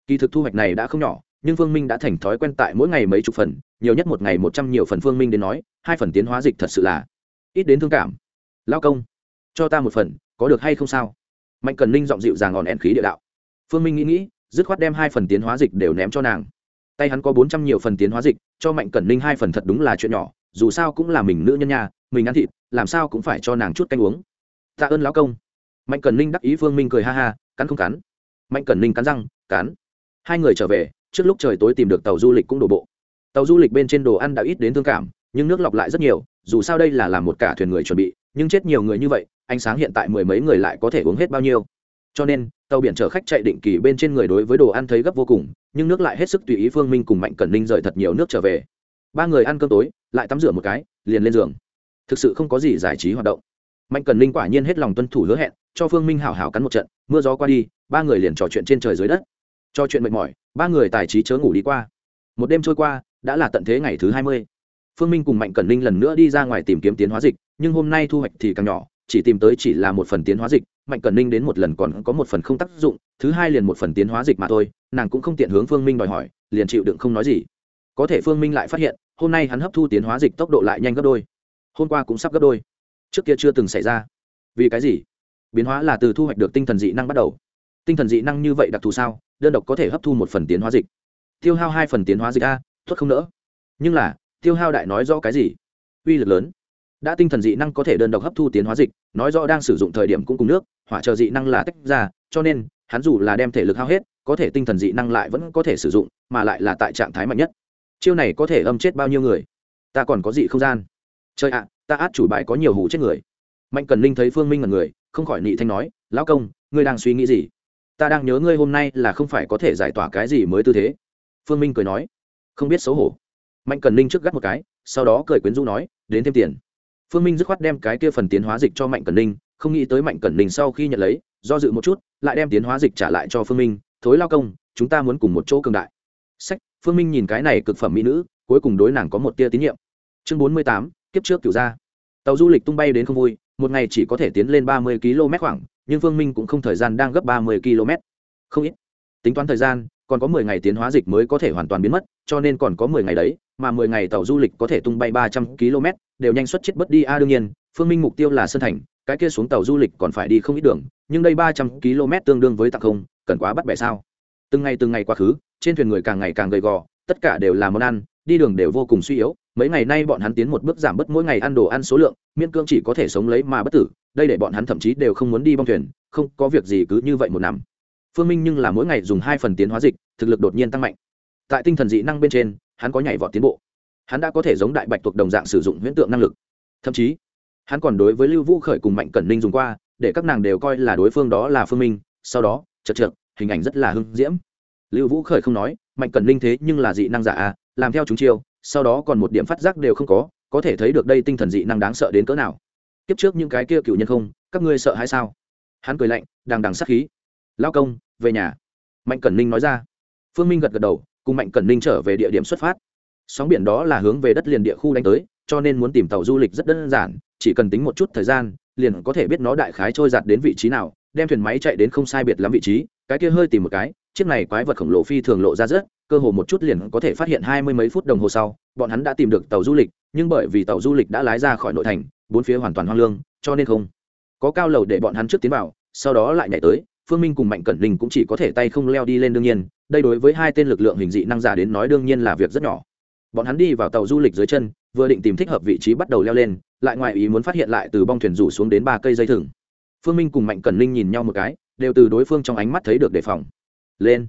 Kỳ thực thu hoạch này đã không nhỏ, nhưng phương minh đã thành thói quen tại mỗi ngày mấy chục phần, nhiều nhất một ngày một trăm nhiều phần phương minh đến nói, hai phần tiến hóa dịch thật sự là ít đến thương cảm. Lao công, cho ta một phần, có được hay không sao? Mạnh cần ninh giọng dịu dàng ngọn ẹn khí địa đạo. Phương minh nghĩ nghĩ, dứt khoát đem hai phần tiến hóa dịch đều ném cho nàng. Tay hắn có bốn trăm nhiều phần tiến hóa dịch, cho mạnh cẩn ninh hai phần thật đúng là chuyện nhỏ dù sao cũng là mình nữ nhân nhà mình ăn thịt, làm sao cũng phải cho nàng chút canh uống. Tạ ơn lão công. Mạnh cẩn ninh đắc ý phương minh cười ha ha, cắn không cắn. Mạnh cẩn ninh cắn răng, cắn. Hai người trở về, trước lúc trời tối tìm được tàu du lịch cũng đổ bộ. Tàu du lịch bên trên đồ ăn đã ít đến thương cảm, nhưng nước lọc lại rất nhiều, dù sao đây là làm một cả thuyền người chuẩn bị, nhưng chết nhiều người như vậy, ánh sáng hiện tại mười mấy người lại có thể uống hết bao nhiêu. Cho nên, tàu biển chở khách chạy định kỳ bên trên người đối với đồ ăn thấy gấp vô cùng, nhưng nước lại hết sức tùy ý phương minh cùng mạnh cẩn ninh rời thật nhiều nước trở về ba người ăn cơm tối, lại tắm rửa một cái, liền lên giường. Thực sự không có gì giải trí hoạt động. Mạnh cẩn Linh quả nhiên hết lòng tuân thủ hứa hẹn, cho phương minh hảo hảo cắn một trận, mưa gió qua đi, ba người liền trò chuyện trên trời dưới đất. Cho chuyện mệt mỏi, ba người tài trí chớ ngủ đi qua. Một đêm trôi qua, đã là tận thế ngày thứ hai mươi. Phương minh cùng mạnh cẩn Linh lần nữa đi ra ngoài tìm kiếm tiến hóa dịch, nhưng hôm nay thu hoạch thì càng nhỏ, chỉ tìm tới chỉ là một phần tiến hóa dịch, mạnh cẩn Linh đến một lần còn có một phần không tác dụng, thứ hai liền một phần tiến hóa dịch mà thôi, nàng cũng không tiện hướng phương minh đòi hỏi, liền chịu đựng không nói gì có thể phương minh lại phát hiện, hôm nay hắn hấp thu tiến hóa dịch tốc độ lại nhanh gấp đôi. Hôm qua cũng sắp gấp đôi. Trước kia chưa từng xảy ra. Vì cái gì? Biến hóa là từ thu hoạch được tinh thần dị năng bắt đầu. Tinh thần dị năng như vậy đặc thù sao? Đơn độc có thể hấp thu một phần tiến hóa dịch. Tiêu hao hai phần tiến hóa dịch a thuất không nỡ. Nhưng là, tiêu hao đại nói rõ cái gì? Uy lực lớn. Đã tinh thần dị năng có thể đơn độc hấp thu tiến hóa dịch, nói rõ đang sử dụng thời điểm cũng cùng nước, hỏa trợ dị năng là tách ra, cho nên, hắn dù là đem thể lực hao hết, có thể tinh thần dị năng lại vẫn có thể sử dụng, mà lại là tại trạng thái mạnh nhất chiêu này có thể âm chết bao nhiêu người? Ta còn có gì không gian. Chơi ạ ta át chủ bài có nhiều hủ chết người. Mạnh cần linh thấy phương minh là người không khỏi nị thanh nói lão công ngươi đang suy nghĩ gì? Ta đang nhớ ngươi hôm nay là không phải có thể giải tỏa cái gì mới tư thế. Phương minh cười nói không biết xấu hổ. Mạnh cần Linh trước gắt một cái sau đó cười quyến rũ nói đến thêm tiền. Phương minh dứt khoát đem cái kia phần tiến hóa dịch cho mạnh cần Linh, không nghĩ tới mạnh cẩn Linh sau khi nhận lấy do dự một chút lại đem tiến hóa dịch trả lại cho phương minh thối lao công chúng ta muốn cùng một chỗ cường đại sách, phương minh nhìn cái này cực phẩm mỹ nữ, cuối cùng đối nàng có một tia tín nhiệm. Chương bốn mươi tám, kiếp trước cửu gia. Tàu du lịch tung bay đến không vui, một ngày chỉ có thể tiến lên ba mươi km khoảng, nhưng phương minh cũng không thời gian đang gấp ba mươi km không ít. Tính toán thời gian, còn có mười ngày tiến hóa dịch mới có thể hoàn toàn biến mất, cho nên còn có mười ngày đấy, mà mười ngày tàu du lịch có thể tung bay ba trăm km đều nhanh xuất chết bất đi. A đương nhiên, phương minh mục tiêu là sơn thành, cái kia xuống tàu du lịch còn phải đi không ít đường, nhưng đây ba trăm km tương đương với tặng không, cần quá bắt bẻ sao? Từng ngày từng ngày quá khứ trên thuyền người càng ngày càng gầy gò, tất cả đều là món ăn, đi đường đều vô cùng suy yếu. Mấy ngày nay bọn hắn tiến một bước giảm bớt mỗi ngày ăn đồ ăn số lượng, miễn cương chỉ có thể sống lấy mà bất tử, đây để bọn hắn thậm chí đều không muốn đi bong thuyền, không có việc gì cứ như vậy một năm phương minh nhưng là mỗi ngày dùng hai phần tiến hóa dịch, thực lực đột nhiên tăng mạnh. Tại tinh thần dị năng bên trên, hắn có nhảy vọt tiến bộ. Hắn đã có thể giống đại bạch thuộc đồng dạng sử dụng huyễn tượng năng lực. Thậm chí, hắn còn đối với lưu vũ khởi cùng mạnh cẩn ninh dùng qua, để các nàng đều coi là đối phương đó là phương minh, sau đó, chật chật hình ảnh rất là hưng diễm lưu vũ khởi không nói, mạnh cẩn ninh thế nhưng là dị năng giả à làm theo chúng chiêu, sau đó còn một điểm phát giác đều không có có thể thấy được đây tinh thần dị năng đáng sợ đến cỡ nào. Kiếp trước những cái kia cựu nhân không, các ngươi sợ hay sao? Hắn cười lạnh, đằng đằng sát khí. Lao công, về nhà. Mạnh cẩn ninh nói ra. Phương minh gật gật đầu, cùng mạnh cẩn ninh trở về địa điểm xuất phát. Sóng biển đó là hướng về đất liền địa khu đánh tới, cho nên muốn tìm tàu du lịch rất đơn giản, chỉ cần tính một chút thời gian, liền có thể biết nó đại khái trôi giặt đến vị trí nào, đem thuyền máy chạy đến không sai biệt lắm vị trí, cái kia hơi tìm một cái chiếc này quái vật khổng lồ phi thường lộ ra rất cơ hồ một chút liền có thể phát hiện hai mươi mấy phút đồng hồ sau, bọn hắn đã tìm được tàu du lịch, nhưng bởi vì tàu du lịch đã lái ra khỏi nội thành, bốn phía hoàn toàn hoang lương, cho nên không có cao lầu để bọn hắn trước tiến vào, sau đó lại nhảy tới, phương minh cùng mạnh cẩn linh cũng chỉ có thể tay không leo đi lên đương nhiên, đây đối với hai tên lực lượng hình dị năng giả đến nói đương nhiên là việc rất nhỏ. Bọn hắn đi vào tàu du lịch dưới chân, vừa định tìm thích hợp vị trí bắt đầu leo lên, lại ngoài ý muốn phát hiện lại từ bong thuyền rủ xuống đến ba cây dây thừng. Phương minh cùng mạnh cẩn linh nhìn nhau một cái, đều từ đối phương trong ánh mắt thấy được đề phòng lên.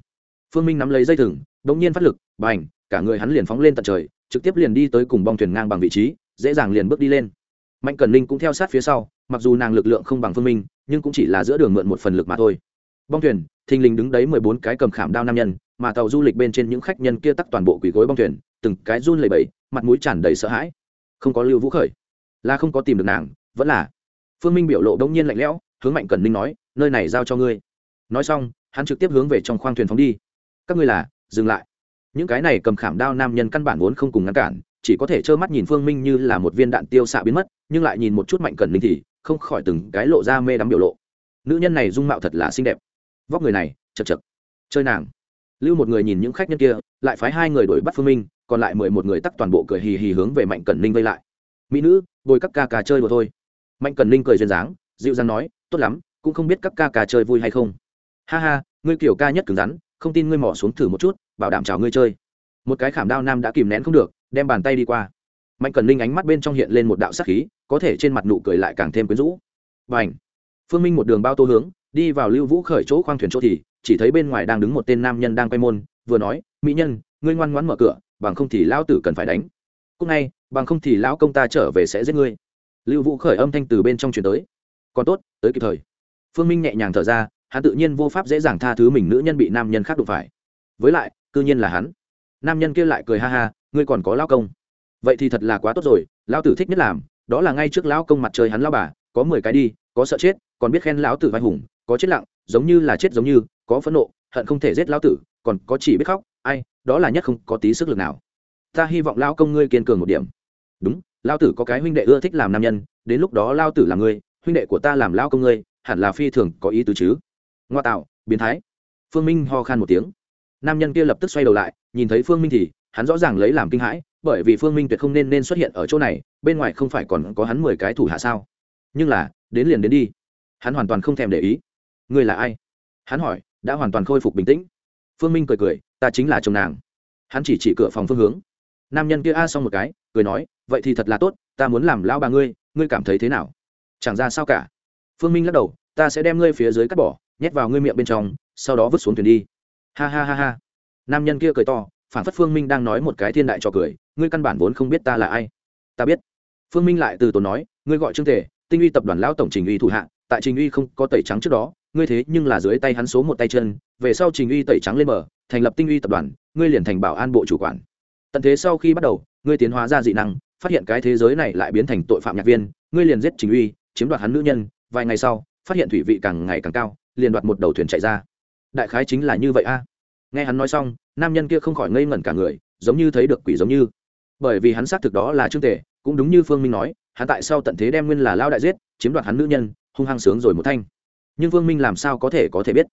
Phương minh nắm lấy dây thừng đ ỗ n g nhiên phát lực b à n h cả người hắn liền phóng lên tận trời, trực tiếp liền đi tới cùng bong thuyền ngang bằng vị trí, dễ dàng liền bước đi lên. Mạnh cẩn linh cũng theo sát phía sau, mặc dù nàng lực lượng không bằng phương minh, nhưng cũng chỉ là giữa đường mượn một phần lực mà thôi. Bong thuyền, thình lình đứng đấy mười bốn cái cầm khảm đao nam nhân, mà tàu du lịch bên trên những khách nhân kia tắt toàn bộ quỷ gối bong thuyền, từng cái run lẩy bẩy, mặt mũi tràn đầy sợ hãi. Không có lưu vũ khởi. Là không có tìm được nàng, vẫn là. Phương minh biểu lộ đông nhiên lạnh lẽo, hướng mạnh cẩn ninh nói, nơi này giao cho ngươi. Nói xong hắn trực tiếp hướng về trong khoang thuyền phóng đi. Các ngươi là, dừng lại. Những cái này cầm khảm đao nam nhân căn bản vốn không cùng ngăn cản, chỉ có thể trơ mắt nhìn phương minh như là một viên đạn tiêu xạ biến mất, nhưng lại nhìn một chút mạnh cẩn linh thì không khỏi từng cái lộ ra mê đắm biểu lộ. Nữ nhân này dung mạo thật là xinh đẹp. Vóc người này, chật chật. Chơi nàng. Lưu một người nhìn những khách nhân kia, lại phái hai người đuổi bắt phương minh, còn lại mười một người tắt toàn bộ cười hì hì hướng về mạnh cẩn linh vây lại. Mỹ nữ, bồi các ca cà chơi đùa thôi. Mạnh cẩn linh cười duyên dáng, dịu dàng nói, tốt lắm, cũng không biết các ca cà chơi vui hay không ha ha, ngươi kiểu ca nhất cứng rắn, không tin ngươi mỏ xuống thử một chút, bảo đảm chào ngươi chơi. Một cái khảm đao nam đã kìm nén không được, đem bàn tay đi qua. Mạnh cần linh ánh mắt bên trong hiện lên một đạo sắc khí, có thể trên mặt nụ cười lại càng thêm quyến rũ. Và ảnh phương minh một đường bao tô hướng, đi vào lưu vũ khởi chỗ khoang thuyền chỗ thì, chỉ thấy bên ngoài đang đứng một tên nam nhân đang quay môn, vừa nói, mỹ nhân, ngươi ngoan ngoãn mở cửa, bằng không thì lão tử cần phải đánh. Cúc ngay, bằng không thì lão công ta trở về sẽ giết ngươi. Lưu vũ khởi âm thanh từ bên trong chuyển tới. Còn tốt, tới kịp thời. Phương minh nhẹ nhàng thở ra hắn tự nhiên vô pháp dễ dàng tha thứ mình nữ nhân bị nam nhân khác đụng phải. Với lại, cư nhiên là hắn. Nam nhân kia lại cười ha ha, ngươi còn có lao công. Vậy thì thật là quá tốt rồi lao tử thích nhất làm, đó là ngay trước lão công mặt trời hắn lao bà, có mười cái đi, có sợ chết, còn biết khen lão tử vai hùng, có chết lặng, giống như là chết giống như, có phẫn nộ, hận không thể giết lão tử, còn có chỉ biết khóc, ai, đó là nhất không có tí sức lực nào. Ta hy vọng lao công ngươi kiên cường một điểm. Đúng lao tử có cái huynh đệ ưa thích làm nam nhân, đến lúc đó lao tử là ngươi, huynh đệ của ta làm lao công ngươi, hẳn là phi thường có ý tứ chứ ngoa tạo, biến thái. Phương minh ho khan một tiếng. Nam nhân kia lập tức xoay đầu lại, nhìn thấy phương minh thì, hắn rõ ràng lấy làm kinh hãi, bởi vì phương minh tuyệt không nên nên xuất hiện ở chỗ này, bên ngoài không phải còn có hắn mười cái thủ hạ sao? Nhưng là, đến liền đến đi. Hắn hoàn toàn không thèm để ý. Ngươi là ai? Hắn hỏi, đã hoàn toàn khôi phục bình tĩnh. Phương minh cười cười, ta chính là chồng nàng. Hắn chỉ chỉ cửa phòng phương hướng. Nam nhân kia a xong một cái, cười nói, vậy thì thật là tốt, ta muốn làm lao bà ngươi ngươi cảm thấy thế nào? Chẳng ra sao cả. Phương minh lắc đầu, ta sẽ đem ngươi phía dưới cắt bỏ nhét vào ngươi miệng bên trong, sau đó vứt xuống thuyền đi. Ha ha ha ha. Nam nhân kia cười to, phản phất phương minh đang nói một cái thiên đại cho cười, ngươi căn bản vốn không biết ta là ai. Ta biết. Phương minh lại từ tốn nói, ngươi gọi trương thể tinh uy tập đoàn lão tổng trình uy thủ hạ, tại trình uy không có tẩy trắng trước đó, ngươi thế nhưng là dưới tay hắn số một tay chân, về sau trình uy tẩy trắng lên bờ, thành lập tinh uy tập đoàn, ngươi liền thành bảo an bộ chủ quản. Tận thế sau khi bắt đầu, ngươi tiến hóa ra dị năng, phát hiện cái thế giới này lại biến thành tội phạm nhạc viên, ngươi liền giết trình uy, chiếm đoạt hắn nữ nhân, vài ngày sau, phát hiện thủy vị càng ngày càng cao liền đoạt một đầu thuyền chạy ra. Đại khái chính là như vậy a. Nghe hắn nói xong, nam nhân kia không khỏi ngây ngẩn cả người, giống như thấy được quỷ giống như. Bởi vì hắn xác thực đó là trương tề, cũng đúng như phương minh nói, hắn tại sao tận thế đem nguyên là lao đại giết, chiếm đoạt hắn nữ nhân, hung hăng sướng rồi một thanh. Nhưng phương minh làm sao có thể có thể biết?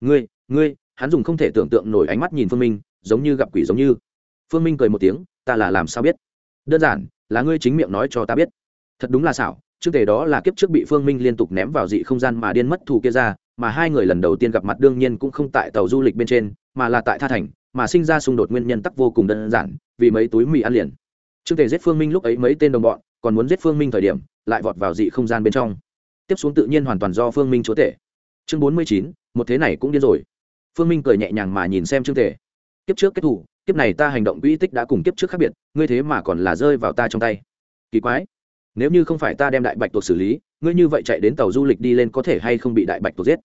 Ngươi ngươi, hắn dùng không thể tưởng tượng nổi ánh mắt nhìn phương minh, giống như gặp quỷ giống như. Phương minh cười một tiếng, ta là làm sao biết? Đơn giản, là ngươi chính miệng nói cho ta biết. Thật đúng là xảo trước tề đó là kiếp trước bị phương minh liên tục ném vào dị không gian mà điên mất thù kia ra mà hai người lần đầu tiên gặp mặt đương nhiên cũng không tại tàu du lịch bên trên, mà là tại tha thành, mà sinh ra xung đột nguyên nhân tắc vô cùng đơn giản, vì mấy túi mì ăn liền. Trương tề giết phương minh lúc ấy mấy tên đồng bọn, còn muốn giết phương minh thời điểm, lại vọt vào dị không gian bên trong. Tiếp xuống tự nhiên hoàn toàn do phương minh chúa tể. Chương bốn mươi chín, một thế này cũng điên rồi. Phương minh cười nhẹ nhàng mà nhìn xem trương tề. Kiếp trước kết thủ kiếp này ta hành động quỹ tích đã cùng kiếp trước khác biệt, ngươi thế mà còn là rơi vào ta trong tay. Kỳ quái nếu như không phải ta đem đại bạch tuộc xử lý ngươi như vậy chạy đến tàu du lịch đi lên có thể hay không bị đại bạch tuộc giết?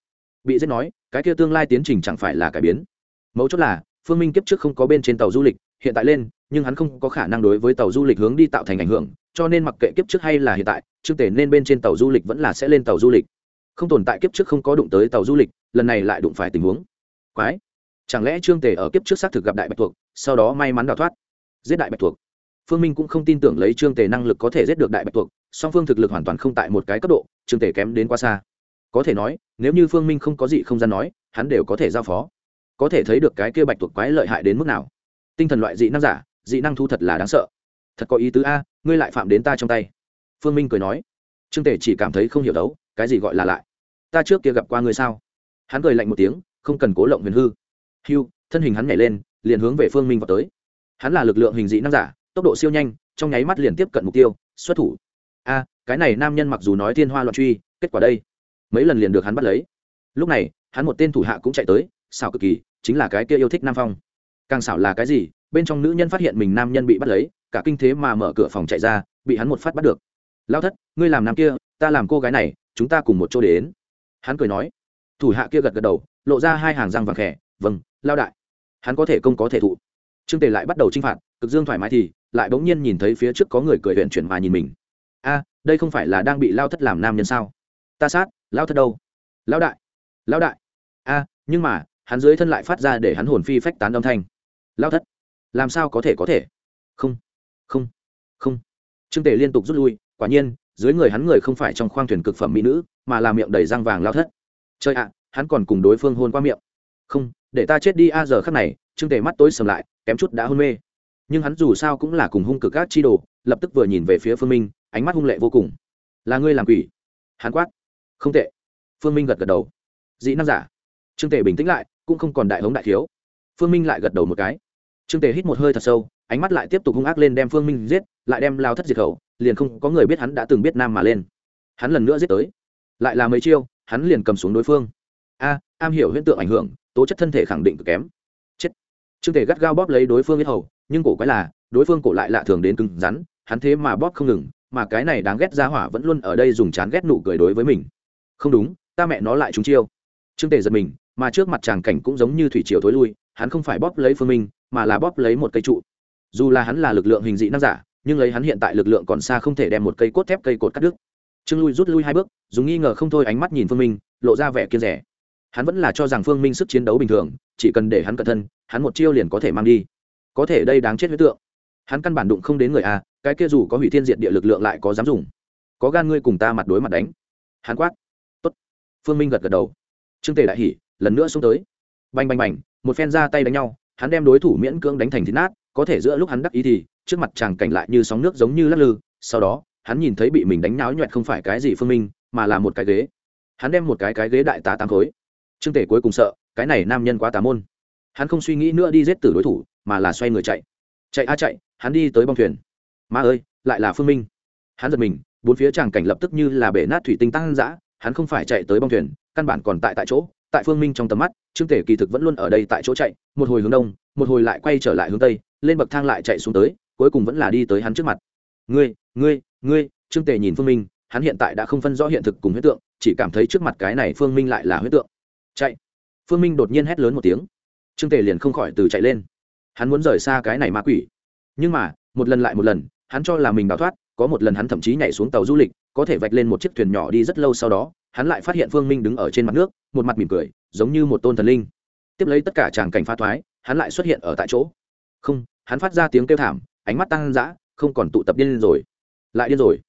Bị giết nói cái kia tương lai tiến trình chẳng phải là cải biến. Mấu chốt là phương minh kiếp trước không có bên trên tàu du lịch hiện tại lên nhưng hắn không có khả năng đối với tàu du lịch hướng đi tạo thành ảnh hưởng cho nên mặc kệ kiếp trước hay là hiện tại trương tể nên bên trên tàu du lịch vẫn là sẽ lên tàu du lịch. Không tồn tại kiếp trước không có đụng tới tàu du lịch lần này lại đụng phải tình huống. Quái! Chẳng lẽ trương tể ở kiếp trước xác thực gặp đại bạch thuộc, sau đó may mắn đào thoát? Giết đại bạch thuộc? Phương minh cũng không tin tưởng lấy trương tề năng lực có thể giết được đại bạch tuộc, song phương thực lực hoàn toàn không tại một cái cấp độ, trương tề kém đến quá xa. Có thể nói, nếu như phương minh không có gì không gian nói, hắn đều có thể giao phó. Có thể thấy được cái kia bạch tuộc quái lợi hại đến mức nào. Tinh thần loại dị năng giả, dị năng thu thật là đáng sợ. Thật có ý tứ a, ngươi lại phạm đến ta trong tay. Phương minh cười nói. Trương tề chỉ cảm thấy không hiểu đấu, cái gì gọi là lại? Ta trước kia gặp qua ngươi sao? Hắn cười lạnh một tiếng, không cần cố lộng huyền hư. Hưu, thân hình hắn nhảy lên, liền hướng về phương minh vào tới. Hắn là lực lượng hình dị năng giả tốc độ siêu nhanh, trong nháy mắt liền tiếp cận mục tiêu, xuất thủ. A, cái này nam nhân mặc dù nói thiên hoa loạn truy, kết quả đây. Mấy lần liền được hắn bắt lấy. Lúc này, hắn một tên thủ hạ cũng chạy tới, xảo cực kỳ, chính là cái kia yêu thích nam phong. Càng xảo là cái gì? Bên trong nữ nhân phát hiện mình nam nhân bị bắt lấy, cả kinh thế mà mở cửa phòng chạy ra, bị hắn một phát bắt được. Lao thất, ngươi làm nam kia, ta làm cô gái này, chúng ta cùng một chỗ đến. Hắn cười nói. Thủ hạ kia gật gật đầu, lộ ra hai hàng răng vàng khẽ vâng lao đại. Hắn có thể công có thể thụ. Trương tề lại bắt đầu chinh phạt, cực dương thoải mái thì lại bỗng nhiên nhìn thấy phía trước có người cười huyện chuyển mà nhìn mình. A, đây không phải là đang bị lao thất làm nam nhân sao? Ta sát, lao thất đâu? Lao đại lao đại. A, nhưng mà, hắn dưới thân lại phát ra để hắn hồn phi phách tán âm thanh. Lao thất, làm sao có thể có thể? Không không không. Trương tề liên tục rút lui, quả nhiên, dưới người hắn người không phải trong khoang thuyền cực phẩm mỹ nữ, mà là miệng đầy răng vàng lao thất. Chơi ạ, hắn còn cùng đối phương hôn qua miệng. Không, để ta chết đi a, giờ khắc này, trương tề mắt tối sầm lại, kém chút đã hôn mê nhưng hắn dù sao cũng là cùng hung cực các chi đồ, lập tức vừa nhìn về phía phương minh, ánh mắt hung lệ vô cùng. Là ngươi làm quỷ? Hắn quát. Không tệ. Phương minh gật gật đầu. Dĩ năng giả. Trương tề bình tĩnh lại, cũng không còn đại hống đại thiếu. Phương minh lại gật đầu một cái. Trương tề hít một hơi thật sâu, ánh mắt lại tiếp tục hung ác lên đem phương minh giết, lại đem lao thất diệt khẩu, liền không có người biết hắn đã từng biết nam mà lên. Hắn lần nữa giết tới. Lại là mấy chiêu, hắn liền cầm xuống đối phương. A, am hiểu hiện tượng ảnh hưởng, tố chất thân thể khẳng định cực kém. Chết. Trương tề gắt gao bóp lấy đối phương biết hầu nhưng cổ quái là, đối phương cổ lại lạ thường đến cứng rắn, hắn thế mà bóp không ngừng, mà cái này đáng ghét ra hỏa vẫn luôn ở đây dùng chán ghét nụ cười đối với mình. Không đúng, ta mẹ nó lại trúng chiêu. Trương tề giật mình, mà trước mặt chàng cảnh cũng giống như thủy triều thối lui, hắn không phải bóp lấy phương minh, mà là bóp lấy một cây trụ. Dù là hắn là lực lượng hình dị năng giả, nhưng lấy hắn hiện tại lực lượng còn xa không thể đem một cây cốt thép cây cột cắt đứt. Trương lui rút lui hai bước, dùng nghi ngờ không thôi ánh mắt nhìn phương minh, lộ ra vẻ kiên rẻ. Hắn vẫn là cho rằng phương minh sức chiến đấu bình thường, chỉ cần để hắn cẩn thân, hắn một chiêu liền có thể mang đi có thể đây đáng chết huyết tượng. Hắn căn bản đụng không đến người a cái kia dù có hủy thiên diệt địa lực lượng lại có dám dùng. Có gan ngươi cùng ta mặt đối mặt đánh. Hắn quát. Tốt. phương minh gật gật đầu. Trương tề đại hỉ, lần nữa xuống tới. Bành bành bành, một phen ra tay đánh nhau, hắn đem đối thủ miễn cưỡng đánh thành thịt nát, có thể giữa lúc hắn đắc ý thì, trước mặt chàng cảnh lại như sóng nước giống như lắc lư, sau đó, hắn nhìn thấy bị mình đánh náo nhuẹt không phải cái gì phương minh, mà là một cái ghế. Hắn đem một cái cái ghế đại tá tám khối. Trương tể cuối cùng sợ, cái này nam nhân quá tà môn. Hắn không suy nghĩ nữa đi giết tử đối thủ mà là xoay người chạy. Chạy a chạy, hắn đi tới bong thuyền. Ma ơi, lại là phương minh. Hắn giật mình, bốn phía tràng cảnh lập tức như là bể nát thủy tinh tăng dã, hắn không phải chạy tới bong thuyền, căn bản còn tại tại chỗ, tại phương minh trong tầm mắt, trương tể kỳ thực vẫn luôn ở đây tại chỗ chạy, một hồi hướng đông, một hồi lại quay trở lại hướng tây, lên bậc thang lại chạy xuống tới, cuối cùng vẫn là đi tới hắn trước mặt. Ngươi ngươi ngươi, trương tề nhìn phương minh, hắn hiện tại đã không phân rõ hiện thực cùng huyết tượng, chỉ cảm thấy trước mặt cái này phương minh lại là huyết tượng. Chạy. Phương minh đột nhiên hét lớn một tiếng. Trương tề liền không khỏi từ chạy lên hắn muốn rời xa cái này ma quỷ. Nhưng mà, một lần lại một lần, hắn cho là mình đào thoát, có một lần hắn thậm chí nhảy xuống tàu du lịch, có thể vạch lên một chiếc thuyền nhỏ đi rất lâu sau đó, hắn lại phát hiện phương minh đứng ở trên mặt nước, một mặt mỉm cười, giống như một tôn thần linh. Tiếp lấy tất cả tràng cảnh pha thoái, hắn lại xuất hiện ở tại chỗ. Không, hắn phát ra tiếng kêu thảm, ánh mắt tăng dã, không còn tụ tập điên rồi. Lại điên rồi.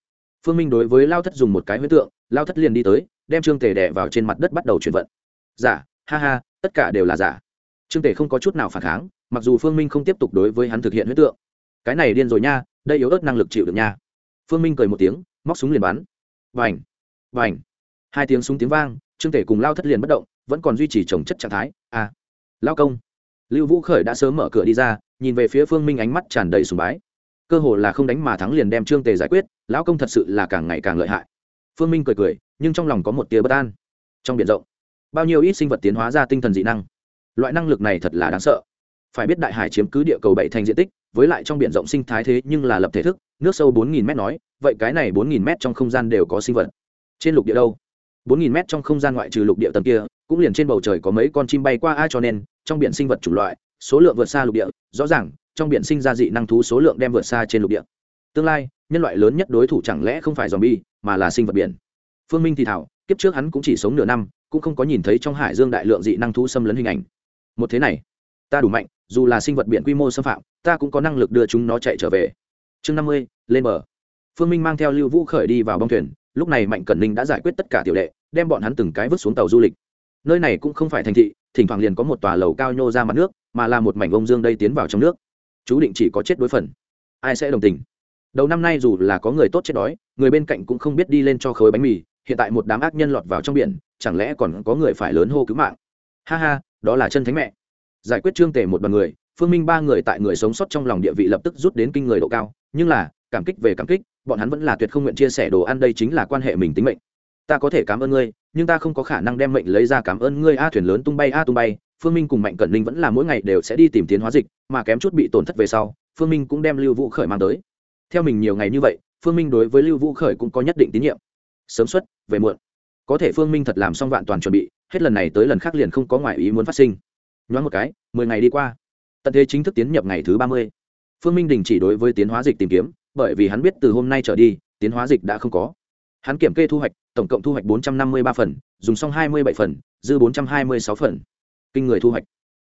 Phương minh đối với lao thất dùng một cái huyết tượng, lao thất liền đi tới, đem trương tề đẻ vào trên mặt đất bắt đầu chuyển vận. Giả, ha ha, tất cả đều là giả. Trương tề không có chút nào phản kháng mặc dù phương minh không tiếp tục đối với hắn thực hiện huyết tượng. Cái này điên rồi nha, đây yếu ớt năng lực chịu được nha. Phương minh cười một tiếng, móc súng liền bắn. Vành vành hai tiếng súng tiếng vang, trương tể cùng lao thất liền bất động, vẫn còn duy trì trồng chất trạng thái. A à. lao công. Lưu vũ khởi đã sớm mở cửa đi ra, nhìn về phía phương minh ánh mắt tràn đầy sùng bái. Cơ hồ là không đánh mà thắng liền đem trương tề giải quyết, lão công thật sự là càng ngày càng lợi hại. Phương minh cười cười, nhưng trong lòng có một tia bất an. Trong b i ể n rộng, bao nhiêu ít sinh vật tiến hóa ra tinh thần dị năng. Loại năng lực này thật là đáng sợ phải biết đại hải chiếm cứ địa cầu bảy thành diện tích, với lại trong biển rộng sinh thái thế nhưng là lập thể thức, nước sâu bốn nghìn m nói, vậy cái này bốn nghìn m trong không gian đều có sinh vật. Trên lục địa đâu? bốn nghìn m trong không gian ngoại trừ lục địa tầng kia, cũng liền trên bầu trời có mấy con chim bay qua ai cho nên, trong biển sinh vật chủng loại, số lượng vượt xa lục địa, rõ ràng, trong biển sinh ra dị năng thú số lượng đem vượt xa trên lục địa. Tương lai, nhân loại lớn nhất đối thủ chẳng lẽ không phải dòm bi mà là sinh vật biển. Phương minh thì thảo, kiếp trước hắn cũng chỉ sống nửa năm, cũng không có nhìn thấy trong hải dương đại lượng dị năng thú xâm lấn hình ảnh. Một thế này ta đủ mạnh, dù là sinh vật biển quy mô xâm phạm, ta cũng có năng lực đưa chúng nó chạy trở về. Chương năm mươi, lên bờ. Phương minh mang theo lưu vũ khởi đi vào bong thuyền, lúc này mạnh cẩn ninh đã giải quyết tất cả tiểu đệ, đem bọn hắn từng cái vứt xuống tàu du lịch. Nơi này cũng không phải thành thị, thỉnh thoảng liền có một tòa lầu cao nhô ra mặt nước, mà là một mảnh ông dương đây tiến vào trong nước. Chú định chỉ có chết đối phần. Ai sẽ đồng tình? Đầu năm nay dù là có người tốt chết đói, người bên cạnh cũng không biết đi lên cho khối bánh mì, hiện tại một đám ác nhân lọt vào trong biển, chẳng lẽ còn có người phải lớn hô cứu mạng? Ha ha, đó là chân thánh mẹ giải quyết trương tề một đoàn người, phương minh ba người tại người sống sót trong lòng địa vị lập tức rút đến kinh người độ cao, nhưng là, cảm kích về cảm kích, bọn hắn vẫn là tuyệt không nguyện chia sẻ đồ ăn, đây chính là quan hệ mình tính mệnh. Ta có thể cảm ơn ngươi, nhưng ta không có khả năng đem mệnh lấy ra cảm ơn ngươi, a thuyền lớn tung bay, a tung bay. Phương minh cùng mạnh cẩn linh vẫn là mỗi ngày đều sẽ đi tìm tiến hóa dịch, mà kém chút bị tổn thất về sau, phương minh cũng đem lưu vũ khởi mang tới. Theo mình nhiều ngày như vậy, phương minh đối với lưu vũ khởi cũng có nhất định tín nhiệm. Sớm xuất, về muộn. Có thể phương minh thật làm xong vạn toàn chuẩn bị, hết lần này tới lần khác liền không có ngoại ý muốn phát sinh nhoáng một cái, mười ngày đi qua. Tận thế chính thức tiến nhập ngày thứ ba mươi. Phương minh đình chỉ đối với tiến hóa dịch tìm kiếm, bởi vì hắn biết từ hôm nay trở đi, tiến hóa dịch đã không có. Hắn kiểm kê thu hoạch, tổng cộng thu hoạch bốn trăm năm mươi ba phần, dùng xong hai mươi bảy phần, dư bốn trăm hai mươi sáu phần. Kinh người thu hoạch.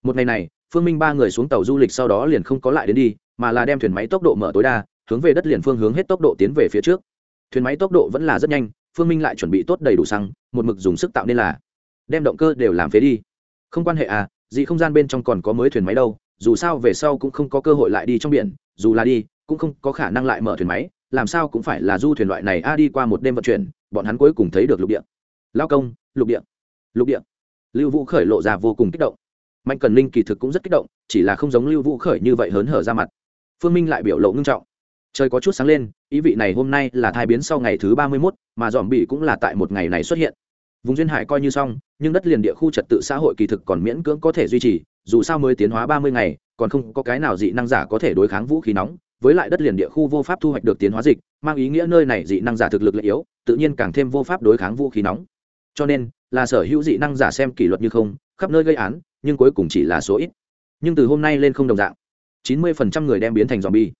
Một ngày này, phương minh ba người xuống tàu du lịch sau đó liền không có lại đến đi, mà là đem thuyền máy tốc độ mở tối đa, hướng về đất liền phương hướng hết tốc độ tiến về phía trước. Thuyền máy tốc độ vẫn là rất nhanh, phương minh lại chuẩn bị tốt đầy đủ xăng, một mực dùng sức tạo nên là, đem động cơ đều làm phế đi. Không quan hệ à dị không gian bên trong còn có mới thuyền máy đâu, dù sao về sau cũng không có cơ hội lại đi trong biển, dù là đi, cũng không có khả năng lại mở thuyền máy, làm sao cũng phải là du thuyền loại này, a, đi qua một đêm vận chuyển, bọn hắn cuối cùng thấy được lục địa. Lao công, lục địa. Lục địa. Lưu vũ khởi lộ ra vô cùng kích động. Mạnh cần linh kỳ thực cũng rất kích động, chỉ là không giống lưu vũ khởi như vậy hớn hở ra mặt. Phương minh lại biểu lộ ngưng trọng. Trời có chút sáng lên, ý vị này hôm nay là thai biến sau ngày thứ ba mươi mốt, mà dòm bị cũng là tại một ngày này xuất hiện vùng duyên hải coi như xong, nhưng đất liền địa khu trật tự xã hội kỳ thực còn miễn cưỡng có thể duy trì, dù sao mới tiến hóa ba mươi ngày, còn không có cái nào dị năng giả có thể đối kháng vũ khí nóng, với lại đất liền địa khu vô pháp thu hoạch được tiến hóa dịch, mang ý nghĩa nơi này dị năng giả thực lực lệ yếu, tự nhiên càng thêm vô pháp đối kháng vũ khí nóng. Cho nên, là sở hữu dị năng giả xem kỷ luật như không, khắp nơi gây án, nhưng cuối cùng chỉ là số ít. Nhưng từ hôm nay lên không đồng dạng, chín mươi phần trăm người đem biến thành dòm bi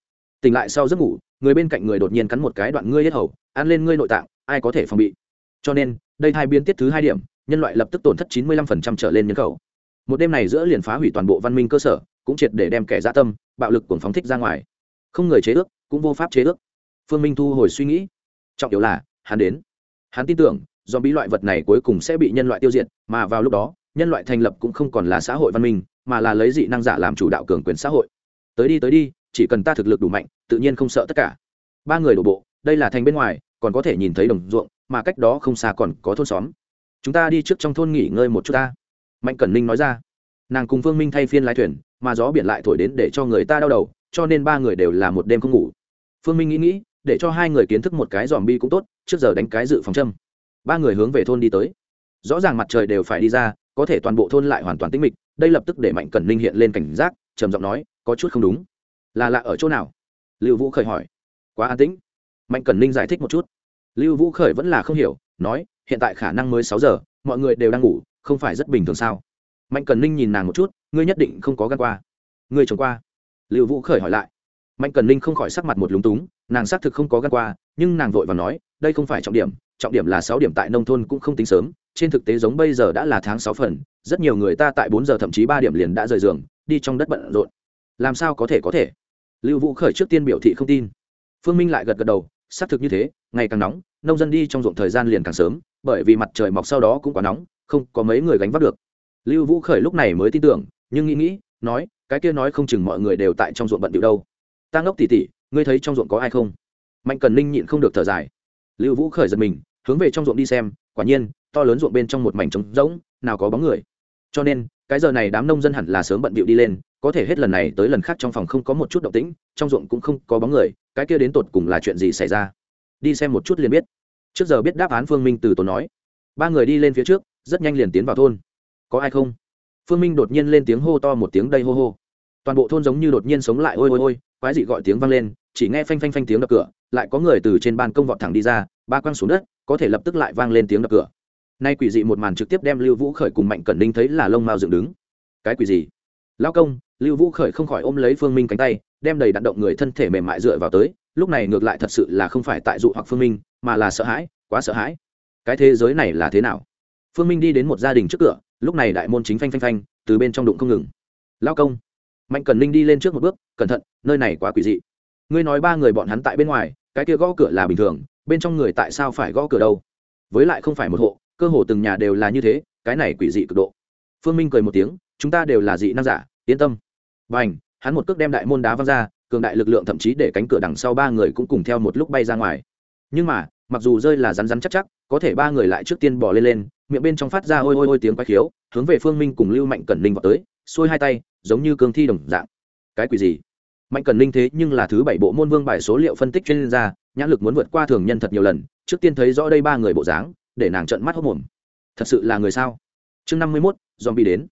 tỉnh lại sau giấc ngủ, người bên cạnh người đột nhiên cắn một cái đoạn ngươi hết hầu, ăn lên ngươi nội tạng, ai có thể phòng bị? Cho nên, đây hai biến tiết thứ hai điểm, nhân loại lập tức tổn thất chín mươi lăm phần trăm trở lên nhân khẩu. Một đêm này giữa liền phá hủy toàn bộ văn minh cơ sở, cũng triệt để đem kẻ gia tâm, bạo lực cuồng phóng thích ra ngoài. Không người chế ước, cũng vô pháp chế ước. Phương minh thu hồi suy nghĩ. Trọng yếu là, hắn đến. Hắn tin tưởng do bí loại vật này cuối cùng sẽ bị nhân loại tiêu diệt, mà vào lúc đó, nhân loại thành lập cũng không còn là xã hội văn minh, mà là lấy dị năng giả làm chủ đạo cường quyền xã hội. Tới đi tới đi, chỉ cần ta thực lực đủ mạnh, tự nhiên không sợ tất cả. Ba người đổ bộ, đây là thành bên ngoài, còn có thể nhìn thấy đồng ruộng mà cách đó không xa còn có thôn xóm. Chúng ta đi trước trong thôn nghỉ ngơi một chút ta. Mạnh cẩn ninh nói ra. Nàng cùng phương minh thay phiên lái thuyền, mà gió biển lại thổi đến để cho người ta đau đầu, cho nên ba người đều là một đêm không ngủ. Phương minh nghĩ nghĩ, để cho hai người kiến thức một cái dòm bi cũng tốt, trước giờ đánh cái dự phòng châm. Ba người hướng về thôn đi tới. Rõ ràng mặt trời đều phải đi ra, có thể toàn bộ thôn lại hoàn toàn tĩnh mịch, đây lập tức để mạnh cẩn ninh hiện lên cảnh giác, trầm giọng nói, có chút không đúng. Là lạ ở chỗ nào? Liệu vũ khởi hỏi. Quá an tĩnh. Mạnh cẩn ninh giải thích một chút lưu vũ khởi vẫn là không hiểu, nói, hiện tại khả năng mới sáu giờ, mọi người đều đang ngủ, không phải rất bình thường sao? Mạnh cẩn ninh nhìn nàng một chút, ngươi nhất định không có gan qua. Ngươi chồng qua. Lưu vũ khởi hỏi lại. Mạnh cẩn ninh không khỏi sắc mặt một lúng túng, nàng xác thực không có gan qua, nhưng nàng vội và nói, đây không phải trọng điểm trọng điểm là sáu điểm tại nông thôn cũng không tính sớm, trên thực tế giống bây giờ đã là tháng sáu phần, rất nhiều người ta tại bốn giờ thậm chí ba điểm liền đã rời giường, đi trong đất bận rộn. Làm sao có thể có thể? Lưu vũ khởi trước tiên biểu thị không tin. Phương minh lại gật gật đầu xác thực như thế, ngày càng nóng, nông dân đi trong ruộng thời gian liền càng sớm, bởi vì mặt trời mọc sau đó cũng quá nóng, không có mấy người gánh vác được. Lưu vũ khởi lúc này mới tin tưởng, nhưng nghĩ nghĩ, nói, cái kia nói không chừng mọi người đều tại trong ruộng bận điệu đâu. Ta ngốc tỉ tỉ, ngươi thấy trong ruộng có ai không? Mạnh cần ninh nhịn không được thở dài. Lưu vũ khởi giật mình, hướng về trong ruộng đi xem, quả nhiên, to lớn ruộng bên trong một mảnh trống rỗng, nào có bóng người. Cho nên, cái giờ này đám nông dân hẳn là sớm bận bịu đi lên, có thể hết lần này tới lần khác trong phòng không có một chút động tĩnh, trong ruộng cũng không có bóng người cái kia đến tột cùng là chuyện gì xảy ra? Đi xem một chút liền biết. Trước giờ biết đáp án phương minh từ tốn nói. Ba người đi lên phía trước, rất nhanh liền tiến vào thôn. Có ai không? Phương minh đột nhiên lên tiếng hô to một tiếng đây hô hô. Toàn bộ thôn giống như đột nhiên sống lại, ôi ôi ôi, quái dị gọi tiếng vang lên, chỉ nghe phanh phanh phanh tiếng đập cửa, lại có người từ trên ban công vọt thẳng đi ra, ba quăng xuống đất, có thể lập tức lại vang lên tiếng đập cửa. Nay quỷ dị một màn trực tiếp đem lưu vũ khởi cùng mạnh cẩn ninh thấy là lông mao dựng đứng. Cái quỷ gì? Lão công. Lưu vũ khởi không khỏi ôm lấy phương minh cánh tay đem đầy đạn động người thân thể mềm mại dựa vào tới, lúc này ngược lại thật sự là không phải tại dụ hoặc phương minh, mà là sợ hãi, quá sợ hãi. Cái thế giới này là thế nào? Phương minh đi đến một gia đình trước cửa, lúc này đại môn chính phanh phanh phanh, từ bên trong đụng không ngừng. Lao công, mạnh cần linh đi lên trước một bước, cẩn thận, nơi này quá quỷ dị. Ngươi nói ba người bọn hắn tại bên ngoài, cái kia gõ cửa là bình thường, bên trong người tại sao phải gõ cửa đâu? Với lại không phải một hộ, cơ hồ từng nhà đều là như thế, cái này quỷ dị cực độ. Phương minh cười một tiếng, chúng ta đều là dị năng giả, yên tâm. B à n h hắn một cước đem đại môn đá văng ra, cường đại lực lượng thậm chí để cánh cửa đằng sau ba người cũng cùng theo một lúc bay ra ngoài. Nhưng mà, mặc dù rơi là rắn rắn chắc chắc, có thể ba người lại trước tiên bỏ lên lên, miệng bên trong phát ra ôi ôi ôi tiếng quay khiếu, hướng về phương minh cùng lưu mạnh cẩn ninh vào tới, xuôi hai tay, giống như cương thi đồng dạng. Cái quỷ gì? Mạnh cẩn ninh thế nhưng là thứ bảy bộ môn vương bài số liệu phân tích chuyên gia, nhãn lực muốn vượt qua thường nhân thật nhiều lần, trước tiên thấy rõ đây ba người bộ dáng, để nàng trợn mắt hốc mồm. Thật sự là người sao? Chương năm mươi mốt dòm bị đến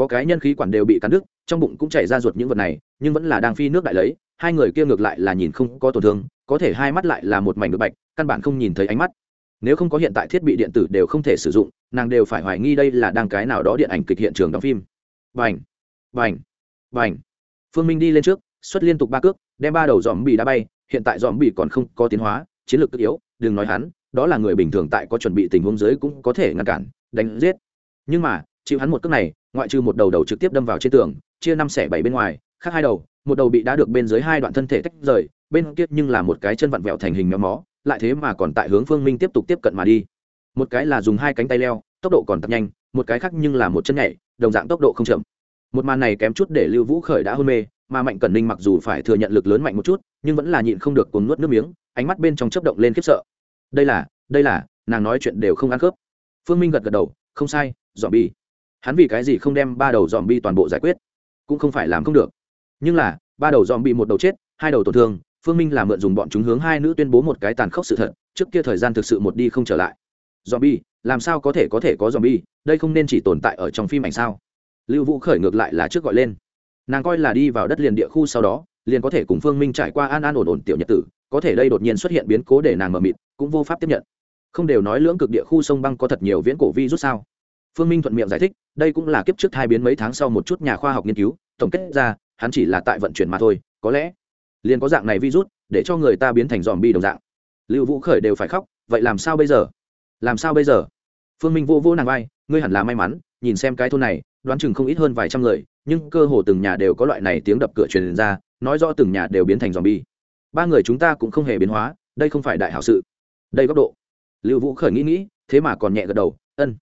có cái nhân khí quản đều bị cắn đứt, trong bụng cũng chảy ra ruột những vật này, nhưng vẫn là đang phi nước đại lấy, hai người kia ngược lại là nhìn không có tổn thương, có thể hai mắt lại là một mảnh ngược bạch, căn bản không nhìn thấy ánh mắt. Nếu không có hiện tại thiết bị điện tử đều không thể sử dụng, nàng đều phải hoài nghi đây là đang cái nào đó điện ảnh kịch hiện trường đóng phim. Vành vành vành phương minh đi lên trước, xuất liên tục ba cước, đem ba đầu dòm bị đá bay, hiện tại dòm bị còn không có tiến hóa, chiến lược cực yếu, đừng nói hắn, đó là người bình thường tại có chuẩn bị tình huống dưới cũng có thể ngăn cản, đánh giết. Nhưng mà chịu hắn một cước này, ngoại trừ một đầu đầu trực tiếp đâm vào trên tường, chia năm xẻ bảy bên ngoài, khác hai đầu, một đầu bị đá được bên dưới hai đoạn thân thể tách rời, bên kia nhưng là một cái chân vặn vẹo thành hình méo mó, lại thế mà còn tại hướng phương minh tiếp tục tiếp cận mà đi. Một cái là dùng hai cánh tay leo, tốc độ còn tập nhanh, một cái khác nhưng là một chân nhảy, đồng dạng tốc độ không chậm. Một màn này kém chút để lưu vũ khởi đã hôn mê, mà mạnh cẩn ninh mặc dù phải thừa nhận lực lớn mạnh một chút, nhưng vẫn là nhịn không được cuồng nuốt nước miếng, ánh mắt bên trong chớp động lên khiếp sợ. Đây là đây là, nàng nói chuyện đều không ăn khớp. Phương minh gật gật đầu, không sai dòm bi hắn vì cái gì không đem ba đầu dòm bi toàn bộ giải quyết? Cũng không phải làm không được. Nhưng là, ba đầu dòm bi một đầu chết, hai đầu tổn thương, phương minh làm mượn dùng bọn chúng hướng hai nữ tuyên bố một cái tàn khốc sự thật, trước kia thời gian thực sự một đi không trở lại. Dòm bi làm sao có thể có thể có dòm bi đây không nên chỉ tồn tại ở trong phim ảnh sao? Lưu vũ khởi ngược lại là trước gọi lên. Nàng coi là đi vào đất liền địa khu sau đó, liền có thể cùng phương minh trải qua an an ổn ổn tiểu nhật tử, có thể đây đột nhiên xuất hiện biến cố để nàng mờ mịt, cũng vô pháp tiếp nhận. Không đều nói lưỡng cực địa khu sông băng có thật nhiều viễn cổ vi rút sao? Phương minh thuận miệng giải thích, đây cũng là kiếp trước hai biến mấy tháng sau một chút nhà khoa học nghiên cứu, tổng kết ra, hắn chỉ là tại vận chuyển mà thôi, có lẽ liền có dạng này virus để cho người ta biến thành dòm bi đồng dạng. Lưu vũ khởi đều phải khóc, vậy làm sao bây giờ? Làm sao bây giờ? Phương minh vô vô nàng vai, ngươi hẳn là may mắn, nhìn xem cái thôn này, đoán chừng không ít hơn vài trăm người, nhưng cơ hồ từng nhà đều có loại này tiếng đập cửa truyền ra, nói rõ từng nhà đều biến thành dòm bi ba người chúng ta cũng không hề biến hóa, đây không phải đại hảo sự. Đây góc độ. Lưu vũ khởi nghĩ nghĩ, thế mà còn nhẹ gật đầu, ân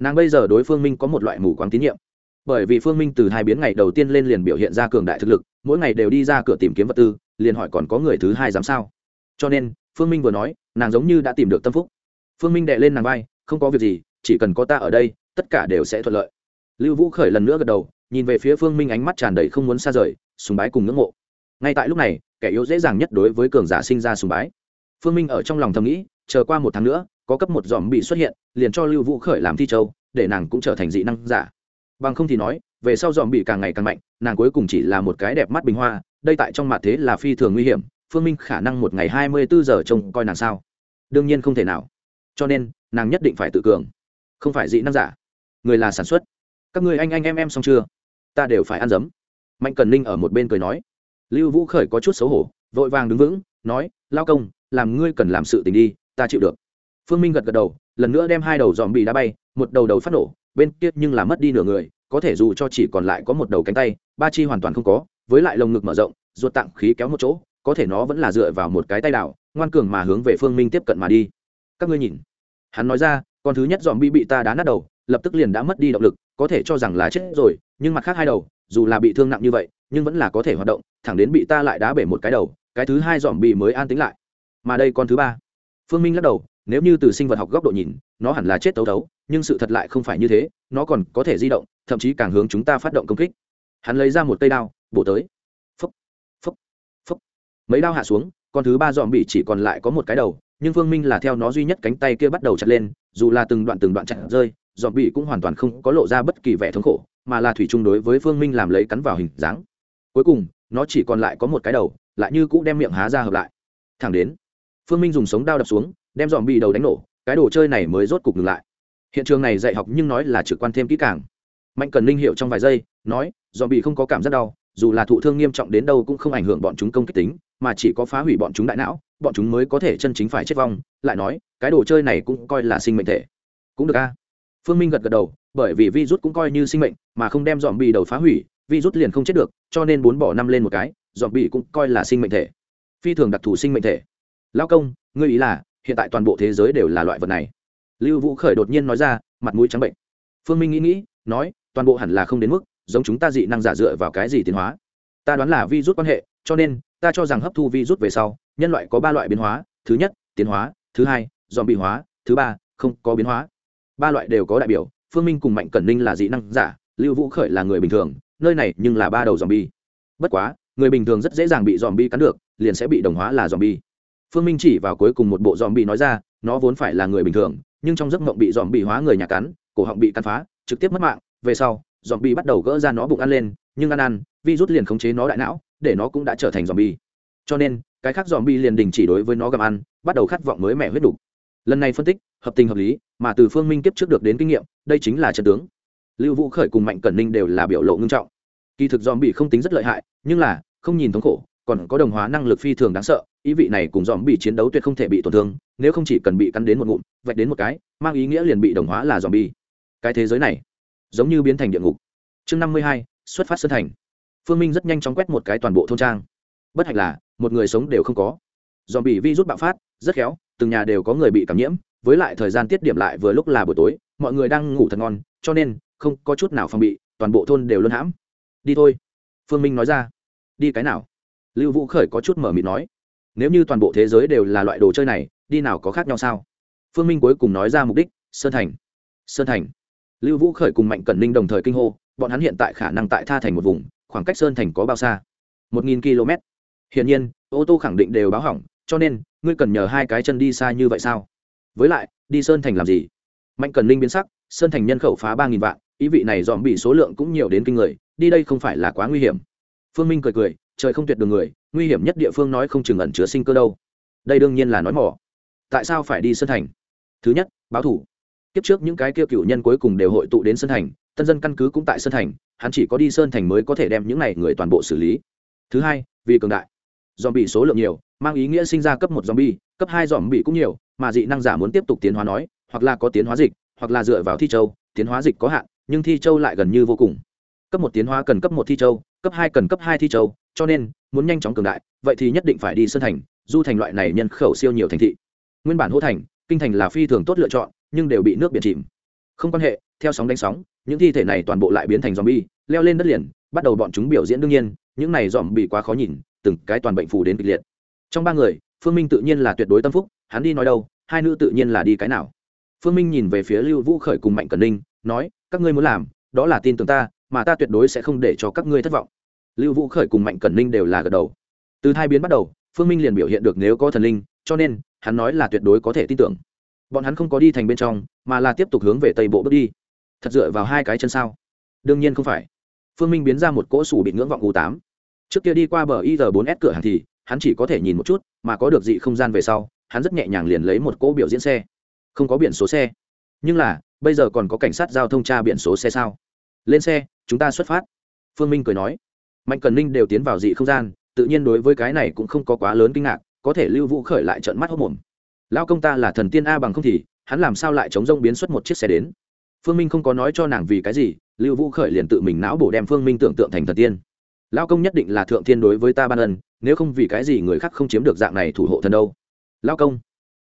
nàng bây giờ đối phương minh có một loại mù quáng tín nhiệm. Bởi vì phương minh từ hai biến ngày đầu tiên lên liền biểu hiện ra cường đại thực lực, mỗi ngày đều đi ra cửa tìm kiếm vật tư, liền hỏi còn có người thứ hai dám sao? Cho nên, phương minh vừa nói, nàng giống như đã tìm được tâm phúc. Phương minh đệ lên nàng vai, không có việc gì, chỉ cần có ta ở đây, tất cả đều sẽ thuận lợi. Lưu vũ khởi lần nữa gật đầu, nhìn về phía phương minh ánh mắt tràn đầy không muốn xa rời, sùng bái cùng ngưỡng mộ. Ngay tại lúc này, kẻ yếu dễ dàng nhất đối với cường giả sinh ra sùng bái. Phương minh ở trong lòng thầm nghĩ, chờ qua một tháng nữa có cấp một dòm bị xuất hiện, liền cho lưu vũ khởi làm thi châu, để nàng cũng trở thành dị năng giả. Bằng không thì nói, về sau dòm bị càng ngày càng mạnh, nàng cuối cùng chỉ là một cái đẹp mắt bình hoa, đây tại trong mặt thế là phi thường nguy hiểm, phương minh khả năng một ngày hai mươi bốn giờ trông coi nàng sao? Đương nhiên không thể nào. Cho nên, nàng nhất định phải tự cường. Không phải dị năng giả. Người là sản xuất. Các người anh anh, em em xong chưa? Ta đều phải ăn dấm. Mạnh cần ninh ở một bên cười nói. Lưu vũ khởi có chút xấu hổ, vội vàng đứng vững, nói, lao công, làm ngươi cần làm sự tình đi, ta chịu được phương minh gật gật đầu, lần nữa đem hai đầu dòm bị đá bay, một đầu đầu phát nổ, bên kia nhưng là mất đi nửa người, có thể dù cho chỉ còn lại có một đầu cánh tay, ba chi hoàn toàn không có, với lại lồng ngực mở rộng, ruột tạng khí kéo một chỗ, có thể nó vẫn là dựa vào một cái tay đảo, ngoan cường mà hướng về phương minh tiếp cận mà đi. Các ngươi nhìn. Hắn nói ra, con thứ nhất dòm bi bị ta đá nát đầu, lập tức liền đã mất đi động lực, có thể cho rằng là chết rồi, nhưng mặt khác hai đầu, dù là bị thương nặng như vậy, nhưng vẫn là có thể hoạt động, thẳng đến bị ta lại đá bể một cái đầu, cái thứ hai dòm bị mới an tính lại. Mà đây con thứ ba. Phương minh lắc đầu nếu như từ sinh vật học góc độ nhìn, nó hẳn là chết tấu tấu, nhưng sự thật lại không phải như thế, nó còn có thể di động, thậm chí càng hướng chúng ta phát động công kích. Hắn lấy ra một cây đao, bổ tới. Phấp phấp phấp mấy đao hạ xuống, con thứ ba dòm bị chỉ còn lại có một cái đầu, nhưng phương minh là theo nó duy nhất cánh tay kia bắt đầu chặt lên, dù là từng đoạn từng đoạn chặt rơi dòm bị cũng hoàn toàn không có lộ ra bất kỳ vẻ thống khổ, mà là thủy chung đối với phương minh làm lấy cắn vào hình dáng. Cuối cùng, nó chỉ còn lại có một cái đầu, lại như cũ đem miệng há ra hợp lại. Thẳng đến, phương minh dùng sống đao đập xuống đem dòm bị đầu đánh nổ, cái đồ chơi này mới rốt cục ngừng lại. Hiện trường này dạy học nhưng nói là trực quan thêm kỹ càng. Mạnh cần linh hiệu trong vài giây, nói, dòm bị không có cảm giác đau, dù là thụ thương nghiêm trọng đến đâu cũng không ảnh hưởng bọn chúng công kích tính, mà chỉ có phá hủy bọn chúng đại não, bọn chúng mới có thể chân chính phải chết vong, lại nói, cái đồ chơi này cũng coi là sinh mệnh thể. Cũng được a. Phương minh gật gật đầu, bởi vì virus cũng coi như sinh mệnh, mà không đem dòm bị đầu phá hủy, virus liền không chết được, cho nên bốn bỏ năm lên một cái, dòm bị cũng coi là sinh mệnh thể. Phi thường đặc thù sinh mệnh thể. Lao công, ngươi ý là hiện tại toàn bộ thế giới đều là loại vật này. Lưu vũ khởi đột nhiên nói ra, mặt mũi trắng bệnh. Phương minh nghĩ nghĩ, nói, toàn bộ hẳn là không đến mức giống chúng ta dị năng giả dựa vào cái gì tiến hóa. Ta đoán là vi rút quan hệ, cho nên, ta cho rằng hấp thu vi rút về sau, nhân loại có ba loại biến hóa, thứ nhất, tiến hóa, thứ hai dòm bị hóa, thứ ba, không có biến hóa. Ba loại đều có đại biểu, phương minh cùng mạnh cẩn ninh là dị năng giả, lưu vũ khởi là người bình thường, nơi này nhưng là ba đầu dòm bi bất quá, người bình thường rất dễ dàng bị dòm bi cắn được, liền sẽ bị đồng hóa là dòm bi phương minh chỉ vào cuối cùng một bộ dòm bị nói ra, nó vốn phải là người bình thường, nhưng trong giấc mộng bị dòm bị hóa người nhà cắn, cổ họng bị cắn phá, trực tiếp mất mạng. Về sau dòm bị bắt đầu gỡ ra nó bụng ăn lên, nhưng ăn ăn vi rút liền khống chế nó đại não, để nó cũng đã trở thành dòm bi cho nên, cái khác dòm bi liền đình chỉ đối với nó gặm ăn, bắt đầu khát vọng mới mẻ huyết đục. Lần này phân tích, hợp tình hợp lý, mà từ phương minh kiếp trước được đến kinh nghiệm, đây chính là trận tướng. Lưu vũ khởi cùng mạnh cẩn ninh đều là biểu lộ ngưng trọng. Kỳ thực dòm bị không tính rất lợi hại, nhưng là, không nhìn thống khổ còn có đồng hóa năng lực phi thường đáng sợ, ý vị này cùng dòm bị chiến đấu tuyệt không thể bị tổn thương, nếu không chỉ cần bị cắn đến một ngụm, vạch đến một cái, mang ý nghĩa liền bị đồng hóa là dòm bi. Cái thế giới này, giống như biến thành địa ngục. Chương năm mươi hai, xuất phát sân thành. Phương minh rất nhanh chóng quét một cái toàn bộ thôn trang. Bất hạnh là, một người sống đều không có. Dòm bị vi rút bạo phát, rất khéo, từng nhà đều có người bị cảm nhiễm, với lại thời gian tiết điểm lại vừa lúc là buổi tối, mọi người đang ngủ thật ngon, cho nên, không có chút nào phòng bị, toàn bộ thôn đều luôn hãm. Đi thôi, phương minh nói ra. Đi cái nào? Lưu vũ khởi có chút mở mịt nói, nếu như toàn bộ thế giới đều là loại đồ chơi này, đi nào có khác nhau sao? Phương minh cuối cùng nói ra mục đích, sơn thành sơn thành. Lưu vũ khởi cùng mạnh cẩn ninh đồng thời kinh hô, bọn hắn hiện tại khả năng tại tha thành một vùng, khoảng cách sơn thành có bao xa? Một nghìn km hiển nhiên, ô tô khẳng định đều báo hỏng, cho nên, ngươi cần nhờ hai cái chân đi xa như vậy sao? Với lại, đi sơn thành làm gì? Mạnh cần Linh biến sắc, sơn thành nhân khẩu phá ba nghìn vạn, ý vị này dòm bị số lượng cũng nhiều đến kinh người, đi đây không phải là quá nguy hiểm. Phương minh cười cười trời không tuyệt đường người, nguy hiểm nhất địa phương nói không chừng ẩn chứa sinh cơ đâu. Đây đương nhiên là nói mỏ. Tại sao phải đi sân thành? Thứ nhất, báo thủ. Kiếp trước những cái kia cựu nhân cuối cùng đều hội tụ đến sân thành, tân dân căn cứ cũng tại sân thành, hắn chỉ có đi sơn thành mới có thể đem những này người toàn bộ xử lý. Thứ hai, vì cường đại. Dòm bị số lượng nhiều, mang ý nghĩa sinh ra cấp một dòm bi cấp hai dòm bị cũng nhiều, mà dị năng giả muốn tiếp tục tiến hóa nói, hoặc là có tiến hóa dịch, hoặc là dựa vào thi châu, tiến hóa dịch có hạn, nhưng thi châu lại gần như vô cùng. Cấp một tiến hóa cần cấp một thi châu, cấp hai cần cấp hai thi châu cho nên, muốn nhanh chóng cường đại, vậy thì nhất định phải đi sơn thành, du thành loại này nhân khẩu siêu nhiều thành thị. Nguyên bản hô thành, kinh thành là phi thường tốt lựa chọn, nhưng đều bị nước biển chìm. Không quan hệ, theo sóng đánh sóng, những thi thể này toàn bộ lại biến thành dòm bi leo lên đất liền, bắt đầu bọn chúng biểu diễn đương nhiên, những này dòm bị quá khó nhìn, từng cái toàn bệnh phù đến kịch liệt. Trong ba người, phương minh tự nhiên là tuyệt đối tâm phúc, hắn đi nói đâu, hai nữ tự nhiên là đi cái nào. Phương minh nhìn về phía lưu vũ khởi cùng mạnh cẩn ninh, nói, các ngươi muốn làm, đó là tin tưởng ta, mà ta tuyệt đối sẽ không để cho các ngươi thất vọng lưu vũ khởi cùng mạnh cẩn ninh đều là gật đầu. Từ hai biến bắt đầu, phương minh liền biểu hiện được nếu có thần linh, cho nên, hắn nói là tuyệt đối có thể tin tưởng. Bọn hắn không có đi thành bên trong, mà là tiếp tục hướng về tây bộ bước đi. Thật dựa vào hai cái chân sao? Đương nhiên không phải. Phương minh biến ra một cỗ sủ bị ngưỡng vọng u tám. Trước kia đi qua bờ ir 4 s cửa hàng thì, hắn chỉ có thể nhìn một chút, mà có được dị không gian về sau, hắn rất nhẹ nhàng liền lấy một cỗ biểu diễn xe. Không có biển số xe. Nhưng là, bây giờ còn có cảnh sát giao thông tra biển số xe sao? Lên xe, chúng ta xuất phát. Phương minh cười nói mạnh cần ninh đều tiến vào dị không gian, tự nhiên đối với cái này cũng không có quá lớn kinh ngạc, có thể lưu vũ khởi lại trận mắt hốc mồm. Lao công ta là thần tiên a bằng không thì, hắn làm sao lại chống rông biến xuất một chiếc xe đến? Phương minh không có nói cho nàng vì cái gì, lưu vũ khởi liền tự mình não bổ đem phương minh tưởng tượng thành thần tiên. Lao công nhất định là thượng thiên đối với ta ban ân, nếu không vì cái gì người khác không chiếm được dạng này thủ hộ thần đâu. Lao công.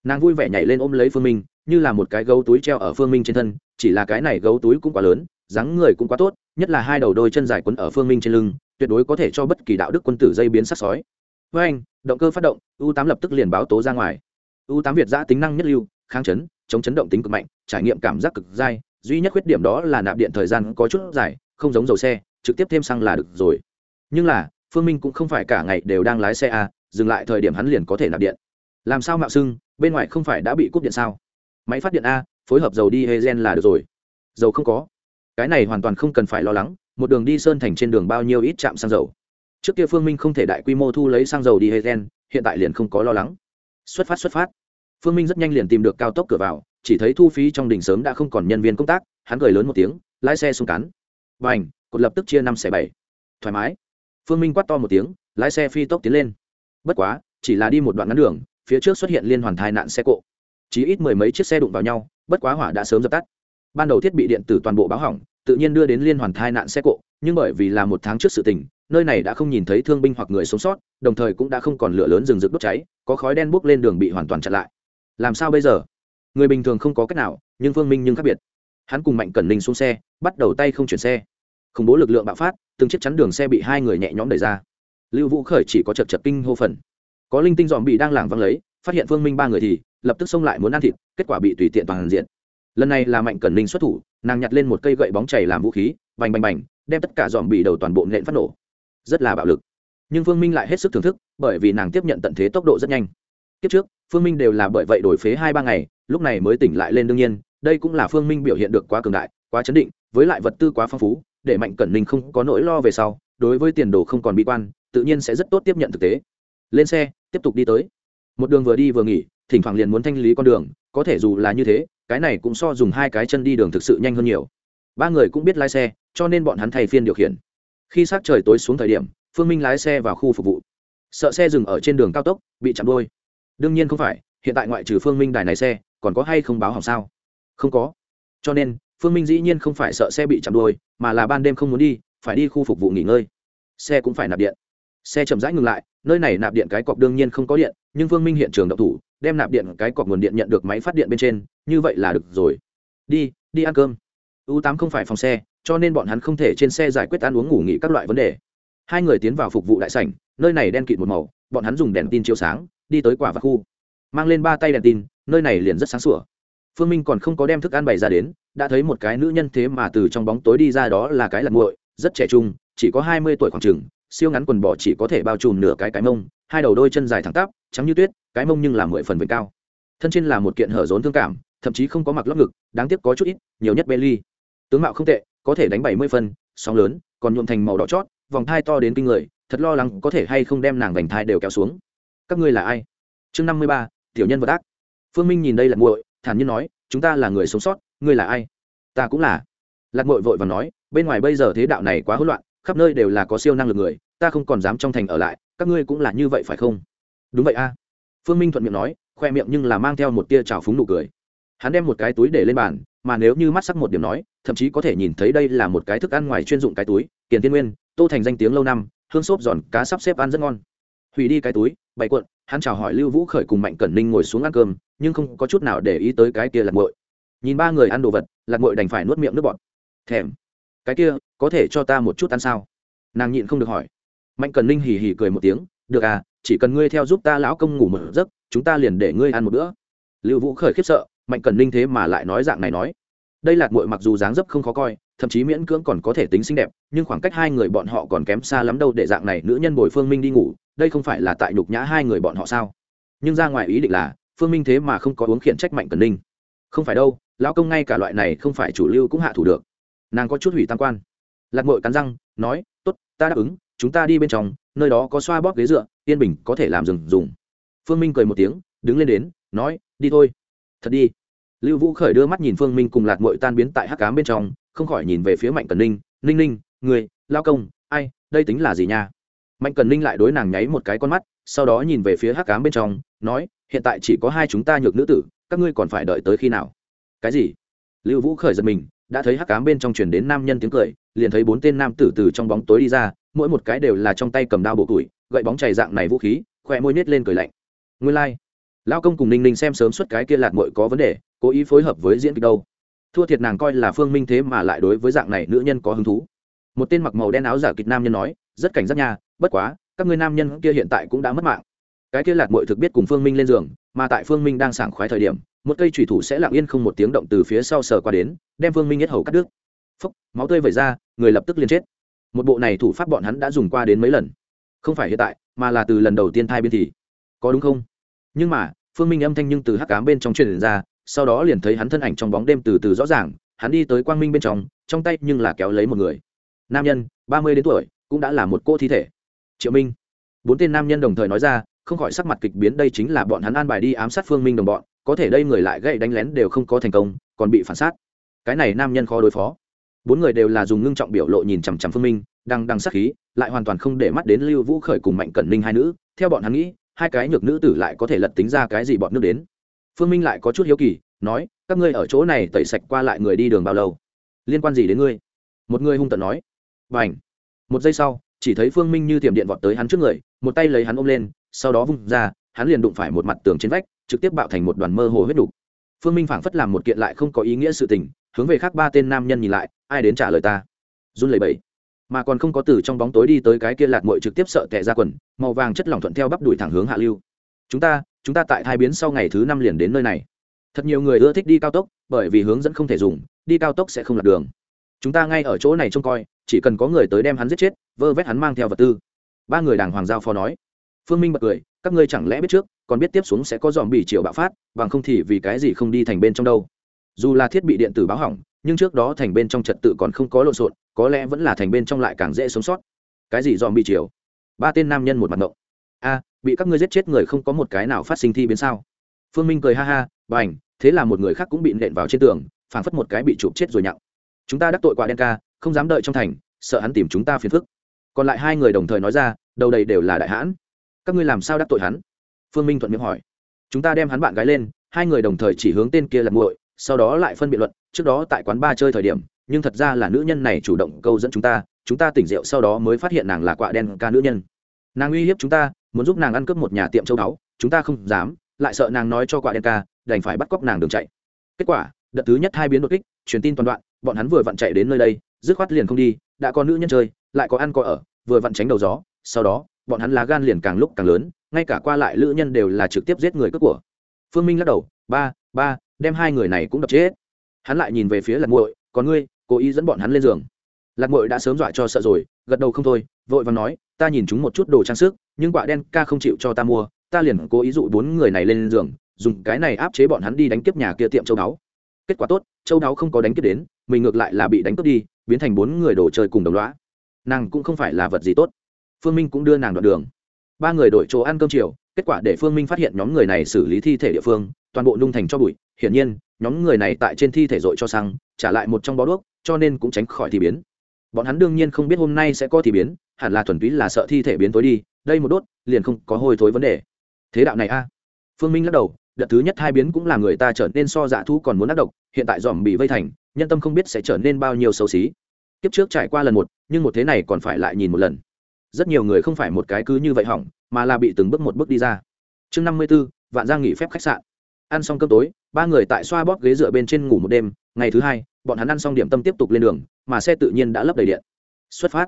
Nàng vui vẻ nhảy lên ôm lấy phương minh, như là một cái gấu túi treo ở phương minh trên thân, chỉ là cái này gấu túi cũng quá lớn, dáng người cũng quá tốt, nhất là hai đầu đôi chân dài quấn ở phương minh trên lưng tuyệt đối có thể cho bất kỳ đạo đức quân tử dây biến sắc sói. Với anh, động cơ phát động, u 8 lập tức liền báo tố ra ngoài. U 8 việt giã tính năng nhất lưu, kháng chấn, chống chấn động tính cực mạnh, trải nghiệm cảm giác cực dai, duy nhất khuyết điểm đó là nạp điện thời gian có chút dài, không giống dầu xe, trực tiếp thêm xăng là được rồi. Nhưng là, phương minh cũng không phải cả ngày đều đang lái xe a, dừng lại thời điểm hắn liền có thể nạp điện. Làm sao mạo xưng, bên ngoài không phải đã bị cúp điện sao? Máy phát điện a, phối hợp dầu đi hê gen là được rồi. Dầu không có. Cái này hoàn toàn không cần phải lo lắng một đường đi sơn thành trên đường bao nhiêu ít trạm xăng dầu. Trước kia phương minh không thể đại quy mô thu lấy xăng dầu đi hegen hiện tại liền không có lo lắng. Xuất phát xuất phát. Phương minh rất nhanh liền tìm được cao tốc cửa vào, chỉ thấy thu phí trong đỉnh sớm đã không còn nhân viên công tác, hắn cười lớn một tiếng, lái xe xuống cắn và ảnh cột lập tức chia năm xẻ bảy. Thoải mái. Phương minh quát to một tiếng, lái xe phi tốc tiến lên. Bất quá, chỉ là đi một đoạn ngắn đường, phía trước xuất hiện liên hoàn tai nạn xe cộ. Chỉ ít mười mấy chiếc xe đụng vào nhau, bất quá hỏa đã sớm dập tắt. Ban đầu thiết bị điện tử toàn bộ báo hỏng tự nhiên đưa đến liên hoàn tai nạn xe cộ, nhưng bởi vì là một tháng trước sự tình, nơi này đã không nhìn thấy thương binh hoặc người sống sót, đồng thời cũng đã không còn lửa lớn rừng rực đốt cháy, có khói đen bốc lên đường bị hoàn toàn chặn lại. Làm sao bây giờ? Người bình thường không có cách nào, nhưng phương minh nhưng khác biệt. Hắn cùng mạnh cẩn ninh xuống xe, bắt đầu tay không chuyển xe. Khủng bố lực lượng bạo phát, từng chiếc chắn đường xe bị hai người nhẹ nhõm đẩy ra. Lưu vũ khởi chỉ có chật chật kinh hô phần. Có linh tinh dòm bị đang lảng văng lấy, phát hiện phương minh ba người thì lập tức xông lại muốn ăn thịt, kết quả bị tùy tiện toàn diện lần này là mạnh cẩn ninh xuất thủ, nàng nhặt lên một cây gậy bóng chảy làm vũ khí, bành bành bành, đem tất cả dòm bị đầu toàn bộ nện phát nổ. Rất là bạo lực. Nhưng phương minh lại hết sức thưởng thức, bởi vì nàng tiếp nhận tận thế tốc độ rất nhanh. Kiếp trước, phương minh đều là bởi vậy đổi phế hai ba ngày, lúc này mới tỉnh lại lên đương nhiên, đây cũng là phương minh biểu hiện được quá cường đại, quá chấn định, với lại vật tư quá phong phú, để mạnh cẩn ninh không có nỗi lo về sau, đối với tiền đồ không còn bi quan, tự nhiên sẽ rất tốt tiếp nhận thực tế. Lên xe, tiếp tục đi tới. Một đường vừa đi vừa nghỉ, thỉnh thoảng liền muốn thanh lý con đường, có thể dù là như thế cái này cũng so dùng hai cái chân đi đường thực sự nhanh hơn nhiều. Ba người cũng biết lái xe, cho nên bọn hắn thay phiên điều khiển. Khi sát trời tối xuống thời điểm, phương minh lái xe vào khu phục vụ. Sợ xe dừng ở trên đường cao tốc, bị chặn đôi đương nhiên không phải, hiện tại ngoại trừ phương minh đài này xe, còn có hay không báo hỏng sao? Không có. Cho nên, phương minh dĩ nhiên không phải sợ xe bị chặn đôi mà là ban đêm không muốn đi, phải đi khu phục vụ nghỉ ngơi. Xe cũng phải nạp điện. Xe chậm rãi ngừng lại, nơi này nạp điện cái cọc đương nhiên không có điện, nhưng phương minh hiện trường đậu thủ đem nạp điện cái cọc nguồn điện nhận được máy phát điện bên trên, như vậy là được rồi. Đi đi ăn cơm. U tám không phải phòng xe, cho nên bọn hắn không thể trên xe giải quyết ăn uống ngủ nghỉ các loại vấn đề. Hai người tiến vào phục vụ đại sảnh, nơi này đen kịt một màu, bọn hắn dùng đèn tin chiếu sáng, đi tới quả và khu. Mang lên ba tay đèn tin, nơi này liền rất sáng sủa. Phương minh còn không có đem thức ăn bày ra đến, đã thấy một cái nữ nhân thế mà từ trong bóng tối đi ra đó là cái lật nguội, rất trẻ trung, chỉ có hai mươi tuổi khoảng chừng, siêu ngắn quần bò chỉ có thể bao trùm nửa cái cái mông, hai đầu đôi chân dài thẳng tắp, trắng như tuyết cái mông nhưng là mười phần vệnh cao. Thân trên là một kiện hở rốn thương cảm, thậm chí không có mặc lót ngực, đáng tiếc có chút ít, nhiều nhất belly tướng mạo không tệ, có thể đánh bảy mươi phân, sóng lớn, còn nhuộm thành màu đỏ chót, vòng thai to đến kinh người, thật lo lắng có thể hay không đem nàng vành thai đều kéo xuống. Các ngươi là ai? Chương năm mươi ba, tiểu nhân vật ác. Phương minh nhìn đây là muội, thản nhiên nói, chúng ta là người sống sót, ngươi là ai? Ta cũng là. Lạc muội vội và nói, bên ngoài bây giờ thế đạo này quá hỗn loạn, khắp nơi đều là có siêu năng lực người, ta không còn dám trong thành ở lại, các ngươi cũng là như vậy phải không? Đúng vậy a phương minh thuận miệng nói, khoe miệng nhưng là mang theo một tia trào phúng nụ cười. Hắn đem một cái túi để lên bàn, mà nếu như mắt sắc một điểm nói, thậm chí có thể nhìn thấy đây là một cái thức ăn ngoài chuyên dụng cái túi, kiền thiên nguyên, tô thành danh tiếng lâu năm, hương xốp giòn, cá sắp xếp ăn rất ngon. Hủy đi cái túi, bày cuộn, hắn chào hỏi lưu vũ khởi cùng mạnh cẩn ninh ngồi xuống ăn cơm, nhưng không có chút nào để ý tới cái kia lạc ngội nhìn ba người ăn đồ vật, lạc ngội đành phải nuốt miệng nước bọt. Thèm, cái kia, có thể cho ta một chút ăn sao? Nàng nhịn không được hỏi. Mạnh cần ninh hì hì cười một tiếng được à chỉ cần ngươi theo giúp ta lão công ngủ một giấc, chúng ta liền để ngươi ăn một bữa. Lưu vũ khởi khiếp sợ, mạnh cần ninh thế mà lại nói dạng này nói. Đây lạc muội mặc dù dáng dấp không khó coi, thậm chí miễn cưỡng còn có thể tính xinh đẹp, nhưng khoảng cách hai người bọn họ còn kém xa lắm đâu để dạng này nữ nhân bồi phương minh đi ngủ, đây không phải là tại nhục nhã hai người bọn họ sao? Nhưng ra ngoài ý định là, phương minh thế mà không có uống khiển trách mạnh cần ninh. Không phải đâu, lão công ngay cả loại này không phải chủ lưu cũng hạ thủ được. Nàng có chút hủy tam quan. Lạc mội cắn răng, nói t ố t ta đáp ứng chúng ta đi bên trong, nơi đó có xoa bóp ghế dựa, yên bình có thể làm rừng dùng. Phương minh cười một tiếng, đứng lên đến, nói, đi thôi. Thật đi. Lưu vũ khởi đưa mắt nhìn phương minh cùng lạc mội tan biến tại hắc cám bên trong, không khỏi nhìn về phía mạnh cần ninh. Ninh ninh, người, lao công, ai, đây tính là gì nha? Mạnh cần ninh lại đối nàng nháy một cái con mắt, sau đó nhìn về phía hắc cám bên trong, nói, hiện tại chỉ có hai chúng ta nhược nữ tử, các ngươi còn phải đợi tới khi nào? Cái gì? Lưu vũ khởi giật mình, đã thấy hắc cám bên trong chuyển đến nam nhân tiếng cười, liền thấy bốn tên nam tử từ trong bóng tối đi ra mỗi một cái đều là trong tay cầm đao bộ tuổi, gậy bóng chảy dạng này vũ khí khỏe môi nết lên cười lạnh. Nguyên lai、like. lao công cùng ninh ninh xem sớm suốt cái kia lạc mội có vấn đề, cố ý phối hợp với diễn kịch đâu. Thua thiệt nàng coi là phương minh thế mà lại đối với dạng này nữ nhân có hứng thú. Một tên mặc màu đen áo giả kịch nam nhân nói, rất cảnh giác nha, bất quá, các ngươi nam nhân kia hiện tại cũng đã mất mạng. Cái kia lạc mội thực biết cùng phương minh lên giường, mà tại phương minh đang sảng khoái thời điểm, một cây thủy thủ sẽ lặng yên không một tiếng động từ phía sau sờ qua đến, đem phương minh nhất hầu cắt đứt. Phốc máu tươi vẩy ra, người lập tức liền chết một bộ này thủ pháp bọn hắn đã dùng qua đến mấy lần. Không phải hiện tại, mà là từ lần đầu tiên thai biên thì. Có đúng không? Nhưng mà, phương minh âm thanh nhưng từ hắc cám bên trong truyền ra, sau đó liền thấy hắn thân ảnh trong bóng đêm từ từ rõ ràng, hắn đi tới quang minh bên trong trong tay nhưng là kéo lấy một người. Nam nhân, ba mươi đến tuổi, cũng đã là một cô thi thể. Triệu minh. Bốn tên nam nhân đồng thời nói ra, không khỏi sắc mặt kịch biến, đây chính là bọn hắn an bài đi ám sát phương minh đồng bọn, có thể đây người lại gậy đánh lén đều không có thành công, còn bị phản sát. Cái này nam nhân khó đối phó bốn người đều là dùng ngưng trọng biểu lộ nhìn chằm chằm phương minh đang đang sắc khí lại hoàn toàn không để mắt đến lưu vũ khởi cùng mạnh cẩn ninh hai nữ theo bọn hắn nghĩ hai cái nhược nữ tử lại có thể lật tính ra cái gì bọn nước đến phương minh lại có chút hiếu kỳ nói các ngươi ở chỗ này tẩy sạch qua lại người đi đường bao lâu liên quan gì đến ngươi một người hung tận nói và ảnh một giây sau chỉ thấy phương minh như tiệm điện vọt tới hắn trước người một tay lấy hắn ôm lên sau đó vung ra hắn liền đụng phải một mặt tường trên vách trực tiếp bạo thành một đoàn mơ hồ huyết đục phương minh phảng phất làm một kiện lại không có ý nghĩa sự tình hướng về khác ba tên nam nhân nhìn lại, ai đến trả lời ta? Run lẩy bẩy. Mà còn không có từ trong bóng tối đi tới cái kia lạt mội trực tiếp sợ tệ ra quần, màu vàng chất lỏng thuận theo bắp đuổi thẳng hướng hạ lưu. Chúng ta chúng ta tại thai biến sau ngày thứ năm liền đến nơi này. Thật nhiều người ưa thích đi cao tốc, bởi vì hướng dẫn không thể dùng, đi cao tốc sẽ không lạc đường. Chúng ta ngay ở chỗ này trông coi, chỉ cần có người tới đem hắn giết chết, vơ vét hắn mang theo vật tư. Ba người đàng hoàng giao phó nói. Phương minh bật cười, các ngươi chẳng lẽ biết trước, còn biết tiếp xuống sẽ có dòm bị triệu bạo phát, bằng không thì vì cái gì không đi thành bên trong đâu? Dù là thiết bị điện tử báo hỏng, nhưng trước đó thành bên trong trật tự còn không có lộn xộn, có lẽ vẫn là thành bên trong lại càng dễ sống sót. Cái gì dòm bị chiều? ba tên nam nhân một mặt ngộng. A, bị các ngươi giết chết người không có một cái nào phát sinh thi biến sao? Phương minh cười ha ha b à thế là một người khác cũng bị nện vào trên tường, phảng phất một cái bị chụp chết rồi nhặng. Chúng ta đắc tội quả đen ca, không dám đợi trong thành, sợ hắn tìm chúng ta phiền phức. Còn lại hai người đồng thời nói ra, đầu đầy đều là đại hãn. Các ngươi làm sao đắc tội hắn? Phương minh thuận miệng hỏi. Chúng ta đem hắn bạn gái lên, hai người đồng thời chỉ hướng tên kia là nguội sau đó lại phân biện luận, trước đó tại quán ba chơi thời điểm, nhưng thật ra là nữ nhân này chủ động câu dẫn chúng ta chúng ta tỉnh rượu sau đó mới phát hiện nàng là quạ đen ca nữ nhân. Nàng uy hiếp chúng ta, muốn giúp nàng ăn cướp một nhà tiệm châu báu, chúng ta không dám, lại sợ nàng nói cho quạ đen ca, đành phải bắt cóc nàng đường chạy. Kết quả, đợt thứ nhất hai biến đột kích, truyền tin toàn đoạn, bọn hắn vừa vặn chạy đến nơi đây, dứt khoát liền không đi, đã có nữ nhân chơi, lại có ăn có ở, vừa vặn tránh đầu gió, sau đó, bọn hắn lá gan liền càng lúc càng lớn, ngay cả qua lại lữ nhân đều là trực tiếp giết người cướp của. Phương minh lắc đầu, ba ba đem hai người này cũng đập chết. Hắn lại nhìn về phía lạc muội, còn ngươi, cố ý dẫn bọn hắn lên giường. Lạc muội đã sớm dọa cho sợ rồi, gật đầu không thôi, vội và nói, ta nhìn chúng một chút đồ trang sức, nhưng quả đen ca không chịu cho ta mua, ta liền cố ý dụ bốn người này lên giường, dùng cái này áp chế bọn hắn đi đánh kiếp nhà kia tiệm châu đáo. Kết quả tốt, châu đáo không có đánh kiếp đến, mình ngược lại là bị đánh cướp đi, biến thành bốn người đồ chơi cùng đồng loá nàng cũng không phải là vật gì tốt. Phương minh cũng đưa nàng đoạn đường. Ba người đổi chỗ ăn cơm chiều, kết quả để phương minh phát hiện nhóm người này xử lý thi thể địa phương, toàn bộ nung thành cho bụi hiển nhiên, nhóm người này tại trên thi thể dội cho xăng, trả lại một trong bó đuốc, cho nên cũng tránh khỏi thì biến. Bọn hắn đương nhiên không biết hôm nay sẽ có thì biến, hẳn là thuần túy là sợ thi thể biến tối đi, đây một đốt, liền không có hôi thối vấn đề. Thế đạo này a. Phương minh lắc đầu, đợt thứ nhất hai biến cũng là người ta trở nên so dạ thu còn muốn ác độc, hiện tại dòm bị vây thành, nhân tâm không biết sẽ trở nên bao nhiêu xấu xí. Kiếp trước trải qua lần một, nhưng một thế này còn phải lại nhìn một lần. Rất nhiều người không phải một cái cứ như vậy hỏng, mà là bị từng bước một bước đi ra. Chương năm mươi b ố vạn giang nghỉ phép khách sạn ăn xong cơm tối, ba người tại xoa bóp ghế dựa bên trên ngủ một đêm, ngày thứ hai, bọn hắn ăn xong điểm tâm tiếp tục lên đường, mà xe tự nhiên đã lấp đầy điện. Xuất phát.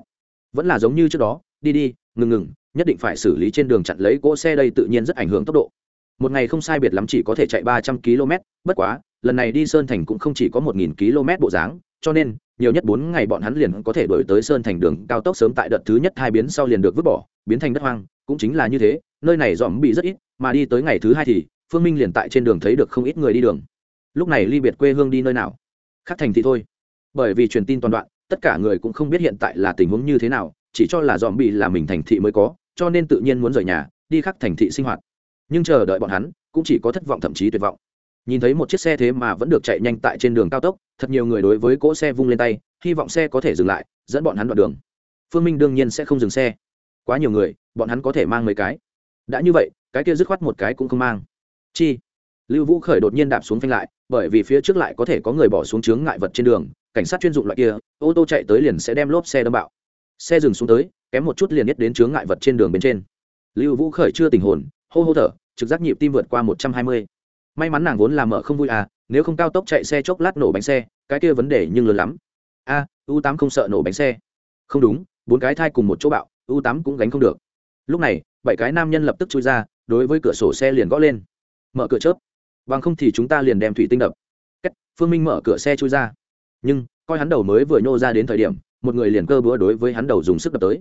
Vẫn là giống như trước đó, đi đi, ngừng ngừng, nhất định phải xử lý trên đường chặn lấy cỗ xe đây tự nhiên rất ảnh hưởng tốc độ. Một ngày không sai biệt lắm chỉ có thể chạy ba trăm km, bất quá, lần này đi sơn thành cũng không chỉ có một nghìn km bộ dáng, cho nên, nhiều nhất bốn ngày bọn hắn liền có thể đổi tới sơn thành đường cao tốc sớm tại đợt thứ nhất hai biến sau liền được vứt bỏ, biến thành đất hoang, cũng chính là như thế, nơi này dòm bị rất ít, mà đi tới ngày thứ hai thì phương minh liền tại trên đường thấy được không ít người đi đường. Lúc này ly biệt quê hương đi nơi nào? Khác thành thị thôi. Bởi vì truyền tin toàn đoạn, tất cả người cũng không biết hiện tại là tình huống như thế nào, chỉ cho là dòm bị là mình thành thị mới có, cho nên tự nhiên muốn rời nhà, đi khắc thành thị sinh hoạt. Nhưng chờ đợi bọn hắn, cũng chỉ có thất vọng thậm chí tuyệt vọng. Nhìn thấy một chiếc xe thế mà vẫn được chạy nhanh tại trên đường cao tốc, thật nhiều người đối với cỗ xe vung lên tay, hy vọng xe có thể dừng lại, dẫn bọn hắn đoạn đường. Phương minh đương nhiên sẽ không dừng xe. Quá nhiều người, bọn hắn có thể mang mấy cái. Đã như vậy, cái kia dứt khoát một cái cũng không mang chi? Lưu vũ khởi đột nhiên đạp xuống phanh lại, bởi vì phía trước lại có thể có người bỏ xuống chướng ngại vật trên đường, cảnh sát chuyên dụng loại kia, ô tô chạy tới liền sẽ đem lốp xe đâm bạo. Xe dừng xuống tới, kém một chút liền nhất đến chướng ngại vật trên đường bên trên. Lưu vũ khởi chưa tình hồn, hô hô thở, trực giác nhịp tim vượt qua một trăm hai mươi. May mắn nàng vốn làm mở không vui à nếu không cao tốc chạy xe chốc lát nổ bánh xe, cái kia vấn đề nhưng lớn lắm. A, u tám không sợ nổ bánh xe. Không đúng, bốn cái thai cùng một chỗ bạo, u tám cũng gánh không được. Lúc này, bảy cái nam nhân lập tức chui ra, đối với cửa sổ xe liền gõ lên mở cửa chớp. Bằng không thì chúng ta liền đem thủy tinh đập. Cách, phương minh mở cửa xe chui ra. Nhưng, coi hắn đầu mới vừa nhô ra đến thời điểm, một người liền cơ búa đối với hắn đầu dùng sức đập tới.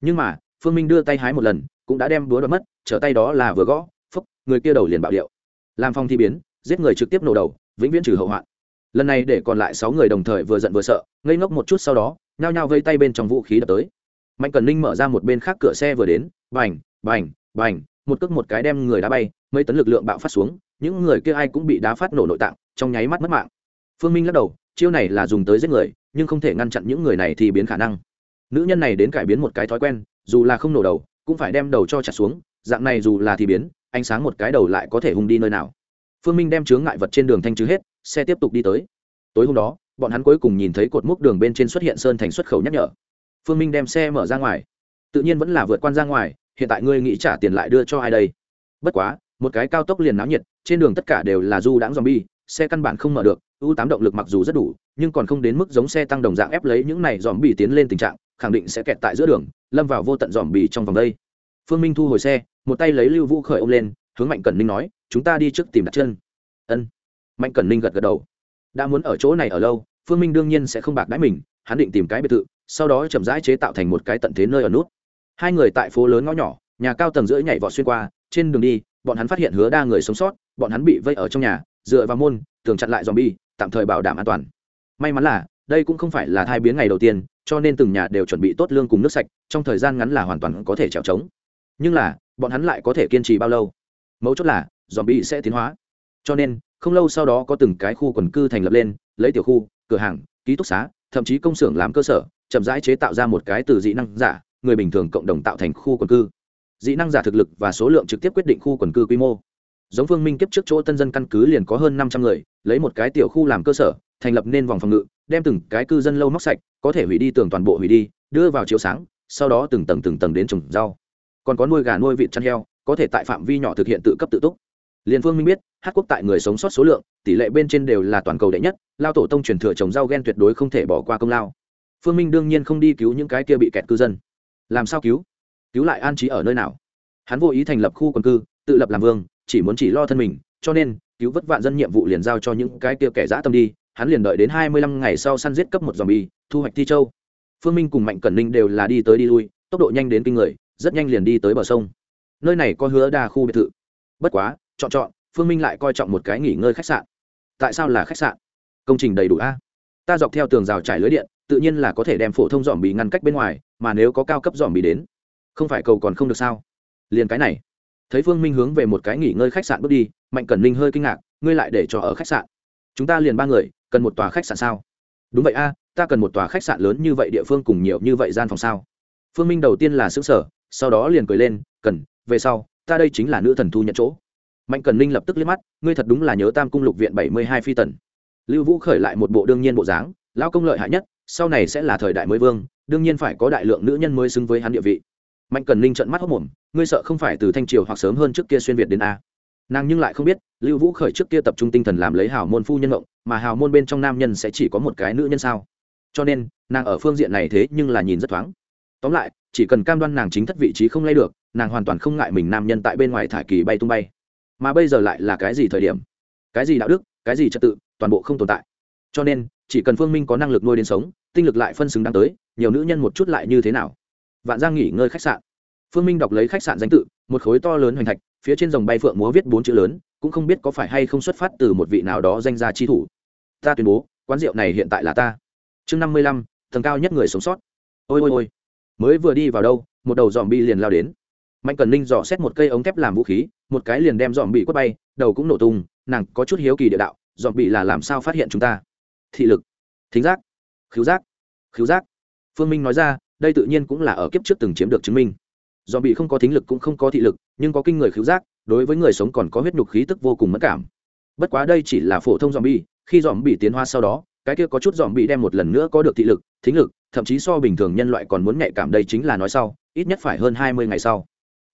Nhưng mà, phương minh đưa tay hái một lần, cũng đã đem búa đập mất, trở tay đó là vừa gõ, phúc, người kia đầu liền bạo điệu. Làm phong thi biến, giết người trực tiếp nổ đầu, vĩnh viễn trừ hậu hoạn. Lần này để còn lại sáu người đồng thời vừa giận vừa sợ, ngây ngốc một chút sau đó, nhao nhao vây tay bên trong vũ khí đập tới. Mạnh cần ninh mở ra một bên khác cửa xe vừa đến, bành bành bành, một cước một cái đem người đá bay mấy tấn lực lượng bạo phát xuống, những người kia ai cũng bị đá phát nổ nội tạng, trong nháy mắt mất mạng. Phương minh lắc đầu, chiêu này là dùng tới giết người, nhưng không thể ngăn chặn những người này thì biến khả năng. Nữ nhân này đến cải biến một cái thói quen, dù là không nổ đầu, cũng phải đem đầu cho chặt xuống, dạng này dù là thì biến, ánh sáng một cái đầu lại có thể hung đi nơi nào. Phương minh đem chướng ngại vật trên đường thanh trừ hết, xe tiếp tục đi tới. Tối hôm đó, bọn hắn cuối cùng nhìn thấy cột mốc đường bên trên xuất hiện sơn thành xuất khẩu nhắc nhở. Phương minh đem xe mở ra ngoài. Tự nhiên vẫn là vượt quan ra ngoài, hiện tại ngươi nghĩ trả tiền lại đưa cho ai đây? Bất quá một cái cao tốc liền náo nhiệt, trên đường tất cả đều là du đãng zombie, xe căn bản không mở được, ưu tám động lực mặc dù rất đủ, nhưng còn không đến mức giống xe tăng đồng dạng ép lấy những này dòm bì tiến lên tình trạng, khẳng định sẽ kẹt tại giữa đường, lâm vào vô tận dòm bì trong vòng đây. Phương minh thu hồi xe, một tay lấy lưu vũ khởi ông lên, hướng mạnh cẩn ninh nói, chúng ta đi trước tìm đặt chân. Ân. Mạnh cẩn ninh gật gật đầu. Đã muốn ở chỗ này ở lâu, phương minh đương nhiên sẽ không bạc đãi mình, hắn định tìm cái biệt thự, sau đó chậm rãi chế tạo thành một cái tận thế nơi ở nút. Hai người tại phố lớn ngõ nhỏ, nhà cao tầng giữa nhảy vọt xuyên qua, trên đường đi bọn hắn phát hiện hứa đa người sống sót, bọn hắn bị vây ở trong nhà, dựa vào môn, tường chặn lại dòm bi tạm thời bảo đảm an toàn. May mắn là, đây cũng không phải là thai biến ngày đầu tiên, cho nên từng nhà đều chuẩn bị tốt lương cùng nước sạch, trong thời gian ngắn là hoàn toàn có thể trèo trống. Nhưng là, bọn hắn lại có thể kiên trì bao lâu? Mấu chốt là dòm bi sẽ tiến hóa. Cho nên, không lâu sau đó có từng cái khu quần cư thành lập lên, lấy tiểu khu, cửa hàng, ký túc xá, thậm chí công xưởng làm cơ sở, chậm rãi chế tạo ra một cái từ dị năng giả, người bình thường cộng đồng tạo thành khu quần cư dị năng giả thực lực và số lượng trực tiếp quyết định khu quần cư quy mô. Giống phương minh kiếp trước chỗ tân dân căn cứ liền có hơn năm trăm người, lấy một cái tiểu khu làm cơ sở, thành lập nên vòng phòng ngự, đem từng cái cư dân lâu móc sạch, có thể hủy đi tường toàn bộ hủy đi, đưa vào chiếu sáng, sau đó từng tầng từng tầng đến trồng rau. Còn có nuôi gà nuôi vịt chăn heo, có thể tại phạm vi nhỏ thực hiện tự cấp tự túc. Liền phương minh biết hát quốc tại người sống sót số lượng, tỷ lệ bên trên đều là toàn cầu đệ nhất, lao tổ tông truyền thừa trồng rau ghen tuyệt đối không thể bỏ qua công lao. Phương minh đương nhiên không đi cứu những cái kia bị kẹt cư dân. Làm sao cứu? Cứu lại an trí ở nơi nào? Hắn vô ý thành lập khu quần cư, tự lập làm vương, chỉ muốn chỉ lo thân mình, cho nên, cứu vất vạn dân nhiệm vụ liền giao cho những cái kia kẻ dã tâm đi, hắn liền đợi đến hai mươi lăm ngày sau săn giết cấp một dòng bi thu hoạch thi châu. Phương minh cùng mạnh cẩn ninh đều là đi tới đi lui, tốc độ nhanh đến kinh người, rất nhanh liền đi tới bờ sông. Nơi này có hứa đa khu biệt thự. Bất quá, chọn chọn, phương minh lại coi trọng một cái nghỉ ngơi khách sạn. Tại sao là khách sạn? Công trình đầy đủ a. Ta dọc theo tường rào trải lưới điện, tự nhiên là có thể đem phổ thông dòm bì ngăn cách bên ngoài, mà nếu có cao cấp dòm bì đến không phải cầu còn không được sao? Liền cái này. Thấy phương minh hướng về một cái nghỉ ngơi khách sạn bước đi, mạnh cẩn ninh hơi kinh ngạc, ngươi lại để cho ở khách sạn. Chúng ta liền ba người, cần một tòa khách sạn sao? Đúng vậy a, ta cần một tòa khách sạn lớn như vậy địa phương cùng nhiều như vậy gian phòng sao? Phương minh đầu tiên là xứ sở sau đó liền cười lên, cần, về sau, ta đây chính là nữ thần thu nhận chỗ. Mạnh cần ninh lập tức liếc mắt, ngươi thật đúng là nhớ tam cung lục viện bảy mươi hai phi tần. Lưu vũ khởi lại một bộ đương nhiên bộ dáng, lão công lợi hại nhất, sau này sẽ là thời đại mới vương, đương nhiên phải có đại lượng nữ nhân mới xứng với hắn địa vị mạnh cần ninh trận mắt hốc mồm, ngươi sợ không phải từ thanh triều hoặc sớm hơn trước kia xuyên việt đến a. Nàng nhưng lại không biết, lưu vũ khởi trước kia tập trung tinh thần làm lấy hào môn phu nhân ngộng, mà hào môn bên trong nam nhân sẽ chỉ có một cái nữ nhân sao? Cho nên, nàng ở phương diện này thế nhưng là nhìn rất thoáng. Tóm lại, chỉ cần cam đoan nàng chính thất vị trí không lay được, nàng hoàn toàn không ngại mình nam nhân tại bên ngoài thả kỳ bay tung bay. Mà bây giờ lại là cái gì thời điểm? Cái gì đạo đức, cái gì trật tự, toàn bộ không tồn tại. Cho nên, chỉ cần phương minh có năng lực nuôi đến sống, tinh lực lại phân xứng đáng tới, nhiều nữ nhân một chút lại như thế nào? Vạn giang nghỉ ngơi khách sạn. Phương minh đọc lấy khách sạn danh tự, một khối to lớn hoành thạch, phía trên dòng bay phượng múa viết bốn chữ lớn, cũng không biết có phải hay không xuất phát từ một vị nào đó danh gia chi thủ. Ta tuyên bố, quán rượu này hiện tại là ta. Chương năm mươi lăm, tầng cao nhất người sống sót. Ôi ôi ôi. Mới vừa đi vào đâu, một đầu dòm bi liền lao đến. Mạnh cần ninh dò xét một cây ống thép làm vũ khí, một cái liền đem dòm bị quất bay, đầu cũng nổ tung, nàng có chút hiếu kỳ địa đạo dòm bị là làm sao phát hiện chúng ta? Thị lực. Thính giác. Khứu giác. Khứu giác. Phương minh nói ra đây tự nhiên cũng là ở kiếp trước từng chiếm được chứng minh. Do bị không có thính lực cũng không có thị lực, nhưng có kinh người khứu giác, đối với người sống còn có huyết nhục khí tức vô cùng mất cảm. Bất quá đây chỉ là phổ thông dòm bi khi dòm bị tiến hóa sau đó, cái kia có chút dòm bị đem một lần nữa có được thị lực, thính lực, thậm chí so bình thường nhân loại còn muốn nhạy cảm đây chính là nói sau, ít nhất phải hơn hai mươi ngày sau.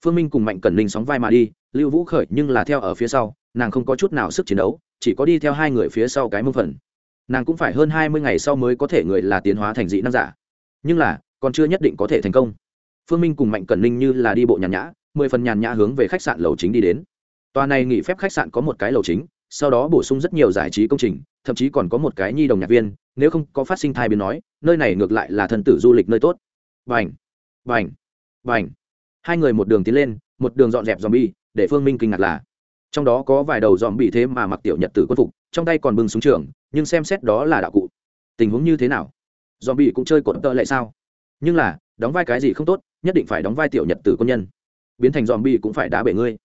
Phương minh cùng mạnh cẩn linh sóng vai mà đi, lưu vũ khởi nhưng là theo ở phía sau, nàng không có chút nào sức chiến đấu, chỉ có đi theo hai người phía sau cái mông phần. Nàng cũng phải hơn hai mươi ngày sau mới có thể người là tiến hóa thành dị năng giả. Nhưng là còn chưa nhất định có thể thành công. Phương minh cùng mạnh cẩn ninh như là đi bộ nhàn nhã, mười phần nhàn nhã hướng về khách sạn lầu chính đi đến. Tòa này nghỉ phép khách sạn có một cái lầu chính, sau đó bổ sung rất nhiều giải trí công trình, thậm chí còn có một cái nhi đồng nhạc viên, nếu không có phát sinh thai biến nói, nơi này ngược lại là thần tử du lịch nơi tốt. Vành vành vành hai người một đường tiến lên, một đường dọn dẹp dòm bi để phương minh kinh ngạc là, trong đó có vài đầu dòm bị thế mà mặc tiểu nhật tử quân phục, trong tay còn bưng súng trường, nhưng xem xét đó là đạo cụ. Tình huống như thế nào? Dòm bị cũng chơi cột tợ lại sao? Nhưng là, đóng vai cái gì không tốt, nhất định phải đóng vai tiểu nhật tử quân nhân. Biến thành dòm bi cũng phải đá bể ngươi.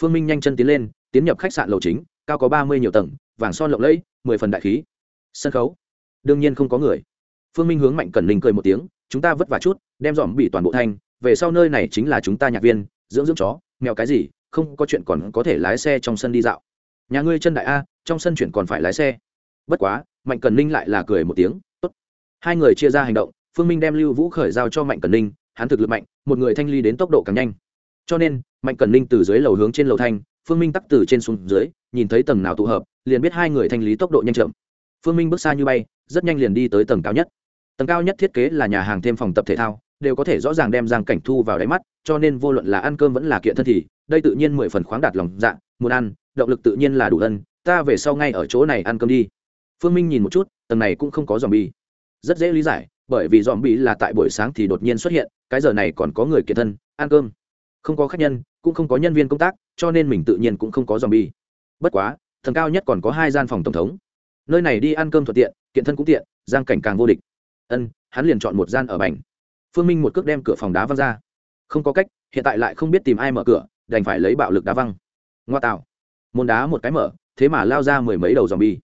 Phương minh nhanh chân tiến lên, tiến nhập khách sạn lầu chính, cao có ba mươi nhiều tầng, vàng son lộng lẫy, mười phần đại khí. Sân khấu. Đương nhiên không có người. Phương minh hướng mạnh cẩn linh cười một tiếng, chúng ta vất vả chút, đem dòm bị toàn bộ thanh về sau nơi này chính là chúng ta nhạc viên, dưỡng dưỡng chó, mèo cái gì, không có chuyện còn có thể lái xe trong sân đi dạo. Nhà ngươi chân đại a, trong sân chuyển còn phải lái xe. Bất quá, mạnh cần ninh lại là cười một tiếng, tốt. Hai người chia ra hành động phương minh đem lưu vũ khởi giao cho mạnh cần ninh, hắn thực lực mạnh, một người thanh ly đến tốc độ càng nhanh. Cho nên, mạnh cần ninh từ dưới lầu hướng trên lầu thanh, phương minh tắc từ trên xuống dưới, nhìn thấy tầng nào tụ hợp, liền biết hai người thanh lý tốc độ nhanh chậm. Phương minh bước xa như bay, rất nhanh liền đi tới tầng cao nhất. Tầng cao nhất thiết kế là nhà hàng thêm phòng tập thể thao, đều có thể rõ ràng đem giang cảnh thu vào đáy mắt, cho nên vô luận là ăn cơm vẫn là kiện thân thì, đây tự nhiên mười phần khoáng đạt lòng dạ muốn ăn, động lực tự nhiên là đủ ân ta về sau ngay ở chỗ này ăn cơm đi. Phương minh nhìn một chút, tầng này cũng không có dòm bi rất dễ lý giải bởi vì dòm bị là tại buổi sáng thì đột nhiên xuất hiện, cái giờ này còn có người kiện thân, ăn cơm. Không có khách nhân, cũng không có nhân viên công tác, cho nên mình tự nhiên cũng không có dòm bi bất quá thần cao nhất còn có hai gian phòng tổng thống. Nơi này đi ăn cơm thuận tiện, kiện thân cũng tiện, giang cảnh càng vô địch. Ân, hắn liền chọn một gian ở bành. Phương minh một cước đem cửa phòng đá văng ra. Không có cách, hiện tại lại không biết tìm ai mở cửa, đành phải lấy bạo lực đá văng. Ngoa tạo. Môn đá một cái mở, thế mà lao ra mười mấy đầu dòm bi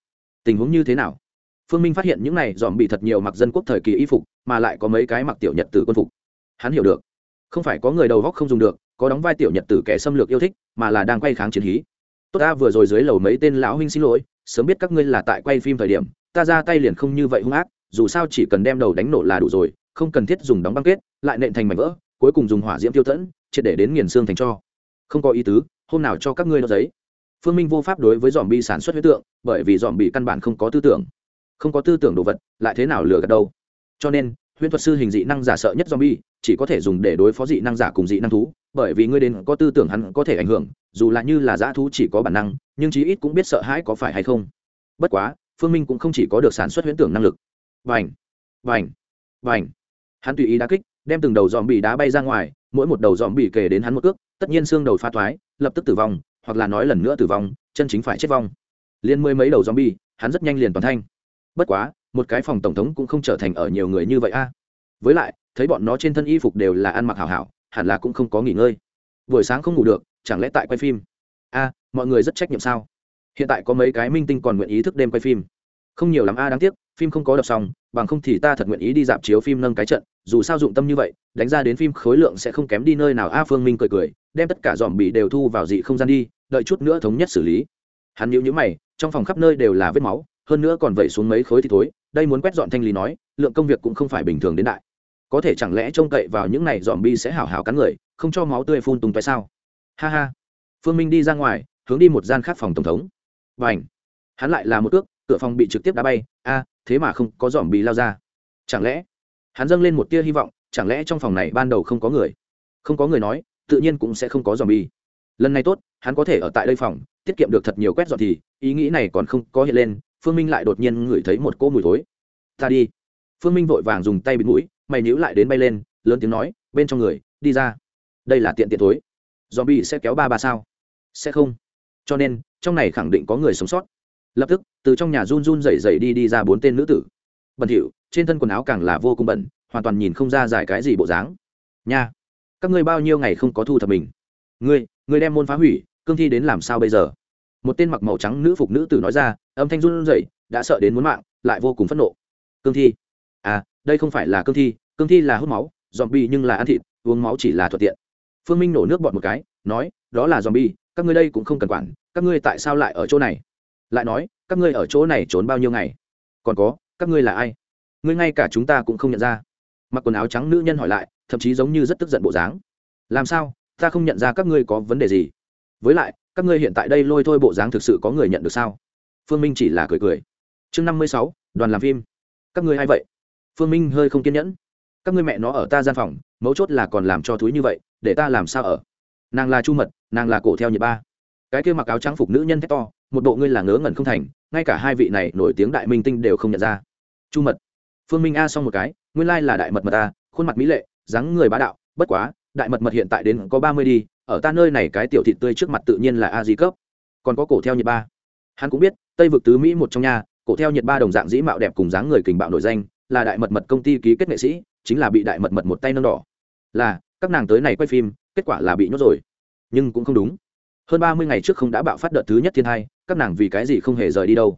tình huống như thế nào? Phương minh phát hiện những này dòm bị thật nhiều mặc dân quốc thời kỳ y phục, mà lại có mấy cái mặc tiểu nhật tử quân phục. Hắn hiểu được. Không phải có người đầu góc không dùng được, có đóng vai tiểu nhật tử kẻ xâm lược yêu thích, mà là đang quay kháng chiến hí. Tốt ta vừa rồi dưới lầu mấy tên lão huynh xin lỗi, sớm biết các ngươi là tại quay phim thời điểm, ta ra tay liền không như vậy hung ác, dù sao chỉ cần đem đầu đánh nổ là đủ rồi, không cần thiết dùng đóng băng kết, lại nện thành mảnh vỡ, cuối cùng dùng hỏa diễm tiêu tẫn, triệt để đến nghiền xương thành cho. Không có ý tứ, hôm nào cho các ngươi nó giấy. Phương minh vô pháp đối với dòm bi sản xuất huyết tượng, bởi vì dòm bị căn bản không có tư tưởng không có tư tưởng đồ vật, lại thế nào lừa gạt đâu. Cho nên, huyễn thuật sư hình dị năng giả sợ nhất zombie, chỉ có thể dùng để đối phó dị năng giả cùng dị năng thú, bởi vì ngươi đến có tư tưởng hắn có thể ảnh hưởng, dù là như là dã thú chỉ có bản năng, nhưng chí ít cũng biết sợ hãi có phải hay không. Bất quá, phương minh cũng không chỉ có được sản xuất huyễn tưởng năng lực. Vành vành vành hắn tùy ý đá kích, đem từng đầu dòm bị đá bay ra ngoài, mỗi một đầu dòm bị kề đến hắn một cước, tất nhiên xương đầu pha thoái, lập tức tử vong, hoặc là nói lần nữa tử vong, chân chính phải chết vong. Liên mười mấy đầu dòm bi hắn rất nhanh liền toàn thanh bất quá, một cái phòng tổng thống cũng không trở thành ở nhiều người như vậy a. Với lại, thấy bọn nó trên thân y phục đều là ăn mặc hảo hảo, hẳn là cũng không có nghỉ ngơi. Buổi sáng không ngủ được, chẳng lẽ tại quay phim? A, mọi người rất trách nhiệm sao? Hiện tại có mấy cái minh tinh còn nguyện ý thức đêm quay phim. Không nhiều lắm a, đáng tiếc, phim không có đọc xong, bằng không thì ta thật nguyện ý đi dạp chiếu phim nâng cái trận, dù sao dụng tâm như vậy, đánh ra đến phim khối lượng sẽ không kém đi nơi nào. A, phương minh cười cười, đem tất cả dòm bị đều thu vào dị không gian đi, đợi chút nữa thống nhất xử lý. Hắn nhữ nhữ mày, trong phòng khắp nơi đều là vết máu hơn nữa còn vẩy xuống mấy khối thì thối, đây muốn quét dọn thanh lý nói, lượng công việc cũng không phải bình thường đến đại. Có thể chẳng lẽ trông cậy vào những này dòm bi sẽ hảo hảo cắn người, không cho máu tươi phun tung tại sao? Ha ha. Phương minh đi ra ngoài, hướng đi một gian khác phòng tổng thống. Và ảnh hắn lại là một ước cửa phòng bị trực tiếp đá bay. A, thế mà không có dòm bi lao ra. Chẳng lẽ? Hắn dâng lên một tia hy vọng, chẳng lẽ trong phòng này ban đầu không có người? Không có người nói, tự nhiên cũng sẽ không có dòm bi lần này tốt, hắn có thể ở tại đây phòng, tiết kiệm được thật nhiều quét dọn thì, ý nghĩ này còn không có hiện lên phương minh lại đột nhiên ngửi thấy một cỗ mùi thối. Ta đi. Phương minh vội vàng dùng tay bịt mũi, mày níu lại đến bay lên, lớn tiếng nói, bên trong người, đi ra. Đây là tiện tiện thối. Dòm bi sẽ kéo ba ba sao? Sẽ không. Cho nên, trong này khẳng định có người sống sót. Lập tức, từ trong nhà run run rẩy rẩy đi đi ra bốn tên nữ tử. Bẩn thỉu, trên thân quần áo càng là vô cùng bẩn, hoàn toàn nhìn không ra giải cái gì bộ dáng. Nha, các ngươi bao nhiêu ngày không có thu thập mình? Ngươi ngươi đem môn phá hủy, cương thi đến làm sao bây giờ? Một tên mặc màu trắng nữ phục nữ tử nói ra, âm thanh run rẩy, đã sợ đến muốn mạng, lại vô cùng phẫn nộ. Cương thi. À đây không phải là cương thi cương thi là hút máu dòm bi nhưng là ăn thịt, uống máu chỉ là thuận tiện. Phương minh nổ nước bọt một cái, nói, đó là dòm bi các ngươi đây cũng không cần quản, các ngươi tại sao lại ở chỗ này? Lại nói, các ngươi ở chỗ này trốn bao nhiêu ngày? Còn có, các ngươi là ai? Ngươi ngay cả chúng ta cũng không nhận ra. Mặc quần áo trắng nữ nhân hỏi lại, thậm chí giống như rất tức giận bộ dáng. Làm sao, ta không nhận ra các ngươi có vấn đề gì? Với lại, các ngươi hiện tại đây lôi thôi bộ dáng thực sự có người nhận được sao? Phương minh chỉ là cười cười. Chương năm mươi sáu, đoàn làm phim. Các ngươi hay vậy? Phương minh hơi không kiên nhẫn. Các ngươi mẹ nó ở ta gian phòng, mấu chốt là còn làm cho thúi như vậy, để ta làm sao ở? Nàng là chu mật, nàng là cổ theo nhiệt ba. Cái kia mặc áo trang phục nữ nhân thét to, một bộ ngươi là ngớ ngẩn không thành, ngay cả hai vị này nổi tiếng đại minh tinh đều không nhận ra. Chu mật. Phương minh a xong một cái, nguyên lai là đại mật mật ta khuôn mặt mỹ lệ, dáng người bá đạo, bất quá, đại mật mật hiện tại đến có ba mươi đi ở ta nơi này cái tiểu thịt tươi trước mặt tự nhiên là a di cấp. Còn có cổ theo nhiệt ba. Hắn cũng biết, tây vực tứ mỹ một trong nhà cổ theo nhiệt ba đồng dạng dĩ mạo đẹp cùng dáng người kình bạo nổi danh, là đại mật mật công ty ký kết nghệ sĩ, chính là bị đại mật mật một tay nâng đỏ. Là, các nàng tới này quay phim, kết quả là bị nhốt rồi. Nhưng cũng không đúng. Hơn ba mươi ngày trước không đã bạo phát đợt thứ nhất thiên hai, các nàng vì cái gì không hề rời đi đâu.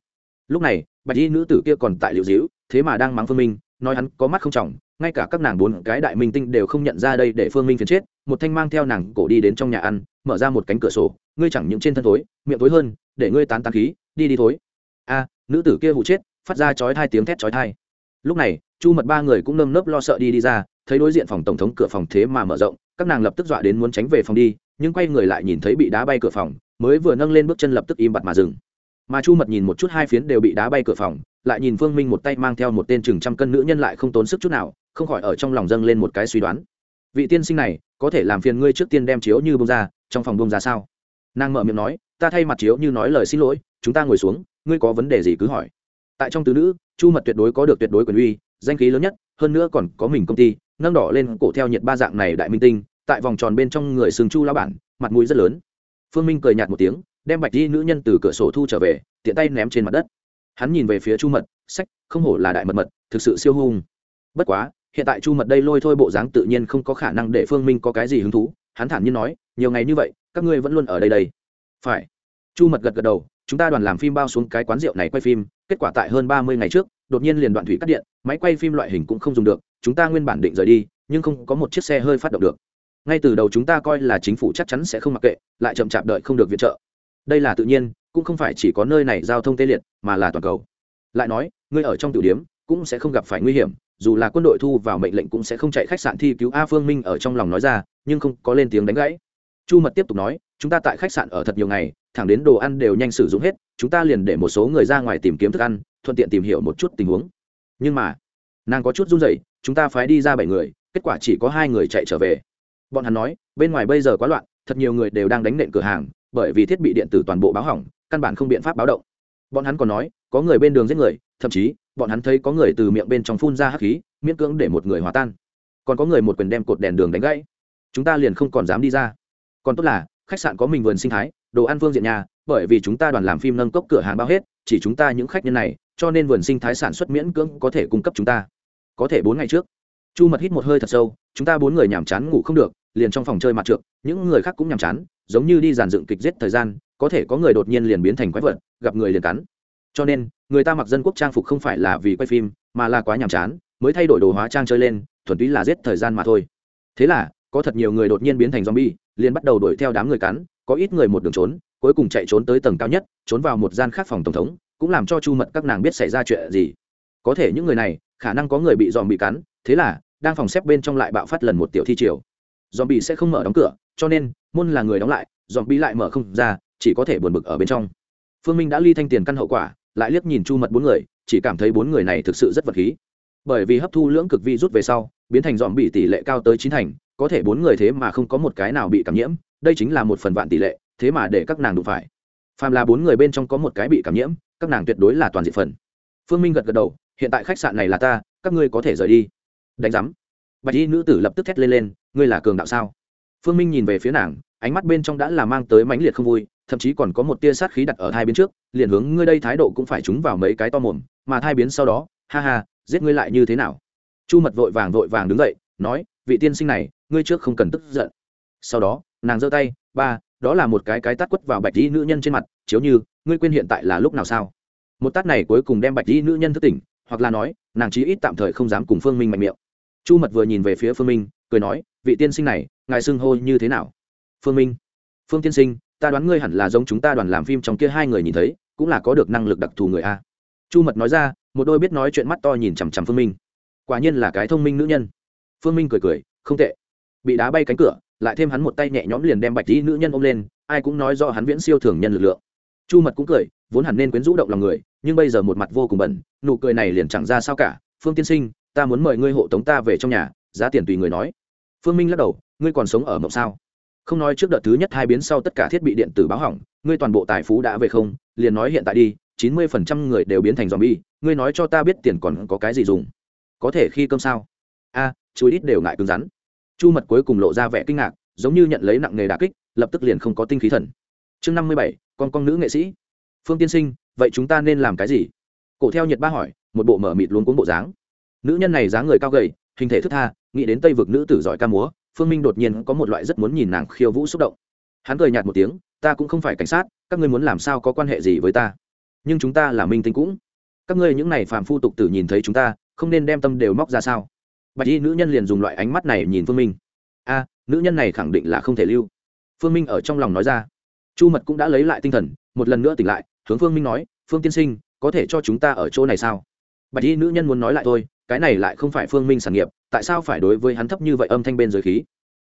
Lúc này, bạch y nữ tử kia còn tại liệu dĩu, thế mà đang mắng phương minh nói hắn có mắt không trọng, ngay cả các nàng bốn cái đại minh tinh đều không nhận ra đây để phương minh phiền chết, một thanh mang theo nàng cổ đi đến trong nhà ăn, mở ra một cánh cửa sổ, ngươi chẳng những trên thân thối, miệng thối hơn, để ngươi tán tán khí, đi đi thối. A, nữ tử kia hụ chết, phát ra chói thai tiếng thét chói thai lúc này, chu mật ba người cũng nơm nớp lo sợ đi đi ra, thấy đối diện phòng tổng thống cửa phòng thế mà mở rộng, các nàng lập tức dọa đến muốn tránh về phòng đi, nhưng quay người lại nhìn thấy bị đá bay cửa phòng, mới vừa nâng lên bước chân lập tức im bặt mà dừng. Mà chu mật nhìn một chút hai phiến đều bị đá bay cửa phòng lại nhìn phương minh một tay mang theo một tên chừng trăm cân nữ nhân lại không tốn sức chút nào, không khỏi ở trong lòng dâng lên một cái suy đoán. Vị tiên sinh này, có thể làm phiền ngươi trước tiên đem chiếu như bông ra, trong phòng bông ra sao? Nàng mở miệng nói, ta thay mặt chiếu như nói lời xin lỗi, chúng ta ngồi xuống, ngươi có vấn đề gì cứ hỏi. Tại trong tứ nữ, chu mật tuyệt đối có được tuyệt đối quyền uy, danh khí lớn nhất, hơn nữa còn có mình công ty, nâng đỏ lên cổ theo nhiệt ba dạng này đại minh tinh, tại vòng tròn bên trong người sừng chu lao bản, mặt mũi rất lớn. Phương minh cười nhạt một tiếng, đem bạch di nữ nhân từ cửa sổ thu trở về, tiện tay ném trên mặt đất hắn nhìn về phía chu mật, sách, không hổ là đại mật mật, thực sự siêu hung. Bất quá, hiện tại chu mật đây lôi thôi bộ dáng tự nhiên không có khả năng để phương minh có cái gì hứng thú. Hắn thản nhiên nói, nhiều ngày như vậy, các ngươi vẫn luôn ở đây đây. Phải. Chu mật gật gật đầu, chúng ta đoàn làm phim bao xuống cái quán rượu này quay phim, kết quả tại hơn ba mươi ngày trước, đột nhiên liền đoạn thủy cắt điện, máy quay phim loại hình cũng không dùng được, chúng ta nguyên bản định rời đi, nhưng không có một chiếc xe hơi phát động được. Ngay từ đầu chúng ta coi là chính phủ chắc chắn sẽ không mặc kệ, lại chậm chạp đợi không được viện trợ. Đây là tự nhiên cũng không phải chỉ có nơi này giao thông tê liệt, mà là toàn cầu. Lại nói, ngươi ở trong tiểu điếm cũng sẽ không gặp phải nguy hiểm, dù là quân đội thu vào mệnh lệnh cũng sẽ không chạy khách sạn thi cứu a phương minh ở trong lòng nói ra, nhưng không có lên tiếng đánh gãy. Chu mật tiếp tục nói, chúng ta tại khách sạn ở thật nhiều ngày, thẳng đến đồ ăn đều nhanh sử dụng hết, chúng ta liền để một số người ra ngoài tìm kiếm thức ăn, thuận tiện tìm hiểu một chút tình huống. Nhưng mà, nàng có chút run rẩy, chúng ta phái đi ra bảy người, kết quả chỉ có hai người chạy trở về. Bọn hắn nói, bên ngoài bây giờ quá loạn, thật nhiều người đều đang đánh nện cửa hàng, bởi vì thiết bị điện tử toàn bộ báo hỏng căn bản không biện pháp báo động. Bọn hắn còn nói, có người bên đường giết người, thậm chí, bọn hắn thấy có người từ miệng bên trong phun ra hắc khí, miễn cưỡng để một người hòa tan. Còn có người một quyền đem cột đèn đường đánh gãy. Chúng ta liền không còn dám đi ra. Còn tốt là, khách sạn có mình vườn sinh thái, đồ ăn phương diện nhà, bởi vì chúng ta đoàn làm phim nâng cốc cửa hàng bao hết, chỉ chúng ta những khách nhân này, cho nên vườn sinh thái sản xuất miễn cưỡng có thể cung cấp chúng ta. Có thể bốn ngày trước, chu mật hít một hơi thật sâu, chúng ta bốn người nhàm chán ngủ không được, liền trong phòng chơi mặt trượt, những người khác cũng nhàm chán, giống như đi dàn dựng kịch giết thời gian có thể có người đột nhiên liền biến thành quái vật, gặp người liền cắn. Cho nên, người ta mặc dân quốc trang phục không phải là vì quay phim, mà là quá nhàm chán, mới thay đổi đồ hóa trang chơi lên, thuần túy là giết thời gian mà thôi. Thế là, có thật nhiều người đột nhiên biến thành zombie, liền bắt đầu đuổi theo đám người cắn, có ít người một đường trốn, cuối cùng chạy trốn tới tầng cao nhất, trốn vào một gian khác phòng tổng thống, cũng làm cho chu mật các nàng biết xảy ra chuyện gì. Có thể những người này, khả năng có người bị dòm bị cắn, thế là, đang phòng xếp bên trong lại bạo phát lần một tiểu thi triều. Dòm bị sẽ không mở đóng cửa, cho nên, môn là người đóng lại dòm bị lại mở không ra chỉ có thể buồn bực ở bên trong. Phương minh đã ly thanh tiền căn hậu quả, lại liếc nhìn chu mật bốn người, chỉ cảm thấy bốn người này thực sự rất vật khí. Bởi vì hấp thu lưỡng cực vi rút về sau, biến thành dòm bị tỷ lệ cao tới chín thành, có thể bốn người thế mà không có một cái nào bị cảm nhiễm, đây chính là một phần vạn tỷ lệ, thế mà để các nàng đụng phải. Phàm là bốn người bên trong có một cái bị cảm nhiễm, các nàng tuyệt đối là toàn diện phần. Phương minh gật gật đầu, hiện tại khách sạn này là ta, các ngươi có thể rời đi. Đánh giám. Bạch y nữ tử lập tức thét lên lên, ngươi là cường đạo sao? Phương minh nhìn về phía nàng, ánh mắt bên trong đã là mang tới mãnh liệt không vui thậm chí còn có một tia sát khí đặt ở hai bên trước, liền hướng ngươi đây thái độ cũng phải trúng vào mấy cái to mồm, mà thai biến sau đó, ha ha, giết ngươi lại như thế nào? Chu mật vội vàng vội vàng đứng dậy, nói, vị tiên sinh này, ngươi trước không cần tức giận. Sau đó, nàng giơ tay, ba, đó là một cái cái tát quất vào bạch y nữ nhân trên mặt, chiếu như, ngươi quên hiện tại là lúc nào sao? Một tát này cuối cùng đem bạch y nữ nhân thức tỉnh, hoặc là nói, nàng chí ít tạm thời không dám cùng phương minh mạnh miệng. Chu mật vừa nhìn về phía phương minh, cười nói, vị tiên sinh này, ngài xưng hô như thế nào? Phương minh. Phương tiên sinh ta đoán ngươi hẳn là giống chúng ta đoàn làm phim trong kia hai người nhìn thấy, cũng là có được năng lực đặc thù người a. Chu mật nói ra, một đôi biết nói chuyện mắt to nhìn chằm chằm phương minh. Quả nhiên là cái thông minh nữ nhân. Phương minh cười cười, không tệ. Bị đá bay cánh cửa, lại thêm hắn một tay nhẹ nhõm liền đem bạch tí nữ nhân ôm lên, ai cũng nói do hắn viễn siêu thường nhân lực lượng. Chu mật cũng cười, vốn hẳn nên quyến rũ động lòng người, nhưng bây giờ một mặt vô cùng bẩn, nụ cười này liền chẳng ra sao cả. Phương tiên sinh, ta muốn mời ngươi hộ tống ta về trong nhà, giá tiền tùy người nói. Phương minh lắc đầu, ngươi còn sống ở mộng sao? Không nói trước đợt thứ nhất hai biến sau tất cả thiết bị điện tử báo hỏng ngươi toàn bộ tài phú đã về không liền nói hiện tại đi chín mươi phần trăm người đều biến thành z o m bi e ngươi nói cho ta biết tiền còn có cái gì dùng? Có thể khi cơm sao? A à, chú ít đều ngại cứng rắn. Chu mật cuối cùng lộ ra vẻ kinh ngạc giống như nhận lấy nặng nghề đà kích lập tức liền không có tinh khí thần. Chương năm mươi bảy con con nữ nghệ sĩ. Phương tiên sinh vậy chúng ta nên làm cái gì? Cổ theo nhật ba hỏi một bộ mở mịt luôn cuốn bộ dáng. Nữ nhân này dáng người cao gầy hình thể thức tha nghĩ đến tây vực nữ tử giỏi ca múa phương minh đột nhiên có một loại rất muốn nhìn nàng khiêu vũ xúc động. Hắn cười nhạt một tiếng, ta cũng không phải cảnh sát, các ngươi muốn làm sao có quan hệ gì với ta? Nhưng chúng ta là minh tinh cũng. Các ngươi những này phàm phu tục tử nhìn thấy chúng ta, không nên đem tâm đều móc ra sao? Bạch y nữ nhân liền dùng loại ánh mắt này nhìn phương minh. A, nữ nhân này khẳng định là không thể lưu. Phương minh ở trong lòng nói ra. Chu mật cũng đã lấy lại tinh thần, một lần nữa tỉnh lại, hướng phương minh nói, phương tiên sinh, có thể cho chúng ta ở chỗ này sao? Bạch y nữ nhân muốn nói lại thôi, cái này lại không phải phương minh sản nghiệp tại sao phải đối với hắn thấp như vậy âm thanh bên dưới khí?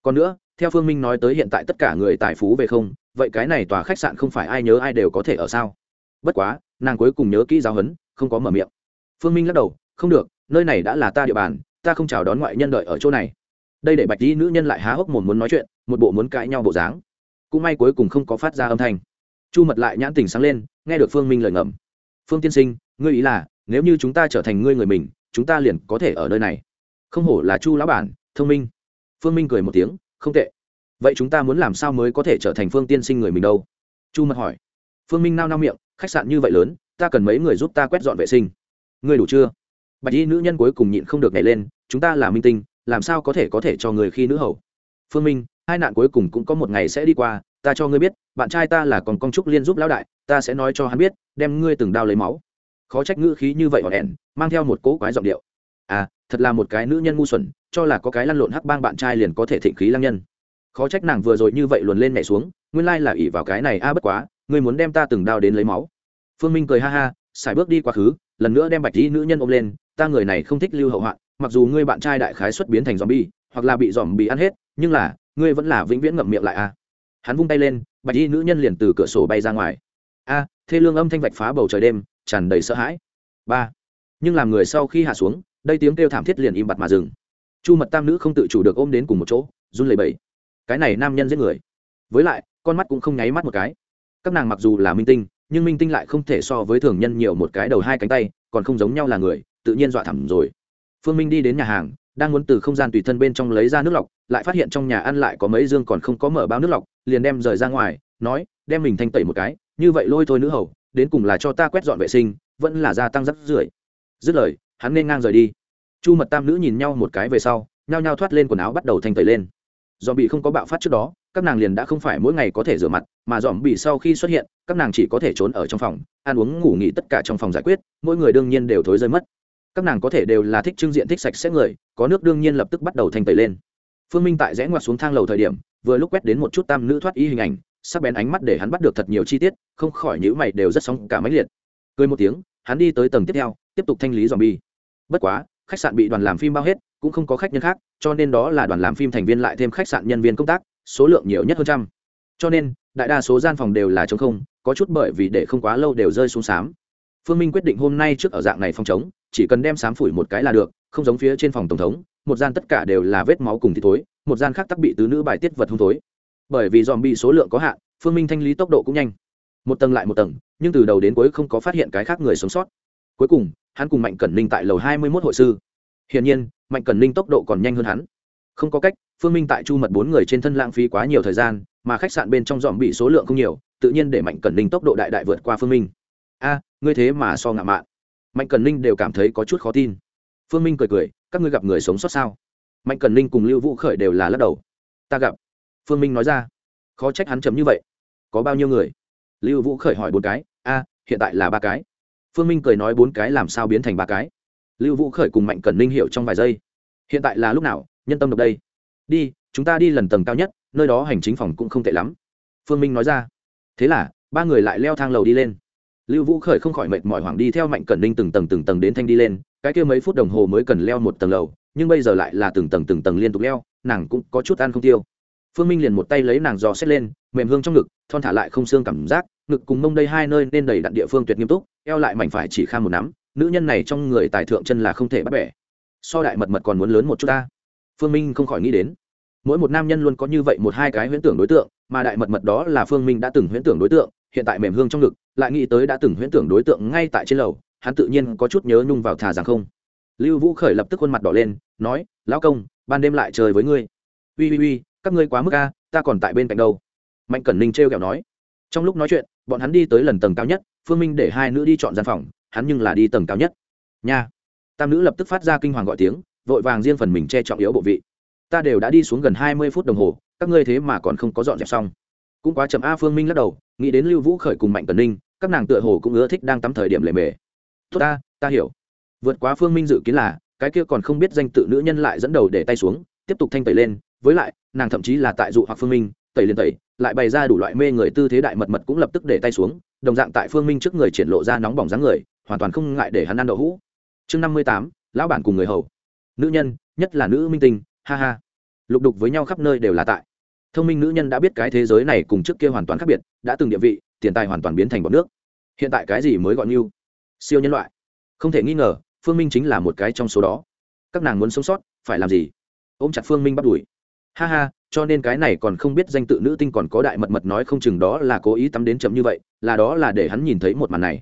Còn nữa, theo phương minh nói tới hiện tại tất cả người tài phú về không, vậy cái này tòa khách sạn không phải ai nhớ ai đều có thể ở sao? Bất quá, nàng cuối cùng nhớ kỹ giáo huấn, không có mở miệng. Phương minh lắc đầu, không được, nơi này đã là ta địa bàn, ta không chào đón ngoại nhân đợi ở chỗ này. Đây để bạch đi nữ nhân lại há hốc mồm muốn nói chuyện, một bộ muốn cãi nhau bộ dáng. Cũng may cuối cùng không có phát ra âm thanh. Chu mật lại nhãn tình sáng lên, nghe được phương minh lời ngầm. Phương tiên sinh, ngươi ý là, nếu như chúng ta trở thành ngươi người mình, chúng ta liền có thể ở nơi này không hổ là chu lão bản, thông minh. Phương minh cười một tiếng, không tệ. Vậy chúng ta muốn làm sao mới có thể trở thành phương tiên sinh người mình đâu? Chu mật hỏi. Phương minh nao nao miệng, khách sạn như vậy lớn, ta cần mấy người giúp ta quét dọn vệ sinh. Người đủ chưa? Bạch y nữ nhân cuối cùng nhịn không được nhảy lên, chúng ta là minh tinh, làm sao có thể có thể cho người khi nữ hầu? Phương minh, hai nạn cuối cùng cũng có một ngày sẽ đi qua, ta cho ngươi biết, bạn trai ta là còn công trúc liên giúp lão đại, ta sẽ nói cho hắn biết, đem ngươi từng đao lấy máu. Khó trách ngữ khí như vậy hòn ẻn mang theo một cỗ quái giọng điệu. À thật là một cái nữ nhân ngu xuẩn, cho là có cái lăn lộn hắc bang bạn trai liền có thể thịnh khí lăng nhân. Khó trách nàng vừa rồi như vậy luồn lên nhảy xuống, nguyên lai là ỉ vào cái này a bất quá, ngươi muốn đem ta từng đao đến lấy máu. Phương minh cười ha ha, xài bước đi quá khứ, lần nữa đem bạch dĩ nữ nhân ôm lên, ta người này không thích lưu hậu hoạn, mặc dù ngươi bạn trai đại khái xuất biến thành dòm bi hoặc là bị dòm bị ăn hết, nhưng là, ngươi vẫn là vĩnh viễn ngậm miệng lại a. Hắn vung tay lên, bạch y nữ nhân liền từ cửa sổ bay ra ngoài. A, thê lương âm thanh vạch phá bầu trời đêm, tràn đầy sợ hãi. Ba, nhưng làm người sau khi hạ xuống đây tiếng kêu thảm thiết liền im bặt mà dừng. Chu mật tam nữ không tự chủ được ôm đến cùng một chỗ, run lẩy bẩy. Cái này nam nhân giết người. Với lại, con mắt cũng không nháy mắt một cái. Các nàng mặc dù là minh tinh, nhưng minh tinh lại không thể so với thường nhân nhiều một cái đầu hai cánh tay, còn không giống nhau là người, tự nhiên dọa thẳm rồi. Phương minh đi đến nhà hàng, đang muốn từ không gian tùy thân bên trong lấy ra nước lọc, lại phát hiện trong nhà ăn lại có mấy dương còn không có mở bao nước lọc, liền đem rời ra ngoài, nói, đem mình thanh tẩy một cái, như vậy lôi thôi nữ hầu, đến cùng là cho ta quét dọn vệ sinh, vẫn là gia tăng rắc rưởi. Dứt lời hắn nên ngang rời đi. Chu mật tam nữ nhìn nhau một cái về sau, nhao nhao thoát lên quần áo bắt đầu thanh tẩy lên. Dòm bị không có bạo phát trước đó, các nàng liền đã không phải mỗi ngày có thể rửa mặt, mà dòm bị sau khi xuất hiện, các nàng chỉ có thể trốn ở trong phòng, ăn uống, ngủ nghỉ tất cả trong phòng giải quyết, mỗi người đương nhiên đều thối rơi mất. Các nàng có thể đều là thích trưng diện thích sạch sẽ người, có nước đương nhiên lập tức bắt đầu thanh tẩy lên. Phương minh tại rẽ ngoặt xuống thang lầu thời điểm, vừa lúc quét đến một chút tam nữ thoát y hình ảnh, sắc bén ánh mắt để hắn bắt được thật nhiều chi tiết, không khỏi nhữ mày đều rất sóng cả máy liệt. Cười một tiếng, hắn đi tới tầng tiếp theo, tiếp tục thanh lý dòm bi bất quá, khách sạn bị đoàn làm phim bao hết, cũng không có khách nhân khác, cho nên đó là đoàn làm phim thành viên lại thêm khách sạn nhân viên công tác, số lượng nhiều nhất hơn trăm. Cho nên, đại đa số gian phòng đều là t không, có chút bởi vì để không quá lâu đều rơi xuống sám phương minh quyết định hôm nay trước ở dạng này phòng chống chỉ cần đem sám phủi một cái là được, không giống phía trên phòng tổng thống, một gian tất cả đều là vết máu cùng thịt thối, một gian khác tắc bị tứ nữ bài tiết vật hung thối. Bởi vì dòm bị số lượng có hạn, phương minh thanh lý tốc độ cũng nhanh. Một tầng lại một tầng, nhưng từ đầu đến cuối không có phát hiện cái khác người sống sót. Cuối cùng hắn cùng mạnh cẩn ninh tại lầu hai mươi mốt hội sư. Hiển nhiên, mạnh cẩn ninh tốc độ còn nhanh hơn hắn. Không có cách, phương minh tại chu mật bốn người trên thân lãng phí quá nhiều thời gian, mà khách sạn bên trong dòm bị số lượng không nhiều, tự nhiên để mạnh cẩn ninh tốc độ đại đại vượt qua phương minh. A, ngươi thế mà so ngạo mạn. Mạnh cẩn ninh đều cảm thấy có chút khó tin. Phương minh cười cười, các ngươi gặp người sống sót sao? Mạnh cẩn ninh cùng lưu vũ khởi đều là lắc đầu. Ta gặp. Phương minh nói ra. Khó trách hắn chấm như vậy. Có bao nhiêu người? Lưu vũ khởi hỏi bốn cái. A, hiện tại là ba cái phương minh cười nói bốn cái làm sao biến thành ba cái. Lưu vũ khởi cùng mạnh cẩn ninh hiểu trong vài giây. Hiện tại là lúc nào, nhân tâm độc đây. Đi, chúng ta đi lần tầng cao nhất, nơi đó hành chính phòng cũng không tệ lắm. Phương minh nói ra. Thế là, ba người lại leo thang lầu đi lên. Lưu vũ khởi không khỏi mệt mỏi hoảng đi theo mạnh cẩn ninh từng tầng từng tầng đến thanh đi lên, cái kia mấy phút đồng hồ mới cần leo một tầng lầu, nhưng bây giờ lại là từng tầng từng tầng liên tục leo, nàng cũng có chút ăn không tiêu. Phương minh liền một tay lấy nàng dò xét lên, mềm hương trong ngực, thon thả lại không xương cảm giác ngực cùng mông đây hai nơi nên đầy đặn địa phương tuyệt nghiêm túc, eo lại mảnh phải chỉ kham một nắm, nữ nhân này trong người tài thượng chân là không thể bắt bẻ. So đại mật mật còn muốn lớn một chút ta. Phương minh không khỏi nghĩ đến. Mỗi một nam nhân luôn có như vậy một hai cái huyễn tưởng đối tượng, mà đại mật mật đó là phương minh đã từng huyễn tưởng đối tượng, hiện tại mềm hương trong ngực, lại nghĩ tới đã từng huyễn tưởng đối tượng ngay tại trên lầu, hắn tự nhiên có chút nhớ nhung vào thà rằng không. Lưu vũ khởi lập tức khuôn mặt đỏ lên, nói, lão công, ban đêm lại chơi với ngươi. Ui ui ui các ngươi quá mức a, ta còn tại bên cạnh đâu. Mạnh cẩn ninh t r kẹo nói. Trong lúc nói chuyện bọn hắn đi tới lần tầng cao nhất, phương minh để hai nữ đi chọn gian phòng, hắn nhưng là đi tầng cao nhất. Nha. Tam nữ lập tức phát ra kinh hoàng gọi tiếng, vội vàng riêng phần mình che trọng yếu bộ vị. Ta đều đã đi xuống gần hai mươi phút đồng hồ, các ngươi thế mà còn không có dọn dẹp xong. Cũng quá chậm a, phương minh lắc đầu, nghĩ đến lưu vũ khởi cùng mạnh cẩn ninh, các nàng tựa hồ cũng ưa thích đang tắm thời điểm lề mề. Tốt ta ta hiểu. Vượt quá phương minh dự kiến là, cái kia còn không biết danh tự nữ nhân lại dẫn đầu để tay xuống, tiếp tục thanh tẩy lên, với lại, nàng thậm chí là tại dụ hoặc phương minh tẩy liền tẩy, lại bày ra đủ loại mê người tư thế đại mật mật cũng lập tức để tay xuống, đồng dạng tại phương minh trước người triển lộ ra nóng bỏng dáng người, hoàn toàn không ngại để hắn ăn đậu hũ. Chương năm mươi tám, lão bản cùng người hầu. Nữ nhân, nhất là nữ minh tinh, ha ha. Lục đục với nhau khắp nơi đều là tại. Thông minh nữ nhân đã biết cái thế giới này cùng trước kia hoàn toàn khác biệt, đã từng địa vị, tiền tài hoàn toàn biến thành bọn nước. Hiện tại cái gì mới gọi như? Siêu nhân loại. Không thể nghi ngờ, phương minh chính là một cái trong số đó. Các nàng muốn sống sót, phải làm gì? Ôm chặt phương minh bắt đuổi. Ha ha cho nên cái này còn không biết danh tự nữ tinh còn có đại mật mật nói không chừng đó là cố ý tắm đến chậm như vậy, là đó là để hắn nhìn thấy một màn này.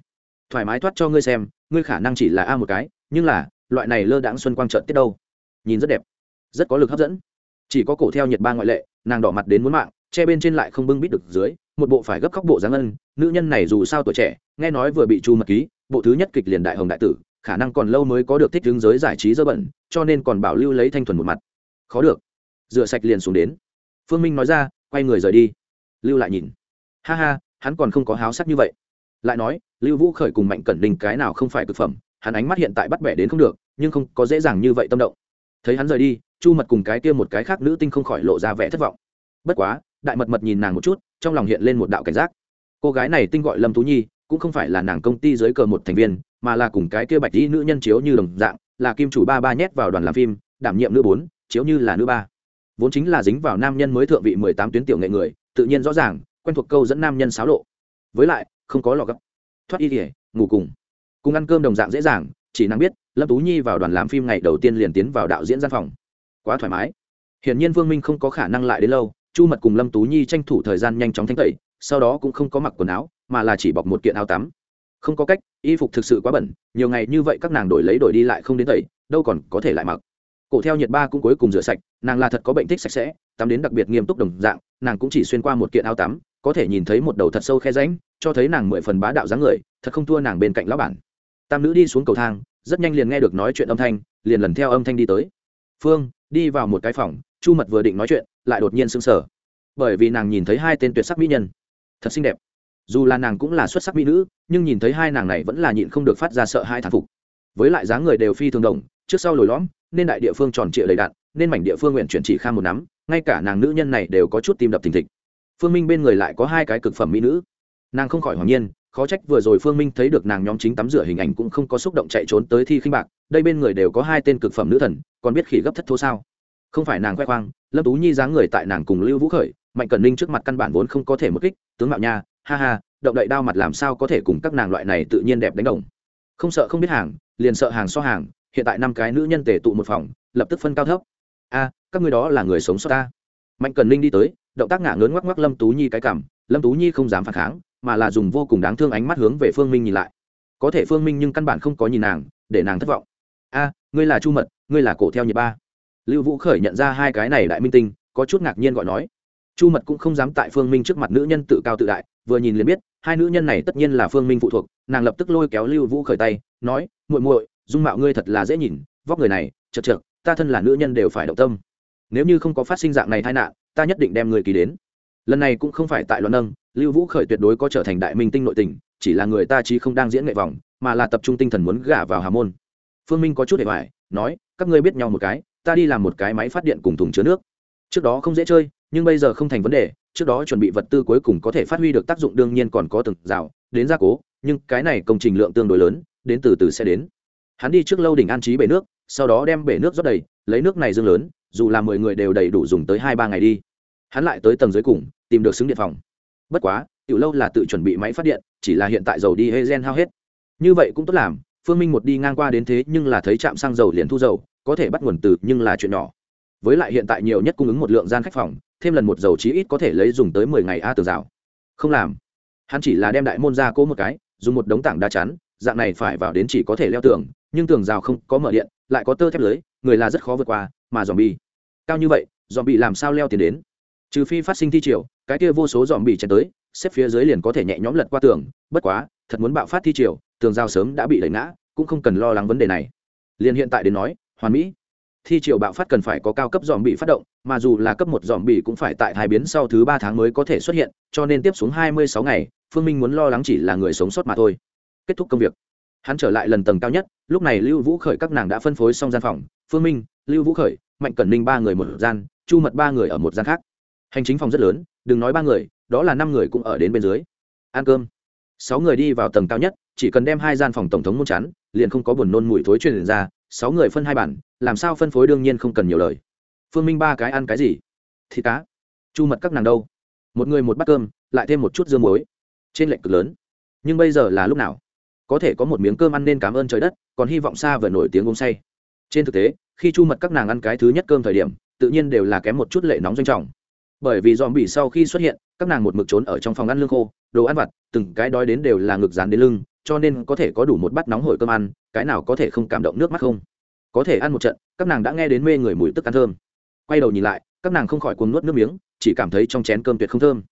Thoải mái thoát cho ngươi xem, ngươi khả năng chỉ là a một cái, nhưng là, loại này lơ đãng xuân quang trợn tiết đâu. Nhìn rất đẹp, rất có lực hấp dẫn. Chỉ có cổ theo nhiệt ba ngoại lệ, nàng đỏ mặt đến muốn mạng, che bên trên lại không bưng bít được dưới, một bộ phải gấp khóc bộ dáng ân, nữ nhân này dù sao tuổi trẻ, nghe nói vừa bị chu mật ký, bộ thứ nhất kịch liền đại hồng đại tử, khả năng còn lâu mới có được thích hướng giới giải trí dơ bẩn, cho nên còn bảo lưu lấy thanh thuần một mặt. Khó được rửa sạch liền xuống đến. Phương minh nói ra, quay người rời đi. Lưu lại nhìn. Ha ha, hắn còn không có háo sắc như vậy. Lại nói, lưu vũ khởi cùng mạnh cẩn đình cái nào không phải cực phẩm, hắn ánh mắt hiện tại bắt bẻ đến không được, nhưng không có dễ dàng như vậy tâm động. Thấy hắn rời đi, chu mật cùng cái kia một cái khác nữ tinh không khỏi lộ ra vẻ thất vọng. Bất quá, đại mật mật nhìn nàng một chút, trong lòng hiện lên một đạo cảnh giác. Cô gái này tinh gọi lâm tú nhi, cũng không phải là nàng công ty dưới cờ một thành viên, mà là cùng cái kia bạch dĩ nữ nhân chiếu như đồng dạng, là kim chủ ba ba nhét vào đoàn làm phim, đảm nhiệm nữ bốn, chiếu như là nữ ba vốn chính là dính vào nam nhân mới thượng vị mười tám tuyến tiểu nghệ người, tự nhiên rõ ràng, quen thuộc câu dẫn nam nhân xáo lộ. Với lại, không có lò gấp. Thoát y kỉa ngủ cùng. Cùng ăn cơm đồng dạng dễ dàng, chỉ năng biết, lâm tú nhi vào đoàn làm phim ngày đầu tiên liền tiến vào đạo diễn gian phòng. Quá thoải mái. Hiển nhiên vương minh không có khả năng lại đến lâu, chu mật cùng lâm tú nhi tranh thủ thời gian nhanh chóng thanh tẩy, sau đó cũng không có mặc quần áo, mà là chỉ bọc một kiện áo tắm. Không có cách, y phục thực sự quá bẩn, nhiều ngày như vậy các nàng đổi lấy đổi đi lại không đến tẩy, đâu còn có thể lại mặc cổ theo nhiệt ba cũng cuối cùng rửa sạch, nàng là thật có bệnh thích sạch sẽ, tắm đến đặc biệt nghiêm túc đồng dạng, nàng cũng chỉ xuyên qua một kiện áo tắm, có thể nhìn thấy một đầu thật sâu khe ránh cho thấy nàng mười phần bá đạo dáng người, thật không thua nàng bên cạnh lão bản. Tam nữ đi xuống cầu thang, rất nhanh liền nghe được nói chuyện âm thanh, liền lần theo âm thanh đi tới. Phương, đi vào một cái phòng, chu mật vừa định nói chuyện, lại đột nhiên sững sờ. Bởi vì nàng nhìn thấy hai tên tuyệt sắc mỹ nhân. Thật xinh đẹp. Dù là nàng cũng là xuất sắc mỹ nữ, nhưng nhìn thấy hai nàng này vẫn là nhịn không được phát ra sợ hai thản phục. Với lại dáng người đều phi thường đồng, trước sau lồi lõm nên đại địa phương tròn trịa đầy đạn, nên mảnh địa phương nguyện chuyển chỉ kham một nắm, ngay cả nàng nữ nhân này đều có chút tim đập thình thịch. Phương minh bên người lại có hai cái cực phẩm mỹ nữ. Nàng không khỏi hoàng nhiên, khó trách vừa rồi phương minh thấy được nàng nhóm chính tắm rửa hình ảnh cũng không có xúc động chạy trốn tới thi khinh bạc, đây bên người đều có hai tên cực phẩm nữ thần, còn biết khỉ gấp thất thố sao? Không phải nàng khoe khoang, lâm tú nhi dáng người tại nàng cùng lưu vũ khởi, mạnh cẩn ninh trước mặt căn bản vốn không có thể mất kích, tướng mạo nha, ha ha, động đậy đao mặt làm sao có thể cùng các nàng loại này tự nhiên đẹp đánh đồng. Không sợ không biết hàng, liền sợ hàng so hàng hiện tại năm cái nữ nhân tề tụ một phòng, lập tức phân cao thấp. A, các người đó là người sống sót ta. Mạnh cần linh đi tới, động tác ngả ngớn ngoắc ngoắc lâm tú nhi cái cảm, lâm tú nhi không dám phản kháng, mà là dùng vô cùng đáng thương ánh mắt hướng về phương minh nhìn lại. Có thể phương minh nhưng căn bản không có nhìn nàng, để nàng thất vọng. A, ngươi là chu mật, ngươi là cổ theo nhị ba. Lưu vũ khởi nhận ra hai cái này đại minh tinh, có chút ngạc nhiên gọi nói. Chu mật cũng không dám tại phương minh trước mặt nữ nhân tự cao tự đại, vừa nhìn liền biết, hai nữ nhân này tất nhiên là phương minh phụ thuộc, nàng lập tức lôi kéo lưu vũ khởi tay, nói, muội muội dung mạo ngươi thật là dễ nhìn vóc người này chật chật ta thân là nữ nhân đều phải động tâm. Nếu như không có phát sinh dạng này tai nạn ta nhất định đem người ký đến. Lần này cũng không phải tại loạn nâng lưu vũ khởi tuyệt đối có trở thành đại minh tinh nội tình chỉ là người ta chí không đang diễn nghệ vòng mà là tập trung tinh thần muốn gả vào hà môn. Phương minh có chút để vải, nói các ngươi biết nhau một cái ta đi làm một cái máy phát điện cùng thùng chứa nước. Trước đó không dễ chơi nhưng bây giờ không thành vấn đề trước đó chuẩn bị vật tư cuối cùng có thể phát huy được tác dụng đương nhiên còn có từng rào đến gia cố nhưng cái này công trình lượng tương đối lớn đến từ từ sẽ đến hắn đi trước lâu đỉnh an trí bể nước, sau đó đem bể nước rót đầy, lấy nước này dương lớn, dù là mười người đều đầy đủ dùng tới hai ba ngày đi. Hắn lại tới tầng dưới cùng, tìm được xứng điện phòng. Bất quá, tiểu lâu là tự chuẩn bị máy phát điện, chỉ là hiện tại dầu đi hê gen hao hết. Như vậy cũng tốt làm, phương minh một đi ngang qua đến thế nhưng là thấy trạm xăng dầu liền thu dầu, có thể bắt nguồn từ nhưng là chuyện nhỏ. Với lại hiện tại nhiều nhất cung ứng một lượng gian khách phòng, thêm lần một dầu chí ít có thể lấy dùng tới mười ngày a tường rào. Không làm. Hắn chỉ là đem đại môn ra cố một cái, dùng một đống tảng đá chắn, dạng này phải vào đến chỉ có thể leo tường nhưng tường rào không có mở điện, lại có tơ thép lưới, người là rất khó vượt qua, mà dòm bi cao như vậy dòm bị làm sao leo tiền đến? Trừ phi phát sinh thi triều, cái kia vô số dòm bị chen tới, xếp phía dưới liền có thể nhẹ nhõm lật qua tường, bất quá, thật muốn bạo phát thi triều, tường rào sớm đã bị đẩy ngã, cũng không cần lo lắng vấn đề này. Liền hiện tại đến nói, hoàn mỹ. Thi triều bạo phát cần phải có cao cấp dòm bị phát động, mà dù là cấp một dòm bị cũng phải tại hai biến sau thứ ba tháng mới có thể xuất hiện, cho nên tiếp xuống hai mươi sáu ngày, phương minh muốn lo lắng chỉ là người sống sót mà thôi. Kết thúc công việc hắn trở lại lần tầng cao nhất, lúc này lưu vũ khởi các nàng đã phân phối xong gian phòng, phương minh, lưu vũ khởi, mạnh cẩn ninh ba người một gian, chu mật ba người ở một gian khác. Hành chính phòng rất lớn, đừng nói ba người, đó là năm người cũng ở đến bên dưới. Ăn cơm. Sáu người đi vào tầng cao nhất, chỉ cần đem hai gian phòng tổng thống muôn chắn, liền không có buồn nôn mùi thối truyền ra, sáu người phân hai bản, làm sao phân phối đương nhiên không cần nhiều lời. Phương minh ba cái ăn cái gì? Thịt cá. Chu mật các nàng đâu? Một người một bát cơm, lại thêm một chút dương muối. Trên lệnh cực lớn. Nhưng bây giờ là lúc nào? Có thể có một miếng cơm ăn nên cảm ơn trời đất, còn hy vọng xa vời nổi tiếng uống say. Trên thực tế, khi chu mật các nàng ăn cái thứ nhất cơm thời điểm, tự nhiên đều là kém một chút lệ nóng doanh trọng. Bởi vì dòm bỉ sau khi xuất hiện, các nàng một mực trốn ở trong phòng ăn lương khô, đồ ăn vặt, từng cái đói đến đều là ngực dán đến lưng, cho nên có thể có đủ một bát nóng hổi cơm ăn, cái nào có thể không cảm động nước mắt không? Có thể ăn một trận, các nàng đã nghe đến mê người mùi tức ăn thơm. Quay đầu nhìn lại, các nàng không khỏi cuồng nuốt nước miếng, chỉ cảm thấy trong chén cơm tuyệt không thơm.